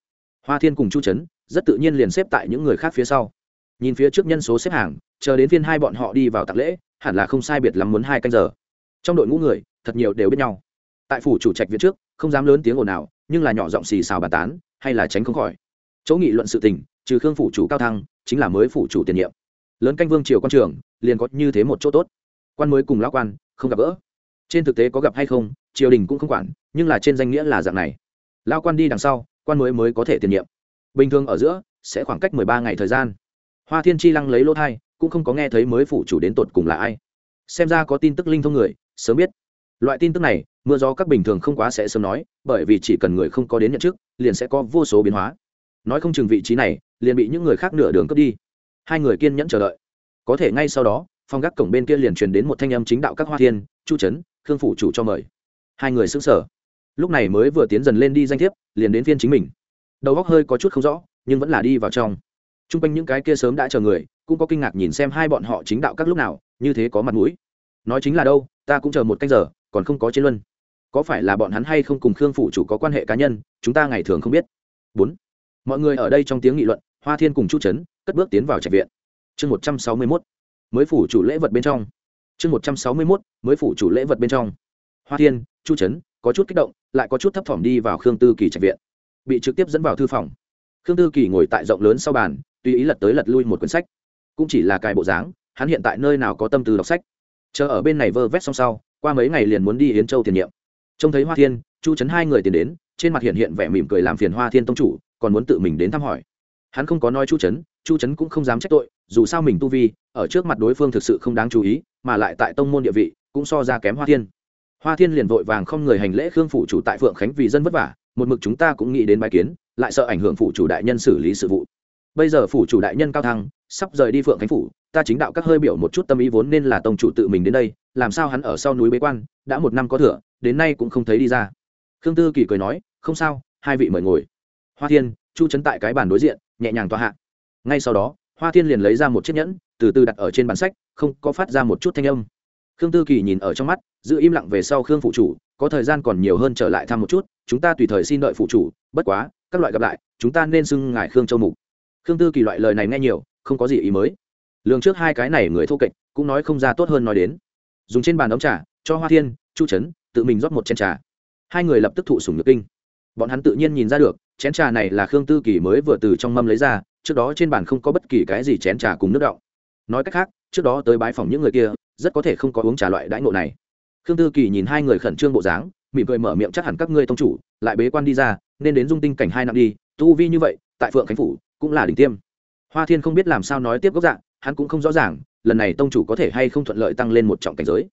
Hoa thiên cùng chu trấn rất tự nhiên liền xếp tại những người khác phía sau. Nhìn phía trước nhân số xếp hàng, chờ đến phiên hai bọn họ đi vào tạc lễ, hẳn là không sai biệt lắm muốn hai canh giờ. Trong đội ngũ người, thật nhiều đều biết nhau. Tại phủ chủ trạch viện trước, không dám lớn tiếng ồn nào nhưng là nhỏ giọng xì xào bàn tán, hay là tránh không khỏi. Chỗ nghị luận sự tình, trừ khương phủ chủ cao thăng, chính là mới phủ chủ tiền nhiệm. Lớn canh vương triều quan trường, liền có như thế một chỗ tốt. Quan mới cùng lão quan, không gặp gỡ trên thực tế có gặp hay không, triều đình cũng không quản, nhưng là trên danh nghĩa là dạng này. Lao quan đi đằng sau, quan mới mới có thể tiền nhiệm. Bình thường ở giữa, sẽ khoảng cách mười ba ngày thời gian. Hoa thiên chi lăng lấy lỗ thai, cũng không có nghe thấy mới phủ chủ đến tột cùng là ai. Xem ra có tin tức linh thông người, sớm biết. Loại tin tức này, mưa gió các bình thường không quá sẽ sớm nói, bởi vì chỉ cần người không có đến nhận chức, liền sẽ có vô số biến hóa. Nói không chừng vị trí này, liền bị những người khác nửa đường cướp đi. Hai người kiên nhẫn chờ đợi. Có thể ngay sau đó phong gác cổng bên kia liền truyền đến một thanh âm chính đạo các hoa thiên, chu trấn khương phủ chủ cho mời. Hai người xứng sở lúc này mới vừa tiến dần lên đi danh thiếp, liền đến phiên chính mình. Đầu góc hơi có chút không rõ, nhưng vẫn là đi vào trong. T r u n g quanh những cái kia sớm đã chờ người, cũng có kinh ngạc nhìn xem hai bọn họ chính đạo các lúc nào, như thế có mặt mũi. Nói chính là đâu, ta cũng chờ một canh giờ, còn không có chiến luân. Có phải là bọn hắn hay không cùng khương phủ chủ có quan hệ cá nhân, chúng ta ngày thường không biết. Bốn. Mọi người ở đây trong tiếng nghị luận, hoa thiên cùng chu trấn cất bước tiến vào trạch viện. Chương một trăm sáu mươi mốt. Mới phủ chủ lễ vật bên trong chương một trăm sáu mươi mốt, mới phủ chủ lễ vật bên trong. Hoa thiên, chu trấn, có chút kích động, lại có chút thấp thỏm đi vào khương tư kỳ trạch viện. Bị trực tiếp dẫn vào thư phòng. Khương tư kỳ ngồi tại rộng lớn sau bàn, tùy ý lật tới lật lui một quyển sách. Cũng chỉ là cài bộ dáng, hắn hiện tại nơi nào có tâm tư đọc sách. Chờ ở bên này vơ vét xong sau, qua mấy ngày liền muốn đi hiến châu tiền nhiệm. Trông thấy hoa thiên, chu trấn hai người tiền đến, trên mặt hiện hiện vẻ mỉm cười làm phiền hoa thiên tông chủ, còn muốn tự mình đến thăm hỏi. Hắn không có nói chu trấn chu trấn cũng không dám trách tội dù sao mình tu vi, ở trước mặt đối phương thực sự không đáng chú ý, mà lại tại tông môn địa vị, cũng so ra kém hoa thiên. Hoa thiên liền vội vàng không người hành lễ khương phủ chủ tại phượng khánh vì dân vất vả, một mực chúng ta cũng nghĩ đến bài kiến, lại sợ ảnh hưởng phủ chủ đại nhân xử lý sự vụ. Bây giờ phủ chủ đại nhân cao thăng, sắp rời đi phượng khánh phủ, ta chính đạo các hơi biểu một chút tâm ý vốn nên là tông chủ tự mình đến đây, làm sao hắn ở sau núi bế quan, đã một năm có thừa, đến nay cũng không thấy đi ra. Khương tư kỳ cười nói, không sao, hai vị mời ngồi. Hoa thiên, chu trấn tại cái bàn đối diện, nhẹ nhàng tòa hạ. Ngay sau đó hoa thiên liền lấy ra một chiếc nhẫn, từ từ đặt ở trên bàn sách, không có phát ra một chút thanh âm. Khương tư kỳ nhìn ở trong mắt, giữ im lặng về sau khương phụ chủ, có thời gian còn nhiều hơn trở lại thăm một chút, chúng ta tùy thời xin đợi phụ chủ, bất quá, các loại gặp lại, chúng ta nên xưng ngài khương châu mục. Khương tư kỳ loại lời này nghe nhiều, không có gì ý mới. Lường trước hai cái này người thô kệch, cũng nói không ra tốt hơn nói đến. Dùng trên bàn đóng trà, cho hoa thiên, chu trấn, tự mình rót một chén trà. Hai người lập tức thụ sùng nhược kinh. Bọn hắn tự nhiên nhìn ra được, chén trà này là khương tư kỳ mới vừa từ trong mâm lấy ra trước đó trên bàn không có bất kỳ cái gì chén trà cùng nước đọng. Nói cách khác, trước đó tới bái phòng những người kia, rất có thể không có uống trà loại đãi ngộ này. Khương tư kỳ nhìn hai người khẩn trương bộ dáng, mỉm cười mở miệng chắc hẳn các ngươi tông chủ, lại bế quan đi ra, nên đến dung tinh cảnh hai năm đi, tu vi như vậy, tại phượng khánh phủ, cũng là đỉnh tiêm. Hoa thiên không biết làm sao nói tiếp gốc dạng hắn cũng không rõ ràng, lần này tông chủ có thể hay không thuận lợi tăng lên một trọng cảnh giới.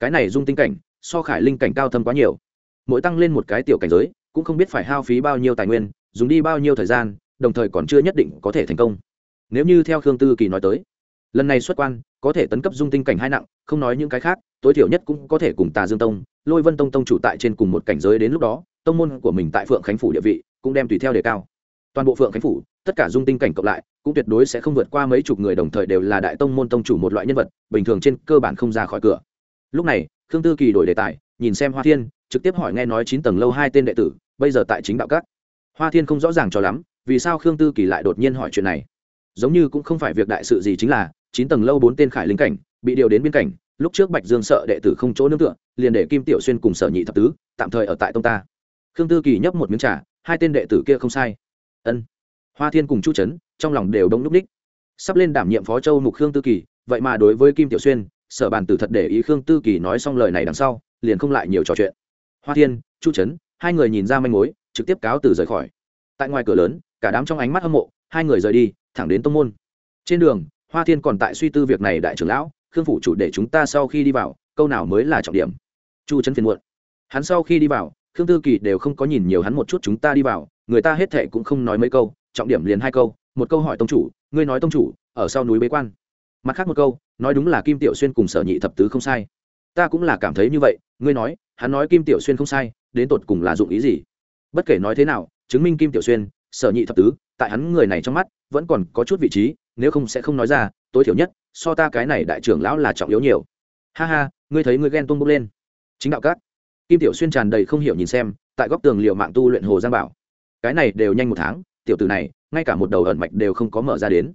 Cái này dung tinh cảnh, so khải linh cảnh cao thâm quá nhiều. Mỗi tăng lên một cái tiểu cảnh giới, cũng không biết phải hao phí bao nhiêu tài nguyên, dùng đi bao nhiêu thời gian đồng thời còn chưa nhất định có thể thành công. Nếu như theo khương tư kỳ nói tới, lần này xuất quan có thể tấn cấp dung tinh cảnh hai nặng, không nói những cái khác, tối thiểu nhất cũng có thể cùng tà dương tông, lôi vân tông tông chủ tại trên cùng một cảnh giới đến lúc đó, tông môn của mình tại phượng khánh phủ địa vị cũng đem tùy theo đề cao. Toàn bộ phượng khánh phủ, tất cả dung tinh cảnh cộng lại, cũng tuyệt đối sẽ không vượt qua mấy chục người đồng thời đều là đại tông môn tông chủ một loại nhân vật, bình thường trên cơ bản không ra khỏi cửa. Lúc này, khương tư kỳ đổi đề tài, nhìn xem hoa thiên, trực tiếp hỏi nghe nói chín tầng lâu hai tên đệ tử, bây giờ tại chính đạo các. Hoa thiên không rõ ràng cho lắm vì sao khương tư kỳ lại đột nhiên hỏi chuyện này? Giống như cũng không phải việc đại sự gì chính là, chín tầng lâu bốn tên khải linh cảnh, bị điều đến biên cảnh, lúc trước bạch dương sợ đệ tử không chỗ nương tựa, liền để kim tiểu xuyên cùng sở nhị thập tứ, tạm thời ở tại tông ta. Khương tư kỳ nhấp một miếng trà, hai tên đệ tử kia không sai. Ân. Hoa thiên cùng chu trấn trong lòng đều đông núp ních. Sắp lên đảm nhiệm phó châu mục khương tư kỳ, vậy mà đối với kim tiểu xuyên, sở bàn tử thật để ý khương tư kỳ nói xong lời này đằng sau, liền không lại nhiều trò chuyện. Hoa thiên, chu trấn hai người nhìn ra manh mối, trực tiếp cáo từ rời khỏi. Tại ngoài cửa lớn cả đám trong ánh mắt hâm mộ, hai người rời đi, thẳng đến tông môn. Trên đường, hoa thiên còn tại suy tư việc này đại trưởng lão, khương phủ chủ để chúng ta sau khi đi vào, câu nào mới là trọng điểm? Chu trấn phiền muộn. Hắn sau khi đi vào, khương tư kỳ đều không có nhìn nhiều hắn một chút chúng ta đi vào, người ta hết thệ cũng không nói mấy câu, trọng điểm liền hai câu, một câu hỏi tông chủ, ngươi nói tông chủ, ở sau núi bế quan. Mặt khác một câu, nói đúng là kim tiểu xuyên cùng sở nhị thập tứ không sai. Ta cũng là cảm thấy như vậy, ngươi nói, hắn nói kim tiểu xuyên không sai, đến tột cùng là dụng ý gì? Bất kể nói thế nào, chứng minh kim tiểu xuyên sở nhị thập tứ, tại hắn người này trong mắt, vẫn còn có chút vị trí, nếu không sẽ không nói ra, tối thiểu nhất, so ta cái này đại trưởng lão là trọng yếu nhiều. Ha ha, ngươi thấy ngươi ghen tuông bốc lên. Chính đạo các. Kim tiểu xuyên tràn đầy không hiểu nhìn xem, tại góc tường liệu mạng tu luyện hồ giang bảo. Cái này đều nhanh một tháng, tiểu tử này, ngay cả một đầu ẩn mạch đều không có mở ra đến.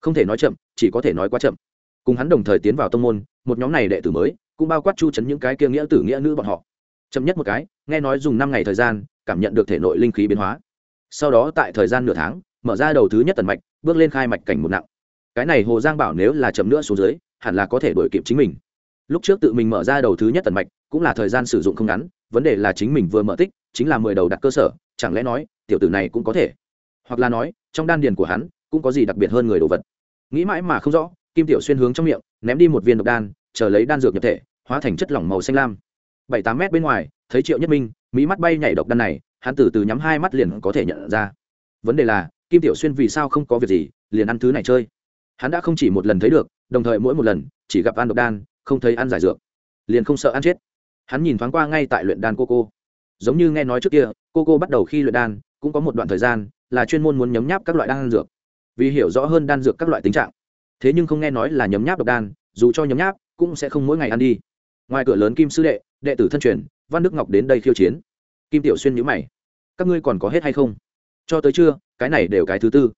Không thể nói chậm, chỉ có thể nói quá chậm. Cùng hắn đồng thời tiến vào tông môn, một nhóm này đệ tử mới, cũng bao quát chu chấn những cái kia nghĩa tử nghĩa nữ bọn họ. Chậm nhất một cái, nghe nói dùng năm ngày thời gian, cảm nhận được thể nội linh khí biến hóa sau đó tại thời gian nửa tháng, mở ra đầu thứ nhất tần mạch, bước lên khai mạch cảnh một nặng. Cái này hồ giang bảo nếu là chậm nữa xuống dưới, hẳn là có thể đổi kịp chính mình. Lúc trước tự mình mở ra đầu thứ nhất tần mạch, cũng là thời gian sử dụng không ngắn, vấn đề là chính mình vừa mở tích, chính là mười đầu đặt cơ sở, chẳng lẽ nói, tiểu tử này cũng có thể? Hoặc là nói, trong đan điền của hắn, cũng có gì đặc biệt hơn người đồ vật? Nghĩ mãi mà không rõ, kim tiểu xuyên hướng trong miệng, ném đi một viên độc đan, chờ lấy đan dược nhập thể, hóa thành chất lỏng màu xanh lam. Bảy tám mét bên ngoài, thấy triệu nhất minh mỹ mắt bay nhảy độc đan này hắn từ từ nhắm hai mắt liền có thể nhận ra. Vấn đề là, kim tiểu xuyên vì sao không có việc gì, liền ăn thứ này chơi. Hắn đã không chỉ một lần thấy được, đồng thời mỗi một lần, chỉ gặp ăn độc đan, không thấy ăn giải dược. Liền không sợ ăn chết. Hắn nhìn thoáng qua ngay tại luyện đan cô cô giống như nghe nói trước kia cô cô bắt đầu khi luyện đan, cũng có một đoạn thời gian, là chuyên môn muốn nhấm nháp các loại đan dược. Vì hiểu rõ hơn đan dược các loại tính trạng. Thế nhưng không nghe nói là nhấm nháp độc đan, dù cho nhấm nháp, cũng sẽ không mỗi ngày ăn đi. Ngoài cửa lớn kim sư đệ đệ tử thân truyền, văn đức ngọc đến đây khiêu chiến kim tiểu xuyên nhữ mày. Các ngươi còn có hết hay không? Cho tới chưa cái này đều cái thứ tư.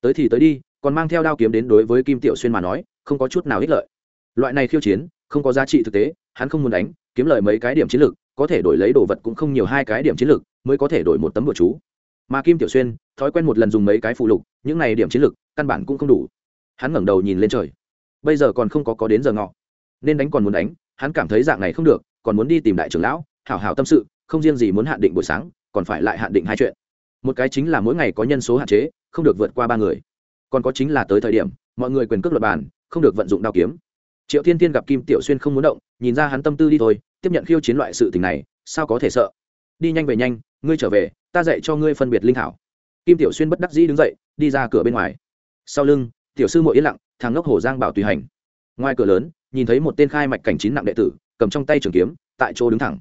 Tới thì tới đi, còn mang theo đao kiếm đến đối với kim tiểu xuyên mà nói, không có chút nào ích lợi. Loại này khiêu chiến, không có giá trị thực tế, hắn không muốn đánh, kiếm lời mấy cái điểm chiến lược, có thể đổi lấy đồ vật cũng không nhiều hai cái điểm chiến lược, mới có thể đổi một tấm bừa chú. Mà kim tiểu xuyên, thói quen một lần dùng mấy cái phụ lục, những này điểm chiến lược, căn bản cũng không đủ. Hắn ngẩng đầu nhìn lên trời. Bây giờ còn không có có đến giờ ngọ. Nên đánh còn muốn đánh, hắn cảm thấy dạng này không được, còn muốn đi tìm đại trưởng lão, hảo hảo tâm sự không riêng gì muốn hạn định buổi sáng, còn phải lại hạn định hai chuyện. Một cái chính là mỗi ngày có nhân số hạn chế, không được vượt qua ba người. Còn có chính là tới thời điểm, mọi người quyền cước luật bàn, không được vận dụng đao kiếm. Triệu thiên tiên gặp kim tiểu xuyên không muốn động, nhìn ra hắn tâm tư đi thôi, tiếp nhận khiêu chiến loại sự tình này, sao có thể sợ? Đi nhanh về nhanh, ngươi trở về, ta dạy cho ngươi phân biệt linh thảo. Kim tiểu xuyên bất đắc dĩ đứng dậy, đi ra cửa bên ngoài. Sau lưng, tiểu sư mội yên lặng, thằng ngốc hồ giang bảo tùy hành. Ngoài cửa lớn, nhìn thấy một tên khai mạch cảnh chín nặng đệ tử, cầm trong tay trường kiếm, tại chỗ đứng thẳng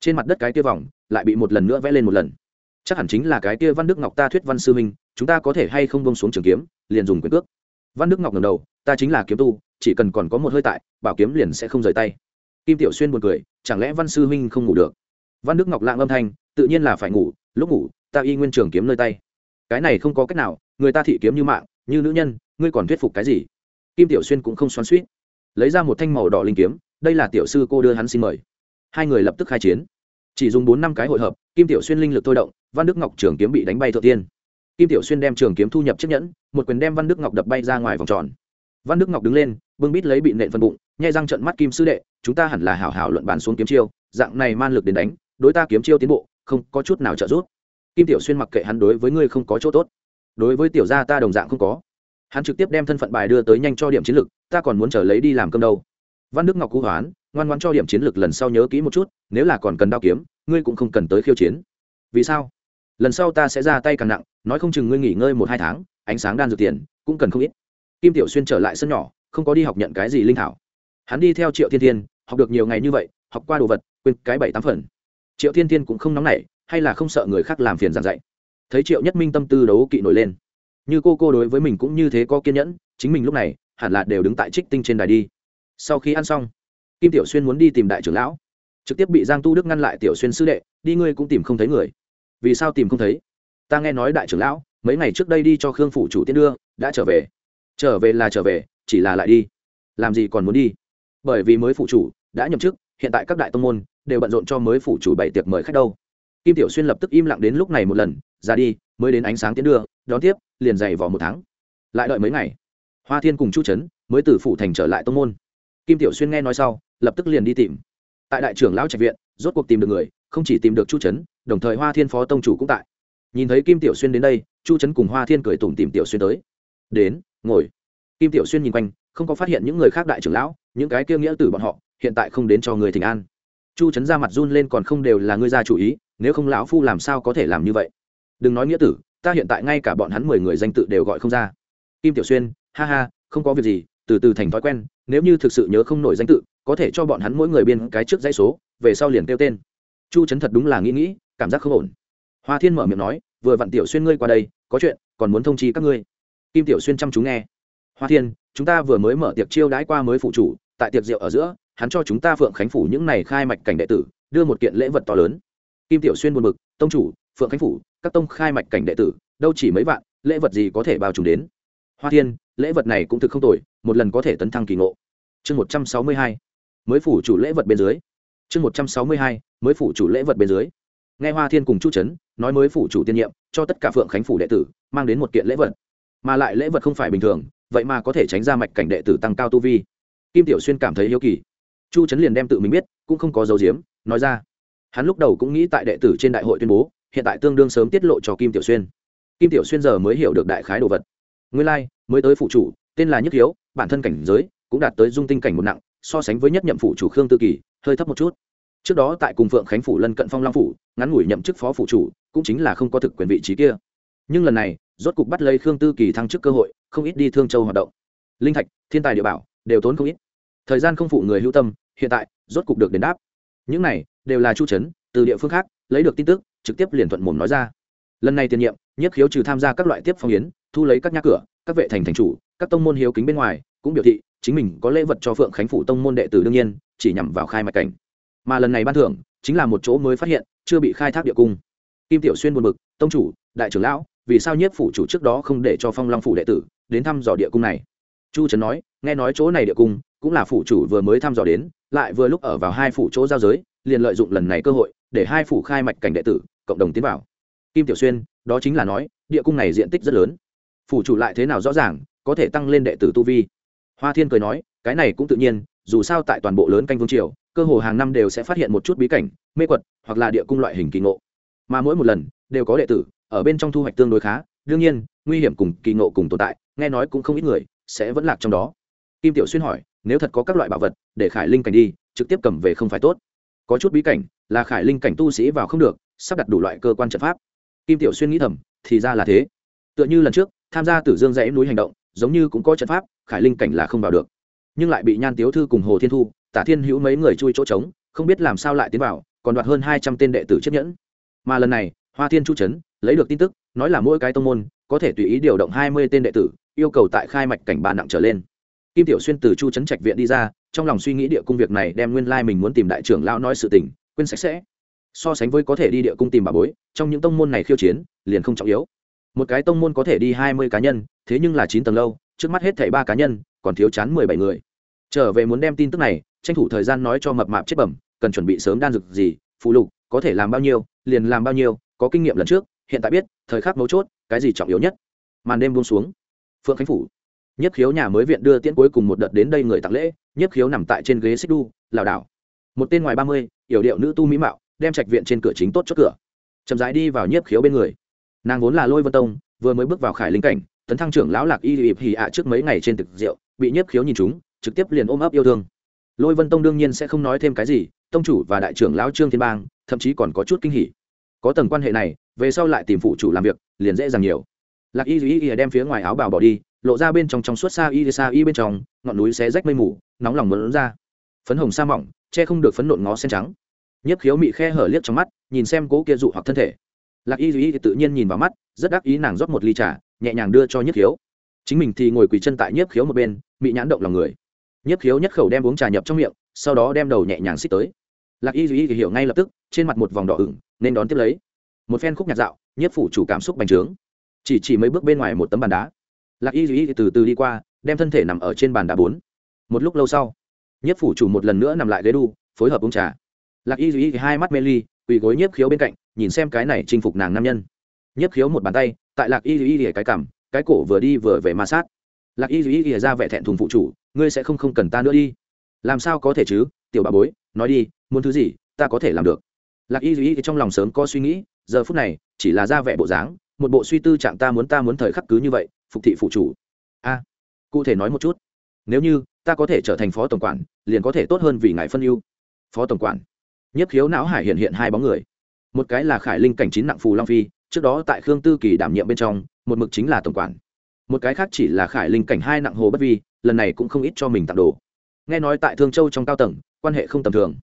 trên mặt đất cái kia vòng lại bị một lần nữa vẽ lên một lần. Chắc hẳn chính là cái kia văn đức ngọc ta thuyết văn sư minh, chúng ta có thể hay không bông xuống trường kiếm, liền dùng quyền cước. Văn đức ngọc ngầm đầu, ta chính là kiếm tu, chỉ cần còn có một hơi tại, bảo kiếm liền sẽ không rời tay. Kim tiểu xuyên buồn cười, chẳng lẽ văn sư minh không ngủ được? Văn đức ngọc lạng âm thanh, tự nhiên là phải ngủ, lúc ngủ, ta y nguyên trường kiếm nơi tay. Cái này không có cách nào, người ta thị kiếm như mạng, như nữ nhân, ngươi còn thuyết phục cái gì? Kim tiểu xuyên cũng không xoắn suýt lấy ra một thanh màu đỏ linh kiếm, đây là tiểu sư cô đưa hắn xin mời hai người lập tức khai chiến. Chỉ dùng bốn năm cái hội hợp, kim tiểu xuyên linh lực thôi động, văn đức ngọc trường kiếm bị đánh bay thượng tiên. Kim tiểu xuyên đem trường kiếm thu nhập chiếc nhẫn, một quyền đem văn đức ngọc đập bay ra ngoài vòng tròn. Văn đức ngọc đứng lên, bưng bít lấy bị nện phân bụng, nhai răng trận mắt kim sư đệ, chúng ta hẳn là hảo hảo luận bàn xuống kiếm chiêu, dạng này man lực đến đánh, đối ta kiếm chiêu tiến bộ, không có chút nào trợ giúp. Kim tiểu xuyên mặc kệ hắn đối với ngươi không có chỗ tốt, đối với tiểu gia ta đồng dạng không có. Hắn trực tiếp đem thân phận bài đưa tới nhanh cho điểm chiến lược ta còn muốn trở lấy đi làm cơm đâu văn đức ngọc cú hoán, ngoan ngoan cho điểm chiến lược lần sau nhớ kỹ một chút, nếu là còn cần đao kiếm, ngươi cũng không cần tới khiêu chiến. Vì sao? Lần sau ta sẽ ra tay càng nặng, nói không chừng ngươi nghỉ ngơi một hai tháng, ánh sáng đan dược tiền, cũng cần không ít. Kim tiểu xuyên trở lại sân nhỏ, không có đi học nhận cái gì linh thảo. Hắn đi theo triệu thiên thiên, học được nhiều ngày như vậy, học qua đồ vật, quên cái bảy tám phần. Triệu thiên thiên cũng không nóng nảy, hay là không sợ người khác làm phiền giảng dạy. Thấy triệu nhất minh tâm tư đấu kỵ nổi lên. Như cô cô đối với mình cũng như thế có kiên nhẫn, chính mình lúc này, hẳn là đều đứng tại trích tinh trên đài đi sau khi ăn xong, kim tiểu xuyên muốn đi tìm đại trưởng lão. Trực tiếp bị giang tu đức ngăn lại tiểu xuyên sư đệ, đi ngươi cũng tìm không thấy người. Vì sao tìm không thấy? Ta nghe nói đại trưởng lão, mấy ngày trước đây đi cho khương phủ chủ tiên đưa, đã trở về. Trở về là trở về, chỉ là lại đi. Làm gì còn muốn đi? Bởi vì mới phụ chủ đã nhậm chức, hiện tại các đại tông môn đều bận rộn cho mới phụ chủ bảy tiệc mời khách đâu. Kim tiểu xuyên lập tức im lặng đến lúc này một lần, ra đi, mới đến ánh sáng tiến đưa, đón tiếp, liền dày vỏ một tháng. Lại đợi mấy ngày, hoa thiên cùng chu trấn mới từ phủ thành trở lại tông môn kim tiểu xuyên nghe nói sau, lập tức liền đi tìm. Tại đại trưởng lão trạch viện, rốt cuộc tìm được người, không chỉ tìm được chu trấn đồng thời hoa thiên phó tông chủ cũng tại. Nhìn thấy kim tiểu xuyên đến đây, chu trấn cùng hoa thiên cười tủm tìm tiểu xuyên tới. Đến, ngồi. Kim tiểu xuyên nhìn quanh, không có phát hiện những người khác đại trưởng lão, những cái kia nghĩa tử bọn họ, hiện tại không đến cho người thỉnh an. Chu trấn ra mặt run lên còn không đều là ngươi ra chủ ý, nếu không lão phu làm sao có thể làm như vậy? Đừng nói nghĩa tử, ta hiện tại ngay cả bọn hắn mười người danh tự đều gọi không ra. Kim tiểu xuyên, ha ha, không có việc gì từ từ thành thói quen, nếu như thực sự nhớ không nổi danh tự, có thể cho bọn hắn mỗi người biên cái trước dãy số, về sau liền kêu tên. Chu trấn thật đúng là nghĩ nghĩ, cảm giác không ổn. Hoa thiên mở miệng nói, vừa vặn tiểu xuyên ngươi qua đây, có chuyện, còn muốn thông chi các ngươi. Kim tiểu xuyên chăm chú nghe. Hoa thiên, chúng ta vừa mới mở tiệc chiêu đãi qua mới phụ chủ, tại tiệc rượu ở giữa, hắn cho chúng ta phượng khánh phủ những này khai mạch cảnh đệ tử, đưa một kiện lễ vật to lớn. Kim tiểu xuyên buồn bực, tông chủ, phượng khánh phủ, các tông khai mạch cảnh đệ tử, đâu chỉ mấy vạn, lễ vật gì có thể bao trùm đến? Hoa thiên, lễ vật này cũng thực không tồi một lần có thể tấn thăng kỳ ngộ. Chương một trăm sáu mươi hai mới phủ chủ lễ vật bên dưới. Chương một trăm sáu mươi hai mới phủ chủ lễ vật bên dưới. Nghe hoa thiên cùng chu trấn nói mới phủ chủ tiên nhiệm cho tất cả phượng khánh phủ đệ tử mang đến một kiện lễ vật. Mà lại lễ vật không phải bình thường vậy mà có thể tránh ra mạch cảnh đệ tử tăng cao tu vi. Kim tiểu xuyên cảm thấy yêu kỳ. Chu trấn liền đem tự mình biết cũng không có dấu diếm nói ra. Hắn lúc đầu cũng nghĩ tại đệ tử trên đại hội tuyên bố hiện tại tương đương sớm tiết lộ cho kim tiểu xuyên. Kim tiểu xuyên giờ mới hiểu được đại khái đồ vật. Nguyên lai、like, mới tới phụ chủ tên là nhất hiếu bản thân cảnh giới cũng đạt tới dung tinh cảnh một nặng, so sánh với nhất nhậm phụ chủ khương tư kỳ, hơi thấp một chút. Trước đó tại cùng phượng khánh phủ lân cận phong long phủ, ngắn ngủi nhậm chức phó phụ chủ, cũng chính là không có thực quyền vị trí kia. Nhưng lần này, rốt cục bắt lấy khương tư kỳ thăng chức cơ hội, không ít đi thương châu hoạt động. Linh thạch, thiên tài địa bảo, đều tốn không ít. Thời gian không phụ người hữu tâm, hiện tại, rốt cục được đền đáp. Những này, đều là chu trấn, từ địa phương khác, lấy được tin tức, trực tiếp liền thuận mồm nói ra. Lần này tiền nhiệm nhất khiếu trừ tham gia các loại tiếp phong yến, thu lấy các nhà cửa, các vệ thành thành chủ, các tông môn hiếu kính bên ngoài cũng biểu thị chính mình có lễ vật cho phượng khánh phủ tông môn đệ tử đương nhiên, chỉ nhằm vào khai mạch cảnh. Mà lần này ban thưởng chính là một chỗ mới phát hiện, chưa bị khai thác địa cung. Kim tiểu xuyên buồn bực, tông chủ, đại trưởng lão, vì sao nhiếp phủ chủ trước đó không để cho phong long phủ đệ tử đến thăm dò địa cung này? Chu trấn nói, nghe nói chỗ này địa cung cũng là phủ chủ vừa mới thăm dò đến, lại vừa lúc ở vào hai phủ chỗ giao giới, liền lợi dụng lần này cơ hội để hai phủ khai mạch cảnh đệ tử, cộng đồng tiến vào. Kim tiểu xuyên, đó chính là nói, địa cung này diện tích rất lớn. Phủ chủ lại thế nào rõ ràng, có thể tăng lên đệ tử tu vi hoa thiên cười nói, cái này cũng tự nhiên, dù sao tại toàn bộ lớn canh vương triều, cơ hồ hàng năm đều sẽ phát hiện một chút bí cảnh, mê quật, hoặc là địa cung loại hình kỳ ngộ. Mà mỗi một lần, đều có đệ tử, ở bên trong thu hoạch tương đối khá, đương nhiên, nguy hiểm cùng kỳ ngộ cùng tồn tại, nghe nói cũng không ít người sẽ vẫn lạc trong đó. Kim tiểu xuyên hỏi, nếu thật có các loại bảo vật, để khải linh cảnh đi, trực tiếp cầm về không phải tốt. Có chút bí cảnh, là khải linh cảnh tu sĩ vào không được, sắp đặt đủ loại cơ quan trận pháp. Kim tiểu xuyên nghĩ thầm, thì ra là thế. Tựa như lần trước, tham gia tử dương dãy núi hành động giống như cũng có trận pháp, khải linh cảnh là không vào được. Nhưng lại bị nhan tiếu thư cùng hồ thiên thu, tả thiên hữu mấy người chui chỗ trống, không biết làm sao lại tiến vào, còn đoạt hơn hai trăm tên đệ tử chiếc nhẫn. Mà lần này, hoa thiên chu trấn lấy được tin tức, nói là mỗi cái tông môn có thể tùy ý điều động hai mươi tên đệ tử, yêu cầu tại khai mạch cảnh ba nặng trở lên. Kim tiểu xuyên từ chu trấn trạch viện đi ra, trong lòng suy nghĩ địa cung việc này đem nguyên lai mình muốn tìm đại trưởng lão nói sự tình, quên sạch sẽ. So sánh với có thể đi địa cung tìm bà bối, trong những tông môn này khiêu chiến, liền không trọng yếu một cái tông môn có thể đi hai mươi cá nhân, thế nhưng là chín tầng lâu, trước mắt hết thảy ba cá nhân, còn thiếu chán mười bảy người. Trở về muốn đem tin tức này, tranh thủ thời gian nói cho mập mạp chết bẩm, cần chuẩn bị sớm đan dược gì, phụ lục, có thể làm bao nhiêu, liền làm bao nhiêu, có kinh nghiệm lần trước, hiện tại biết, thời khắc mấu chốt, cái gì trọng yếu nhất. Màn đêm buông xuống. Phượng khánh phủ. Nhất khiếu nhà mới viện đưa tiễn cuối cùng một đợt đến đây người tặng lễ, nhất khiếu nằm tại trên ghế xích đu, lảo đảo. Một tên ngoài ba mươi, yểu điệu nữ tu mỹ mạo, đem trạch viện trên cửa chính tốt chốt cửa. Chậm rãi đi vào nhiếp khiếu bên người nàng vốn là lôi vân tông, vừa mới bước vào khải linh cảnh, tấn thăng trưởng lão lạc y ịp hì ạ trước mấy ngày trên thực rượu, bị nhiếp khiếu nhìn chúng, trực tiếp liền ôm ấp yêu thương. Lôi vân tông đương nhiên sẽ không nói thêm cái gì, tông chủ và đại trưởng lão trương thiên bang, thậm chí còn có chút kinh hỉ. Có tầng quan hệ này, về sau lại tìm phụ chủ làm việc, liền dễ dàng nhiều. Lạc y y y đem phía ngoài áo bào bỏ đi, lộ ra bên trong trong suốt xa y xa y bên trong, ngọn núi xé rách mây mù, nóng lòng mượn ra. Phấn hồng sa mỏng, che không được phấn nộn ngó sen trắng. Nhiếp khiếu mị khe hở liếc trong mắt, nhìn xem cố kia dụ hoặc thân thể lạc y y tự nhiên nhìn vào mắt, rất đắc ý nàng rót một ly trà, nhẹ nhàng đưa cho Nhất khiếu. Chính mình thì ngồi quỳ chân tại nhiếp khiếu một bên bị nhãn động lòng người. Nhiếp khiếu nhất khẩu đem uống trà nhập trong miệng, sau đó đem đầu nhẹ nhàng xích tới. Lạc y y hiểu ngay lập tức, trên mặt một vòng đỏ ửng, nên đón tiếp lấy. Một phen khúc nhạc dạo, nhiếp phủ chủ cảm xúc bành trướng. Chỉ chỉ mấy bước bên ngoài một tấm bàn đá. Lạc y y từ từ đi qua, đem thân thể nằm ở trên bàn đá bốn. Một lúc lâu sau, nhiếp phủ chủ một lần nữa nằm lại ghế đu, phối hợp uống trà. Lạc y y hai mắt mê ly, quỳ gối nhiếp khiếu bên cạnh nhìn xem cái này chinh phục nàng nam nhân. Nhất khiếu một bàn tay, tại lạc y y y cái cảm cái cổ vừa đi vừa về ma sát. Lạc y y y ra vẻ thẹn thùng phụ chủ, ngươi sẽ không không cần ta nữa đi. Làm sao có thể chứ, tiểu bà bối, nói đi, muốn thứ gì, ta có thể làm được. Lạc y y trong lòng sớm có suy nghĩ, giờ phút này, chỉ là ra vẻ bộ dáng, một bộ suy tư trạng ta muốn ta muốn thời khắc cứ như vậy, phục thị phụ chủ. A, cụ thể nói một chút. Nếu như, ta có thể trở thành phó tổng quản, liền có thể tốt hơn vì ngài phân ưu. Phó tổng quản. Nhất khiếu não hải hiện hiện hai bóng người một cái là khải linh cảnh chín nặng phù long phi, trước đó tại khương tư kỳ đảm nhiệm bên trong, một mực chính là tổng quản. Một cái khác chỉ là khải linh cảnh hai nặng hồ bất vi, lần này cũng không ít cho mình tặng đồ. Nghe nói tại thương châu trong cao tầng, quan hệ không tầm thường.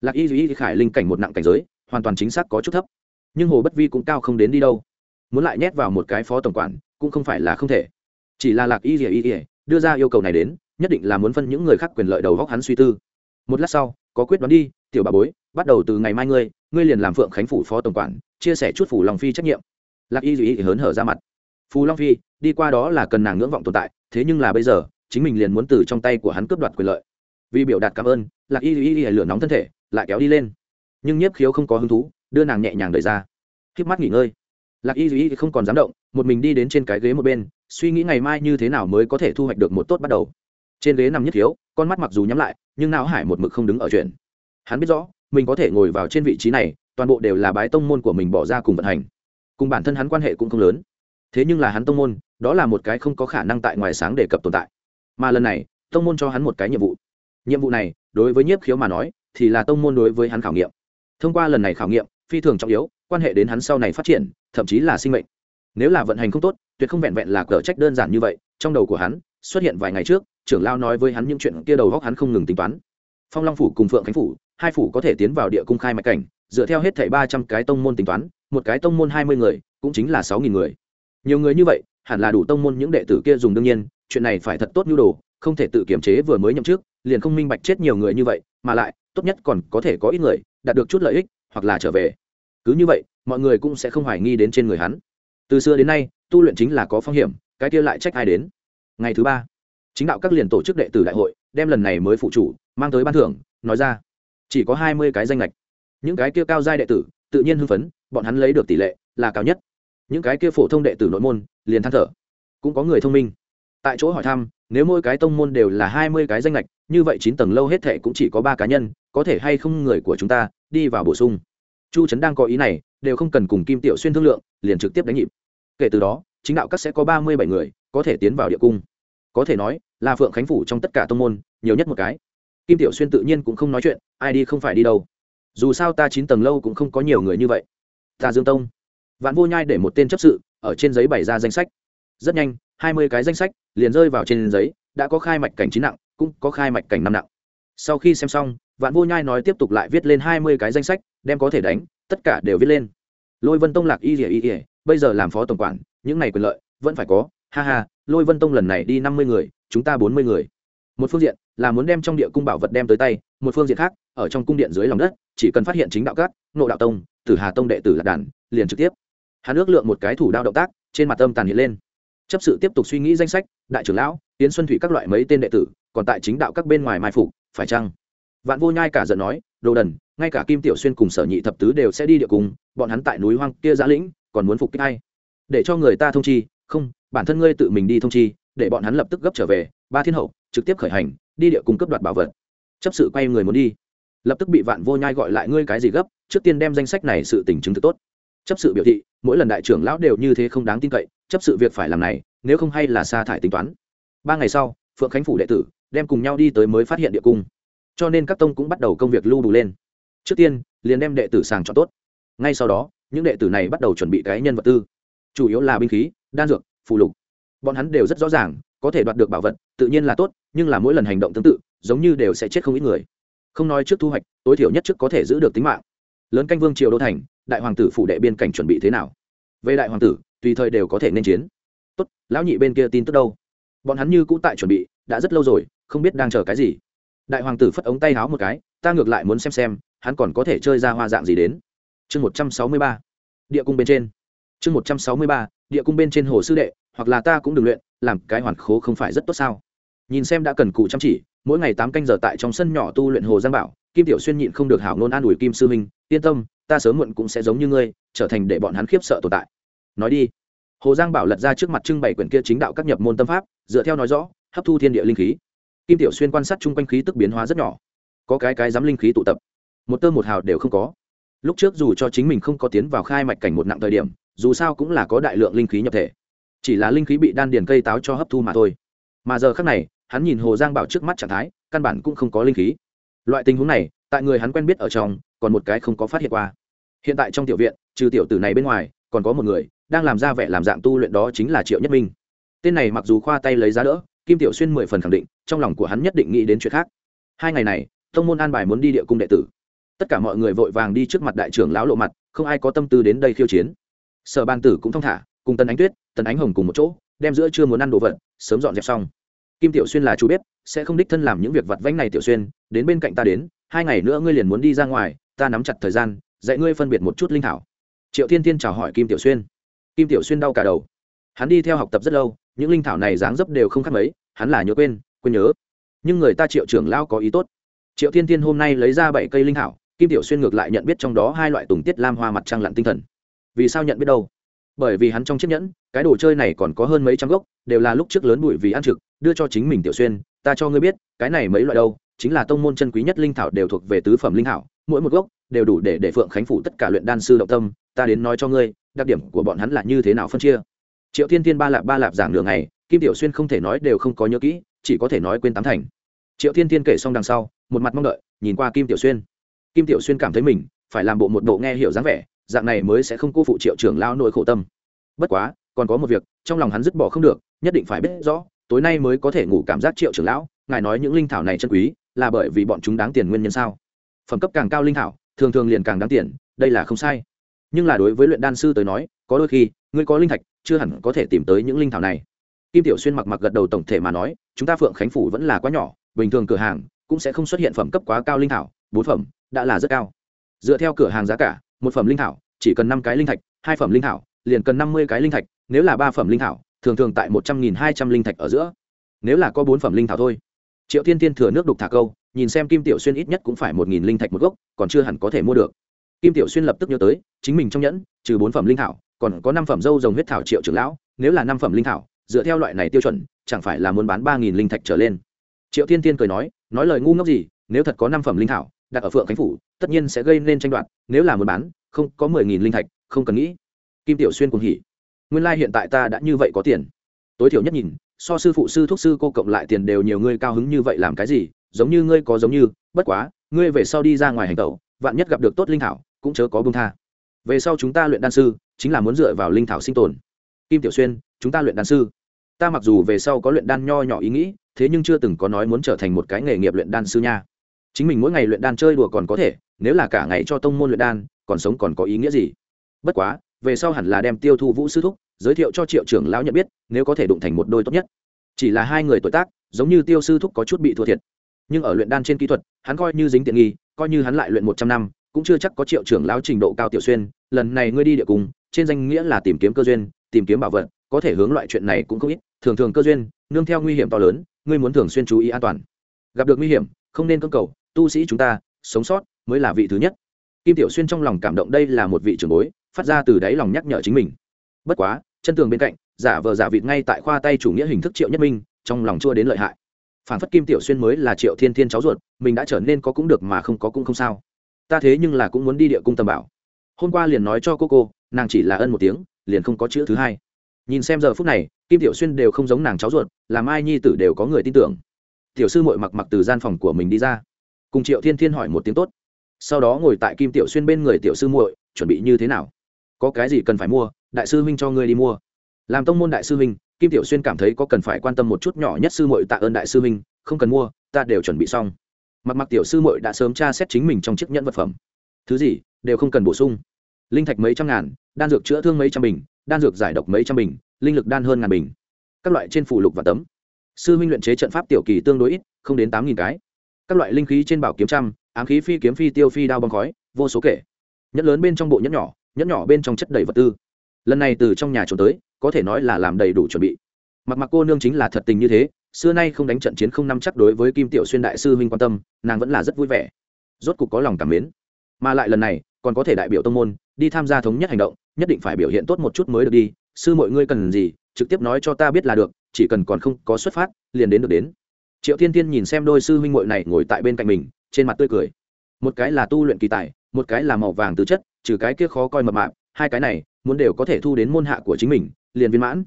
Lạc y duy khải linh cảnh một nặng cảnh giới, hoàn toàn chính xác có chút thấp. Nhưng hồ bất vi cũng cao không đến đi đâu. Muốn lại nhét vào một cái phó tổng quản, cũng không phải là không thể. Chỉ là lạc y duy đưa ra yêu cầu này đến, nhất định là muốn phân những người khác quyền lợi đầu góc hắn suy tư. Một lát sau, có quyết đoán đi, tiểu bà bối, bắt đầu từ ngày mai ngươi ngươi liền làm phượng khánh phủ phó tổng quản, chia sẻ chút phủ long phi trách nhiệm. Lạc y duy hớn hở ra mặt. Phù long phi, đi qua đó là cần nàng ngưỡng vọng tồn tại, thế nhưng là bây giờ, chính mình liền muốn từ trong tay của hắn cướp đoạt quyền lợi. Vì biểu đạt cảm ơn, lạc y y y lửa nóng thân thể, lại kéo đi lên. Nhưng nhiếp khiếu không có hứng thú, đưa nàng nhẹ nhàng đẩy ra. K mắt nghỉ ngơi. Lạc y y không còn dám động, một mình đi đến trên cái ghế một bên, suy nghĩ ngày mai như thế nào mới có thể thu hoạch được một tốt bắt đầu. Trên ghế nằm nhất khiếu, con mắt mặc dù nhắm lại, nhưng não hải một mực không đứng ở chuyện. Hắn biết rõ mình có thể ngồi vào trên vị trí này, toàn bộ đều là bái tông môn của mình bỏ ra cùng vận hành. Cùng bản thân hắn quan hệ cũng không lớn. Thế nhưng là hắn tông môn, đó là một cái không có khả năng tại ngoài sáng đề cập tồn tại. Mà lần này, tông môn cho hắn một cái nhiệm vụ. Nhiệm vụ này, đối với nhiếp khiếu mà nói, thì là tông môn đối với hắn khảo nghiệm. Thông qua lần này khảo nghiệm, phi thường trọng yếu, quan hệ đến hắn sau này phát triển, thậm chí là sinh mệnh. Nếu là vận hành không tốt, tuyệt không vẹn vẹn là cờ trách đơn giản như vậy, trong đầu của hắn, xuất hiện vài ngày trước, trưởng lao nói với hắn những chuyện kia đầu góc hắn không ngừng tính toán. Phong long phủ cùng phượng khánh phủ hai phủ có thể tiến vào địa cung khai mạch cảnh, dựa theo hết thảy ba trăm cái tông môn tính toán, một cái tông môn hai mươi người, cũng chính là sáu nghìn người. Nhiều người như vậy, hẳn là đủ tông môn những đệ tử kia dùng đương nhiên, chuyện này phải thật tốt nhu đồ, không thể tự kiểm chế vừa mới nhậm trước liền không minh bạch chết nhiều người như vậy, mà lại, tốt nhất còn có thể có ít người, đạt được chút lợi ích, hoặc là trở về. Cứ như vậy, mọi người cũng sẽ không hoài nghi đến trên người hắn. Từ xưa đến nay, tu luyện chính là có phong hiểm, cái kia lại trách ai đến? Ngày thứ ba, chính đạo các liền tổ chức đệ tử đại hội, đem lần này mới phụ chủ, mang tới ban thưởng, nói ra chỉ có hai mươi cái danh lệch những cái kia cao giai đệ tử, tự nhiên hưng phấn, bọn hắn lấy được tỷ lệ là cao nhất. Những cái kia phổ thông đệ tử nội môn, liền than thở. Cũng có người thông minh. Tại chỗ hỏi thăm, nếu mỗi cái tông môn đều là hai mươi cái danh lệch như vậy chín tầng lâu hết thệ cũng chỉ có ba cá nhân, có thể hay không người của chúng ta đi vào bổ sung. Chu trấn đang có ý này, đều không cần cùng kim tiểu xuyên thương lượng, liền trực tiếp đánh nhịp. Kể từ đó, chính đạo các sẽ có ba mươi bảy người, có thể tiến vào địa cung. Có thể nói, là phượng khánh phủ trong tất cả tông môn, nhiều nhất một cái kim tiểu xuyên tự nhiên cũng không nói chuyện, ai đi không phải đi đâu. Dù sao ta chín tầng lâu cũng không có nhiều người như vậy. Ta dương tông. Vạn vô nhai để một tên chấp sự ở trên giấy bày ra danh sách. Rất nhanh, hai mươi cái danh sách liền rơi vào trên giấy, đã có khai mạch cảnh chín nặng, cũng có khai mạch cảnh năm nặng. Sau khi xem xong, vạn vô nhai nói tiếp tục lại viết lên hai mươi cái danh sách, đem có thể đánh, tất cả đều viết lên. Lôi vân tông lạc y ỉa y ỉa bây giờ làm phó tổng quản, những này quyền lợi vẫn phải có. Ha ha, lôi vân tông lần này đi năm mươi người, chúng ta bốn mươi người. Một phương diện là muốn đem trong địa cung bảo vật đem tới tay, một phương diện khác, ở trong cung điện dưới lòng đất, chỉ cần phát hiện chính đạo cát nộ đạo tông, tử hà tông đệ tử lạc đàn, liền trực tiếp. Hắn ước lượng một cái thủ đao động tác, trên mặt âm tàn hiện lên. Chấp sự tiếp tục suy nghĩ danh sách, đại trưởng lão tiến xuân thủy các loại mấy tên đệ tử, còn tại chính đạo các bên ngoài mai phục, phải chăng? Vạn vô nhai cả giận nói, đồ đần, ngay cả kim tiểu xuyên cùng sở nhị thập tứ đều sẽ đi địa cùng bọn hắn tại núi hoang kia giã lĩnh, còn muốn phục kích hay để cho người ta thông chi, không, bản thân ngươi tự mình đi thông chi, để bọn hắn lập tức gấp trở về, ba thiên hậu trực tiếp khởi hành, đi địa cung cấp đoạt bảo vật. Chấp sự quay người muốn đi. Lập tức bị vạn vô nhai gọi lại, ngươi cái gì gấp? Trước tiên đem danh sách này sự tình chứng thực tốt. Chấp sự biểu thị, mỗi lần đại trưởng lão đều như thế không đáng tin cậy, chấp sự việc phải làm này, nếu không hay là sa thải tính toán. Ba ngày sau, phượng khánh phủ đệ tử đem cùng nhau đi tới mới phát hiện địa cung. Cho nên các tông cũng bắt đầu công việc lưu đủ lên. Trước tiên, liền đem đệ tử sàng chọn tốt. Ngay sau đó, những đệ tử này bắt đầu chuẩn bị cái nhân vật tư. Chủ yếu là binh khí, đan dược phụ lục. Bọn hắn đều rất rõ ràng, có thể đoạt được bảo vật, tự nhiên là tốt nhưng là mỗi lần hành động tương tự, giống như đều sẽ chết không ít người. Không nói trước thu hoạch, tối thiểu nhất trước có thể giữ được tính mạng. Lớn canh vương triều đô thành, đại hoàng tử phủ đệ biên cảnh chuẩn bị thế nào? Về đại hoàng tử, tùy thời đều có thể nên chiến. Tốt, lão nhị bên kia tin tức đâu? Bọn hắn như cũ tại chuẩn bị, đã rất lâu rồi, không biết đang chờ cái gì. Đại hoàng tử phất ống tay háo một cái, ta ngược lại muốn xem xem, hắn còn có thể chơi ra hoa dạng gì đến. Chương một trăm sáu mươi ba, địa cung bên trên. Chương một trăm sáu mươi ba, địa cung bên trên hồ sư đệ, hoặc là ta cũng đừng luyện, làm cái hoàn khố không phải rất tốt sao? Nhìn xem đã cần cụ chăm chỉ, mỗi ngày tám canh giờ tại trong sân nhỏ tu luyện hồ giang bảo, kim tiểu xuyên nhịn không được hảo ngôn an ủi kim sư minh, yên tâm, ta sớm muộn cũng sẽ giống như ngươi, trở thành để bọn hắn khiếp sợ tồn tại. Nói đi, hồ giang bảo lật ra trước mặt trưng bày quyển kia chính đạo các nhập môn tâm pháp, dựa theo nói rõ, hấp thu thiên địa linh khí. Kim tiểu xuyên quan sát chung quanh khí tức biến hóa rất nhỏ. Có cái cái dám linh khí tụ tập, một tơ một hào đều không có. Lúc trước dù cho chính mình không có tiến vào khai mạch cảnh một nặng thời điểm, dù sao cũng là có đại lượng linh khí nhập thể. Chỉ là linh khí bị đan điền cây táo cho hấp thu mà thôi. Mà giờ khác này hắn nhìn hồ giang bảo trước mắt trạng thái, căn bản cũng không có linh khí. Loại tình huống này, tại người hắn quen biết ở trong, còn một cái không có phát hiện qua. Hiện tại trong tiểu viện, trừ tiểu tử này bên ngoài, còn có một người, đang làm ra vẻ làm dạng tu luyện đó chính là triệu nhất minh. Tên này mặc dù khoa tay lấy giá đỡ, kim tiểu xuyên mười phần khẳng định, trong lòng của hắn nhất định nghĩ đến chuyện khác. Hai ngày này thông môn an bài muốn đi địa cung đệ tử. Tất cả mọi người vội vàng đi trước mặt đại trưởng lão lộ mặt, không ai có tâm tư đến đây khiêu chiến. Sở ban tử cũng thong thả, cùng tần ánh tuyết, tần ánh hồng cùng một chỗ, đem giữa chưa muốn ăn đồ vật, sớm dọn dẹp xong kim tiểu xuyên là chú bếp, sẽ không đích thân làm những việc vặt vãnh này tiểu xuyên, đến bên cạnh ta đến, hai ngày nữa ngươi liền muốn đi ra ngoài, ta nắm chặt thời gian, dạy ngươi phân biệt một chút linh thảo. Triệu thiên tiên chào hỏi kim tiểu xuyên. Kim tiểu xuyên đau cả đầu. Hắn đi theo học tập rất lâu, những linh thảo này dáng dấp đều không khác mấy, hắn là nhớ quên quên nhớ. Nhưng người ta triệu trưởng lao có ý tốt. Triệu thiên tiên hôm nay lấy ra bảy cây linh thảo, kim tiểu xuyên ngược lại nhận biết trong đó hai loại tùng tiết lam hoa mặt trăng lặn tinh thần. Vì sao nhận biết đâu? Bởi vì hắn trong chiếc nhẫn, cái đồ chơi này còn có hơn mấy trăm gốc, đều là lúc trước lớn bụi vì ăn trực đưa cho chính mình tiểu xuyên, ta cho ngươi biết, cái này mấy loại đâu, chính là tông môn chân quý nhất linh thảo đều thuộc về tứ phẩm linh thảo, mỗi một gốc đều đủ để để phượng khánh phủ tất cả luyện đan sư động tâm, ta đến nói cho ngươi, đặc điểm của bọn hắn là như thế nào phân chia. Triệu thiên tiên ba lạp ba lạp giảng đường này kim tiểu xuyên không thể nói đều không có nhớ kỹ, chỉ có thể nói quên tám thành. Triệu thiên tiên kể xong đằng sau, một mặt mong đợi, nhìn qua kim tiểu xuyên. Kim tiểu xuyên cảm thấy mình phải làm bộ một bộ nghe hiểu dáng vẻ, dạng này mới sẽ không cô phụ triệu trưởng lao nỗi khổ tâm. Bất quá, còn có một việc, trong lòng hắn dứt bỏ không được, nhất định phải biết rõ tối nay mới có thể ngủ cảm giác triệu trưởng lão, ngài nói những linh thảo này chân quý, là bởi vì bọn chúng đáng tiền nguyên nhân sao? Phẩm cấp càng cao linh thảo, thường thường liền càng đáng tiền, đây là không sai. Nhưng là đối với luyện đan sư tới nói, có đôi khi, ngươi có linh thạch, chưa hẳn có thể tìm tới những linh thảo này. Kim tiểu xuyên mặc mặc gật đầu tổng thể mà nói, chúng ta phượng khánh phủ vẫn là quá nhỏ, bình thường cửa hàng cũng sẽ không xuất hiện phẩm cấp quá cao linh thảo, bốn phẩm đã là rất cao. Dựa theo cửa hàng giá cả, một phẩm linh thảo chỉ cần năm cái linh thạch, hai phẩm linh thảo liền cần năm mươi cái linh thạch, nếu là ba phẩm linh thảo thường thường tại một trăm nghìn hai trăm linh thạch ở giữa. Nếu là có bốn phẩm linh thảo thôi. Triệu thiên tiên thừa nước đục thả câu, nhìn xem kim tiểu xuyên ít nhất cũng phải một nghìn linh thạch một gốc, còn chưa hẳn có thể mua được. Kim tiểu xuyên lập tức nhớ tới, chính mình trong nhẫn, trừ bốn phẩm linh thảo, còn có năm phẩm dâu rồng huyết thảo triệu trưởng lão, nếu là năm phẩm linh thảo, dựa theo loại này tiêu chuẩn, chẳng phải là muốn bán ba nghìn linh thạch trở lên. Triệu thiên tiên cười nói nói lời ngu ngốc gì, nếu thật có năm phẩm linh thảo, đặt ở phượng khánh phủ, tất nhiên sẽ gây nên tranh đoạt, nếu là muốn bán, không có mười nghìn linh thạch, không cần nghĩ. Kim tiểu xuyên cùng hỉ nguyên lai、like、hiện tại ta đã như vậy có tiền. Tối thiểu nhất nhìn, so sư phụ, sư thuốc sư cô cộng lại tiền đều nhiều ngươi cao hứng như vậy làm cái gì, giống như ngươi có giống như, bất quá, ngươi về sau đi ra ngoài hành tẩu, vạn nhất gặp được tốt linh thảo, cũng chớ có bông tha. Về sau chúng ta luyện đan sư, chính là muốn dựa vào linh thảo sinh tồn. Kim tiểu xuyên, chúng ta luyện đan sư. Ta mặc dù về sau có luyện đan nho nhỏ ý nghĩ, thế nhưng chưa từng có nói muốn trở thành một cái nghề nghiệp luyện đan sư nha. Chính mình mỗi ngày luyện đan chơi đùa còn có thể, nếu là cả ngày cho tông môn luyện đan, còn sống còn có ý nghĩa gì? Bất quá về sau hẳn là đem tiêu thu vũ sư thúc giới thiệu cho triệu trưởng lão nhận biết, nếu có thể đụng thành một đôi tốt nhất. Chỉ là hai người tuổi tác, giống như tiêu sư thúc có chút bị thua thiệt. Nhưng ở luyện đan trên kỹ thuật, hắn coi như dính tiện nghi, coi như hắn lại luyện một trăm năm, cũng chưa chắc có triệu trưởng lão trình độ cao tiểu xuyên. Lần này ngươi đi địa cùng, trên danh nghĩa là tìm kiếm cơ duyên, tìm kiếm bảo vật, có thể hướng loại chuyện này cũng không ít. Thường thường cơ duyên, nương theo nguy hiểm to lớn, ngươi muốn thường xuyên chú ý an toàn. Gặp được nguy hiểm, không nên cơ cầu, tu sĩ chúng ta, sống sót mới là vị thứ nhất. Kim tiểu xuyên trong lòng cảm động đây là một vị trưởng bối phát ra từ đáy lòng nhắc nhở chính mình. Bất quá, chân tường bên cạnh, giả vờ giả vịt ngay tại khoa tay chủ nghĩa hình thức triệu nhất minh, trong lòng chua đến lợi hại. Phản phất kim tiểu xuyên mới là triệu thiên thiên cháu ruột, mình đã trở nên có cũng được mà không có cũng không sao. Ta thế nhưng là cũng muốn đi địa cung tầm bảo. Hôm qua liền nói cho cô cô, nàng chỉ là ân một tiếng, liền không có chữ thứ hai. Nhìn xem giờ phút này, kim tiểu xuyên đều không giống nàng cháu ruột làm ai nhi tử đều có người tin tưởng. Tiểu sư mội mặc mặc từ gian phòng của mình đi ra. Cùng triệu thiên thiên hỏi một tiếng tốt. Sau đó ngồi tại kim tiểu xuyên bên người tiểu sư muội, chuẩn bị như thế nào? Có cái gì cần phải mua, đại sư huynh cho ngươi đi mua. Làm tông môn đại sư huynh, kim tiểu xuyên cảm thấy có cần phải quan tâm một chút nhỏ nhất sư muội tạ ơn đại sư huynh, không cần mua, ta đều chuẩn bị xong. Mặt mặc tiểu sư muội đã sớm tra xét chính mình trong chiếc nhẫn vật phẩm. Thứ gì, đều không cần bổ sung. Linh thạch mấy trăm ngàn, đan dược chữa thương mấy trăm bình, đan dược giải độc mấy trăm bình, linh lực đan hơn ngàn bình. Các loại trên phủ lục và tấm. Sư huynh luyện chế trận pháp tiểu kỳ tương đối ít, không đến tám nghìn cái. Các loại linh khí trên bảo kiếm trăm, ám khí phi kiếm phi tiêu phi đao bong khói, vô số kể. Nhẫn lớn bên trong bộ nhẫn nhỏ nhẫn nhỏ bên trong chất đầy vật tư. Lần này từ trong nhà trốn tới, có thể nói là làm đầy đủ chuẩn bị. Mặc mặc cô nương chính là thật tình như thế, xưa nay không đánh trận chiến không năm chắc đối với kim tiểu xuyên đại sư huynh quan tâm, nàng vẫn là rất vui vẻ. Rốt cục có lòng cảm mến. Mà lại lần này, còn có thể đại biểu tông môn, đi tham gia thống nhất hành động, nhất định phải biểu hiện tốt một chút mới được đi. Sư mọi ngươi cần gì, trực tiếp nói cho ta biết là được, chỉ cần còn không có xuất phát, liền đến được đến. Triệu thiên tiên nhìn xem đôi sư huynh muội này ngồi tại bên cạnh mình, trên mặt tươi cười. Một cái là tu luyện kỳ tài, một cái là màu vàng tứ chất trừ cái kia khó coi mập mạp, hai cái này, muốn đều có thể thu đến môn hạ của chính mình, liền viên mãn.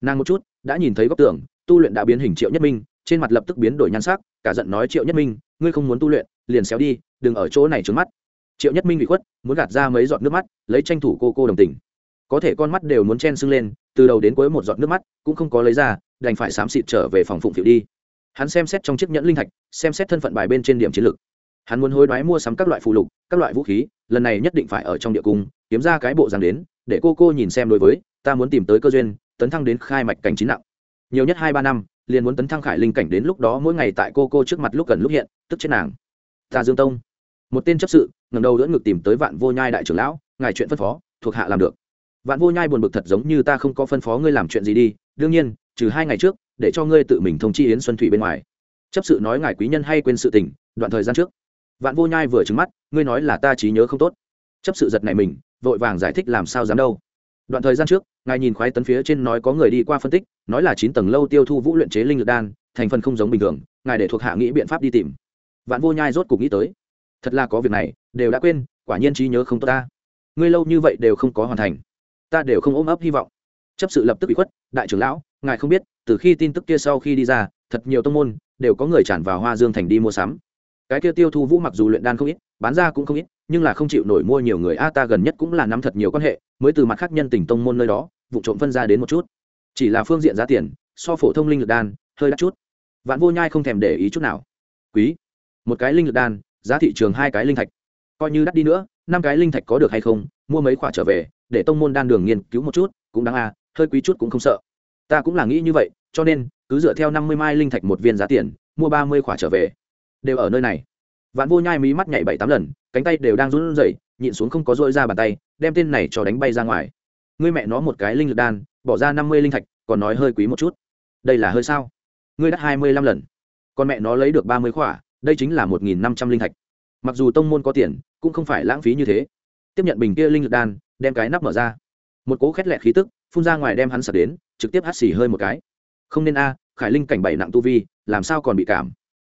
Nàng một chút, đã nhìn thấy góc tưởng tu luyện đã biến hình triệu nhất minh, trên mặt lập tức biến đổi nhan sắc, cả giận nói, triệu nhất minh, ngươi không muốn tu luyện, liền xéo đi, đừng ở chỗ này trướng mắt. Triệu nhất minh bị khuất, muốn gạt ra mấy giọt nước mắt, lấy tranh thủ cô cô đồng tình. Có thể con mắt đều muốn chen sưng lên, từ đầu đến cuối một giọt nước mắt cũng không có lấy ra, đành phải xám xịt trở về phòng phụng phiệu đi. Hắn xem xét trong chiếc nhẫn linh thạch, xem xét thân phận bài bên trên điểm chiến lược. Hắn muốn hối đoái mua sắm các loại phụ lục, các loại vũ khí lần này nhất định phải ở trong địa cung, kiếm ra cái bộ dáng đến, để cô cô nhìn xem đối với, ta muốn tìm tới cơ duyên, tấn thăng đến khai mạch cảnh chín nặng. Nhiều nhất hai ba năm, liền muốn tấn thăng khải linh cảnh đến lúc đó mỗi ngày tại cô cô trước mặt lúc gần lúc hiện, tức chết nàng. Ta dương tông, một tên chấp sự ngầm đầu đỡ ngực tìm tới vạn vô nhai đại trưởng lão, ngài chuyện phân phó, thuộc hạ làm được. Vạn vô nhai buồn bực thật giống như ta không có phân phó ngươi làm chuyện gì đi, đương nhiên, trừ hai ngày trước, để cho ngươi tự mình thông chi yến xuân thủy bên ngoài. Chấp sự nói ngài quý nhân hay quên sự tình, đoạn thời gian trước vạn vô nhai vừa trứng mắt, ngươi nói là ta trí nhớ không tốt. Chấp sự giật này mình, vội vàng giải thích làm sao dám đâu. Đoạn thời gian trước, ngài nhìn khoái tấn phía trên nói có người đi qua phân tích, nói là chín tầng lâu tiêu thu vũ luyện chế linh lực đan, thành phần không giống bình thường, ngài để thuộc hạ nghĩ biện pháp đi tìm. Vạn vô nhai rốt cục nghĩ tới, thật là có việc này, đều đã quên, quả nhiên trí nhớ không tốt ta. Ngươi lâu như vậy đều không có hoàn thành, ta đều không ôm ấp hy vọng. Chấp sự lập tức bị khuất, đại trưởng lão, ngài không biết, từ khi tin tức kia sau khi đi ra, thật nhiều tông môn, đều có người tràn vào hoa dương thành đi mua sắm cái kia tiêu thu vũ mặc dù luyện đan không ít, bán ra cũng không ít, nhưng là không chịu nổi mua nhiều người. A, ta gần nhất cũng là nắm thật nhiều quan hệ, mới từ mặt khác nhân tình tông môn nơi đó, vụ trộm phân ra đến một chút. Chỉ là phương diện giá tiền, so phổ thông linh lực đan, hơi đắt chút. Vạn vô nhai không thèm để ý chút nào. Quý, một cái linh lực đan, giá thị trường hai cái linh thạch. Coi như đắt đi nữa, năm cái linh thạch có được hay không, mua mấy khoản trở về, để tông môn đan đường nghiên cứu một chút, cũng đáng a, hơi quý chút cũng không sợ. Ta cũng là nghĩ như vậy, cho nên, cứ dựa theo năm mươi mai linh thạch một viên giá tiền, mua ba mươi khoản trở về đều ở nơi này. Vạn vô nhai mí mắt nhảy bảy tám lần, cánh tay đều đang run rẩy, nhịn xuống không có dội ra bàn tay, đem tên này cho đánh bay ra ngoài. Ngươi mẹ nó một cái linh lực đan, bỏ ra năm mươi linh thạch, còn nói hơi quý một chút. Đây là hơi sao? Ngươi đắt hai mươi lăm lần. Còn mẹ nó lấy được ba mươi khỏa, đây chính là một nghìn năm trăm linh thạch. Mặc dù tông môn có tiền, cũng không phải lãng phí như thế. Tiếp nhận bình kia linh lực đan, đem cái nắp mở ra. Một cỗ khét lẹt khí tức, phun ra ngoài đem hắn sập đến, trực tiếp hắt xì hơi một cái. Không nên a, khải linh cảnh bảy nặng tu vi, làm sao còn bị cảm?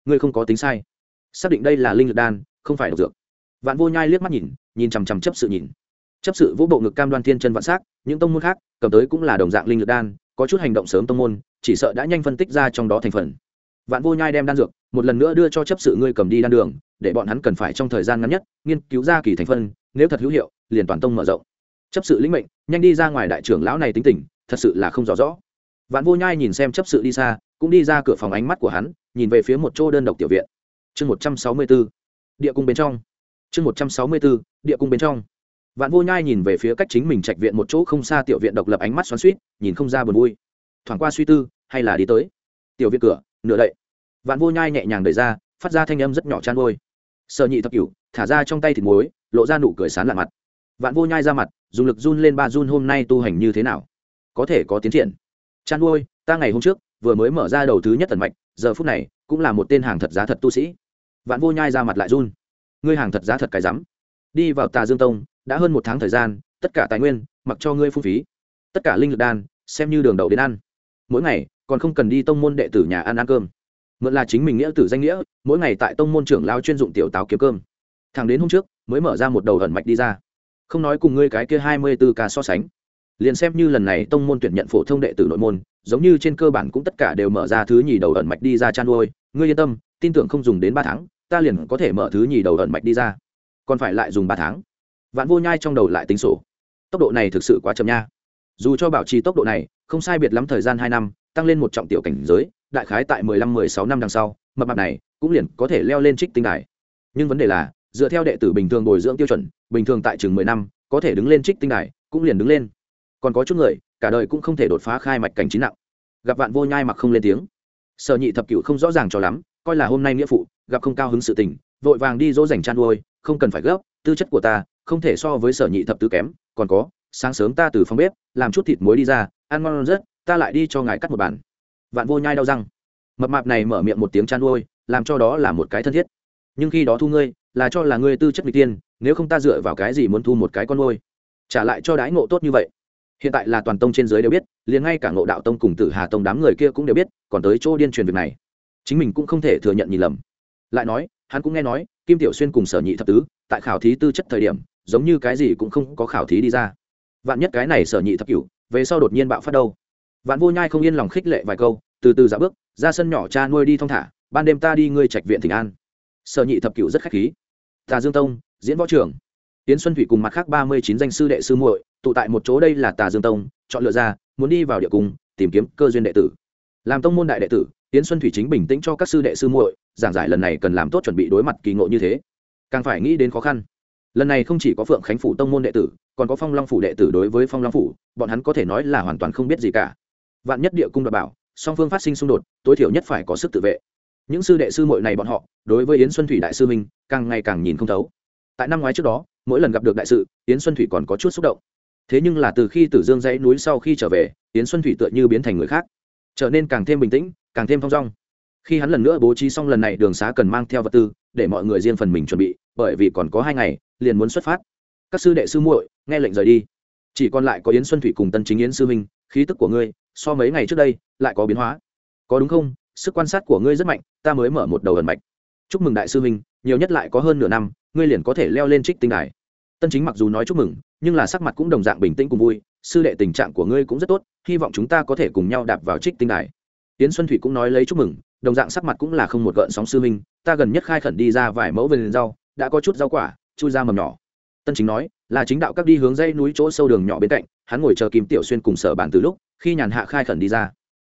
Ngươi không có tính sai. Xác định đây là linh lực đan, không phải độc dược. Vạn vô nhai liếc mắt nhìn nhìn chằm chằm chấp sự nhìn. Chấp sự vũ bộ ngực cam đoan thiên chân vạn s á c những tông môn khác, cầm tới cũng là đồng dạng linh lực đan, có chút hành động sớm tông môn, chỉ sợ đã nhanh phân tích ra trong đó thành phần. Vạn vô nhai đem đan dược, một lần nữa đưa cho chấp sự ngươi cầm đi đan đường, để bọn hắn cần phải trong thời gian ngắn nhất, nghiên cứu ra kỳ thành phân nếu thật hữu hiệu, liền toàn tông mở rộng. Chấp sự lĩnh mệnh, nhanh đi ra ngoài đại trưởng lão này tính tình, thật sự là không rõ rõ. Vạn vô nhai nhìn xem chấp sự đi xa, cũng đi ra cửa phòng ánh mắt của hắn nhìn về phía một chỗ đơn độc tiểu viện. Chương một trăm sáu mươi b ố địa cung bên trong. Chương một trăm sáu mươi b ố địa cung bên trong. Vạn vô nhai nhìn về phía cách chính mình trạch viện một chỗ không xa tiểu viện độc lập ánh mắt xoắn suýt nhìn không ra buồn vui. Thoảng qua suy tư, hay là đi tới. Tiểu viện cửa, nửa đậy. Vạn vô nhai nhẹ nhàng đẩy ra, phát ra thanh âm rất nhỏ chan vôi sợ nhị thập cửu, thả ra trong tay thịt muối, lộ ra nụ cười sán lạ mặt. Vạn vô nhai ra mặt, dùng lực run lên ba run hôm nay tu hành như thế nào? Có thể có tiến triển. Chan vôi ta ngày hôm trước vừa mới mở ra đầu thứ nhất tần mạch, giờ phút này, cũng là một tên hàng thật giá thật tu sĩ. Vạn vô nhai ra mặt lại run. Ngươi hàng thật giá thật cái rắm. Đi vào tà dương tông, đã hơn một tháng thời gian, tất cả tài nguyên, mặc cho ngươi phung phí. Tất cả linh lực đan, xem như đường đầu đến ăn. Mỗi ngày, còn không cần đi tông môn đệ tử nhà ăn ăn cơm. Mượn là chính mình nghĩa tử danh nghĩa, mỗi ngày tại tông môn trưởng lao chuyên dụng tiểu táo kiếm cơm. Thằng đến hôm trước, mới mở ra một đầu ẩn mạch đi ra. Không nói cùng ngươi cái kia hai mươi b ố ca so sánh. Liền xem như lần này tông môn tuyển nhận phổ thông đệ tử nội môn giống như trên cơ bản cũng tất cả đều mở ra thứ nhì đầu ẩn mạch đi ra chăn nuôi. Ngươi yên tâm, tin tưởng không dùng đến ba tháng, ta liền có thể mở thứ nhì đầu ẩn mạch đi ra. Còn phải lại dùng ba tháng. Vạn vô nhai trong đầu lại tính sổ. Tốc độ này thực sự quá chậm nha. Dù cho bảo trì tốc độ này, không sai biệt lắm thời gian hai năm, tăng lên một trọng tiểu cảnh giới, đại khái tại mười lăm, mười sáu năm đằng sau, mập mặt này cũng liền có thể leo lên trích tinh đài. Nhưng vấn đề là, dựa theo đệ tử bình thường bồi dưỡng tiêu chuẩn, bình thường tại trường mười năm, có thể đứng lên trích tinh đài, cũng liền đứng lên. Còn có chút người cả đời cũng không thể đột phá khai mạch cảnh chín nặng. Gặp vạn vô nhai mặc không lên tiếng. Sở nhị thập cựu không rõ ràng cho lắm, coi là hôm nay nghĩa phụ, gặp không cao hứng sự tình, vội vàng đi dỗ dành chăn nuôi không cần phải gấp, tư chất của ta không thể so với sở nhị thập tứ kém, còn có, sáng sớm ta từ phòng bếp, làm chút thịt muối đi ra, ăn ngon rất, ta lại đi cho ngài cắt một bản vạn vô nhai đau răng. Mập mạp này mở miệng một tiếng chăn nuôi làm cho đó là một cái thân thiết. Nhưng khi đó thu ngươi, là cho là ngươi tư chất n tiên nếu không ta dựa vào cái gì muốn thu một cái con nuôi trả lại cho đái ngộ tốt như vậy hiện tại là toàn tông trên giới đều biết, liền ngay cả ngộ đạo tông cùng tử hà tông đám người kia cũng đều biết, còn tới chỗ điên truyền việc này. Chính mình cũng không thể thừa nhận nhìn lầm. Lại nói, hắn cũng nghe nói, kim tiểu xuyên cùng sở nhị thập tứ, tại khảo thí tư chất thời điểm, giống như cái gì cũng không có khảo thí đi ra. Vạn nhất cái này sở nhị thập cửu, về sau đột nhiên bạo phát đâu? Vạn vô nhai không yên lòng khích lệ vài câu, từ từ dạ bước, ra sân nhỏ cha nuôi đi thong thả, ban đêm ta đi ngươi trạch viện thỉnh an. Sở nhị thập cửu rất khách khí. Tà dương tông, diễn võ trưởng. Tiến xuân thủy cùng mặt khác ba mươi chín danh sư đệ sư muội tụ tại một chỗ đây là tà dương tông, chọn lựa ra, muốn đi vào địa cung, tìm kiếm cơ duyên đệ tử. Làm tông môn đại đệ tử tiến xuân thủy chính bình tĩnh cho các sư đệ sư muội, giảng giải lần này cần làm tốt chuẩn bị đối mặt kỳ ngộ như thế. Càng phải nghĩ đến khó khăn. Lần này không chỉ có phượng khánh phủ tông môn đệ tử, còn có phong long phủ đệ tử đối với phong long phủ, bọn hắn có thể nói là hoàn toàn không biết gì cả. Vạn nhất địa cung đảm bảo, song phương phát sinh xung đột, tối thiểu nhất phải có sức tự vệ. Những sư đệ sư muội này bọn họ, đối với yến xuân thủy đại sư minh càng ngày càng nhìn không thấu. Tại năm ngoái trước đó, mỗi lần gặp được đại sự, yến xuân thủy còn có chút xúc động thế nhưng là từ khi tử dương dãy núi sau khi trở về, yến xuân thủy tựa như biến thành người khác, trở nên càng thêm bình tĩnh, càng thêm thong dong. Khi hắn lần nữa bố trí xong lần này đường xá cần mang theo vật tư, để mọi người riêng phần mình chuẩn bị, bởi vì còn có hai ngày, liền muốn xuất phát. Các sư đệ sư muội, nghe lệnh rời đi. Chỉ còn lại có yến xuân thủy cùng tân chính yến sư minh khí tức của ngươi, so mấy ngày trước đây, lại có biến hóa. Có đúng không? Sức quan sát của ngươi rất mạnh, ta mới mở một đầu ẩn mạch. Chúc mừng đại sư minh nhiều nhất lại có hơn nửa năm, ngươi liền có thể leo lên trích tinh đài tân chính mặc dù nói chúc mừng, nhưng là sắc mặt cũng đồng dạng bình tĩnh cùng vui. Sư đệ, tình trạng của ngươi cũng rất tốt, hy vọng chúng ta có thể cùng nhau đạp vào trích tinh đài. Tiễn xuân thủy cũng nói lấy chúc mừng, đồng dạng sắc mặt cũng là không một gợn sóng sư minh ta gần nhất khai khẩn đi ra vài mẫu vườn rau, đã có chút rau quả, chui ra mầm nhỏ. Tân chính nói, là chính đạo các đi hướng dây núi chỗ sâu đường nhỏ bên cạnh, hắn ngồi chờ kim tiểu xuyên cùng sở bản từ lúc, khi nhàn hạ khai khẩn đi ra.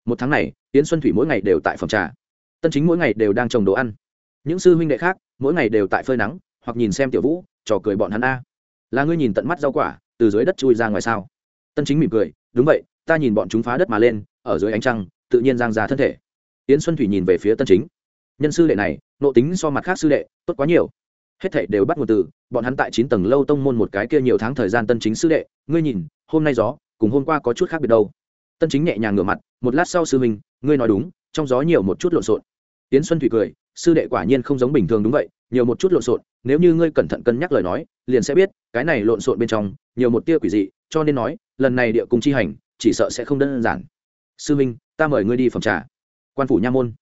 Một tháng này Tiễn xuân thủy mỗi ngày đều tại phòng trà. Tân chính mỗi ngày đều đang trồng đồ ăn. Những sư huynh đệ khác, mỗi ngày đều tại phơi nắng, hoặc nhìn xem tiểu vũ, trò cười bọn hắn a là ngươi nhìn tận mắt rau quả, từ dưới đất chui ra ngoài sao? Tân chính mỉm cười, đúng vậy, ta nhìn bọn chúng phá đất mà lên, ở dưới ánh trăng, tự nhiên giang ra thân thể. Yến xuân thủy nhìn về phía tân chính. Nhân sư đệ này, nộ tính so mặt khác sư đệ, tốt quá nhiều. Hết thảy đều bắt nguồn từ, bọn hắn tại chín tầng lâu tông môn một cái kia nhiều tháng thời gian tân chính sư đệ, ngươi nhìn, hôm nay gió, cùng hôm qua có chút khác biệt đâu. Tân chính nhẹ nhàng ngửa mặt, một lát sau sư huynh, ngươi nói đúng, trong gió nhiều một chút lộn xộn. Tiến xuân thủy cười sư đệ quả nhiên không giống bình thường đúng vậy, nhiều một chút lộn xộn, nếu như ngươi cẩn thận cân nhắc lời nói, liền sẽ biết, cái này lộn xộn bên trong, nhiều một tia quỷ dị, cho nên nói, lần này địa cung chi hành, chỉ sợ sẽ không đơn giản. Sư minh, ta mời ngươi đi phòng trà. Quan phủ nha môn.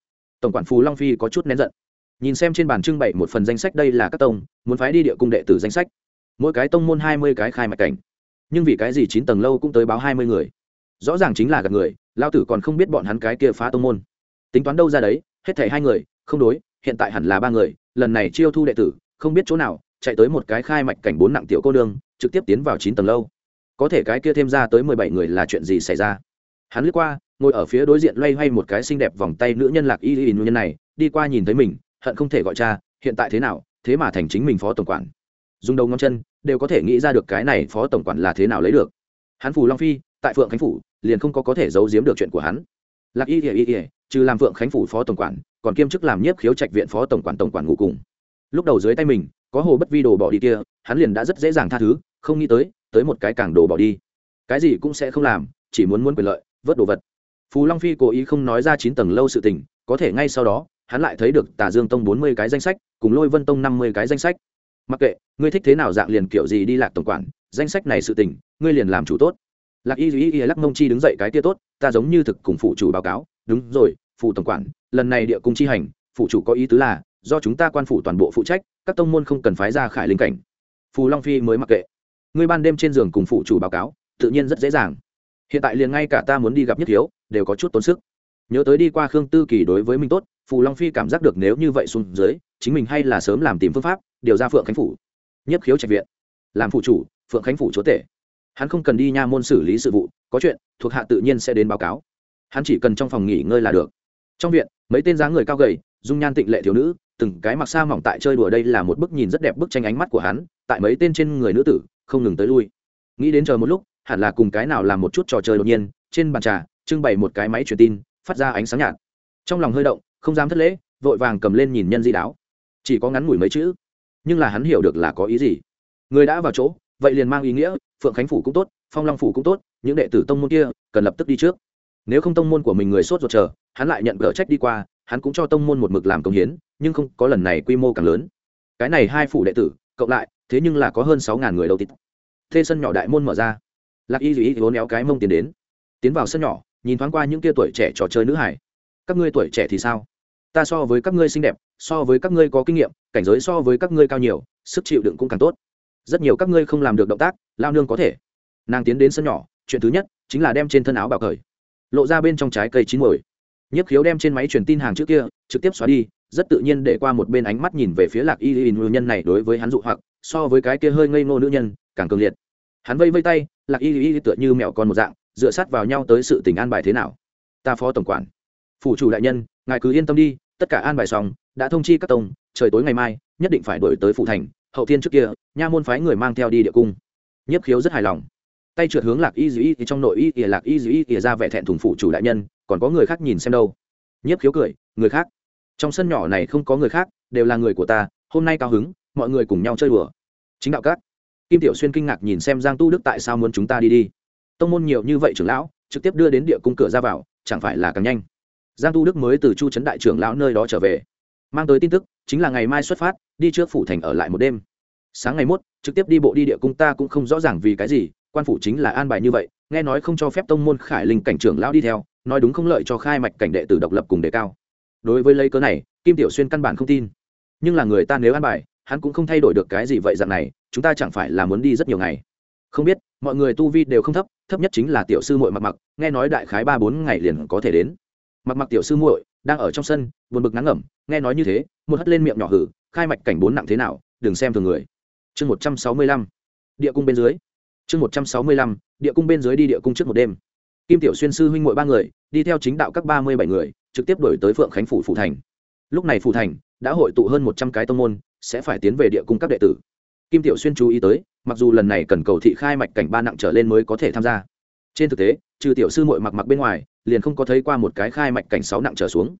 Tổng quản phù long phi có chút nén giận. Nhìn xem trên bàn trưng bày một phần danh sách đây là các tông, muốn phái đi địa cung đệ tử danh sách. Mỗi cái tông môn hai mươi cái khai mạch cảnh. Nhưng vì cái gì chín tầng lâu cũng tới báo hai mươi người? Rõ ràng chính là gặp người, lao tử còn không biết bọn hắn cái kia phá tông môn. Tính toán đâu ra đấy, hết thảy hai người không đối, hiện tại hẳn là ba người, lần này chiêu thu đệ tử, không biết chỗ nào, chạy tới một cái khai mạch cảnh bốn nặng tiểu cô nương, trực tiếp tiến vào chín tầng lâu. Có thể cái kia thêm ra tới mười bảy người là chuyện gì xảy ra? Hắn lướt qua, ngồi ở phía đối diện loay hoay một cái xinh đẹp vòng tay nữ nhân lạc y y nữ nhân này, đi qua nhìn thấy mình, hận không thể gọi cha, hiện tại thế nào, thế mà thành chính mình phó tổng quản. Dùng đầu ngón chân, đều có thể nghĩ ra được cái này phó tổng quản là thế nào lấy được. Hắn phù long phi, tại phượng khánh phủ, liền không có có thể giấu giếm được chuyện của hắn lạc y y ỉa trừ làm phượng khánh phủ phó tổng quản, còn kiêm chức làm nhiếp khiếu trạch viện phó tổng quản tổng quản ngủ cùng. Lúc đầu dưới tay mình, có hồ bất vi đồ bỏ đi kia, hắn liền đã rất dễ dàng tha thứ, không nghĩ tới tới một cái càng đồ bỏ đi. Cái gì cũng sẽ không làm, chỉ muốn muốn quyền lợi, vớt đồ vật. Phù long phi cố ý không nói ra chín tầng lâu sự tình, có thể ngay sau đó, hắn lại thấy được tà dương tông bốn mươi cái danh sách, cùng lôi vân tông năm mươi cái danh sách. Mặc kệ, ngươi thích thế nào dạng liền kiểu gì đi lạc tổng quản, danh sách này sự tình, ngươi liền làm chủ tốt lạc y duy y lắc mông chi đứng dậy cái tia tốt, ta giống như thực cùng phụ chủ báo cáo. Đúng rồi, phụ tổng quản, lần này địa cung chi hành, phụ chủ có ý tứ là, do chúng ta quan phủ toàn bộ phụ trách, các tông môn không cần phái ra khải linh cảnh. Phù long phi mới mặc kệ. Ngươi ban đêm trên giường cùng phụ chủ báo cáo, tự nhiên rất dễ dàng. Hiện tại liền ngay cả ta muốn đi gặp nhất thiếu, đều có chút tốn sức. Nhớ tới đi qua khương tư kỳ đối với mình tốt, phù long phi cảm giác được nếu như vậy xuống dưới, chính mình hay là sớm làm tìm phương pháp, điều ra phượng khánh phủ. Nhất khiếu trạch viện. Làm phụ chủ, phượng khánh phủ chúa tể hắn không cần đi nha môn xử lý sự vụ, có chuyện, thuộc hạ tự nhiên sẽ đến báo cáo. Hắn chỉ cần trong phòng nghỉ ngơi là được. Trong viện, mấy tên dáng người cao gầy, dung nhan tịnh lệ thiếu nữ, từng cái mặc xa mỏng tại chơi đùa đây là một bức nhìn rất đẹp bức tranh ánh mắt của hắn, tại mấy tên trên người nữ tử, không ngừng tới lui. Nghĩ đến chờ một lúc, hẳn là cùng cái nào làm một chút trò chơi đột nhiên, trên bàn trà, trưng bày một cái máy truyền tin, phát ra ánh sáng nhạt. Trong lòng hơi động, không dám thất lễ, vội vàng cầm lên nhìn nhân di đáo. Chỉ có ngắn ngủi mấy chữ. Nhưng là hắn hiểu được là có ý gì. Người đã vào chỗ vậy liền mang ý nghĩa, phượng khánh phủ cũng tốt, phong long phủ cũng tốt, những đệ tử tông môn kia cần lập tức đi trước. Nếu không tông môn của mình người sốt ruột chờ, hắn lại nhận gỡ trách đi qua, hắn cũng cho tông môn một mực làm công hiến, nhưng không có lần này quy mô càng lớn. Cái này hai phủ đệ tử, cộng lại, thế nhưng là có hơn sáu ngàn người đầu tít thê sân nhỏ đại môn mở ra. Lạc y dù ý vốn éo cái mông tiến đến. Tiến vào sân nhỏ, nhìn thoáng qua những tia tuổi trẻ trò chơi nữ hải. Các ngươi tuổi trẻ thì sao? Ta so với các ngươi xinh đẹp, so với các ngươi có kinh nghiệm, cảnh giới so với các ngươi cao nhiều, sức chịu đựng cũng càng tốt rất nhiều các ngươi không làm được động tác, lao nương có thể. Nàng tiến đến sân nhỏ, chuyện thứ nhất chính là đem trên thân áo bào cởi. Lộ ra bên trong trái cây chín mồi nhất khiếu đem trên máy truyền tin hàng trước kia, trực tiếp xóa đi, rất tự nhiên để qua một bên ánh mắt nhìn về phía lạc y y nhân này đối với hắn dụ hoặc, so với cái kia hơi ngây ngô nữ nhân, càng cường liệt. Hắn vây vây tay, lạc y y tựa như mẹo con một dạng, dựa sát vào nhau tới sự tình an bài thế nào. Ta phó tổng quản. Phủ chủ đại nhân, ngài cứ yên tâm đi, tất cả an bài xong, đã thông chi các tông, trời tối ngày mai, nhất định phải đổi tới phủ thành hậu thiên trước kia, nha môn phái người mang theo đi địa cung. Nhiếp khiếu rất hài lòng. Tay trượt hướng lạc y dĩ y thì trong nội y ỉa lạc y dĩ y ra vẻ thẹn thùng phủ chủ đại nhân, còn có người khác nhìn xem đâu. Nhiếp khiếu cười, người khác. Trong sân nhỏ này không có người khác, đều là người của ta, hôm nay cao hứng, mọi người cùng nhau chơi đùa. Chính đạo các. Kim tiểu xuyên kinh ngạc nhìn xem giang tu đức tại sao muốn chúng ta đi đi. Tông môn nhiều như vậy trưởng lão, trực tiếp đưa đến địa cung cửa ra vào, chẳng phải là càng nhanh. Giang tu đức mới từ chu trấn đại trưởng lão nơi đó trở về, mang tới tin tức chính là ngày mai xuất phát, đi trước phủ thành ở lại một đêm. Sáng ngày mốt, trực tiếp đi bộ đi địa cung ta cũng không rõ ràng vì cái gì, quan phủ chính là an bài như vậy, nghe nói không cho phép tông môn khải linh cảnh trưởng lão đi theo, nói đúng không lợi cho khai mạch cảnh đệ tử độc lập cùng đề cao. Đối với lấy cớ này, kim tiểu xuyên căn bản không tin. Nhưng là người ta nếu an bài, hắn cũng không thay đổi được cái gì vậy dạng này, chúng ta chẳng phải là muốn đi rất nhiều ngày. Không biết, mọi người tu vi đều không thấp thấp nhất chính là tiểu sư muội mặc mặc nghe nói đại khái ba bốn ngày liền có thể đến. Mặc mặc tiểu sư muội đang ở trong sân, buồn bực ngắn ngẩm, nghe nói như thế một hất lên miệng nhỏ hử, khai mạch cảnh bốn nặng thế nào, đừng xem thường người. Chương một trăm sáu mươi lăm, địa cung bên dưới. Chương một trăm sáu mươi lăm, địa cung bên dưới đi địa cung trước một đêm. Kim tiểu xuyên sư huynh muội ba người, đi theo chính đạo các ba mươi bảy người, trực tiếp đổi tới phượng khánh phủ phủ thành. Lúc này phủ thành đã hội tụ hơn một trăm cái tông môn, sẽ phải tiến về địa cung các đệ tử. Kim tiểu xuyên chú ý tới, mặc dù lần này cần cầu thị khai mạch cảnh ba nặng trở lên mới có thể tham gia. Trên thực tế, trừ tiểu sư muội mặc mặc bên ngoài, liền không có thấy qua một cái khai mạch cảnh sáu nặng trở xuống.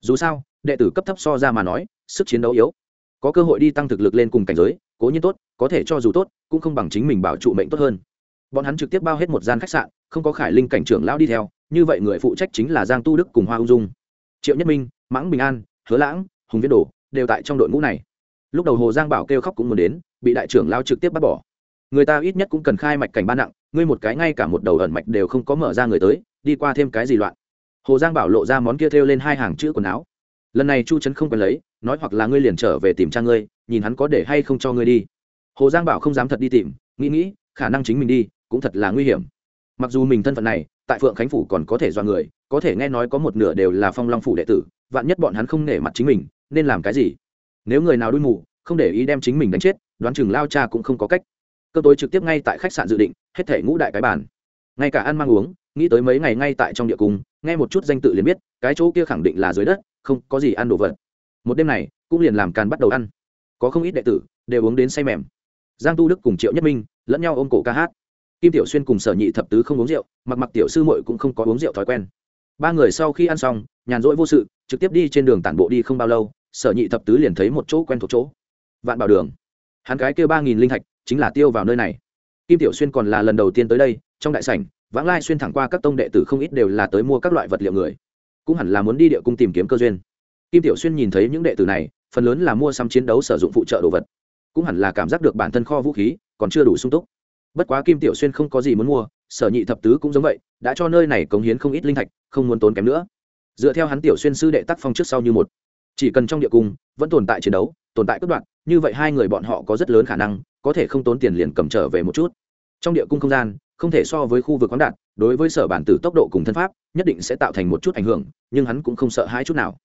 Dù sao đệ tử cấp thấp so ra mà nói, sức chiến đấu yếu. Có cơ hội đi tăng thực lực lên cùng cảnh giới, cố nhiên tốt, có thể cho dù tốt, cũng không bằng chính mình bảo trụ mệnh tốt hơn. Bọn hắn trực tiếp bao hết một gian khách sạn, không có khải linh cảnh trưởng lão đi theo, như vậy người phụ trách chính là giang tu đức cùng hoa ung dung. Triệu nhất minh, mãng bình an, hứa lãng, hùng viết đồ đều tại trong đội ngũ này. Lúc đầu hồ giang bảo kêu khóc cũng muốn đến, bị đại trưởng lao trực tiếp bắt bỏ. Người ta ít nhất cũng cần khai mạch cảnh ba nặng, ngươi một cái ngay cả một đầu ẩn mạch đều không có mở ra người tới, đi qua thêm cái gì loạn. Hồ giang bảo lộ ra món kia thêu lên hai hàng chữ quần áo lần này chu trấn không cần lấy, nói hoặc là ngươi liền trở về tìm cha ngươi, nhìn hắn có để hay không cho ngươi đi. Hồ giang bảo không dám thật đi tìm, nghĩ nghĩ, khả năng chính mình đi, cũng thật là nguy hiểm. Mặc dù mình thân phận này, tại phượng khánh phủ còn có thể do người, có thể nghe nói có một nửa đều là phong long phủ đệ tử, vạn nhất bọn hắn không nể mặt chính mình, nên làm cái gì? Nếu người nào đuôi mù, không để ý đem chính mình đánh chết, đoán chừng lao cha cũng không có cách. Cơ tối trực tiếp ngay tại khách sạn dự định, hết thể ngũ đại cái bản ngay cả ăn mang uống, nghĩ tới mấy ngày ngay tại trong địa cung nghe một chút danh tự liền biết, cái chỗ kia khẳng định là dưới đất, không có gì ăn đồ vật. Một đêm này, cũng liền làm càn bắt đầu ăn. Có không ít đệ tử, đều uống đến say mềm. Giang tu đức cùng triệu nhất minh lẫn nhau ôm cổ ca hát. Kim tiểu xuyên cùng sở nhị thập tứ không uống rượu, mặc mặc tiểu sư muội cũng không có uống rượu thói quen. Ba người sau khi ăn xong, nhàn rỗi vô sự, trực tiếp đi trên đường tản bộ đi không bao lâu, sở nhị thập tứ liền thấy một chỗ quen thuộc chỗ. Vạn bảo đường. Hắn cái kêu ba nghìn linh thạch chính là tiêu vào nơi này. Kim tiểu xuyên còn là lần đầu tiên tới đây, trong đại sảnh vãng lai xuyên thẳng qua các tông đệ tử không ít đều là tới mua các loại vật liệu người. Cũng hẳn là muốn đi địa cung tìm kiếm cơ duyên. Kim tiểu xuyên nhìn thấy những đệ tử này, phần lớn là mua xăm chiến đấu sử dụng phụ trợ đồ vật. Cũng hẳn là cảm giác được bản thân kho vũ khí còn chưa đủ sung túc. Bất quá kim tiểu xuyên không có gì muốn mua, sở nhị thập tứ cũng giống vậy, đã cho nơi này cống hiến không ít linh thạch, không muốn tốn kém nữa. Dựa theo hắn tiểu xuyên sư đệ tác phong trước sau như một. Chỉ cần trong địa cung vẫn tồn tại chiến đấu, tồn tại cất đoạn, như vậy hai người bọn họ có rất lớn khả năng, có thể không tốn tiền liền cầm trở về một chút. Trong địa cung không gian không thể so với khu vực khoáng đạt, đối với sở bản tử tốc độ cùng thân pháp, nhất định sẽ tạo thành một chút ảnh hưởng, nhưng hắn cũng không sợ hai chút nào.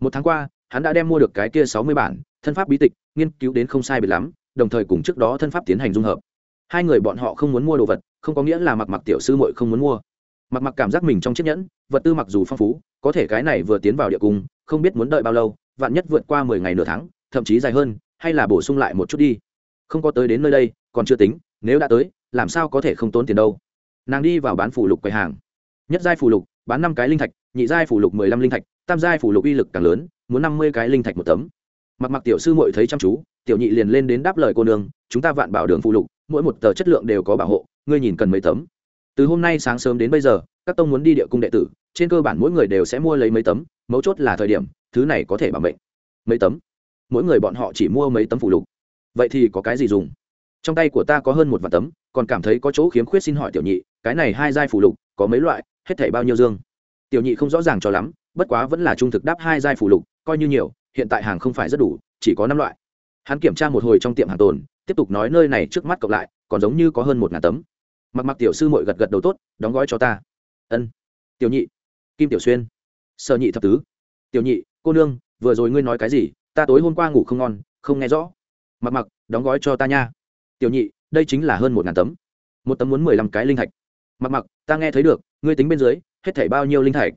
Một tháng qua, hắn đã đem mua được cái kia sáu mươi bản, thân pháp bí tịch, nghiên cứu đến không sai biệt lắm, đồng thời cùng trước đó thân pháp tiến hành dung hợp. Hai người bọn họ không muốn mua đồ vật, không có nghĩa là mặc mặc tiểu sư muội không muốn mua. Mặc mặc cảm giác mình trong chiếc nhẫn, vật tư mặc dù phong phú, có thể cái này vừa tiến vào địa cung, không biết muốn đợi bao lâu, vạn nhất vượt qua mười ngày nửa tháng, thậm chí dài hơn, hay là bổ sung lại một chút đi. Không có tới đến nơi đây, còn chưa tính, nếu đã tới làm sao có thể không tốn tiền đâu. Nàng đi vào bán phủ lục quầy hàng. Nhất giai phủ lục, bán năm cái linh thạch, nhị giai phủ lục mười lăm linh thạch, tam giai phủ lục uy lực càng lớn, muốn năm mươi cái linh thạch một tấm. Mặc mặc tiểu sư muội thấy chăm chú, tiểu nhị liền lên đến đáp lời cô nương, chúng ta vạn bảo đường phụ lục, mỗi một tờ chất lượng đều có bảo hộ, ngươi nhìn cần mấy tấm. Từ hôm nay sáng sớm đến bây giờ, các tông muốn đi địa cung đệ tử, trên cơ bản mỗi người đều sẽ mua lấy mấy tấm, mấu chốt là thời điểm, thứ này có thể bảo mệnh. Mấy tấm? Mỗi người bọn họ chỉ mua mấy tấm phụ lục. Vậy thì có cái gì dùng? Trong tay của ta có hơn một vạn tấm, còn cảm thấy có chỗ khiếm khuyết xin hỏi tiểu nhị, cái này hai giai phụ lục, có mấy loại, hết thảy bao nhiêu dương? Tiểu nhị không rõ ràng cho lắm, bất quá vẫn là trung thực đáp hai giai phụ lục, coi như nhiều, hiện tại hàng không phải rất đủ, chỉ có năm loại. Hắn kiểm tra một hồi trong tiệm hàng tồn, tiếp tục nói nơi này trước mắt cộng lại, còn giống như có hơn một ngàn tấm. Mặc mặc tiểu sư mội gật gật đầu tốt, đóng gói cho ta. Ân. Tiểu nhị. Kim tiểu xuyên. Sợ nhị thập tứ. Tiểu nhị, cô nương, vừa rồi ngươi nói cái gì, ta tối hôm qua ngủ không ngon, không nghe rõ. Mặc mặc, đóng gói cho ta nha tiểu nhị, đây chính là hơn một ngàn tấm. Một tấm muốn mười lăm cái linh thạch. Mặc mặc, ta nghe thấy được, ngươi tính bên dưới, hết thảy bao nhiêu linh thạch?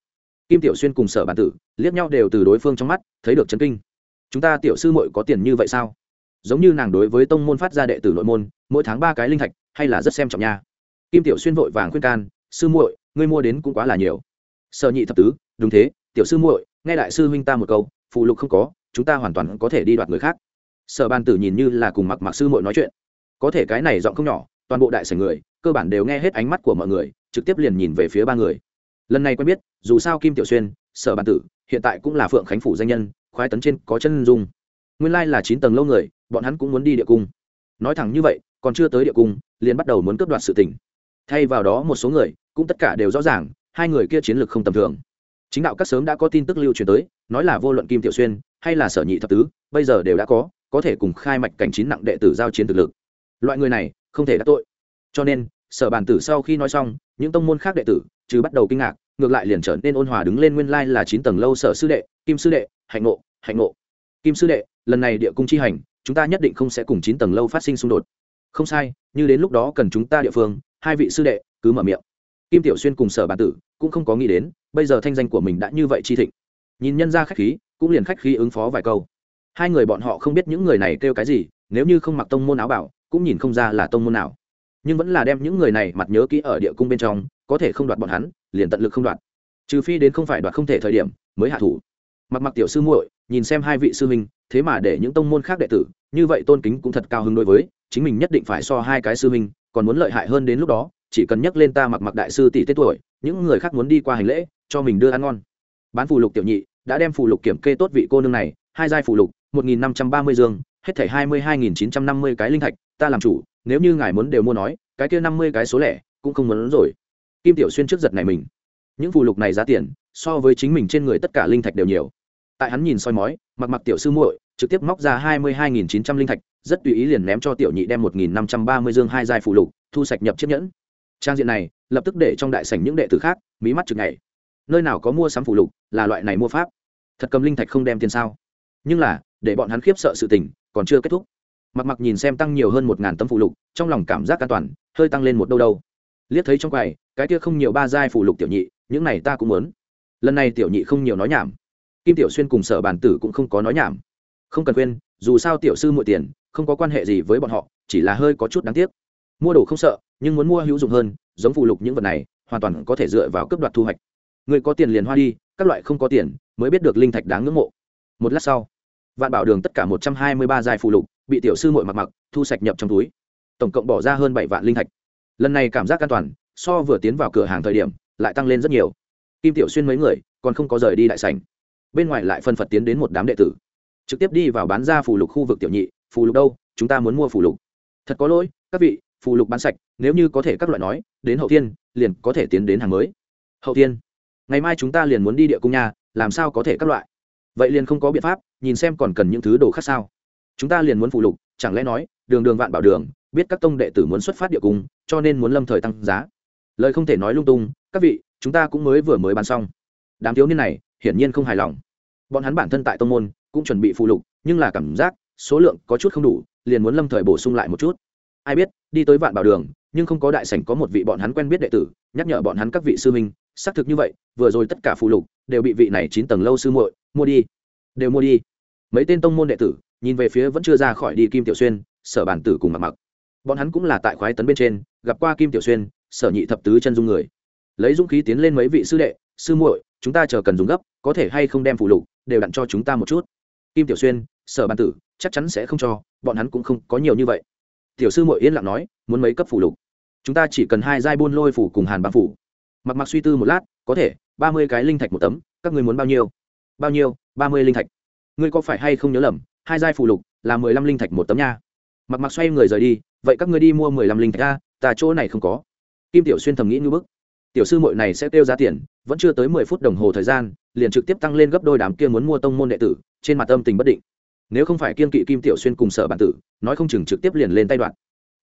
Kim tiểu xuyên cùng sở bản tử liếc nhau đều từ đối phương trong mắt, thấy được chấn kinh. Chúng ta tiểu sư muội có tiền như vậy sao? Giống như nàng đối với tông môn phát ra đệ tử nội môn, mỗi tháng ba cái linh thạch, hay là rất xem trọng nha. Kim tiểu xuyên vội vàng khuyên can, sư muội, ngươi mua đến cũng quá là nhiều. Sở nhị thập tứ, đúng thế, tiểu sư muội, nghe đại sư huynh ta một câu, phụ lục không có, chúng ta hoàn toàn có thể đi đoạt người khác. Sở ban tử nhìn như là cùng mặc mặc sư muội nói chuyện có thể cái này giọng không nhỏ, toàn bộ đại sảnh người, cơ bản đều nghe hết ánh mắt của mọi người, trực tiếp liền nhìn về phía ba người. Lần này quen biết, dù sao kim tiểu xuyên, sở bản tử, hiện tại cũng là phượng khánh phủ danh nhân, khoái tấn trên có chân dung. Nguyên lai là chín tầng lâu người, bọn hắn cũng muốn đi địa cung. Nói thẳng như vậy, còn chưa tới địa cung, liền bắt đầu muốn cướp đoạt sự tình. Thay vào đó một số người, cũng tất cả đều rõ ràng, hai người kia chiến lược không tầm thường. Chính đạo các sớm đã có tin tức lưu truyền tới, nói là vô luận kim tiểu xuyên, hay là sở nhị thập tứ, bây giờ đều đã có có thể cùng khai mạch cảnh chín nặng đệ tử giao chiến thực lực loại người này không thể đắc tội. Cho nên, sở bàn tử sau khi nói xong, những tông môn khác đệ tử chứ bắt đầu kinh ngạc, ngược lại liền trở nên ôn hòa đứng lên nguyên lai là chín tầng lâu sở sư đệ, kim sư đệ, hạnh ngộ hạnh ngộ. Kim sư đệ, lần này địa cung chi hành, chúng ta nhất định không sẽ cùng chín tầng lâu phát sinh xung đột. Không sai, như đến lúc đó cần chúng ta địa phương, hai vị sư đệ, cứ mở miệng. Kim tiểu xuyên cùng sở Bàn tử cũng không có nghĩ đến, bây giờ thanh danh của mình đã như vậy chi thịnh. Nhìn nhân ra khách khí, cũng liền khách khí ứng phó vài câu. Hai người bọn họ không biết những người này kêu cái gì, nếu như không mặc tông môn áo bảo cũng nhìn không ra là tông môn nào. Nhưng vẫn là đem những người này mặt nhớ kỹ ở địa cung bên trong, có thể không đoạt bọn hắn, liền tận lực không đoạt. Trừ phi đến không phải đoạt không thể thời điểm, mới hạ thủ. Mặc mặc tiểu sư muội, nhìn xem hai vị sư huynh, thế mà để những tông môn khác đệ tử, như vậy tôn kính cũng thật cao hứng đối với, chính mình nhất định phải so hai cái sư huynh, còn muốn lợi hại hơn đến lúc đó, chỉ cần nhắc lên ta mặc mặc đại sư tỷ tết tuổi, những người khác muốn đi qua hành lễ, cho mình đưa ăn ngon. Bán phù lục tiểu nhị, đã đem phù lục kiểm kê tốt vị cô nương này, hai giai phù lục, một nghìn năm trăm ba mươi dương hết thảy hai mươi hai nghìn chín trăm năm mươi cái linh thạch, ta làm chủ, nếu như ngài muốn đều mua nói, cái kia năm mươi cái số lẻ, cũng không muốn rồi. Kim tiểu xuyên trước giật này mình. Những phù lục này giá tiền, so với chính mình trên người tất cả linh thạch đều nhiều. Tại hắn nhìn soi mói, mặc mặc tiểu sư muội, trực tiếp móc ra hai mươi hai nghìn chín trăm linh thạch, rất tùy ý liền ném cho tiểu nhị đem một nghìn năm trăm ba mươi dương hai giai phù lục, thu sạch nhập chiếc nhẫn. Trang diện này, lập tức để trong đại sảnh những đệ tử khác, mí mắt chực ngày nơi nào có mua sắm phù lục, là loại này mua pháp. Thật cầm linh thạch không đem tiền sao? Nhưng là, để bọn hắn khiếp sợ sự tình còn chưa kết thúc. Mặc mặc nhìn xem tăng nhiều hơn một ngàn tấm phụ lục, trong lòng cảm giác an toàn, hơi tăng lên một đâu đâu. Liếc thấy trong quầy, cái kia không nhiều ba giai phụ lục tiểu nhị, những này ta cũng muốn. Lần này tiểu nhị không nhiều nói nhảm. Kim tiểu xuyên cùng sở bản tử cũng không có nói nhảm. Không cần quên dù sao tiểu sư muội tiền, không có quan hệ gì với bọn họ, chỉ là hơi có chút đáng tiếc. Mua đồ không sợ, nhưng muốn mua hữu dụng hơn, giống phụ lục những vật này, hoàn toàn có thể dựa vào cấp đoạt thu hoạch. Người có tiền liền hoa đi, các loại không có tiền, mới biết được linh thạch đáng ngưỡng mộ. Một lát sau vạn bảo đường tất cả một trăm hai mươi ba giai phụ lục, bị tiểu sư mội mặc mặc, thu sạch nhập trong túi. Tổng cộng bỏ ra hơn bảy vạn linh thạch. Lần này cảm giác an toàn, so vừa tiến vào cửa hàng thời điểm, lại tăng lên rất nhiều. Kim tiểu xuyên mấy người, còn không có rời đi đại sảnh. Bên ngoài lại phân phật tiến đến một đám đệ tử. Trực tiếp đi vào bán ra phù lục khu vực tiểu nhị phù lục đâu? Chúng ta muốn mua phù lục. Thật có lỗi, các vị phù lục bán sạch, nếu như có thể các loại nói, đến hậu thiên, liền có thể tiến đến hàng mới. Hậu thiên? Ngày mai chúng ta liền muốn đi địa cung nhà làm sao có thể các loại? Vậy liền không có biện pháp nhìn xem còn cần những thứ đồ khác sao. Chúng ta liền muốn phụ lục, chẳng lẽ nói, đường đường vạn bảo đường, biết các tông đệ tử muốn xuất phát địa cung, cho nên muốn lâm thời tăng giá. Lời không thể nói lung tung, các vị, chúng ta cũng mới vừa mới bán xong. Đám thiếu niên này, hiển nhiên không hài lòng. Bọn hắn bản thân tại tông môn, cũng chuẩn bị phụ lục, nhưng là cảm giác, số lượng có chút không đủ, liền muốn lâm thời bổ sung lại một chút. Ai biết, đi tới vạn bảo đường, nhưng không có đại sảnh có một vị bọn hắn quen biết đệ tử, nhắc nhở bọn hắn các vị sư minh xác thực như vậy, vừa rồi tất cả phụ lục, đều bị vị này chín tầng lâu sư muội mua đi. Đều mua đi mấy tên tông môn đệ tử, nhìn về phía vẫn chưa ra khỏi đi kim tiểu xuyên, sở bản tử cùng mặc mặc bọn hắn cũng là tại khoái tấn bên trên, gặp qua kim tiểu xuyên, sở nhị thập tứ chân dung người. Lấy dũng khí tiến lên mấy vị sư đệ, sư muội, chúng ta chờ cần dùng gấp, có thể hay không đem phụ lục đều đặn cho chúng ta một chút? Kim tiểu xuyên, sở bản tử, chắc chắn sẽ không cho, bọn hắn cũng không có nhiều như vậy. Tiểu sư muội yên lặng nói, muốn mấy cấp phụ lục? Chúng ta chỉ cần hai giai buôn lôi phủ cùng hàn băng phủ. Mặc mặc suy tư một lát, có thể, ba mươi cái linh thạch một tấm, các người muốn bao nhiêu? Bao nhiêu? Ba mươi linh thạch ngươi có phải hay không nhớ lầm, hai giai phụ lục là mười lăm linh thạch một tấm nha. Mặc mặc xoay người rời đi, vậy các ngươi đi mua mười lăm linh thạch ra ta chỗ này không có. Kim tiểu xuyên thầm nghĩ như bức. Tiểu sư mội này sẽ kêu giá tiền, vẫn chưa tới mười phút đồng hồ thời gian, liền trực tiếp tăng lên gấp đôi đám kia muốn mua tông môn đệ tử, trên mặt tâm tình bất định. Nếu không phải kiên kỵ kim tiểu xuyên cùng sở bản tử, nói không chừng trực tiếp liền lên tay đoạn.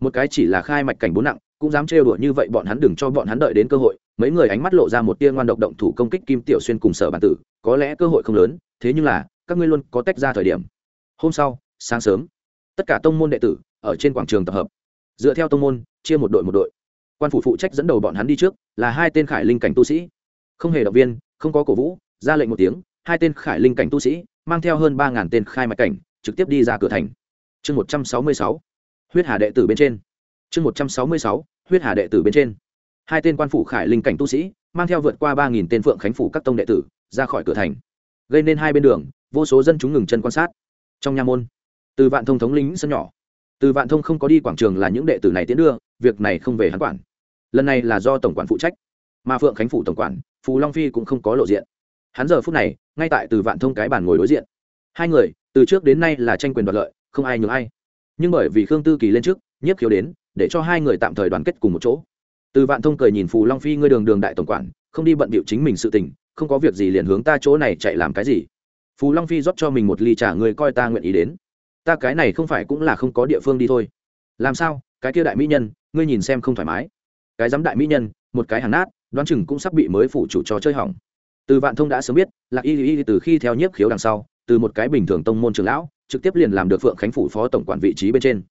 Một cái chỉ là khai mạch cảnh bốn nặng, cũng dám trêu đùa như vậy bọn hắn đừng cho bọn hắn đợi đến cơ hội. Mấy người ánh mắt lộ ra một tia ngoan độc động thủ công kích kim tiểu xuyên cùng sở bản tử, có lẽ cơ hội không lớn, thế nhưng là các ngươi luôn có tách ra thời điểm. Hôm sau, sáng sớm, tất cả tông môn đệ tử ở trên quảng trường tập hợp. Dựa theo tông môn, chia một đội một đội. Quan phủ phụ trách dẫn đầu bọn hắn đi trước là hai tên khải linh cảnh tu sĩ. Không hề động viên, không có cổ vũ, ra lệnh một tiếng, hai tên khải linh cảnh tu sĩ mang theo hơn ba ngàn tên khai mạch cảnh, trực tiếp đi ra cửa thành. Chương một trăm sáu mươi sáu, huyết hà đệ tử bên trên. Chương một trăm sáu mươi sáu, huyết hà đệ tử bên trên. Hai tên quan phủ khải linh cảnh tu sĩ mang theo vượt qua ba nghìn tên phượng khánh phủ các tông đệ tử ra khỏi cửa thành. Gây nên hai bên đường vô số dân chúng ngừng chân quan sát. Trong nha môn, từ vạn thông thống lính sân nhỏ. Từ vạn thông không có đi quảng trường là những đệ tử này tiến đưa, việc này không về hắn quản. Lần này là do tổng quản phụ trách, mà phượng khánh phủ tổng quản, phù long phi cũng không có lộ diện. Hắn giờ phút này, ngay tại từ vạn thông cái bàn ngồi đối diện. Hai người, từ trước đến nay là tranh quyền đoạt lợi, không ai nhường ai. Nhưng bởi vì khương tư kỳ lên trước, nhiếp khiếu đến, để cho hai người tạm thời đoàn kết cùng một chỗ. Từ vạn thông cười nhìn phù long phi ngươi đường đường đại tổng quản, không đi bận bịu chính mình sự tình, không có việc gì liền hướng ta chỗ này chạy làm cái gì phù long phi rót cho mình một ly trà, người coi ta nguyện ý đến. Ta cái này không phải cũng là không có địa phương đi thôi. Làm sao? Cái kia đại mỹ nhân, ngươi nhìn xem không thoải mái. Cái dám đại mỹ nhân, một cái hàng nát, đoán chừng cũng sắp bị mới phủ chủ cho chơi hỏng. Từ vạn thông đã sớm biết, lạc y y từ khi theo nhiếp khiếu đằng sau, từ một cái bình thường tông môn trường lão, trực tiếp liền làm được phượng khánh phủ phó tổng quản vị trí bên trên.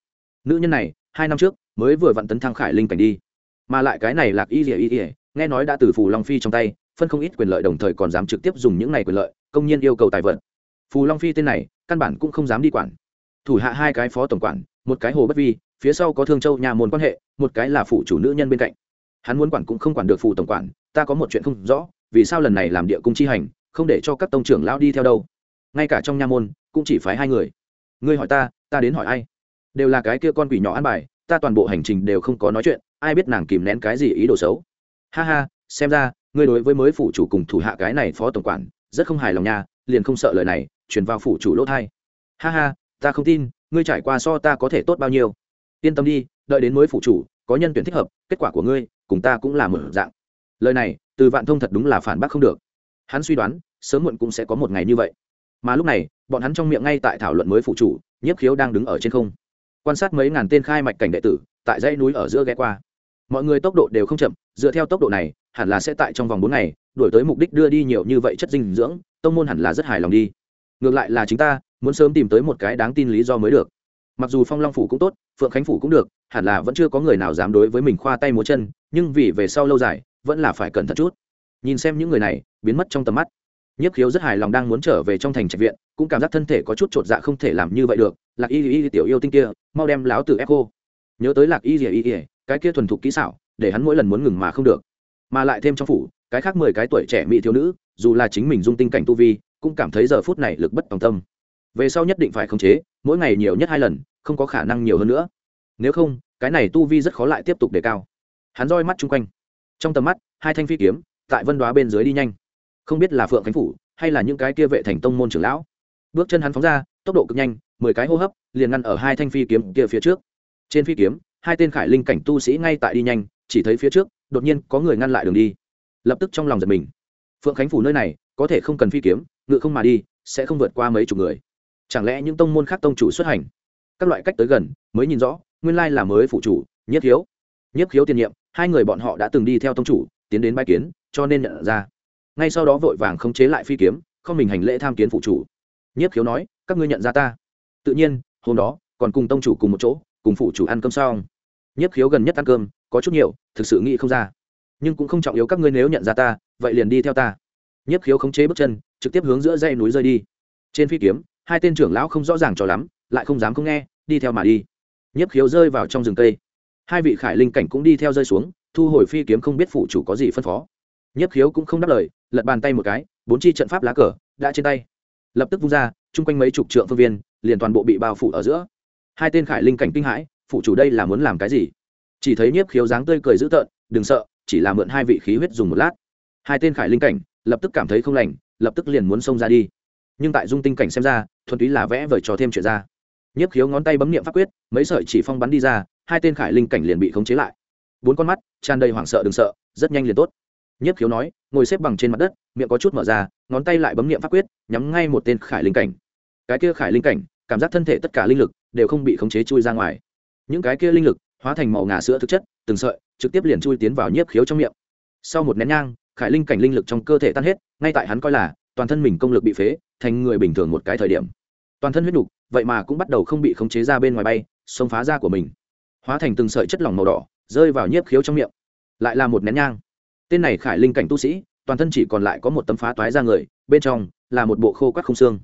Nữ nhân này, hai năm trước, mới vừa vặn tấn thăng khải linh cảnh đi. Mà lại cái này lạc y y y, nghe nói đã từ phù long phi trong tay, phân không ít quyền lợi đồng thời còn dám trực tiếp dùng những này quyền lợi công nhân yêu cầu tài vật. Phù long phi tên này, căn bản cũng không dám đi quản. Thủ hạ hai cái phó tổng quản, một cái hồ bất vi, phía sau có thương châu nhà môn quan hệ, một cái là phụ chủ nữ nhân bên cạnh. Hắn muốn quản cũng không quản được phụ tổng quản, ta có một chuyện không rõ, vì sao lần này làm địa cung chi hành, không để cho các tông trưởng lão đi theo đâu? Ngay cả trong nha môn, cũng chỉ phái hai người. Ngươi hỏi ta ta đến hỏi ai? Đều là cái kia con quỷ nhỏ ăn bài, ta toàn bộ hành trình đều không có nói chuyện, ai biết nàng kìm nén cái gì ý đồ xấu? Ha ha, xem ra, ngươi đối với mới phụ chủ cùng thủ hạ cái này phó tổng quản rất không hài lòng nha, liền không sợ lời này, chuyển vào phủ chủ lỗ thai. Ha ha, ta không tin, ngươi trải qua so ta có thể tốt bao nhiêu. Yên tâm đi, đợi đến mới phủ chủ, có nhân tuyển thích hợp, kết quả của ngươi, cùng ta cũng là mở dạng. Lời này, từ vạn thông thật đúng là phản bác không được. Hắn suy đoán, sớm muộn cũng sẽ có một ngày như vậy. Mà lúc này, bọn hắn trong miệng ngay tại thảo luận mới phụ chủ, nhiếp khiếu đang đứng ở trên không. Quan sát mấy ngàn tên khai mạch cảnh đệ tử, tại dãy núi ở giữa ghé qua. Mọi người tốc độ đều không chậm dựa theo tốc độ này, hẳn là sẽ tại trong vòng bốn ngày đổi tới mục đích đưa đi nhiều như vậy chất dinh dưỡng, tông môn hẳn là rất hài lòng đi. Ngược lại là chính ta, muốn sớm tìm tới một cái đáng tin lý do mới được. Mặc dù phong long phủ cũng tốt, phượng khánh phủ cũng được, hẳn là vẫn chưa có người nào dám đối với mình khoa tay múa chân, nhưng vì về sau lâu dài, vẫn là phải cẩn thận chút. Nhìn xem những người này, biến mất trong tầm mắt. Nhiếp khiếu rất hài lòng đang muốn trở về trong thành trạch viện, cũng cảm giác thân thể có chút t dạ không thể làm như vậy được, lạc y y tiểu yêu tinh kia, mau đem láo từ echo nhớ tới lạc y y y, cái kia thuần thục kỹ xảo để hắn mỗi lần muốn ngừng mà không được. Mà lại thêm trong phủ, cái khác mười cái tuổi trẻ mỹ thiếu nữ, dù là chính mình dung tinh cảnh tu vi, cũng cảm thấy giờ phút này lực bất tòng tâm. Về sau nhất định phải khống chế, mỗi ngày nhiều nhất hai lần, không có khả năng nhiều hơn nữa. Nếu không, cái này tu vi rất khó lại tiếp tục đề cao. Hắn roi mắt chung quanh. Trong tầm mắt, hai thanh phi kiếm, tại vân đoá bên dưới đi nhanh. Không biết là phượng khánh phủ, hay là những cái kia vệ thành tông môn trưởng lão. Bước chân hắn phóng ra, tốc độ cực nhanh, mười cái hô hấp, liền ngăn ở hai thanh phi kiếm kia phía trước. Trên phi kiếm, hai tên khải linh cảnh tu sĩ ngay tại đi nhanh chỉ thấy phía trước, đột nhiên có người ngăn lại đường đi. Lập tức trong lòng giật mình. Phượng khánh phủ nơi này, có thể không cần phi kiếm ngự không mà đi, sẽ không vượt qua mấy chục người. Chẳng lẽ những tông môn khác tông chủ xuất hành? Các loại cách tới gần, mới nhìn rõ, nguyên lai là mới phụ chủ, nhất khiếu nhất khiếu tiền nhiệm, hai người bọn họ đã từng đi theo tông chủ, tiến đến bãi kiến, cho nên nhận ra. Ngay sau đó vội vàng không chế lại phi kiếm, không mình hành lễ tham kiến phụ chủ. Nhất khiếu nói, các ngươi nhận ra ta. Tự nhiên, hôm đó, còn cùng tông chủ cùng một chỗ, cùng phụ chủ ăn cơm xong. Nhất khiếu gần nhất ăn cơm có chút nhiều, thực sự nghĩ không ra. Nhưng cũng không trọng yếu các ngươi nếu nhận ra ta, vậy liền đi theo ta. Nhất khiếu khống chế bước chân, trực tiếp hướng giữa dây núi rơi đi. Trên phi kiếm, hai tên trưởng lão không rõ ràng cho lắm, lại không dám không nghe, đi theo mà đi. Nhất khiếu rơi vào trong rừng cây. Hai vị khải linh cảnh cũng đi theo rơi xuống, thu hồi phi kiếm không biết phụ chủ có gì phân phó. Nhất khiếu cũng không đáp lời, lật bàn tay một cái, bốn chi trận pháp lá cờ, đã trên tay. Lập tức vung ra, chung quanh mấy chục trượng phương viên, liền toàn bộ bị bao phủ ở giữa. Hai tên khải linh cảnh kinh hãi phụ chủ đây là muốn làm cái gì? Chỉ thấy nhiếp khiếu dáng tươi cười dữ tợn, đừng sợ, chỉ là mượn hai vị khí huyết dùng một lát. Hai tên khải linh cảnh, lập tức cảm thấy không lành, lập tức liền muốn xông ra đi. Nhưng tại dung tinh cảnh xem ra, thuần túy là vẽ vời cho thêm chuyện ra. Nhiếp khiếu ngón tay bấm niệm pháp quyết, mấy sợi chỉ phong bắn đi ra, hai tên khải linh cảnh liền bị khống chế lại. Bốn con mắt, tràn đầy hoảng sợ đừng sợ, rất nhanh liền tốt. Nhiếp khiếu nói, ngồi xếp bằng trên mặt đất, miệng có chút mở ra, ngón tay lại bấm niệm pháp quyết, nhắm ngay một tên khải linh cảnh. Cái kia khải linh cảnh, cảm giác thân thể tất cả linh lực đều không bị khống chế chui ra ngoài. Những cái kia linh lực hóa thành màu ngà sữa thực chất từng sợi trực tiếp liền chui tiến vào nhiếp khiếu trong miệng. Sau một nén nhang khải linh cảnh linh lực trong cơ thể tan hết ngay tại hắn coi là toàn thân mình công lực bị phế thành người bình thường một cái thời điểm. Toàn thân huyết đục, vậy mà cũng bắt đầu không bị khống chế ra bên ngoài bay xông phá ra của mình. Hóa thành từng sợi chất lỏng màu đỏ rơi vào nhiếp khiếu trong miệng. Lại là một nén nhang. Tên này khải linh cảnh tu sĩ toàn thân chỉ còn lại có một tấm phá toái ra người bên trong là một bộ khô quắc không xương.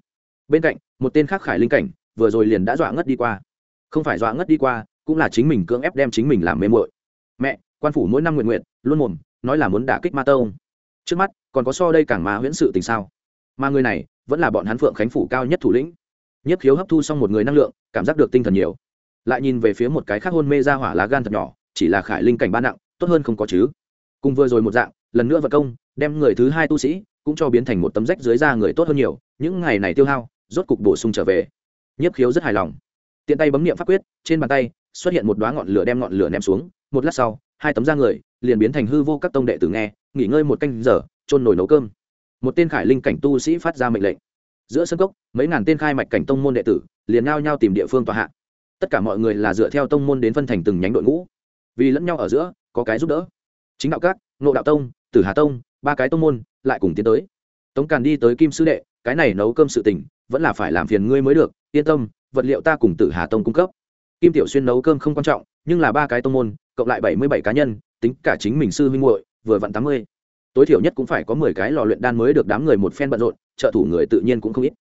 Bên cạnh một tên khác khải linh cảnh vừa rồi liền đã dọa ngất đi qua. Không phải dọa ngất đi qua cũng là chính mình cưỡng ép đem chính mình làm mê mội mẹ, quan phủ mỗi năm nguyện nguyện, luôn mồm, nói là muốn đả kích ma tông. Trước mắt, còn có so đây càng ma huyễn sự tình sao? Mà người này, vẫn là bọn hắn phượng khánh phủ cao nhất thủ lĩnh. Nhất khiếu hấp thu xong một người năng lượng, cảm giác được tinh thần nhiều. Lại nhìn về phía một cái khác hôn mê ra hỏa lá gan thật nhỏ, chỉ là khải linh cảnh ba nặng, tốt hơn không có chứ. Cùng vừa rồi một dạng, lần nữa vật công, đem người thứ hai tu sĩ, cũng cho biến thành một tấm rách dưới da người tốt hơn nhiều, những ngày này tiêu hao, rốt cục bổ sung trở về. Nhiếp khiếu rất hài lòng. Tiện tay bấm niệm pháp quyết, trên bàn tay xuất hiện một đoá ngọn lửa đem ngọn lửa ném xuống, một lát sau, hai tấm da người liền biến thành hư vô các tông đệ tử nghe, nghỉ ngơi một canh giờ trôn nồi nấu cơm. Một tên khải linh cảnh tu sĩ phát ra mệnh lệnh. Giữa sân cốc, mấy ngàn tên khai mạch cảnh tông môn đệ tử liền ngao nhau tìm địa phương tòa hạ. Tất cả mọi người là dựa theo tông môn đến phân thành từng nhánh đội ngũ. Vì lẫn nhau ở giữa, có cái giúp đỡ. Chính đạo các nộ đạo tông, tử hà tông, ba cái tông môn lại cùng tiến tới. Tống càn đi tới kim sư đệ, cái này nấu cơm sự tình, vẫn là phải làm phiền ngươi mới được, yên tâm, vật liệu ta cùng tử hà tông cung cấp kim tiểu xuyên nấu cơm không quan trọng, nhưng là ba cái tông môn, cộng lại bảy mươi bảy cá nhân, tính cả chính mình sư huynh muội, vừa vặn tám mươi. Tối thiểu nhất cũng phải có mười cái lò luyện đan mới được đám người một phen bận rộn, trợ thủ người tự nhiên cũng không ít.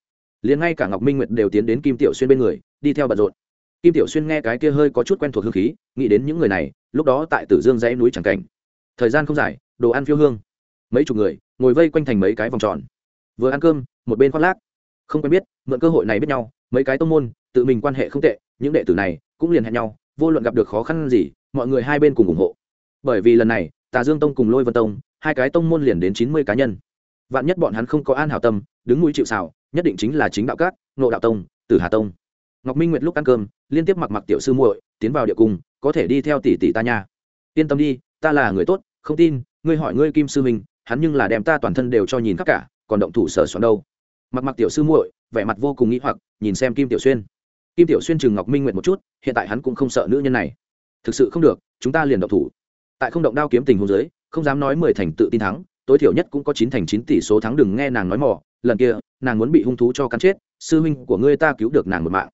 Liền ngay cả ngọc minh nguyệt đều tiến đến kim tiểu xuyên bên người, đi theo bận rộn. Kim tiểu xuyên nghe cái kia hơi có chút quen thuộc hương khí, nghĩ đến những người này, lúc đó tại tử dương dãy núi chẳng cảnh. Thời gian không dài, đồ ăn phiêu hương. Mấy chục người, ngồi vây quanh thành mấy cái vòng tròn. Vừa ăn cơm, một bên khoác lác. Không quen biết, mượn cơ hội này biết nhau, mấy cái tông môn, tự mình quan hệ không tệ, những đệ tử này cũng liền hẹn nhau, vô luận gặp được khó khăn gì, mọi người hai bên cùng ủng hộ. Bởi vì lần này, tà dương tông cùng lôi vân tông, hai cái tông môn liền đến chín mươi cá nhân. Vạn nhất bọn hắn không có an hảo tâm, đứng mũi chịu xào nhất định chính là chính đạo cát nộ đạo tông, tử hà tông. Ngọc minh nguyệt lúc ăn cơm, liên tiếp mặc mặc tiểu sư muội, tiến vào địa cung, có thể đi theo tỷ tỷ ta nha. Yên tâm đi, ta là người tốt, không tin, ngươi hỏi ngươi kim sư minh, hắn nhưng là đem ta toàn thân đều cho nhìn khắp cả, còn động thủ sở soạn đâu. Mặc mặc tiểu sư muội, vẻ mặt vô cùng nghĩ hoặc, nhìn xem kim tiểu xuyên kim tiểu xuyên chừng ngọc minh nguyện một chút, hiện tại hắn cũng không sợ nữ nhân này. Thực sự không được, chúng ta liền động thủ. Tại không động đao kiếm tình hôn giới không dám nói mười thành tự tin thắng, tối thiểu nhất cũng có chín thành chín tỷ số thắng đừng nghe nàng nói mỏ lần kia, nàng muốn bị hung thú cho cắn chết, sư huynh của ngươi ta cứu được nàng một mạng.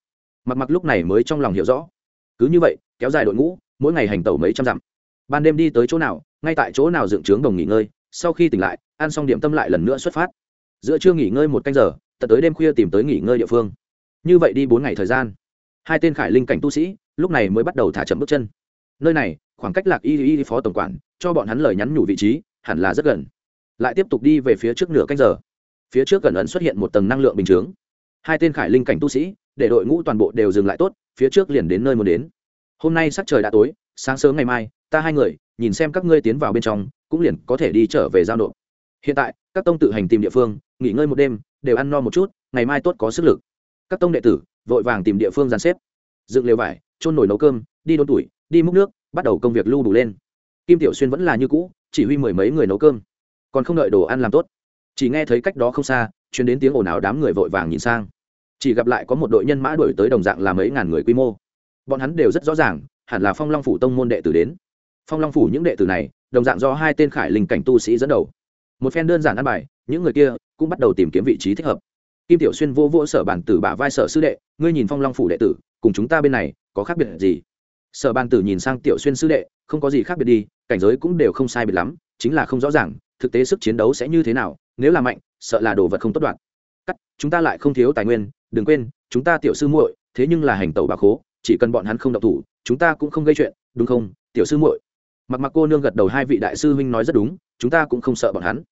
Mặc mặc lúc này mới trong lòng hiểu rõ. Cứ như vậy, kéo dài đội ngũ, mỗi ngày hành tẩu mấy trăm dặm. Ban đêm đi tới chỗ nào, ngay tại chỗ nào dựng trướng đồng nghỉ ngơi, sau khi tỉnh lại, ăn xong điểm tâm lại lần nữa xuất phát. Giữa trưa nghỉ ngơi một canh giờ, tận tới đêm khuya tìm tới nghỉ ngơi địa phương như vậy đi bốn ngày thời gian. Hai tên khải linh cảnh tu sĩ, lúc này mới bắt đầu thả chậm bước chân. Nơi này, khoảng cách lạc y y phó tổng quản, cho bọn hắn lời nhắn nhủ vị trí, hẳn là rất gần. Lại tiếp tục đi về phía trước nửa canh giờ. Phía trước gần ẩn xuất hiện một tầng năng lượng bình chướng. Hai tên khải linh cảnh tu sĩ, để đội ngũ toàn bộ đều dừng lại tốt, phía trước liền đến nơi muốn đến. Hôm nay sắc trời đã tối, sáng sớm ngày mai, ta hai người, nhìn xem các ngươi tiến vào bên trong, cũng liền có thể đi trở về giao nộp. Hiện tại, các tông tự hành tìm địa phương, nghỉ ngơi một đêm, đều ăn no một chút, ngày mai tốt có sức lực các tông đệ tử vội vàng tìm địa phương dàn xếp. Dựng lều vải trôn nổi nấu cơm, đi đốn tuổi, đi múc nước, bắt đầu công việc lưu đủ lên. Kim tiểu xuyên vẫn là như cũ, chỉ huy mười mấy người nấu cơm. Còn không đợi đồ ăn làm tốt, chỉ nghe thấy cách đó không xa chuyến đến tiếng ồn ào đám người vội vàng nhìn sang. Chỉ gặp lại có một đội nhân mã đuổi tới đồng dạng là mấy ngàn người quy mô. Bọn hắn đều rất rõ ràng, hẳn là phong long phủ tông môn đệ tử đến. Phong long phủ những đệ tử này, đồng dạng do hai tên khải linh cảnh tu sĩ dẫn đầu. Một phen đơn giản ăn bài, những người kia cũng bắt đầu tìm kiếm vị trí thích hợp kim tiểu xuyên vô vô sở bản tử bả vai sở sư đệ, ngươi nhìn phong long phủ đệ tử, cùng chúng ta bên này, có khác biệt gì? Sở bản tử nhìn sang tiểu xuyên sư đệ, không có gì khác biệt đi, cảnh giới cũng đều không sai biệt lắm, chính là không rõ ràng, thực tế sức chiến đấu sẽ như thế nào, nếu là mạnh, sợ là đồ vật không tốt đoạn. Cắt, chúng ta lại không thiếu tài nguyên, đừng quên, chúng ta tiểu sư muội, thế nhưng là hành tẩu bà khố, chỉ cần bọn hắn không độc thủ, chúng ta cũng không gây chuyện, đúng không, tiểu sư muội? Mặc mặc cô nương gật đầu, hai vị đại sư huynh nói rất đúng, chúng ta cũng không sợ bọn hắn.